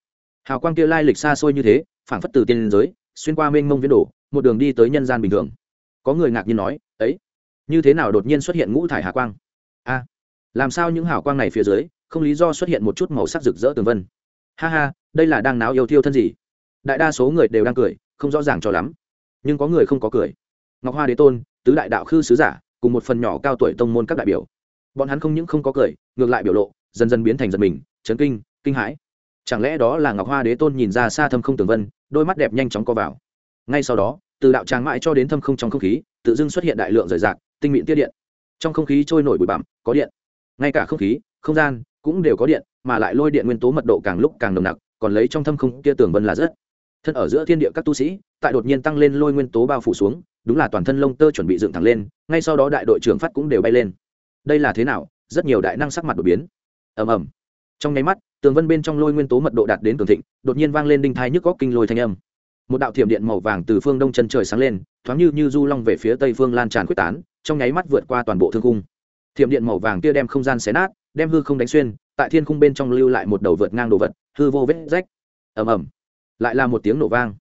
Hào quang kia lai lịch xa xôi như thế, phảng phất từ tiên giới, xuyên qua mênh mông viễn đổ một đường đi tới nhân gian bình thường. Có người ngạc nhiên nói, ấy, như thế nào đột nhiên xuất hiện ngũ thải hà quang? A làm sao những hào quang này phía dưới, không lý do xuất hiện một chút màu sắc rực rỡ tường vân? Ha ha, đây là đang náo yêu thiêu thân gì? Đại đa số người đều đang cười, không rõ ràng cho lắm. Nhưng có người không có cười. Ngọc hoa đế tôn, tứ đại đạo khư sứ giả, cùng một phần nhỏ cao tuổi tông môn các đại biểu. Bọn hắn không những không có cười, ngược lại biểu lộ, dần dần biến thành giật mình, chấn kinh kinh hãi. Chẳng lẽ đó là ngọc hoa đế tôn nhìn ra xa thâm không tường vân, đôi mắt đẹp nhanh chóng co vào. Ngay sau đó, từ đạo tràng mãi cho đến thâm không trong không khí, tự dưng xuất hiện đại lượng rời rạc, tinh mịn tiết điện. Trong không khí trôi nổi bụi bặm, có điện ngay cả không khí, không gian cũng đều có điện, mà lại lôi điện nguyên tố mật độ càng lúc càng nồng nặc, còn lấy trong thâm không kia tường vân là rất. Thân ở giữa thiên địa các tu sĩ, tại đột nhiên tăng lên lôi nguyên tố bao phủ xuống, đúng là toàn thân lông tơ chuẩn bị dựng thẳng lên, ngay sau đó đại đội trưởng phát cũng đều bay lên. Đây là thế nào? Rất nhiều đại năng sắc mặt đột biến. Ầm ầm. Trong nháy mắt, tường vân bên trong lôi nguyên tố mật độ đạt đến cường thịnh, đột nhiên vang lên đinh thai nhức góc kinh lôi thanh âm. Một đạo thiểm điện màu vàng từ phương đông chân trời sáng lên, thoáng như như du long về phía tây phương lan tràn quyết tán, trong nháy mắt vượt qua toàn bộ thương cung thiểm điện màu vàng kia đem không gian xé nát, đem hư không đánh xuyên, tại thiên khung bên trong lưu lại một đầu vượt ngang đồ vật, hư vô vết rách. Ầm ầm. Lại là một tiếng nổ vang.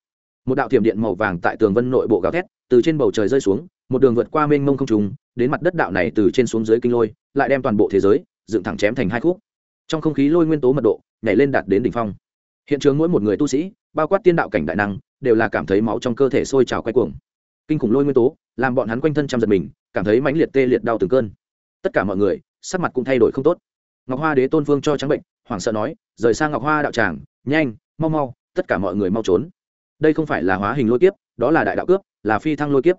Một đạo thiểm điện màu vàng tại tường vân nội bộ gào thét, từ trên bầu trời rơi xuống, một đường vượt qua mênh mông không trùng đến mặt đất đạo này từ trên xuống dưới kinh lôi, lại đem toàn bộ thế giới dựng thẳng chém thành hai khúc. Trong không khí lôi nguyên tố mật độ nhảy lên đạt đến đỉnh phong. Hiện trường mỗi một người tu sĩ, bao quát tiên đạo cảnh đại năng, đều là cảm thấy máu trong cơ thể sôi trào quay cuồng. Kinh khủng lôi nguyên tố, làm bọn hắn quanh thân trăm giật mình, cảm thấy mãnh liệt tê liệt đau từng cơn tất cả mọi người, sắc mặt cũng thay đổi không tốt. Ngọc hoa đế tôn phương cho trắng bệnh, hoảng sợ nói, rời sang ngọc hoa đạo tràng, nhanh, mau mau, tất cả mọi người mau trốn. Đây không phải là hóa hình lôi kiếp, đó là đại đạo cướp, là phi thăng lôi kiếp.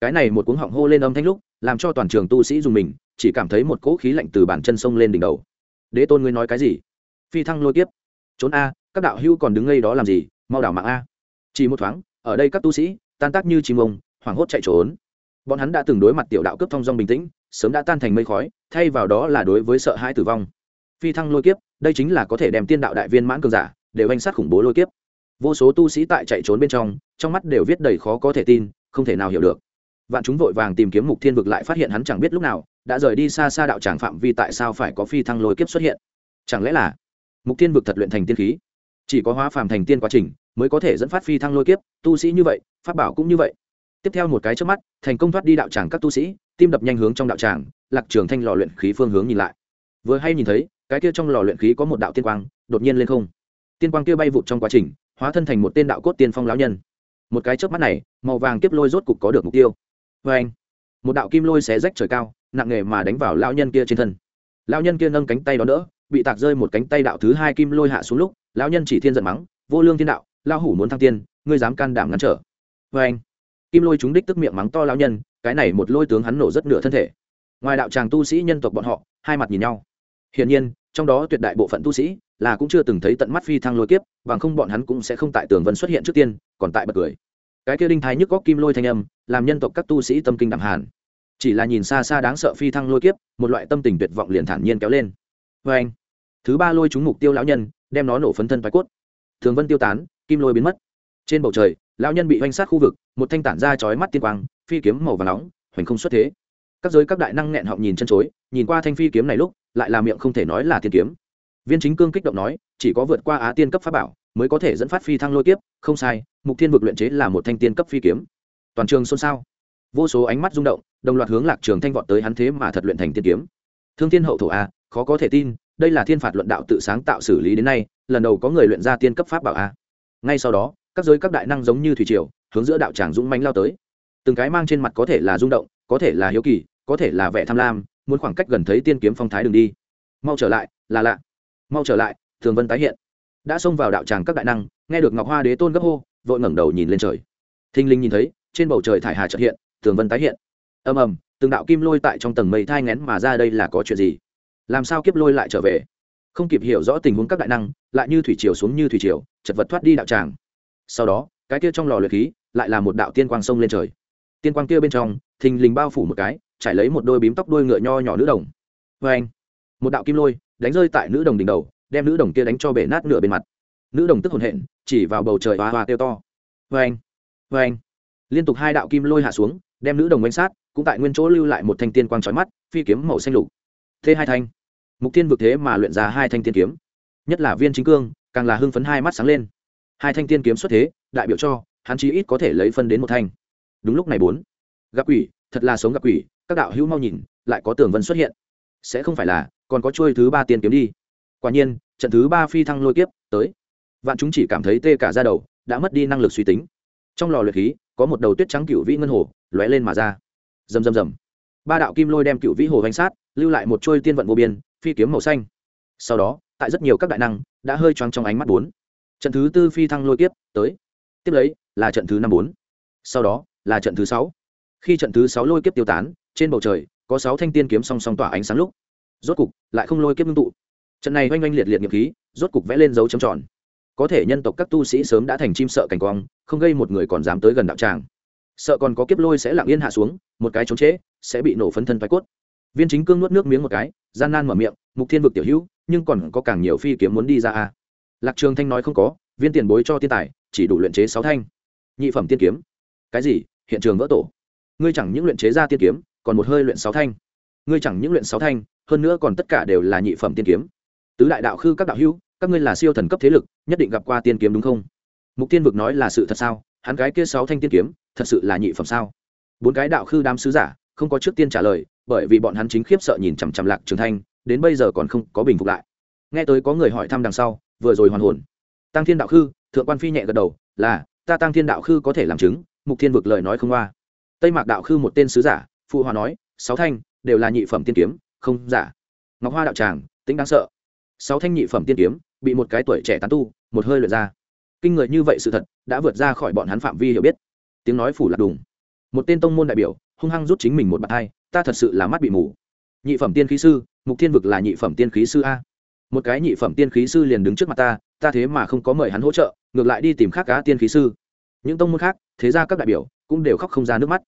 Cái này một cuống họng hô lên âm thanh lúc, làm cho toàn trường tu sĩ dùng mình, chỉ cảm thấy một cỗ khí lạnh từ bàn chân sông lên đỉnh đầu. Đế tôn ngươi nói cái gì? Phi thăng lôi kiếp? Trốn a, các đạo hưu còn đứng ngây đó làm gì? Mau đảo mạng a. Chỉ một thoáng, ở đây các tu sĩ, tan tác như chim ông, hoảng hốt chạy trốn. Bọn hắn đã từng đối mặt tiểu đạo cướp thong dong bình tĩnh sớm đã tan thành mây khói, thay vào đó là đối với sợ hãi tử vong. Phi thăng lôi kiếp, đây chính là có thể đem tiên đạo đại viên mãn cường giả, đều anh sát khủng bố lôi kiếp. Vô số tu sĩ tại chạy trốn bên trong trong mắt đều viết đầy khó có thể tin, không thể nào hiểu được. Vạn chúng vội vàng tìm kiếm mục thiên vực lại phát hiện hắn chẳng biết lúc nào, đã rời đi xa xa đạo tràng phạm vi tại sao phải có phi thăng lôi kiếp xuất hiện. Chẳng lẽ là mục thiên vực thật luyện thành tiên khí? Chỉ có hóa phàm thành tiên quá trình mới có thể dẫn phát phi thăng lôi kiếp, tu sĩ như vậy, pháp bảo cũng như vậy tiếp theo một cái trước mắt, thành công thoát đi đạo tràng các tu sĩ, tim đập nhanh hướng trong đạo tràng, lạc trường thanh lò luyện khí phương hướng nhìn lại. Vừa hay nhìn thấy, cái kia trong lò luyện khí có một đạo tiên quang, đột nhiên lên không. Tiên quang kia bay vụt trong quá trình, hóa thân thành một tên đạo cốt tiên phong lão nhân. Một cái trước mắt này, màu vàng kiếp lôi rốt cục có được mục tiêu. Vê anh, một đạo kim lôi xé rách trời cao, nặng nghề mà đánh vào lão nhân kia trên thân. Lão nhân kia nâng cánh tay đó đỡ, bị tạc rơi một cánh tay đạo thứ hai kim lôi hạ xuống lúc, lão nhân chỉ thiên giận mắng, vô lương thiên đạo lao hủ muốn thăng tiên, ngươi dám can đảm ngăn trở. Vê anh kim lôi chúng đích tức miệng mắng to lão nhân, cái này một lôi tướng hắn nổ rất nửa thân thể. Ngoài đạo tràng tu sĩ nhân tộc bọn họ, hai mặt nhìn nhau. Hiển nhiên, trong đó tuyệt đại bộ phận tu sĩ là cũng chưa từng thấy tận mắt phi thăng lôi kiếp, bằng không bọn hắn cũng sẽ không tại tường vân xuất hiện trước tiên, còn tại bật cười. Cái kia đinh thái nhức góc kim lôi thanh âm, làm nhân tộc các tu sĩ tâm kinh đẳng hàn. Chỉ là nhìn xa xa đáng sợ phi thăng lôi kiếp, một loại tâm tình tuyệt vọng liền thản nhiên kéo lên. Vê anh, thứ ba lôi trúng mục tiêu lão nhân, đem nó nổ phấn thân vai cốt. Thường vân tiêu tán, kim lôi biến mất. Trên bầu trời lão nhân bị oanh sát khu vực, một thanh tản ra chói mắt tiên quang, phi kiếm màu và nóng, hoành không xuất thế. Các giới các đại năng nghẹn họng nhìn chân chối, nhìn qua thanh phi kiếm này lúc, lại là miệng không thể nói là tiên kiếm. Viên chính cương kích động nói, chỉ có vượt qua á tiên cấp pháp bảo, mới có thể dẫn phát phi thăng lôi kiếp, không sai, mục thiên vực luyện chế là một thanh tiên cấp phi kiếm. Toàn trường xôn xao. Vô số ánh mắt rung động, đồng loạt hướng lạc trường thanh vọt tới hắn thế mà thật luyện thành tiên kiếm. Thương thiên hậu thổ a, khó có thể tin, đây là thiên phạt luận đạo tự sáng tạo xử lý đến nay, lần đầu có người luyện ra tiên cấp pháp bảo a. Ngay sau đó các giới các đại năng giống như thủy triều, hướng giữa đạo tràng dũng mánh lao tới. Từng cái mang trên mặt có thể là rung động, có thể là hiếu kỳ, có thể là vẻ tham lam, muốn khoảng cách gần thấy tiên kiếm phong thái đường đi. Mau trở lại, là lạ. Mau trở lại, thường vân tái hiện. Đã xông vào đạo tràng các đại năng, nghe được ngọc hoa đế tôn gấp hô, vội ngẩng đầu nhìn lên trời. Thinh linh nhìn thấy, trên bầu trời thải hà trợ hiện, thường vân tái hiện. Ầm ầm, từng đạo kim lôi tại trong tầng mây thai ngén mà ra đây là có chuyện gì? Làm sao kiếp lôi lại trở về? Không kịp hiểu rõ tình huống các đại năng, lại như thủy triều xuống như thủy triều, chật vật thoát đi đạo tràng sau đó, cái kia trong lò luyện khí lại là một đạo tiên quang sông lên trời. Tiên quang kia bên trong, thình lình bao phủ một cái, trải lấy một đôi bím tóc đôi ngựa nho nhỏ nữ đồng. Vê anh một đạo kim lôi đánh rơi tại nữ đồng đỉnh đầu, đem nữ đồng kia đánh cho bể nát nửa bên mặt. Nữ đồng tức hồn hện, chỉ vào bầu trời hoa hoa kêu to. Vê anh vê anh liên tục hai đạo kim lôi hạ xuống, đem nữ đồng bánh sát, cũng tại nguyên chỗ lưu lại một thanh tiên quang trói mắt, phi kiếm màu xanh lục. Thế hai thanh. Mục tiên vực thế mà luyện ra hai thanh tiên kiếm. Nhất là viên chính cương, càng là hưng phấn hai mắt sáng lên hai thanh tiên kiếm xuất thế, đại biểu cho, hắn chí ít có thể lấy phân đến một thanh. Đúng lúc này bốn, gặp quỷ, thật là sống gặp quỷ, các đạo hữu mau nhìn, lại có tường vân xuất hiện. Sẽ không phải là, còn có trôi thứ ba tiên kiếm đi. Quả nhiên, trận thứ ba phi thăng lôi kiếp tới. Vạn chúng chỉ cảm thấy tê cả ra đầu, đã mất đi năng lực suy tính. Trong lò luyện khí, có một đầu tuyết trắng cựu vĩ ngân hồ, lóe lên mà ra. Rầm rầm rầm. Ba đạo kim lôi đem cựu vĩ hồ vanh sát, lưu lại một trôi tiên vận vô biên, phi kiếm màu xanh. Sau đó, tại rất nhiều các đại năng, đã hơi choáng trong ánh mắt bốn trận thứ tư phi thăng lôi kiếp, tới. Tiếp lấy là trận thứ năm bốn. Sau đó là trận thứ sáu. Khi trận thứ sáu lôi kiếp tiêu tán, trên bầu trời có sáu thanh tiên kiếm song song tỏa ánh sáng lúc. Rốt cục lại không lôi kiếp ngưng tụ. Trận này oanh oanh liệt liệt nghiệp khí, rốt cục vẽ lên dấu chấm tròn. Có thể nhân tộc các tu sĩ sớm đã thành chim sợ cảnh quang, không gây một người còn dám tới gần đạo tràng. Sợ còn có kiếp lôi sẽ lặng yên hạ xuống, một cái trốn trễ, sẽ bị nổ phấn thân thoái cốt. Viên chính cương nuốt nước miếng một cái, gian nan mở miệng, mục thiên vực tiểu hữu, nhưng còn có càng nhiều phi kiếm muốn đi ra a lạc trường thanh nói không có, viên tiền bối cho tiên tài, chỉ đủ luyện chế sáu thanh. Nhị phẩm tiên kiếm. Cái gì? Hiện trường vỡ tổ. Ngươi chẳng những luyện chế ra tiên kiếm, còn một hơi luyện sáu thanh. Ngươi chẳng những luyện sáu thanh, hơn nữa còn tất cả đều là nhị phẩm tiên kiếm. Tứ đại đạo khư các đạo hữu, các ngươi là siêu thần cấp thế lực, nhất định gặp qua tiên kiếm đúng không? Mục tiên vực nói là sự thật sao? Hắn cái kia sáu thanh tiên kiếm, thật sự là nhị phẩm sao? Bốn cái đạo khư đám sứ giả, không có trước tiên trả lời, bởi vì bọn hắn chính khiếp sợ nhìn chằm chằm lạc trường thanh, đến bây giờ còn không có bình phục lại. Nghe tới có người hỏi thăm đằng sau vừa rồi hoàn hồn. Tăng thiên đạo khư, thượng quan phi nhẹ gật đầu, là, ta tăng thiên đạo khư có thể làm chứng, mục thiên vực lời nói không qua tây mạc đạo khư một tên sứ giả, phụ hòa nói, sáu thanh, đều là nhị phẩm tiên kiếm, không giả. Ngọc hoa đạo tràng, tính đáng sợ. Sáu thanh nhị phẩm tiên kiếm, bị một cái tuổi trẻ tán tu, một hơi lượt ra. Kinh người như vậy sự thật, đã vượt ra khỏi bọn hắn phạm vi hiểu biết. Tiếng nói phủ lạc đùng. Một tên tông môn đại biểu, hung hăng rút chính mình một bàn tay, ta thật sự là mắt bị mù. Nhị phẩm tiên khí sư, mục thiên vực là nhị phẩm tiên khí sư a một cái nhị phẩm tiên khí sư liền đứng trước mặt ta ta thế mà không có mời hắn hỗ trợ, ngược lại đi tìm khác cá tiên khí sư. Những tông môn khác, thế ra các đại biểu cũng đều khóc không ra nước mắt.